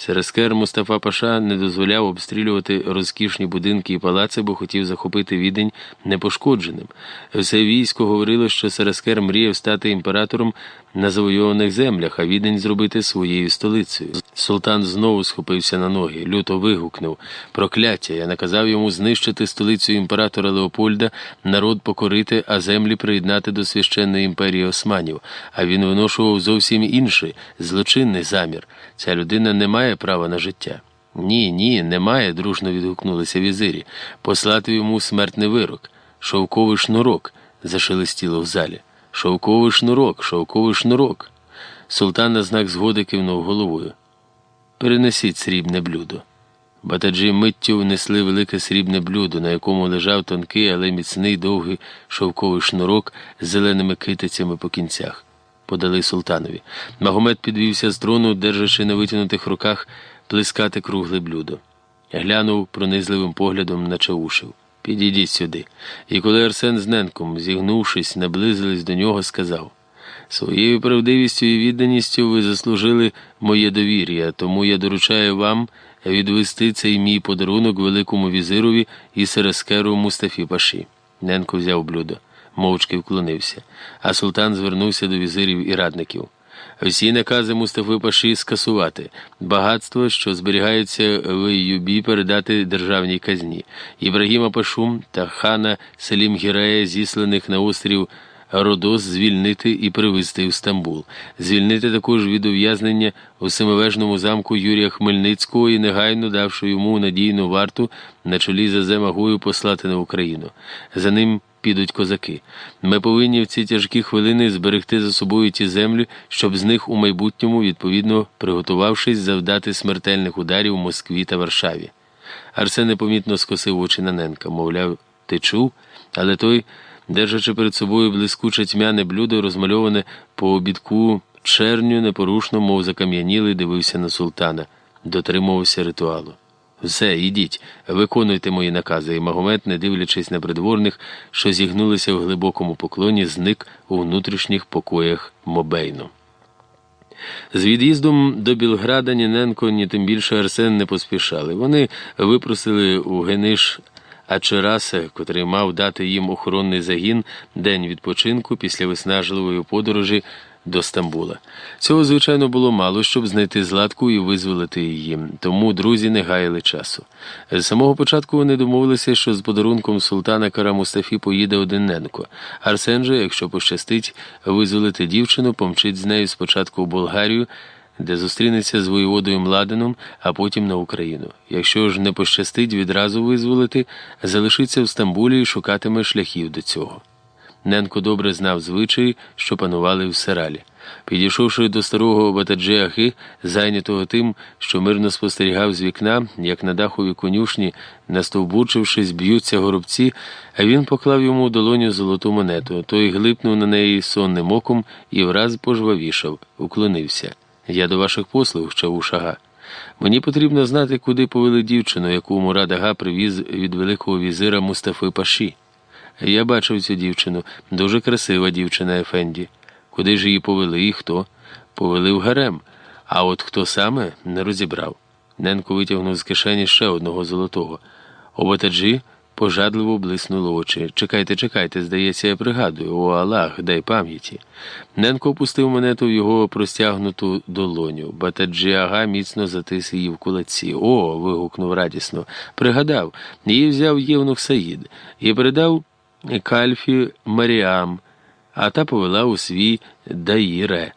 Серескер Мустафа Паша не дозволяв обстрілювати розкішні будинки і палаци, бо хотів захопити відень непошкодженим. Все військо говорило, що Серескер мріяв стати імператором на завойованих землях, а відень зробити своєю столицею. Султан знову схопився на ноги, люто вигукнув Прокляття! Я наказав йому знищити столицю імператора Леопольда, народ покорити, а землі приєднати до священної імперії османів. А він виношував зовсім інший злочинний замір. Ця людина не має права на життя. Ні, ні, немає, дружно відгукнулися візирі. Послати йому смертний вирок, шовковий шнурок зашелестіло в залі. Шовковий шнурок, шовковий шнурок. Султан на знак згоди кивнув головою. Перенесіть срібне блюдо. Батаджі миттю внесли велике срібне блюдо, на якому лежав тонкий, але міцний довгий шовковий шнурок з зеленими китицями по кінцях. Подали султанові. Магомед підвівся з трону, держачи на витягнутих руках плескати кругле блюдо. Глянув пронизливим поглядом на чаушив. Підійдіть сюди. І коли Арсен з Ненком, зігнувшись, наблизились до нього, сказав Своєю правдивістю і відданістю ви заслужили моє довір'я, тому я доручаю вам відвести цей мій подарунок великому візирові і Серескеру Мустафі Паші. Ненко взяв блюдо, мовчки вклонився, а султан звернувся до візирів і радників. Всі накази Мустафи Паші скасувати, багатство, що зберігається в Юбі, передати державній казні, Ібрагіма Пашум та хана Селім Гірея, зісланих на острів. Родос звільнити і привезти в Стамбул, звільнити також від ув'язнення у семивежному замку Юрія Хмельницького і негайно давши йому надійну варту на чолі за Земагою послати на Україну. За ним підуть козаки. Ми повинні в ці тяжкі хвилини зберегти за собою ті землі, щоб з них у майбутньому, відповідно приготувавшись, завдати смертельних ударів Москві та Варшаві. Арсен непомітно скосив очі на Ненка, мовляв, ти чув, але той держачи перед собою блискуче тьмяне блюдо, розмальоване по обідку черню, непорушно, мов закам'янілий, дивився на султана, дотримувався ритуалу. Все, ідіть, виконуйте мої накази, і Магомед, не дивлячись на придворних, що зігнулися в глибокому поклоні, зник у внутрішніх покоях Мобейну. З від'їздом до Білграда Ніненко, ні тим більше Арсен не поспішали. Вони випросили у Гениш а Чераса, котрий мав дати їм охоронний загін день відпочинку після виснажливої подорожі до Стамбула. Цього, звичайно, було мало, щоб знайти зладку і визволити її, тому друзі не гаяли часу. З самого початку вони домовилися, що з подарунком султана Кара Мустафі поїде Одиненко. Арсен же, якщо пощастить, визволити дівчину, помчить з нею спочатку в Болгарію де зустрінеться з воєводою Младеном, а потім на Україну. Якщо ж не пощастить відразу визволити, залишиться в Стамбулі і шукатиме шляхів до цього. Ненко добре знав звичаї, що панували в Саралі. Підійшовши до старого Батаджи Ахи, зайнятого тим, що мирно спостерігав з вікна, як на дахові конюшні, настовбурчившись, б'ються горобці, а він поклав йому в долоню золоту монету. Той глипнув на неї сонним оком і враз пожвавішав, уклонився. Я до ваших послуг, Чавушага. Мені потрібно знати, куди повели дівчину, яку Мурад Ага привіз від великого візира Мустафи Паші. Я бачив цю дівчину, дуже красива дівчина Ефенді. Куди ж її повели і хто? Повели в гарем, а от хто саме не розібрав. Ненко витягнув з кишені ще одного золотого. Оботаджі Пожадливо блиснули очі. Чекайте, чекайте, здається, я пригадую. О Аллах, дай пам'яті. Ненко опустив монету в його простягнуту долоню. Батаджіага міцно затис її в кулаці. О. вигукнув радісно. Пригадав, її взяв Євнух Саїд і передав кальфі Маріам, а та повела у свій Даїре.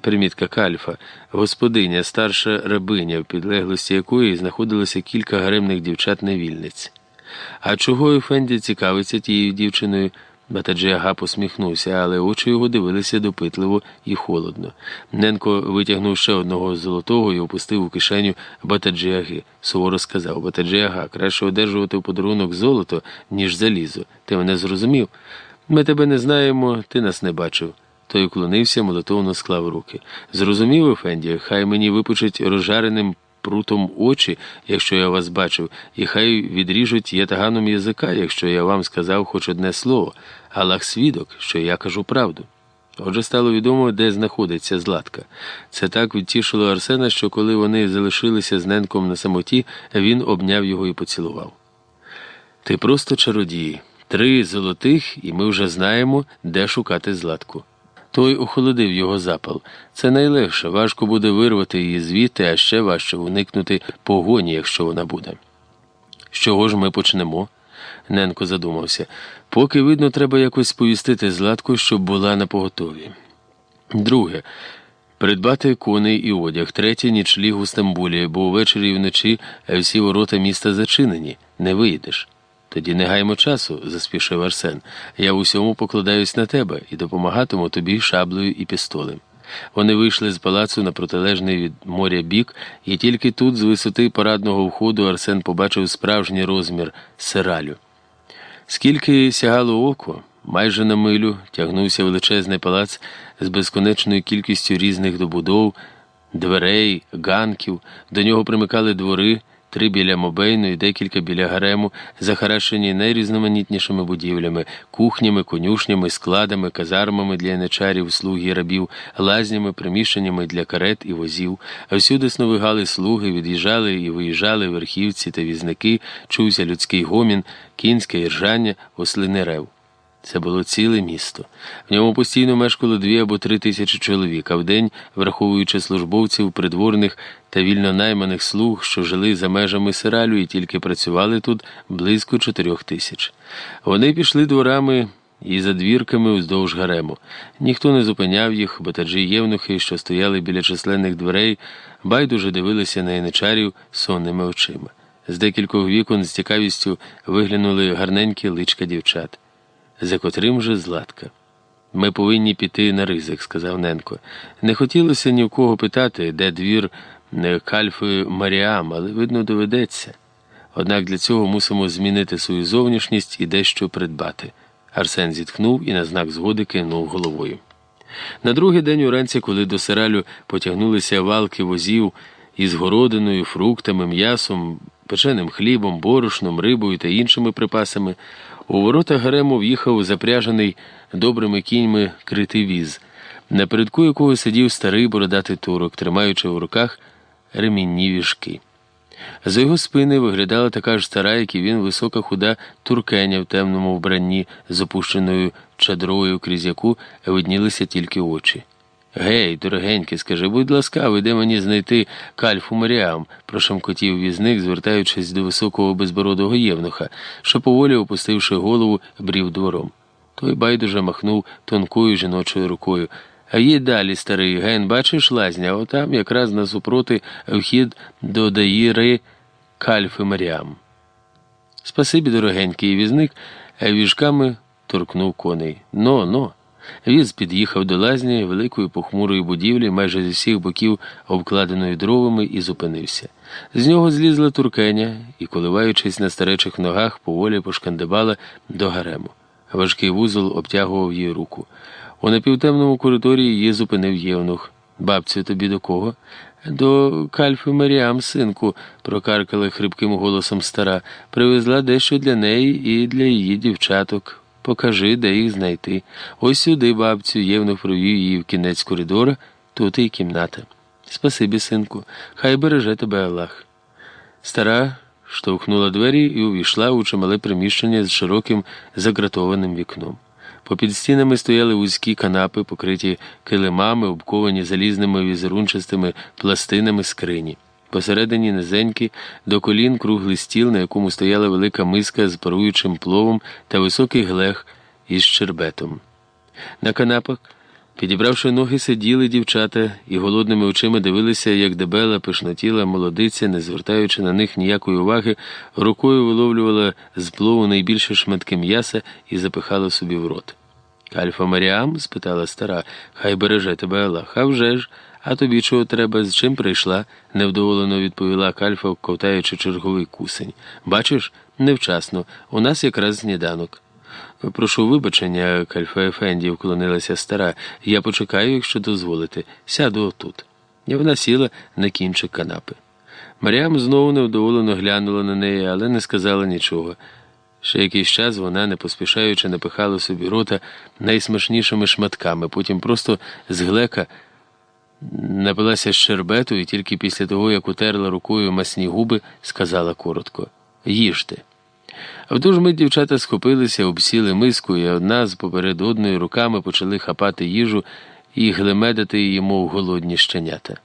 Примітка кальфа, господиня, старша рабиня, в підлеглості якої знаходилося кілька гаремних дівчат невільниць. А чого Ефенді цікавиться тією дівчиною? Батаджиага посміхнувся, але очі його дивилися допитливо і холодно. Ненко витягнув ще одного золотого і опустив у кишеню Батаджиаги. Суворо сказав Батаджиага, краще одержувати в подарунок золото, ніж залізо. Ти мене зрозумів? Ми тебе не знаємо, ти нас не бачив. Той уклонився, молитовно склав руки. Зрозумів, Ефенді, хай мені випучать розжареним прутом очі, якщо я вас бачив, і хай відріжуть ятаганом язика, якщо я вам сказав хоч одне слово, Аллах свідок, що я кажу правду. Отже, стало відомо, де знаходиться Златка. Це так відтішило Арсена, що коли вони залишилися з Ненком на самоті, він обняв його і поцілував. Ти просто чародій. Три золотих, і ми вже знаємо, де шукати Златку. Той охолодив його запал. Це найлегше, важко буде вирвати її звідти, а ще важче уникнути погоні, якщо вона буде. З чого ж ми почнемо? Ненко задумався. Поки видно, треба якось сповістити Златку, щоб була на поготові. Друге. Придбати коней і одяг, третє нічліг у Стамбулі, бо ввечері і вночі всі ворота міста зачинені, не вийдеш. Тоді не гаймо часу, заспішив Арсен. Я усьому покладаюсь на тебе і допомагатиму тобі шаблею і пістолем. Вони вийшли з палацу на протилежний від моря бік, і тільки тут, з висоти парадного входу, Арсен побачив справжній розмір сиралю. Скільки сягало око, майже на милю тягнувся величезний палац з безконечною кількістю різних добудов, дверей, ганків, до нього примикали двори три біля мобейну і декілька біля гарему, захарашені найрізноманітнішими будівлями, кухнями, конюшнями, складами, казармами для яничарів, слуг і рабів, лазнями, приміщеннями для карет і возів. А всюди сновигали слуги, від'їжджали і виїжджали верхівці та візники, чувся людський гомін, кінське іржання, ослиний рев. Це було ціле місто. В ньому постійно мешкало дві або три тисячі чоловік, а в день, враховуючи службовців, придворних та вільно найманих слуг, що жили за межами Сиралю і тільки працювали тут близько чотирьох тисяч. Вони пішли дворами і задвірками уздовж гарему. Ніхто не зупиняв їх, батаджі євнухи, що стояли біля численних дверей, байдуже дивилися на яничарів сонними очима. З декількох вікон з цікавістю виглянули гарненькі личка дівчат за котрим же златка. Ми повинні піти на ризик, сказав Ненко. Не хотілося ні в кого питати, де двір Кальфи Маріам, але, видно, доведеться. Однак для цього мусимо змінити свою зовнішність і дещо придбати. Арсен зітхнув і на знак згоди кинув головою. На другий день уранці, коли до сиралю потягнулися валки возів із городиною, фруктами, м'ясом, печеним хлібом, борошном, рибою та іншими припасами, у ворота гарему в'їхав запряжений добрими кіньми критий віз, напередку якого сидів старий бородатий турок, тримаючи в руках ремінні віжки. За його спини виглядала така ж стара, як і він, висока худа туркеня в темному вбранні з опущеною чадрою, крізь яку виднілися тільки очі. Гей, дорогенький, скажи, будь ласкавий, де мені знайти кальфу Маріам, прошамкотів візник, звертаючись до високого безбородого євнуха, що поволі опустивши голову, брів двором. Той байдуже махнув тонкою жіночою рукою. А далі, старий ген, бачиш лазня, отам якраз насупроти вхід до Даїри кальфи Маріам. Спасибі, дорогенький візник, віжками торкнув коней. Но, но. Віз під'їхав до лазні великої похмурої будівлі, майже зі всіх боків обкладеної дровами, і зупинився. З нього злізла туркеня і, коливаючись на старечих ногах, поволі пошкандибала до гарему. Важкий вузол обтягував її руку. У напівтемному коридорі її зупинив євнух. Бабцю, тобі до кого? До Кальфи Маріам, синку, прокаркала хрипким голосом стара, привезла дещо для неї і для її дівчаток. Покажи, де їх знайти. Ось сюди, бабцю, євнух провів її в кінець коридора, тут і кімната. Спасибі, синку, хай береже тебе Аллах. Стара штовхнула двері і увійшла у чимале приміщення з широким загратованим вікном. Попід стінами стояли вузькі канапи, покриті килимами, обковані залізними візерунчастими пластинами скрині. Посередині низенький, до колін круглий стіл, на якому стояла велика миска з паруючим пловом та високий глег із щербетом. На канапах Підібравши ноги, сиділи дівчата і голодними очима дивилися, як дебела, пишнотіла молодиця, не звертаючи на них ніякої уваги, рукою виловлювала з плову найбільше шматки м'яса і запихала собі в рот. Кальфа Маріам? спитала стара, хай береже тебе Аллах. А вже ж, а тобі чого треба, з чим прийшла? невдоволено відповіла Кальфа, ковтаючи черговий кусень. Бачиш, невчасно, у нас якраз сніданок. Прошу вибачення, Кальфа Ефенді, вклонилася стара. Я почекаю, якщо дозволите. Сяду отут. І вона сіла на кінчик канапи. Маріам знову невдоволено глянула на неї, але не сказала нічого. Ще якийсь час вона, не поспішаючи, напихала собі рота найсмачнішими шматками, потім просто з глека напилася щербету і тільки після того, як утерла рукою масні губи, сказала коротко Їжте. В ту ж мить дівчата схопилися, обсіли миску, і одна з поперед одної руками почали хапати їжу і глемедати її, мов голодні щенята.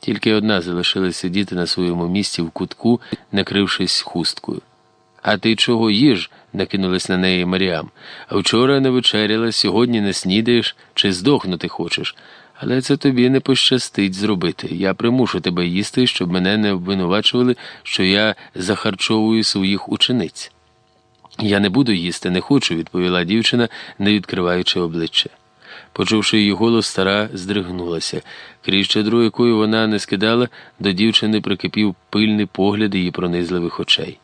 Тільки одна залишилась сидіти на своєму місці в кутку, накрившись хусткою. А ти чого їж? накинулась на неї Маріам. А вчора не вечеряла, сьогодні не снідаєш чи здохнути хочеш. Але це тобі не пощастить зробити. Я примушу тебе їсти, щоб мене не обвинувачували, що я захарчовую своїх учениць. Я не буду їсти, не хочу, відповіла дівчина, не відкриваючи обличчя. Почувши її голос, стара здригнулася. Крізь чадру, якою вона не скидала, до дівчини прикипів пильний погляд її пронизливих очей.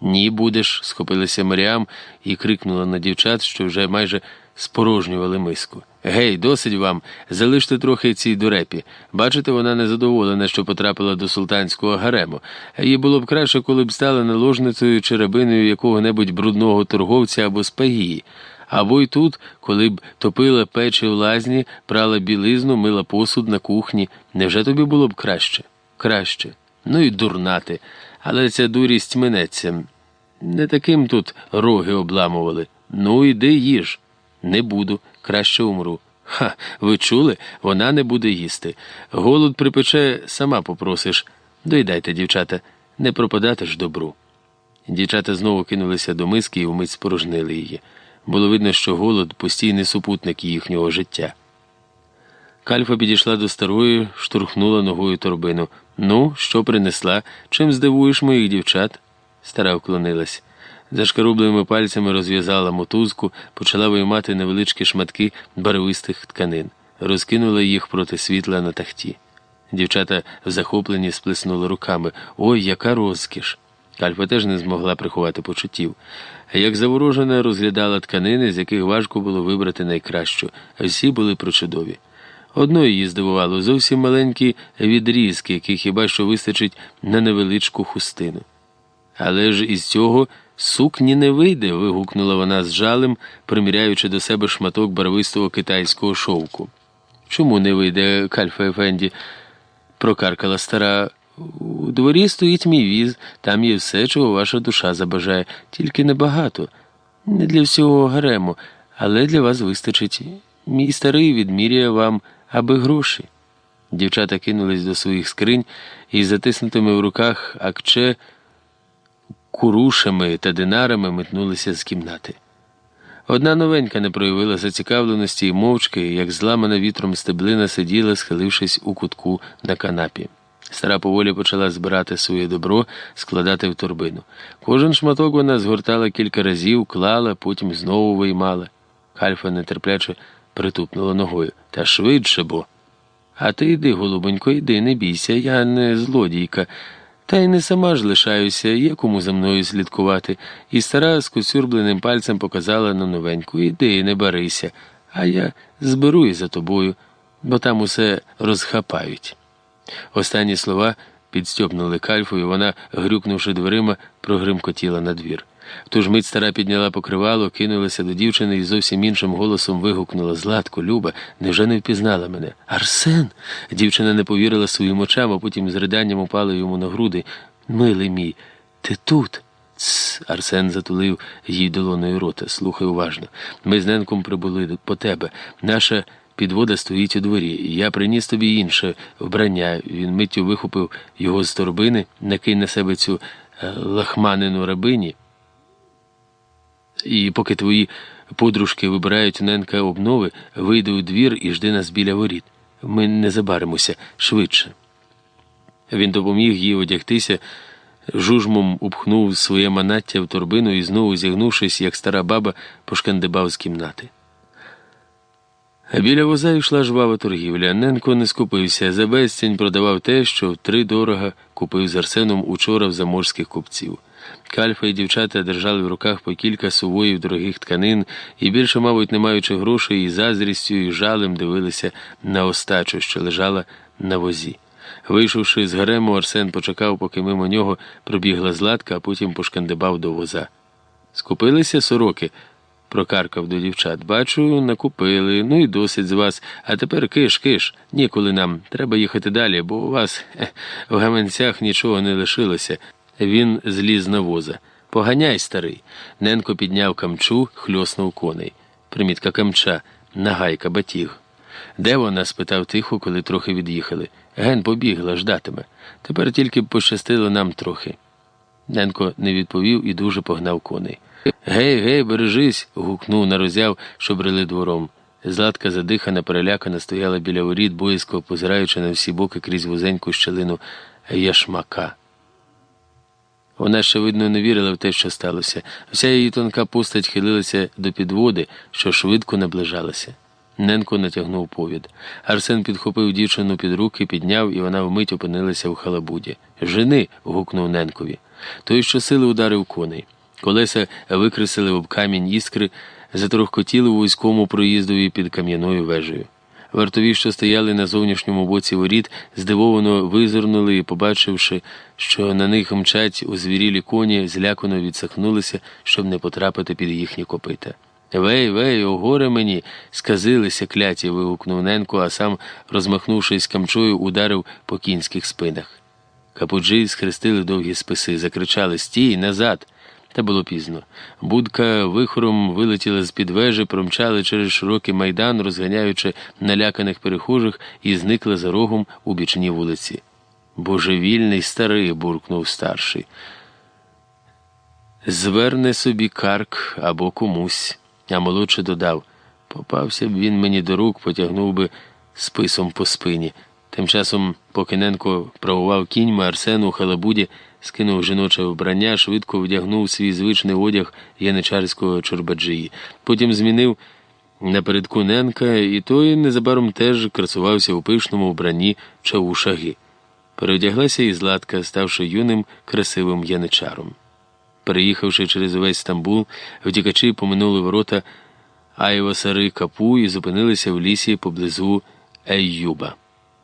Ні, будеш, схопилася Маріам і крикнула на дівчат, що вже майже спорожнювали миску. Гей, досить вам, залиште трохи цій дурепі. Бачите, вона незадоволена, що потрапила до султанського гарему. Їй було б краще, коли б стала наложницею чи рабиною якого-небудь брудного торговця або спагії. Або й тут, коли б топила печі в лазні, прала білизну, мила посуд на кухні. Невже тобі було б краще? Краще. Ну і дурнати. Але ця дурість минеться. Не таким тут роги обламували. Ну, іди їж. Не буду, краще умру. Ха, ви чули? Вона не буде їсти. Голод припече, сама попросиш. Доїдайте, дівчата, не пропадати ж добру. Дівчата знову кинулися до миски і вмить спорожнили її. Було видно, що голод постійний супутник їхнього життя. Кальфа підійшла до старої, штурхнула ногою торбину. Ну, що принесла? Чим здивуєш моїх дівчат? Стара вклонилась. Зашкарубленими пальцями розв'язала мотузку, почала виймати невеличкі шматки барвистих тканин, розкинула їх проти світла на тахті. Дівчата в захопленні сплеснули руками. Ой, яка розкіш! Кальфа теж не змогла приховати почуттів. Як заворожена, розглядала тканини, з яких важко було вибрати найкращу, всі були прочудові. Одно її здивувало зовсім маленькі відрізки, які хіба що вистачить на невеличку хустину. Але ж із цього сукні не вийде. вигукнула вона з жалем, приміряючи до себе шматок барвистого китайського шовку. Чому не вийде, Кальфа Ефенді? прокаркала стара. У дворі стоїть мій віз, там є все, чого ваша душа забажає, тільки небагато. Не для всього гарему, але для вас вистачить. Мій старий відміряє вам аби гроші. Дівчата кинулись до своїх скринь і, затиснутими в руках акче курушами та динарами метнулися з кімнати. Одна новенька не проявила зацікавленості і мовчки, як зламана вітром стеблина сиділа, схилившись у кутку на канапі. Стара поволі почала збирати своє добро, складати в торбину. Кожен шматок вона згортала кілька разів, клала, потім знову виймала. Хальфа нетерпляче притупнула ногою. Та швидше бо. А ти йди, голубонько, йди, не бійся, я не злодійка. Та й не сама ж лишаюся, є кому за мною слідкувати, і стара з коцюрбленим пальцем показала на новеньку Іди, не барися, а я зберу і за тобою, бо там усе розхапають. Останні слова підстьопнули кальфу, і вона, грюкнувши дверима, прогримкотіла на двір. Тож мить стара підняла покривало, кинулася до дівчини і зовсім іншим голосом вигукнула Златко, Люба, невже не впізнала мене? Арсен. Дівчина не повірила своїм очам, а потім з риданням упала йому на груди. Милий мій, ти тут. Цс, Арсен затулив їй долоною рота. Слухай уважно. Ми з Ненком прибули по тебе. Наша підвода стоїть у дворі. Я приніс тобі інше вбрання. Він миттю вихопив його з торбини, накинь на себе цю е, лахманину рабині. І поки твої подружки вибирають ненка обнови, вийди у двір і жди нас біля воріт. Ми не забаримося швидше. Він допоміг їй одягтися, жужмом упхнув своє манаття в торбину і знову зігнувшись, як стара баба, пошкандибав з кімнати. Біля воза йшла жвава торгівля. Ненко не скупився, за безцінь продавав те, що втридорога купив з Арсеном учора в заморських купців. Кальфа і дівчата держали в руках по кілька сувоїв дорогих тканин і більше, мабуть, не маючи грошей, і заздрістю, і жалем дивилися на остачу, що лежала на возі. Вийшовши з гарему, Арсен почекав, поки мимо нього пробігла златка, а потім пошкандибав до воза. Скупилися сороки, прокаркав до дівчат. Бачу, накупили, ну і досить з вас. А тепер киш, киш, ніколи нам. Треба їхати далі, бо у вас в гаманцях нічого не лишилося. Він зліз на воза. Поганяй, старий. Ненко підняв камчу, хльоснув коней. Примітка камча, нагайка, батіг. Де вона? спитав тихо, коли трохи від'їхали. Ген побігла, ждатиме. Тепер тільки пощастило нам трохи. Ненко не відповів і дуже погнав коней. Гей, гей, бережись. гукнув на розяв, що брели двором. Златка задихана, перелякана, стояла біля воріт, боязко позираючи на всі боки крізь вузеньку щелину яшмака. Вона ще, видно, не вірила в те, що сталося. Вся її тонка постать хилилася до підводи, що швидко наближалася. Ненко натягнув повід. Арсен підхопив дівчину під руки, підняв, і вона вмить опинилася в халабуді. Жени. гукнув Ненкові. Той щосили ударив коней. Колеса викресили об камінь іскри, заторохкотіли у вузькому проїздові під кам'яною вежею. Вартові, що стояли на зовнішньому боці воріт, здивовано визирнули і, побачивши, що на них мчать узвірілі коні, злякано відсахнулися, щоб не потрапити під їхні копита. Вей, вей, о горе мені, сказилися кляті, вигукнув Ненко, а сам, розмахнувшись камчою, ударив по кінських спинах. Капуджі схрестили довгі списи, закричали Стій, назад. Та було пізно. Будка вихором вилетіла з під вежі, промчали через широкий майдан, розганяючи наляканих перехожих, і зникла за рогом у бічній вулиці. Божевільний старий, буркнув старший. Зверне собі карк або комусь, а молодший додав попався б він мені до рук, потягнув би списом по спині. Тим часом Покиненко правував кіньма Арсену у халабуді, скинув жіноче вбрання, швидко вдягнув свій звичний одяг яничарського чорбаджії. Потім змінив напередку Ненка, і той незабаром теж красувався у пишному вбранні чавушаги. Переодяглася і Златка, ставши юним, красивим яничаром. Переїхавши через весь Стамбул, втікачі поминули ворота Айвасари Капу і зупинилися в лісі поблизу Ейюба.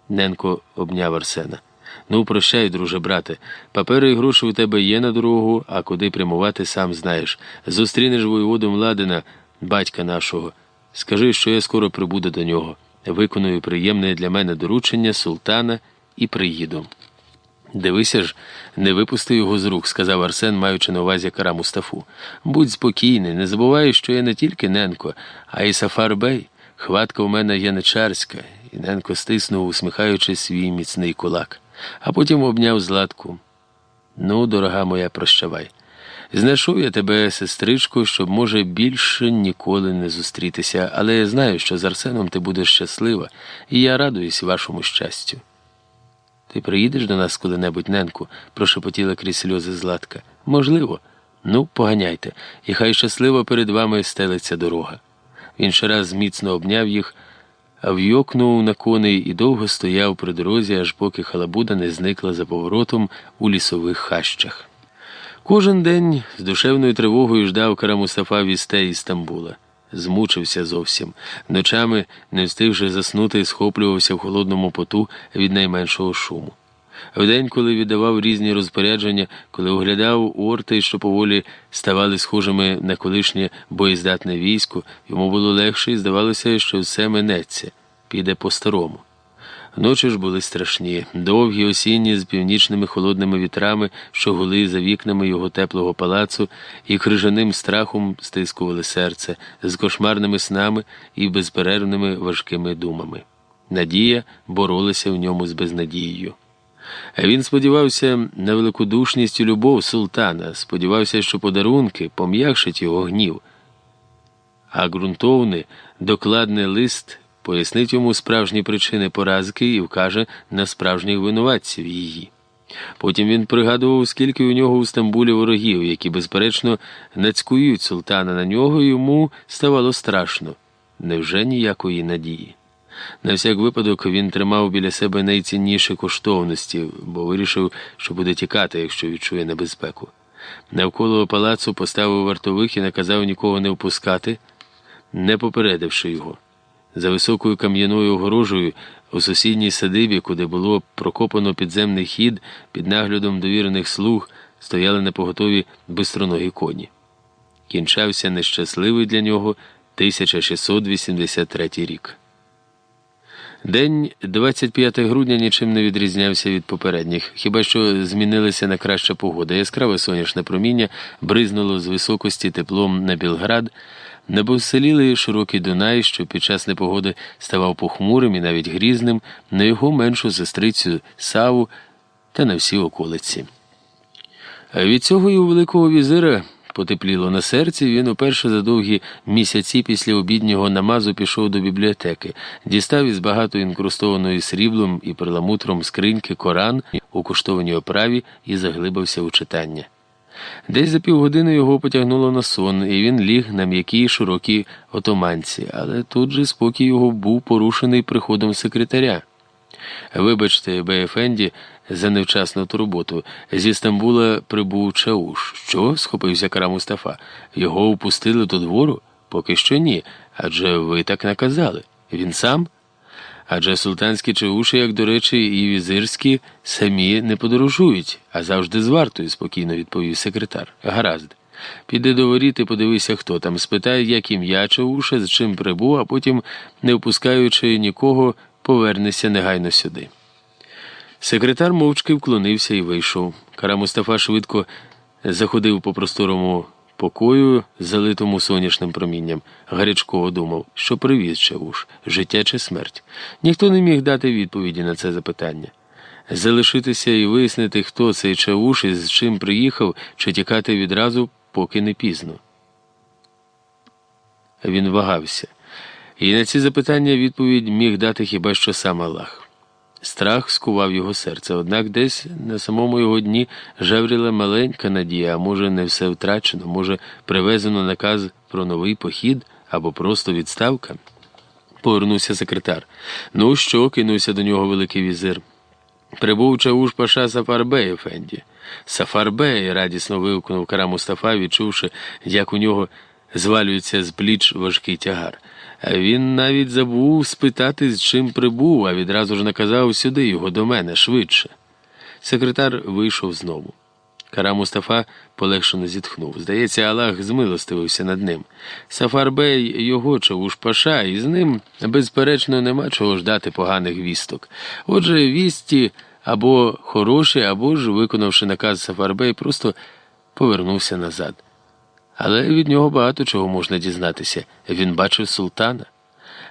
Ненко обняв Арсена. Ну, прощай, друже, брате. Папери і гроші у тебе є на дорогу, а куди прямувати, сам знаєш. Зустрінеш воєводу Младина, батька нашого. Скажи, що я скоро прибуду до нього. Виконую приємне для мене доручення султана і приїду. Дивися ж, не випусти його з рук, сказав Арсен, маючи на увазі кара Мустафу. Будь спокійний, не забувай, що я не тільки Ненко, а й Сафар Бей. Хватка у мене яничарська, і Ненко стиснув, усміхаючи свій міцний кулак, а потім обняв златку. Ну, дорога моя, прощавай. Знайшов я тебе, сестричко, щоб, може, більше ніколи не зустрітися, але я знаю, що з Арсеном ти будеш щаслива, і я радуюсь вашому щастю. Ти приїдеш до нас коли-небудь, Ненку, прошепотіла крізь сльози Златка. Можливо. Ну, поганяйте, і хай щасливо перед вами стелиться дорога. Він ще раз міцно обняв їх, вйокнув на коней і довго стояв при дорозі, аж поки халабуда не зникла за поворотом у лісових хащах. Кожен день з душевною тривогою ждав Карамустафа вістей із Стамбула. Змучився зовсім. Ночами, не встигши заснути, схоплювався в холодному поту від найменшого шуму. Вдень, коли віддавав різні розпорядження, коли оглядав орти, що поволі ставали схожими на колишнє боєздатне військо, йому було легше і здавалося, що все минеться, піде по-старому. Ночі ж були страшні, довгі осінні з північними холодними вітрами, що гули за вікнами його теплого палацу, і крижаним страхом стискували серце, з кошмарними снами і безперервними важкими думами. Надія боролася в ньому з безнадією. Він сподівався на великодушність і любов султана, сподівався, що подарунки пом'якшать його гнів. А ґрунтовний, докладний лист пояснить йому справжні причини поразки і вкаже на справжніх винуватців її. Потім він пригадував, скільки у нього у Стамбулі ворогів, які, безперечно, нацькують султана на нього, і йому ставало страшно. Невже ніякої надії? На всяк випадок він тримав біля себе найцінніші коштовності, бо вирішив, що буде тікати, якщо відчує небезпеку. Навколо палацу поставив вартових і наказав нікого не впускати, не попередивши його. За високою кам'яною огорожею у сусідній садибі, куди було прокопано підземний хід під наглядом довірених слуг, стояли непоготові бистроногі коні. Кінчався нещасливий для нього 1683 рік. День 25 грудня нічим не відрізнявся від попередніх, хіба що змінилася на краща погода. Яскраве сонячне проміння бризнуло з високості теплом на Білград. Небовселілий широкий Дунай, що під час непогоди ставав похмурим і навіть грізним, на його меншу сестрицю Саву та на всі околиці. Від цього і у Великого візира потепліло на серці, він уперше за довгі місяці після обіднього намазу пішов до бібліотеки, дістав із багато інкрустованої сріблом і перламутром скриньки Коран у коштованій оправі і заглибався у читання. Десь за півгодини його потягнуло на сон, і він ліг на м'якій широкій отоманці, але тут же спокій його був порушений приходом секретаря. Вибачте, Беєфенді, за невчасну турботу. Зі Стамбула прибув Чауш. Що? схопився Кара Мустафа. Його впустили до двору? Поки що ні. Адже ви так наказали. Він сам? Адже султанські чауші, як до речі, і візирські самі не подорожують, а завжди з вартою, спокійно відповів секретар. Гаразд. Піди до воріт і подивися, хто там. Спитай, як ім'я Чауша, з чим прибув, а потім, не впускаючи нікого, повернися негайно сюди. Секретар мовчки вклонився і вийшов. Кара Мустафа швидко заходив по просторому покою, залитому сонячним промінням. Гарячково думав, що привіз Чавуш, життя чи смерть. Ніхто не міг дати відповіді на це запитання. Залишитися і вияснити, хто цей Чавуш і з чим приїхав, чи тікати відразу, поки не пізно. Він вагався, і на ці запитання відповідь міг дати хіба що сам Аллах. Страх скував його серце, однак десь на самому його дні жевріла маленька надія, а може, не все втрачено, може, привезено наказ про новий похід або просто відставка. Повернувся секретар. Ну що? кинувся до нього великий візир. Прибув Чауш Паша Сафарбей, Ефенді. Сафарбей, радісно вигукнув Кара Мустафа, відчувши, як у нього звалюється з пліч важкий тягар. Він навіть забув спитати, з чим прибув, а відразу ж наказав сюди його до мене швидше. Секретар вийшов знову. Кара Мустафа полегшено зітхнув. Здається, Аллах змилостивився над ним. Сафарбей його чавуш паша, і з ним, безперечно, нема чого ждати поганих вісток. Отже, вісті або хороші, або ж, виконавши наказ Сафарбей, просто повернувся назад. Але від нього багато чого можна дізнатися. Він бачив султана.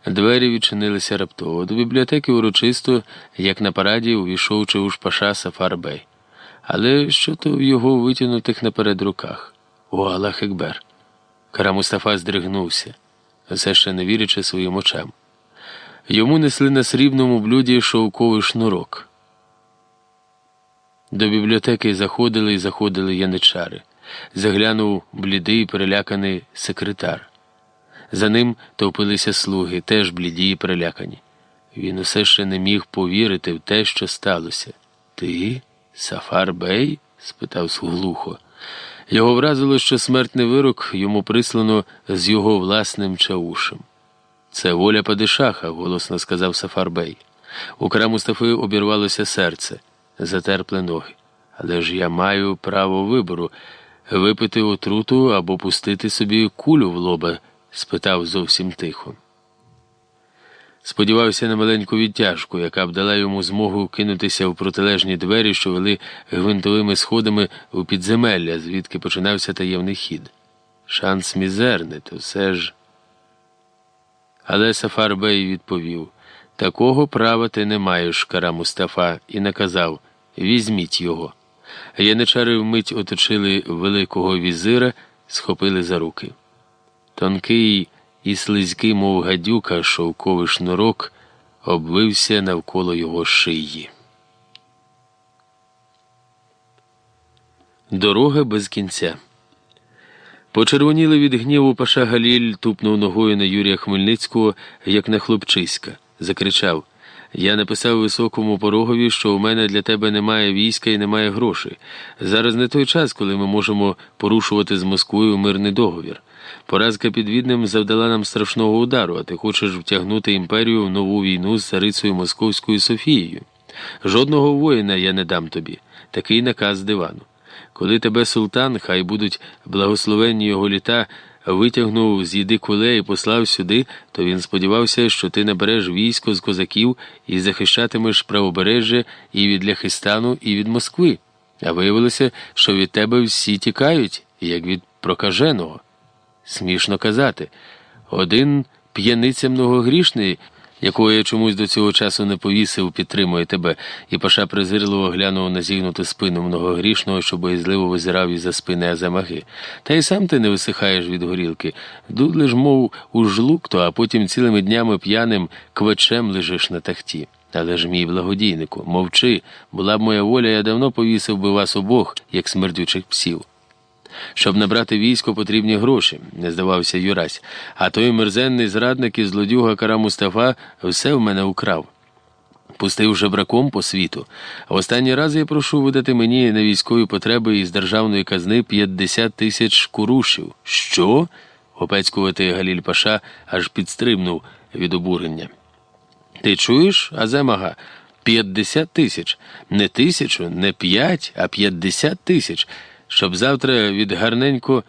Двері відчинилися раптово. До бібліотеки урочисто, як на параді, увійшов Чауш Паша Сафарбей. Але що то в його витягнутих наперед руках? О, Аллах Екбер. Кара Мустафа здригнувся, все ще не вірячи своїм очам. Йому несли на срібному блюді шовковий шнурок. До бібліотеки заходили і заходили яничари заглянув блідий переляканий секретар. За ним товпилися слуги, теж бліді і перелякані. Він усе ще не міг повірити в те, що сталося. Ти, Сафар Бей? спитав глухо. Його вразило, що смертний вирок йому прислано з його власним чаушем. Це воля Падишаха, голосно сказав Сафар Бей. У кара Мустафи обірвалося серце, затерпли ноги. Але ж я маю право вибору випити отруту або пустити собі кулю в лоба? спитав зовсім тихо. Сподівався на маленьку відтяжку, яка б дала йому змогу кинутися в протилежні двері, що вели гвинтовими сходами у підземелля, звідки починався таємний хід. Шанс мізерний, то все ж. Але Сафар Бей відповів такого права ти не маєш, кара Мустафа, і наказав Візьміть його. Яничари вмить оточили великого візира, схопили за руки. Тонкий і слизький, мов гадюка, шовковий шнурок обвився навколо його шиї. Дорога без кінця. Почервоніли від гніву паша Галіль тупнув ногою на Юрія Хмельницького, як на хлопчиська, закричав Я написав високому порогові, що у мене для тебе немає війська і немає грошей. Зараз не той час, коли ми можемо порушувати з Москвою мирний договір. Поразка під Віднем завдала нам страшного удару, а ти хочеш втягнути імперію в нову війну з царицею Московською Софією. Жодного воїна я не дам тобі. Такий наказ дивану. Коли тебе султан, хай будуть благословенні його літа, витягнув з їди куле і послав сюди, то він сподівався, що ти набереш військо з козаків і захищатимеш правобережжя і від Ляхистану, і від Москви. А виявилося, що від тебе всі тікають, як від прокаженого. Смішно казати. Один п'яниця многогрішний якого я чомусь до цього часу не повісив, підтримує тебе, і паша презирливо глянув на зігнуту спину многогрішного, що боязливо визирав із за спини Азамаги. Та й сам ти не висихаєш від горілки. Дудлиш, мов у жлукто, а потім цілими днями п'яним квачем лежиш на тахті. Але ж мій благодійнику, мовчи, була б моя воля, я давно повісив би вас обох, як смердючих псів. Щоб набрати військо, потрібні гроші, не здавався Юрась, а той мерзенний зрадник і злодюга Кара Мустафа все в мене украв. Пустив жебраком по світу. Останній раз я прошу видати мені на військові потреби із державної казни 50 тисяч курушів. Що? Опецькуватий Галіль Паша аж підстрибнув від обурення. Ти чуєш, Аземага? П'ятдесят тисяч. Не тисячу, не п'ять, а п'ятдесят тисяч щоб завтра від гарненько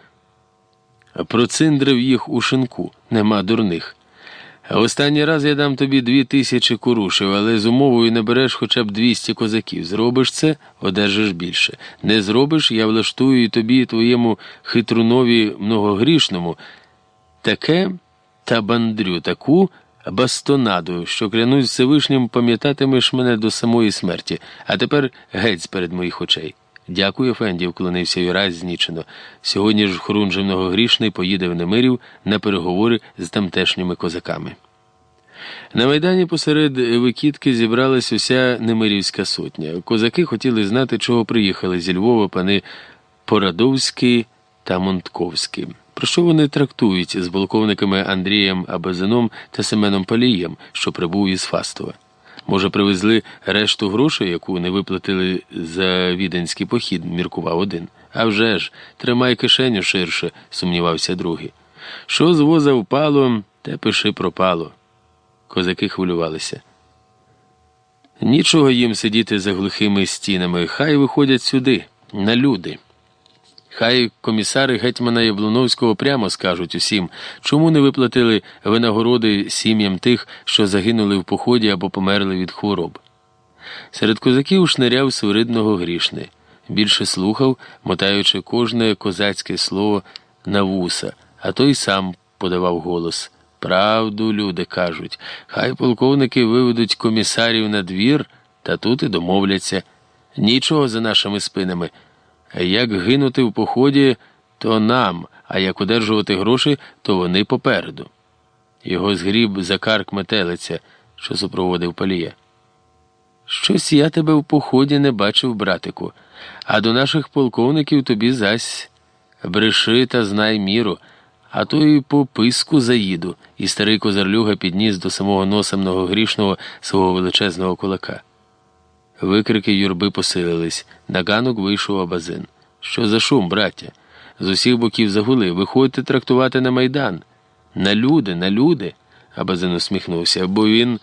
проциндрив їх у шинку, нема дурних. Останній раз я дам тобі дві тисячі курушів, але з умовою не береш хоча б двісті козаків. Зробиш це, одержиш більше. Не зробиш, я влаштую і тобі, і твоєму хитрунові многогрішному таке та бандрю, таку бастонаду, що клянусь Всевишнім, пам'ятатимеш мене до самої смерті, а тепер геть з перед моїх очей. Дякую, Фенді, вклонився Юрась знічено. Сьогодні ж Хрунжий многогрішний поїде в Немирів на переговори з тамтешніми козаками. На майдані посеред Викітки зібралась уся Немирівська сотня. Козаки хотіли знати, чого приїхали зі Львова пани Порадовський та Монтковський. Про що вони трактують з полковниками Андрієм Абазином та Семеном Палієм, що прибув із Фастова. Може, привезли решту грошей, яку не виплатили за віденський похід, міркував один. «А вже ж, тримай кишеню ширше, сумнівався другий. Що з воза впало, те пиши пропало. Козаки хвилювалися. Нічого їм сидіти за глухими стінами, хай виходять сюди, на люди. Хай комісари гетьмана Яблуновського прямо скажуть усім, чому не виплатили винагороди сім'ям тих, що загинули в поході або померли від хвороб. Серед козаків шниряв свиридного грішний, більше слухав, мотаючи кожне козацьке слово на вуса, а той сам подавав голос. Правду люди кажуть, хай полковники виведуть комісарів на двір, та тут і домовляться. Нічого за нашими спинами. Як гинути в поході, то нам, а як одержувати гроші, то вони попереду. Його згріб за карк метелиця, що супроводив палія. Щось я тебе в поході не бачив, братику, а до наших полковників тобі зась бреши та знай міру, а то й по писку заїду, і старий козарлюга підніс до самого носа многогрішного свого величезного кулака. Викрики юрби посилились. На ганок вийшов абазин. Що за шум, браття? З усіх боків загули. Виходьте трактувати на майдан. На люди, на люди. Абазин усміхнувся, бо він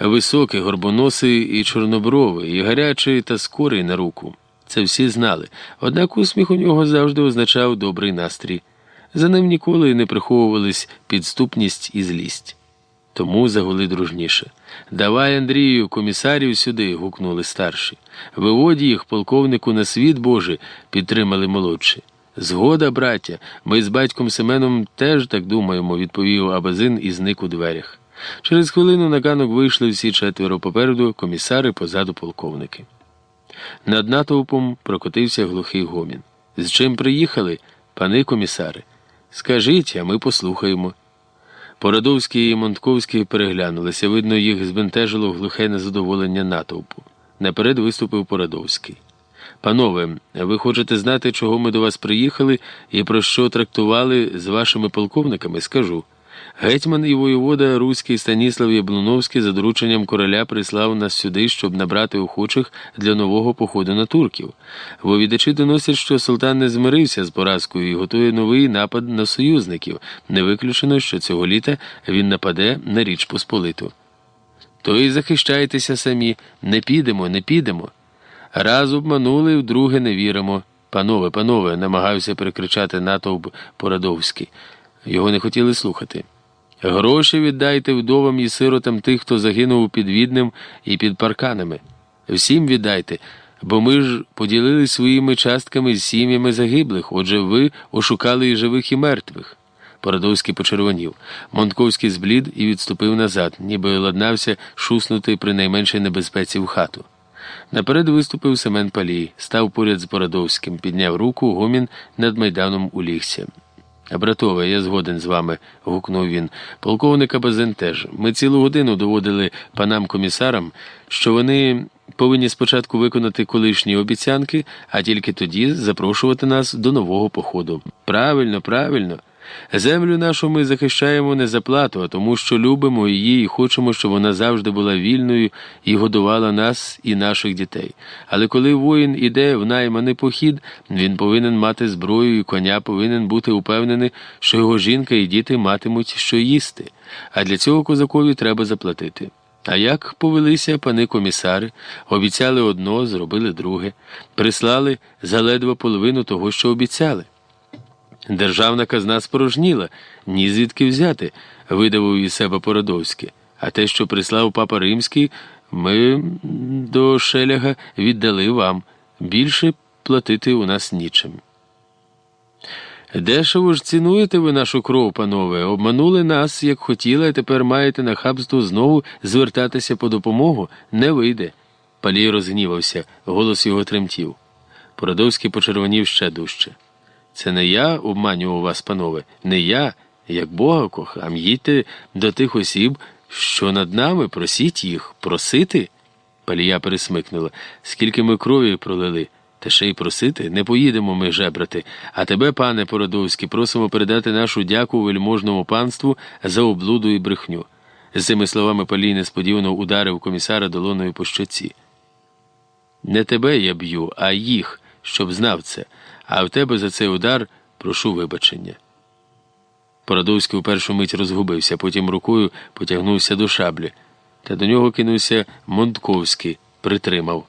високий, горбоносий і чорнобровий, і гарячий та скорий на руку. Це всі знали. Однак усміх у нього завжди означав добрий настрій. За ним ніколи не приховувались підступність і злість. Тому загули дружніше. Давай, Андрію, комісарів сюди. гукнули старші. Виводь їх, полковнику, на світ Божий, підтримали молодші. Згода, браття, ми з батьком Семеном теж так думаємо, відповів Абазин і зник у дверях. Через хвилину на ганок вийшли всі четверо попереду, комісари позаду полковники. Над натовпом прокотився глухий гомін. З чим приїхали, пани комісари? Скажіть, а ми послухаємо. Порадовський і Монтковський переглянулися. Видно, їх збентежило глухе незадоволення натовпу. Наперед виступив Порадовський. Панове, ви хочете знати, чого ми до вас приїхали і про що трактували з вашими полковниками? Скажу. Гетьман і воєвода Руський Станіслав Яблуновський за дорученням короля прислав нас сюди, щоб набрати охочих для нового походу на турків. Вовідачі доносять, що султан не змирився з поразкою і готує новий напад на союзників. Не виключено, що цього літа він нападе на Річ Посполиту. То і захищайтеся самі, не підемо, не підемо. Раз обманули, вдруге не віримо. Панове, панове, намагався перекричати натовп Порадовський. Його не хотіли слухати. Гроші віддайте вдовам і сиротам тих, хто загинув під Віднем і під парканами. Всім віддайте, бо ми ж поділили своїми частками з сім'ями загиблих, отже, ви ошукали і живих, і мертвих. Порадовський почервонів. Монтковський зблід і відступив назад, ніби ладнався шуснути при найменшій небезпеці в хату. Наперед виступив Семен Палій, став поряд з Бородовським, підняв руку, гомін над майданом улігся. Братове, я згоден з вами, гукнув він. Полковника Базен теж. Ми цілу годину доводили панам комісарам, що вони повинні спочатку виконати колишні обіцянки, а тільки тоді запрошувати нас до нового походу. Правильно, правильно. Землю нашу ми захищаємо не за плату, а тому, що любимо її і хочемо, щоб вона завжди була вільною і годувала нас і наших дітей. Але коли воїн іде в найманий похід, він повинен мати зброю і коня повинен бути упевнений, що його жінка і діти матимуть що їсти. А для цього козакові треба заплатити. А як повелися пани комісари, обіцяли одно, зробили друге, прислали заледве половину того, що обіцяли. Державна казна спорожніла, ні звідки взяти, видавив із себе Породовський. А те, що прислав папа Римський, ми до шеляга віддали вам. Більше платити у нас нічим. Дешево ж цінуєте ви нашу кров, панове, обманули нас, як хотіли, а тепер маєте нахабство знову звертатися по допомогу? Не вийде. Палій розгнівався, голос його тремтів. Породовський почервонів ще дужче. Це не я обманював вас, панове, не я, як Бога кохам, їдьте до тих осіб, що над нами, просіть їх, просити. Палія пересмикнула. Скільки ми крові пролили, та ще й просити, не поїдемо ми жебрати. А тебе, пане Породовський, просимо передати нашу дяку вельможному панству за облуду і брехню. З цими словами Палій несподівано ударив комісара долоною по щоці. Не тебе я б'ю, а їх, щоб знав це а в тебе за цей удар прошу вибачення. Породовський у першу мить розгубився, потім рукою потягнувся до шаблі, та до нього кинувся Монтковський, притримав.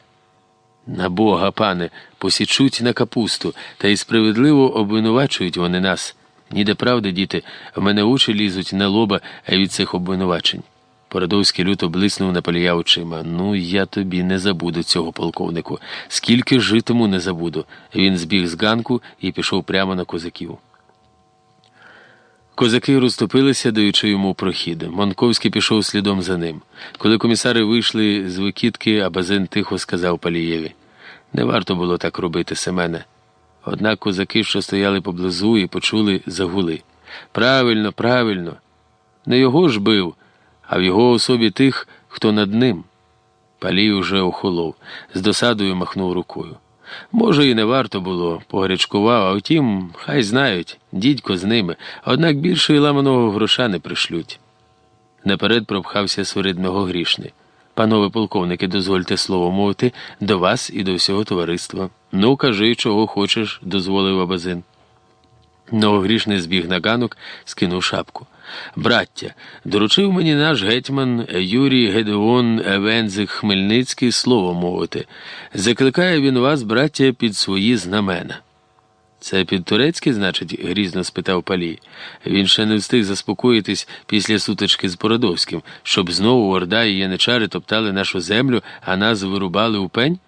На Бога, пане, посічуть на капусту, та й справедливо обвинувачують вони нас. Ніде правди, діти, в мене очі лізуть на лоба від цих обвинувачень. Породовський люто блиснув на очима. Ну, я тобі не забуду цього полковнику. Скільки житиму, не забуду. Він збіг з ганку і пішов прямо на козаків. Козаки розступилися, даючи йому прохід. Монковський пішов слідом за ним. Коли комісари вийшли з викидки, Абазин тихо сказав Палієві не варто було так робити, Семене. Однак козаки, що стояли поблизу і почули, загули. Правильно, правильно. Не його ж бив а в його особі тих, хто над ним. Палій уже охолов, з досадою махнув рукою. Може, і не варто було, погарячкував, а втім, хай знають, дідько з ними, однак більше і ламаного гроша не пришлють. Наперед пропхався свиридного грішний. Панове полковники, дозвольте слово мовити до вас і до всього товариства. Ну, кажи, чого хочеш, дозволив Абазин. Новогрішний збіг на ганок, скинув шапку. Браття, доручив мені наш гетьман Юрій Гедеон Евензик Хмельницький слово мовити. Закликає він вас, браття, під свої знамена. Це під турецьке, значить? грізно спитав Палій. Він ще не встиг заспокоїтись після сутички з Породовським, щоб знову Орда і яничари топтали нашу землю, а нас вирубали у пень?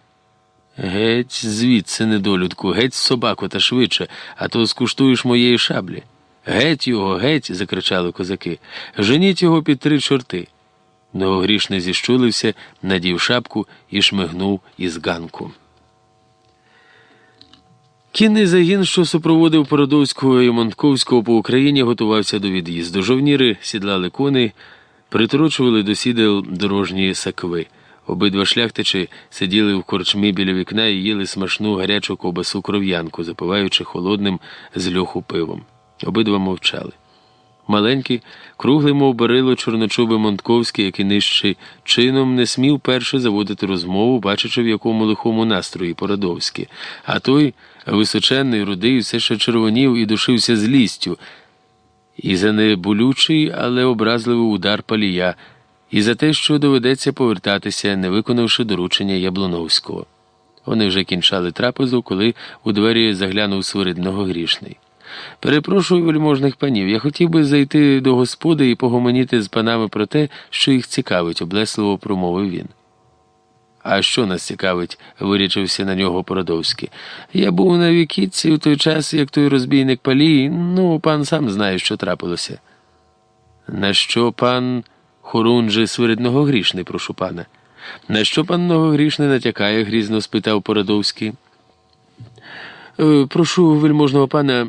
Геть звідси, недолюдку, геть собаку та швидше, а то скуштуєш моєї шаблі. Геть його, геть. закричали козаки. Женіть його під три чорти. Новогрішний зіщулився, надів шапку і шмигнув із ганку. Кінний загін, що супроводив Породовського і Монтковського по Україні, готувався до від'їзду. Жовніри сідлали коней, приторочували до сідел дорожні сакви. Обидва шляхтичі сиділи в корчмі біля вікна і їли смачну гарячу ковбасу кров'янку, запиваючи холодним з льоху пивом. Обидва мовчали. Маленький, круглий, мов барило, чорночубий Монтковський, який нижчий чином не смів перше заводити розмову, бачачи, в якому лихому настрої Породовський. А той, височенний, рудий, все ще червонів і душився злістю. І за неболючий, але образливий удар палія, і за те, що доведеться повертатися, не виконавши доручення Яблоновського. Вони вже кінчали трапезу, коли у двері заглянув свиридного грішний. Перепрошую вельможних панів. Я хотів би зайти до господи і погомоніти з панами про те, що їх цікавить, облесливо промовив він. А що нас цікавить? вирічився на нього Породовський. Я був на вікітці в той час, як той розбійник палій, ну, пан сам знає, що трапилося. На що пан Хорунжи свиридного грішний, прошу пана? На що пан Многогрішний натякає? грізно спитав Породовський. «Е, Прошу вельможного пана,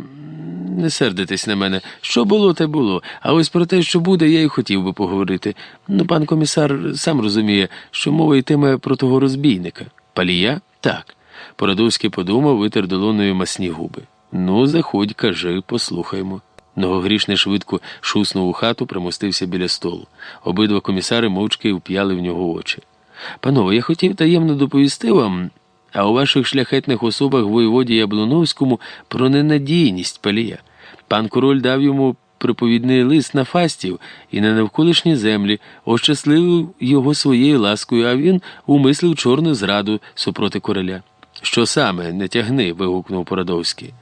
не сердитесь на мене. Що було, те було. А ось про те, що буде, я й хотів би поговорити. Ну, пан комісар сам розуміє, що мова йтиме про того розбійника. Палія? Так. Породовський подумав, витер долоною масні губи. Ну, заходь, кажи, послухаймо. Многогрішний швидко шуснув у хату, примостився біля столу. Обидва комісари мовчки вп'яли в нього очі. Панове, я хотів таємно доповісти вам, а у ваших шляхетних особах воєводі Яблоновському про ненадійність палія. Пан король дав йому приповідний лист на фастів і на навколишні землі, ощасливив його своєю ласкою, а він умислив чорну зраду супроти короля. Що саме, не тягни. вигукнув Породовський.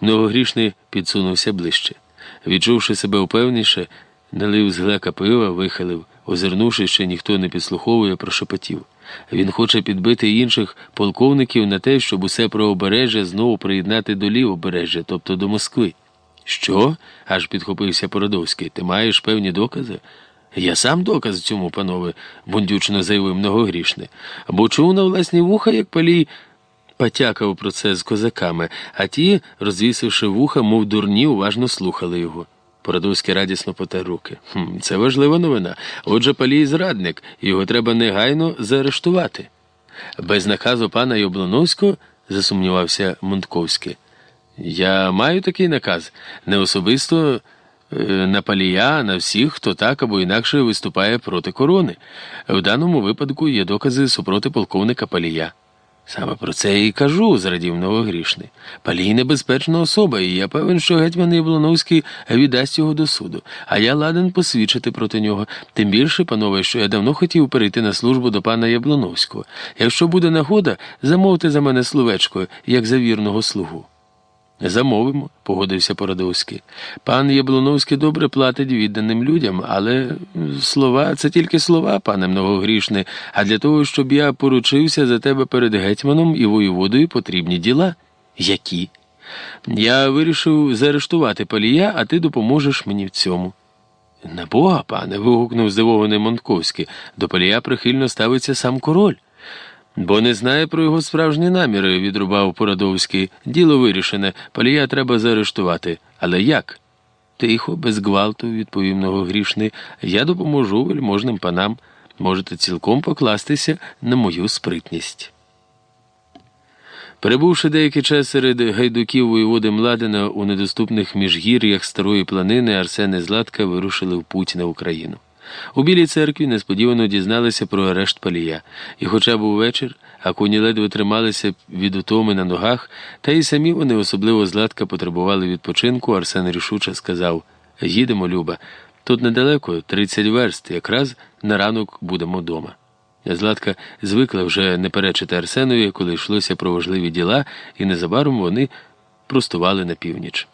Многогрішний підсунувся ближче. Відчувши себе упевніше, налив з глека пива, вихилив, озирнувши, що ніхто не підслуховує, прошепотів. Він хоче підбити інших полковників на те, щоб усе правобережжя знову приєднати до лівобережжя, тобто до Москви. Що? аж підхопився Породовський. Ти маєш певні докази? Я сам доказ цьому, панове, бундючно заявив многогрішне. Бо чув на власні вуха, як палій потякав про це з козаками, а ті, розвісивши вуха, мов дурні, уважно слухали його. Породовський радісно потер руки. «Хм, Це важлива новина. Отже, палій зрадник, його треба негайно заарештувати. Без наказу пана Яблоновського, засумнівався Монтковський. Я маю такий наказ не особисто е, на палія, на всіх, хто так або інакше виступає проти корони. В даному випадку є докази супроти полковника палія. Саме про це і кажу, зрадів новогрішний. Палій небезпечна особа, і я певен, що гетьман Яблоновський віддасть його до суду, а я ладен посвідчити проти нього. Тим більше, панове, що я давно хотів перейти на службу до пана Яблоновського. Якщо буде нагода, замовте за мене словечко, як за вірного слугу. Замовимо, погодився Породовський. Пан Яблоновський добре платить відданим людям, але слова це тільки слова, пане многогрішне, а для того, щоб я поручився за тебе перед гетьманом і воєводою потрібні діла. Які? Я вирішив заарештувати палія, а ти допоможеш мені в цьому. На Бога, пане, вигукнув здивований Монтковський. До палія прихильно ставиться сам король. Бо не знає про його справжні наміри, відрубав Породовський. Діло вирішене, палія треба заарештувати. Але як? Тихо, без гвалту, відповів многогрішний. Я допоможу вельможним панам. Можете цілком покластися на мою спритність. Перебувши деякий час серед гайдуків воєводи Младина у недоступних міжгір'ях старої планини, Арсен і Златка вирушили в путь на Україну. У Білій церкві несподівано дізналися про арешт палія, і, хоча був вечір, а коні ледве трималися від утоми на ногах, та й самі вони, особливо златка, потребували відпочинку, Арсен рішуче сказав Їдемо, Люба, тут недалеко, 30 верст, якраз на ранок будемо вдома. Златка звикла вже не перечити Арсенові, коли йшлося про важливі діла, і незабаром вони простували на північ.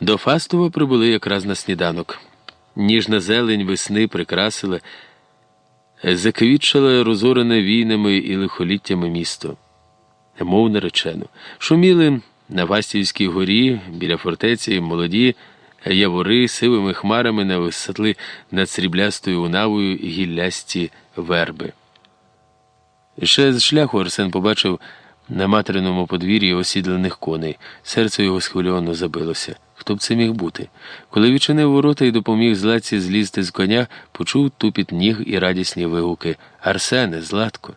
До Фастова прибули якраз на сніданок. Ніжна зелень весни прикрасила, заквітчала розорене війнами і лихоліттями місто, мов наречено. Шуміли на Вастівській горі біля фортеці молоді явори сивими хмарами нависатли над сріблястою унавою гіллясті верби. Ще з шляху Арсен побачив на материному подвір'ї осідланих коней. Серце його схвильовано забилося. Хто б це міг бути? Коли відчинив ворота і допоміг злаці злізти з коня, почув тупіт ніг і радісні вигуки. Арсене, Златко.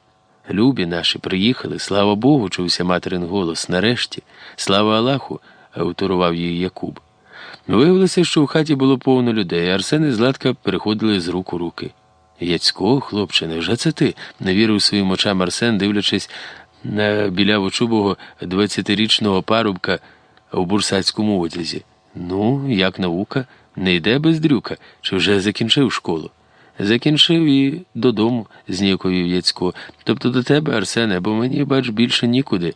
Любі наші приїхали, слава Богу, чувся материн голос. Нарешті, слава Аллаху, ауторував її Якуб. Виявилося, що в хаті було повно людей. Арсен і Златка переходили з рук у руки. Яцько, хлопче, невже це ти? не вірив своїм очам Арсен, дивлячись на білявочубого двадцятирічного парубка у бурсацькому одязі. Ну, як наука, не йде без дрюка, чи вже закінчив школу? Закінчив і додому, зніяковів Яцько. Тобто до тебе, Арсене, бо мені, бач, більше нікуди.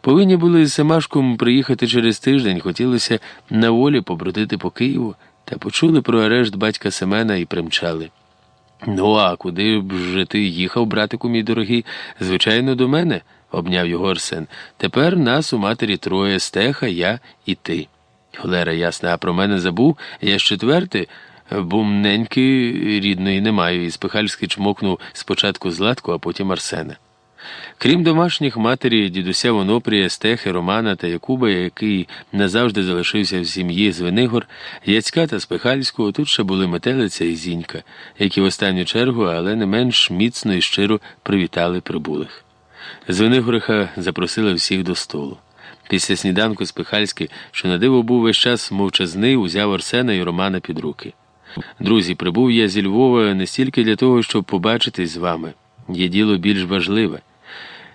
Повинні були з Семашком приїхати через тиждень, хотілося на волі побродити по Києву, та почули про арешт батька Семена і примчали. Ну, а куди б же ти їхав, братику мій дорогий? Звичайно, до мене, обняв його Арсен. Тепер нас у матері троє стеха, я і ти. Холера ясна, а про мене забув, я ж четвертий, бумненьки рідної не маю, і Спихальський чмокнув спочатку Златку, а потім Арсена. Крім домашніх матері, дідуся Вонопрія, Стехи, Романа та Якуба, який назавжди залишився в сім'ї Звенигор, Яцька та Спихальського, тут ще були метелиця і зінька, які в останню чергу, але не менш міцно і щиро привітали прибулих. Звенигориха запросили всіх до столу. Після сніданку Спихальський, що на диво був весь час мовчазний, узяв Арсена і Романа під руки. Друзі, прибув я зі Львова не стільки для того, щоб побачитись з вами. Є діло більш важливе.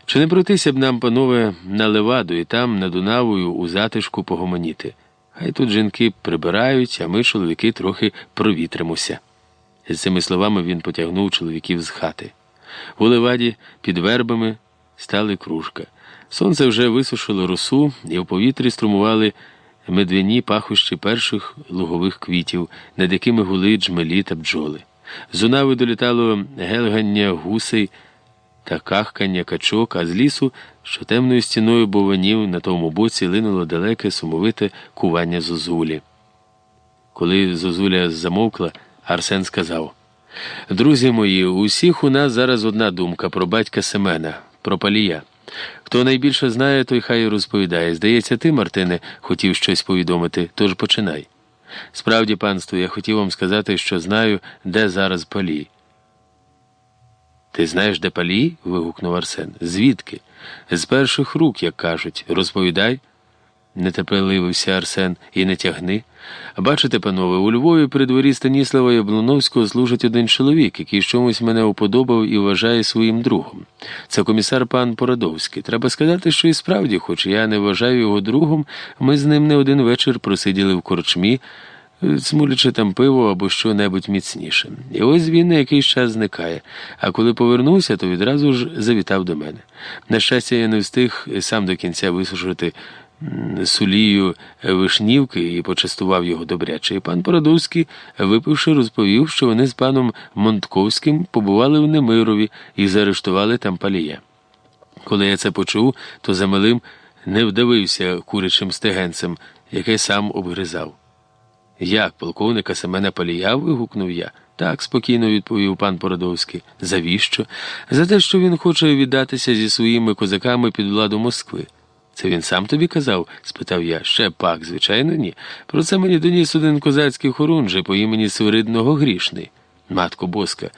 Чи не пройтися б нам, панове, на леваду і там, над Дунавою, у затишку погомоніти? Хай тут жінки прибирають, а ми, чоловіки, трохи провітримося. З цими словами він потягнув чоловіків з хати. У леваді під вербами стали кружка. Сонце вже висушило росу, і в повітрі струмували медвяні пахощі перших лугових квітів, над якими гули джмелі та бджоли. З унави долітало гелгання гусей та кахкання качок, а з лісу, що темною стіною бованів на тому боці линуло далеке сумовите кування зозулі. Коли зозуля замовкла, Арсен сказав: Друзі мої, усіх у нас зараз одна думка про батька Семена, про палія. Хто найбільше знає, той хай і розповідає. Здається, ти, Мартине, хотів щось повідомити, тож починай. Справді, панство, я хотів вам сказати, що знаю, де зараз палі. Ти знаєш, де палі? вигукнув Арсен. Звідки? З перших рук, як кажуть, розповідай. Нетерпеливився Арсен і не тягни. Бачите, панове, у Львові при дворі Станіслава Яблоновського служить один чоловік, який чомусь мене уподобав і вважає своїм другом. Це комісар пан Порадовський. Треба сказати, що і справді, хоч я не вважаю його другом, ми з ним не один вечір просиділи в корчмі, смулячи там пиво або що небудь міцніше. І ось він на якийсь час зникає. А коли повернувся, то відразу ж завітав до мене. На щастя, я не встиг сам до кінця висушити сулію вишнівки і почастував його добряче. І пан Породовський, випивши, розповів, що вони з паном Монтковським побували в Немирові і заарештували там палія. Коли я це почув, то за малим не вдавився курячим стегенцем, який сам обгризав. Як полковника Семена Палія? вигукнув я. Так, спокійно відповів пан Породовський. Завіщо? За те, що він хоче віддатися зі своїми козаками під владу Москви. Це він сам тобі казав? спитав я. Ще пак, звичайно, ні. Про це мені доніс один козацький хорунжий по імені Свиридного Грішний. Матко Боска.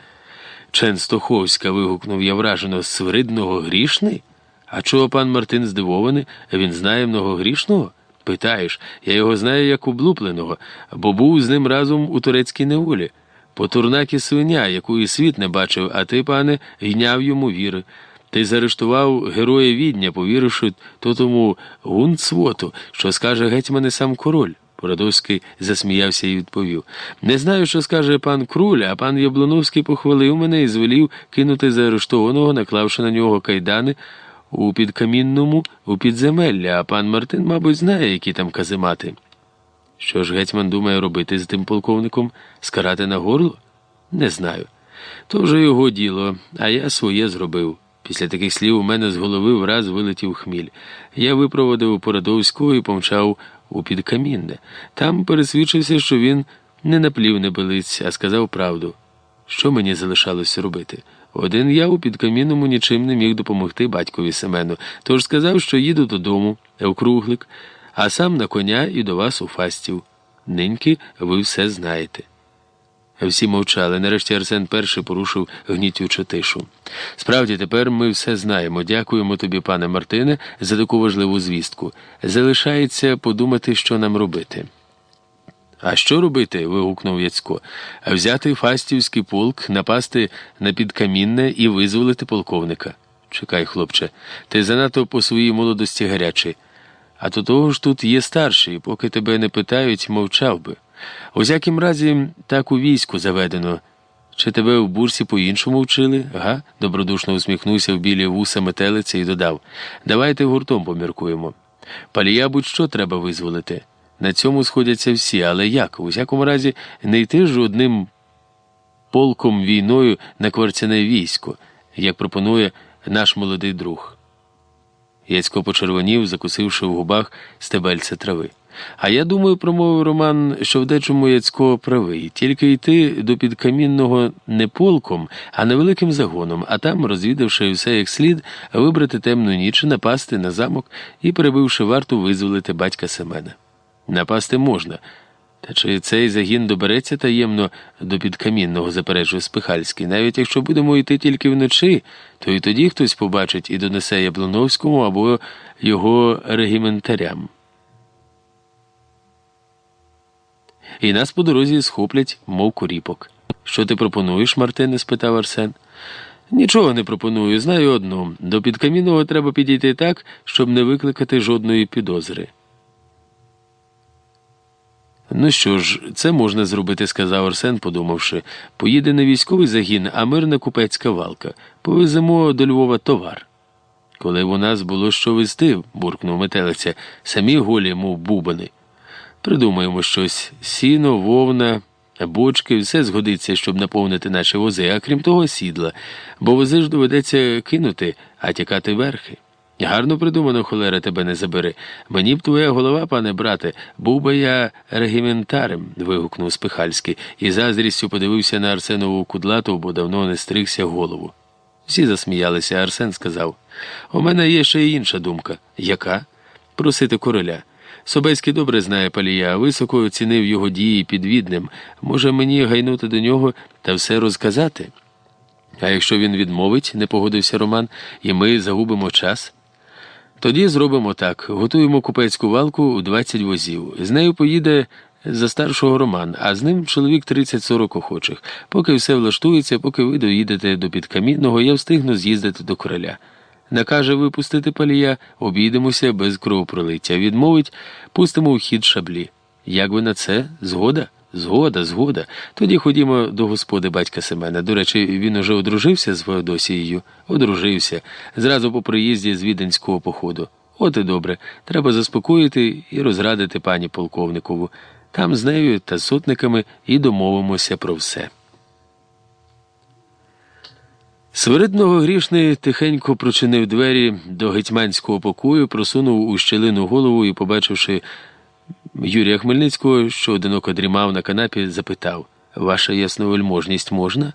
Ченстоховська. вигукнув я вражено, Свиридного Грішний? А чого пан Мартин здивований? Він знає многогрішного? Питаєш, я його знаю як облупленого, бо був з ним разом у турецькій неволі. По турнакі свиня, яку і світ не бачив, а ти, пане, гняв йому віри. Ти заарештував героя відня, повіривши то тому гунцвоту, що скаже гетьмане сам король. Порадовський засміявся і відповів. Не знаю, що скаже пан Круль, а пан Яблоновський похвалив мене і звелів кинути заарештованого, наклавши на нього кайдани у підкамінному у підземелля, а пан Мартин, мабуть, знає, які там каземати. Що ж гетьман думає робити з тим полковником? Скарати на горло? Не знаю. То вже його діло, а я своє зробив. Після таких слів у мене з голови враз вилетів хміль. Я випроводив Породовського і помчав у підкамінне. Там пересвідчився, що він не наплів небелиць, а сказав правду. Що мені залишалося робити? Один я у підкамінному нічим не міг допомогти батькові Семену, тож сказав, що їду додому, округлик, а сам на коня і до вас у фастів. Ниньки ви все знаєте. Всі мовчали. Нарешті Арсен перший порушив гнітючу тишу. Справді, тепер ми все знаємо. Дякуємо тобі, пане Мартине, за таку важливу звістку. Залишається подумати, що нам робити. А що робити? вигукнув Яцько. Взяти фастівський полк, напасти на підкамінне і визволити полковника. Чекай, хлопче, ти занадто по своїй молодості гарячий. А то того ж тут є старший, поки тебе не питають, мовчав би. У всякім разі, так у війську заведено. Чи тебе в бурсі по-іншому вчили? Га? добродушно усміхнувся в білі вуса метелиця і додав. Давайте гуртом поміркуємо. Палія будь-що треба визволити. На цьому сходяться всі, але як? У всякому разі, не йти ж одним полком війною на кварцяне військо, як пропонує наш молодий друг. Яцько почервонів, закусивши в губах стебельце трави. А я думаю, промовив Роман, що в дечому Яцько правий, тільки йти до підкамінного не полком, а невеликим загоном, а там, розвідавши все як слід, вибрати темну ніч, напасти на замок і, перебивши варту, визволити батька Семена. Напасти можна. Та чи цей загін добереться таємно до підкамінного, заперечує Спихальський. Навіть якщо будемо йти тільки вночі, то і тоді хтось побачить і донесе Яблоновському або його регіментарям. І нас по дорозі схоплять, мов коріпок. Що ти пропонуєш, Мартине? спитав Арсен. Нічого не пропоную, знаю одно. До підкамінного треба підійти так, щоб не викликати жодної підозри. Ну що ж, це можна зробити, сказав Арсен, подумавши. Поїде не військовий загін, а мирна купецька валка. Повеземо до Львова товар. Коли в у нас було що везти, буркнув метелиця, самі голі, мов бубани. Придумаємо щось сіно, вовна, бочки, все згодиться, щоб наповнити наші вози, а крім того, сідла, бо вози ж доведеться кинути, а тікати верхи. Гарно придумано, холера тебе не забери. Мені б твоя голова, пане брате, був би я регіментарем, вигукнув Спихальський і заздрістю подивився на Арсенову кудлату, бо давно не стригся голову. Всі засміялися, Арсен сказав: У мене є ще й інша думка. Яка? Просити короля. Собецький добре знає палія, високо оцінив його дії під Віднем. Може мені гайнути до нього та все розказати? А якщо він відмовить, не погодився Роман, і ми загубимо час. Тоді зробимо так: готуємо купецьку валку у 20 возів. З нею поїде за старшого Роман, а з ним чоловік 30-40 охочих. Поки все влаштується, поки ви доїдете до підкамінного, я встигну з'їздити до короля. Накаже випустити палія, обійдемося без кровопролиття. Відмовить, пустимо у хід шаблі. Як ви на це? Згода? Згода, згода. Тоді ходімо до господи батька Семена. До речі, він уже одружився з Феодосією. Одружився. Зразу по приїзді з віденського походу. От і добре. Треба заспокоїти і розрадити пані полковникову. Там з нею та сотниками і домовимося про все. Свиридного грішний тихенько прочинив двері до гетьманського покою, просунув у щелину голову і, побачивши Юрія Хмельницького, що одиноко дрімав на канапі, запитав Ваша ясновельможність можна?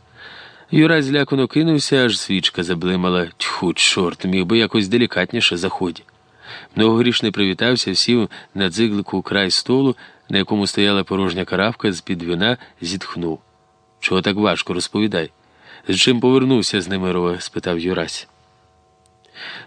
Юра злякано кинувся, аж свічка заблимала. Тьху, чорт, міг би якось делікатніше заході. Многогрішний привітався, сів на дзиглику край столу, на якому стояла порожня каравка з під вина, зітхнув. Чого так важко, розповідай? З чим повернувся з Немирова? спитав Юрась.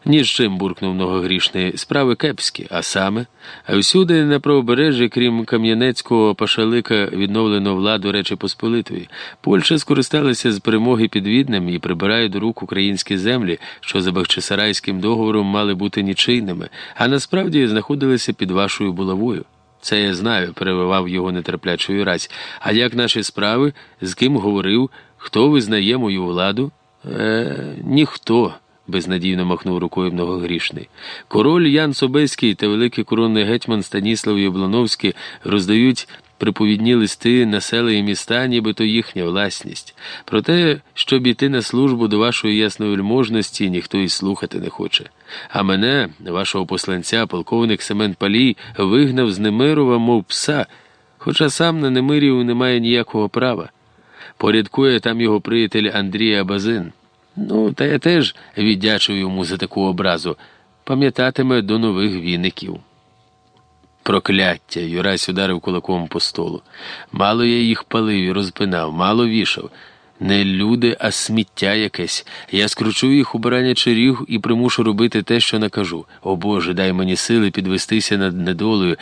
Ні з чим буркнув многогрішний. Справи кепські, а саме. А всюди на правобережжі, крім Кам'янецького пашалика, відновлено владу Речі Посполитої. Польща скористалася з перемоги під Віднем і прибирає до рук українські землі, що за Бахчисарайським договором мали бути нічийними, а насправді знаходилися під вашою булавою. Це я знаю, перевивав його нетерплячий Юрась. А як наші справи, з ким говорив, хто визнає мою владу? Е, Ніхто безнадійно махнув рукою многогрішний. Король Ян Собеський та великий коронний гетьман Станіслав Яблоновський роздають приповідні листи на села і міста, нібито їхня власність. Про те, щоб іти на службу до вашої ясновельможності, ніхто і слухати не хоче. А мене, вашого посланця, полковник Семен Палій, вигнав з Немирова, мов пса, хоча сам на Немирів не має ніякого права. Порядкує там його приятель Андрій Абазин. Ну, та я теж віддячую йому за таку образу, пам'ятатиме до нових віників. Прокляття. Юрась ударив кулаком по столу. Мало я їх палив і розпинав, мало вішав. Не люди, а сміття якесь. Я скручу їх у баранячий ріг і примушу робити те, що накажу. О Боже, дай мені сили підвестися над недолею,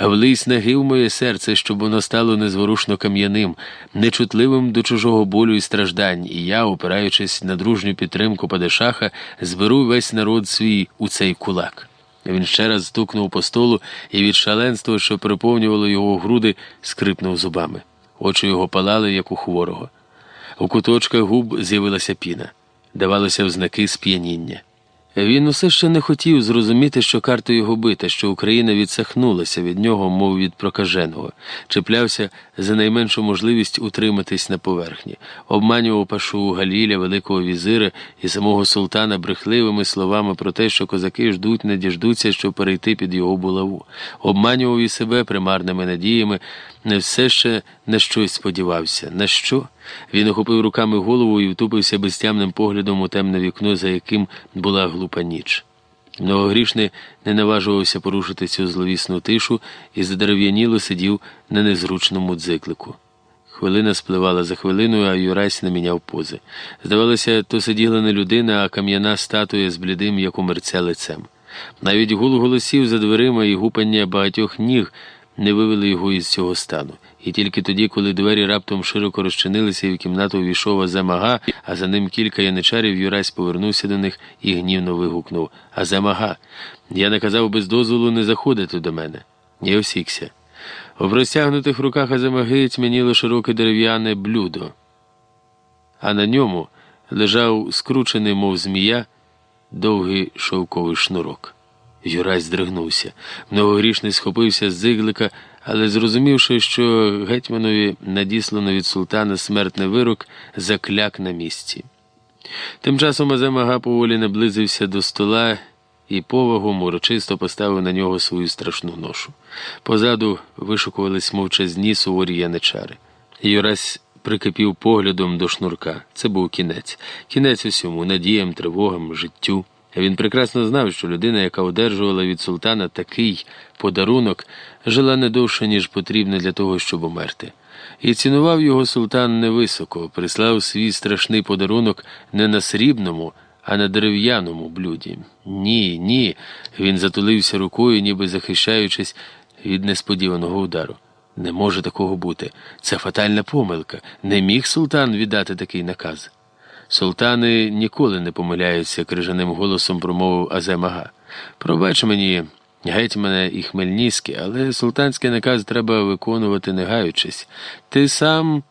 влись наги в моє серце, щоб воно стало незворушно кам'яним, нечутливим до чужого болю і страждань, і я, опираючись на дружню підтримку Падишаха, зберу весь народ свій у цей кулак. Він ще раз стукнув по столу і від шаленства, що переповнювало його груди, скрипнув зубами. Очі його палали, як у хворого. У куточках губ з'явилася піна, давалося взнаки сп'яніння. Він усе ще не хотів зрозуміти, що карта його бита, що Україна відсахнулася від нього, мов від прокаженого, чіплявся за найменшу можливість утриматись на поверхні, обманював пашу Галіля, Великого візира і самого султана брехливими словами про те, що козаки ждуть, не діждуться, щоб перейти під його булаву, обманював і себе примарними надіями, не все ще на щось сподівався. На що? Він охопив руками голову і втупився безтямним поглядом у темне вікно, за яким була глупа ніч. Многогрішний не наважувався порушити цю зловісну тишу і задерев'яніло сидів на незручному дзиклику. Хвилина спливала за хвилиною, а Юрась не міняв пози. Здавалося, то сиділа не людина, а кам'яна статуя з блідим, як у мерця лицем. Навіть гул голосів за дверима і гупання багатьох ніг не вивели його із цього стану. І тільки тоді, коли двері раптом широко розчинилися, і в кімнату увійшов Азамага, а за ним кілька яничарів, Юрась повернувся до них і гнівно вигукнув Азамага, я наказав без дозволу не заходити до мене. І осікся. У простягнутих руках Азамаги тьмяніло широке дерев'яне блюдо, а на ньому лежав скручений, мов змія, довгий шовковий шнурок. Юрась здригнувся. Многогрішний схопився з зиглика, але, зрозумівши, що гетьманові надіслано від султана смертний вирок, закляк на місці. Тим часом Азамага поволі наблизився до стола і повагом урочисто поставив на нього свою страшну ношу. Позаду вишукувались мовчазні суворі яничари. Юрась прикипів поглядом до шнурка. Це був кінець. Кінець усьому, надіям, тривогам, життю. Він прекрасно знав, що людина, яка одержувала від султана такий подарунок, жила не довше, ніж потрібно для того, щоб умерти. І цінував його султан невисоко, прислав свій страшний подарунок не на срібному, а на дерев'яному блюді. Ні, ні. Він затулився рукою, ніби захищаючись від несподіваного удару. Не може такого бути. Це фатальна помилка. Не міг султан віддати такий наказ. Султани ніколи не помиляються, крижаним голосом промовив Аземага. Пробач мені, гетьмане і Хмельницьке, але султанський наказ треба виконувати, не гаючись. Ти сам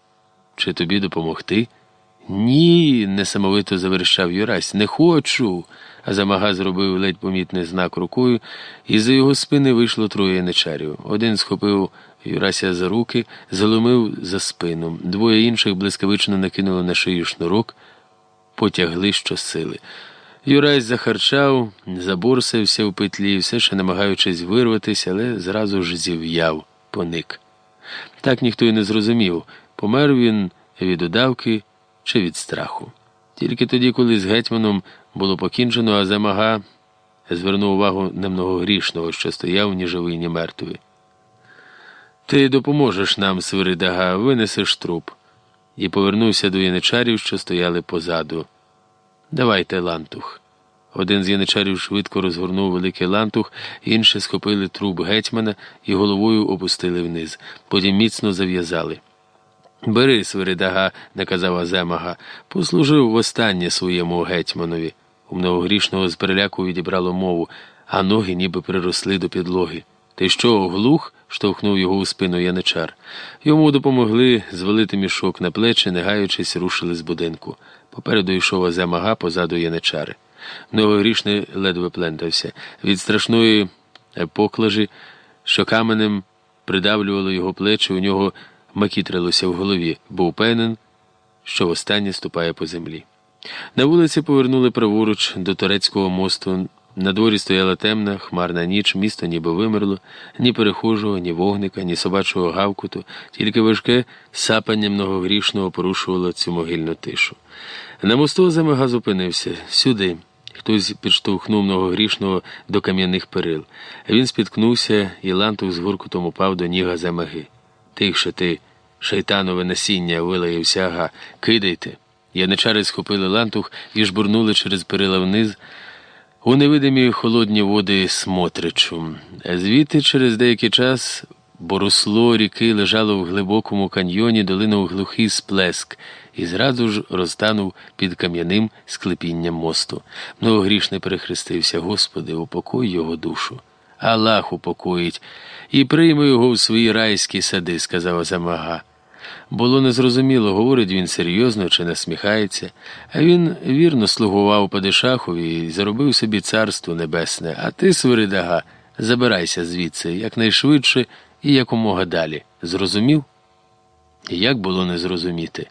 чи тобі допомогти? Ні, несамовито заверщав Юрась. Не хочу. Азамага зробив ледь помітний знак рукою, і за його спини вийшло троє нечарів. Один схопив Юрася за руки, заломив за спину. Двоє інших блискавично накинули на шию шнурок потягли щосили. Юрай захарчав, заборсився в петлі, все ще намагаючись вирватися, але зразу ж зів'яв, поник. Так ніхто й не зрозумів, помер він від удавки чи від страху. Тільки тоді, коли з гетьманом було покінчено, а замага звернув увагу на многогрішного, що стояв ні живий, ні мертвий. Ти допоможеш нам, Свиридага, винесеш труп і повернувся до яничарів, що стояли позаду. Давайте лантух. Один з яничарів швидко розгорнув великий лантух, інші схопили труп гетьмана і головою опустили вниз, потім міцно зав'язали. Бери, Свиридага, наказав Аземага, послужив востаннє своєму гетьманові. У многогрішного з переляку відібрало мову, а ноги ніби приросли до підлоги. Ти що, глух? Штовхнув його у спину яничар. Йому допомогли звалити мішок на плечі, не гаючись, рушили з будинку. Попереду йшов Аземага, позаду яничари. Многогрішний ледве плентався. Від страшної поклажі, що каменем придавлювало його плечі, у нього макітрилося в голові, був певнен, що востаннє ступає по землі. На вулиці повернули праворуч до турецького мосту На дворі стояла темна, хмарна ніч, місто ніби вимерло, ні перехожого, ні вогника, ні собачого гавкуту, тільки важке сапання многогрішного порушувало цю могильну тишу. На мосту замага зупинився сюди. Хтось підштовхнув многогрішного до кам'яних перил. Він спіткнувся, і лантух з гуркутом упав до ніга замаги. Тихше ти, шайтанове насіння, вилаявся ага, кидайте. Яничари схопили лантух і жбурнули через перила вниз у невидимі холодні води Смотричу. Звідти через деякий час борусло ріки лежало в глибокому каньйоні, долинув глухий сплеск і зразу ж розтанув під кам'яним склепінням мосту. Многогрішний перехрестився, Господи, упокой його душу. Аллах упокоїть і прийме його в свої райські сади, сказав Замага. Було незрозуміло, говорить він серйозно чи насміхається, а він вірно слугував Падишахові і заробив собі царство небесне, а ти, Свиридага, забирайся звідси якнайшвидше і якомога далі. Зрозумів? Як було не зрозуміти?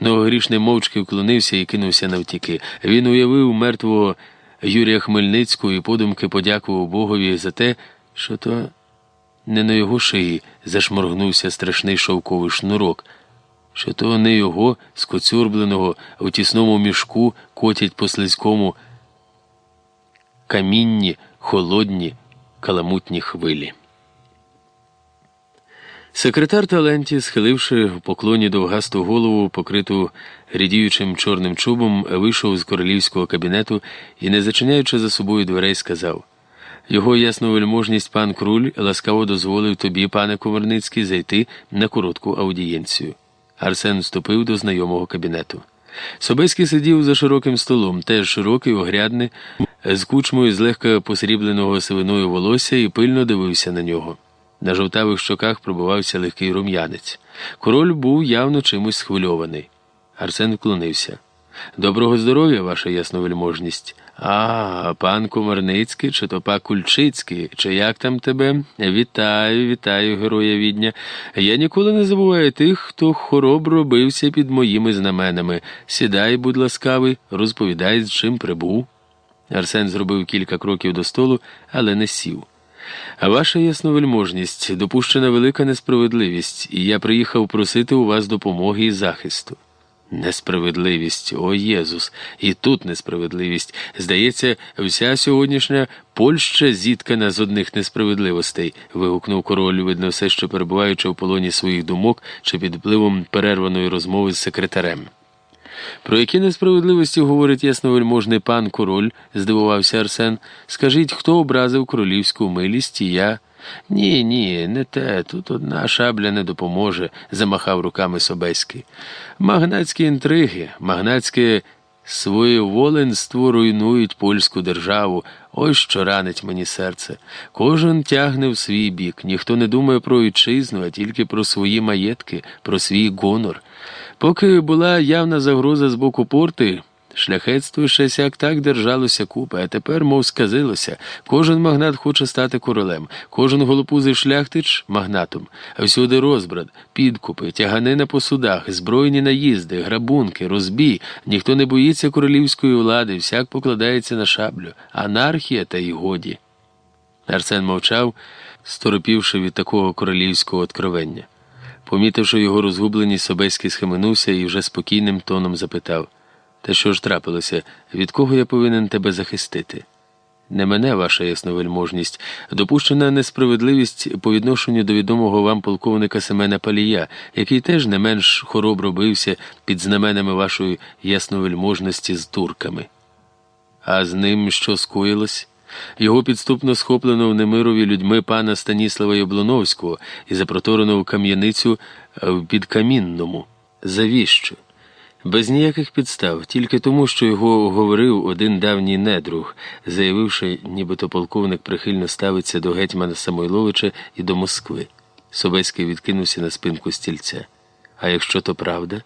Многогрішний мовчки вклонився і кинувся навтіки. Він уявив мертвого Юрія Хмельницького і подумки подякував Богові за те, що то. Не на його шиї зашморгнувся страшний шовковий шнурок, що то не його скоцюрбленого у тісному мішку котять по слизькому камінні, холодні, каламутні хвилі. Секретар Таленті, схиливши в поклоні довгасту голову, покриту рідіючим чорним чубом, вийшов з королівського кабінету і, не зачиняючи за собою дверей, сказав. Його ясновельможність пан Круль ласкаво дозволив тобі, пане Комарницький, зайти на коротку аудієнцію. Арсен вступив до знайомого кабінету. Собеський сидів за широким столом, теж широкий, огрядний, з кучмою злегка посрібленого сивиною волосся і пильно дивився на нього. На жовтавих щоках пробувався легкий рум'янець. Король був явно чимось схвильований. Арсен вклонився. Доброго здоров'я, ваша ясновельможність. А, пан Комарницький, чи то пак Кульчицький, чи як там тебе? Вітаю, вітаю, героя відня. Я ніколи не забуваю тих, хто хоробро бився під моїми знаменами. Сідай, будь ласкавий, розповідай, з чим прибув. Арсен зробив кілька кроків до столу, але не сів. Ваша ясновельможність допущена велика несправедливість, і я приїхав просити у вас допомоги і захисту. Несправедливість, о Єзус, і тут несправедливість. Здається, вся сьогоднішня Польща зіткана з одних несправедливостей. вигукнув король, видно, все ще перебуваючи в полоні своїх думок чи під впливом перерваної розмови з секретарем. Про які несправедливості говорить ясновельможний пан король, здивувався Арсен. Скажіть, хто образив королівську милість і я. Ні, ні, не те. Тут одна шабля не допоможе, замахав руками Собеський. Магнатські інтриги, магнатське своєволенство руйнують польську державу. Ось що ранить мені серце. Кожен тягне в свій бік, ніхто не думає про вітчизну, а тільки про свої маєтки, про свій гонор. Поки була явна загроза з боку порти. Шляхетство ще так держалося купи, а тепер, мов сказилося, кожен магнат хоче стати королем, кожен голопузий шляхтич магнатом, а всюди розбрат, підкупи, тяганина по судах, збройні наїзди, грабунки, розбій. Ніхто не боїться королівської влади, всяк покладається на шаблю, анархія та й годі. Арсен мовчав, сторопівши від такого королівського откровення. Помітивши його розгубленість, Собеський схаменувся і вже спокійним тоном запитав. Та що ж трапилося, від кого я повинен тебе захистити? Не мене, ваша ясновельможність, допущена несправедливість по відношенню до відомого вам полковника Семена Палія, який теж не менш хоробро бився під знаменами вашої ясновельможності з турками. А з ним що скоїлось? Його підступно схоплено в немирові людьми пана Станіслава Яблоновського і запроторено в кам'яницю в підкамінному. Завіщо? Без ніяких підстав, тільки тому, що його говорив один давній недруг, заявивши, нібито полковник прихильно ставиться до гетьмана Самойловича і до Москви. Собеський відкинувся на спинку стільця. А якщо то правда?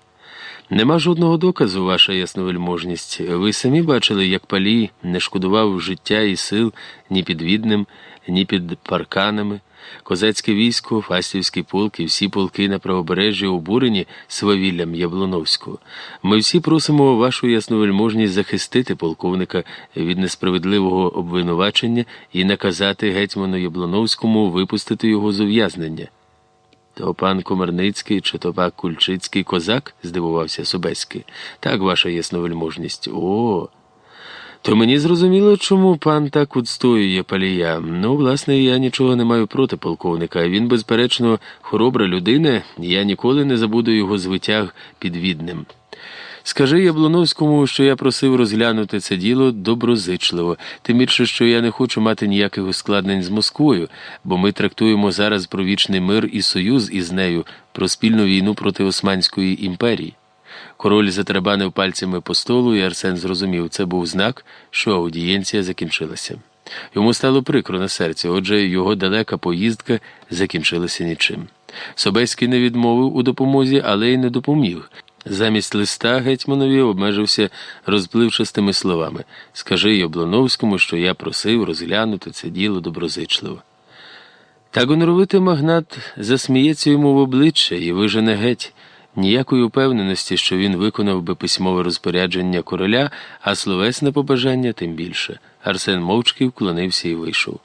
Нема жодного доказу, ваша ясновельможність. Ви самі бачили, як палій не шкодував життя і сил ні під відним, ні під парканами. Козацьке військо, Фастівський полк і всі полки на правобережжі обурені свавіллям Яблоновського. Ми всі просимо вашу ясновельможність захистити полковника від несправедливого обвинувачення і наказати гетьману Яблоновському випустити його з ув'язнення. То пан Комарницький чи то пак Кульчицький козак? здивувався Собеський. Так, ваша ясновельможність. О. То мені зрозуміло, чому пан так відстоює палія. Ну, власне, я нічого не маю проти полковника. Він, безперечно, хоробра людина, я ніколи не забуду його звитяг підвідним. Скажи Яблоновському, що я просив розглянути це діло доброзичливо, тим більше, що я не хочу мати ніяких ускладнень з Москвою, бо ми трактуємо зараз про вічний мир і союз із нею, про спільну війну проти Османської імперії. Король затрабанив пальцями по столу, і Арсен зрозумів, це був знак, що аудієнція закінчилася. Йому стало прикро на серці, отже, його далека поїздка закінчилася нічим. Собеський не відмовив у допомозі, але й не допоміг. Замість листа гетьманові обмежився розпливчастими словами Скажи Яблоновському, що я просив розглянути це діло доброзичливо. Та гоноровитий магнат засміється йому в обличчя і вижене геть. Ніякої упевненості, що він виконав би письмове розпорядження короля, а словесне побажання тим більше. Арсен мовчки вклонився і вийшов.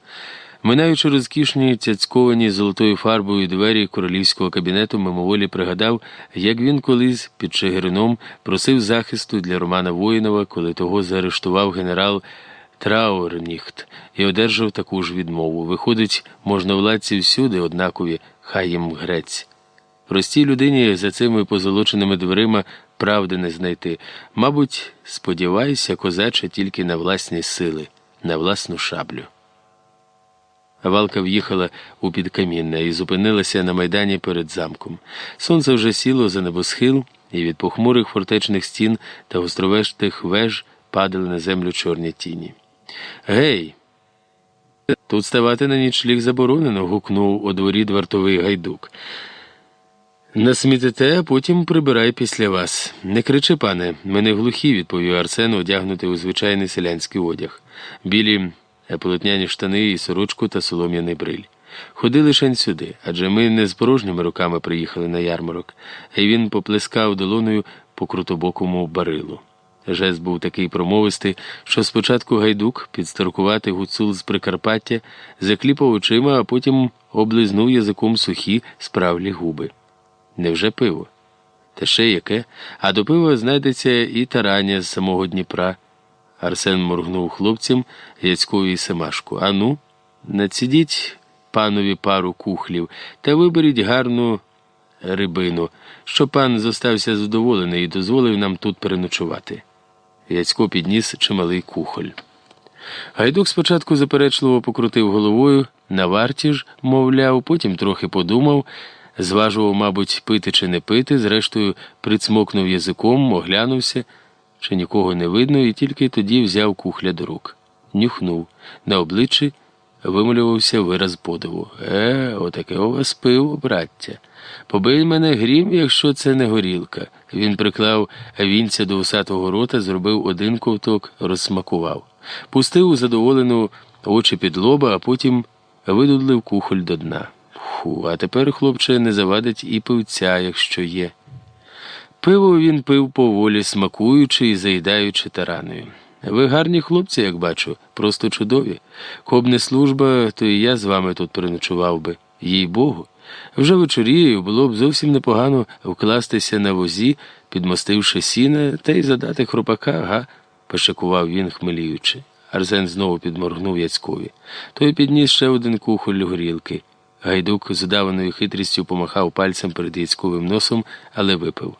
Минаючи розкішні цяцьковані золотою фарбою двері королівського кабінету, мимоволі пригадав, як він колись під Чигирином просив захисту для Романа Воїнова, коли того заарештував генерал Траурніхт і одержав таку ж відмову. Виходить, можновладці всюди однакові, хай їм грець. Простій людині за цими позолоченими дверима правди не знайти. Мабуть, сподіваюся, козаче тільки на власні сили, на власну шаблю. Валка в'їхала у підкамінне і зупинилася на майдані перед замком. Сонце вже сіло за небосхил, і від похмурих фортечних стін та гостровештих веж падали на землю чорні тіні. Гей! Тут ставати на нічліг заборонено. гукнув у дворі двартовий гайдук. Насмітите, а потім прибирай після вас. Не кричи, пане, мене глухі, відповів Арсен, одягнутий у звичайний селянський одяг. Білі полотняні штани і сорочку та солом'яний бриль. Ходи лишень сюди, адже ми не з порожніми руками приїхали на ярмарок, і він поплескав долоною по крутобокому барилу. Жест був такий промовистий, що спочатку гайдук, підстаркувати гуцул з Прикарпаття, закліпав очима, а потім облизнув язиком сухі справлі губи. Невже пиво? Та ще яке? А до пива знайдеться і тарання з самого Дніпра. Арсен моргнув хлопцям Яцькові і Семашку. Ану, націдіть панові пару кухлів та виберіть гарну рибину, що пан зостався задоволений і дозволив нам тут переночувати. Яцько підніс чималий кухоль. Гайдук спочатку заперечливо покрутив головою, на варті ж, мовляв, потім трохи подумав, зважував, мабуть, пити чи не пити, зрештою прицмокнув язиком, оглянувся чи нікого не видно, і тільки тоді взяв кухля до рук. Нюхнув. На обличчі вималювався вираз подиву. Е, отаке у вас пиво, браття. Побий мене грім, якщо це не горілка. Він приклав вінця до усатого рота, зробив один ковток, розсмакував. Пустив у задоволену очі під лоба, а потім видудлив кухоль до дна. Фу, а тепер, хлопче, не завадить і пивця, якщо є. Пиво він пив поволі, смакуючи і заїдаючи тараною. Ви гарні хлопці, як бачу, просто чудові. Коб не служба, то і я з вами тут переночував би, їй Богу. Вже вечорією було б зовсім непогано вкластися на возі, підмостивши сіна, та й задати хропака, га? пошикував він, хмеліючи. Арзен знову підморгнув Яцькові. Той підніс ще один кухоль горілки. Гайдук з удаваною хитрістю помахав пальцем перед Яцьковим носом, але випив.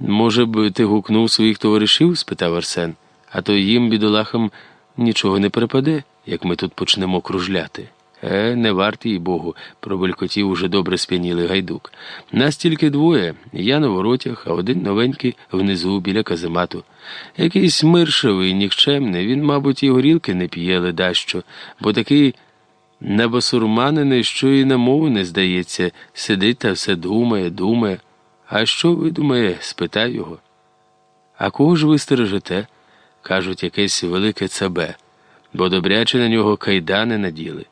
Може б, ти гукнув своїх товаришів? спитав Арсен, а то їм, бідолахам, нічого не перепаде, як ми тут почнемо кружляти. Е, не варти їй Богу, пробелькотів уже добре сп'янілий гайдук. Нас тільки двоє я на воротях, а один новенький внизу біля каземату. Якийсь миршевий, нікчемний, він, мабуть, і горілки не п'є ледащо, бо такий небосурманений, що і на мову не здається, сидить та все думає, думає. А що видумає? спитав його. А кого ж ви стережете? кажуть, якесь велике цабе, бо добряче на нього кайдани наділи.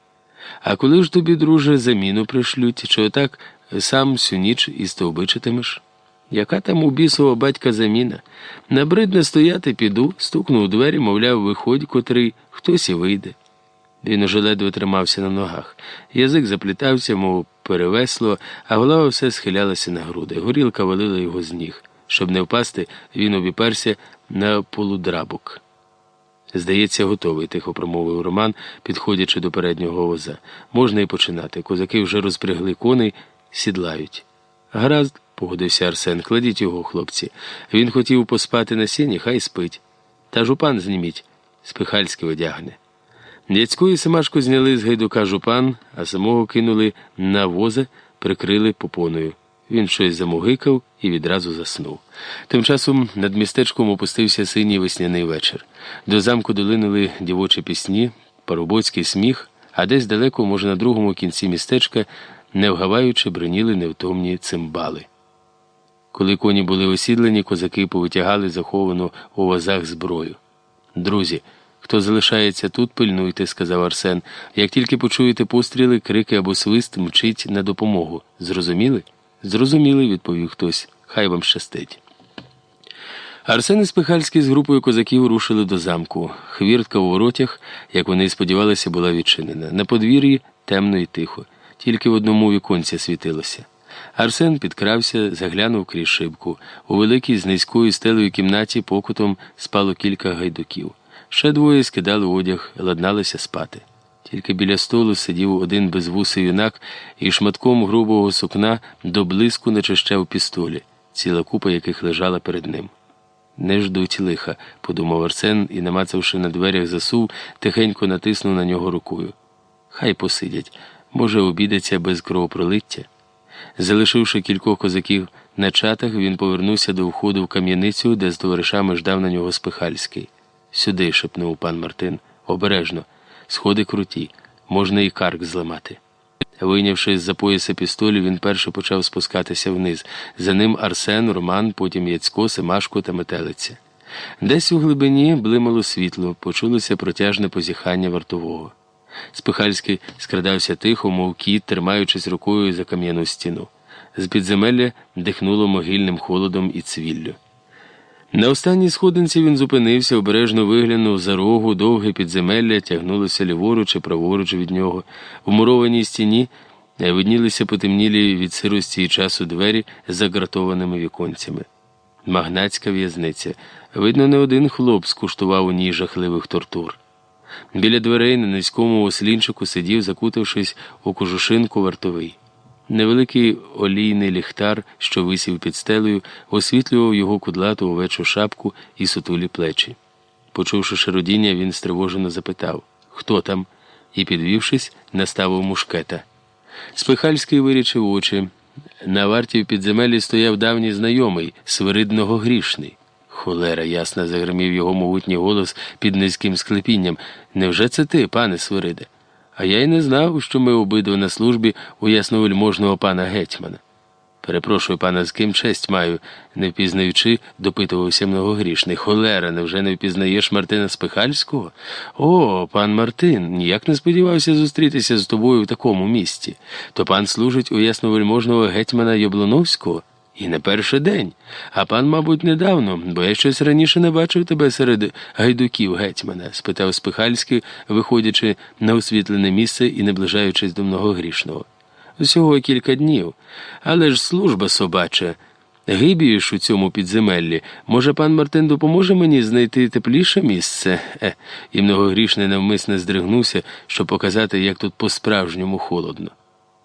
А коли ж тобі, друже, заміну пришлють, чи отак сам всю ніч і стовбичитимеш? Яка там у бісового батька заміна? Набридне стояти, піду, стукнув у двері, мовляв, виходь, котрий, хтось і вийде. Він уже ледве тримався на ногах. Язик заплітався, мов перевесло, а голова все схилялася на груди. Горілка валила його з ніг. Щоб не впасти, він обіперся на полудрабок. Здається, готовий, тихо промовив Роман, підходячи до переднього воза. Можна і починати. Козаки вже розпрягли коней, сідлають. Гаразд, погодився Арсен, кладіть його, хлопці. Він хотів поспати на сіні, хай спить. Та жупан зніміть, спихальський одягне. Дядько і Семашко зняли з гайдука жупан, а самого кинули на воза, прикрили попоною. Він щось замугикав і відразу заснув. Тим часом над містечком опустився синій весняний вечір. До замку долинули дівочі пісні, парубоцький сміх, а десь далеко, може, на другому кінці містечка, не вгаваючи, броніли невтомні цимбали. Коли коні були осідлені, козаки повитягали заховану у возах зброю. Друзі, хто залишається тут, пильнуйте, сказав Арсен. Як тільки почуєте постріли, крики або свист, мчить на допомогу. Зрозуміли? Зрозуміли, відповів хтось. Хай вам щастить. Арсен і Спихальський з групою козаків рушили до замку. Хвіртка у воротях, як вони сподівалися, була відчинена. На подвір'ї темно і тихо, тільки в одному віконці світилося. Арсен підкрався, заглянув крізь шибку. У великій з низькою стелею кімнаті покутом спало кілька гайдуків. Ще двоє скидали одяг, ладналися спати. Тільки біля столу сидів один безвусий юнак і шматком грубого сукна до блиску начищав пістолі, ціла купа яких лежала перед ним. Не ждуть лиха, подумав Арсен і, намацавши на дверях засув, тихенько натиснув на нього рукою. Хай посидять, може, обідаться без кровопролиття. Залишивши кількох козаків на чатах, він повернувся до входу в кам'яницю, де з товаришами ждав на нього Спихальський. Сюди, шепнув пан Мартин, обережно, сходи круті, можна і карк зламати. Вийнявши з за пояса пістолі, він перше почав спускатися вниз. За ним Арсен, Роман, потім Яцько, Семашко та метелиця. Десь у глибині блимало світло, почулося протяжне позіхання вартового. Спихальський скрадався тихо, мов кіт, тримаючись рукою за кам'яну стіну. З підземелля дихнуло могильним холодом і цвіллю. На останній сходинці він зупинився, обережно виглянув за рогу, довге підземелля тягнулося ліворуч і праворуч від нього. В мурованій стіні виднілися потемнілі від сирості і часу двері з загратованими віконцями. Магнатська в'язниця. Видно, не один хлоп скуштував у ній жахливих тортур. Біля дверей на низькому ослінчику сидів, закутавшись у кожушинку вартовий. Невеликий олійний ліхтар, що висів під стелею, освітлював його кудлату овечу шапку і сутулі плечі. Почувши шародіння, він стривожено запитав Хто там? і, підвівшись, наставив мушкета. Спихальський вирічив очі. На варті в підземелі стояв давній знайомий, свиридного грішний. Холера ясно загримів його могутній голос під низьким склепінням. Невже це ти, пане Свириде? А я й не знав, що ми обидва на службі у ясновельможного пана гетьмана. Перепрошую, пана, з ким честь маю, не впізнаючи, допитувався многогрішний. Холера, невже не впізнаєш Мартина Спихальського? О, пан Мартин, ніяк не сподівався зустрітися з тобою в такому місці. То пан служить у ясновельможного гетьмана Яблоновського? І не перший день. А пан, мабуть, недавно, бо я щось раніше не бачив тебе серед гайдуків гетьмана? спитав Спихальський, виходячи на освітлене місце і наближаючись до многогрішного. Всього кілька днів. Але ж служба собача. Гибієш у цьому підземеллі. Може, пан Мартин допоможе мені знайти тепліше місце? Е, І многогрішний навмисне здригнувся, щоб показати, як тут по-справжньому холодно.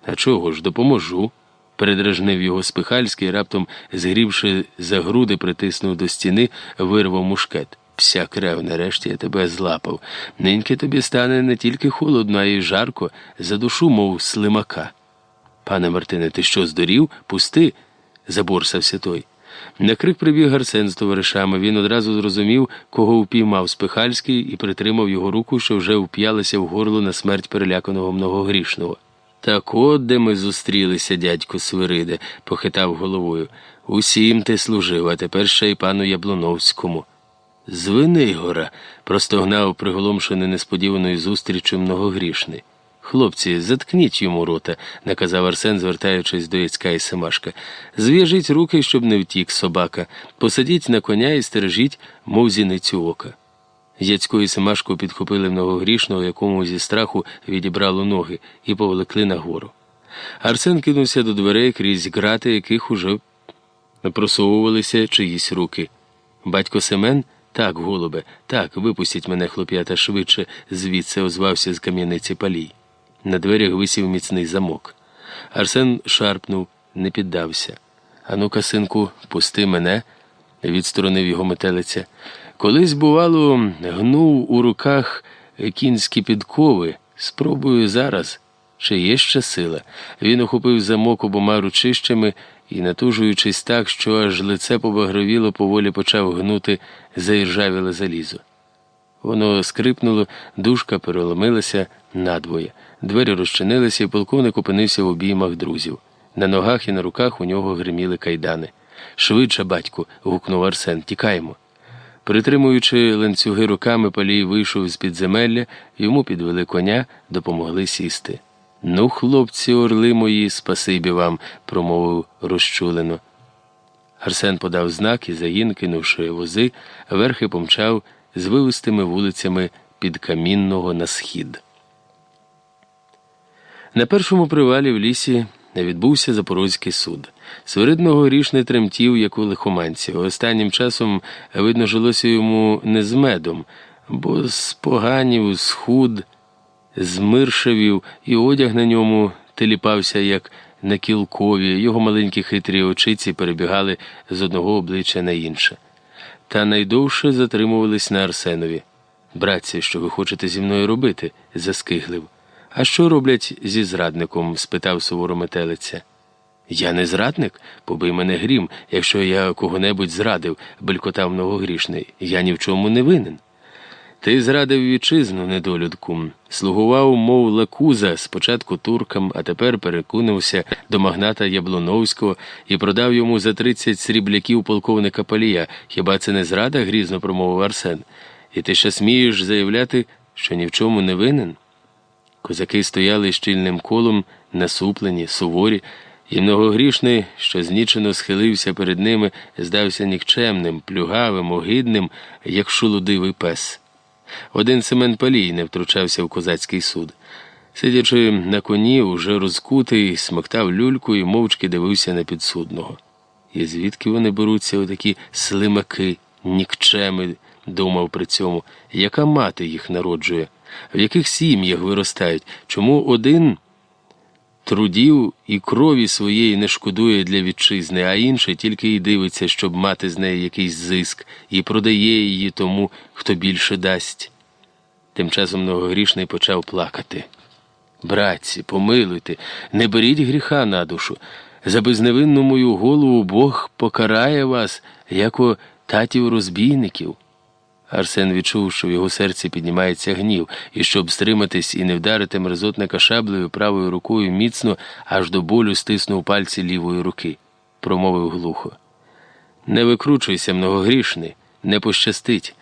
А чого ж, допоможу? Передражнив його спихальський, раптом, згрівши за груди, притиснув до стіни, вирвав мушкет. Вся крев, нарешті я тебе злапав. Ниньки тобі стане не тільки холодно, а й жарко, за душу, мов слимака. Пане Мартине, ти що здурів? Пусти, заборсався той. На крик прибіг Гарсен з товаришами. Він одразу зрозумів, кого впіймав Спихальський, і притримав його руку, що вже вп'ялася в горло на смерть переляканого многогрішного. Так от де ми зустрілися, дядько Свириде, похитав головою. Усім ти служив, а тепер ще й пану Яблоновському. Звинигора, простогнав приголомшений несподіваною зустрічю многогрішний. Хлопці, заткніть йому рота, наказав Арсен, звертаючись до Яцька і Семашка. Зв'яжіть руки, щоб не втік собака, посадіть на коня і стережіть, мов зіницю ока. Яцько і Семашко підхопили многогрішного, якому зі страху відібрало ноги, і повлекли нагору. Арсен кинувся до дверей крізь грати, яких уже просовувалися чиїсь руки. Батько Семен. Так, голубе, так, випустіть мене, хлоп'ята, швидше, звідси озвався з кам'яниці палій. На дверях висів міцний замок. Арсен шарпнув, не піддався. Ану-ка, синку, пусти мене, відсторонив його метелиця. Колись, бувало, гнув у руках кінські підкови. Спробую зараз. Чи є ще сила? Він охопив замок обома ручищами і, натужуючись так, що аж лице побагровіло, поволі почав гнути заіржавіле залізо. Воно скрипнуло, дужка переломилася надвоє. Двері розчинилися, і полковник опинився в обіймах друзів. На ногах і на руках у нього гриміли кайдани. Швидше, батьку. гукнув Арсен, тікаємо. Притримуючи ланцюги руками, палій вийшов з підземелля, йому підвели коня, допомогли сісти. Ну, хлопці, орли мої, спасибі вам, промовив розчулено. Арсен подав знак і загін, кинувши вози, верхи помчав з вивистими вулицями під камінного на схід. На першому привалі в лісі відбувся Запорозький суд. Свиридного ріш не тремтів, як у лихоманці. Останнім часом, видно, жилося йому не з медом, бо з поганів, схуд, змиршавів, і одяг на ньому теліпався, як на кілкові, його маленькі хитрі очиці перебігали з одного обличчя на інше. Та найдовше затримувались на Арсенові. Братці, що ви хочете зі мною робити? заскиглив. А що роблять зі зрадником? спитав суворо метелиця. Я не зрадник, побий мене грім, якщо я кого-небудь зрадив, белькотав многогрішний. Я ні в чому не винен. Ти зрадив вітчизну, недолюдку, слугував, мов лакуза, спочатку туркам, а тепер перекунувся до магната Яблоновського і продав йому за тридцять срібляків полковника Палія. Хіба це не зрада? грізно промовив Арсен. І ти ще смієш заявляти, що ні в чому не винен? Козаки стояли щільним колом, насуплені, суворі, і многогрішний, що знічено схилився перед ними, здався нікчемним, плюгавим, огидним, як шулудивий пес. Один Семен Палій не втручався в козацький суд. Сидячи на коні, уже розкутий, смоктав люльку і мовчки дивився на підсудного. І звідки вони беруться отакі слимаки, нікчеми, думав при цьому, яка мати їх народжує, в яких сім'ях виростають, чому один трудів і крові своєї не шкодує для вітчизни, а інший тільки й дивиться, щоб мати з неї якийсь зиск, і продає її тому, хто більше дасть. Тим часом многогрішний почав плакати. Братці, помилуйте, не беріть гріха на душу. За безневинну мою голову Бог покарає вас, як о татів розбійників. Арсен відчув, що в його серці піднімається гнів, і щоб стриматись і не вдарити мерзотника шаблею правою рукою міцно, аж до болю стиснув пальці лівої руки, промовив глухо. Не викручуйся, многогрішний, не пощастить.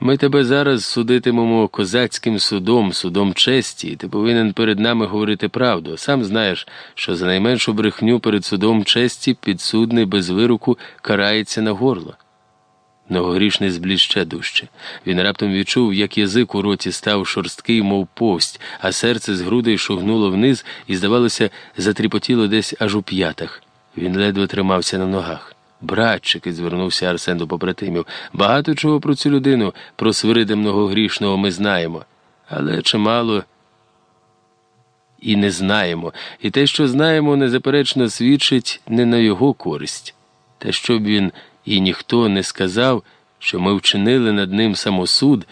Ми тебе зараз судитимемо козацьким судом, судом честі, і ти повинен перед нами говорити правду. Сам знаєш, що за найменшу брехню перед судом честі підсудний без вироку карається на горло. Многогрішний зблід дужче. Він раптом відчув, як язик у роті став шорсткий, мов повсть, а серце з грудей шугнуло вниз і, здавалося, затріпотіло десь аж у п'ятах. Він ледве тримався на ногах. Братчики, звернувся Арсен до побратимів, багато чого про цю людину, про свирида многогрішного ми знаємо, але чимало і не знаємо, і те, що знаємо, незаперечно свідчить не на його користь. Та щоб він і ніхто не сказав, що ми вчинили над ним самосуд,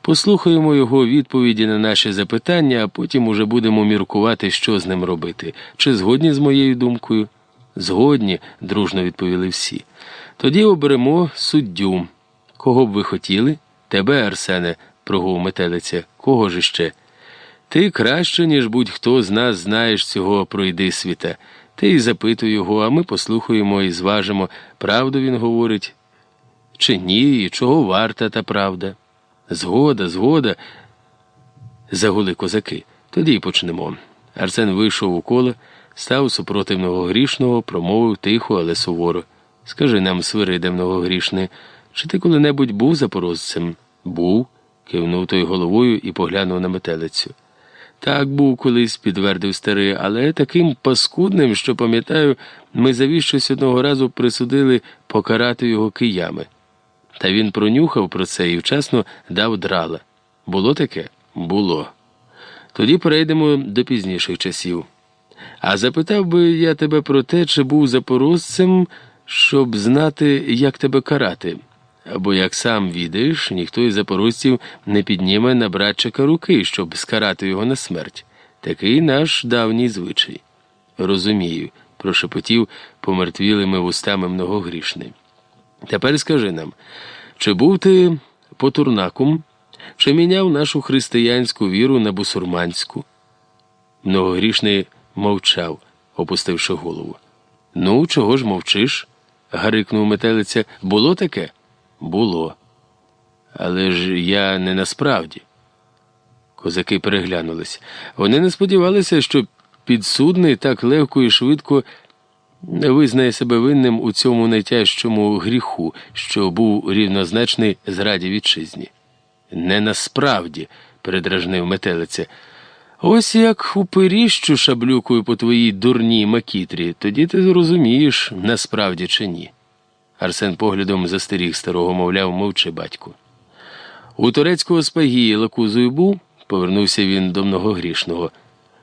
послухаємо його відповіді на наші запитання, а потім уже будемо міркувати, що з ним робити. Чи згодні з моєю думкою? Згодні, дружно відповіли всі. Тоді оберемо суддю. Кого б ви хотіли? Тебе, Арсене, прогув метелиця. Кого ж іще? Ти краще, ніж будь-хто з нас знаєш цього пройди світа. Ти й запитуй його, а ми послухаємо і зважимо, правду він говорить, чи ні, і чого варта та правда. Згода, згода, загули козаки. Тоді й почнемо. Арсен вийшов у коло, став супроти многогрішного, промовив тихо, але суворо. Скажи нам, свириде многогрішне, чи ти коли-небудь був запорожцем? Був, кивнув той головою і поглянув на метелицю. Так був колись, підтвердив старий, але таким паскудним, що пам'ятаю, ми завіщось одного разу присудили покарати його киями. Та він пронюхав про це і вчасно дав драла. Було таке? Було. Тоді перейдемо до пізніших часів. А запитав би я тебе про те, чи був запорожцем, щоб знати, як тебе карати. Бо, як сам відаєш, ніхто із запорожців не підніме на братчика руки, щоб скарати його на смерть. Такий наш давній звичай. Розумію, прошепотів помертвілими вустами многогрішний. Тепер скажи нам, чи був ти потурнаком, чи міняв нашу християнську віру на бусурманську? Многогрішний мовчав, опустивши голову. Ну, чого ж мовчиш? гарикнув метелиця. Було таке? Було. Але ж я не насправді. Козаки переглянулись. Вони не сподівалися, що підсудний так легко і швидко визнає себе винним у цьому найтяжчому гріху, що був рівнозначний зраді вітчизні. Не насправді, передражнив метелиця. Ось як упиріщу шаблюкою по твоїй дурній макітрі, тоді ти зрозумієш, насправді чи ні. Арсен поглядом застеріг старого, мовляв, мовчи батьку. У турецького спагії лакузою був, повернувся він до многогрішного.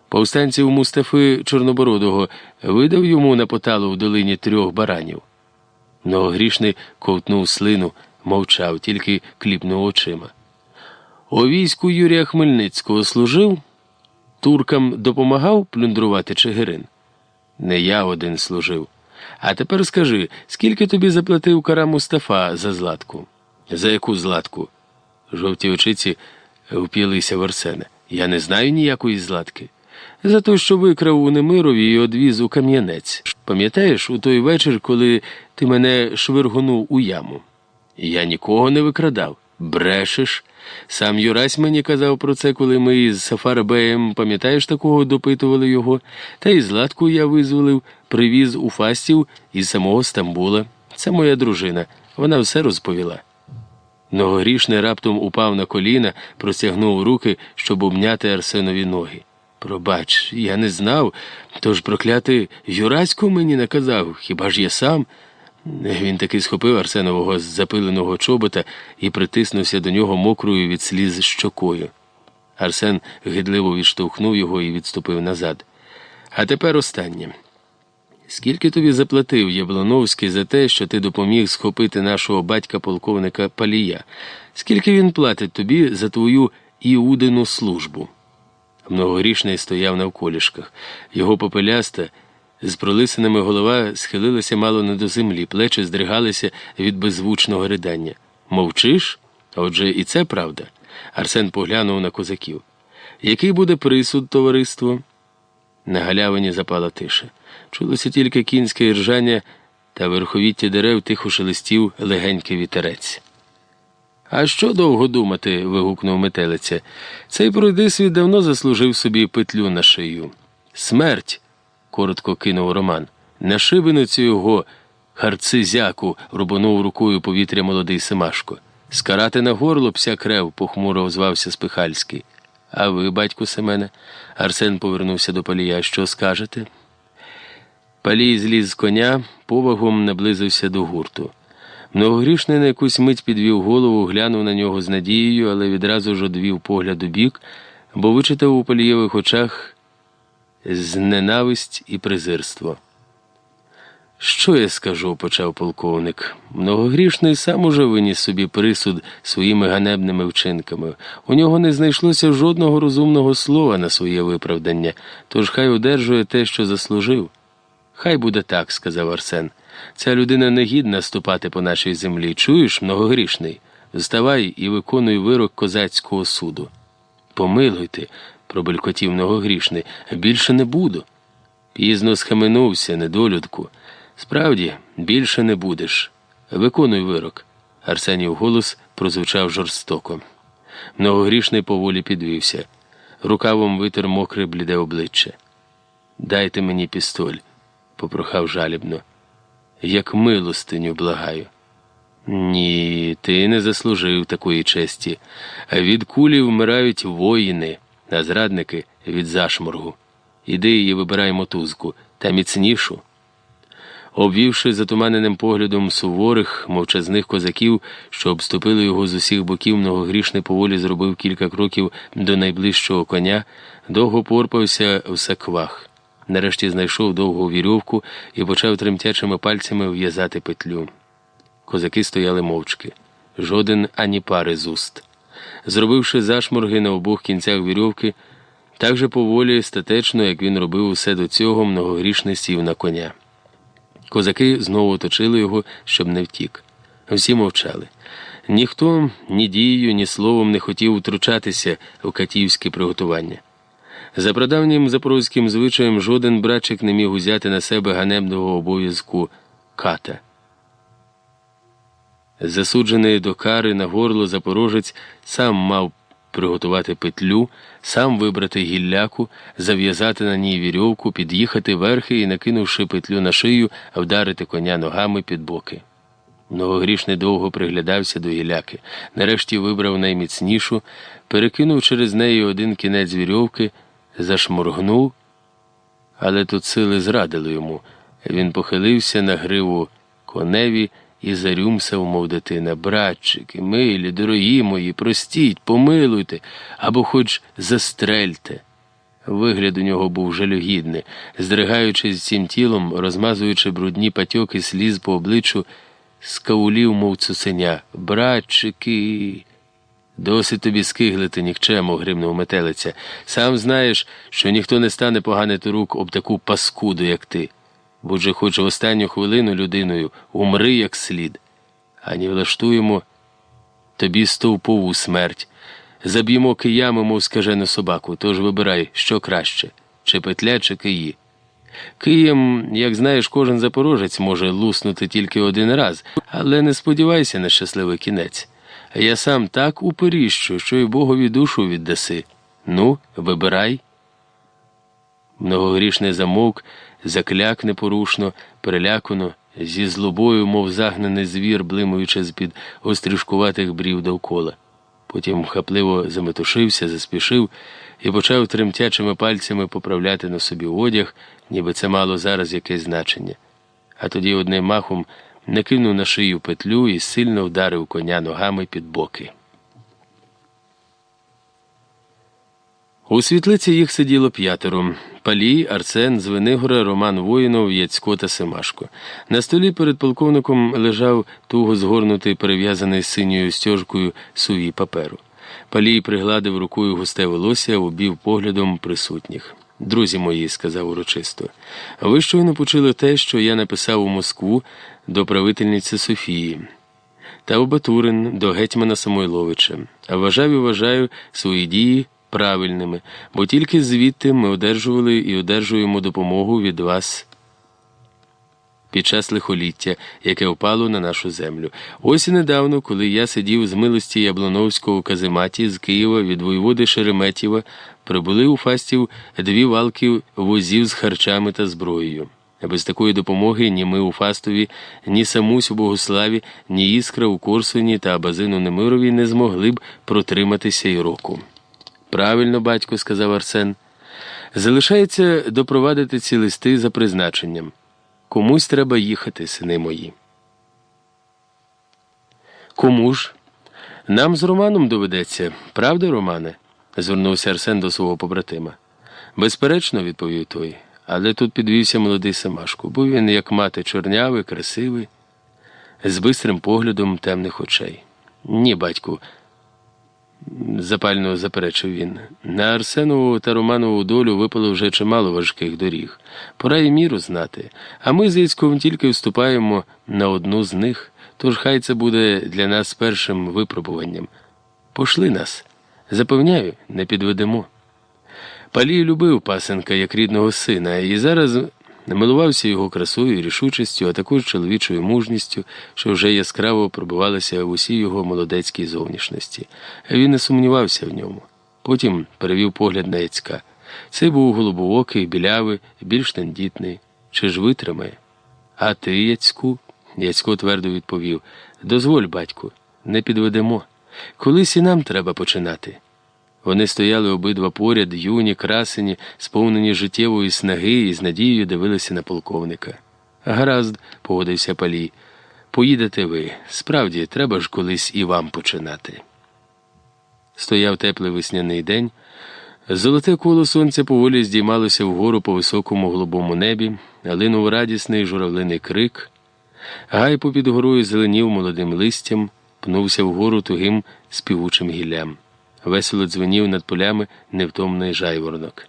Повстанців Мустафи Чорнобородого видав йому на поталу в долині трьох баранів. Многогрішний ковтнув слину, мовчав, тільки кліпнув очима. У війську Юрія Хмельницького служив, туркам допомагав плюндрувати Чигирин. Не я один служив. А тепер скажи, скільки тобі заплатив кара Мустафа за златку? За яку златку? Жовті очиці вп'ялися в Арсена. Я не знаю ніякої златки. За те, що викрав у Немирові і одвіз у Кам'янець. Пам'ятаєш, у той вечір, коли ти мене швиргонув у яму? Я нікого не викрадав. Брешеш. Сам Юрась мені казав про це, коли ми із Сафарбеєм, пам'ятаєш, такого допитували його, та й златку я визволив, привіз у фастів із самого Стамбула. Це моя дружина. Вона все розповіла. Многогрішний раптом упав на коліна, простягнув руки, щоб обняти Арсенові ноги. Пробач, я не знав, тож проклятий Юраську мені наказав, хіба ж я сам. Він таки схопив Арсенового з запиленого чобота і притиснувся до нього мокрою від сліз щокою. Арсен гидливо відштовхнув його і відступив назад. А тепер останнє. Скільки тобі заплатив Яблоновський за те, що ти допоміг схопити нашого батька полковника Палія? Скільки він платить тобі за твою іудину службу? Многорічний стояв на вколішках. Його попеляста, з пролисинами голова схилилася мало не до землі, плечі здригалися від беззвучного ридання. Мовчиш? Отже, і це правда. Арсен поглянув на козаків. Який буде присуд, товариство? На галявині запала тиша. Чулося тільки кінське іржання та верховіття дерев тихо шелестів легенький вітерець. А що довго думати? вигукнув метелиця. Цей пройдисвіт давно заслужив собі петлю на шию. Смерть, коротко кинув Роман. На шибеницю його харцизяку рубанув рукою повітря молодий Семашко. Скарати на горло пся крев, похмуро озвався Спихальський. А ви, батьку Семене, Арсен повернувся до палія. Що скажете? Палій зліз з коня, повагом наблизився до гурту. Многогрішний на якусь мить підвів голову, глянув на нього з надією, але відразу ж одвів погляд у бік, бо вичитав у палієвих очах зненависть і презирство. Що я скажу, почав полковник. Многогрішний сам уже виніс собі присуд своїми ганебними вчинками. У нього не знайшлося жодного розумного слова на своє виправдання, тож хай одержує те, що заслужив. Хай буде так, сказав Арсен. Ця людина не гідна ступати по нашій землі. Чуєш, многогрішний? Вставай і виконуй вирок козацького суду. Помилуйте, пробелькотів многогрішний, більше не буду. Пізно схаменувся, недолюдку. Справді, більше не будеш. Виконуй вирок. Арсенів голос прозвучав жорстоко. Многогрішний поволі підвівся. рукавом витер мокре бліде обличчя. Дайте мені пістоль, попрохав жалібно. Як милостиню благаю. Ні, ти не заслужив такої честі. Від кулі вмирають воїни, а зрадники від зашморгу. Іди і вибирай мотузку та міцнішу. Обвівши затуманеним поглядом суворих, мовчазних козаків, що обступили його з усіх боків, многогрішний поволі зробив кілька кроків до найближчого коня, довго порпався в саквах. Нарешті знайшов довгу вірьовку і почав тремтячими пальцями в'язати петлю. Козаки стояли мовчки, жоден ані пари з уст. Зробивши зашморги на обох кінцях вірьовки, так же поволі статечно, як він робив усе до цього, многогрішний сів на коня. Козаки знову оточили його, щоб не втік. Всі мовчали. Ніхто ні дією, ні словом не хотів втручатися у катівське приготування. За прадавнім запорозьким звичаєм жоден братчик не міг узяти на себе ганебного обов'язку ката. Засуджений до кари на горло запорожець сам мав приготувати петлю, сам вибрати гілляку, зав'язати на ній вірьовку, під'їхати верхи і, накинувши петлю на шию, вдарити коня ногами під боки. Многогрішний довго приглядався до гілляки, нарешті вибрав найміцнішу, перекинув через неї один кінець вірьовки, зашморгнув, але тут сили зрадили йому. Він похилився на гриву коневі і зарюмсав, мов дитина. Братчики, милі, дорогі мої, простіть, помилуйте або хоч застрельте. Вигляд у нього був жалюгідний, здригаючись цим тілом, розмазуючи брудні патьоки сліз по обличчю, скаулів, мов цуценя. Братчики. Досить тобі скиглити нікчему, гримнув метелиця. Сам знаєш, що ніхто не стане поганити рук об таку паскуду, як ти. Будь же хоч в останню хвилину людиною умри як слід, ані влаштуємо тобі стовпову смерть. Заб'ємо киями, мов скажену собаку, тож вибирай, що краще, чи петля, чи киї. Києм, як знаєш, кожен запорожець може луснути тільки один раз, але не сподівайся на щасливий кінець. Я сам так уперіщу, що й Богові душу віддаси. Ну, вибирай. Многогрішний замовк, закляк непорушно, перелякано, зі злобою, мов загнаний звір, блимуючи з-під острішкуватих брів довкола. Потім хапливо заметушився, заспішив і почав тремтячими пальцями поправляти на собі одяг, ніби це мало зараз якесь значення. А тоді одним махом накинув на шию петлю і сильно вдарив коня ногами під боки. У світлиці їх сиділо п'ятеро. Палій, Арсен, Звенигора, Роман Воїнов, Яцько та Семашко. На столі перед полковником лежав туго згорнутий, перев'язаний синьою стяжкою сувій паперу. Палій пригладив рукою густе волосся, обів поглядом присутніх. Друзі мої, сказав урочисто, ви щойно почули те, що я написав у Москву до правительниці Софії. Та у Батурин до гетьмана Самойловича. А вважав і вважаю свої дії правильними, бо тільки звідти ми одержували і одержуємо допомогу від вас під час лихоліття, яке впало на нашу землю. Ось і недавно, коли я сидів з милості Яблоновського казематі з Києва від воєводи Шереметєва, прибули у фастів дві валки возів з харчами та зброєю. Без такої допомоги ні ми у Фастові, ні самусь у Богославі, ні іскра у Корсуні та Абазину Немирові не змогли б протриматися й року. Правильно, батько, сказав Арсен. Залишається допровадити ці листи за призначенням. Комусь треба їхати, сини мої. Кому ж? Нам з Романом доведеться, правда, Романе? звернувся Арсен до свого побратима. Безперечно, відповів той, але тут підвівся молодий Семашко. Був він, як мати, чорнявий, красивий, з бистрим поглядом темних очей. Ні, батьку запально заперечив він. На Арсенову та Романову долю випало вже чимало важких доріг. Пора і міру знати. А ми з Яцьковим тільки вступаємо на одну з них, тож хай це буде для нас першим випробуванням. Пошли нас. Запевняю, не підведемо. Палій любив пасенка як рідного сина, і зараз намилувався його красою і рішучістю, а також чоловічою мужністю, що вже яскраво пробивалася в усій його молодецькій зовнішності. Він не сумнівався в ньому. Потім перевів погляд на Яцька. Цей був голубоокий, білявий, більш тендітний. Чи ж витримає? А ти, Яцьку? Яцько твердо відповів Дозволь, батьку, не підведемо. Колись і нам треба починати. Вони стояли обидва поряд, юні, красені, сповнені життєвої снаги і з надією дивилися на полковника. Гаразд, погодився палій. Поїдете ви. Справді, треба ж колись і вам починати. Стояв теплий весняний день. Золоте коло сонця поволі здіймалося вгору по високому голубому небі, линув радісний журавлиний крик. Гай попід горою зеленів молодим листям, пнувся вгору тугим співучим гіллям. Весело дзвенів над полями невтомний жайворонок.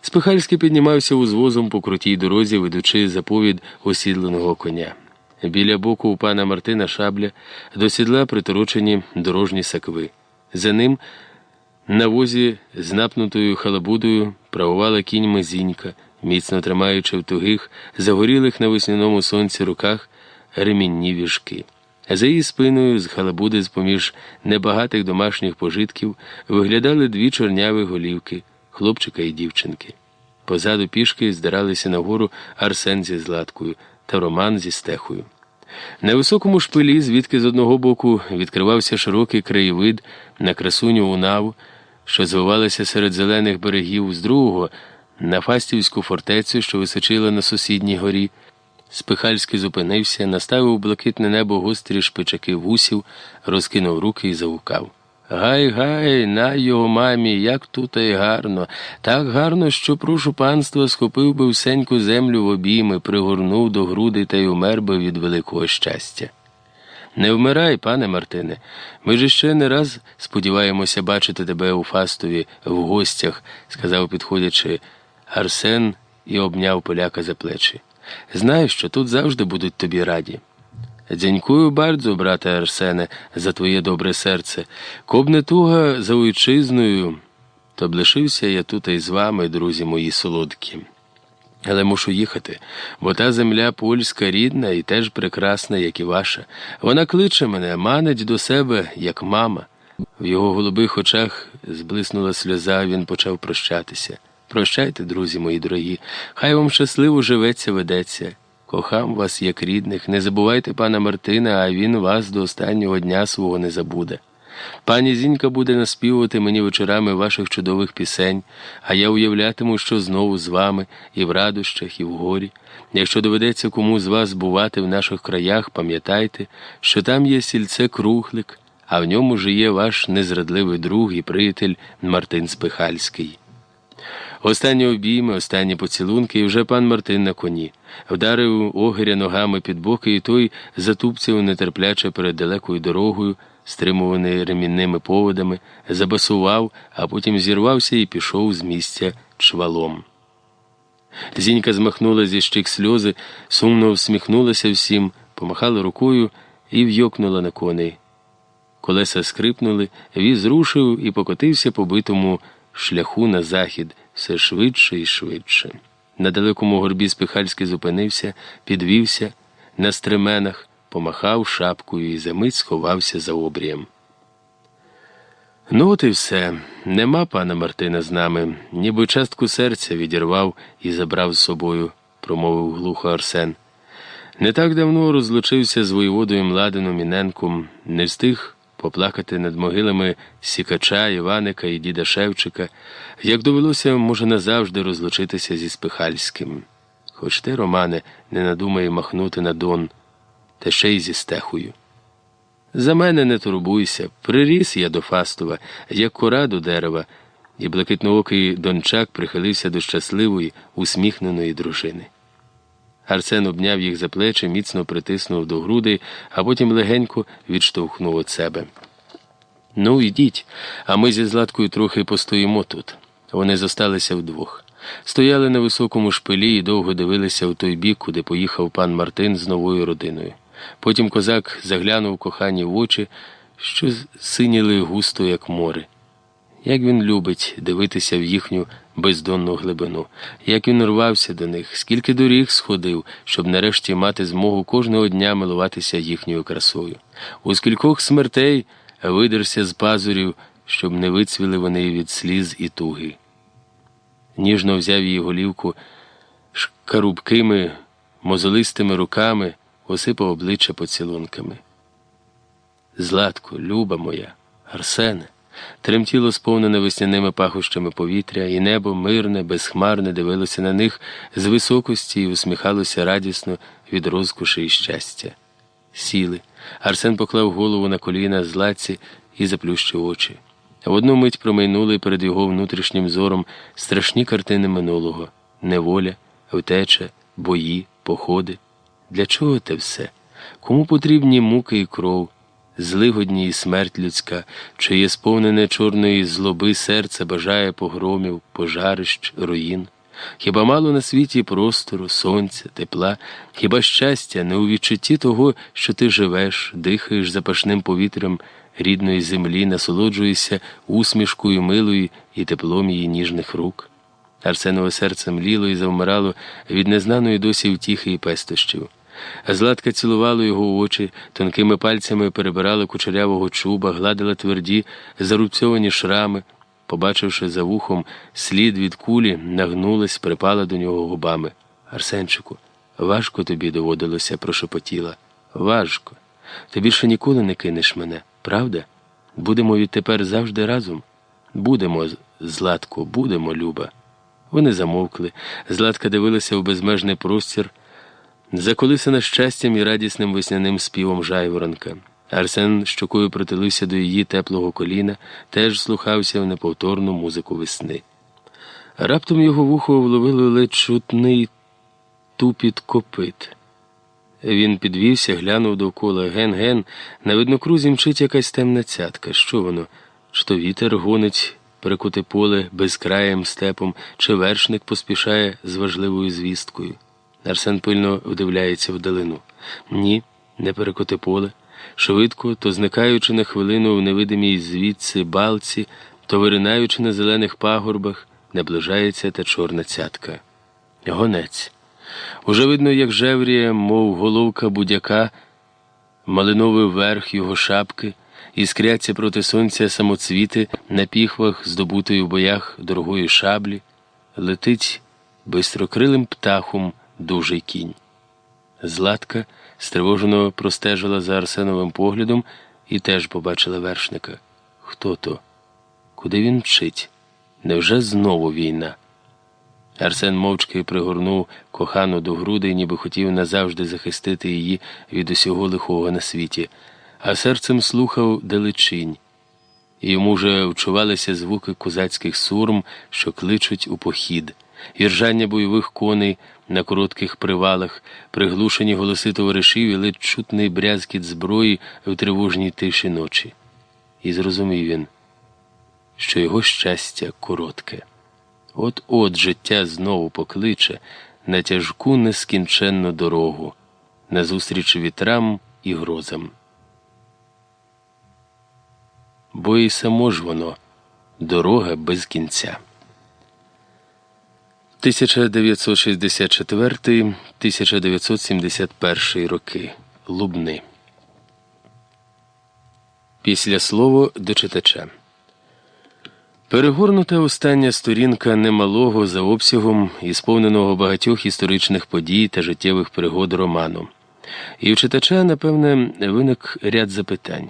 Спихальський піднімався узвозом по крутій дорозі, ведучи заповід осідланого коня. Біля боку у пана Мартина шабля до сідла приторочені дорожні сакви. За ним на возі з напнутою халабудою правувала кіньми зінька, міцно тримаючи в тугих, загорілих на весняному сонці руках ремінні віжки. За її спиною з халабуди, з поміж небагатих домашніх пожитків, виглядали дві чорняві голівки хлопчика і дівчинки. Позаду пішки здиралися нагору Арсен зі Златкою та Роман зі стехою. На високому шпилі, звідки з одного боку відкривався широкий краєвид на красуню Унаву, що звивалася серед зелених берегів, з другого на Фастівську фортецю, що височила на сусідній горі. Спихальський зупинився, наставив блакитне небо гострі шпичаки вусів, розкинув руки і загукав. Гай, гай, на його мамі, як тут і гарно, так гарно, що прошу панства, схопив би всеньку землю в обійми, пригорнув до груди та й умер би від великого щастя. Не вмирай, пане Мартине, ми ж ще не раз сподіваємося бачити тебе у Фастові в гостях, сказав, підходячи Арсен і обняв поляка за плечі. Знаю, що тут завжди будуть тобі раді. Дзянькую бардзо, брате Арсене, за твоє добре серце. Коб не туга за уйчизною, то б лишився я тут і з вами, друзі мої солодкі. Але мушу їхати, бо та земля польська рідна і теж прекрасна, як і ваша. Вона кличе мене, манить до себе, як мама. В його голубих очах зблиснула сльоза, він почав прощатися. Прощайте, друзі мої дорогі, хай вам щасливо живеться, ведеться. Кохам вас, як рідних, не забувайте пана Мартина, а він вас до останнього дня свого не забуде. Пані Зінька буде наспівувати мені вечорами ваших чудових пісень, а я уявлятиму, що знову з вами і в радощах, і в горі. Якщо доведеться кому з вас бувати в наших краях, пам'ятайте, що там є сільце Крухлик, а в ньому жиє ваш незрадливий друг і приятель Мартин Спихальський. Останні обійми, останні поцілунки, і вже пан Мартин на коні. Вдарив огиря ногами під боки, і той затупцяв нетерпляче перед далекою дорогою, стримуваний ремінними поводами, забасував, а потім зірвався і пішов з місця чвалом. Зінька змахнула зі щик сльози, сумно всміхнулася всім, помахала рукою і вйокнула на коней. Колеса скрипнули, віз рушив і покотився по битому шляху на захід все швидше і швидше. На далекому горбі Спихальський зупинився, підвівся на стременах, помахав шапкою і за мить сховався за обрієм. Ну, от і все. Нема пана Мартина з нами, ніби частку серця відірвав і забрав з собою, промовив глухо Арсен. Не так давно розлучився з воєводою Младином Іненком, не встиг поплакати над могилами Сікача, Іваника і діда Шевчика, як довелося, може, назавжди розлучитися зі Спихальським. Хоч ти, Романе, не надумає махнути на Дон, та ще й зі стехою. За мене не турбуйся, приріс я до Фастова, як кора до дерева, і блакитноокий дончак прихилився до щасливої, усміхненої дружини. Арсен обняв їх за плечі, міцно притиснув до груди, а потім легенько відштовхнув від себе. Ну, йдіть, а ми зі Златкою трохи постоїмо тут. Вони зосталися вдвох. Стояли на високому шпилі і довго дивилися в той бік, куди поїхав пан Мартин з новою родиною. Потім козак заглянув кохані в очі, що синіли густо, як море. Як він любить дивитися в їхню бездонну глибину, як він рвався до них, скільки доріг сходив, щоб нарешті мати змогу кожного дня милуватися їхньою красою. У скількох смертей видерся з пазурів, щоб не вицвіли вони від сліз і туги. Ніжно взяв її голівку шкарубкими, мозолистими руками, осипав обличчя поцілунками. Златко, люба моя, Арсене, тремтіло сповнене весняними пахощами повітря, і небо мирне, безхмарне дивилося на них з високості і усміхалося радісно від розкоші і щастя. Сіли. Арсен поклав голову на коліна злаці і заплющив очі. В одну мить промайнули перед його внутрішнім зором страшні картини минулого неволя, втеча, бої, походи. Для чого те все? Кому потрібні муки і кров, злигодні і смерть людська, чиє сповнене чорної злоби серце бажає погромів, пожарищ, руїн? Хіба мало на світі простору, сонця, тепла, хіба щастя не у відчутті того, що ти живеш, дихаєш запашним повітрям рідної землі, насолоджуєшся усмішкою милою і теплом її ніжних рук? Арсенове серце мліло і завмирало від незнаної досі втіхи і пестощів. Златка цілувала його очі, тонкими пальцями перебирала кучерявого чуба, гладила тверді, зарубцьовані шрами. Побачивши за вухом слід від кулі, нагнулась, припала до нього губами. Арсенчику, важко тобі доводилося, прошепотіла. Важко. Ти більше ніколи не кинеш мене, правда? Будемо відтепер завжди разом. Будемо, Златко, будемо, Люба. Вони замовкли. Златка дивилася у безмежний простір, заколисана щастям і радісним весняним співом жайворонка. Арсен щокою притулився до її теплого коліна, теж слухався в неповторну музику весни. Раптом його вухо вловило ледь чутний тупіт копит. Він підвівся, глянув довкола ген-ген, на виднокрузі мчить якась темна цятка. Що воно? Чи то вітер гонить перекути поле безкраєм степом, чи вершник поспішає з важливою звісткою. Арсен пильно вдивляється вдалину. Ні, не перекоти поле. Швидко, то зникаючи на хвилину в невидимій звідси балці, то виринаючи на зелених пагорбах, наближається та чорна цятка. Гонець. Уже видно, як жевріє, мов головка будяка, малиновий верх його шапки, іскряться проти сонця самоцвіти на піхвах, здобутої в боях дорогої шаблі, летить бистрокрилим птахом дужий кінь. Златка стривожено простежила за Арсеновим поглядом і теж побачила вершника. Хто то? Куди він мчить? Невже знову війна? Арсен мовчки пригорнув кохану до груди, ніби хотів назавжди захистити її від усього лихого на світі, а серцем слухав далечінь. Йому вже вчувалися звуки козацьких сурм, що кличуть у похід, іржання бойових коней на коротких привалах, приглушені голоси товаришів і ледь чутний брязкіт зброї в тривожній тиші ночі. І зрозумів він, що його щастя коротке. От от життя знову покличе на тяжку нескінченну дорогу, назустріч вітрам і грозам. Бо і само ж воно дорога без кінця. 1964-1971 роки Лубни. Після слово до читача. Перегорнута остання сторінка немалого за обсягом і сповненого багатьох історичних подій та життєвих пригод роману. І у читача, напевне, виник ряд запитань.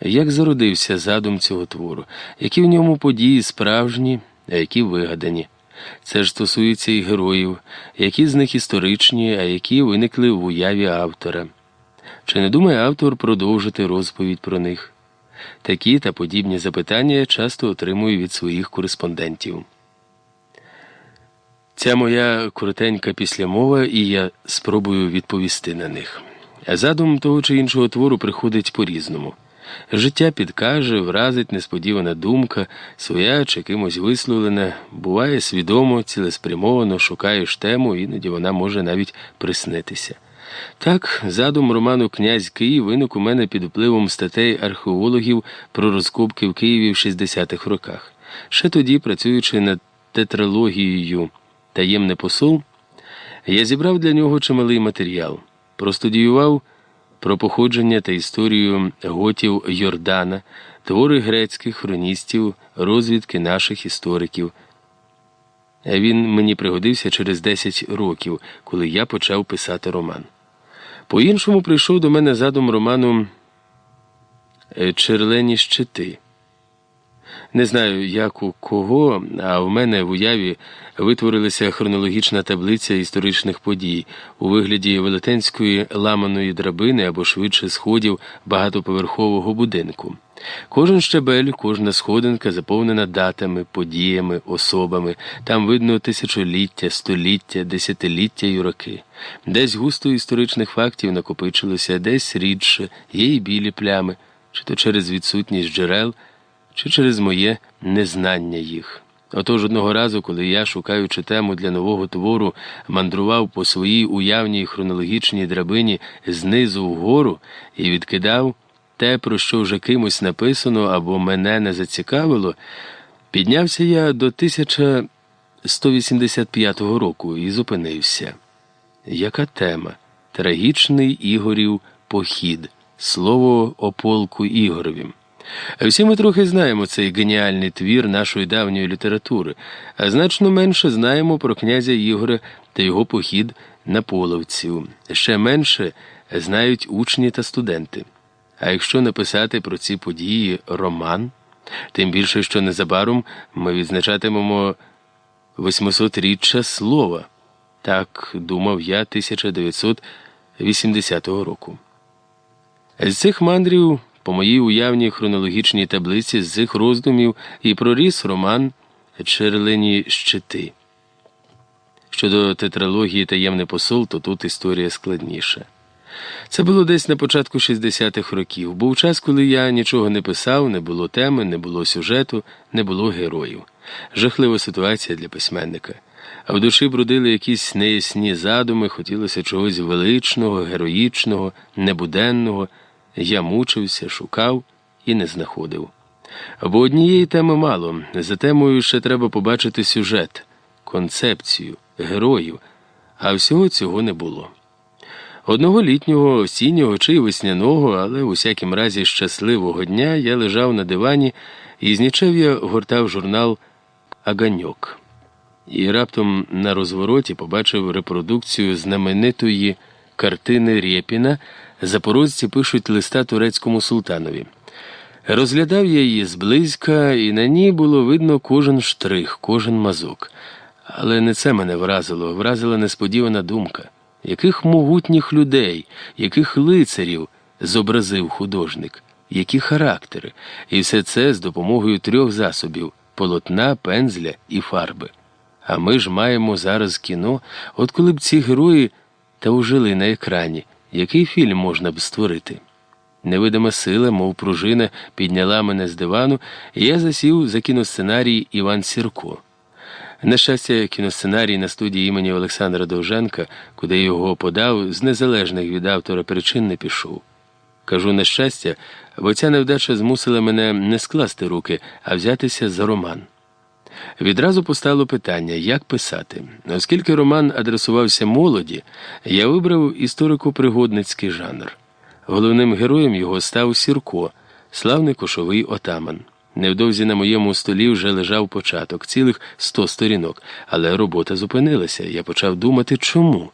Як зародився задум цього твору, які в ньому події справжні, а які вигадані? Це ж стосується і героїв, які з них історичні, а які виникли в уяві автора. Чи не думає автор продовжити розповідь про них? Такі та подібні запитання я часто отримую від своїх кореспондентів. Ця моя коротенька післямова, і я спробую відповісти на них. Задум того чи іншого твору приходить по різному. Життя підкаже, вразить несподівана думка, своя чи кимось висловлена, буває свідомо, цілеспрямовано шукаєш тему, іноді вона може навіть приснитися. Так, задум роману Князь Київ виник у мене під впливом статей археологів про розкопки в Києві в 60-х роках. Ще тоді, працюючи над тетралогією Таємне посол, я зібрав для нього чималий матеріал, простудіював про походження та історію готів Йордана, твори грецьких хроністів, розвідки наших істориків. Він мені пригодився через 10 років, коли я почав писати роман. По іншому прийшов до мене задум роману «Е, Черлені щити. Не знаю, як у кого, а в мене в уяві витворилася хронологічна таблиця історичних подій у вигляді велетенської ламаної драбини або швидше сходів багатоповерхового будинку. Кожен щабель, кожна сходинка заповнена датами, подіями, особами. Там видно тисячоліття, століття, десятиліття й роки. Десь густо історичних фактів накопичилося, десь рідше, є й білі плями, чи то через відсутність джерел чи через моє незнання їх. Отож одного разу, коли я, шукаючи тему для нового твору, мандрував по своїй уявній хронологічній драбині знизу вгору і відкидав те, про що вже кимось написано або мене не зацікавило, піднявся я до 1185 року і зупинився. Яка тема? Трагічний Ігорів похід, слово о полку Ігоровім. Всі ми трохи знаємо цей геніальний твір нашої давньої літератури, а значно менше знаємо про князя Ігоря та його похід на половців. Ще менше знають учні та студенти. А якщо написати про ці події роман, тим більше, що незабаром ми відзначатимемо 800-річчя слова, так думав я 1980 року. З цих мандрів по моїй уявній хронологічній таблиці з цих роздумів і проріс роман Черлені щити. Щодо тетралогії таємний посол, то тут історія складніша. Це було десь на початку 60-х років. Був час, коли я нічого не писав, не було теми, не було сюжету, не було героїв. Жахлива ситуація для письменника. А в душі брудили якісь неясні задуми, хотілося чогось величного, героїчного, небуденного. Я мучився, шукав і не знаходив. Бо однієї теми мало. За темою ще треба побачити сюжет, концепцію, героїв, а всього цього не було. Одного літнього, осіннього чи весняного, але у всякім разі щасливого дня я лежав на дивані і з нічев'я гортав журнал Аганьок. І раптом на розвороті побачив репродукцію знаменитої картини Рєпіна запорожці пишуть листа турецькому султанові. Розглядав я її зблизька, і на ній було видно кожен штрих, кожен мазок. Але не це мене вразило, вразила несподівана думка. Яких могутніх людей, яких лицарів зобразив художник, які характери, і все це з допомогою трьох засобів полотна, пензля і фарби. А ми ж маємо зараз кіно, от коли б ці герої та ужили на екрані, який фільм можна б створити? Невидима сила, мов пружина, підняла мене з дивану, і я засів за кіносценарій Іван Сірко. На щастя, кіносценарій на студії імені Олександра Довженка, куди його подав, з незалежних від автора причин не пішов. Кажу на щастя, бо ця невдача змусила мене не скласти руки, а взятися за роман. Відразу постало питання, як писати. Оскільки роман адресувався молоді, я вибрав історико-пригодницький жанр. Головним героєм його став Сірко, славний кошовий отаман. Невдовзі на моєму столі вже лежав початок, цілих сто сторінок, але робота зупинилася. Я почав думати, чому.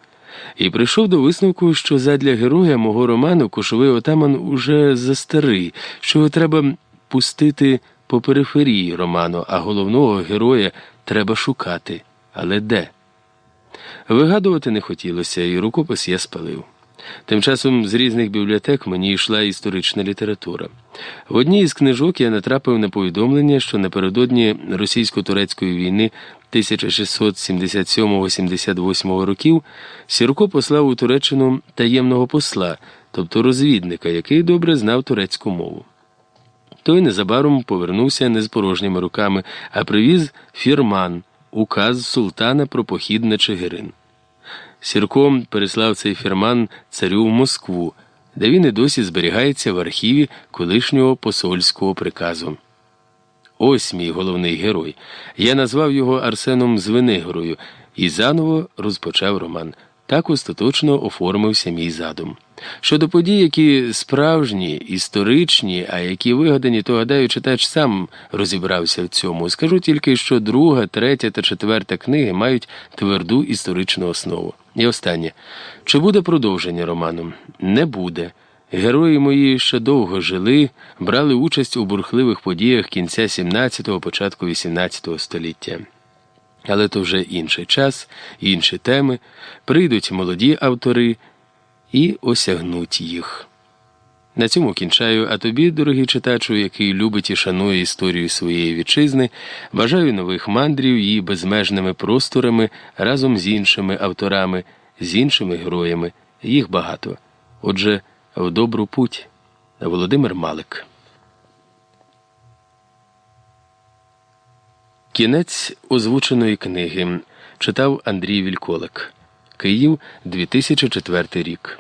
І прийшов до висновку, що задля героя мого роману кошовий отаман уже застарий, що його треба пустити по периферії роману, а головного героя треба шукати. Але де? Вигадувати не хотілося, і рукопис я спалив. Тим часом з різних бібліотек мені йшла історична література. В одній із книжок я натрапив на повідомлення, що напередодні російсько-турецької війни 1677-78 років Сірко послав у Туреччину таємного посла, тобто розвідника, який добре знав турецьку мову. Той незабаром повернувся не з порожніми руками, а привіз фірман, указ султана про похід на Чигирин. Сірко переслав цей фірман царю в Москву, де він і досі зберігається в архіві колишнього посольського приказу. Ось мій головний герой. Я назвав його Арсеном Звенигорою і заново розпочав роман. Так остаточно оформився мій задум. Щодо подій, які справжні, історичні, а які вигадані, то гадаю, читач сам розібрався в цьому. Скажу тільки, що друга, третя та четверта книги мають тверду історичну основу. І останнє. Чи буде продовження роману? Не буде. Герої мої ще довго жили, брали участь у бурхливих подіях кінця 17-го, початку 18-го століття. Але то вже інший час, інші теми, прийдуть молоді автори і осягнуть їх. На цьому кінчаю, а тобі, дорогий читачу, який любить і шанує історію своєї вітчизни, бажаю нових мандрів її безмежними просторами разом з іншими авторами, з іншими героями. Їх багато. Отже, в добру путь. Володимир Малик. Кінець озвученої книги читав Андрій Вільколик. Київ 2004 рік.